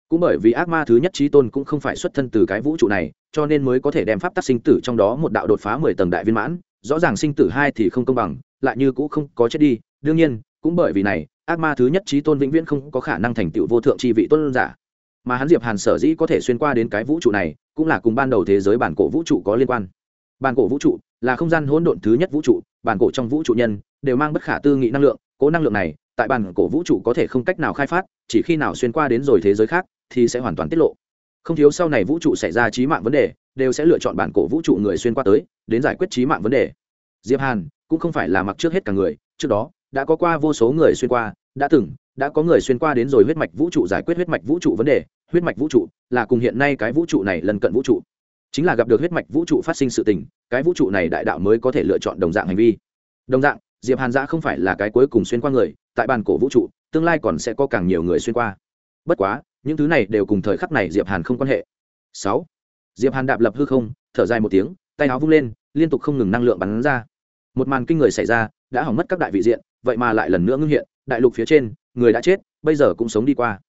Cũng bởi vì ác ma thứ nhất trí tôn cũng không phải xuất thân từ cái vũ trụ này, cho nên mới có thể đem pháp tắc sinh tử trong đó một đạo đột phá mười tầng đại viên mãn, rõ ràng sinh tử hai thì không công bằng, lại như cũng không có chết đi, đương nhiên, cũng bởi vì này ác ma thứ nhất trí tôn vĩnh viễn không có khả năng thành tựu vô thượng chi vị tôn giả. Mà hắn diệp hàn sở dĩ có thể xuyên qua đến cái vũ trụ này, cũng là cùng ban đầu thế giới bản cổ vũ trụ có liên quan. Bản cổ vũ trụ là không gian hỗn độn thứ nhất vũ trụ, bản cổ trong vũ trụ nhân đều mang bất khả tư nghị năng lượng, cố năng lượng này, tại bản cổ vũ trụ có thể không cách nào khai phát, chỉ khi nào xuyên qua đến rồi thế giới khác thì sẽ hoàn toàn tiết lộ. Không thiếu sau này vũ trụ xảy ra trí mạng vấn đề, đều sẽ lựa chọn bản cổ vũ trụ người xuyên qua tới, đến giải quyết trí mạng vấn đề. Diệp hàn cũng không phải là mặc trước hết cả người, trước đó đã có qua vô số người xuyên qua, đã từng, đã có người xuyên qua đến rồi huyết mạch vũ trụ giải quyết huyết mạch vũ trụ vấn đề. Huyết mạch vũ trụ là cùng hiện nay cái vũ trụ này lần cận vũ trụ. Chính là gặp được huyết mạch vũ trụ phát sinh sự tình, cái vũ trụ này đại đạo mới có thể lựa chọn đồng dạng hành vi. Đồng dạng, diệp hàn giã không phải là cái cuối cùng xuyên qua người, tại bàn cổ vũ trụ, tương lai còn sẽ có càng nhiều người xuyên qua. Bất quá, những thứ này đều cùng thời khắc này diệp hàn không quan hệ. Sáu, diệp hàn đạp lập hư không, thở dài một tiếng, tay áo vung lên, liên tục không ngừng năng lượng bắn ra. Một màn kinh người xảy ra, đã hỏng mất các đại vị diện vậy mà lại lần nữa ngưng hiện đại lục phía trên người đã chết bây giờ cũng sống đi qua.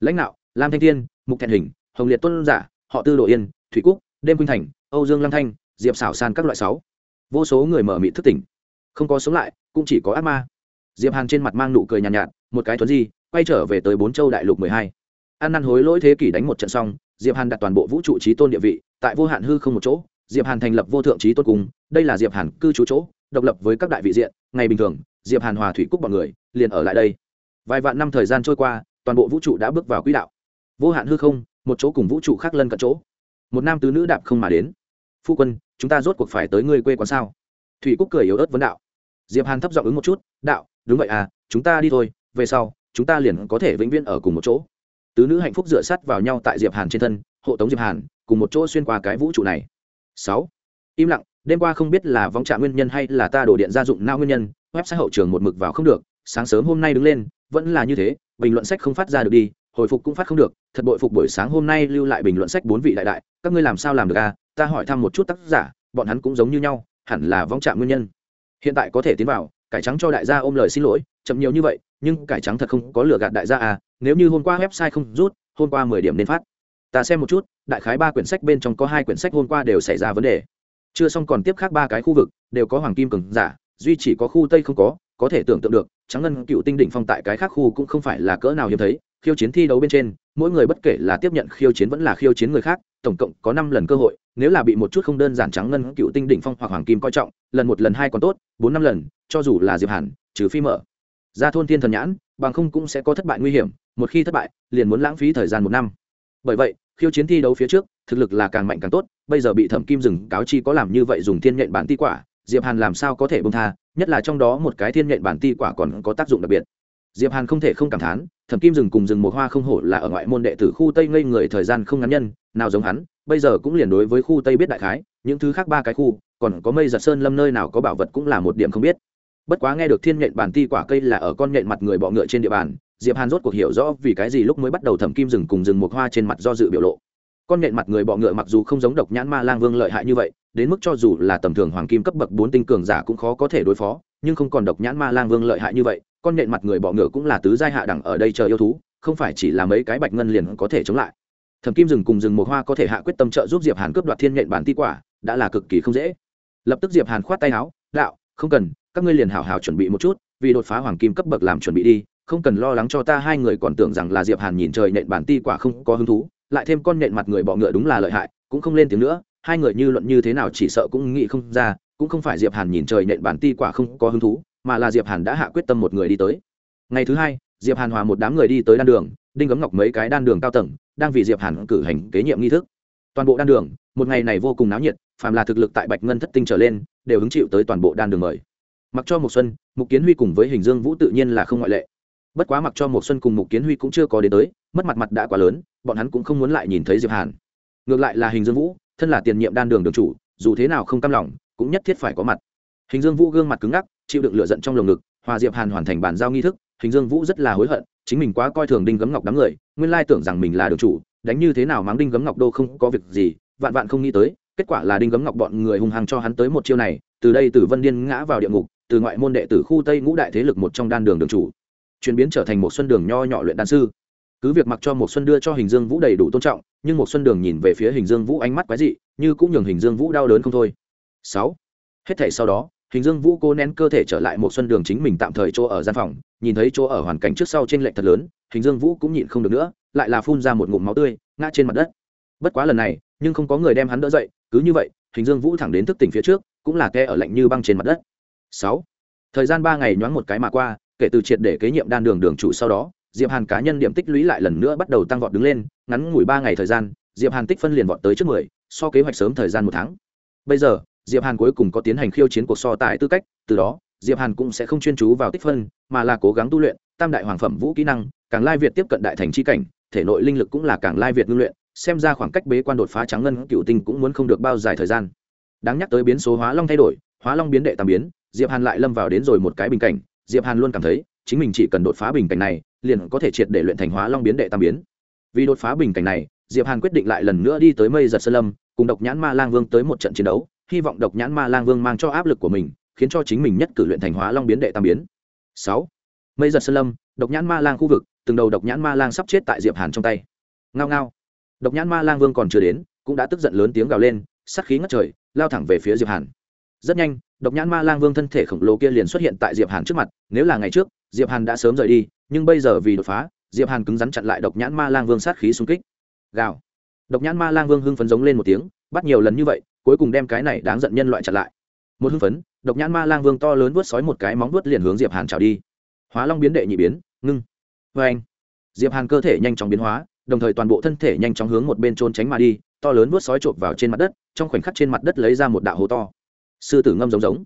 Lãnh đạo lam thanh thiên mục thẹn hình hồng liệt tôn giả họ tư độ yên thủy cúc đêm quynh thành âu dương lam thanh diệp xảo san các loại sáu. Vô số người mở mị thức tỉnh. Không có sống lại cũng chỉ có ác ma. Diệp hàn trên mặt mang nụ cười nhàn nhạt, nhạt một cái thuấn di quay trở về tới bốn châu đại lục mười hai. An năn hối lỗi thế kỷ đánh một trận xong diệp hàn đặt toàn bộ vũ trụ trí tôn địa vị tại vô hạn hư không một chỗ diệp hàn thành lập vô thượng trí tôn cung đây là diệp hàn cư trú chỗ độc lập với các đại vị diện ngày bình thường diệp hàn hòa thủy cúc bọn người liền ở lại đây. Vài vạn năm thời gian trôi qua, toàn bộ vũ trụ đã bước vào quỹ đạo. Vô hạn hư không, một chỗ cùng vũ trụ khác lân cận chỗ. Một nam tứ nữ đạp không mà đến. Phu quân, chúng ta rốt cuộc phải tới ngươi quê quán sao? Thủy cúc cười yếu ớt vấn đạo. Diệp hàn thấp giọng ứng một chút, đạo, đúng vậy à chúng ta đi thôi, về sau, chúng ta liền có thể vĩnh viễn ở cùng một chỗ. Tứ nữ hạnh phúc dựa sát vào nhau tại diệp hàn trên thân, hộ tống diệp hàn, cùng một chỗ xuyên qua cái vũ trụ này. Sáu. Im lặng đêm qua không biết là vong trạng nguyên nhân hay là ta đổ điện gia dụng nao nguyên nhân website hậu trường một mực vào không được, sáng sớm hôm nay đứng lên, vẫn là như thế, bình luận sách không phát ra được đi, hồi phục cũng phát không được, thật bội phục buổi sáng hôm nay lưu lại bình luận sách bốn vị đại đại, các ngươi làm sao làm được à ta hỏi thăm một chút tác giả, bọn hắn cũng giống như nhau, hẳn là vong trạng nguyên nhân. Hiện tại có thể tiến vào, cải trắng cho đại gia ôm lời xin lỗi, chậm nhiều như vậy, nhưng cải trắng thật không có lừa gạt đại gia à nếu như hôm qua website không rút, hôm qua mười điểm nên phát. Ta xem một chút, đại khái ba quyển sách bên trong có hai quyển sách hôm qua đều xảy ra vấn đề chưa xong còn tiếp khác ba cái khu vực, đều có hoàng kim cường giả, duy chỉ có khu tây không có có thể tưởng tượng được trắng ngân cựu tinh đỉnh phong tại cái khác khu cũng không phải là cỡ nào hiếm thấy, khiêu chiến thi đấu bên trên, mỗi người bất kể là tiếp nhận khiêu chiến vẫn là khiêu chiến người khác, tổng cộng có năm lần cơ hội, nếu là bị một chút không đơn giản trắng ngân cựu tinh đỉnh phong hoặc hoàng kim coi trọng, lần một lần hai còn tốt, bốn năm lần, cho dù là diệp hàn, trừ phi mở. Ra thôn thiên thần nhãn, bằng không cũng sẽ có thất bại nguy hiểm, một khi thất bại, liền muốn lãng phí thời gian một năm. Bởi vậy khiêu chiến thi đấu phía trước, thực lực là càng mạnh càng tốt, bây giờ bị thẩm kim dừng cáo chi có làm như vậy dùng thiên nhện bản ti quả, diệp hàn làm sao có thể bông tha, nhất là trong đó một cái thiên nhện bản ti quả còn có tác dụng đặc biệt. Diệp hàn không thể không cảm thán, thẩm kim Dừng cùng rừng một hoa không hổ là ở ngoại môn đệ tử khu tây ngây người thời gian không ngắn nhân, nào giống hắn, bây giờ cũng liền đối với khu tây biết đại khái, những thứ khác ba cái khu, còn có mây giật sơn lâm nơi nào có bảo vật cũng là một điểm không biết. Bất quá nghe được thiên nhện bản ti quả cây là ở con nhện mặt người bọ ngựa trên địa bàn diệp hàn rốt cuộc hiểu rõ vì cái gì lúc mới bắt đầu thẩm kim rừng cùng rừng một hoa trên mặt do dự biểu lộ. Con nện mặt người bọ ngựa mặc dù không giống độc nhãn ma lang vương lợi hại như vậy, đến mức cho dù là tầm thường hoàng kim cấp bậc bốn tinh cường giả cũng khó có thể đối phó, nhưng không còn độc nhãn ma lang vương lợi hại như vậy, con nện mặt người bọ ngựa cũng là tứ giai hạ đẳng ở đây chờ yêu thú, không phải chỉ là mấy cái bạch ngân liền có thể chống lại. Thẩm kim rừng cùng rừng một hoa có thể hạ quyết tâm trợ giúp diệp hàn cướp đoạt thiên nện bản ti quả, đã là cực kỳ không dễ. Lập tức diệp hàn khoát tay áo, đạo, không cần, các ngươi liền hảo hảo chuẩn bị một chút, vì đột phá hoàng kim cấp bậc làm chuẩn bị đi không cần lo lắng cho ta, hai người còn tưởng rằng là diệp hàn nhìn trời nện bản ti quả không có hứng thú, lại thêm con nện mặt người bọ ngựa đúng là lợi hại, cũng không lên tiếng nữa, hai người như luận như thế nào chỉ sợ cũng nghĩ không ra, cũng không phải diệp hàn nhìn trời nện bản ti quả không có hứng thú, mà là diệp hàn đã hạ quyết tâm một người đi tới. Ngày thứ hai, diệp hàn hòa một đám người đi tới đan đường, đinh gấm ngọc mấy cái đan đường cao tầng, đang vì diệp hàn cử hành kế nhiệm nghi thức. Toàn bộ đan đường, một ngày này vô cùng náo nhiệt, phàm là thực lực tại bạch ngân thất tinh trở lên, đều hứng chịu tới toàn bộ đan đường mời. Mặc cho một xuân, mục kiến huy cùng với hình dương vũ tự nhiên là không ngoại lệ bất quá mặc cho một xuân cùng mục kiến huy cũng chưa có đến tới, mất mặt mặt đã quá lớn, bọn hắn cũng không muốn lại nhìn thấy diệp hàn. Ngược lại là hình dương vũ, thân là tiền nhiệm đan đường đường chủ, dù thế nào không cam lòng, cũng nhất thiết phải có mặt. Hình dương vũ gương mặt cứng ngắc, chịu đựng lửa giận trong lồng ngực, hòa diệp hàn hoàn thành bàn giao nghi thức, hình dương vũ rất là hối hận, chính mình quá coi thường đinh gấm ngọc đám người, nguyên lai tưởng rằng mình là đường chủ, đánh như thế nào mắng đinh gấm ngọc đô không có việc gì, vạn vạn không nghĩ tới, kết quả là đinh gấm ngọc bọn người hung hăng cho hắn tới một chiêu này, từ đây tử vân điên ngã vào địa ngục, từ ngoại môn đệ tử khu tây ngũ đại thế lực một trong đan đường đường chủ chuyển biến trở thành một xuân đường nho nhỏ luyện đan sư. Cứ việc mặc cho một xuân đưa cho hình dương vũ đầy đủ tôn trọng, nhưng một xuân đường nhìn về phía hình dương vũ ánh mắt quái dị, như cũng nhường hình dương vũ đau đớn không thôi. Sáu. Hết thảy sau đó, hình dương vũ cố nén cơ thể trở lại một xuân đường chính mình tạm thời chỗ ở gian phòng, nhìn thấy chỗ ở hoàn cảnh trước sau trên lệch thật lớn, hình dương vũ cũng nhịn không được nữa, lại là phun ra một ngụm máu tươi, ngã trên mặt đất. Bất quá lần này, nhưng không có người đem hắn đỡ dậy, cứ như vậy, hình dương vũ thẳng đến thức tỉnh phía trước, cũng là ke ở lạnh như băng trên mặt đất. Sáu. Thời gian ba ngày nhoáng một cái mà qua kể từ triệt để kế nhiệm đan đường đường chủ sau đó, diệp hàn cá nhân điểm tích lũy lại lần nữa bắt đầu tăng vọt đứng lên, ngắn ngủi ba ngày thời gian, diệp hàn tích phân liền vọt tới trước mười, so kế hoạch sớm thời gian một tháng. Bây giờ, diệp hàn cuối cùng có tiến hành khiêu chiến cuộc so tài tư cách, từ đó, diệp hàn cũng sẽ không chuyên chú vào tích phân, mà là cố gắng tu luyện, tam đại hoàng phẩm vũ kỹ năng, càng lai việt tiếp cận đại thành chi cảnh, thể nội linh lực cũng là càng lai việt ngưng luyện, xem ra khoảng cách bế quan đột phá trắng ngân cựu tinh cũng muốn không được bao dài thời gian. Đáng nhắc tới biến số hóa long thay đổi, hóa long biến đệ tam biến, diệp hàn lại lâm vào đến rồi một cái bình cảnh diệp hàn luôn cảm thấy, chính mình chỉ cần đột phá bình cảnh này, liền có thể triệt để luyện thành hóa long biến đệ tam biến. Vì đột phá bình cảnh này, diệp hàn quyết định lại lần nữa đi tới mây giật sơn lâm, cùng độc nhãn ma lang vương tới một trận chiến đấu, hy vọng độc nhãn ma lang vương mang cho áp lực của mình, khiến cho chính mình nhất cử luyện thành hóa long biến đệ tam biến. Sáu. Mây giật sơn lâm, độc nhãn ma lang khu vực, từng đầu độc nhãn ma lang sắp chết tại diệp hàn trong tay. Ngao ngao. Độc nhãn ma lang vương còn chưa đến, cũng đã tức giận lớn tiếng gào lên, sát khí ngất trời, lao thẳng về phía diệp hàn rất nhanh, độc nhãn ma lang vương thân thể khổng lồ kia liền xuất hiện tại diệp hàn trước mặt, nếu là ngày trước, diệp hàn đã sớm rời đi, nhưng bây giờ vì đột phá, diệp hàn cứng rắn chặn lại độc nhãn ma lang vương sát khí xung kích. Gào. Độc nhãn ma lang vương hưng phấn giống lên một tiếng, bắt nhiều lần như vậy, cuối cùng đem cái này đáng giận nhân loại chặn lại. Một hưng phấn, độc nhãn ma lang vương to lớn vớt sói một cái móng vớt liền hướng diệp hàn trào đi. Hóa long biến đệ nhị biến, ngưng. Vê anh diệp hàn cơ thể nhanh chóng biến hóa, đồng thời toàn bộ thân thể nhanh chóng hướng một bên trôn tránh mà đi, to lớn vớt sói trộm vào trên mặt đất, trong khoảnh khắc trên mặt đất lấy ra một đạo hố to sư tử ngâm giống giống.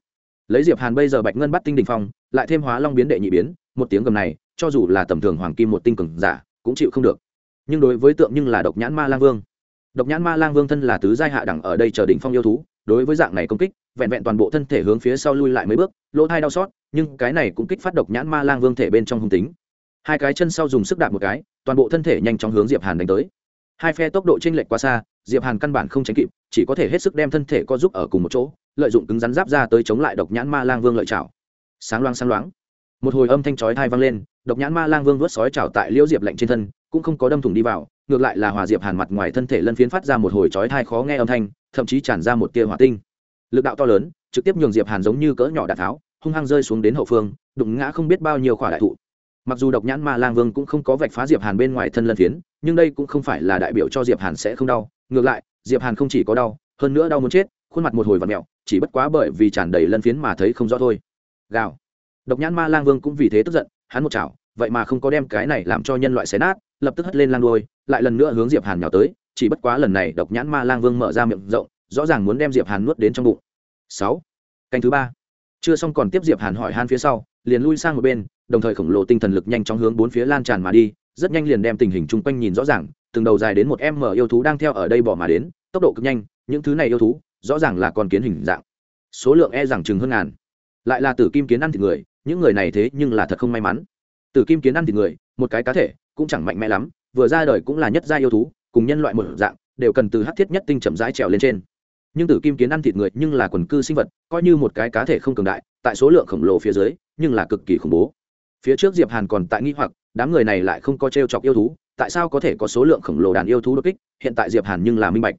Lấy diệp hàn bây giờ bạch ngân bắt tinh đình phong, lại thêm hóa long biến đệ nhị biến, một tiếng gầm này, cho dù là tầm thường hoàng kim một tinh cường giả, cũng chịu không được. Nhưng đối với tượng nhưng là độc nhãn ma lang vương. Độc nhãn ma lang vương thân là tứ giai hạ đẳng ở đây chờ đỉnh phong yêu thú, đối với dạng này công kích, vẹn vẹn toàn bộ thân thể hướng phía sau lui lại mấy bước, lỗ thai đau xót, nhưng cái này cũng kích phát độc nhãn ma lang vương thể bên trong hung tính. Hai cái chân sau dùng sức đạp một cái, toàn bộ thân thể nhanh chóng hướng diệp hàn đánh tới. Hai phe tốc độ chênh lệch quá xa, diệp hàn căn bản không tránh kịp, chỉ có thể hết sức đem thân thể co giúp ở cùng một chỗ lợi dụng cứng rắn giáp ra tới chống lại độc nhãn ma lang vương lợi chảo sáng loáng sáng loáng. Một hồi âm thanh chói thai vang lên, độc nhãn ma lang vương vớt sói chảo tại liễu diệp lạnh trên thân, cũng không có đâm thủng đi vào, ngược lại là hòa diệp hàn mặt ngoài thân thể lân phiến phát ra một hồi chói thai khó nghe âm thanh, thậm chí tràn ra một tia hỏa tinh. Lực đạo to lớn, trực tiếp nhường diệp hàn giống như cỡ nhỏ đạn tháo, hung hăng rơi xuống đến hậu phương, đụng ngã không biết bao nhiêu khỏa đại thụ. Mặc dù độc nhãn ma lang vương cũng không có vạch phá diệp hàn bên ngoài thân lân phiến, nhưng đây cũng không phải là đại biểu cho diệp hàn sẽ không đau, ngược lại, diệp hàn không chỉ có đau, hơn nữa đau muốn chết, khuôn mặt một hồi và mèo chỉ bất quá bởi vì tràn đầy lân phiến mà thấy không rõ thôi. Gào. Độc nhãn ma lang vương cũng vì thế tức giận, hắn một chảo, vậy mà không có đem cái này làm cho nhân loại xé nát, lập tức hất lên lang đôi lại lần nữa hướng diệp hàn nhào tới, chỉ bất quá lần này độc nhãn ma lang vương mở ra miệng rộng, rõ ràng muốn đem diệp hàn nuốt đến trong bụng. Sáu. Canh thứ ba. Chưa xong còn tiếp diệp hàn hỏi han phía sau, liền lui sang một bên, đồng thời khổng lồ tinh thần lực nhanh chóng hướng bốn phía lan tràn mà đi, rất nhanh liền đem tình hình chung quanh nhìn rõ ràng, từng đầu dài đến một em mở yêu thú đang theo ở đây bỏ mà đến, tốc độ cực nhanh, những thứ này yêu thú rõ ràng là con kiến hình dạng. Số lượng e rằng chừng hơn ngàn. Lại là tử kim kiến ăn thịt người, những người này thế nhưng là thật không may mắn. Tử kim kiến ăn thịt người, một cái cá thể, cũng chẳng mạnh mẽ lắm, vừa ra đời cũng là nhất gia yêu thú, cùng nhân loại một dạng, đều cần từ hắc thiết nhất tinh chậm rãi trèo lên trên. Nhưng tử kim kiến ăn thịt người nhưng là quần cư sinh vật, coi như một cái cá thể không cường đại, tại số lượng khổng lồ phía dưới, nhưng là cực kỳ khủng bố. Phía trước diệp hàn còn tại nghi hoặc, đám người này lại không có t chọc yêu thú, tại sao có thể có số lượng khổng lồ đàn yêu thú đột kích, hiện tại diệp hàn nhưng là minh bạch.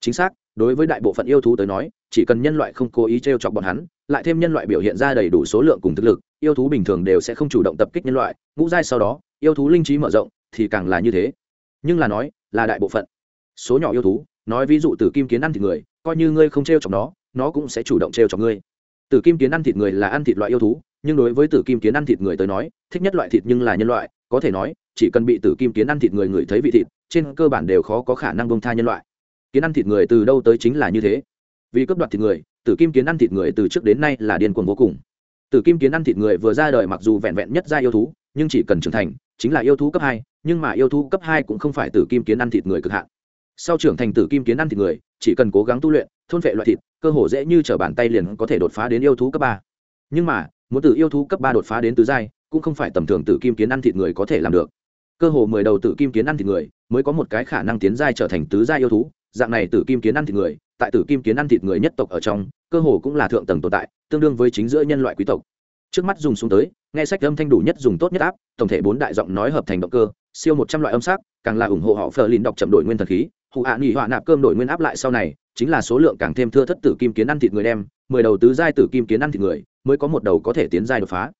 Chính xác đối với đại bộ phận yêu thú tới nói, chỉ cần nhân loại không cố ý t r e o chọc bọn hắn, lại thêm nhân loại biểu hiện ra đầy đủ số lượng cùng thực lực, yêu thú bình thường đều sẽ không chủ động tập kích nhân loại, ngũ giai sau đó, yêu thú linh trí mở rộng, thì càng là như thế. Nhưng là nói, là đại bộ phận số nhỏ yêu thú, nói ví dụ từ kim kiến ăn thịt người, coi như ngươi không t r e o chọc nó nó cũng sẽ chủ động t r e o chọc ngươi. Tử kim kiến ăn thịt người là ăn thịt loại yêu thú, nhưng đối với tử kim kiến ăn thịt người tới nói, thích nhất loại thịt nhưng là nhân loại, có thể nói, chỉ cần bị tử kim kiến ăn thịt người người thấy vị thịt, trên cơ bản đều khó có khả năng bông tha nhân loại kiến ăn thịt người từ đâu tới chính là như thế. Vì cướp đoạt thịt người, tử kim kiến ăn thịt người từ trước đến nay là điên cuồng vô cùng. Tử kim kiến ăn thịt người vừa ra đời mặc dù vẹn vẹn nhất ra yêu thú, nhưng chỉ cần trưởng thành, chính là yêu thú cấp hai, nhưng mà yêu thú cấp hai cũng không phải tử kim kiến ăn thịt người cực hạn. Sau trưởng thành tử kim kiến ăn thịt người, chỉ cần cố gắng tu luyện, thôn vệ loại thịt, cơ hồ dễ như t r ở bàn tay liền có thể đột phá đến yêu thú cấp ba. Nhưng mà, muốn từ yêu thú cấp ba đột phá đến tứ giai, cũng không phải tầm thường tử kim kiến ăn thịt người có thể làm được. Cơ hồ mười đầu tử kim kiến ăn thịt người, mới có một cái khả năng tiến giai trở thành tứ giai yêu thú dạng này tử kim kiến ăn thịt người, tại tử kim kiến ăn thịt người nhất tộc ở trong, cơ hồ cũng là thượng tầng tồn tại, tương đương với chính giữa nhân loại quý tộc. Trước mắt dùng xuống tới, nghe sách âm thanh đủ nhất dùng tốt nhất áp, tổng thể bốn đại giọng nói hợp thành động cơ, siêu một trăm loại âm sắc, càng là ủng hộ họ phờ lìn đọc chậm đổi nguyên thần khí. Hụ hạ nghỉ họa nạp cơm đổi nguyên áp lại sau này, chính là số lượng càng thêm thưa thất tử kim kiến ăn thịt người đem, mười đầu tứ giai tử kim kiến ăn thịt người, mới có một đầu có thể tiến giai đột phá.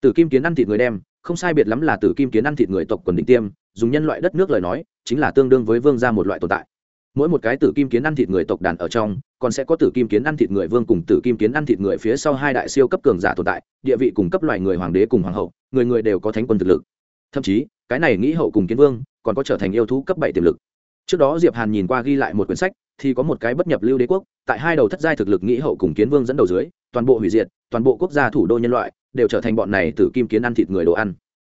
Tử kim kiến ăn thịt người đem, không sai biệt lắm là tử kim kiến ăn thịt người tộc quần định tiêm, dùng nhân loại đất nước lời nói, chính là tương đương với vương gia một loại tồn tại mỗi một cái tử kim kiến ăn thịt người tộc đàn ở trong, còn sẽ có tử kim kiến ăn thịt người vương cùng tử kim kiến ăn thịt người phía sau hai đại siêu cấp cường giả tồn tại, địa vị cùng cấp loài người hoàng đế cùng hoàng hậu, người người đều có thánh quân thực lực. Thậm chí, cái này nghĩ hậu cùng kiến vương, còn có trở thành yêu thú cấp bảy tiềm lực. Trước đó diệp hàn nhìn qua ghi lại một quyển sách, thì có một cái bất nhập lưu đế quốc, tại hai đầu thất giai thực lực nghĩ hậu cùng kiến vương dẫn đầu dưới, toàn bộ hủy diệt, toàn bộ quốc gia thủ đô nhân loại, đều trở thành bọn này tử kim kiến ăn thịt người đồ ăn.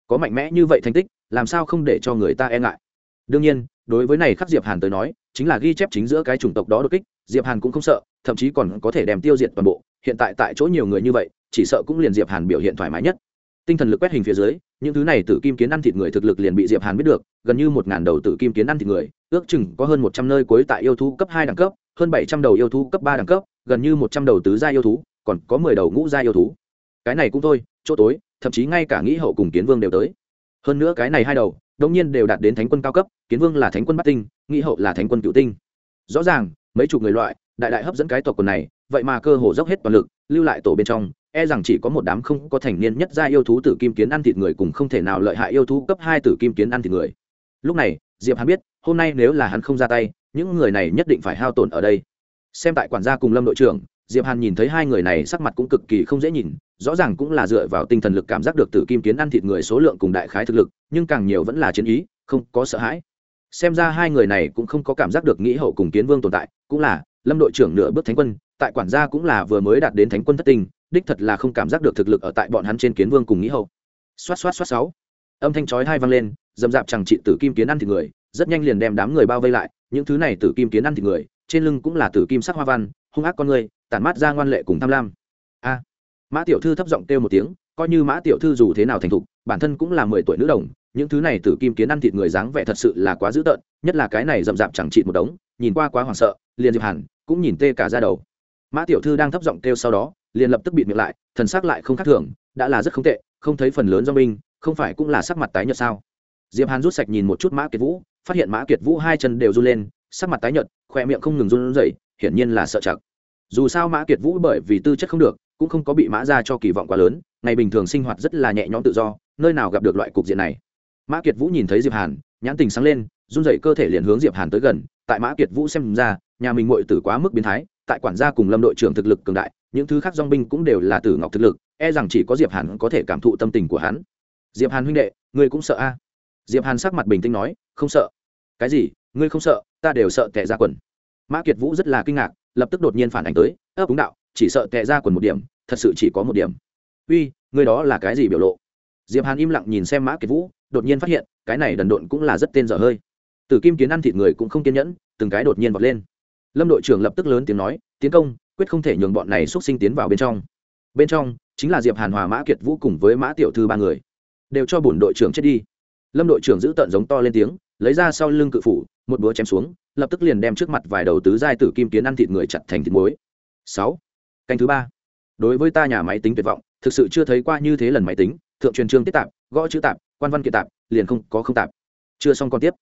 Có mạnh mẽ như vậy thành tích, làm sao không để cho người ta e ngại? Đương nhiên, đối với này khắc diệp hàn tới nói chính là ghi chép chính giữa cái chủng tộc đó đột kích, diệp hàn cũng không sợ, thậm chí còn có thể đem tiêu diệt toàn bộ. Hiện tại tại chỗ nhiều người như vậy, chỉ sợ cũng liền diệp hàn biểu hiện thoải mái nhất. Tinh thần lực quét hình phía dưới, những thứ này tử kim kiến ăn thịt người thực lực liền bị diệp hàn biết được, gần như một ngàn đầu tử kim kiến ăn thịt người, ước chừng có hơn một trăm nơi cuối tại yêu thú cấp hai đẳng cấp, hơn bảy trăm đầu yêu thú cấp ba đẳng cấp, gần như một trăm đầu tứ gia yêu thú, còn có mười đầu ngũ gia yêu thú. Cái này cũng thôi, chỗ tối, thậm chí ngay cả nghĩ hậu cùng kiến vương đều tới. Hơn nữa cái này hai đầu đống nhiên đều đạt đến thánh quân cao cấp, kiến vương là thánh quân bát tinh nghĩ hậu là thánh quân cựu tinh. Rõ ràng, mấy chục người loại, đại đại hấp dẫn cái tộc quần này, vậy mà cơ hồ dốc hết toàn lực, lưu lại tổ bên trong e rằng chỉ có một đám không có thành niên nhất gia yêu thú tử kim kiến ăn thịt người cùng không thể nào lợi hại yêu thú cấp hai tử kim kiến ăn thịt người. Lúc này, diệp hắn biết, hôm nay nếu là hắn không ra tay, những người này nhất định phải hao tổn ở đây. Xem tại quản gia cùng lâm đội trưởng diệp hàn nhìn thấy hai người này sắc mặt cũng cực kỳ không dễ nhìn rõ ràng cũng là dựa vào tinh thần lực cảm giác được tử kim kiến ăn thịt người số lượng cùng đại khái thực lực nhưng càng nhiều vẫn là chiến ý không có sợ hãi. Xem ra hai người này cũng không có cảm giác được nghĩ hậu cùng kiến vương tồn tại cũng là lâm đội trưởng nửa bước thánh quân tại quản gia cũng là vừa mới đạt đến thánh quân thất tình, đích thật là không cảm giác được thực lực ở tại bọn hắn trên kiến vương cùng nghĩ hậu. Xoát xoát xoát sáu. Âm thanh chói hai vang lên dầm dạp chẳng trị tử kim kiến ăn thịt người rất nhanh liền đem đám người bao vây lại những thứ này tử kim kiến ăn thịt người trên lưng cũng là tử kim sắc hoa văn hung ác con người tản mát ra ngoan lệ cùng tham lam. A. Mã tiểu thư thấp giọng kêu một tiếng, coi như mã tiểu thư dù thế nào thành thục, bản thân cũng là mười tuổi nữ đồng, những thứ này tử kim kiến ăn thịt người dáng vẻ thật sự là quá dữ tợn, nhất là cái này rậm rạp chẳng trị một đống, nhìn qua quá hoảng sợ, liền diệp hàn cũng nhìn tê cả ra đầu. Mã tiểu thư đang thấp giọng kêu sau đó, liền lập tức bịt miệng lại, thần sắc lại không khác thường, đã là rất không tệ, không thấy phần lớn do minh không phải cũng là sắc mặt tái nhợt sao? Diệp hàn rút sạch nhìn một chút mã kiệt vũ, phát hiện mã kiệt vũ hai chân đều run lên, sắc mặt tái nhợt, khoe miệng không ngừng run rẩy, hiển nhiên là sợ chặt dù sao mã kiệt vũ bởi vì tư chất không được, cũng không có bị mã ra cho kỳ vọng quá lớn, ngày bình thường sinh hoạt rất là nhẹ nhõm tự do, nơi nào gặp được loại cục diện này. Mã kiệt vũ nhìn thấy diệp hàn, nhãn tình sáng lên, run rẩy cơ thể liền hướng diệp hàn tới gần, tại mã kiệt vũ xem ra, nhà mình muội tử quá mức biến thái, tại quản gia cùng lâm đội trưởng thực lực cường đại, những thứ khác dong binh cũng đều là tử ngọc thực lực e rằng chỉ có diệp hàn có thể cảm thụ tâm tình của hắn. Diệp hàn huynh đệ, ngươi cũng sợ a? Diệp hàn sắc mặt bình tĩnh nói, không sợ. Cái gì? Ngươi không sợ, ta đều sợ tệ ra quần. Mã kiệt vũ rất là kinh ngạc lập tức đột nhiên phản ảnh tới ấp úng đạo, chỉ sợ tệ ra quần một điểm, thật sự chỉ có một điểm. Uy, người đó là cái gì biểu lộ? Diệp hàn im lặng nhìn xem mã kiệt vũ, đột nhiên phát hiện, cái này đần độn cũng là rất tên dở hơi. Tử kim kiến ăn thịt người cũng không kiên nhẫn, từng cái đột nhiên vọt lên. Lâm đội trưởng lập tức lớn tiếng nói, tiến công, quyết không thể nhường bọn này xúc sinh tiến vào bên trong. Bên trong, chính là diệp hàn hòa mã kiệt vũ cùng với mã tiểu thư ba người. Đều cho bổn đội trưởng chết đi. Lâm đội trưởng giữ tận giống to lên tiếng lấy ra sau lưng cự phủ, một búa chém xuống, lập tức liền đem trước mặt vài đầu tứ giai tử kim kiến ăn thịt người chặt thành thịt muối. Sáu. Canh thứ ba. Đối với ta nhà máy tính tuyệt vọng, thực sự chưa thấy qua như thế lần máy tính, thượng truyền trương tiết tạp, gõ chữ tạp, quan văn kiện tạp, liền không có không tạp. Chưa xong còn tiếp.